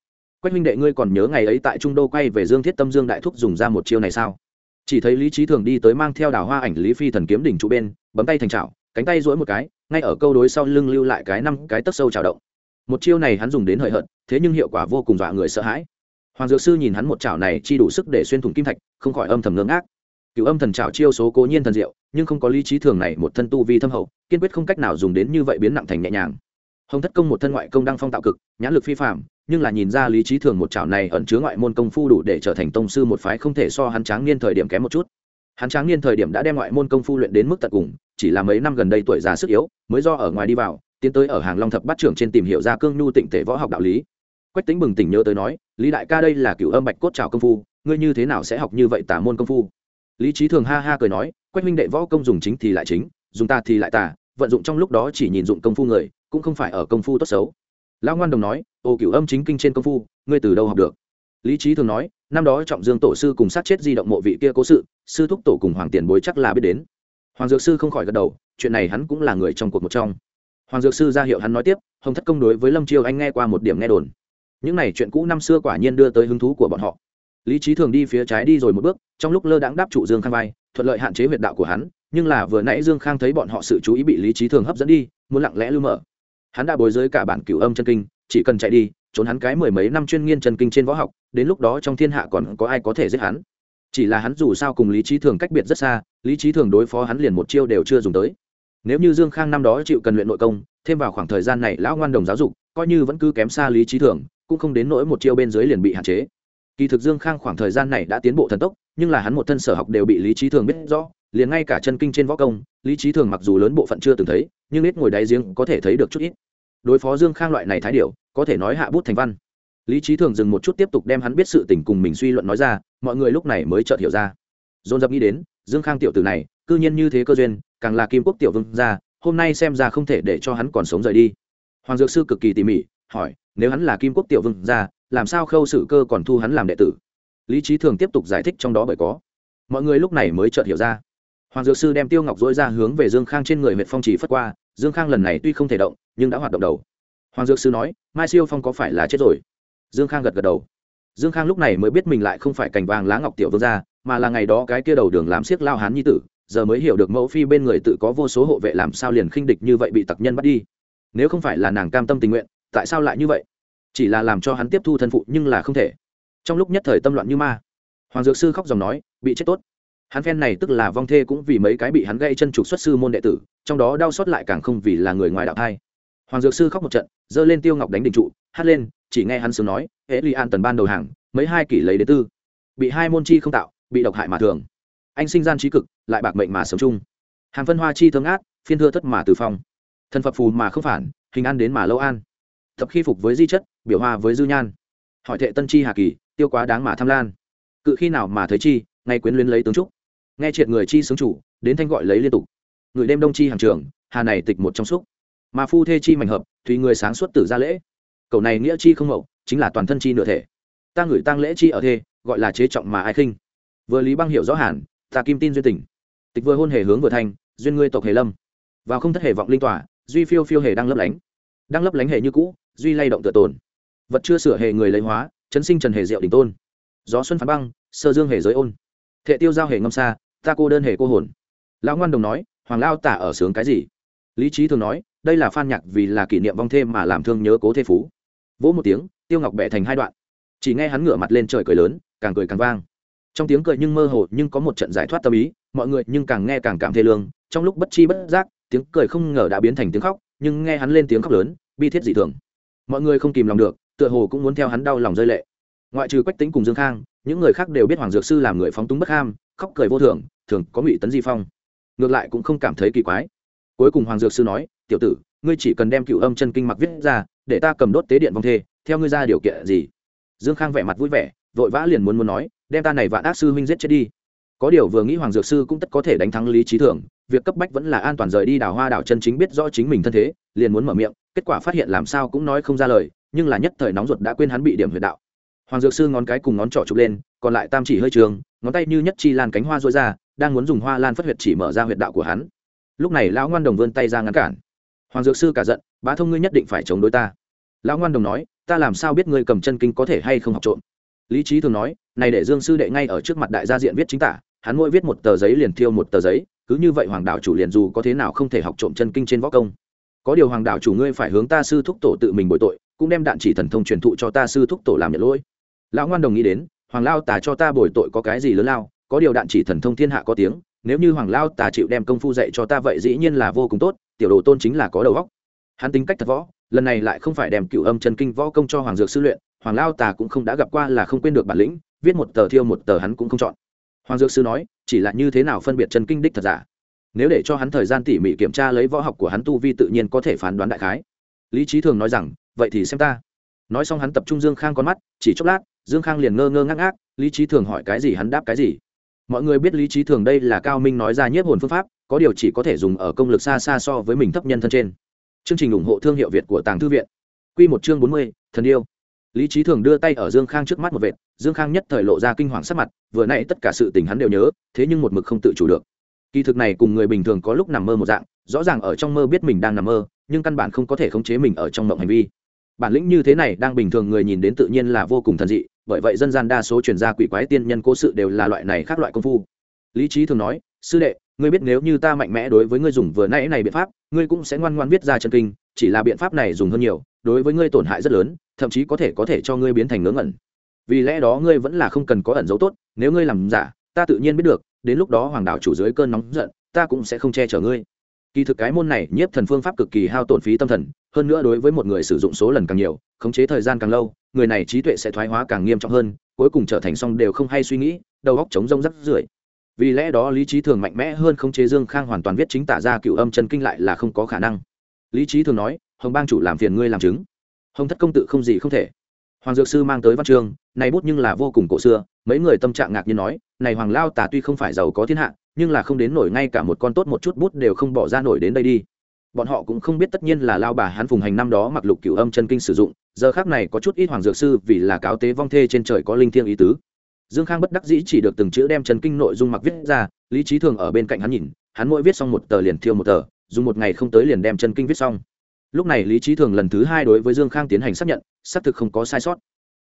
Quách huynh đệ ngươi còn nhớ ngày ấy tại trung đô quay về dương thiết tâm dương đại thúc dùng ra một chiêu này sao? Chỉ thấy lý trí thường đi tới mang theo đào hoa ảnh lý phi thần kiếm đỉnh trụ bên, bấm tay thành trào cánh tay duỗi một cái, ngay ở câu đối sau lưng lưu lại cái năm cái tấc sâu trào động một chiêu này hắn dùng đến hời hợt, thế nhưng hiệu quả vô cùng dọa người sợ hãi. Hoàng dược sư nhìn hắn một chảo này chi đủ sức để xuyên thủng kim thạch, không khỏi âm thầm ngưỡng ác. Cựu âm thần chảo chiêu số cố nhiên thần diệu, nhưng không có lý trí thường này một thân tu vi thâm hậu, kiên quyết không cách nào dùng đến như vậy biến nặng thành nhẹ nhàng. Hồng thất công một thân ngoại công đang phong tạo cực, nhãn lực phi phạm nhưng là nhìn ra lý trí thường một chảo này ẩn chứa ngoại môn công phu đủ để trở thành tông sư một phái không thể so hắn tráng niên thời điểm kém một chút. Hắn tráng niên thời điểm đã đem ngoại môn công phu luyện đến mức tận cùng, chỉ là mấy năm gần đây tuổi già sức yếu, mới do ở ngoài đi vào tiến tới ở hàng long thập bát trưởng trên tìm hiểu ra cương nhu tịnh thể võ học đạo lý. Quách tính bừng tỉnh nhớ tới nói, lý đại ca đây là cựu âm bạch cốt trào công phu, ngươi như thế nào sẽ học như vậy tả môn công phu? Lý trí thường ha ha cười nói, quách minh đệ võ công dùng chính thì lại chính, dùng ta thì lại tả vận dụng trong lúc đó chỉ nhìn dụng công phu người, cũng không phải ở công phu tốt xấu. Lão ngoan đồng nói, ô cựu âm chính kinh trên công phu, ngươi từ đâu học được? Lý trí thường nói, năm đó trọng dương tổ sư cùng sát chết di động mộ vị kia cố sự, sư thúc tổ cùng hoàng tiền bối chắc là biết đến. Hoàng dược sư không khỏi gật đầu, chuyện này hắn cũng là người trong cuộc một trong hoàng dược sư ra hiệu hắn nói tiếp, hồng thất công đối với lâm chiêu anh nghe qua một điểm nghe đồn. Những này chuyện cũ năm xưa quả nhiên đưa tới hứng thú của bọn họ. Lý trí thường đi phía trái đi rồi một bước, trong lúc lơ đãng đáp trụ dương khang vai, thuận lợi hạn chế huyệt đạo của hắn, nhưng là vừa nãy dương khang thấy bọn họ sự chú ý bị lý trí thường hấp dẫn đi, muốn lặng lẽ lưu mở. Hắn đã bối giới cả bản cửu âm chân kinh, chỉ cần chạy đi, trốn hắn cái mười mấy năm chuyên nghiên chân kinh trên võ học, đến lúc đó trong thiên hạ còn có ai có thể giết hắn. Chỉ là hắn dù sao cùng lý trí thường cách biệt rất xa, lý trí thường đối phó hắn liền một chiêu đều chưa dùng tới nếu như dương khang năm đó chịu cần luyện nội công, thêm vào khoảng thời gian này lão ngoan đồng giáo dục, coi như vẫn cứ kém xa lý trí thường, cũng không đến nỗi một chiêu bên dưới liền bị hạn chế. Kỳ thực dương khang khoảng thời gian này đã tiến bộ thần tốc, nhưng là hắn một thân sở học đều bị lý trí thường biết rõ, liền ngay cả chân kinh trên võ công, lý trí thường mặc dù lớn bộ phận chưa từng thấy, nhưng ít ngồi đáy giếng có thể thấy được chút ít. Đối phó dương khang loại này thái điệu có thể nói hạ bút thành văn. Lý trí thường dừng một chút tiếp tục đem hắn biết sự tình cùng mình suy luận nói ra, mọi người lúc này mới chợt hiểu ra. Dồn dập nghĩ đến, dương khang tiểu tử này cư nhiên như thế cơ duyên, càng là kim quốc tiểu vương gia, hôm nay xem ra không thể để cho hắn còn sống rời đi. Hoàng dược sư cực kỳ tỉ mỉ, hỏi, nếu hắn là kim quốc tiểu vương gia, làm sao khâu sử cơ còn thu hắn làm đệ tử? Lý trí thường tiếp tục giải thích trong đó bởi có. Mọi người lúc này mới chợt hiểu ra. Hoàng dược sư đem tiêu ngọc dối ra hướng về dương khang trên người huyện phong chỉ phất qua, dương khang lần này tuy không thể động, nhưng đã hoạt động đầu. Hoàng dược sư nói, mai siêu phong có phải là chết rồi? Dương khang gật gật đầu. Dương khang lúc này mới biết mình lại không phải cành vàng lá ngọc tiểu vương gia, mà là ngày đó cái kia đầu đường làm siếc lao hán nhi tử giờ mới hiểu được mẫu phi bên người tự có vô số hộ vệ làm sao liền khinh địch như vậy bị tặc nhân bắt đi. Nếu không phải là nàng cam tâm tình nguyện, tại sao lại như vậy? Chỉ là làm cho hắn tiếp thu thân phụ nhưng là không thể. Trong lúc nhất thời tâm loạn như ma, hoàng dược sư khóc dòng nói, bị chết tốt. Hắn phen này tức là vong thê cũng vì mấy cái bị hắn gây chân trục xuất sư môn đệ tử, trong đó đau xót lại càng không vì là người ngoài đạo thai. Hoàng dược sư khóc một trận, giơ lên tiêu ngọc đánh đình trụ, hát lên, chỉ nghe hắn sướng nói hễ li an tần ban đầu hàng, mấy hai kỷ lấy đế tư. Bị hai môn chi không tạo, bị độc hại mà thường anh sinh gian trí cực, lại bạc mệnh mà sống chung. Hàng phân hoa chi thương ác, phiên thưa thất mà từ phong. Thần phật phù mà không phản, hình ăn đến mà lâu an. Thập khi phục với di chất, biểu hoa với dư nhan. Hỏi thệ tân chi hà kỳ, tiêu quá đáng mà tham lan. Cự khi nào mà thấy chi, ngay quyến luyến lấy tướng trúc. Nghe triệt người chi sướng chủ, đến thanh gọi lấy liên tục. Người đêm đông chi hàng trường, hà này tịch một trong xúc. Mà phu thê chi mảnh hợp tùy người sáng suốt tử ra lễ. Cầu này nghĩa chi không mậu, chính là toàn thân chi nửa thể. Ta ngửi tăng lễ chi ở thê, gọi là chế trọng mà ai khinh. Vừa lý băng hiểu rõ hẳn ta kim tin duyên tình. Tịch vừa hôn hề hướng vừa thanh duyên ngươi tộc hề lâm. Vào không thất hề vọng linh tỏa, duy phiêu phiêu hề đang lấp lánh. Đang lấp lánh hề như cũ, duy lay động tự tồn. Vật chưa sửa hề người lấy hóa, chấn sinh trần hề diệu đỉnh tôn. Gió xuân phán băng, sơ dương hề giới ôn. Thệ tiêu giao hề ngâm xa, ta cô đơn hề cô hồn. Lão ngoan đồng nói, hoàng lao tả ở sướng cái gì? Lý trí thường nói, đây là phan nhạc vì là kỷ niệm vong thêm mà làm thương nhớ cố thê phú. Vỗ một tiếng, tiêu ngọc bẻ thành hai đoạn. Chỉ nghe hắn ngửa mặt lên trời cười lớn, càng cười càng vang trong tiếng cười nhưng mơ hồ nhưng có một trận giải thoát tâm ý, mọi người nhưng càng nghe càng cảm thê lương. Trong lúc bất chi bất giác, tiếng cười không ngờ đã biến thành tiếng khóc, nhưng nghe hắn lên tiếng khóc lớn, bi thiết dị thường. Mọi người không kìm lòng được, tựa hồ cũng muốn theo hắn đau lòng rơi lệ. Ngoại trừ quách tính cùng dương khang, những người khác đều biết hoàng dược sư làm người phóng túng bất ham, khóc cười vô thường thường có ngụy tấn di phong. Ngược lại cũng không cảm thấy kỳ quái. Cuối cùng hoàng dược sư nói, tiểu tử, ngươi chỉ cần đem cựu âm chân kinh mặc viết ra, để ta cầm đốt tế điện vong thê, theo ngươi ra điều kiện gì? Dương khang vẻ mặt vui vẻ, vội vã liền muốn muốn nói đem ta này vạn ác sư huynh giết chết đi. Có điều vừa nghĩ hoàng dược sư cũng tất có thể đánh thắng lý trí thường việc cấp bách vẫn là an toàn rời đi đào hoa đảo chân chính biết rõ chính mình thân thế, liền muốn mở miệng, kết quả phát hiện làm sao cũng nói không ra lời, nhưng là nhất thời nóng ruột đã quên hắn bị điểm huyệt đạo. Hoàng dược sư ngón cái cùng ngón trỏ chụp lên, còn lại tam chỉ hơi trường, ngón tay như nhất chi lan cánh hoa rối ra, đang muốn dùng hoa lan phất huyệt chỉ mở ra huyệt đạo của hắn. Lúc này lão ngoan đồng vươn tay ra ngăn cản. Hoàng dược sư cả giận, bá thông ngươi nhất định phải chống đối ta. Lão ngoan đồng nói, ta làm sao biết ngươi cầm chân kinh có thể hay không học trộm? Lý trí thường nói, này để dương sư đệ ngay ở trước mặt đại gia diện viết chính tả, hắn mỗi viết một tờ giấy liền thiêu một tờ giấy, cứ như vậy hoàng đạo chủ liền dù có thế nào không thể học trộm chân kinh trên võ công. Có điều hoàng đạo chủ ngươi phải hướng ta sư thúc tổ tự mình bồi tội, cũng đem đạn chỉ thần thông truyền thụ cho ta sư thúc tổ làm nhận lỗi. Lão ngoan đồng nghĩ đến, hoàng lao tà cho ta bồi tội có cái gì lớn lao, có điều đạn chỉ thần thông thiên hạ có tiếng, nếu như hoàng lao tà chịu đem công phu dạy cho ta vậy dĩ nhiên là vô cùng tốt, tiểu đồ tôn chính là có đầu óc. Hắn tính cách thật võ, lần này lại không phải đem cựu âm chân kinh võ công cho hoàng dược sư luyện hoàng lao tà cũng không đã gặp qua là không quên được bản lĩnh, viết một tờ thiêu một tờ hắn cũng không chọn. Hoàng dược sư nói, chỉ là như thế nào phân biệt chân kinh đích thật giả? Nếu để cho hắn thời gian tỉ mỉ kiểm tra lấy võ học của hắn tu vi tự nhiên có thể phán đoán đại khái. Lý trí thường nói rằng, vậy thì xem ta. Nói xong hắn tập trung dương khang con mắt, chỉ chốc lát, dương khang liền ngơ ngơ ngác ngác, lý trí thường hỏi cái gì hắn đáp cái gì? Mọi người biết lý trí thường đây là cao minh nói ra nhiếp hồn phương pháp, có điều chỉ có thể dùng ở công lực xa xa so với mình thấp nhân thân trên. Chương trình ủng hộ thương hiệu việt của tàng thư viện. Q một chương bốn mươi, thần yêu lý trí thường đưa tay ở dương khang trước mắt một vệt, dương khang nhất thời lộ ra kinh hoàng sắc mặt, vừa nãy tất cả sự tình hắn đều nhớ, thế nhưng một mực không tự chủ được. Kỳ thực này cùng người bình thường có lúc nằm mơ một dạng, rõ ràng ở trong mơ biết mình đang nằm mơ, nhưng căn bản không có thể khống chế mình ở trong mộng hành vi. Bản lĩnh như thế này đang bình thường người nhìn đến tự nhiên là vô cùng thần dị, bởi vậy dân gian đa số truyền gia quỷ quái tiên nhân cố sự đều là loại này khác loại công phu. Lý trí thường nói, sư đệ, ngươi biết nếu như ta mạnh mẽ đối với ngươi dùng vừa nãy này biện pháp, ngươi cũng sẽ ngoan ngoan viết ra chân kinh chỉ là biện pháp này dùng hơn nhiều, đối với ngươi tổn hại rất lớn, thậm chí có thể có thể cho ngươi biến thành ngớ ngẩn. Vì lẽ đó ngươi vẫn là không cần có ẩn dấu tốt, nếu ngươi làm giả, ta tự nhiên biết được, đến lúc đó hoàng đạo chủ dưới cơn nóng giận, ta cũng sẽ không che chở ngươi. Kỳ thực cái môn này nhiếp thần phương pháp cực kỳ hao tổn phí tâm thần, hơn nữa đối với một người sử dụng số lần càng nhiều, khống chế thời gian càng lâu, người này trí tuệ sẽ thoái hóa càng nghiêm trọng hơn, cuối cùng trở thành xong đều không hay suy nghĩ, đầu óc chống rông rắc rưởi. Vì lẽ đó lý trí thường mạnh mẽ hơn khống chế dương khang hoàn toàn viết chính tả ra cựu âm chân kinh lại là không có khả năng lý trí thường nói, hồng bang chủ làm phiền ngươi làm chứng. Hồng thất công tự không gì không thể. Hoàng dược sư mang tới văn chương, này bút nhưng là vô cùng cổ xưa, mấy người tâm trạng ngạc nhiên nói, này hoàng lao tà tuy không phải giàu có thiên hạ, nhưng là không đến nổi ngay cả một con tốt một chút bút đều không bỏ ra nổi đến đây đi. Bọn họ cũng không biết tất nhiên là lao bà hắn phùng hành năm đó mặc lục cửu âm chân kinh sử dụng, giờ khác này có chút ít hoàng dược sư vì là cáo tế vong thê trên trời có linh thiêng ý tứ. Dương khang bất đắc dĩ chỉ được từng chữ đem chân kinh nội dung mặc viết ra, lý trí thường ở bên cạnh hắn nhìn, hắn mỗi viết xong một tờ liền thiêu một tờ dùng một ngày không tới liền đem chân kinh viết xong. Lúc này lý trí thường lần thứ hai đối với dương khang tiến hành xác nhận, xác thực không có sai sót.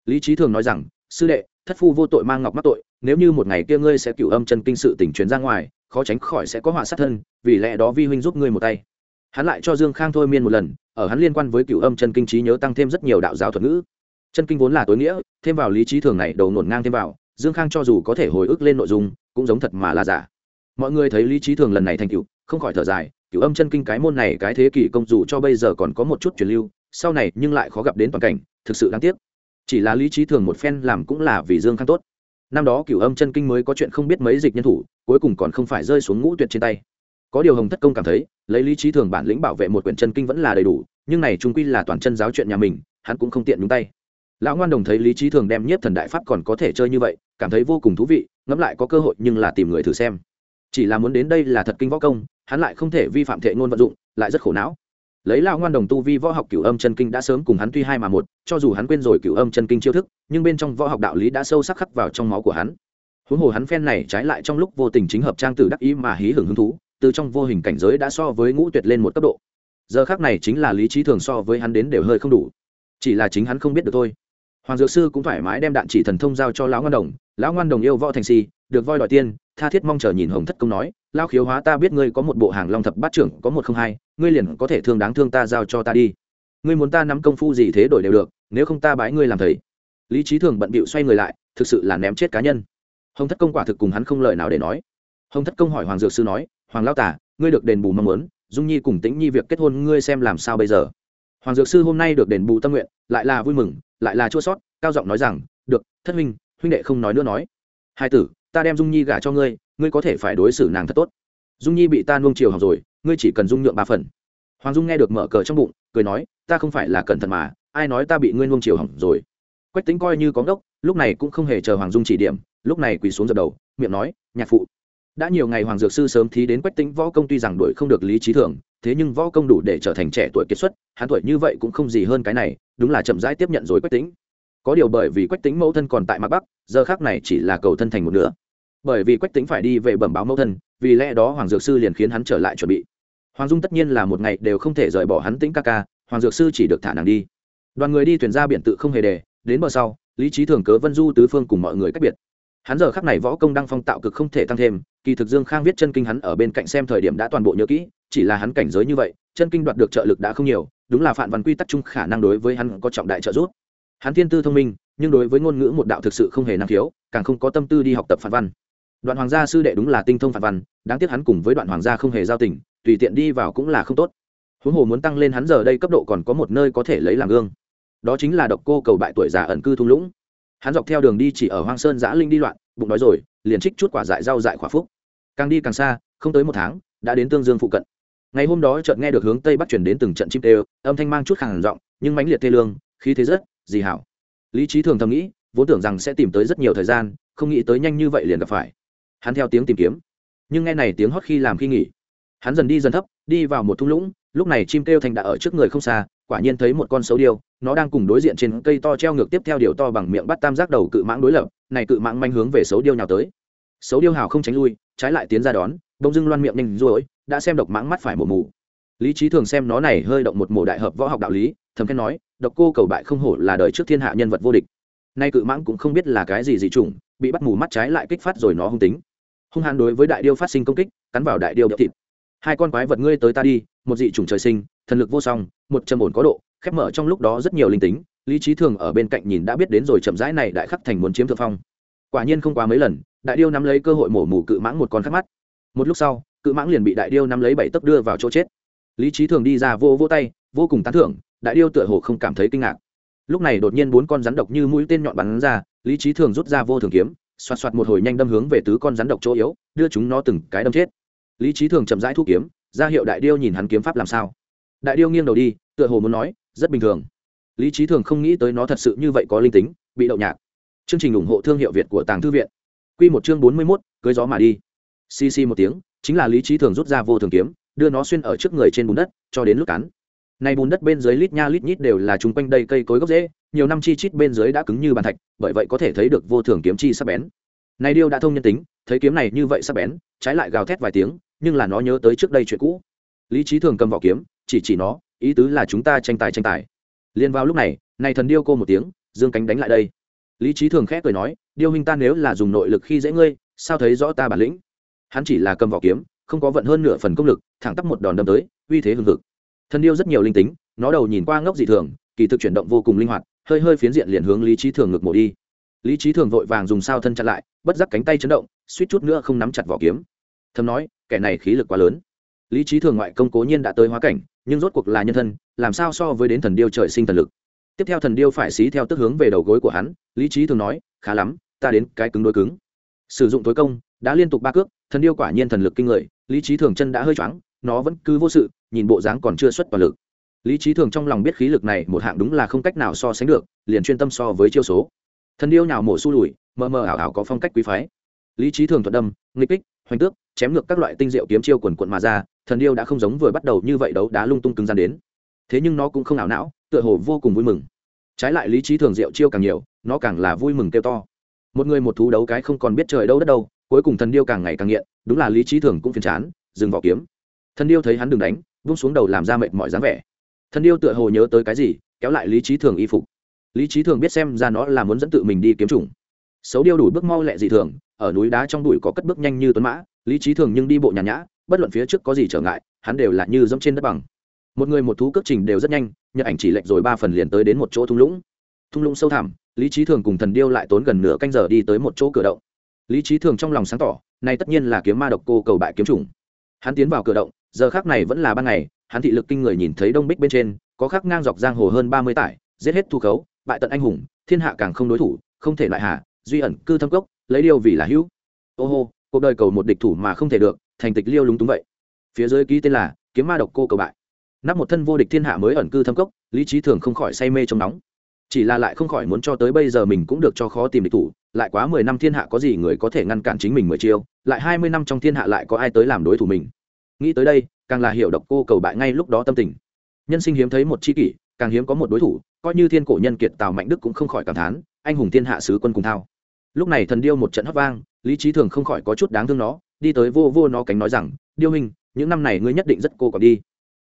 Lý trí thường nói rằng, sư đệ, thất phu vô tội mang ngọc mắc tội, nếu như một ngày kia ngươi sẽ cửu âm chân kinh sự tỉnh truyền ra ngoài, khó tránh khỏi sẽ có họa sát thân, vì lẽ đó vi huynh giúp ngươi một tay. Hắn lại cho dương khang thôi miên một lần, ở hắn liên quan với cửu âm chân kinh trí nhớ tăng thêm rất nhiều đạo giáo thuật ngữ. Chân kinh vốn là tối nghĩa, thêm vào lý trí thường này đầu nổn ngang thêm vào, dương khang cho dù có thể hồi ức lên nội dung, cũng giống thật mà là giả. Mọi người thấy lý trí thường lần này thành cựu không khỏi thở dài cửu âm chân kinh cái môn này cái thế kỷ công dù cho bây giờ còn có một chút truyền lưu, sau này nhưng lại khó gặp đến toàn cảnh, thực sự đáng tiếc. Chỉ là lý trí thường một phen làm cũng là vì dương khang tốt. Năm đó cửu âm chân kinh mới có chuyện không biết mấy dịch nhân thủ, cuối cùng còn không phải rơi xuống ngũ tuyệt trên tay. Có điều hồng thất công cảm thấy, lấy lý trí thường bản lĩnh bảo vệ một quyển chân kinh vẫn là đầy đủ, nhưng này trung quy là toàn chân giáo chuyện nhà mình, hắn cũng không tiện nhúng tay. Lão ngoan đồng thấy lý trí thường đem nhiếp thần đại pháp còn có thể chơi như vậy, cảm thấy vô cùng thú vị, ngẫm lại có cơ hội nhưng là tìm người thử xem. Chỉ là muốn đến đây là thật kinh võ công hắn lại không thể vi phạm thệ ngôn vận dụng, lại rất khổ não. Lấy lão ngoan đồng tu vi võ học cửu âm chân kinh đã sớm cùng hắn tuy hai mà một, cho dù hắn quên rồi cửu âm chân kinh chiêu thức, nhưng bên trong võ học đạo lý đã sâu sắc khắc vào trong máu của hắn. Huống hồ hắn phen này trái lại trong lúc vô tình chính hợp trang tử đắc ý mà hí hưởng hứng thú, từ trong vô hình cảnh giới đã so với ngũ tuyệt lên một cấp độ. Giờ khác này chính là lý trí thường so với hắn đến đều hơi không đủ. Chỉ là chính hắn không biết được thôi. Hoàng dược sư cũng thoải mái đem đạn chỉ thần thông giao cho lão ngoan đồng lão ngoan đồng yêu võ thành si, được voi đòi tiên, tha thiết mong chờ nhìn hồng thất công nói lao khiếu hóa ta biết ngươi có một bộ hàng long thập bát trưởng, có một không hai, ngươi liền có thể thương đáng thương ta giao cho ta đi. Ngươi muốn ta nắm công phu gì thế đổi đều được, nếu không ta bái ngươi làm thầy. Lý trí thường bận bịu xoay người lại, thực sự là ném chết cá nhân. Hồng thất công quả thực cùng hắn không lời nào để nói. Hồng thất công hỏi hoàng dược sư nói, hoàng lao tả, ngươi được đền bù mong muốn, dung nhi cùng tĩnh nhi việc kết hôn ngươi xem làm sao bây giờ? Hoàng dược sư hôm nay được đền bù tâm nguyện, lại là vui mừng, lại là chua sót, cao giọng nói rằng, được, thất huynh huynh đệ không nói nữa nói. Hai tử, ta đem dung nhi gả cho ngươi ngươi có thể phải đối xử nàng thật tốt. Dung nhi bị ta nuông chiều học rồi, ngươi chỉ cần dung nhượng ba phần. Hoàng dung nghe được mở cờ trong bụng, cười nói, ta không phải là cẩn thận mà, ai nói ta bị ngươi nuông chiều hỏng rồi. Quách tính coi như có ngốc, lúc này cũng không hề chờ hoàng dung chỉ điểm, lúc này quỳ xuống dập đầu, miệng nói, nhạc phụ, đã nhiều ngày hoàng dược sư sớm thí đến quách tính võ công tuy rằng đuổi không được lý trí thường thế nhưng võ công đủ để trở thành trẻ tuổi kiệt xuất, hắn tuổi như vậy cũng không gì hơn cái này, đúng là chậm rãi tiếp nhận rồi quách tính có điều bởi vì quách tính mẫu thân còn tại mặt bắc, giờ khác này chỉ là cầu thân thành một nửa. Bởi vì quách tính phải đi về bẩm báo mẫu thân, vì lẽ đó hoàng dược sư liền khiến hắn trở lại chuẩn bị. Hoàng dung tất nhiên là một ngày đều không thể rời bỏ hắn tĩnh ca ca, hoàng dược sư chỉ được thả nàng đi. Đoàn người đi thuyền ra biển tự không hề đề đến bờ sau, lý trí thường cớ vân du tứ phương cùng mọi người cách biệt. Hắn giờ khắc này võ công đăng phong tạo cực không thể tăng thêm, kỳ thực dương khang viết chân kinh hắn ở bên cạnh xem thời điểm đã toàn bộ nhớ kỹ, chỉ là hắn cảnh giới như vậy, chân kinh đoạt được trợ lực đã không nhiều, đúng là phản văn quy tắc chung khả năng đối với hắn có trọng đại trợ giúp hắn thiên tư thông minh, nhưng đối với ngôn ngữ một đạo thực sự không hề năng khiếu, càng không có tâm tư đi học tập phản văn. Đoạn hoàng gia sư đệ đúng là tinh thông phản văn, đáng tiếc hắn cùng với đoạn hoàng gia không hề giao tình, tùy tiện đi vào cũng là không tốt. Huống hồ muốn tăng lên hắn giờ đây cấp độ còn có một nơi có thể lấy làm gương. Đó chính là độc cô cầu bại tuổi già ẩn cư thung lũng. Hắn dọc theo đường đi chỉ ở hoang sơn giã linh đi loạn, bụng đói rồi, liền trích chút quả dại rau dại khỏa phúc. Càng đi càng xa, không tới một tháng, đã đến tương dương phụ cận. Ngày hôm đó chợt nghe được hướng tây bắc chuyển đến từng trận chim tê, âm thanh mang chút khẳng giọng, nhưng mãnh liệt tê lương, khí thế rất gì hảo? Lý trí thường thầm nghĩ, vốn tưởng rằng sẽ tìm tới rất nhiều thời gian, không nghĩ tới nhanh như vậy liền gặp phải. Hắn theo tiếng tìm kiếm. Nhưng nghe này tiếng hót khi làm khi nghỉ. Hắn dần đi dần thấp, đi vào một thung lũng, lúc này chim kêu thành đã ở trước người không xa, quả nhiên thấy một con sấu điêu, nó đang cùng đối diện trên cây to treo ngược tiếp theo điều to bằng miệng bắt tam giác đầu cự mãng đối lập, này cự mãng manh hướng về xấu điêu nhào tới. Xấu điêu hào không tránh lui, trái lại tiến ra đón bông dưng loan miệng nhanh ruỗi đã xem độc mãng mắt phải mổ mù. Lý trí thường xem nó này hơi động một mổ đại hợp võ học đạo lý, thầm khen nói độc cô cầu bại không hổ là đời trước thiên hạ nhân vật vô địch. Nay cự mãng cũng không biết là cái gì dị chủng, bị bắt mù mắt trái lại kích phát rồi nó hung tính. Hung hãn đối với đại điêu phát sinh công kích, cắn vào đại điêu đập thịt. Hai con quái vật ngươi tới ta đi, một dị chủng trời sinh, thần lực vô song, một trầm ổn có độ, khép mở trong lúc đó rất nhiều linh tính, lý trí thường ở bên cạnh nhìn đã biết đến rồi chậm rãi này đại khắc thành muốn chiếm thượng phong. Quả nhiên không quá mấy lần, đại điêu nắm lấy cơ hội mổ mù cự mãng một con khắc mắt. Một lúc sau, cự mãng liền bị đại điêu nắm lấy bảy tấc đưa vào chỗ chết. Lý trí thường đi ra vô vô tay, vô cùng tán thưởng đại điêu tựa hồ không cảm thấy kinh ngạc. Lúc này đột nhiên bốn con rắn độc như mũi tên nhọn bắn ra, lý trí thường rút ra vô thường kiếm, xoạt xoạt một hồi nhanh đâm hướng về tứ con rắn độc chỗ yếu, đưa chúng nó từng cái đâm chết. Lý trí thường chậm rãi thu kiếm, ra hiệu đại điêu nhìn hắn kiếm pháp làm sao. Đại điêu nghiêng đầu đi, tựa hồ muốn nói, rất bình thường. Lý trí thường không nghĩ tới nó thật sự như vậy có linh tính, bị đậu nhạc. Chương trình ủng hộ thương hiệu việt của tàng thư viện. Q một chương bốn mươi mốt, cưới gió mà đi. Xì xì một tiếng, chính là lý trí thường rút ra vô thường kiếm, đưa nó xuyên ở trước người trên bùn đất, cho đến lúc cắn này bùn đất bên dưới lít nha lít nhít đều là chúng quanh đây cây cối gốc rễ, nhiều năm chi chít bên dưới đã cứng như bàn thạch, bởi vậy có thể thấy được vô thường kiếm chi sắp bén. Này điêu đã thông nhân tính, thấy kiếm này như vậy sắp bén, trái lại gào thét vài tiếng, nhưng là nó nhớ tới trước đây chuyện cũ. Lý trí thường cầm vỏ kiếm, chỉ chỉ nó, ý tứ là chúng ta tranh tài tranh tài. Liền vào lúc này này thần điêu cô một tiếng, dương cánh đánh lại đây. Lý trí thường khẽ cười nói, điêu huynh ta nếu là dùng nội lực khi dễ ngươi, sao thấy rõ ta bản lĩnh? Hắn chỉ là cầm vỏ kiếm, không có vận hơn nửa phần công lực, thẳng tắp một đòn đâm tới, uy thế hừng hực thần điêu rất nhiều linh tính, nó đầu nhìn qua ngốc dị thường, kỳ thực chuyển động vô cùng linh hoạt, hơi hơi phiến diện liền hướng lý trí thường ngược mổ đi. Lý trí thường vội vàng dùng sao thân chặn lại, bất giác cánh tay chấn động, suýt chút nữa không nắm chặt vỏ kiếm. Thầm nói, kẻ này khí lực quá lớn. Lý trí thường ngoại công cố nhiên đã tới hóa cảnh, nhưng rốt cuộc là nhân thân, làm sao so với đến thần điêu trời sinh thần lực? Tiếp theo thần điêu phải xí theo tức hướng về đầu gối của hắn, lý trí thường nói, khá lắm, ta đến cái cứng đôi cứng. Sử dụng tối công, đã liên tục ba cước, thần điêu quả nhiên thần lực kinh người, lý trí thường chân đã hơi choáng, nó vẫn cứ vô sự nhìn bộ dáng còn chưa xuất toàn lực. Lý trí thường trong lòng biết khí lực này một hạng đúng là không cách nào so sánh được, liền chuyên tâm so với chiêu số. Thần điêu nhào mổ su lùi, mờ mờ ảo ảo có phong cách quý phái. Lý trí thường thuận đâm, nghịch kích, hoành tước, chém ngược các loại tinh diệu kiếm chiêu quần quận mà ra, thần điêu đã không giống vừa bắt đầu như vậy đấu đá lung tung cứng gian đến. Thế nhưng nó cũng không ảo não, tựa hồ vô cùng vui mừng. Trái lại lý trí thường diệu chiêu càng nhiều, nó càng là vui mừng kêu to. Một người một thú đấu cái không còn biết trời đâu đất đâu, cuối cùng thần điêu càng ngày càng nghiện, đúng là lý trí thường cũng phiền chán, dừng vỏ kiếm. Thần điêu thấy hắn đừng đánh vung xuống đầu làm ra mệt mỏi dáng vẻ. Thần điêu tựa hồ nhớ tới cái gì, kéo lại lý trí thường y phục. Lý trí thường biết xem ra nó là muốn dẫn tự mình đi kiếm trùng xấu điêu đủ bước mau lẹ dị thường, ở núi đá trong đùi có cất bước nhanh như tuấn mã, lý trí thường nhưng đi bộ nhàn nhã, bất luận phía trước có gì trở ngại, hắn đều là như dẫm trên đất bằng. Một người một thú cước trình đều rất nhanh nhận ảnh chỉ lệnh rồi ba phần liền tới đến một chỗ thung lũng. Thung lũng sâu thẳm, lý trí thường cùng thần điêu lại tốn gần nửa canh giờ đi tới một chỗ cửa động. Lý trí thường trong lòng sáng tỏ, này tất nhiên là kiếm ma độc cô cầu bại kiếm trùng hắn tiến vào cửa động giờ khác này vẫn là ban ngày, hắn thị lực kinh người nhìn thấy đông bích bên trên, có khắc ngang dọc giang hồ hơn ba mươi tải, giết hết thu khấu, bại tận anh hùng, thiên hạ càng không đối thủ, không thể lại hạ, duy ẩn cư thâm cốc, lấy điều vì là hữu. Ô hô, cuộc đời cầu một địch thủ mà không thể được, thành tịch liêu lúng túng vậy. Phía dưới ký tên là kiếm ma độc cô cầu bại. Nắp một thân vô địch thiên hạ mới ẩn cư thâm cốc, lý trí thường không khỏi say mê trong nóng. Chỉ là lại không khỏi muốn cho tới bây giờ mình cũng được cho khó tìm địch thủ, lại quá mười năm thiên hạ có gì người có thể ngăn cản chính mình mười chiêu, lại hai mươi năm trong thiên hạ lại có ai tới làm đối thủ mình nghĩ tới đây, càng là hiểu độc cô cầu bại ngay lúc đó tâm tình. Nhân sinh hiếm thấy một chi kỷ, càng hiếm có một đối thủ, coi như thiên cổ nhân kiệt tào mạnh đức cũng không khỏi cảm thán, anh hùng thiên hạ sứ quân cùng thao. Lúc này thần điêu một trận hấp vang, lý trí thường không khỏi có chút đáng thương nó, đi tới vô vô nó cánh nói rằng, điêu hình những năm này ngươi nhất định rất cô còn đi.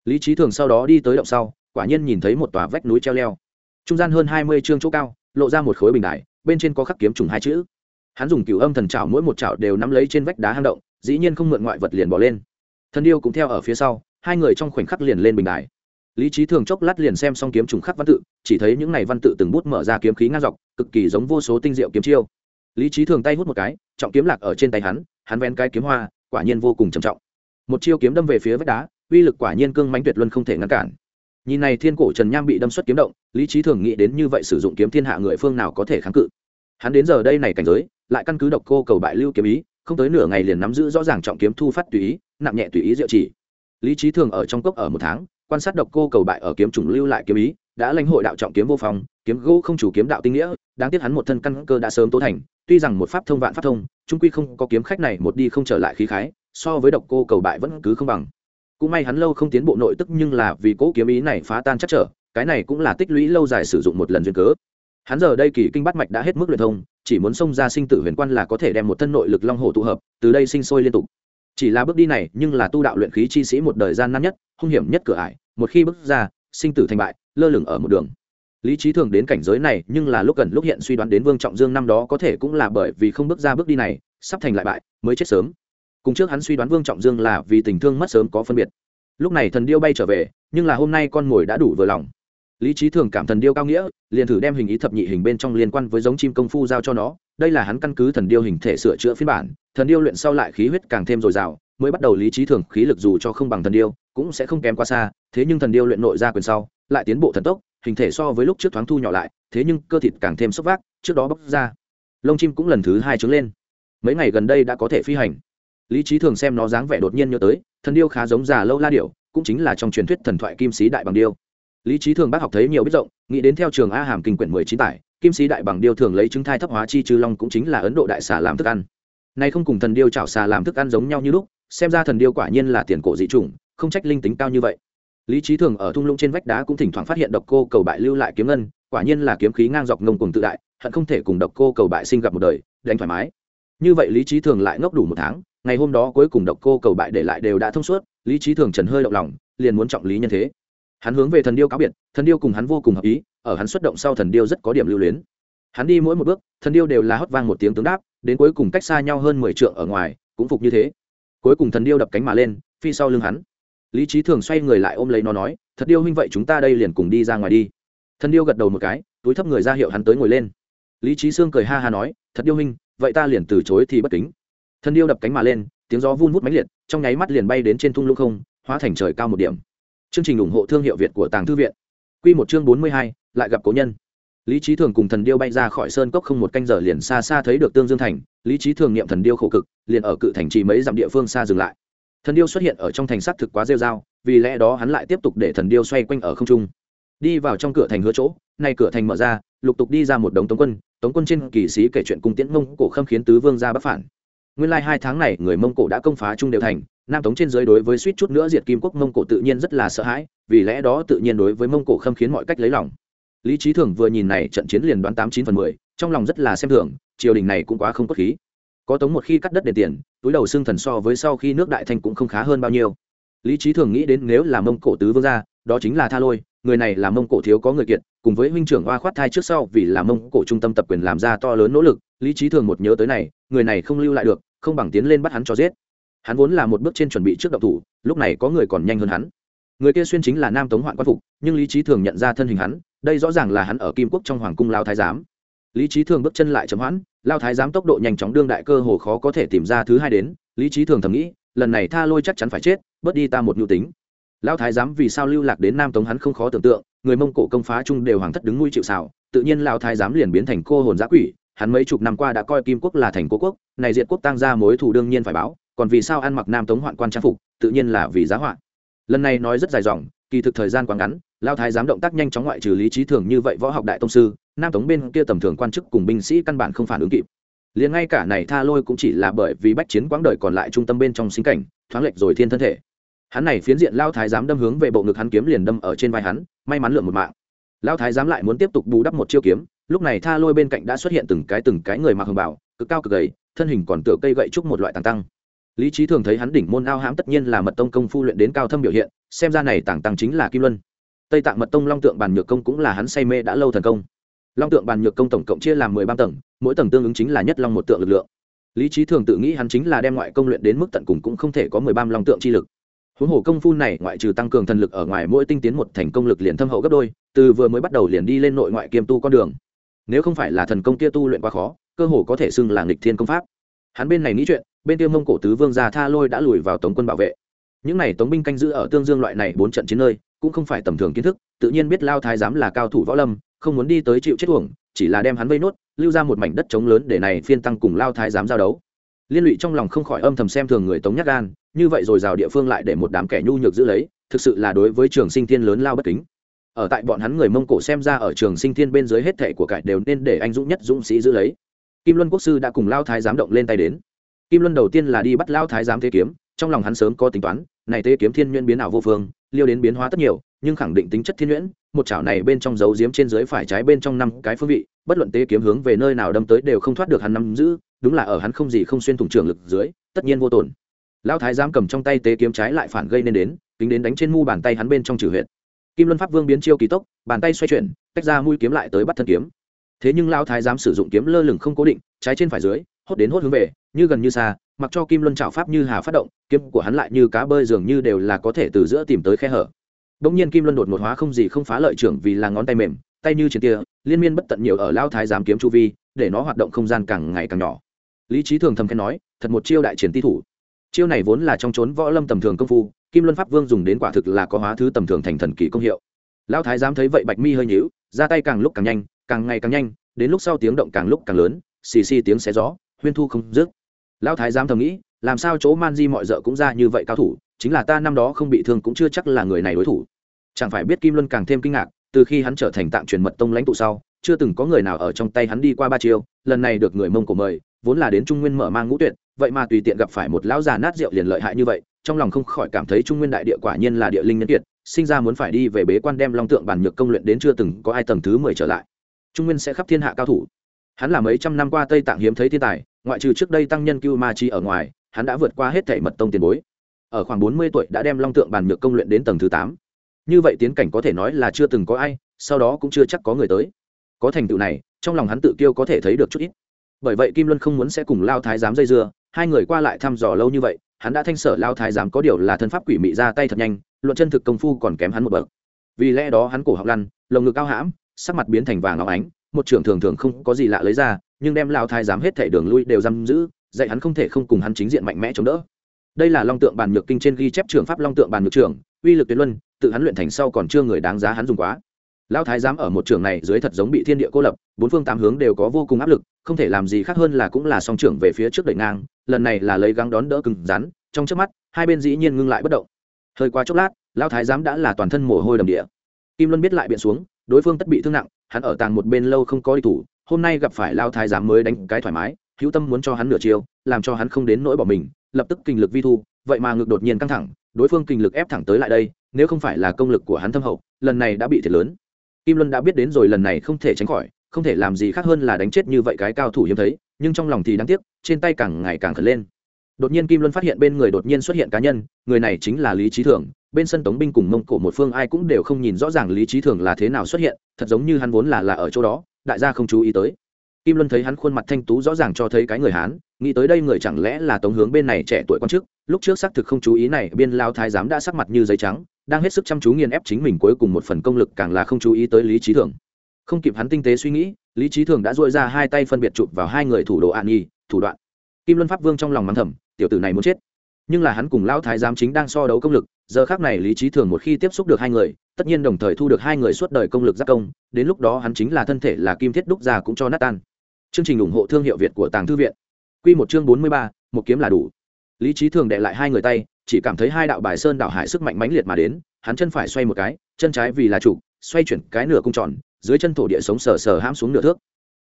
Lý trí thường sau đó đi tới động sau, quả nhiên nhìn thấy một tòa vách núi treo leo. Trung gian hơn hai mươi chương chỗ cao, lộ ra một khối bình đại bên trên có khắc kiếm trùng hai chữ. Hắn dùng cửu âm thần trào mỗi một trào đều nắm lấy trên vách đá hang động, dĩ nhiên không mượn ngoại vật liền bỏ lên thần điêu cũng theo ở phía sau, hai người trong khoảnh khắc liền lên bình đài. Lý trí thường chốc lát liền xem xong kiếm trùng khắc văn tự, chỉ thấy những này văn tự từng bút mở ra kiếm khí ngang dọc, cực kỳ giống vô số tinh diệu kiếm chiêu. Lý trí thường tay hút một cái, trọng kiếm lạc ở trên tay hắn hắn ven cái kiếm hoa, quả nhiên vô cùng trầm trọng. Một chiêu kiếm đâm về phía vách đá, uy lực quả nhiên cương mánh tuyệt luân không thể ngăn cản. Nhìn này thiên cổ trần nham bị đâm xuất kiếm động, lý trí thường nghĩ đến như vậy sử dụng kiếm thiên hạ người phương nào có thể kháng cự. Hắn đến giờ đây này cảnh giới, lại căn cứ độc cô cầu bại lưu kiếm ý không tới nửa ngày liền nắm giữ rõ ràng trọng kiếm thu phát tùy ý, nặng nhẹ tùy ý diệu chỉ. Lý trí thường ở trong cốc ở một tháng, quan sát độc cô cầu bại ở kiếm trùng lưu lại kiếm ý, đã lãnh hội đạo trọng kiếm vô phong, kiếm gỗ không chủ kiếm đạo tinh nghĩa, đáng tiếc hắn một thân căn cơ đã sớm tố thành, tuy rằng một pháp thông vạn pháp thông trung quy không có kiếm khách này một đi không trở lại khí khái, so với độc cô cầu bại vẫn cứ không bằng. Cũng may hắn lâu không tiến bộ nội tức nhưng là vì cố kiếm ý này phá tan chắc trở, cái này cũng là tích lũy lâu dài sử dụng một lần duyên cớ. Hắn giờ đây kỳ kinh bắt mạch đã hết mức luyện thông chỉ muốn xông ra sinh tử huyền quan là có thể đem một thân nội lực long hồ tụ hợp, từ đây sinh sôi liên tục. Chỉ là bước đi này, nhưng là tu đạo luyện khí chi sĩ một đời gian nan nhất, hung hiểm nhất cửa ải, một khi bước ra, sinh tử thành bại, lơ lửng ở một đường. Lý trí thường đến cảnh giới này, nhưng là lúc gần lúc hiện suy đoán đến vương trọng dương năm đó có thể cũng là bởi vì không bước ra bước đi này, sắp thành lại bại, mới chết sớm. Cùng trước hắn suy đoán vương trọng dương là vì tình thương mất sớm có phân biệt. Lúc này thần điêu bay trở về, nhưng là hôm nay con mồi đã đủ vừa lòng lý trí thường cảm thần điêu cao nghĩa, liền thử đem hình ý thập nhị hình bên trong liên quan với giống chim công phu giao cho nó. Đây là hắn căn cứ thần điêu hình thể sửa chữa phiên bản, thần điêu luyện sau lại khí huyết càng thêm dồi dào, mới bắt đầu lý trí thường khí lực dù cho không bằng thần điêu, cũng sẽ không kém quá xa, thế nhưng thần điêu luyện nội ra quyền sau, lại tiến bộ thần tốc, hình thể so với lúc trước thoáng thu nhỏ lại, thế nhưng cơ thịt càng thêm sốc vác, trước đó bóc ra. Lông chim cũng lần thứ hai trứng lên. Mấy ngày gần đây đã có thể phi hành. Lý trí thường xem nó dáng vẻ đột nhiên nhớ tới, thần điêu khá giống già lâu la điệu cũng chính là trong truyền thuyết thần thoại kim sĩ đại bằng điêu lý trí thường bác học thấy nhiều biết rộng, nghĩ đến theo trường a hàm kinh quyển mười chín tải, kim sĩ đại bằng điêu thường lấy trứng thai thấp hóa chi trừ long cũng chính là ấn độ đại xà làm thức ăn. Nay không cùng thần điêu chảo xà làm thức ăn giống nhau như lúc, xem ra thần điêu quả nhiên là tiền cổ dị chủng, không trách linh tính cao như vậy. Lý trí thường ở thung lũng trên vách đá cũng thỉnh thoảng phát hiện độc cô cầu bại lưu lại kiếm ngân, quả nhiên là kiếm khí ngang dọc ngông cùng tự đại, hận không thể cùng độc cô cầu bại sinh gặp một đời, đánh thoải mái. Như vậy lý trí thường lại ngốc đủ một tháng, ngày hôm đó cuối cùng độc cô cầu bại để lại đều đã thông suốt, lý trí thường trần hơi động lòng, liền muốn trọng lý nhân thế hắn hướng về thần điêu cáo biệt, thần điêu cùng hắn vô cùng hợp ý, ở hắn xuất động sau thần điêu rất có điểm lưu luyến. Hắn đi mỗi một bước, thần điêu đều là hót vang một tiếng tướng đáp, đến cuối cùng cách xa nhau hơn mười trượng ở ngoài, cũng phục như thế. Cuối cùng thần điêu đập cánh mà lên, phi sau lưng hắn. Lý trí thường xoay người lại ôm lấy nó nói, thật điêu huynh vậy chúng ta đây liền cùng đi ra ngoài đi. Thần điêu gật đầu một cái, túi thấp người ra hiệu hắn tới ngồi lên. Lý trí sương cười ha ha nói, thật điêu huynh, vậy ta liền từ chối thì bất kính. Thần điêu đập cánh mà lên, tiếng gió vun vút mãnh liệt, trong nháy mắt liền bay đến trên thung lũng không, hóa thành trời cao một điểm chương trình ủng hộ thương hiệu việt của tàng thư viện. Quy một chương bốn mươi hai, lại gặp cố nhân. Lý Chí thường cùng thần điêu bay ra khỏi sơn cốc không một canh giờ liền xa xa thấy được tương dương thành. Lý Chí thường niệm thần điêu khổ cực, liền ở cự thành trì mấy dặm địa phương xa dừng lại. Thần điêu xuất hiện ở trong thành xác thực quá rêu rao, vì lẽ đó hắn lại tiếp tục để thần điêu xoay quanh ở không trung. Đi vào trong cửa thành hứa chỗ, nay cửa thành mở ra, lục tục đi ra một đống tống quân. Tống quân trên kỳ sĩ kể chuyện cung tiễn mông cổ khâm khiến tứ vương ra bắc phản nguyên lai hai tháng này người mông cổ đã công phá trung đều thành nam tống trên dưới đối với suýt chút nữa diệt kim quốc mông cổ tự nhiên rất là sợ hãi vì lẽ đó tự nhiên đối với mông cổ khâm khiến mọi cách lấy lòng. Lý trí thường vừa nhìn này trận chiến liền đoán tám chín phần mười trong lòng rất là xem thường triều đình này cũng quá không có khí. Có tống một khi cắt đất để tiền túi đầu xương thần so với sau khi nước đại thanh cũng không khá hơn bao nhiêu. Lý trí thường nghĩ đến nếu là mông cổ tứ vương gia đó chính là tha lôi người này là mông cổ thiếu có người kiện, cùng với huynh trưởng oa khoát thai trước sau vì là mông cổ trung tâm tập quyền làm ra to lớn nỗ lực lý trí thường một nhớ tới này người này không lưu lại được không bằng tiến lên bắt hắn cho giết. Hắn vốn là một bước trên chuẩn bị trước động thủ, lúc này có người còn nhanh hơn hắn. Người kia xuyên chính là nam tống hoạn quan phục, nhưng lý trí thường nhận ra thân hình hắn, đây rõ ràng là hắn ở kim quốc trong hoàng cung lao thái giám. Lý trí thường bước chân lại chấm hoãn, lao thái giám tốc độ nhanh chóng đương đại cơ hồ khó có thể tìm ra thứ hai đến, lý trí thường thầm nghĩ, lần này tha lôi chắc chắn phải chết, bớt đi ta một nhu tính. Lao thái giám vì sao lưu lạc đến nam tống hắn không khó tưởng tượng, người mông cổ công phá chung đều hoàng thất đứng nuôi chịu xào tự nhiên lao thái giám liền biến thành cô hồn giã quỷ hắn mấy chục năm qua đã coi kim quốc là thành cố quốc, này diện quốc tăng ra mối thủ đương nhiên phải báo, còn vì sao ăn mặc nam tống hoạn quan trang phục, tự nhiên là vì giá hoạn lần này nói rất dài dòng, kỳ thực thời gian quá ngắn, lao thái giám động tác nhanh chóng ngoại trừ lý trí thường như vậy võ học đại tông sư, nam tống bên kia tầm thường quan chức cùng binh sĩ căn bản không phản ứng kịp. Liền ngay cả này tha lôi cũng chỉ là bởi vì bách chiến quãng đời còn lại trung tâm bên trong sinh cảnh, thoáng lệch rồi thiên thân thể. Hắn này phiến diện lao thái giám đâm hướng về bộ ngực hắn kiếm liền đâm ở trên vai hắn, may mắn lượm một mạng. Lao thái giám lại muốn tiếp tục bù đắp một chiêu kiếm lúc này tha lôi bên cạnh đã xuất hiện từng cái từng cái người mặc hồng bảo cực cao cực gầy, thân hình còn tựa cây gậy trúc một loại tàng tăng. Lý trí thường thấy hắn đỉnh môn ao hãm tất nhiên là mật tông công phu luyện đến cao thâm biểu hiện, xem ra này tàng tăng chính là kim luân. Tây tạng mật tông long tượng bàn nhược công cũng là hắn say mê đã lâu thần công. Long tượng bàn nhược công tổng cộng chia làm mười ba tầng, mỗi tầng tương ứng chính là nhất long một tượng lực lượng. Lý trí thường tự nghĩ hắn chính là đem ngoại công luyện đến mức tận cùng cũng không thể có mười ba long tượng chi lực. Huống hồ công phu này ngoại trừ tăng cường thần lực ở ngoài, mỗi tinh tiến một thành công lực liền thâm hậu gấp đôi, từ vừa mới bắt đầu liền đi lên nội ngoại kiêm tu con đường nếu không phải là thần công kia tu luyện quá khó, cơ hồ có thể xưng là nghịch thiên công pháp. Hắn bên này nghĩ chuyện, bên kia mông cổ tứ vương gia tha lôi đã lùi vào tống quân bảo vệ. Những này tống binh canh giữ ở tương dương loại này bốn trận chiến nơi, cũng không phải tầm thường kiến thức, tự nhiên biết lao thái giám là cao thủ võ lâm, không muốn đi tới chịu chết uổng, chỉ là đem hắn vây nốt, lưu ra một mảnh đất trống lớn để này phiên tăng cùng lao thái giám giao đấu. Liên lụy trong lòng không khỏi âm thầm xem thường người tống nhắc gan, như vậy rồi rào địa phương lại để một đám kẻ nhu nhược giữ lấy, thực sự là đối với trường sinh thiên lớn lao bất kính ở tại bọn hắn người mông cổ xem ra ở trường sinh thiên bên dưới hết thệ của cải đều nên để anh dũng nhất dũng sĩ giữ lấy. Kim luân quốc sư đã cùng lao thái giám động lên tay đến. Kim luân đầu tiên là đi bắt lao thái giám thế kiếm, trong lòng hắn sớm có tính toán, này thế kiếm thiên nhuyễn biến ảo vô phương, liêu đến biến hóa tất nhiều, nhưng khẳng định tính chất thiên nhuyễn, một chảo này bên trong dấu diếm trên dưới phải trái bên trong năm cái phương vị, bất luận tế kiếm hướng về nơi nào đâm tới đều không thoát được hắn nắm giữ, đúng là ở hắn không gì không xuyên thủng trường lực dưới, tất nhiên vô tổn. Lao thái giám cầm trong tay tế kiếm trái lại phản gây nên đến, tính đến đánh trên mu bàn tay hắn bên trong trừ huyệt kim luân pháp vương biến chiêu kỳ tốc, bàn tay xoay chuyển, tách ra mũi kiếm lại tới bắt thân kiếm. Thế nhưng lao thái Dám sử dụng kiếm lơ lửng không cố định, trái trên phải dưới, hốt đến hốt hướng về, như gần như xa, mặc cho kim luân trào pháp như hà phát động, kiếm của hắn lại như cá bơi dường như đều là có thể từ giữa tìm tới khe hở. Bỗng nhiên kim luân đột một hóa không gì không phá lợi trưởng vì là ngón tay mềm, tay như trên tia, liên miên bất tận nhiều ở lao thái giám kiếm chu vi, để nó hoạt động không gian càng ngày càng nhỏ. Lý trí thường thầm khen nói, thật một chiêu đại triển ti thủ. Chiêu này vốn là trong trốn võ lâm tầm thường công phu kim luân pháp vương dùng đến quả thực là có hóa thứ tầm thường thành thần kỳ công hiệu. Lão thái giám thấy vậy bạch mi hơi nhíu, ra tay càng lúc càng nhanh, càng ngày càng nhanh, đến lúc sau tiếng động càng lúc càng lớn, xì xì tiếng xé gió, huyên thu không dứt. Lão thái giám thầm nghĩ, làm sao chỗ man di mọi d cũng ra như vậy cao thủ, chính là ta năm đó không bị thương cũng chưa chắc là người này đối thủ. Chẳng phải biết kim luân càng thêm kinh ngạc, từ khi hắn trở thành tạm truyền mật tông lãnh tụ sau, chưa từng có người nào ở trong tay hắn đi qua ba chiêu, lần này được người mông cổ mời, vốn là đến trung nguyên mở mang ngũ tuyệt, vậy mà tùy tiện gặp phải một lão già nát rượu liền lợi hại như vậy trong lòng không khỏi cảm thấy trung nguyên đại địa quả nhiên là địa linh nhân kiệt, sinh ra muốn phải đi về bế quan đem long tượng bản nhược công luyện đến chưa từng có ai tầng thứ mười trở lại. Trung nguyên sẽ khắp thiên hạ cao thủ. Hắn là mấy trăm năm qua tây tạng hiếm thấy thiên tài, ngoại trừ trước đây tăng nhân cưu ma chi ở ngoài, hắn đã vượt qua hết thể mật tông tiền bối. Ở khoảng bốn mươi tuổi đã đem long tượng bản nhược công luyện đến tầng thứ tám. Như vậy tiến cảnh có thể nói là chưa từng có ai, sau đó cũng chưa chắc có người tới. Có thành tựu này, trong lòng hắn tự kiêu có thể thấy được chút ít. Bởi vậy kim luân không muốn sẽ cùng lao thái giám dây dưa, hai người qua lại thăm dò lâu như vậy hắn đã thanh sở lao thái giám có điều là thân pháp quỷ mị ra tay thật nhanh, luận chân thực công phu còn kém hắn một bậc. Vì lẽ đó hắn cổ học lăn, lồng ngực cao hãm, sắc mặt biến thành vàng óng ánh, một trưởng thường thường không có gì lạ lấy ra, nhưng đem lao thái giám hết thể đường lui đều giam giữ, dạy hắn không thể không cùng hắn chính diện mạnh mẽ chống đỡ. Đây là long tượng bàn nhược kinh trên ghi chép trường pháp long tượng bàn nhược trưởng, uy lực tuyệt luân, tự hắn luyện thành sau còn chưa người đáng giá hắn dùng quá lão thái giám ở một trường này dưới thật giống bị thiên địa cô lập, bốn phương tám hướng đều có vô cùng áp lực, không thể làm gì khác hơn là cũng là song trưởng về phía trước đẩy ngang, lần này là lấy gắng đón đỡ cứng rắn, trong trước mắt, hai bên dĩ nhiên ngưng lại bất động. Hơi qua chốc lát, lão thái giám đã là toàn thân mồ hôi đầm địa. Kim luân biết lại biện xuống, đối phương tất bị thương nặng, hắn ở tàng một bên lâu không có đi thủ, hôm nay gặp phải lao thái giám mới đánh cái thoải mái, hữu tâm muốn cho hắn nửa chiêu, làm cho hắn không đến nỗi bỏ mình, lập tức kinh lực vi thu, vậy mà ngực đột nhiên căng thẳng, đối phương kinh lực ép thẳng tới lại đây, nếu không phải là công lực của hắn thâm hậu, lần này đã bị thiệt lớn kim luân đã biết đến rồi lần này không thể tránh khỏi, không thể làm gì khác hơn là đánh chết như vậy cái cao thủ hiếm thấy, nhưng trong lòng thì đáng tiếc, trên tay càng ngày càng khẩn lên. Đột nhiên kim luân phát hiện bên người đột nhiên xuất hiện cá nhân, người này chính là lý trí thường, bên sân tống binh cùng mông cổ một phương ai cũng đều không nhìn rõ ràng lý trí thường là thế nào xuất hiện, thật giống như hắn vốn là là ở chỗ đó, đại gia không chú ý tới. Kim luân thấy hắn khuôn mặt thanh tú rõ ràng cho thấy cái người hán, nghĩ tới đây người chẳng lẽ là tống hướng bên này trẻ tuổi quan chức lúc trước xác thực không chú ý này, biên lao thái giám đã sắc mặt như giấy trắng đang hết sức chăm chú nghiền ép chính mình cuối cùng một phần công lực càng là không chú ý tới lý trí thường. Không kịp hắn tinh tế suy nghĩ, lý trí thường đã dội ra hai tay phân biệt chụp vào hai người thủ đồ an nhi, thủ đoạn. Kim luân pháp vương trong lòng mắng thầm, tiểu tử này muốn chết. Nhưng là hắn cùng lão thái giám chính đang so đấu công lực, giờ khác này lý trí thường một khi tiếp xúc được hai người, tất nhiên đồng thời thu được hai người suốt đời công lực giác công, đến lúc đó hắn chính là thân thể là kim thiết đúc già cũng cho nát tan. Chương trình ủng hộ thương hiệu việt của tàng thư viện. Q một chương bốn mươi ba, một kiếm là đủ. Lý trí thường đệ lại hai người tay chỉ cảm thấy hai đạo bài sơn đạo hải sức mạnh mãnh liệt mà đến, hắn chân phải xoay một cái, chân trái vì là chủ xoay chuyển cái nửa cung tròn, dưới chân thổ địa sống sờ sờ hãm xuống nửa thước.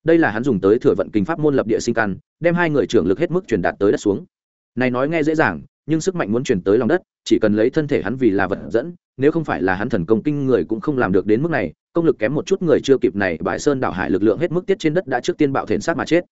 Đây là hắn dùng tới thừa vận kinh pháp môn lập địa sinh căn, đem hai người trưởng lực hết mức truyền đạt tới đất xuống. Này nói nghe dễ dàng, nhưng sức mạnh muốn truyền tới lòng đất, chỉ cần lấy thân thể hắn vì là vật dẫn, nếu không phải là hắn thần công kinh người cũng không làm được đến mức này, công lực kém một chút người chưa kịp này, bài sơn đạo hải lực lượng hết mức tiết trên đất đã trước tiên bạo thể sát mà chết.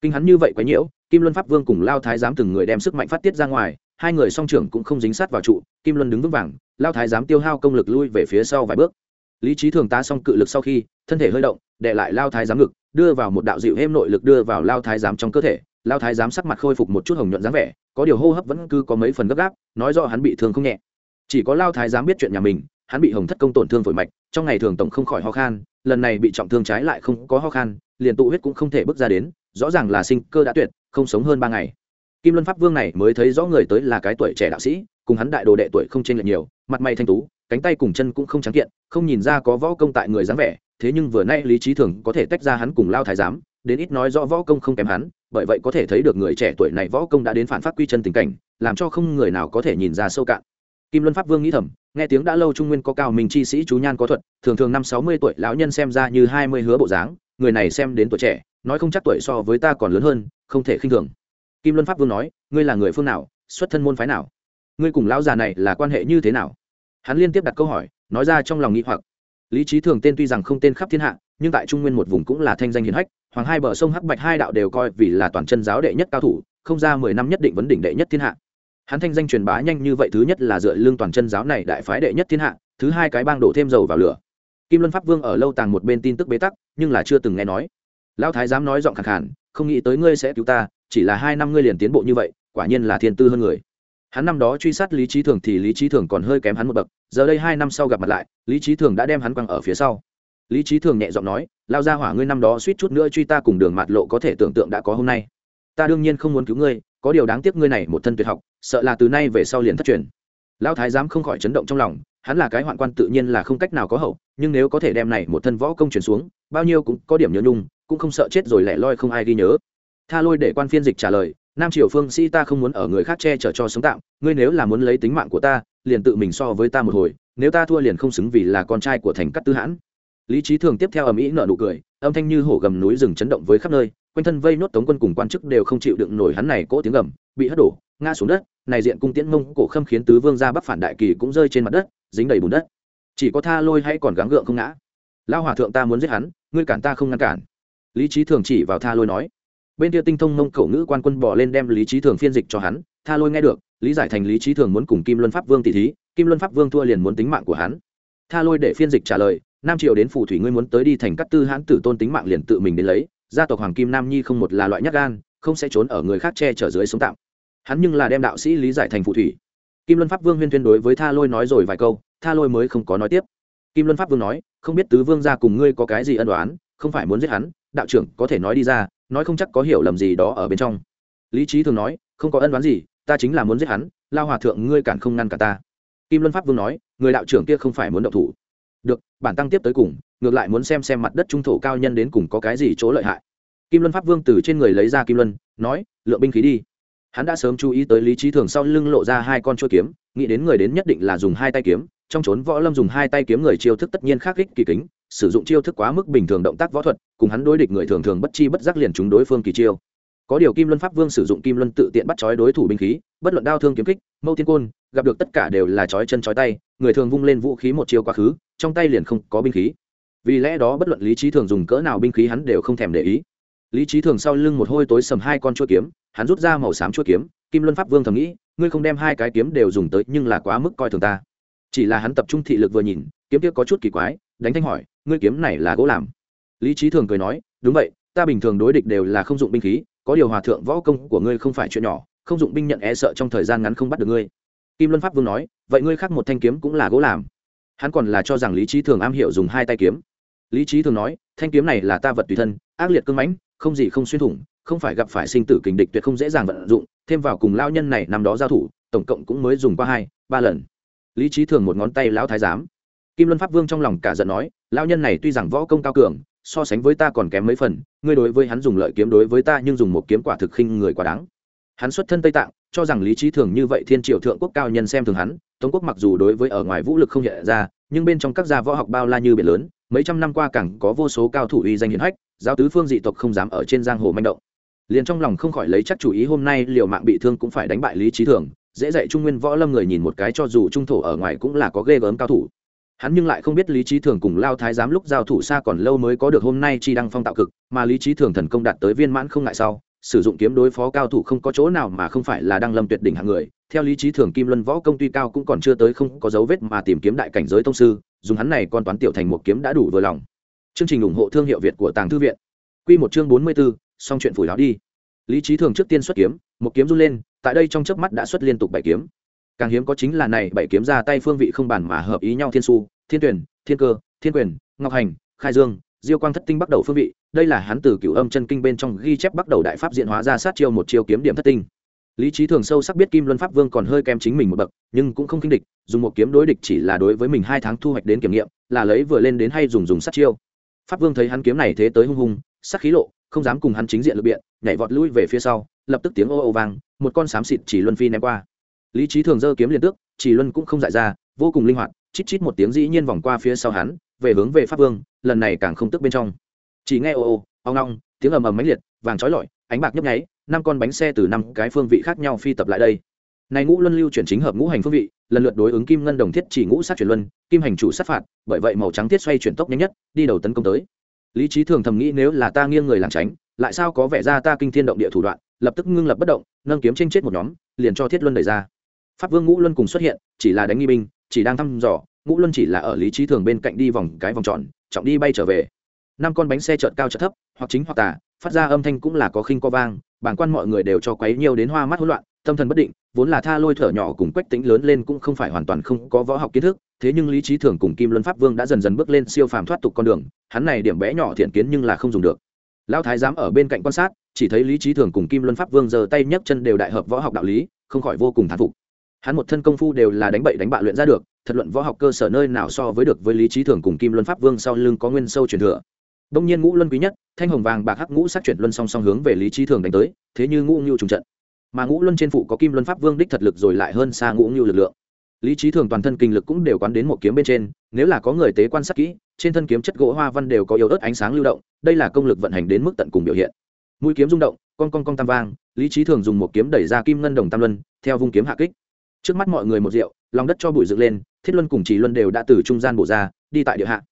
Kinh hắn như vậy quá nhiễu, kim luân pháp vương cùng lao thái giám từng người đem sức mạnh phát tiết ra ngoài hai người song trưởng cũng không dính sát vào trụ, kim luân đứng vững vàng, lao thái giám tiêu hao công lực lui về phía sau vài bước. Lý trí thường tá xong cự lực sau khi, thân thể hơi động, đệ lại lao thái giám ngực, đưa vào một đạo dịu êm nội lực đưa vào lao thái giám trong cơ thể. Lao thái giám sắc mặt khôi phục một chút hồng nhuận dáng vẻ, có điều hô hấp vẫn cứ có mấy phần gấp gáp, nói do hắn bị thương không nhẹ. Chỉ có lao thái giám biết chuyện nhà mình, hắn bị hồng thất công tổn thương phổi mạch, trong ngày thường tổng không khỏi ho khan, lần này bị trọng thương trái lại không có ho khan, liền tụ huyết cũng không thể bước ra đến, rõ ràng là sinh cơ đã tuyệt, không sống hơn ba ngày kim luân pháp vương này mới thấy rõ người tới là cái tuổi trẻ đạo sĩ, cùng hắn đại đồ đệ tuổi không chênh lệch nhiều, mặt mày thanh tú, cánh tay cùng chân cũng không trắng kiện, không nhìn ra có võ công tại người dáng vẻ, thế nhưng vừa nay lý trí thường có thể tách ra hắn cùng lao thái giám, đến ít nói rõ võ công không kém hắn, bởi vậy có thể thấy được người trẻ tuổi này võ công đã đến phản phát quy chân tình cảnh, làm cho không người nào có thể nhìn ra sâu cạn. Kim luân pháp vương nghĩ thầm, nghe tiếng đã lâu trung nguyên có cao minh chi sĩ chú nhan có thuật, thường thường năm sáu mươi tuổi lão nhân xem ra như hai mươi hứa bộ dáng, người này xem đến tuổi trẻ, nói không chắc tuổi so với ta còn lớn hơn, không thể khinh thường kim luân pháp vương nói, ngươi là người phương nào, xuất thân môn phái nào? Ngươi cùng lão già này là quan hệ như thế nào? Hắn liên tiếp đặt câu hỏi, nói ra trong lòng nghĩ hoặc. Lý trí thường tên tuy rằng không tên khắp thiên hạ, nhưng tại trung nguyên một vùng cũng là thanh danh hiền hách, hoàng hai bờ sông hắc bạch hai đạo đều coi vì là toàn chân giáo đệ nhất cao thủ, không ra mười năm nhất định vấn đỉnh đệ nhất thiên hạ. Hắn thanh danh truyền bá nhanh như vậy thứ nhất là dựa lương toàn chân giáo này đại phái đệ nhất thiên hạ, thứ hai cái bang đổ thêm dầu vào lửa. Kim luân pháp vương ở lâu tàng một bên tin tức bế tắc, nhưng là chưa từng nghe nói. Lão thái dám nói giọng khẳng khản không nghĩ tới ngươi sẽ cứu ta, chỉ là hai năm ngươi liền tiến bộ như vậy, quả nhiên là thiên tư hơn người. Hắn năm đó truy sát lý trí thường thì lý trí thường còn hơi kém hắn một bậc, giờ đây hai năm sau gặp mặt lại, lý trí thường đã đem hắn quăng ở phía sau. Lý trí thường nhẹ giọng nói, lao ra hỏa ngươi năm đó suýt chút nữa truy ta cùng đường mạt lộ có thể tưởng tượng đã có hôm nay. Ta đương nhiên không muốn cứu ngươi, có điều đáng tiếc ngươi này một thân tuyệt học, sợ là từ nay về sau liền thất truyền. Lão thái giám không khỏi chấn động trong lòng, hắn là cái hoạn quan tự nhiên là không cách nào có hậu, nhưng nếu có thể đem này một thân võ công truyền xuống, bao nhiêu cũng có điểm nhớ nhung cũng không sợ chết rồi lẻ loi không ai ghi nhớ. Tha lôi để quan phiên dịch trả lời, nam triều phương sĩ ta không muốn ở người khác che chở cho sống tạm, ngươi nếu là muốn lấy tính mạng của ta, liền tự mình so với ta một hồi, nếu ta thua liền không xứng vì là con trai của thành cát tư hãn. Lý trí thường tiếp theo ở mỹ nở nụ cười, âm thanh như hổ gầm núi rừng chấn động với khắp nơi, quanh thân vây nốt tống quân cùng quan chức đều không chịu đựng nổi hắn này cỗ tiếng gầm, bị hất đổ, ngã xuống đất, này diện cung tiễn mông cổ khâm khiến tứ vương gia bắc phản đại kỳ cũng rơi trên mặt đất, dính đầy bùn đất. Chỉ có tha lôi hay còn gắng gượng không ngã. Lao hòa thượng ta muốn giết hắn, ngươi cản ta không ngăn cản lý trí thường chỉ vào tha lôi nói. Bên kia tinh thông mông cổ ngữ quan quân bỏ lên đem lý trí thường phiên dịch cho hắn. Tha lôi nghe được, lý giải thành lý trí thường muốn cùng kim luân pháp vương tỷ thí, kim luân pháp vương thua liền muốn tính mạng của hắn. Tha lôi để phiên dịch trả lời, nam triều đến phù thủy ngươi muốn tới đi thành cắt tư hãn tử tôn tính mạng liền tự mình đến lấy. Gia tộc hoàng kim nam nhi không một là loại nhát gan, không sẽ trốn ở người khác che chở dưới sống tạm. Hắn nhưng là đem đạo sĩ lý giải thành phù thủy. Kim luân pháp vương huyên tuyên đối với tha lôi nói rồi vài câu, tha lôi mới không có nói tiếp. Kim luân pháp vương nói, không biết tứ vương ra cùng ngươi có cái gì ân đoán không phải muốn giết hắn đạo trưởng có thể nói đi ra, nói không chắc có hiểu lầm gì đó ở bên trong. Lý trí thường nói, không có ân đoán gì, ta chính là muốn giết hắn, lao hòa thượng ngươi cản không ngăn cả ta. Kim luân pháp vương nói, người đạo trưởng kia không phải muốn động thủ. Được, bản tăng tiếp tới cùng, ngược lại muốn xem xem mặt đất trung thổ cao nhân đến cùng có cái gì chỗ lợi hại. Kim luân pháp vương từ trên người lấy ra kim luân, nói, lượng binh khí đi. Hắn đã sớm chú ý tới lý trí thường sau lưng lộ ra hai con chuôi kiếm, nghĩ đến người đến nhất định là dùng hai tay kiếm, trong trốn võ lâm dùng hai tay kiếm người chiêu thức tất nhiên khác kích kỳ kính sử dụng chiêu thức quá mức bình thường động tác võ thuật, cùng hắn đối địch người thường thường bất chi bất giác liền chúng đối phương kỳ chiêu. Có điều kim luân pháp vương sử dụng kim luân tự tiện bắt chói đối thủ binh khí, bất luận đao thương kiếm kích, mâu tiên côn, gặp được tất cả đều là chói chân chói tay, người thường vung lên vũ khí một chiêu quá khứ, trong tay liền không có binh khí. Vì lẽ đó bất luận lý trí thường dùng cỡ nào binh khí hắn đều không thèm để ý. Lý trí thường sau lưng một hôi tối sầm hai con chuôi kiếm, hắn rút ra màu xám chuôi kiếm, kim luân pháp vương thầm nghĩ, ngươi không đem hai cái kiếm đều dùng tới, nhưng là quá mức coi thường ta chỉ là hắn tập trung thị lực vừa nhìn, kiếm kia có chút kỳ quái, đánh thanh hỏi, ngươi kiếm này là gỗ làm? Lý trí thường cười nói, đúng vậy, ta bình thường đối địch đều là không dụng binh khí, có điều hòa thượng võ công của ngươi không phải chuyện nhỏ, không dụng binh nhận e sợ trong thời gian ngắn không bắt được ngươi. Kim luân pháp vương nói, vậy ngươi khác một thanh kiếm cũng là gỗ làm? Hắn còn là cho rằng lý trí thường am hiểu dùng hai tay kiếm. Lý trí thường nói, thanh kiếm này là ta vật tùy thân, ác liệt cưng mãnh, không gì không xuyên thủng, không phải gặp phải sinh tử kình địch tuyệt không dễ dàng vận dụng, thêm vào cùng lao nhân này năm đó giao thủ, tổng cộng cũng mới dùng qua hai, ba lần lý trí thường một ngón tay lão thái giám. Kim luân pháp vương trong lòng cả giận nói, Lão nhân này tuy rằng võ công cao cường, so sánh với ta còn kém mấy phần, ngươi đối với hắn dùng lợi kiếm đối với ta nhưng dùng một kiếm quả thực khinh người quá đáng. Hắn xuất thân tây tạng, cho rằng lý trí thường như vậy thiên triệu thượng quốc cao nhân xem thường hắn, tống quốc mặc dù đối với ở ngoài vũ lực không hiện ra, nhưng bên trong các gia võ học bao la như biển lớn, mấy trăm năm qua càng có vô số cao thủ uy danh hiển hách, giáo tứ phương dị tộc không dám ở trên giang hồ manh động. Liền trong lòng không khỏi lấy chắc chủ ý hôm nay liều mạng bị thương cũng phải đánh bại lý trí thường dễ dạy trung nguyên võ lâm người nhìn một cái cho dù trung thổ ở ngoài cũng là có ghê gớm cao thủ. Hắn nhưng lại không biết lý trí thường cùng lao thái giám lúc giao thủ xa còn lâu mới có được hôm nay chi đăng phong tạo cực, mà lý trí thường thần công đạt tới viên mãn không ngại sau, sử dụng kiếm đối phó cao thủ không có chỗ nào mà không phải là đăng lâm tuyệt đỉnh hạng người. Theo lý trí thường kim luân võ công tuy cao cũng còn chưa tới không có dấu vết mà tìm kiếm đại cảnh giới tông sư, dùng hắn này còn toán tiểu thành một kiếm đã đủ vừa lòng. Chương trình ủng hộ thương hiệu việt của tàng thư viện. Q một chương bốn mươi bốn xong chuyện phủi đó đi lý trí thường trước tiên xuất kiếm, một kiếm run lên, tại đây trong chớp mắt đã xuất liên tục bảy kiếm. Càng hiếm có chính là này bảy kiếm ra tay phương vị không bàn mà hợp ý nhau thiên su, thiên tuyển, thiên cơ, thiên quyền, ngọc hành, khai dương, diêu quang thất tinh bắt đầu phương vị. Đây là hắn từ cửu âm chân kinh bên trong ghi chép bắt đầu đại pháp diện hóa ra sát chiêu một chiêu kiếm điểm thất tinh. Lý trí thường sâu sắc biết kim luân pháp vương còn hơi kém chính mình một bậc, nhưng cũng không kinh địch, dùng một kiếm đối địch chỉ là đối với mình hai tháng thu hoạch đến kiểm nghiệm, là lấy vừa lên đến hay dùng dùng sát chiêu. Pháp vương thấy hắn kiếm này thế tới hung hung sắc khí lộ không dám cùng hắn chính diện lực biện, nhảy vọt lui về phía sau, lập tức tiếng ô ô vang, một con xám xịt chỉ luân phi ném qua. Lý trí thường dơ kiếm liền tước, chỉ luân cũng không dại ra, vô cùng linh hoạt, chít chít một tiếng dĩ nhiên vòng qua phía sau hắn, về hướng về pháp vương, lần này càng không tức bên trong. Chỉ nghe ô ô, ong ngong tiếng ầm ầm mãnh liệt, vàng trói lọi, ánh bạc nhấp nháy, năm con bánh xe từ năm cái phương vị khác nhau phi tập lại đây. Này ngũ luân lưu chuyển chính hợp ngũ hành phương vị, lần lượt đối ứng kim ngân đồng thiết chỉ ngũ sát chuyển luân, kim hành chủ sát phạt, bởi vậy màu trắng thiết xoay chuyển tốc nhanh nhất, đi đầu tấn công tới lý trí thường thầm nghĩ nếu là ta nghiêng người làm tránh, lại sao có vẻ ra ta kinh thiên động địa thủ đoạn, lập tức ngưng lập bất động, nâng kiếm tranh chết một nhóm, liền cho thiết luân đẩy ra. Pháp vương ngũ luân cùng xuất hiện, chỉ là đánh nghi binh, chỉ đang thăm dò, ngũ luân chỉ là ở lý trí thường bên cạnh đi vòng cái vòng tròn, trọng đi bay trở về. Năm con bánh xe chợt cao chợt thấp, hoặc chính hoặc tà, phát ra âm thanh cũng là có khinh có vang bảng quan mọi người đều cho quấy nhiều đến hoa mắt hỗn loạn tâm thần bất định, vốn là tha lôi thở nhỏ cùng quách tính lớn lên cũng không phải hoàn toàn không có võ học kiến thức, thế nhưng lý trí thường cùng kim luân pháp vương đã dần dần bước lên siêu phàm thoát tục con đường, hắn này điểm bé nhỏ thiện kiến nhưng là không dùng được. Lão thái giám ở bên cạnh quan sát, chỉ thấy lý trí thường cùng kim luân pháp vương giơ tay nhấc chân đều đại hợp võ học đạo lý, không khỏi vô cùng thán phục. Hắn một thân công phu đều là đánh bậy đánh bạ luyện ra được, thật luận võ học cơ sở nơi nào so với được với lý trí thường cùng kim luân pháp vương sau lưng có nguyên sâu truyền thừa. Đông nhiên ngũ luân quý nhất, thanh hồng vàng bạc hắc ngũ sát chuyển luân song song hướng về lý trí thường đánh tới, thế như ngũ ngưu trùng trận mà ngũ luân trên phụ có kim luân pháp vương đích thật lực rồi lại hơn xa ngũ ngưu lực lượng. Lý trí thường toàn thân kinh lực cũng đều quán đến một kiếm bên trên, nếu là có người tế quan sát kỹ, trên thân kiếm chất gỗ hoa văn đều có yếu ớt ánh sáng lưu động, đây là công lực vận hành đến mức tận cùng biểu hiện. Mũi kiếm rung động con con con tam vang, lý trí thường dùng một kiếm đẩy ra kim ngân đồng tam luân, theo vung kiếm hạ kích. Trước mắt mọi người một rượu, lòng đất cho bụi dựng lên, thiết luân cùng trì luân đều đã từ trung gian bổ ra, đi tại địa hạ.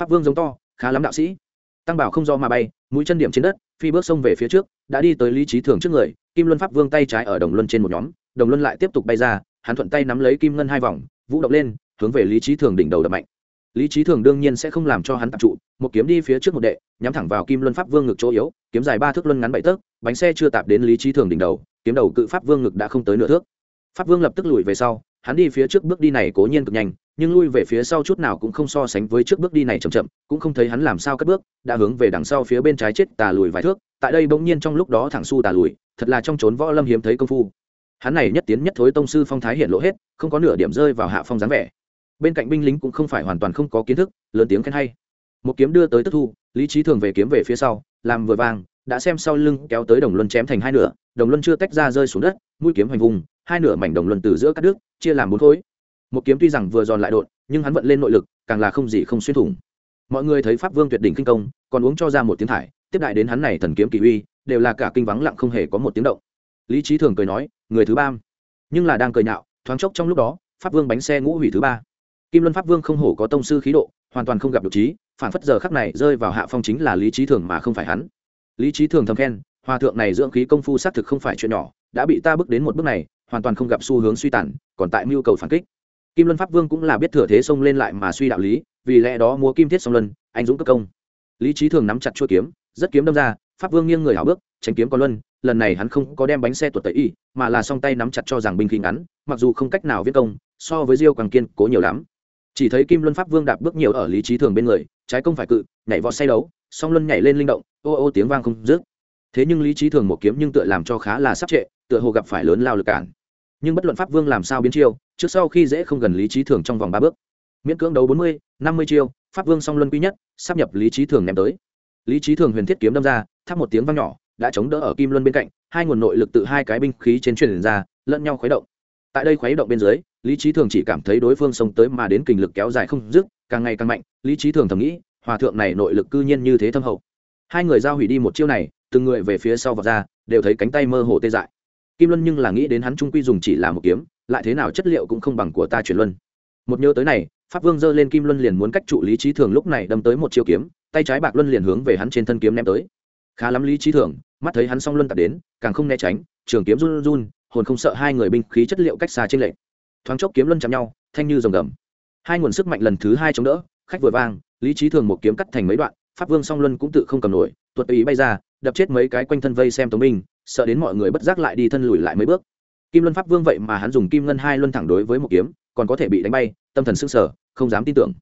Pháp vương giống to, khá lắm đạo sĩ. Tăng bảo không do mà bay mũi chân điểm trên đất, phi bước xông về phía trước, đã đi tới lý trí thường trước người, kim luân pháp vương tay trái ở đồng luân trên một nhóm, đồng luân lại tiếp tục bay ra, hắn thuận tay nắm lấy kim ngân hai vòng, vũ động lên, hướng về lý trí thường đỉnh đầu đập mạnh. Lý trí thường đương nhiên sẽ không làm cho hắn tập trụ, một kiếm đi phía trước một đệ, nhắm thẳng vào kim luân pháp vương ngực chỗ yếu, kiếm dài ba thước luân ngắn bảy tấc, bánh xe chưa tạp đến lý trí thường đỉnh đầu, kiếm đầu cự pháp vương ngực đã không tới nửa thước. Pháp vương lập tức lùi về sau, hắn đi phía trước bước đi này cố nhiên cực nhanh nhưng lui về phía sau chút nào cũng không so sánh với trước bước đi này chậm chậm, cũng không thấy hắn làm sao cất bước, đã hướng về đằng sau phía bên trái chết tà lùi vài thước, tại đây bỗng nhiên trong lúc đó thẳng su tà lùi, thật là trong trốn võ lâm hiếm thấy công phu. Hắn này nhất tiến nhất thối tông sư phong thái hiện lộ hết, không có nửa điểm rơi vào hạ phong dáng vẻ. Bên cạnh binh lính cũng không phải hoàn toàn không có kiến thức, lớn tiếng khen hay. Một kiếm đưa tới tức thu, lý trí thường về kiếm về phía sau, làm vừa vang đã xem sau lưng kéo tới đồng luân chém thành hai nửa, đồng luân chưa tách ra rơi xuống đất, mũi kiếm hoành vùng, hai nửa mảnh đồng luân từ giữa cắt đứt, chia làm bốn khối một kiếm tuy rằng vừa giòn lại đột, nhưng hắn vận lên nội lực, càng là không gì không xuyên thủng. Mọi người thấy pháp vương tuyệt đỉnh kinh công, còn uống cho ra một tiếng thải, tiếp đại đến hắn này thần kiếm kỳ uy, đều là cả kinh vắng lặng không hề có một tiếng động. Lý trí thường cười nói, người thứ ba. Nhưng là đang cười nhạo, thoáng chốc trong lúc đó, pháp vương bánh xe ngũ hủy thứ ba. Kim luân pháp vương không hổ có tông sư khí độ, hoàn toàn không gặp được trí, phản phất giờ khắc này rơi vào hạ phong chính là lý trí thường mà không phải hắn. Lý trí thường thầm khen, hòa thượng này dưỡng khí công phu xác thực không phải chuyện nhỏ, đã bị ta bước đến một bước này, hoàn toàn không gặp xu hướng suy tàn, còn tại mưu cầu phản kích kim luân pháp vương cũng là biết thừa thế xông lên lại mà suy đạo lý, vì lẽ đó múa kim thiết song luân, anh dũng cất công. Lý trí thường nắm chặt chuôi kiếm, rất kiếm đâm ra, pháp vương nghiêng người hảo bước, tránh kiếm con luân, lần này hắn không có đem bánh xe tuột tẩy y, mà là song tay nắm chặt cho rằng binh khí ngắn, mặc dù không cách nào viết công, so với diêu càng kiên cố nhiều lắm. Chỉ thấy kim luân pháp vương đạp bước nhiều ở lý trí thường bên người, trái công phải cự, nhảy vọt say đấu, song luân nhảy lên linh động, ô ô tiếng vang không dứt. Thế nhưng lý trí thường một kiếm nhưng tựa làm cho khá là sắp trệ, tựa hồ gặp phải lớn lao lực cản nhưng bất luận pháp vương làm sao biến chiêu, trước sau khi dễ không gần lý trí thường trong vòng ba bước. Miễn cưỡng đấu bốn mươi, năm mươi chiêu, pháp vương song luân quý nhất, sắp nhập lý trí thường ném tới. Lý trí thường huyền thiết kiếm đâm ra, thắp một tiếng vang nhỏ, đã chống đỡ ở kim luân bên cạnh, hai nguồn nội lực tự hai cái binh khí trên truyền ra, lẫn nhau khuấy động. Tại đây khuấy động bên dưới, lý trí thường chỉ cảm thấy đối phương xông tới mà đến kình lực kéo dài không dứt, càng ngày càng mạnh, lý trí thường thầm nghĩ, hòa thượng này nội lực cư nhiên như thế thâm hậu. Hai người giao hủy đi một chiêu này, từng người về phía sau và ra, đều thấy cánh tay mơ hồ tê dại kim luân nhưng là nghĩ đến hắn trung quy dùng chỉ là một kiếm, lại thế nào chất liệu cũng không bằng của ta chuyển luân. Một nhớ tới này, pháp vương giơ lên kim luân liền muốn cách trụ lý trí thường lúc này đâm tới một chiêu kiếm, tay trái bạc luân liền hướng về hắn trên thân kiếm ném tới. Khá lắm lý trí thường, mắt thấy hắn song luân tạt đến, càng không né tránh, trường kiếm run run, hồn không sợ hai người binh khí chất liệu cách xa trên lệnh thoáng chốc kiếm luân chạm nhau, thanh như rồng gầm. Hai nguồn sức mạnh lần thứ hai chống đỡ, khách vừa vang, lý trí thường một kiếm cắt thành mấy đoạn, pháp vương song luân cũng tự không cầm nổi, tuột ý bay ra, đập chết mấy cái quanh thân vây xem tống binh sợ đến mọi người bất giác lại đi thân lùi lại mấy bước. Kim luân pháp vương vậy mà hắn dùng kim ngân hai luân thẳng đối với một kiếm, còn có thể bị đánh bay, tâm thần s ư sở không dám tin tưởng.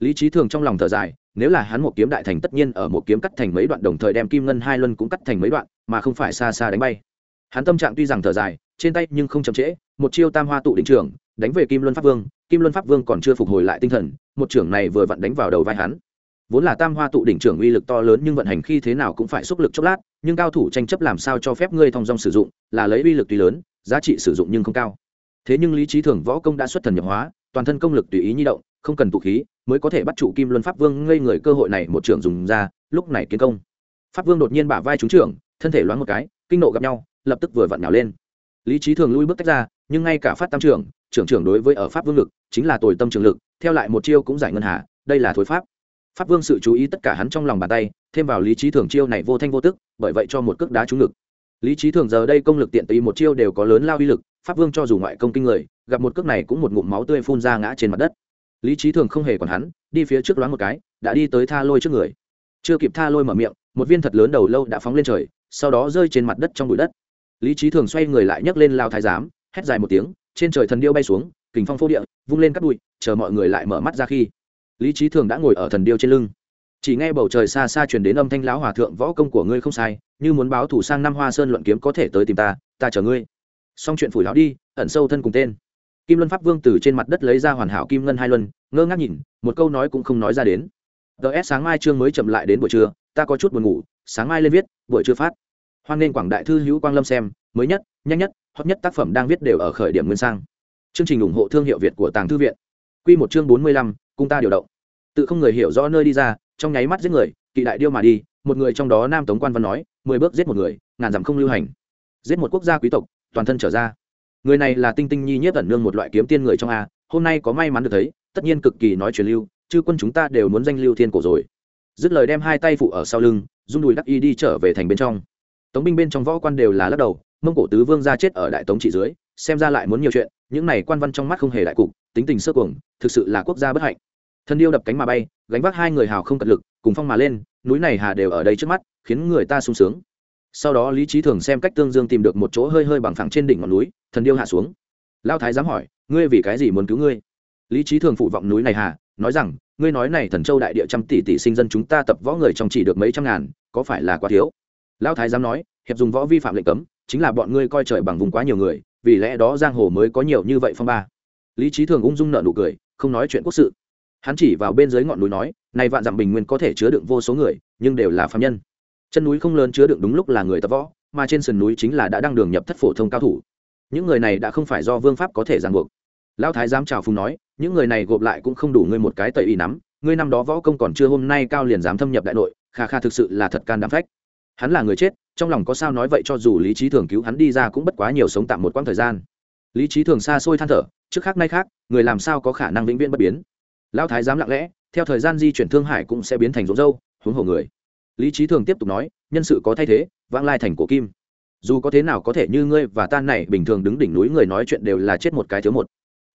Lý trí thường trong lòng thở dài, nếu là hắn một kiếm đại thành tất nhiên ở một kiếm cắt thành mấy đoạn đồng thời đem kim ngân hai luân cũng cắt thành mấy đoạn, mà không phải xa xa đánh bay. Hắn tâm trạng tuy rằng thở dài, trên tay nhưng không chậm trễ, một chiêu tam hoa tụ đỉnh trưởng, đánh về kim luân pháp vương, kim luân pháp vương còn chưa phục hồi lại tinh thần, một trưởng này vừa vặn đánh vào đầu vai hắn vốn là tam hoa tụ đỉnh trưởng uy lực to lớn nhưng vận hành khi thế nào cũng phải xúc lực chốc lát, nhưng cao thủ tranh chấp làm sao cho phép ngươi thong dong sử dụng, là lấy uy lực tuy lớn, giá trị sử dụng nhưng không cao. Thế nhưng lý trí thường võ công đã xuất thần nhập hóa, toàn thân công lực tùy ý nhi động, không cần tụ khí, mới có thể bắt trụ kim luân pháp vương ngây người cơ hội này một trưởng dùng ra, lúc này kiến công. Pháp vương đột nhiên bả vai trúng trưởng, thân thể loáng một cái, kinh nộ gặp nhau, lập tức vừa vặn nhào lên. Lý trí thường lui bước tách ra, nhưng ngay cả phát tam trưởng trưởng trưởng đối với ở pháp vương lực chính là tồi tâm trường lực, theo lại một chiêu cũng giải ngân hà, đây là thối pháp pháp vương sự chú ý tất cả hắn trong lòng bàn tay, thêm vào lý trí thường chiêu này vô thanh vô tức, bởi vậy cho một cước đá trúng ngực. Lý trí thường giờ đây công lực tiện tùy một chiêu đều có lớn lao uy lực, pháp vương cho dù ngoại công kinh người, gặp một cước này cũng một ngụm máu tươi phun ra ngã trên mặt đất. Lý trí thường không hề còn hắn, đi phía trước loáng một cái, đã đi tới tha lôi trước người. Chưa kịp tha lôi mở miệng, một viên thật lớn đầu lâu đã phóng lên trời, sau đó rơi trên mặt đất trong bụi đất. Lý trí thường xoay người lại nhấc lên lao thái giám, hét dài một tiếng, trên trời thần điêu bay xuống, kình phong phô địa, vung lên cắt bụi, chờ mọi người lại mở mắt ra khi lý trí thường đã ngồi ở thần điêu trên lưng. Chỉ nghe bầu trời xa xa truyền đến âm thanh lão hòa thượng, võ công của ngươi không sai, như muốn báo thủ sang năm hoa sơn luận kiếm có thể tới tìm ta ta chờ ngươi. Xong chuyện phủi lão đi, ẩn sâu thân cùng tên. Kim luân pháp vương từ trên mặt đất lấy ra hoàn hảo kim ngân hai luân, ngơ ngác nhìn, một câu nói cũng không nói ra đến. Ts sáng mai chương mới chậm lại đến buổi trưa, ta có chút buồn ngủ, sáng mai lên viết, buổi trưa phát. Hoan nên quảng đại thư hữu quang lâm xem, mới nhất, nhanh nhất, hot nhất tác phẩm đang viết đều ở khởi điểm nguyên sang. Chương trình ủng hộ thương hiệu việt của tàng thư viện. Q một chương bốn mươi lăm, cung ta điều động tự không người hiểu rõ nơi đi ra, trong nháy mắt giết người, kỵ đại điêu mà đi, một người trong đó nam tống quan văn nói, mười bước giết một người, ngàn dặm không lưu hành. Giết một quốc gia quý tộc, toàn thân trở ra. Người này là tinh tinh nhi nhất ẩn nương một loại kiếm tiên người trong a, hôm nay có may mắn được thấy, tất nhiên cực kỳ nói truyền lưu chứ quân chúng ta đều muốn danh lưu thiên cổ rồi. Dứt lời đem hai tay phụ ở sau lưng, rung đùi đắc y đi trở về thành bên trong. Tống binh bên trong võ quan đều là lắc đầu, mông cổ tứ vương ra chết ở đại tống trị dưới, xem ra lại muốn nhiều chuyện, những này quan văn trong mắt không hề đại cục, tính tình sơ cuồng, thực sự là quốc gia bất hạnh thân điêu đập cánh mà bay, gánh vác hai người hào không cật lực, cùng phong mà lên, núi này hà đều ở đây trước mắt, khiến người ta sung sướng. Sau đó lý trí thường xem cách tương dương tìm được một chỗ hơi hơi bằng phẳng trên đỉnh ngọn núi, thần điêu hạ xuống. Lao thái dám hỏi, ngươi vì cái gì muốn cứu ngươi? Lý trí thường phụ vọng núi này hà, nói rằng, ngươi nói này thần châu đại địa trăm tỷ tỷ sinh dân chúng ta tập võ người trong chỉ được mấy trăm ngàn, có phải là quá thiếu? Lao thái dám nói, hiệp dùng võ vi phạm lệnh cấm, chính là bọn ngươi coi trời bằng vùng quá nhiều người, vì lẽ đó giang hồ mới có nhiều như vậy phong ba. Lý trí thường ung dung nợ nụ cười, không nói chuyện quốc sự hắn chỉ vào bên dưới ngọn núi nói, này vạn dặm bình nguyên có thể chứa đựng vô số người, nhưng đều là phạm nhân. Chân núi không lớn chứa đựng đúng lúc là người tập võ, mà trên sườn núi chính là đã đăng đường nhập thất phổ thông cao thủ. Những người này đã không phải do vương pháp có thể ràng buộc. Lão thái giám chào phùng nói, những người này gộp lại cũng không đủ ngươi một cái tẩy y nắm, ngươi năm đó võ công còn chưa hôm nay cao liền dám thâm nhập đại nội, kha kha thực sự là thật can đảm phách. Hắn là người chết, trong lòng có sao nói vậy cho dù lý trí thường cứu hắn đi ra cũng bất quá nhiều sống tạm một quãng thời gian. Lý trí thường xa xôi than thở, trước khác nay khác, người làm sao có khả năng vĩnh viễn bất biến? Lão thái giám lặng lẽ, theo thời gian di chuyển thương hải cũng sẽ biến thành rỗ dâu, huống hồ người. Lý trí thường tiếp tục nói, nhân sự có thay thế, vãng lai thành cổ kim. Dù có thế nào có thể như ngươi và tan này bình thường đứng đỉnh núi người nói chuyện đều là chết một cái thiếu một.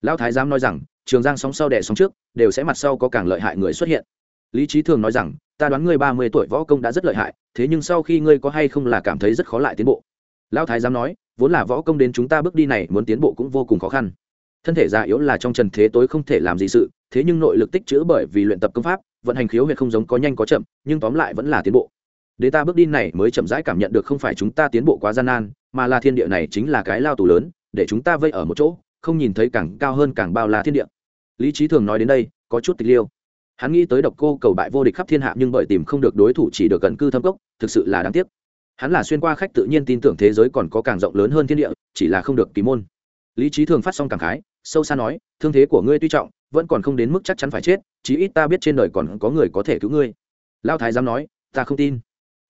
Lão thái giám nói rằng, trường giang sóng sau đẻ sóng trước, đều sẽ mặt sau có càng lợi hại người xuất hiện. Lý trí thường nói rằng, ta đoán ngươi ba mươi tuổi võ công đã rất lợi hại, thế nhưng sau khi ngươi có hay không là cảm thấy rất khó lại tiến bộ. Lão thái giám nói, vốn là võ công đến chúng ta bước đi này muốn tiến bộ cũng vô cùng khó khăn thân thể già yếu là trong trần thế tối không thể làm gì sự, thế nhưng nội lực tích chữ bởi vì luyện tập công pháp, vận hành khiếu huyệt không giống có nhanh có chậm, nhưng tóm lại vẫn là tiến bộ. Để ta bước đi này mới chậm rãi cảm nhận được không phải chúng ta tiến bộ quá gian nan, mà là thiên địa này chính là cái lao tù lớn, để chúng ta vây ở một chỗ, không nhìn thấy càng cao hơn càng bao la thiên địa. Lý trí thường nói đến đây, có chút tịch liêu. Hắn nghĩ tới độc cô cầu bại vô địch khắp thiên hạ nhưng bởi tìm không được đối thủ chỉ được gần cư thâm cốc, thực sự là đáng tiếc. Hắn là xuyên qua khách tự nhiên tin tưởng thế giới còn có càng rộng lớn hơn thiên địa, chỉ là không được kỳ môn lý trí thường phát xong cảm khái, sâu xa nói, thương thế của ngươi tuy trọng, vẫn còn không đến mức chắc chắn phải chết, chí ít ta biết trên đời còn có người có thể cứu ngươi. Lao thái giám nói, ta không tin.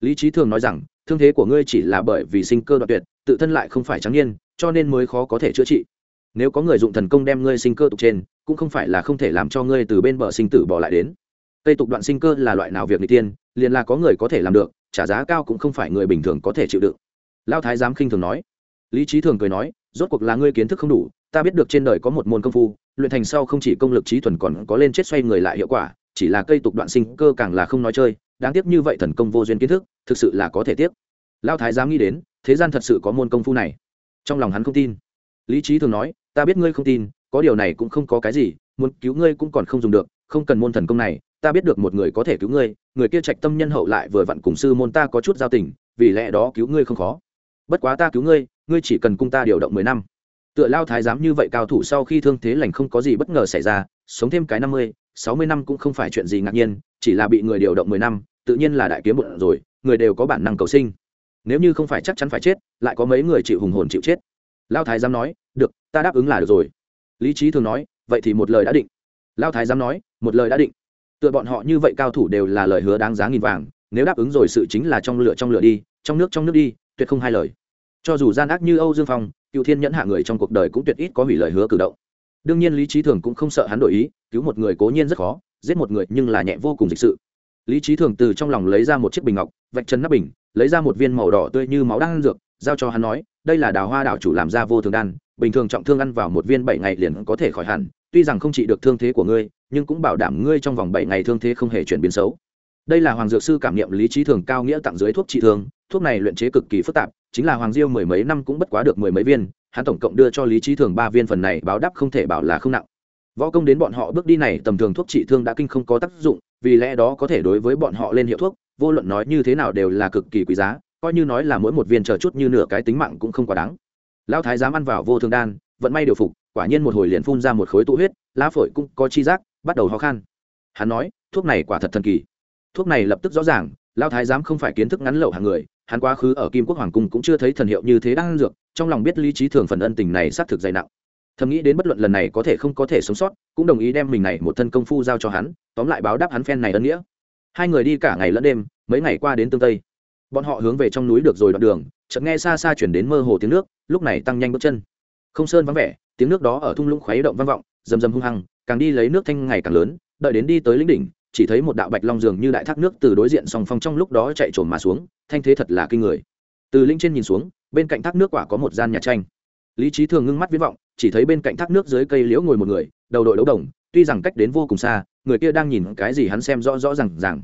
Lý trí thường nói rằng, thương thế của ngươi chỉ là bởi vì sinh cơ đoạn tuyệt, tự thân lại không phải trắng nhiên cho nên mới khó có thể chữa trị. Nếu có người dụng thần công đem ngươi sinh cơ tục trên, cũng không phải là không thể làm cho ngươi từ bên bờ sinh tử bỏ lại đến. Tây tục đoạn sinh cơ là loại nào việc n tiên, liền là có người có thể làm được, trả giá cao cũng không phải người bình thường có thể chịu đựng. Lao thái giám khinh thường nói. Lý trí thường cười nói rốt cuộc là ngươi kiến thức không đủ, ta biết được trên đời có một môn công phu, luyện thành sau không chỉ công lực trí thuần còn có lên chết xoay người lại hiệu quả, chỉ là cây tục đoạn sinh cơ càng là không nói chơi, đáng tiếc như vậy thần công vô duyên kiến thức, thực sự là có thể tiếc. Lao thái dám nghĩ đến, thế gian thật sự có môn công phu này. Trong lòng hắn không tin. Lý trí thường nói, ta biết ngươi không tin, có điều này cũng không có cái gì, muốn cứu ngươi cũng còn không dùng được, không cần môn thần công này, ta biết được một người có thể cứu ngươi, người kia trạch tâm nhân hậu lại vừa vặn cùng sư môn ta có chút giao tình, vì lẽ đó cứu ngươi không khó bất quá ta cứu ngươi ngươi chỉ cần cung ta điều động mười năm. Tựa lao thái giám như vậy cao thủ sau khi thương thế lành không có gì bất ngờ xảy ra, sống thêm cái năm mươi, sáu mươi năm cũng không phải chuyện gì ngạc nhiên, chỉ là bị người điều động mười năm, tự nhiên là đại kiếm một rồi, người đều có bản năng cầu sinh. Nếu như không phải chắc chắn phải chết, lại có mấy người chịu hùng hồn chịu chết. Lao thái giám nói, được, ta đáp ứng là được rồi. Lý trí thường nói, vậy thì một lời đã định. Lao thái giám nói, một lời đã định. Tựa bọn họ như vậy cao thủ đều là lời hứa đáng giá nghìn vàng, nếu đáp ứng rồi sự chính là trong lửa trong lửa đi, trong nước trong nước đi tuyệt không hai lời. Cho dù gian ác như âu dương phong, cựu thiên nhẫn hạ người trong cuộc đời cũng tuyệt ít có hủy lời hứa cử động. Đương nhiên lý trí thường cũng không sợ hắn đổi ý, cứu một người cố nhiên rất khó, giết một người nhưng là nhẹ vô cùng dịch sự. Lý trí thường từ trong lòng lấy ra một chiếc bình ngọc, vạch chân nắp bình, lấy ra một viên màu đỏ tươi như máu đang dược, giao cho hắn nói, đây là đào hoa đảo chủ làm ra vô thường đan, bình thường trọng thương ăn vào một viên bảy ngày liền có thể khỏi hẳn, tuy rằng không trị được thương thế của ngươi, nhưng cũng bảo đảm ngươi trong vòng bảy ngày thương thế không hề chuyển biến xấu đây là hoàng dược sư cảm nghiệm lý trí thường cao nghĩa tặng dưới thuốc trị thương. Thuốc này luyện chế cực kỳ phức tạp, chính là hoàng diêu mười mấy năm cũng bất quá được mười mấy viên, hắn tổng cộng đưa cho lý trí thường ba viên phần này báo đáp không thể bảo là không nặng. Võ công đến bọn họ bước đi này, tầm thường thuốc trị thương đã kinh không có tác dụng, vì lẽ đó có thể đối với bọn họ lên hiệu thuốc, vô luận nói như thế nào đều là cực kỳ quý giá, coi như nói là mỗi một viên chờ chút như nửa cái tính mạng cũng không quá đáng. Lão thái dám ăn vào vô thương đan, vận may điều phục, quả nhiên một hồi liền phun ra một khối tụ huyết, lá phổi cũng có chi giác, bắt đầu ho khan. Hắn nói, thuốc này quả thật thần kỳ thuốc này lập tức rõ ràng, lão thái giám không phải kiến thức ngắn lậu hàng người, hắn quá khứ ở kim quốc hoàng cung cũng chưa thấy thần hiệu như thế đang dược, trong lòng biết lý trí thường phần ân tình này xác thực dày nặng. Thầm nghĩ đến bất luận lần này có thể không có thể sống sót, cũng đồng ý đem mình này một thân công phu giao cho hắn, tóm lại báo đáp hắn phen này ân nghĩa. Hai người đi cả ngày lẫn đêm, mấy ngày qua đến tương tây. Bọn họ hướng về trong núi được rồi đoạn đường, chợt nghe xa xa chuyển đến mơ hồ tiếng nước, lúc này tăng nhanh bước chân. Không sơn vắng vẻ, tiếng nước đó ở thung lũng khuấy động vang vọng, rầm rầm hung hăng, càng đi lấy nước thanh ngày càng lớn, đợi đến đi tới lĩnh đỉnh chỉ thấy một đạo bạch long dường như đại thác nước từ đối diện song phong trong lúc đó chạy trồn mà xuống, thanh thế thật là kinh người. Từ linh trên nhìn xuống, bên cạnh thác nước quả có một gian nhà tranh. Lý trí thường ngưng mắt viễn vọng, chỉ thấy bên cạnh thác nước dưới cây liễu ngồi một người, đầu đội đấu đồng, tuy rằng cách đến vô cùng xa, người kia đang nhìn cái gì hắn xem rõ rõ r à n g rằng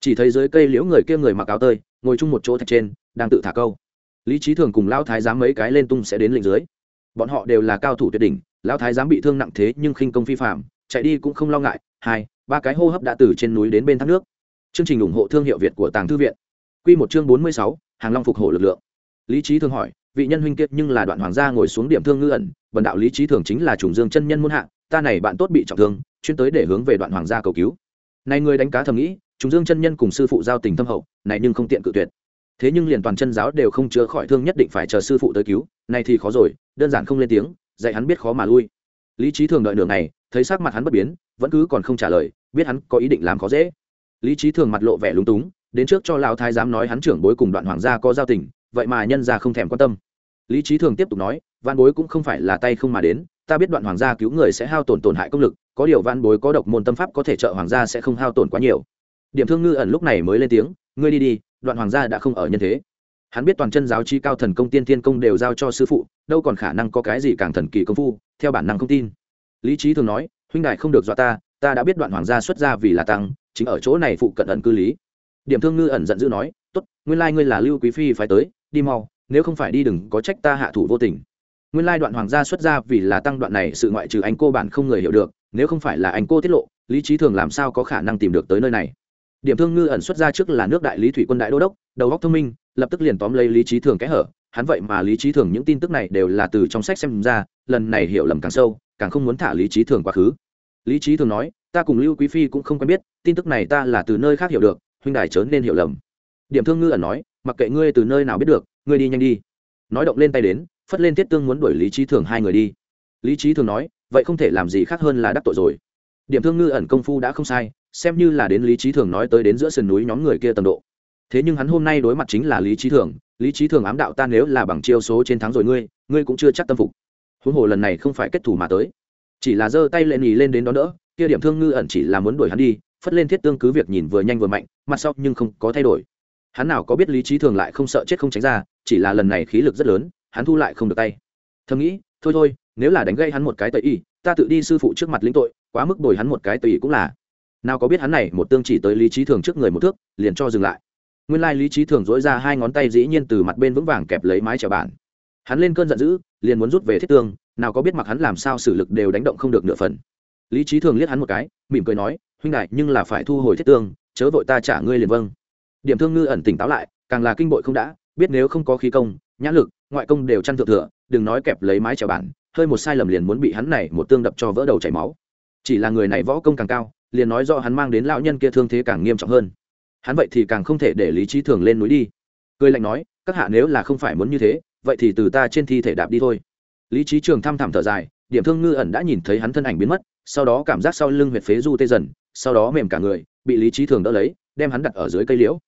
chỉ thấy dưới cây liễu người kia người mặc áo tơi, ngồi chung một chỗ thạch trên, đang tự thả câu. Lý trí thường cùng lao thái giám mấy cái lên tung sẽ đến lệnh dưới. Bọn họ đều là cao thủ tuyệt đỉnh lao thái giám bị thương nặng thế nhưng khinh công phi phạm chạy đi cũng không lo ngại. Hai ba cái hô hấp đã từ trên núi đến bên thác nước. Chương trình ủng hộ thương hiệu việt của tàng thư viện. Q một chương bốn mươi sáu, hàng long phục hổ lực lượng. Lý trí thường hỏi, vị nhân huynh kiệt nhưng là đoạn hoàng gia ngồi xuống điểm thương ngư ẩn bần đạo lý trí thường chính là trùng dương chân nhân muôn hạ, ta này bạn tốt bị trọng thương, chuyên tới để hướng về đoạn hoàng gia cầu cứu. Này người đánh cá thầm nghĩ, trùng dương chân nhân cùng sư phụ giao tình thâm hậu, này nhưng không tiện cự tuyệt. Thế nhưng liền toàn chân giáo đều không chữa khỏi thương nhất định phải chờ sư phụ tới cứu, này thì khó rồi, đơn giản không lên tiếng, dạy hắn biết khó mà lui. Lý trí thường đợi nửa ngày thấy sắc mặt hắn bất biến, vẫn cứ còn không trả lời, biết hắn có ý định làm khó dễ. Lý trí thường mặt lộ vẻ lúng túng, đến trước cho lão thái giám nói hắn trưởng bối cùng đoạn hoàng gia có giao tình, vậy mà nhân gia không thèm quan tâm. Lý trí thường tiếp tục nói văn bối cũng không phải là tay không mà đến, ta biết đoạn hoàng gia cứu người sẽ hao tổn tổn hại công lực, có điều văn bối có độc môn tâm pháp có thể trợ hoàng gia sẽ không hao tổn quá nhiều. Điểm thương ngư ẩn lúc này mới lên tiếng, ngươi đi đi, đoạn hoàng gia đã không ở nhân thế. Hắn biết toàn chân giáo chi cao thần công tiên thiên công đều giao cho sư phụ, đâu còn khả năng có cái gì càng thần kỳ công phu, theo bản năng không tin lý trí thường nói, huynh đại không được dọa ta ta đã biết đoạn hoàng gia xuất ra vì là tăng, chính ở chỗ này phụ cận ẩn cư lý. Điểm thương ngư ẩn giận dữ nói, tốt, nguyên lai ngươi là lưu quý phi phải tới, đi mau, nếu không phải đi đừng có trách ta hạ thủ vô tình. Nguyên lai đoạn hoàng gia xuất ra vì là tăng đoạn này sự ngoại trừ anh cô bản không người hiểu được, nếu không phải là anh cô tiết lộ, lý trí thường làm sao có khả năng tìm được tới nơi này? Điểm thương ngư ẩn xuất ra trước là nước đại lý thủy quân đại đô đốc, đầu góc thông minh, lập tức liền tóm lấy lý trí thường kẽ hở, hắn vậy mà lý trí thường những tin tức này đều là từ trong sách xem ra, lần này hiểu lầm càng sâu càng không muốn thả lý trí thường quá khứ. Lý trí thường nói, ta cùng lưu quý phi cũng không quen biết, tin tức này ta là từ nơi khác hiểu được, huynh đài chớ nên hiểu lầm. Điểm thương ngư ẩn nói, mặc kệ ngươi từ nơi nào biết được, ngươi đi nhanh đi. Nói động lên tay đến, phất lên tiết tương muốn đuổi lý trí thường hai người đi. Lý trí thường nói, vậy không thể làm gì khác hơn là đắc tội rồi. Điểm thương ngư ẩn công phu đã không sai, xem như là đến lý trí thường nói tới đến giữa sườn núi nhóm người kia tầm độ. Thế nhưng hắn hôm nay đối mặt chính là lý trí thường, lý trí thường ám đạo ta nếu là bằng chiêu số trên thắng rồi ngươi ngươi cũng chưa chắc tâm phục huống hồ lần này không phải kết thủ mà tới. Chỉ là giơ tay lên nhì lên đến đó nữa kia điểm thương ngư ẩn chỉ là muốn đuổi hắn đi, phất lên thiết tương cứ việc nhìn vừa nhanh vừa mạnh, mặt sau nhưng không có thay đổi. Hắn nào có biết lý trí thường lại không sợ chết không tránh ra, chỉ là lần này khí lực rất lớn, hắn thu lại không được tay. Thầm nghĩ, thôi thôi, nếu là đánh gây hắn một cái tẩy y, ta tự đi sư phụ trước mặt lĩnh tội, quá mức bồi hắn một cái tẩy ý cũng là. Nào có biết hắn này, một tương chỉ tới lý trí thường trước người một thước, liền cho dừng lại. Nguyên lai lý trí thường dỗi ra hai ngón tay dĩ nhiên từ mặt bên vững vàng kẹp lấy mái chèo bản hắn lên cơn giận dữ, liền muốn rút về thiết tương nào có biết mặc hắn làm sao xử lực đều đánh động không được nửa phần. Lý trí thường liếc hắn một cái, mỉm cười nói, huynh đại, nhưng là phải thu hồi thiết tương chớ vội ta trả ngươi liền vâng. Điểm thương ngư ẩn tỉnh táo lại, càng là kinh bội không đã, biết nếu không có khí công nhã lực, ngoại công đều chăn thượng thừa, đừng nói kẹp lấy mái trèo bản, hơi một sai lầm liền muốn bị hắn này một tương đập cho vỡ đầu chảy máu. Chỉ là người này võ công càng cao, liền nói do hắn mang đến lão nhân kia thương thế càng nghiêm trọng hơn. Hắn vậy thì càng không thể để lý trí thường lên núi đi. Cười lạnh nói, các hạ nếu là không phải muốn như thế vậy thì từ ta trên thi thể đạp đi thôi. Lý trí trường thăm thẳm thở dài, điểm thương ngư ẩn đã nhìn thấy hắn thân ảnh biến mất, sau đó cảm giác sau lưng huyệt phế du tê dần, sau đó mềm cả người, bị lý trí thường đỡ lấy, đem hắn đặt ở dưới cây liễu.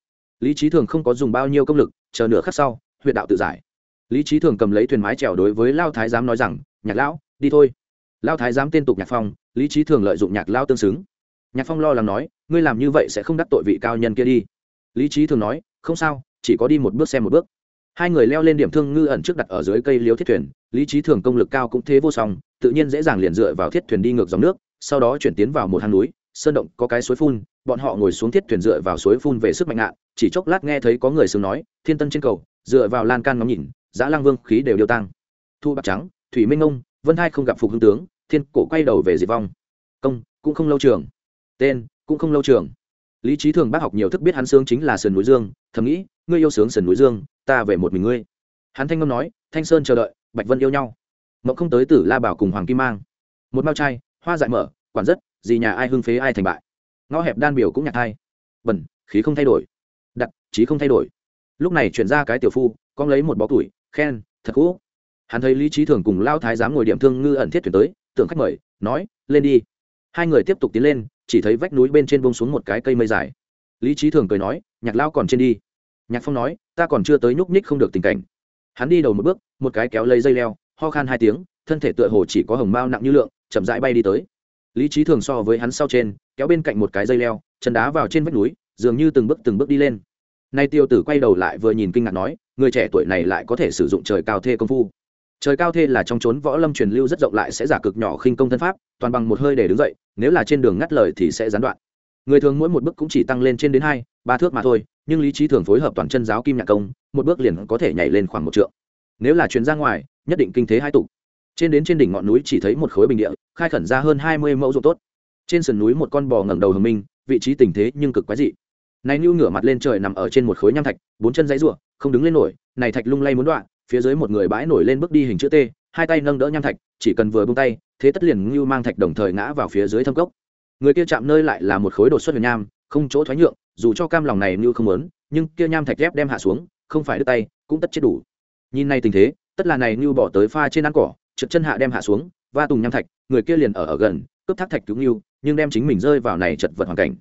Lý trí thường không có dùng bao nhiêu công lực, chờ nửa khắc sau, huyệt đạo tự giải. Lý trí thường cầm lấy thuyền mái trèo đối với lao thái giám nói rằng, nhạc lão, đi thôi. Lao thái giám tên tục nhạc phong, lý trí thường lợi dụng nhạc lao tương xứng. Nhạc phong lo lắng nói, ngươi làm như vậy sẽ không đắc tội vị cao nhân kia đi. Lý trí thường nói, không sao, chỉ có đi một bước xem một bước hai người leo lên điểm thương ngư ẩn trước đặt ở dưới cây liếu thiết thuyền, lý trí thường công lực cao cũng thế vô song, tự nhiên dễ dàng liền dựa vào thiết thuyền đi ngược dòng nước, sau đó chuyển tiến vào một hang núi, sơn động có cái suối phun, bọn họ ngồi xuống thiết thuyền dựa vào suối phun về sức mạnh ngạn chỉ chốc lát nghe thấy có người sướng nói, thiên tân trên cầu. Dựa vào lan can ngắm nhìn, giã lang vương khí đều điêu tăng thu bạc trắng, thủy minh ông, vân hai không gặp phục hương tướng, thiên cổ quay đầu về diệt vong. Công, cũng không lâu trường. Tên, cũng không lâu trường. Lý trí thường bác học nhiều thức biết hắn sướng chính là sườn núi dương, thầm nghĩ ngươi yêu sướng sườn núi dương, ta về một mình ngươi. Hắn thanh ngâm nói, thanh sơn chờ đợi, bạch vân yêu nhau. Mộng không tới tử la bảo cùng hoàng kim mang. Một mao trai, hoa dại mở, quản rất, gì nhà ai hưng phế ai thành bại. Ngõ hẹp đan biểu cũng nhạc hai. Bẩn, khí không thay đổi. Đặt, trí không thay đổi. Lúc này chuyển ra cái tiểu phu con lấy một bó tuổi khen, thật cũ hắn thấy lý trí thường cùng lao thái giám ngồi điểm thương ngư ẩn thiết tuyển tới, tưởng khách mời, nói, lên đi. Hai người tiếp tục tiến lên, chỉ thấy vách núi bên trên bông xuống một cái cây mây dài. Lý trí thường cười nói, nhạc lao còn trên đi nhạc phong nói, ta còn chưa tới nhúc nhích không được tình cảnh. Hắn đi đầu một bước, một cái kéo lấy dây leo, ho khan hai tiếng, thân thể tựa hồ chỉ có hồng mao nặng như lượng, chậm rãi bay đi tới. Lý trí thường so với hắn sau trên, kéo bên cạnh một cái dây leo, chân đá vào trên vách núi, dường như từng bước từng bước đi lên. Nay tiêu tử quay đầu lại vừa nhìn kinh ngạc nói, người trẻ tuổi này lại có thể sử dụng trời cao thê công phu. Trời cao thê là trong trốn võ lâm truyền lưu rất rộng lại sẽ giả cực nhỏ khinh công thân pháp, toàn bằng một hơi để đứng dậy, nếu là trên đường ngắt lời thì sẽ gián đoạn. Người thường mỗi một bước cũng chỉ tăng lên trên đến hai, ba thước mà thôi nhưng lý trí thường phối hợp toàn chân giáo kim nhạc công, một bước liền có thể nhảy lên khoảng một trượng. Nếu là chuyến ra ngoài, nhất định kinh thế hai tục trên đến trên đỉnh ngọn núi chỉ thấy một khối bình địa, khai khẩn ra hơn hai mươi mẫu ruộng tốt. Trên sườn núi một con bò ngẩng đầu hầm minh, vị trí tình thế nhưng cực quái dị. Này nhu ngửa mặt lên trời nằm ở trên một khối nham thạch, bốn chân dãy ruộng không đứng lên nổi, này thạch lung lay muốn đoạn phía dưới một người bãi nổi lên bước đi hình chữ t, hai tay nâng đỡ nham thạch, chỉ cần vừa bung tay, thế tất liền ngưu mang thạch đồng thời ngã vào phía dưới thâm cốc. Người kia chạm nơi lại là một khối đột xuất huyền nham, không chỗ thoái nhượng dù cho cam lòng này như không muốn, nhưng kia nham thạch ghép đem hạ xuống, không phải đứt tay, cũng tất chết đủ. Nhìn này tình thế, tất là này như bỏ tới pha trên ăn cỏ, trượt chân hạ đem hạ xuống, va tùng nham thạch, người kia liền ở ở gần, cướp thác thạch cứu như nhưng đem chính mình rơi vào này chật vật hoàn cảnh.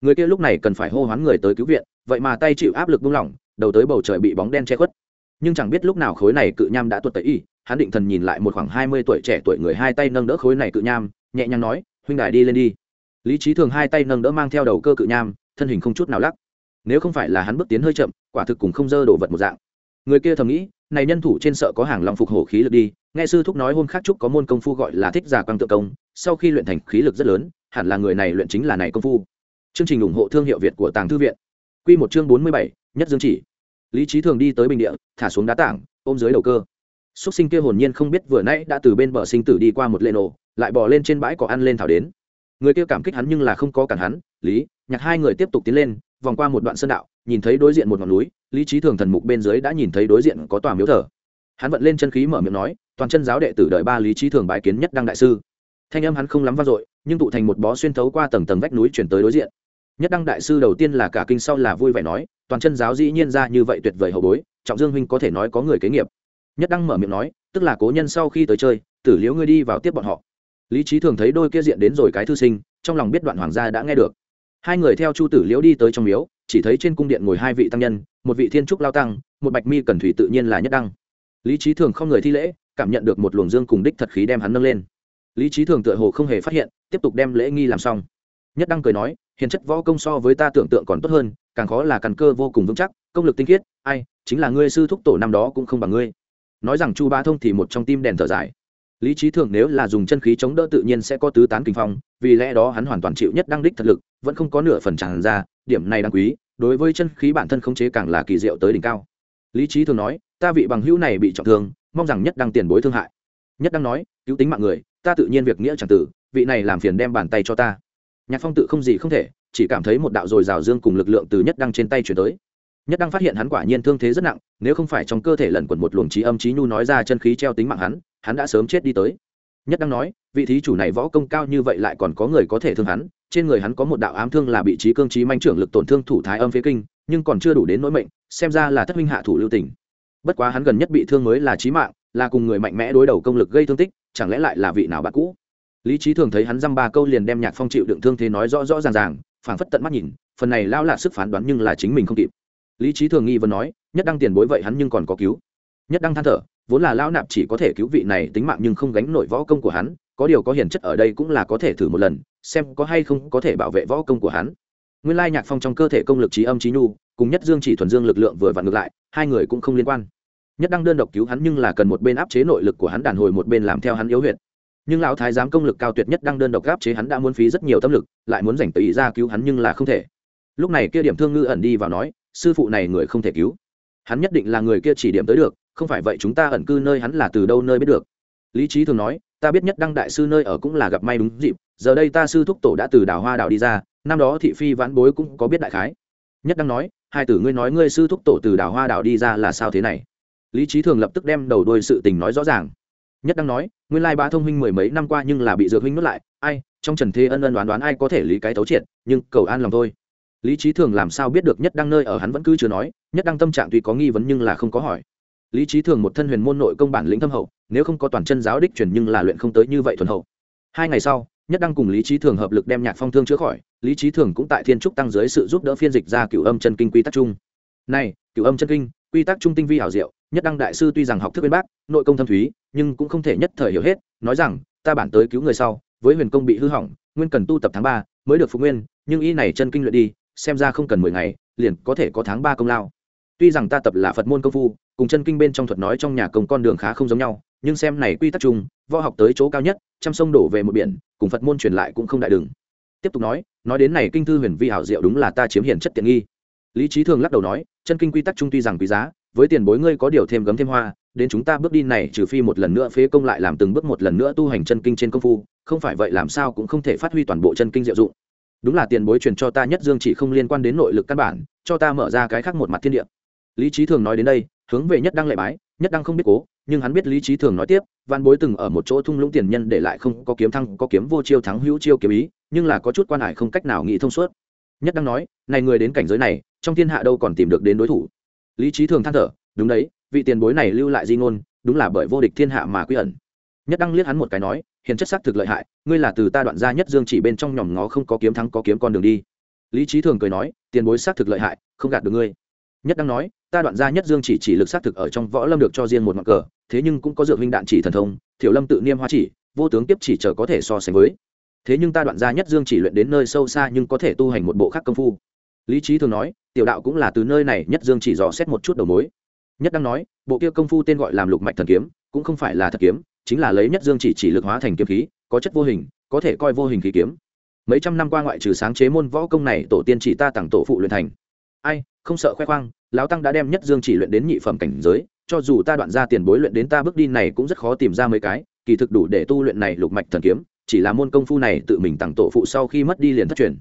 Người kia lúc này cần phải hô hoán người tới cứu viện, vậy mà tay chịu áp lực buông lỏng, đầu tới bầu trời bị bóng đen che khuất. Nhưng chẳng biết lúc nào khối này cự nham đã tuột tẩy y, hắn định thần nhìn lại một khoảng hai mươi tuổi trẻ tuổi người hai tay nâng đỡ khối này cự nham, nhẹ nhàng nói, huynh đài đi lên đi. Lý trí thường hai tay nâng đỡ mang theo đầu cơ cự nham thân hình không chút nào lắc. Nếu không phải là hắn bước tiến hơi chậm, quả thực cùng không dơ đổ vật một dạng. Người kia thầm nghĩ, này nhân thủ trên sợ có hàng lòng phục hổ khí lực đi, nghe sư thúc nói hôm khác trúc có môn công phu gọi là thích giả quang tự công, sau khi luyện thành khí lực rất lớn, hẳn là người này luyện chính là này công phu. Chương trình ủng hộ thương hiệu việt của tàng thư viện. Quy một chương bốn mươi bảy, nhất dương chỉ. Lý trí thường đi tới bình địa, thả xuống đá tảng, ôm dưới đầu cơ. Xúc sinh kia hồn nhiên không biết vừa nãy đã từ bên bờ sinh tử đi qua một lệ nổ, lại bỏ lên trên bãi cỏ ăn lên thảo đến người kia cảm kích hắn nhưng là không có cản hắn, lý, nhạc hai người tiếp tục tiến lên, vòng qua một đoạn sơn đạo, nhìn thấy đối diện một ngọn núi, lý trí thường thần mục bên dưới đã nhìn thấy đối diện có tòa miếu thờ. Hắn vận lên chân khí mở miệng nói, toàn chân giáo đệ tử đợi ba lý trí thường bái kiến nhất đăng đại sư. Thanh âm hắn không lắm vang dội, nhưng tụ thành một bó xuyên thấu qua tầng tầng vách núi chuyển tới đối diện. Nhất đăng đại sư đầu tiên là cả kinh sau là vui vẻ nói, toàn chân giáo dĩ nhiên ra như vậy tuyệt vời hậu bối, trọng dương huynh có thể nói có người kế nghiệp. Nhất đăng mở miệng nói, tức là cố nhân sau khi tới chơi, tử liễu ngươi đi vào tiếp bọn họ lý trí thường thấy đôi kia diện đến rồi cái thư sinh, trong lòng biết đoạn hoàng gia đã nghe được. Hai người theo chu tử liễu đi tới trong miếu, chỉ thấy trên cung điện ngồi hai vị tăng nhân, một vị thiên trúc lao tăng, một bạch mi cần thủy tự nhiên là nhất đăng. Lý trí thường không người thi lễ, cảm nhận được một luồng dương cùng đích thật khí đem hắn nâng lên. Lý trí thường tựa hồ không hề phát hiện, tiếp tục đem lễ nghi làm xong. Nhất đăng cười nói, hiền chất võ công so với ta tưởng tượng còn tốt hơn, càng khó là căn cơ vô cùng vững chắc, công lực tinh khiết, ai, chính là ngươi sư thúc tổ năm đó cũng không bằng ngươi. Nói rằng chu ba thông thì một trong tim đèn thở dài lý trí thường nếu là dùng chân khí chống đỡ tự nhiên sẽ có tứ tán kinh phong, vì lẽ đó hắn hoàn toàn chịu nhất đăng đích thật lực, vẫn không có nửa phần tràn ra, điểm này đáng quý, đối với chân khí bản thân khống chế càng là kỳ diệu tới đỉnh cao. Lý trí thường nói, ta vị bằng hữu này bị trọng thương, mong rằng nhất đăng tiền bối thương hại. Nhất đăng nói, cứu tính mạng người, ta tự nhiên việc nghĩa chẳng tử, vị này làm phiền đem bàn tay cho ta. Nhạc phong tự không gì không thể, chỉ cảm thấy một đạo dồi dào dương cùng lực lượng từ nhất đăng trên tay chuyển tới. Nhất đăng phát hiện hắn quả nhiên thương thế rất nặng, nếu không phải trong cơ thể lẩn quẩn một luồng trí âm trí nhu nói ra chân khí treo tính mạng hắn hắn đã sớm chết đi tới. Nhất đăng nói, vị thí chủ này võ công cao như vậy lại còn có người có thể thương hắn, trên người hắn có một đạo ám thương là bị trí cương trí manh trưởng lực tổn thương thủ thái âm phế kinh, nhưng còn chưa đủ đến nỗi mệnh, xem ra là thất minh hạ thủ lưu tình. Bất quá hắn gần nhất bị thương mới là trí mạng, là cùng người mạnh mẽ đối đầu công lực gây thương tích, chẳng lẽ lại là vị nào bạn cũ? Lý trí thường thấy hắn dăm ba câu liền đem nhạc phong chịu đựng thương thế nói rõ rõ ràng ràng, phảng phất tận mắt nhìn, phần này lao là sức phán đoán nhưng là chính mình không kịp. Lý trí thường nghi vấn nói, nhất đăng tiền bối vậy hắn nhưng còn có cứu. Nhất đăng than thở vốn là lão nạp chỉ có thể cứu vị này tính mạng nhưng không gánh nổi võ công của hắn, có điều có hiền chất ở đây cũng là có thể thử một lần, xem có hay không có thể bảo vệ võ công của hắn. Nguyên lai nhạc phong trong cơ thể công lực trí âm trí nhu, cùng nhất dương chỉ thuần dương lực lượng vừa vặn ngược lại, hai người cũng không liên quan. Nhất đăng đơn độc cứu hắn nhưng là cần một bên áp chế nội lực của hắn đàn hồi một bên làm theo hắn yếu huyệt. Nhưng lão thái giám công lực cao tuyệt nhất đang đơn độc áp chế hắn đã muốn phí rất nhiều tâm lực, lại muốn dành tùy ra cứu hắn nhưng là không thể. Lúc này kia điểm thương ngư ẩn đi vào nói, sư phụ này người không thể cứu. Hắn nhất định là người kia chỉ điểm tới được không phải vậy chúng ta ẩn cư nơi hắn là từ đâu nơi biết được. Lý trí thường nói, ta biết nhất đăng đại sư nơi ở cũng là gặp may đúng dịp, giờ đây ta sư thúc tổ đã từ đảo hoa đảo đi ra, năm đó thị phi vãn bối cũng có biết đại khái. Nhất Đăng nói, hai tử ngươi nói ngươi sư thúc tổ từ đảo hoa đảo đi ra là sao thế này? Lý trí thường lập tức đem đầu đuôi sự tình nói rõ ràng. Nhất Đăng nói, nguyên lai ba thông huynh mười mấy năm qua nhưng là bị dược huynh nuốt lại, ai, trong trần thế ân ân đoán đoán ai có thể lý cái tấu triệt, nhưng cầu an lòng thôi. Lý trí thường làm sao biết được nhất đăng nơi ở hắn vẫn cứ chưa nói, nhất đăng tâm trạng tuy có nghi vấn nhưng là không có hỏi lý trí thường một thân huyền môn nội công bản lĩnh thâm hậu, nếu không có toàn chân giáo đích truyền nhưng là luyện không tới như vậy thuần hậu. Hai ngày sau, nhất đăng cùng lý trí thường hợp lực đem nhạc phong thương chữa khỏi, lý trí thường cũng tại thiên trúc tăng dưới sự giúp đỡ phiên dịch ra cựu âm chân kinh quy tắc chung. Này cựu âm chân kinh, quy tắc trung tinh vi hảo diệu, nhất đăng đại sư tuy rằng học thức bên bác, nội công thâm thúy, nhưng cũng không thể nhất thời hiểu hết, nói rằng, ta bản tới cứu người sau, với huyền công bị hư hỏng, nguyên cần tu tập tháng ba mới được phục nguyên, nhưng y này chân kinh luyện đi, xem ra không cần mười ngày, liền có thể có tháng ba công lao. Tuy rằng ta tập là phật môn công phu cùng chân kinh bên trong thuật nói trong nhà công con đường khá không giống nhau, nhưng xem này quy tắc chung, võ học tới chỗ cao nhất, trăm sông đổ về một biển, cùng phật môn truyền lại cũng không đại đường. Tiếp tục nói nói đến này kinh thư huyền vi hảo diệu đúng là ta chiếm hiển chất tiện nghi. Lý trí thường lắc đầu nói, chân kinh quy tắc chung tuy rằng quý giá, với tiền bối ngươi có điều thêm gấm thêm hoa, đến chúng ta bước đi này trừ phi một lần nữa phế công lại làm từng bước một lần nữa tu hành chân kinh trên công phu, không phải vậy làm sao cũng không thể phát huy toàn bộ chân kinh diệu dụng. Đúng là tiền bối truyền cho ta nhất dương chỉ không liên quan đến nội lực căn bản, cho ta mở ra cái khác một mặt thiên địa. Lý trí thường nói đến đây hướng về nhất đăng lệ bái, nhất đăng không biết cố, nhưng hắn biết lý trí thường nói tiếp văn bối từng ở một chỗ thung lũng tiền nhân để lại không có kiếm thăng, có kiếm vô chiêu thắng hữu chiêu kiếm ý, nhưng là có chút quan hải không cách nào nghĩ thông suốt. Nhất đăng nói, này người đến cảnh giới này, trong thiên hạ đâu còn tìm được đến đối thủ. Lý trí thường than thở, đúng đấy, vị tiền bối này lưu lại di ngôn, đúng là bởi vô địch thiên hạ mà quy ẩn. Nhất đăng liếc hắn một cái nói, hiền chất xác thực lợi hại, ngươi là từ ta đoạn ra nhất dương chỉ bên trong nhòm ngó không có kiếm thắng có kiếm con đường đi. Lý trí thường cười nói, tiền bối xác thực lợi hại, không gạt được ngươi. Nhất đăng nói ta đoạn gia nhất dương chỉ chỉ lực xác thực ở trong võ lâm được cho riêng một ngọn cờ, thế nhưng cũng có dược huynh đạn chỉ thần thông, thiểu lâm tự niêm hoa chỉ, vô tướng tiếp chỉ chờ có thể so sánh với. Thế nhưng ta đoạn gia nhất dương chỉ luyện đến nơi sâu xa nhưng có thể tu hành một bộ khác công phu. Lý trí thường nói, tiểu đạo cũng là từ nơi này nhất dương chỉ dò xét một chút đầu mối. Nhất đăng nói, bộ kia công phu tên gọi làm lục mạch thần kiếm, cũng không phải là thật kiếm, chính là lấy nhất dương chỉ chỉ lực hóa thành kiếm khí, có chất vô hình, có thể coi vô hình khí kiếm. Mấy trăm năm qua ngoại trừ sáng chế môn võ công này, tổ tiên chỉ ta tặng tổ phụ luyện thành ai, không sợ khoe khoang, lão tăng đã đem nhất dương chỉ luyện đến nhị phẩm cảnh giới, cho dù ta đoạn ra tiền bối luyện đến ta bước đi này cũng rất khó tìm ra mấy cái, kỳ thực đủ để tu luyện này lục mạch thần kiếm, chỉ là môn công phu này tự mình tặng tổ phụ sau khi mất đi liền thất truyền.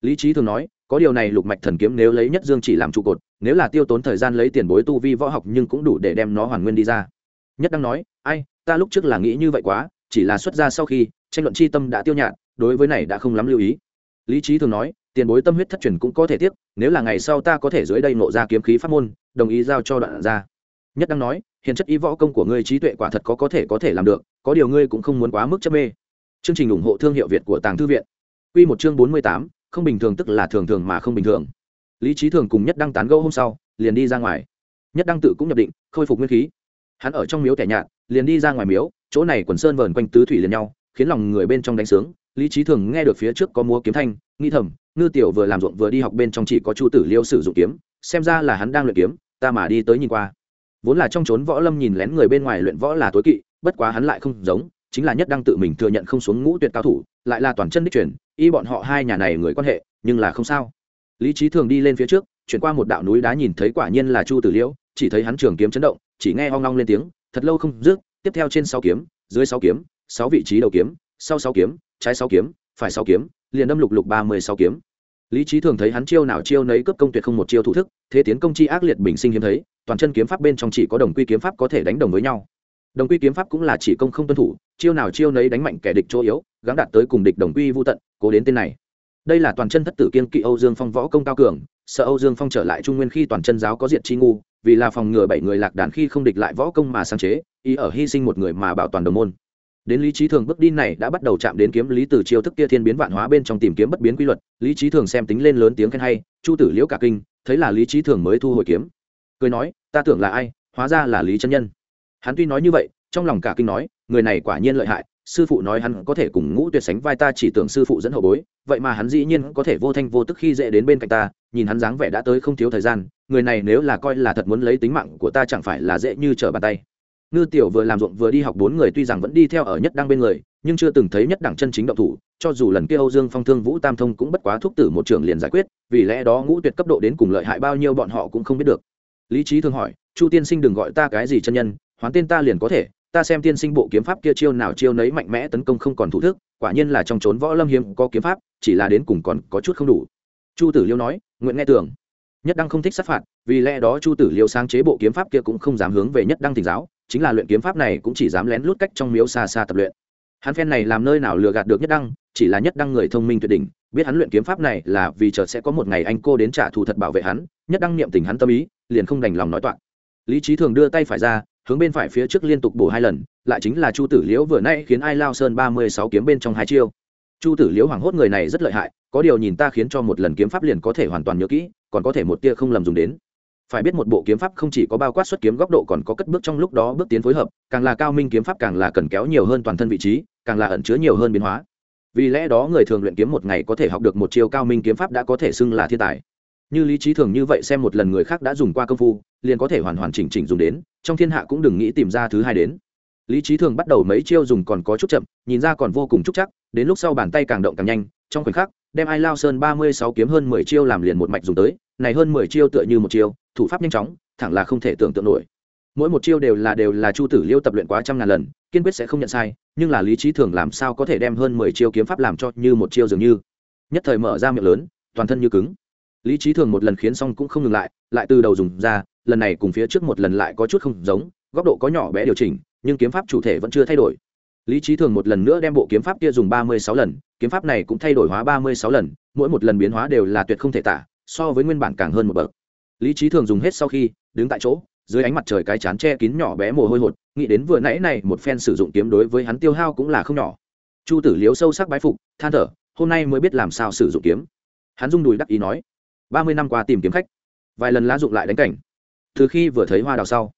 Lý trí thường nói, có điều này lục mạch thần kiếm nếu lấy nhất dương chỉ làm trụ cột, nếu là tiêu tốn thời gian lấy tiền bối tu vi võ học nhưng cũng đủ để đem nó hoàn nguyên đi ra. Nhất đang nói, ai, ta lúc trước là nghĩ như vậy quá, chỉ là xuất ra sau khi, tranh luận chi tâm đã tiêu nhạt, đối với này đã không lắm lưu ý. Lý trí thường nói tiền bối tâm huyết thất truyền cũng có thể tiếp nếu là ngày sau ta có thể dưới đây nộ ra kiếm khí pháp môn, đồng ý giao cho đoạn ra nhất đang nói hiện chất ý võ công của ngươi trí tuệ quả thật có có thể có thể làm được, có điều ngươi cũng không muốn quá mức chấp mê. Chương trình ủng hộ thương hiệu việt của tàng thư viện. Quy một chương bốn mươi tám, không bình thường tức là thường thường mà không bình thường. Lý trí thường cùng nhất đăng tán gẫu hôm sau, liền đi ra ngoài. Nhất đăng tự cũng nhập định, khôi phục nguyên khí. Hắn ở trong miếu kẻ nhạt, liền đi ra ngoài miếu, chỗ này quần sơn vờn quanh tứ thủy liền nhau, khiến lòng người bên trong đánh sướng. Lý trí thường nghe được phía trước có múa kiếm thanh nghi thầm ngư tiểu vừa làm ruộng vừa đi học bên trong chỉ có chu tử liêu sử dụng kiếm, xem ra là hắn đang luyện kiếm, ta mà đi tới nhìn qua. Vốn là trong trốn võ lâm nhìn lén người bên ngoài luyện võ là tối kỵ, bất quá hắn lại không giống, chính là nhất đang tự mình thừa nhận không xuống ngũ tuyệt cao thủ, lại là toàn chân đích truyền, y bọn họ hai nhà này người quan hệ, nhưng là không sao. Lý trí thường đi lên phía trước, chuyển qua một đạo núi đá nhìn thấy quả nhiên là chu tử liễu chỉ thấy hắn trường kiếm chấn động, chỉ nghe hoang long lên tiếng, thật lâu không dứt, tiếp theo trên sáu kiếm, dưới sáu kiếm, sáu vị trí đầu kiếm, sau sáu kiếm, trái sáu kiếm, phải sáu kiếm liền đâm lục lục ba mươi sáu kiếm. Lý trí thường thấy hắn chiêu nào chiêu nấy cướp công tuyệt không một chiêu thủ thức, thế tiến công chi ác liệt bình sinh hiếm thấy, toàn chân kiếm pháp bên trong chỉ có đồng quy kiếm pháp có thể đánh đồng với nhau. Đồng quy kiếm pháp cũng là chỉ công không tuân thủ, chiêu nào chiêu nấy đánh mạnh kẻ địch chỗ yếu, gắng đạt tới cùng địch đồng quy vô tận, cố đến tên này. Đây là toàn chân thất tử kiên kỵ âu dương phong võ công cao cường, sợ âu dương phong trở lại trung nguyên khi toàn chân giáo có diện chi ngu, vì là phòng ngừa bảy người lạc đàn khi không địch lại võ công mà sáng chế, ý ở hy sinh một người mà bảo toàn đồng môn đến lý trí thường bước đi này đã bắt đầu chạm đến kiếm lý từ chiêu thức kia thiên biến vạn hóa bên trong tìm kiếm bất biến quy luật, lý trí thường xem tính lên lớn tiếng khen hay, chu tử liễu cả kinh, thấy là lý trí thường mới thu hồi kiếm. Cười nói, ta tưởng là ai, hóa ra là lý chân nhân. Hắn tuy nói như vậy, trong lòng cả kinh nói, người này quả nhiên lợi hại, sư phụ nói hắn có thể cùng ngũ tuyệt sánh vai ta chỉ tưởng sư phụ dẫn hậu bối, vậy mà hắn dĩ nhiên có thể vô thanh vô tức khi dễ đến bên cạnh ta, nhìn hắn dáng vẻ đã tới không thiếu thời gian, người này nếu là coi là thật muốn lấy tính mạng của ta chẳng phải là dễ như trở bàn tay ngư tiểu vừa làm ruộng vừa đi học, bốn người tuy rằng vẫn đi theo ở nhất đăng bên người, nhưng chưa từng thấy nhất đẳng chân chính động thủ, cho dù lần kia âu dương phong thương vũ tam thông cũng bất quá thúc tử một trường liền giải quyết, vì lẽ đó ngũ tuyệt cấp độ đến cùng lợi hại bao nhiêu bọn họ cũng không biết được. Lý trí thường hỏi, chu tiên sinh đừng gọi ta cái gì chân nhân, hoán tên ta liền có thể, ta xem tiên sinh bộ kiếm pháp kia chiêu nào chiêu nấy mạnh mẽ tấn công không còn thủ thức, quả nhiên là trong trốn võ lâm hiếm có kiếm pháp, chỉ là đến cùng còn có chút không đủ. Chu tử liêu nói, nguyện nghe tưởng nhất đăng không thích sát phạt, vì lẽ đó chu tử liêu sáng chế bộ kiếm pháp kia cũng không dám hướng về nhất đăng thỉnh giáo chính là luyện kiếm pháp này cũng chỉ dám lén lút cách trong miếu xa xa tập luyện. Hắn phen này làm nơi nào lừa gạt được nhất đăng, chỉ là nhất đăng người thông minh tuyệt đỉnh, biết hắn luyện kiếm pháp này là vì chờ sẽ có một ngày anh cô đến trả thù thật bảo vệ hắn, nhất đăng niệm tình hắn tâm ý, liền không đành lòng nói toạc. Lý trí thường đưa tay phải ra, hướng bên phải phía trước liên tục bổ hai lần, lại chính là chu tử liễu vừa nay khiến ai lao sơn ba mươi sáu kiếm bên trong hai chiêu. Chu tử liễu hoảng hốt người này rất lợi hại, có điều nhìn ta khiến cho một lần kiếm pháp liền có thể hoàn toàn nhớ kỹ, còn có thể một tia không lầm dùng đến phải biết một bộ kiếm pháp không chỉ có bao quát xuất kiếm góc độ còn có cất bước trong lúc đó bước tiến phối hợp, càng là cao minh kiếm pháp càng là cần kéo nhiều hơn toàn thân vị trí, càng là ẩn chứa nhiều hơn biến hóa. Vì lẽ đó người thường luyện kiếm một ngày có thể học được một chiêu cao minh kiếm pháp đã có thể xưng là thiên tài. Như lý trí thường như vậy xem một lần người khác đã dùng qua công phu, liền có thể hoàn hoàn chỉnh chỉnh dùng đến, trong thiên hạ cũng đừng nghĩ tìm ra thứ hai đến. Lý trí thường bắt đầu mấy chiêu dùng còn có chút chậm, nhìn ra còn vô cùng trúc chắc, đến lúc sau bàn tay càng động càng nhanh, trong khoảnh khắc, đem ai lao sơn ba mươi sáu kiếm hơn mười chiêu làm liền một mạch dùng tới, này hơn mười chiêu tựa như một chiêu thủ pháp nhanh chóng, thẳng là không thể tưởng tượng nổi. Mỗi một chiêu đều là đều là chu tử liêu tập luyện quá trăm ngàn lần, kiên quyết sẽ không nhận sai, nhưng là lý trí thường làm sao có thể đem hơn mười chiêu kiếm pháp làm cho như một chiêu dường như. Nhất thời mở ra miệng lớn, toàn thân như cứng. Lý trí thường một lần khiến xong cũng không ngừng lại lại từ đầu dùng ra, lần này cùng phía trước một lần lại có chút không giống, góc độ có nhỏ bé điều chỉnh, nhưng kiếm pháp chủ thể vẫn chưa thay đổi. Lý trí thường một lần nữa đem bộ kiếm pháp kia dùng ba mươi sáu lần, kiếm pháp này cũng thay đổi hóa ba mươi sáu lần, mỗi một lần biến hóa đều là tuyệt không thể tả, so với nguyên bản càng hơn một bậc lý trí thường dùng hết sau khi, đứng tại chỗ, dưới ánh mặt trời cái chán che kín nhỏ bé mồ hôi hột, nghĩ đến vừa nãy này một phen sử dụng kiếm đối với hắn tiêu hao cũng là không nhỏ. Chu tử liếu sâu sắc bái phục, than thở, hôm nay mới biết làm sao sử dụng kiếm. Hắn rung đùi đắc ý nói, ba mươi năm qua tìm kiếm khách, vài lần lá dụng lại đánh cảnh. Từ khi vừa thấy hoa đào sau,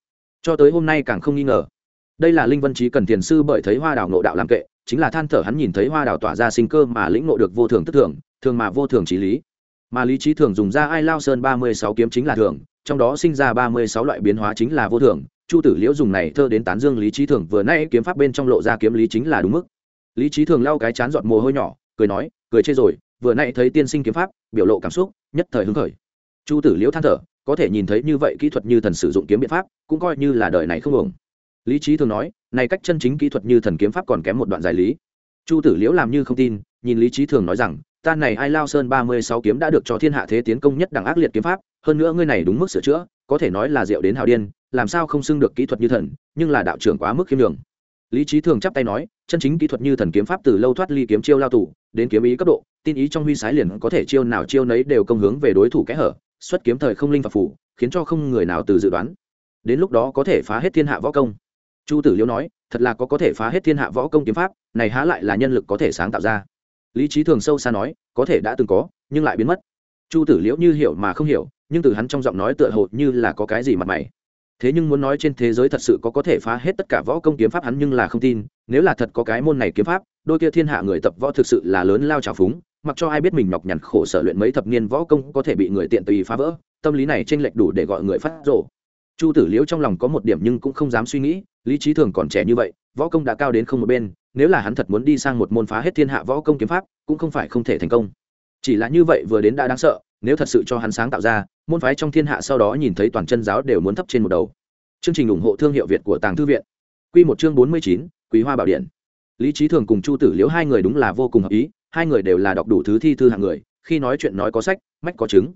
cho tới hôm nay càng không nghi ngờ. Đây là linh vân trí cần tiền sư bởi thấy hoa đào nộ đạo làm kệ, chính là than thở hắn nhìn thấy hoa đào tỏa ra sinh cơ mà lĩnh ngộ được vô thường tức thường thường mà vô thường trí lý mà lý trí thường dùng ra ai lao sơn ba mươi sáu kiếm chính là thường, trong đó sinh ra ba mươi sáu loại biến hóa chính là vô thường. Chu tử liễu dùng này thơ đến tán dương lý trí thường, vừa nay kiếm pháp bên trong lộ ra kiếm lý chính là đúng mức. Lý trí thường lau cái chán giọt mồ hôi nhỏ, cười nói, cười chê rồi, vừa nay thấy tiên sinh kiếm pháp, biểu lộ cảm xúc, nhất thời hứng khởi. Chu tử liễu than thở, có thể nhìn thấy như vậy kỹ thuật như thần sử dụng kiếm biện pháp, cũng coi như là đời này không ổng lý trí thường nói, này cách chân chính kỹ thuật như thần kiếm pháp còn kém một đoạn giải lý. Chu tử liễu làm như không tin, nhìn lý trí thường nói rằng ta này ai lao sơn ba mươi sáu kiếm đã được cho thiên hạ thế tiến công nhất đẳng ác liệt kiếm pháp, hơn nữa ngươi này đúng mức sửa chữa, có thể nói là diệu đến hào điên, làm sao không xưng được kỹ thuật như thần, nhưng là đạo trưởng quá mức khiêm đường lý trí thường chắp tay nói, chân chính kỹ thuật như thần kiếm pháp từ lâu thoát ly kiếm chiêu lao tù, đến kiếm ý cấp độ, tin ý trong huy sái liền có thể chiêu nào chiêu nấy đều công hướng về đối thủ kẽ hở, xuất kiếm thời không linh và phủ, khiến cho không người nào từ dự đoán. Đến lúc đó có thể phá hết thiên hạ võ công. Chu tử liễu nói, thật là có có thể phá hết thiên hạ võ công kiếm pháp, này há lại là nhân lực có thể sáng tạo ra lý trí thường sâu xa nói, có thể đã từng có, nhưng lại biến mất. Chu tử liễu như hiểu mà không hiểu, nhưng từ hắn trong giọng nói tựa hồ như là có cái gì mặt mày. Thế nhưng muốn nói trên thế giới thật sự có có thể phá hết tất cả võ công kiếm pháp hắn nhưng là không tin, nếu là thật có cái môn này kiếm pháp, đôi kia thiên hạ người tập võ thực sự là lớn lao trào phúng, mặc cho ai biết mình nhọc nhằn khổ sở luyện mấy thập niên võ công có thể bị người tiện tùy phá vỡ, tâm lý này tranh lệch đủ để gọi người phát rộ chu tử liễu trong lòng có một điểm nhưng cũng không dám suy nghĩ, lý trí thường còn trẻ như vậy, võ công đã cao đến không một bên nếu là hắn thật muốn đi sang một môn phá hết thiên hạ võ công kiếm pháp, cũng không phải không thể thành công. Chỉ là như vậy vừa đến đã đáng sợ, nếu thật sự cho hắn sáng tạo ra, môn phái trong thiên hạ sau đó nhìn thấy toàn chân giáo đều muốn thấp trên một đầu. Chương trình ủng hộ thương hiệu việt của tàng thư viện. Q một chương bốn mươi chín, quý hoa bảo điện. Lý trí thường cùng chu tử liễu hai người đúng là vô cùng hợp ý, hai người đều là đọc đủ thứ thi thư hạng người, khi nói chuyện nói có sách, mách có chứng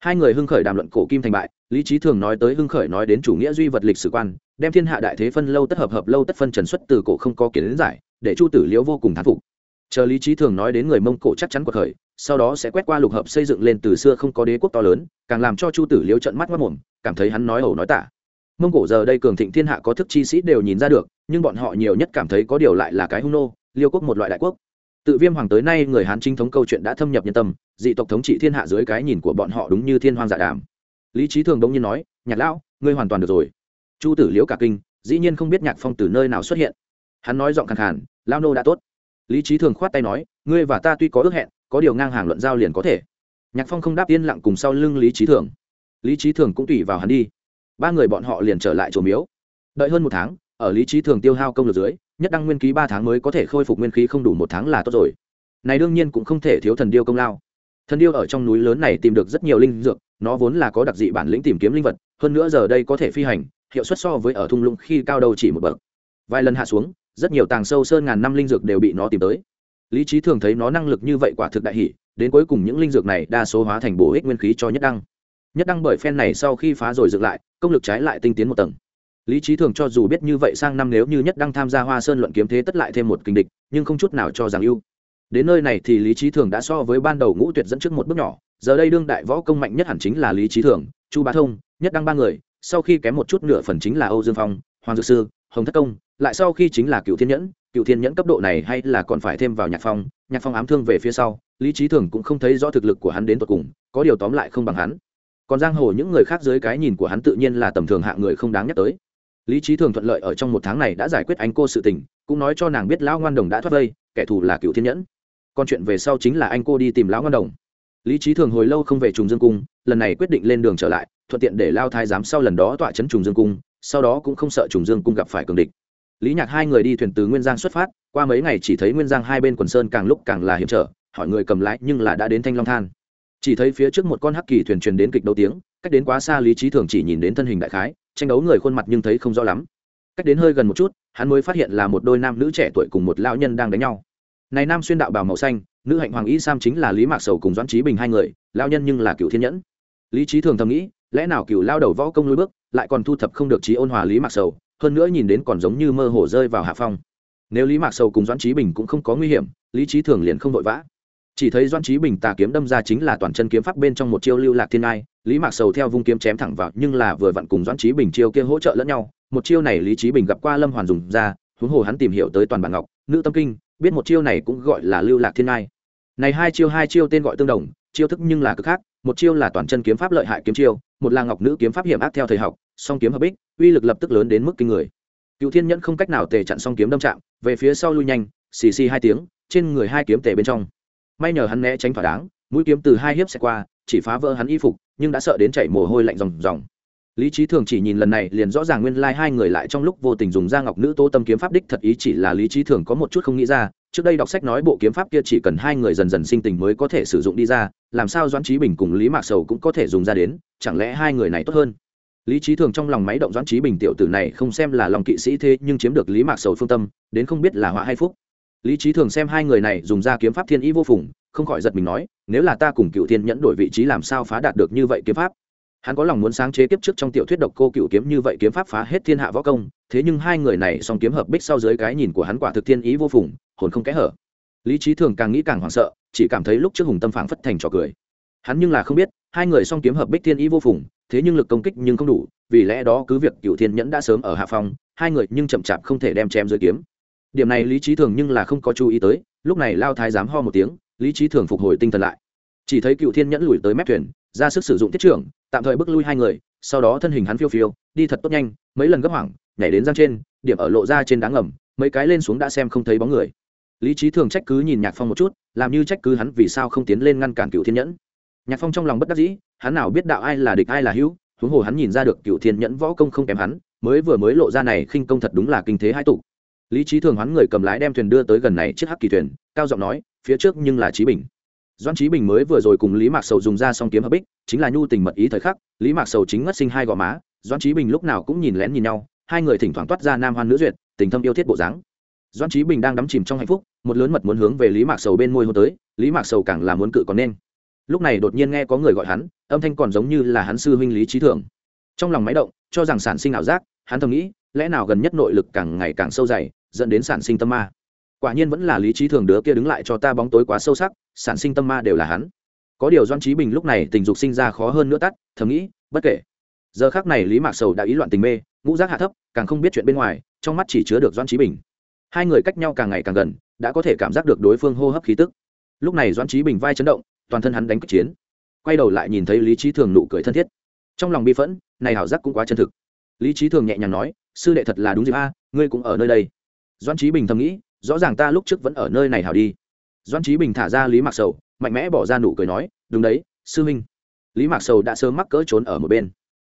hai người hưng khởi đàm luận cổ kim thành bại, lý trí thường nói tới hưng khởi nói đến chủ nghĩa duy vật lịch sử quan, đem thiên hạ đại thế phân lâu tất hợp hợp lâu tất phân trần xuất từ cổ không có kiến giải, để chu tử liễu vô cùng thán phục. Chờ lý trí thường nói đến người mông cổ chắc chắn cuộc khởi, sau đó sẽ quét qua lục hợp xây dựng lên từ xưa không có đế quốc to lớn, càng làm cho chu tử liễu trận mắt mất mồm cảm thấy hắn nói ẩu nói tả. Mông cổ giờ đây cường thịnh thiên hạ có thức chi sĩ đều nhìn ra được, nhưng bọn họ nhiều nhất cảm thấy có điều lại là cái hung nô, liêu quốc một loại đại quốc tự viêm hoàng tới nay người hán trinh thống câu chuyện đã thâm nhập nhân tâm, dị tộc thống trị thiên hạ dưới cái nhìn của bọn họ đúng như thiên hoàng giả dạ đàm. Lý trí thường đông nhiên nói, nhạc lão, ngươi hoàn toàn được rồi. Chu tử liễu cả kinh, dĩ nhiên không biết nhạc phong từ nơi nào xuất hiện. Hắn nói giọng khẳng khàn lao nô đã tốt. Lý trí thường khoát tay nói, ngươi và ta tuy có ước hẹn, có điều ngang hàng luận giao liền có thể. Nhạc phong không đáp yên lặng cùng sau lưng lý trí thường. Lý trí thường cũng tùy vào hắn đi. Ba người bọn họ liền trở lại chỗ miếu. Đợi hơn một tháng, ở lý trí thường tiêu hao công lực dưới nhất đăng nguyên ký ba tháng mới có thể khôi phục nguyên khí không đủ một tháng là tốt rồi. Này đương nhiên cũng không thể thiếu thần điêu công lao. Thần điêu ở trong núi lớn này tìm được rất nhiều linh dược, nó vốn là có đặc dị bản lĩnh tìm kiếm linh vật, hơn nữa giờ đây có thể phi hành, hiệu suất so với ở thung lũng khi cao đầu chỉ một bậc. Vài lần hạ xuống, rất nhiều tàng sâu sơn ngàn năm linh dược đều bị nó tìm tới. Lý trí thường thấy nó năng lực như vậy quả thực đại hỷ đến cuối cùng những linh dược này đa số hóa thành bổ ích nguyên khí cho nhất đăng. Nhất đăng bởi phen này sau khi phá rồi dựng lại, công lực trái lại tinh tiến một tầng lý trí thường cho dù biết như vậy sang năm nếu như nhất đăng tham gia hoa sơn luận kiếm thế tất lại thêm một kinh địch, nhưng không chút nào cho rằng ưu. Đến nơi này thì lý trí thường đã so với ban đầu ngũ tuyệt dẫn trước một bước nhỏ, giờ đây đương đại võ công mạnh nhất hẳn chính là lý trí thường, chu bá thông, nhất đăng ba người, sau khi kém một chút nửa phần chính là âu dương phong, hoàng dược sư, hồng thất công, lại sau khi chính là cựu thiên nhẫn cựu thiên nhẫn cấp độ này hay là còn phải thêm vào nhạc phong nhạc phong ám thương về phía sau, lý trí thường cũng không thấy rõ thực lực của hắn đến tột cùng, có điều tóm lại không bằng hắn. Còn giang hồ những người khác dưới cái nhìn của hắn tự nhiên là tầm thường hạ người không đáng nhắc tới lý trí thường thuận lợi ở trong một tháng này đã giải quyết anh cô sự tình, cũng nói cho nàng biết lão ngoan đồng đã thoát vây, kẻ thù là cựu thiên nhẫn. Còn chuyện về sau chính là anh cô đi tìm lão ngoan đồng. Lý trí thường hồi lâu không về trùng dương cung, lần này quyết định lên đường trở lại, thuận tiện để lao thái giám sau lần đó tọa chấn trùng dương cung, sau đó cũng không sợ trùng dương cung gặp phải cường địch. Lý nhạc hai người đi thuyền từ nguyên giang xuất phát, qua mấy ngày chỉ thấy nguyên giang hai bên quần sơn càng lúc càng là hiểm trở, hỏi người cầm lái nhưng là đã đến thanh long than. Chỉ thấy phía trước một con hắc kỳ thuyền truyền đến kịch đấu tiếng, cách đến quá xa lý trí thường chỉ nhìn đến thân hình đại khái tranh đấu người khuôn mặt nhưng thấy không rõ lắm. Cách đến hơi gần một chút, hắn mới phát hiện là một đôi nam nữ trẻ tuổi cùng một lão nhân đang đánh nhau. Này nam xuyên đạo bào màu xanh, nữ hạnh hoàng y sam chính là lý mạc sầu cùng doãn trí bình hai người, lão nhân nhưng là cựu thiên nhẫn. Lý trí thường thầm nghĩ, lẽ nào cựu lao đầu võ công lùi bước, lại còn thu thập không được trí ôn hòa lý mạc sầu, hơn nữa nhìn đến còn giống như mơ hồ rơi vào hạ phong. Nếu lý mạc sầu cùng doãn trí bình cũng không có nguy hiểm, lý trí thường liền không vội vã. Chỉ thấy doãn trí bình tà kiếm đâm ra chính là toàn chân kiếm pháp bên trong một chiêu lưu lạc thiên ai lý mạc sầu theo vung kiếm chém thẳng vào, nhưng là vừa vặn cùng doãn trí bình chiêu kia hỗ trợ lẫn nhau. Một chiêu này lý trí bình gặp qua lâm hoàn dùng ra, huống hồ hắn tìm hiểu tới toàn bản ngọc, nữ tâm kinh, biết một chiêu này cũng gọi là lưu lạc thiên ai này hai chiêu hai chiêu tên gọi tương đồng, chiêu thức nhưng là cực khác, một chiêu là toàn chân kiếm pháp lợi hại kiếm chiêu, một là ngọc nữ kiếm pháp hiểm ác theo thời học, song kiếm hợp bích, uy lực lập tức lớn đến mức kinh người. Cựu thiên nhẫn không cách nào tề chặn song kiếm đâm chạm, về phía sau lui nhanh, xì xì hai tiếng, trên người hai kiếm tề bên trong. May nhờ hắn né tránh thỏa đáng, mũi kiếm từ hai hiếp xe qua, chỉ phá vỡ hắn y phục nhưng đã sợ đến chảy mồ hôi lạnh ròng ròng. Lý trí thường chỉ nhìn lần này, liền rõ ràng nguyên lai、like、hai người lại trong lúc vô tình dùng da ngọc nữ tô tâm kiếm pháp đích thật ý chỉ là lý trí thường có một chút không nghĩ ra, trước đây đọc sách nói bộ kiếm pháp kia chỉ cần hai người dần dần sinh tình mới có thể sử dụng đi ra, làm sao doãn trí bình cùng lý mạc sầu cũng có thể dùng ra đến, chẳng lẽ hai người này tốt hơn? Lý trí thường trong lòng máy động doãn trí bình tiểu tử này không xem là lòng kỵ sĩ thế, nhưng chiếm được lý mạc sầu phương tâm, đến không biết là họa hay phúc. Lý trí thường xem hai người này dùng ra kiếm pháp thiên ý vô phùng không khỏi giật mình nói, nếu là ta cùng cựu thiên nhẫn đổi vị trí làm sao phá đạt được như vậy kiếm pháp? Hắn có lòng muốn sáng chế kiếp trước trong tiểu thuyết độc cô cựu kiếm như vậy kiếm pháp phá hết thiên hạ võ công, thế nhưng hai người này song kiếm hợp bích sau dưới cái nhìn của hắn quả thực thiên ý vô phùng, hồn không kẽ hở. Lý trí thường càng nghĩ càng hoảng sợ, chỉ cảm thấy lúc trước hùng tâm phảng phất thành trò cười. Hắn nhưng là không biết, hai người song kiếm hợp bích thiên ý vô phùng, thế nhưng lực công kích nhưng không đủ, vì lẽ đó cứ việc cựu thiên nhẫn đã sớm ở hạ Phong, hai người nhưng chậm chạp không thể đem chém dưới kiếm. Điểm này lý trí thường nhưng là không có chú ý tới, lúc này lao thái dám ho một tiếng lý trí thường phục hồi tinh thần lại. Chỉ thấy cựu thiên nhẫn lùi tới mép thuyền, ra sức sử dụng tiết trưởng, tạm thời bước lui hai người, sau đó thân hình hắn phiêu phiêu, đi thật tốt nhanh, mấy lần gấp hoảng, nhảy đến giang trên, điểm ở lộ ra trên đá ngầm, mấy cái lên xuống đã xem không thấy bóng người. Lý trí thường trách cứ nhìn nhạc phong một chút, làm như trách cứ hắn vì sao không tiến lên ngăn cản cựu thiên nhẫn. Nhạc phong trong lòng bất đắc dĩ, hắn nào biết đạo ai là địch ai là hữu, huống hồ hắn nhìn ra được cựu thiên nhẫn võ công không kém hắn, mới vừa mới lộ ra này khinh công thật đúng là kinh thế hai tụ lý trí thường hoán người cầm lái đem thuyền đưa tới gần này chiếc hắc kỳ thuyền, cao giọng nói, phía trước nhưng là trí bình. Doan trí bình mới vừa rồi cùng lý mạc sầu dùng ra song kiếm hợp bích, chính là nhu tình mật ý thời khắc, lý mạc sầu chính ngất sinh hai gò má doan trí bình lúc nào cũng nhìn lén nhìn nhau, hai người thỉnh thoảng toát ra nam hoan nữ duyệt, tình thâm yêu thiết bộ dáng. Doan trí bình đang đắm chìm trong hạnh phúc, một lớn mật muốn hướng về lý mạc sầu bên môi hôn tới, lý mạc sầu càng là muốn cự còn nên. Lúc này đột nhiên nghe có người gọi hắn, âm thanh còn giống như là hắn sư huynh lý trí thường. trong lòng máy động, cho rằng sản sinh ảo giác, hắn thầm nghĩ, lẽ nào gần nhất nội lực càng ngày càng sâu dày dẫn đến sản sinh tâm ma. Quả nhiên vẫn là lý trí thường đứa kia đứng lại cho ta bóng tối quá sâu sắc, sản sinh tâm ma đều là hắn. Có điều doan trí bình lúc này tình dục sinh ra khó hơn nữa tắt, thầm nghĩ, bất kể. Giờ khác này lý mạc sầu đã ý loạn tình mê, ngũ giác hạ thấp, càng không biết chuyện bên ngoài, trong mắt chỉ chứa được doan trí bình. Hai người cách nhau càng ngày càng gần, đã có thể cảm giác được đối phương hô hấp khí tức. Lúc này doan trí bình vai chấn động, toàn thân hắn đánh kích chiến. Quay đầu lại nhìn thấy lý trí thường nụ cười thân thiết. Trong lòng bi phẫn, này hảo giác cũng quá chân thực. Lý trí thường nhẹ nhàng nói, sư đệ thật là đúng dịp a, ngươi cũng ở nơi đây doan trí bình thầm nghĩ, rõ ràng ta lúc trước vẫn ở nơi này hảo đi. Doan trí bình thả ra lý mạc sầu, mạnh mẽ bỏ ra nụ cười nói, đúng đấy, sư minh lý mạc sầu đã sớm mắc cỡ trốn ở một bên.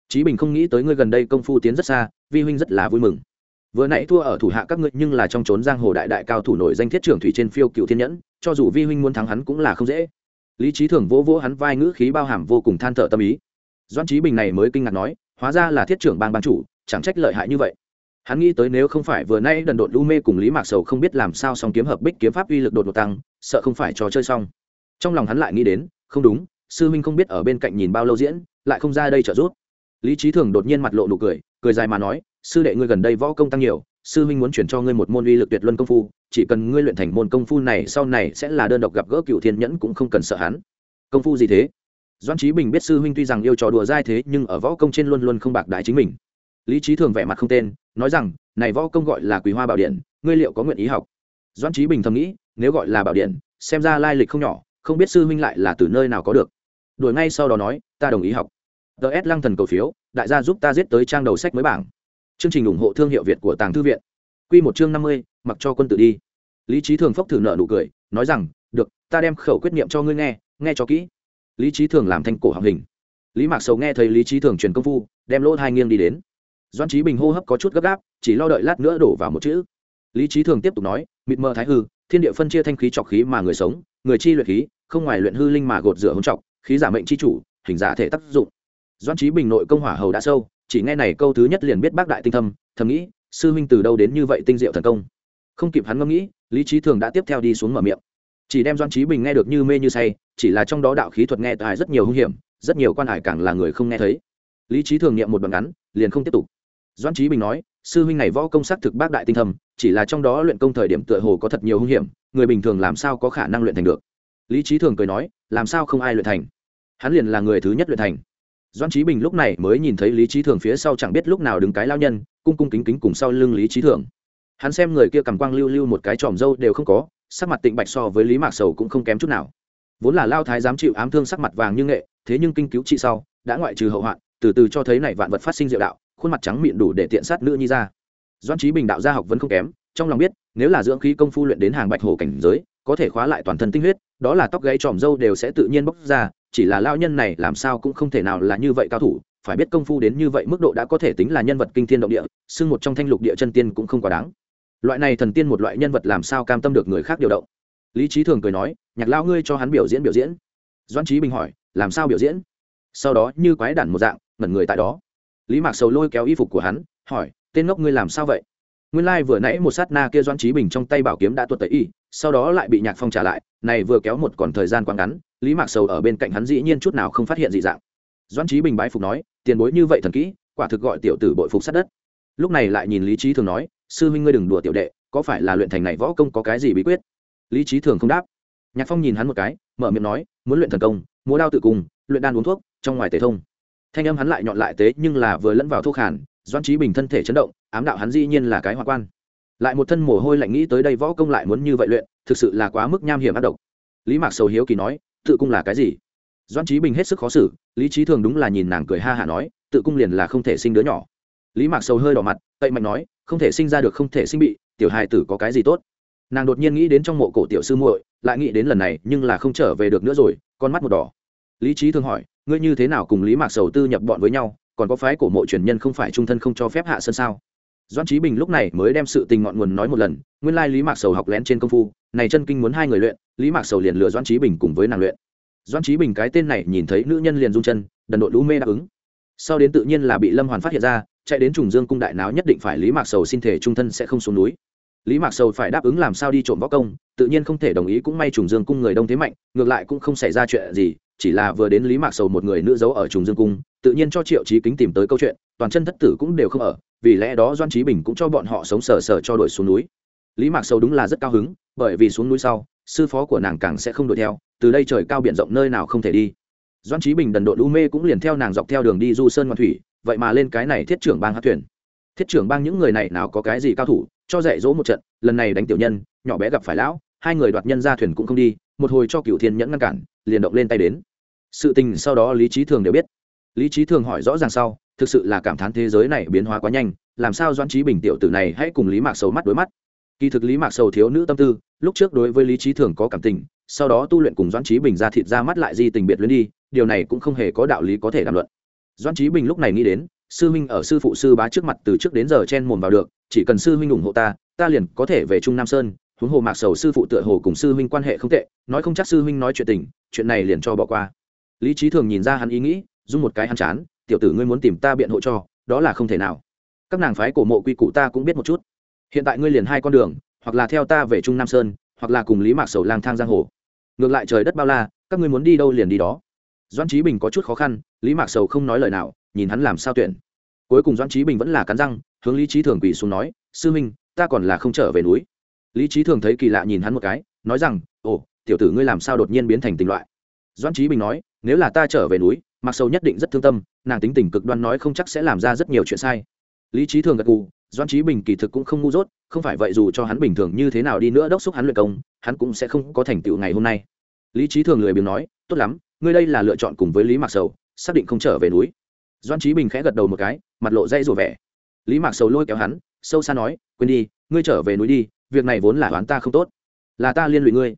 Trí bình không nghĩ tới ngươi gần đây công phu tiến rất xa, vi huynh rất là vui mừng. Vừa nãy thua ở thủ hạ các ngươi nhưng là trong trốn giang hồ đại đại cao thủ nổi danh thiết trưởng thủy trên phiêu cựu thiên nhẫn, cho dù vi huynh muốn thắng hắn cũng là không dễ. Lý trí thường vỗ vỗ hắn vai ngữ khí bao hàm vô cùng than thở tâm ý. Doan trí bình này mới kinh ngạc nói, hóa ra là thiết trưởng bang ban chủ, chẳng trách lợi hại như vậy hắn nghĩ tới nếu không phải vừa nay đần độn lu mê cùng lý mạc sầu không biết làm sao song kiếm hợp bích kiếm pháp uy lực đột ngột tăng, sợ không phải trò chơi xong. Trong lòng hắn lại nghĩ đến, không đúng, sư huynh không biết ở bên cạnh nhìn bao lâu diễn, lại không ra đây trợ giúp. Lý trí thường đột nhiên mặt lộ nụ cười cười dài mà nói, sư đệ ngươi gần đây võ công tăng nhiều, sư huynh muốn chuyển cho ngươi một môn uy lực tuyệt luân công phu, chỉ cần ngươi luyện thành môn công phu này sau này sẽ là đơn độc gặp gỡ cựu thiên nhẫn cũng không cần sợ hắn. Công phu gì thế? Doan trí bình biết sư huynh tuy rằng yêu trò đùa dai thế nhưng ở võ công trên luôn luôn không bạc đại chính mình lý trí thường vẻ mặt không tên, nói rằng, này võ công gọi là quý hoa bảo điện, ngươi liệu có nguyện ý học? Doan trí bình thầm nghĩ, nếu gọi là bảo điện, xem ra lai lịch không nhỏ, không biết sư huynh lại là từ nơi nào có được. Đuổi ngay sau đó nói, ta đồng ý học. Ts lăng thần cầu phiếu, đại gia giúp ta giết tới trang đầu sách mới bảng. Chương trình ủng hộ thương hiệu việt của tàng thư viện. Q một chương năm mươi, mặc cho quân tự đi. Lý trí thường phốc thử nợ nụ cười, nói rằng, được, ta đem khẩu quyết niệm cho ngươi nghe nghe cho kỹ. Lý trí thường làm thanh cổ họng hình. Lý mạc sầu nghe thấy lý trí thường truyền công phu, đem lỗ hai nghiêng đi đến doan trí bình hô hấp có chút gấp gáp, chỉ lo đợi lát nữa đổ vào một chữ. Lý trí thường tiếp tục nói, mịt mờ thái hư, thiên địa phân chia thanh khí trọc khí mà người sống, người chi luyện khí, không ngoài luyện hư linh mà gột rửa hôn trọc, khí giả mệnh chi chủ, hình giả thể tác dụng. Doan trí bình nội công hỏa hầu đã sâu, chỉ nghe này câu thứ nhất liền biết bác đại tinh thâm, thầm nghĩ, sư huynh từ đâu đến như vậy tinh diệu thần công? Không kịp hắn ngẫm nghĩ, lý trí thường đã tiếp theo đi xuống mở miệng. Chỉ đem doan trí bình nghe được như mê như say, chỉ là trong đó đạo khí thuật nghe tài rất nhiều hung hiểm, rất nhiều quan hải càng là người không nghe thấy lý trí thường niệm một đoạn ngắn liền không tiếp tục. Doan trí bình nói sư huynh này võ công sắc thực bác đại tinh thầm, chỉ là trong đó luyện công thời điểm tựa hồ có thật nhiều hung hiểm người bình thường làm sao có khả năng luyện thành được? Lý trí thường cười nói làm sao không ai luyện thành? Hắn liền là người thứ nhất luyện thành. Doan trí bình lúc này mới nhìn thấy lý trí thường phía sau chẳng biết lúc nào đứng cái lao nhân cung cung kính kính cùng sau lưng lý trí thường. Hắn xem người kia cầm quang lưu lưu một cái tròm dâu đều không có sắc mặt tịnh bạch so với lý mạc sầu cũng không kém chút nào. Vốn là lao thái dám chịu ám thương sắc mặt vàng như nghệ thế nhưng kinh cứu trị sau đã ngoại trừ hậu hoạn từ từ cho thấy này vạn vật phát sinh diệu đạo, khuôn mặt trắng miệng đủ để tiện sát nữ nhi ra. Doan trí bình đạo gia học vẫn không kém, trong lòng biết, nếu là dưỡng khí công phu luyện đến hàng bạch hổ cảnh giới, có thể khóa lại toàn thân tinh huyết, đó là tóc gãy tròm dâu đều sẽ tự nhiên bốc ra, chỉ là lao nhân này làm sao cũng không thể nào là như vậy cao thủ, phải biết công phu đến như vậy mức độ đã có thể tính là nhân vật kinh thiên động địa, xưng một trong thanh lục địa chân tiên cũng không quá đáng. Loại này thần tiên một loại nhân vật làm sao cam tâm được người khác điều động? Lý trí thường cười nói, nhạc lao ngươi cho hắn biểu diễn biểu diễn. Doan trí bình hỏi, làm sao biểu diễn? Sau đó như quái đản một dạng ngẩn người tại đó. Lý mạc sầu lôi kéo y phục của hắn, hỏi, tên ngốc ngươi làm sao vậy? Nguyên lai、like、vừa nãy một sát na kia doan trí bình trong tay bảo kiếm đã tuột tẩy y, sau đó lại bị nhạc phong trả lại, này vừa kéo một còn thời gian quá ngắn, lý mạc sầu ở bên cạnh hắn dĩ nhiên chút nào không phát hiện dị dạng. Doan trí bình bái phục nói, tiền bối như vậy thần kỹ, quả thực gọi tiểu tử bội phục sát đất. Lúc này lại nhìn lý trí thường nói, sư huynh ngươi đừng đùa tiểu đệ, có phải là luyện thành này võ công có cái gì bí quyết? Lý trí thường không đáp. Nhạc phong nhìn hắn một cái, mở miệng nói, muốn luyện thần công, múa đao tự cùng, luyện đan uống thuốc, trong ngoài tề thông thanh âm hắn lại nhọn lại tế nhưng là vừa lẫn vào thuốc hàn doan trí bình thân thể chấn động, ám đạo hắn dĩ nhiên là cái hoa quan. Lại một thân mồ hôi lạnh nghĩ tới đây võ công lại muốn như vậy luyện, thực sự là quá mức nham hiểm ác độc. Lý mạc sầu hiếu kỳ nói, tự cung là cái gì? Doan trí bình hết sức khó xử, lý trí thường đúng là nhìn nàng cười ha hả nói, tự cung liền là không thể sinh đứa nhỏ. Lý mạc sầu hơi đỏ mặt tậy mạnh nói, không thể sinh ra được không thể sinh bị, tiểu hài tử có cái gì tốt? Nàng đột nhiên nghĩ đến trong mộ cổ tiểu sư muội, lại nghĩ đến lần này, nhưng là không trở về được nữa rồi, con mắt một đỏ. Lý trí thường hỏi ngươi như thế nào cùng lý mạc sầu tư nhập bọn với nhau, còn có phái cổ mộ truyền nhân không phải trung thân không cho phép hạ sân sao? Doan trí bình lúc này mới đem sự tình ngọn nguồn nói một lần, nguyên lai lý mạc sầu học lén trên công phu, này chân kinh muốn hai người luyện, lý mạc sầu liền lừa doan trí bình cùng với nàng luyện. Doan trí bình cái tên này nhìn thấy nữ nhân liền rung chân, đần độ lũ mê đáp ứng. Sau đến tự nhiên là bị lâm hoàn phát hiện ra, chạy đến trùng dương cung đại náo nhất định phải lý mạc sầu xin thể trung thân sẽ không xuống núi. Lý mạc sầu phải đáp ứng làm sao đi trộm võ công, tự nhiên không thể đồng ý cũng may trùng dương cung người đông thế mạnh, ngược lại cũng không xảy ra chuyện gì chỉ là vừa đến lý mạc sầu một người nữ giấu ở trùng dương cung, tự nhiên cho triệu trí kính tìm tới câu chuyện, toàn chân thất tử cũng đều không ở, vì lẽ đó doan trí bình cũng cho bọn họ sống sờ sờ cho đuổi xuống núi. Lý mạc sầu đúng là rất cao hứng, bởi vì xuống núi sau, sư phó của nàng càng sẽ không đuổi theo, từ đây trời cao biển rộng nơi nào không thể đi. Doan trí bình đần độ lũ mê cũng liền theo nàng dọc theo đường đi du sơn ngoan thủy, vậy mà lên cái này thiết trưởng bang hát thuyền. Thiết trưởng bang những người này nào có cái gì cao thủ, cho dạy dỗ một trận, lần này đánh tiểu nhân, nhỏ bé gặp phải lão, hai người đoạt nhân ra thuyền cũng không đi một hồi cho cựu thiên nhẫn ngăn cản, liền động lên tay đến. Sự tình sau đó lý trí thường đều biết. Lý trí thường hỏi rõ ràng sau, thực sự là cảm thán thế giới này biến hóa quá nhanh, làm sao doan trí bình tiểu tử này hãy cùng lý mạc sầu mắt đối mắt? Kỳ thực lý mạc sầu thiếu nữ tâm tư, lúc trước đối với lý trí thường có cảm tình, sau đó tu luyện cùng doan trí bình ra thịt ra mắt lại di tình biệt luyến đi, điều này cũng không hề có đạo lý có thể đàm luận. Doan trí bình lúc này nghĩ đến, sư huynh ở sư phụ sư bá trước mặt từ trước đến giờ chen mồm vào được, chỉ cần sư huynh ủng hộ ta ta liền có thể về trung nam sơn huống hồ mạc sầu sư phụ tựa hồ cùng sư huynh quan hệ không tệ, nói không chắc sư huynh nói chuyện tình, chuyện này liền cho bỏ qua. Lý trí thường nhìn ra hắn ý nghĩ dùng một cái hắn chán, tiểu tử ngươi muốn tìm ta biện hộ cho, đó là không thể nào. Các nàng phái cổ mộ quy củ ta cũng biết một chút. Hiện tại ngươi liền hai con đường, hoặc là theo ta về trung nam sơn, hoặc là cùng lý mạc sầu lang thang giang hồ. Ngược lại trời đất bao la, các ngươi muốn đi đâu liền đi đó. Doan trí bình có chút khó khăn, lý mạc sầu không nói lời nào, nhìn hắn làm sao tuyển. Cuối cùng doan trí bình vẫn là cắn răng, hướng lý trí thường quỳ xuống nói, sư minh ta còn là không trở về núi lý trí thường thấy kỳ lạ nhìn hắn một cái, nói rằng, ồ, tiểu tử ngươi làm sao đột nhiên biến thành tình loại? Doan trí bình nói, nếu là ta trở về núi mặc sầu nhất định rất thương tâm, nàng tính tình cực đoan nói không chắc sẽ làm ra rất nhiều chuyện sai. Lý trí thường gật gù doan trí bình kỳ thực cũng không ngu dốt, không phải vậy dù cho hắn bình thường như thế nào đi nữa đốc xúc hắn luyện công, hắn cũng sẽ không có thành tựu ngày hôm nay. Lý trí thường lười biếng nói, tốt lắm, ngươi đây là lựa chọn cùng với lý mạc sầu, xác định không trở về núi. Doan trí bình khẽ gật đầu một cái, mặt lộ dây rủa vẻ. Lý mạc sầu lôi kéo hắn, sâu xa nói, quên đi, ngươi trở về núi đi việc này vốn là đoán ta không tốt. Là ta liên lụy ngươi.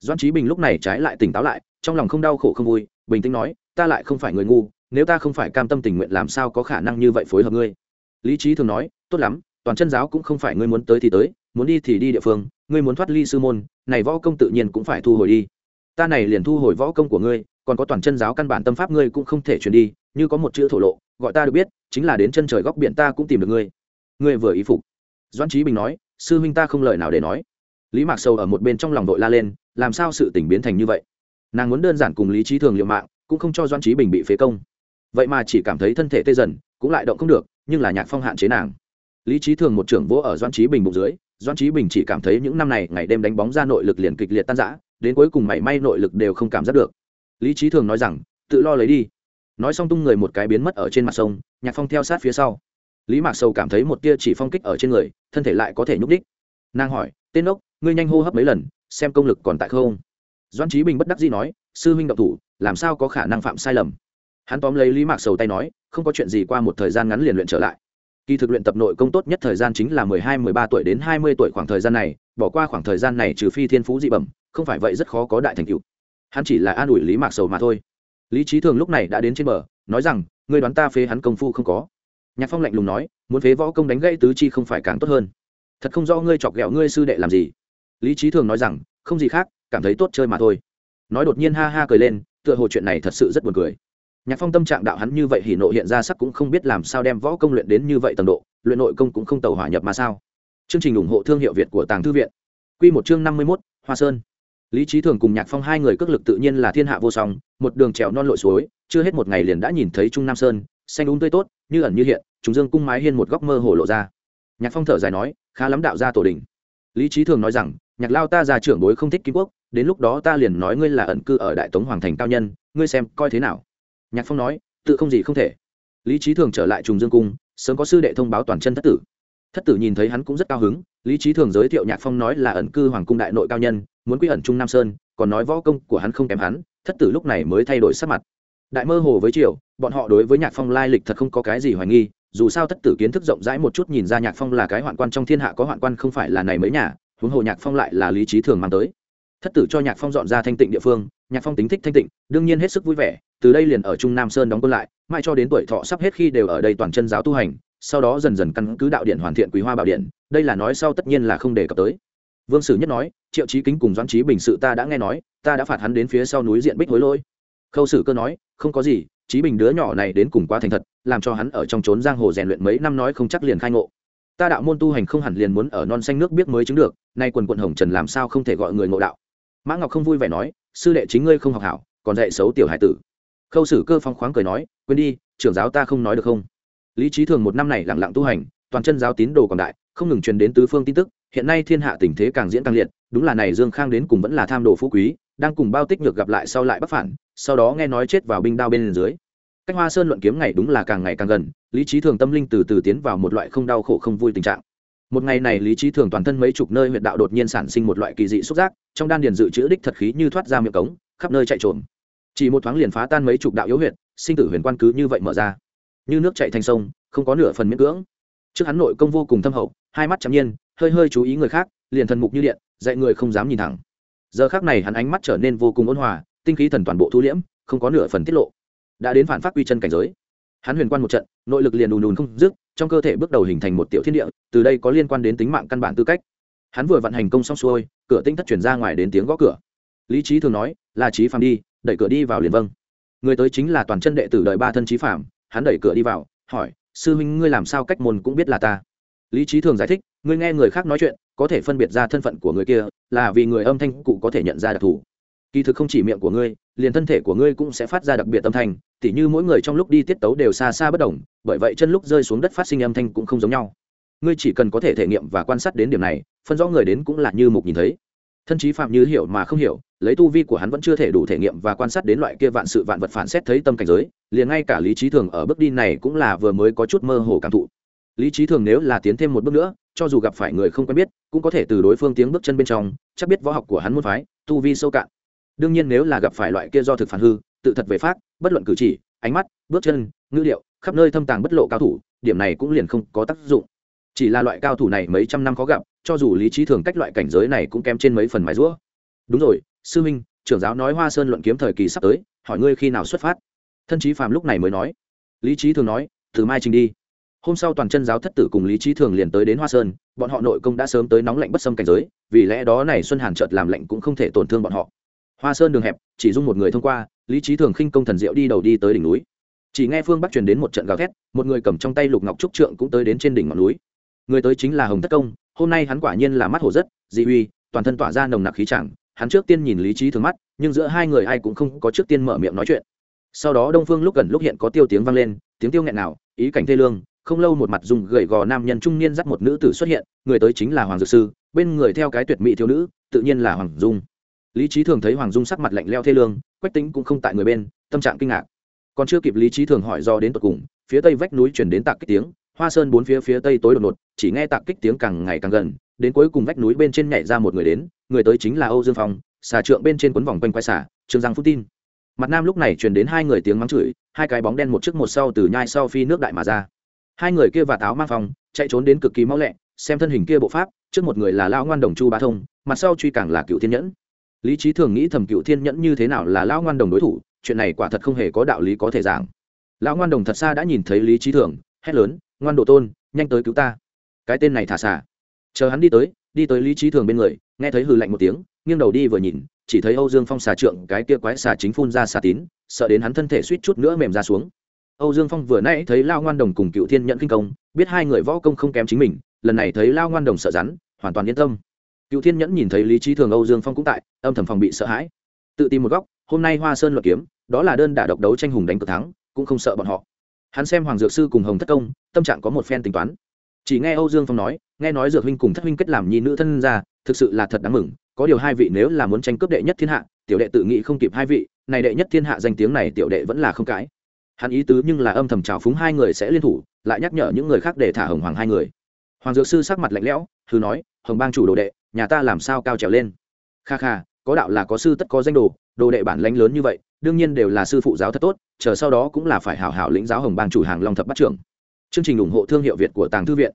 Doan trí bình lúc này trái lại tỉnh táo lại, trong lòng không đau khổ không vui, bình tĩnh nói, ta lại không phải người ngu, nếu ta không phải cam tâm tình nguyện làm sao có khả năng như vậy phối hợp ngươi? Lý trí thường nói, tốt lắm, toàn chân giáo cũng không phải ngươi muốn tới thì tới, muốn đi thì đi địa phương, ngươi muốn thoát ly sư môn, này võ công tự nhiên cũng phải thu hồi đi. Ta này liền thu hồi võ công của ngươi, còn có toàn chân giáo căn bản tâm pháp ngươi cũng không thể truyền đi, như có một chữ thổ lộ, gọi ta được biết, chính là đến chân trời góc biển ta cũng tìm được ngươi. Ngươi vừa ý phục. Doãn trí bình nói sư huynh ta không lời nào để nói. Lý mạc sầu ở một bên trong lòng đội la lên, làm sao sự tình biến thành như vậy? Nàng muốn đơn giản cùng lý trí thường liệu mạng, cũng không cho doãn trí bình bị phế công. Vậy mà chỉ cảm thấy thân thể tê dần, cũng lại động không được, nhưng là nhạc phong hạn chế nàng. Lý trí thường một trưởng vỗ ở doãn trí bình bụng dưới, doãn trí bình chỉ cảm thấy những năm này ngày đêm đánh bóng ra nội lực liền kịch liệt tan rã, đến cuối cùng mảy may nội lực đều không cảm giác được. Lý trí thường nói rằng, tự lo lấy đi. Nói xong tung người một cái biến mất ở trên mặt sông, nhạc phong theo sát phía sau lý mạc sầu cảm thấy một tia chỉ phong kích ở trên người, thân thể lại có thể nhúc đích nàng hỏi, tên ốc ngươi nhanh hô hấp mấy lần, xem công lực còn tại không? Doan trí bình bất đắc dĩ nói, sư huynh độc thủ, làm sao có khả năng phạm sai lầm? Hắn tóm lấy lý mạc sầu tay nói, không có chuyện gì qua một thời gian ngắn liền luyện trở lại. Kỳ thực luyện tập nội công tốt nhất thời gian chính là mười hai, mười ba tuổi đến hai mươi tuổi khoảng thời gian này, bỏ qua khoảng thời gian này trừ phi thiên phú dị bẩm, không phải vậy rất khó có đại thành tựu. Hắn chỉ là an ủi lý mạc sầu mà thôi. Lý trí thường lúc này đã đến trên bờ, nói rằng, ngươi đoán ta phế hắn công phu không có? Nhạc phong lạnh lùng nói, muốn phế võ công đánh gãy tứ chi không phải càng tốt hơn. Thật không do ngươi chọc ghẹo ngươi sư đệ làm gì. Lý trí thường nói rằng, không gì khác, cảm thấy tốt chơi mà thôi. Nói đột nhiên ha ha cười lên, tựa hồ chuyện này thật sự rất buồn cười. Nhạc phong tâm trạng đạo hắn như vậy hỉ nộ hiện ra sắc cũng không biết làm sao đem võ công luyện đến như vậy tầm độ, luyện nội công cũng không tàu hỏa nhập mà sao. Chương trình ủng hộ thương hiệu việt của tàng thư viện. Q một chương năm mươi mốt, hoa sơn. Lý trí thường cùng nhạc phong hai người cước lực tự nhiên là thiên hạ vô song, một đường trèo non lội suối, chưa hết một ngày liền đã nhìn thấy trung nam sơn, xanh úng tươi tốt, như ẩn như hiện Trùng dương cung mái hiên một góc mơ hồ lộ ra. Nhạc phong thở dài nói, khá lắm đạo gia tổ đình. Lý trí thường nói rằng, nhạc lao ta già trưởng bối không thích kim quốc, đến lúc đó ta liền nói ngươi là ẩn cư ở đại tống hoàng thành cao nhân, ngươi xem coi thế nào. Nhạc phong nói, tự không gì không thể. Lý trí thường trở lại trùng dương cung, sớm có sư đệ thông báo toàn chân thất tử. Thất tử nhìn thấy hắn cũng rất cao hứng, lý trí thường giới thiệu nhạc phong nói là ẩn cư hoàng cung đại nội cao nhân, muốn quy ẩn trung nam sơn, còn nói võ công của hắn không kém hắn, thất tử lúc này mới thay đổi sắc mặt. Đại mơ hồ với triều, bọn họ đối với nhạc phong lai lịch thật không có cái gì hoài nghi dù sao thất tử kiến thức rộng rãi một chút nhìn ra nhạc phong là cái hoạn quan trong thiên hạ có hoạn quan không phải là này mới nhà, huống hồ nhạc phong lại là lý trí thường mang tới. Thất tử cho nhạc phong dọn ra thanh tịnh địa phương, nhạc phong tính thích thanh tịnh, đương nhiên hết sức vui vẻ, từ đây liền ở trung nam sơn đóng quân lại mai cho đến tuổi thọ sắp hết khi đều ở đây toàn chân giáo tu hành, sau đó dần dần căn cứ đạo điện hoàn thiện quý hoa bảo điện, đây là nói sau tất nhiên là không đề cập tới. Vương sử nhất nói, triệu trí kính cùng doãn trí bình sự ta đã nghe nói, ta đã phạt hắn đến phía sau núi diện bích hối lôi khâu sử cơ nói, không có gì chí bình đứa nhỏ này đến cùng quá thành thật, làm cho hắn ở trong trốn giang hồ rèn luyện mấy năm nói không chắc liền khai ngộ. Ta đạo môn tu hành không hẳn liền muốn ở non xanh nước biết mới chứng được, nay quần quận hồng trần làm sao không thể gọi người ngộ đạo. Mã ngọc không vui vẻ nói, sư đệ chính ngươi không học hảo, còn dạy xấu tiểu hải tử. Khâu sử cơ phong khoáng cười nói, quên đi, trưởng giáo ta không nói được không? Lý trí thường một năm này lặng lặng tu hành, toàn chân giáo tín đồ còn đại, không ngừng truyền đến tứ phương tin tức, hiện nay thiên hạ tình thế càng diễn càng liệt, đúng là này dương khang đến cùng vẫn là tham đồ phú quý, đang cùng bao tích nhược gặp lại sau lại bắc phản sau đó nghe nói chết vào binh đao bên dưới. Cách hoa sơn luận kiếm ngày đúng là càng ngày càng gần, lý trí thường tâm linh từ từ tiến vào một loại không đau khổ không vui tình trạng. Một ngày này lý trí thường toàn thân mấy chục nơi huyện đạo đột nhiên sản sinh một loại kỳ dị xúc giác, trong đan điền dự trữ đích thật khí như thoát ra miệng cống, khắp nơi chạy trộm chỉ một thoáng liền phá tan mấy chục đạo yếu huyện sinh tử huyền quan cứ như vậy mở ra. Như nước chạy thành sông, không có nửa phần miễn cưỡng. Trước hắn nội công vô cùng thâm hậu, hai mắt chạm nhiên, hơi hơi chú ý người khác, liền thần mục như điện, dạy người không dám nhìn thẳng. Giờ khác này hắn ánh mắt trở nên vô cùng ôn hòa tinh khí thần toàn bộ thu liễm, không có nửa phần tiết lộ. Đã đến phản phát quy chân cảnh giới. Hắn huyền quan một trận, nội lực liền ùn ùn không dứt, trong cơ thể bước đầu hình thành một tiểu thiên địa, từ đây có liên quan đến tính mạng căn bản tư cách. Hắn vừa vận hành công xong xuôi, cửa tinh thất chuyển ra ngoài đến tiếng gõ cửa. Lý trí thường nói là trí phàm đi, đẩy cửa đi vào liền vâng. Người tới chính là toàn chân đệ tử đời ba thân trí phạm hắn đẩy cửa đi vào, hỏi, sư huynh ngươi làm sao cách môn cũng biết là ta? Lý trí thường giải thích, ngươi nghe người khác nói chuyện, có thể phân biệt ra thân phận của người kia, là vì người âm thanh cụ có thể nhận ra đặc thù kỳ thực không chỉ miệng của ngươi, liền thân thể của ngươi cũng sẽ phát ra đặc biệt âm thanh, tỉ như mỗi người trong lúc đi tiết tấu đều xa xa bất đồng bởi vậy chân lúc rơi xuống đất phát sinh âm thanh cũng không giống nhau. Ngươi chỉ cần có thể thể nghiệm và quan sát đến điểm này, phân rõ người đến cũng là như mục nhìn thấy. Thân chí phạm như hiểu mà không hiểu, lấy tu vi của hắn vẫn chưa thể đủ thể nghiệm và quan sát đến loại kia vạn sự vạn vật phản xét thấy tâm cảnh giới, liền ngay cả lý trí thường ở bước đi này cũng là vừa mới có chút mơ hồ cảm thụ. Lý trí thường nếu là tiến thêm một bước nữa, cho dù gặp phải người không quen biết, cũng có thể từ đối phương tiếng bước chân bên trong, chắc biết võ học của hắn môn phái, tu vi sâu cạn đương nhiên nếu là gặp phải loại kia do thực phản hư, tự thật về pháp bất luận cử chỉ, ánh mắt, bước chân, ngữ liệu khắp nơi thâm tàng bất lộ cao thủ, điểm này cũng liền không có tác dụng. Chỉ là loại cao thủ này mấy trăm năm khó gặp, cho dù lý trí thường cách loại cảnh giới này cũng kém trên mấy phần mái rũa đúng rồi, sư minh trưởng giáo nói hoa sơn luận kiếm thời kỳ sắp tới, hỏi ngươi khi nào xuất phát? Thân trí phàm lúc này mới nói. Lý trí thường nói, từ mai trình đi. Hôm sau toàn chân giáo thất tử cùng lý trí thường liền tới đến hoa sơn, bọn họ nội công đã sớm tới nóng lạnh bất xâm cảnh giới, vì lẽ đó này xuân hàn chợt làm lạnh cũng không thể tổn thương bọn họ hoa sơn đường hẹp, chỉ dung một người thông qua, lý trí thường khinh công thần diệu đi đầu đi tới đỉnh núi. Chỉ nghe phương bắc truyền đến một trận gào thét, một người cầm trong tay lục ngọc trúc trượng cũng tới đến trên đỉnh ngọn núi. Người tới chính là hồng thất công, hôm nay hắn quả nhiên là mắt hổ rất, dị uy, toàn thân tỏa ra nồng nặc khí chẳng, hắn trước tiên nhìn lý trí thường mắt, nhưng giữa hai người ai cũng không có trước tiên mở miệng nói chuyện. Sau đó đông phương lúc gần lúc hiện có tiêu tiếng vang lên, tiếng tiêu nghẹn nào, ý cảnh thê lương, không lâu một mặt dùng gầy gò nam nhân trung niên dắt một nữ tử xuất hiện, người tới chính là hoàng dược sư, bên người theo cái tuyệt mỹ thiếu nữ, tự nhiên là hoàng dung lý trí thường thấy hoàng dung sắc mặt lạnh leo thê lương, quách tính cũng không tại người bên, tâm trạng kinh ngạc. Còn chưa kịp lý trí thường hỏi do đến tột cùng, phía tây vách núi chuyển đến tạc kích tiếng, hoa sơn bốn phía phía tây tối đột ngột, chỉ nghe tạc kích tiếng càng ngày càng gần, đến cuối cùng vách núi bên trên nhảy ra một người đến, người tới chính là âu dương phong, xà trượng bên trên quấn vòng quanh quay xả trương giang phúc tin. Mặt nam lúc này truyền đến hai người tiếng mắng chửi, hai cái bóng đen một trước một sau từ nhai sau phi nước đại mà ra. Hai người kia và táo mang phòng chạy trốn đến cực kỳ mau lẹ, xem thân hình kia bộ pháp, trước một người là lão ngoan đồng chu bá thông, mặt sau truy càng là cựu thiên nhẫn lý trí thường nghĩ thầm cựu thiên nhẫn như thế nào là lão ngoan đồng đối thủ, chuyện này quả thật không hề có đạo lý có thể giảng. Lão ngoan đồng thật xa đã nhìn thấy lý trí thường, hét lớn, ngoan độ tôn, nhanh tới cứu ta. Cái tên này thả xả. Chờ hắn đi tới đi tới lý trí thường bên người, nghe thấy hừ lạnh một tiếng, nghiêng đầu đi vừa nhìn, chỉ thấy âu dương phong xà trượng, cái kia quái xà chính phun ra xà tín, sợ đến hắn thân thể suýt chút nữa mềm ra xuống. Âu dương phong vừa nãy thấy lao ngoan đồng cùng cựu thiên nhận kinh công, biết hai người võ công không kém chính mình, lần này thấy lao ngoan đồng sợ rắn, hoàn toàn yên tâm cựu thiên nhẫn nhìn thấy lý trí thường, âu dương phong cũng tại, âm thầm phòng bị sợ hãi. Tự tìm một góc, hôm nay hoa sơn luật kiếm, đó là đơn đả độc đấu tranh hùng đánh cực thắng, cũng không sợ bọn họ. Hắn xem hoàng dược sư cùng hồng thất công, tâm trạng có một phen tính toán. Chỉ nghe âu dương phong nói, nghe nói dược huynh cùng thất huynh kết làm nhi nữ thân ra thực sự là thật đáng mừng, có điều hai vị nếu là muốn tranh cướp đệ nhất thiên hạ, tiểu đệ tự nghĩ không kịp hai vị, này đệ nhất thiên hạ danh tiếng này tiểu đệ vẫn là không cãi. Hắn ý tứ nhưng là âm thầm trào phúng hai người sẽ liên thủ, lại nhắc nhở những người khác để thả hồng hoàng hai người. Hoàng dược sư sắc mặt lạnh lẽo thứ nói hồng bang chủ đồ đệ, nhà ta làm sao cao trèo lên? Kha kha, có đạo là có sư tất có danh đồ đồ đệ bản lãnh lớn như vậy, đương nhiên đều là sư phụ giáo thật tốt, chờ sau đó cũng là phải hảo hảo lĩnh giáo hồng bang chủ hàng long thập bắt trưởng. Chương trình ủng hộ thương hiệu việt của tàng thư viện.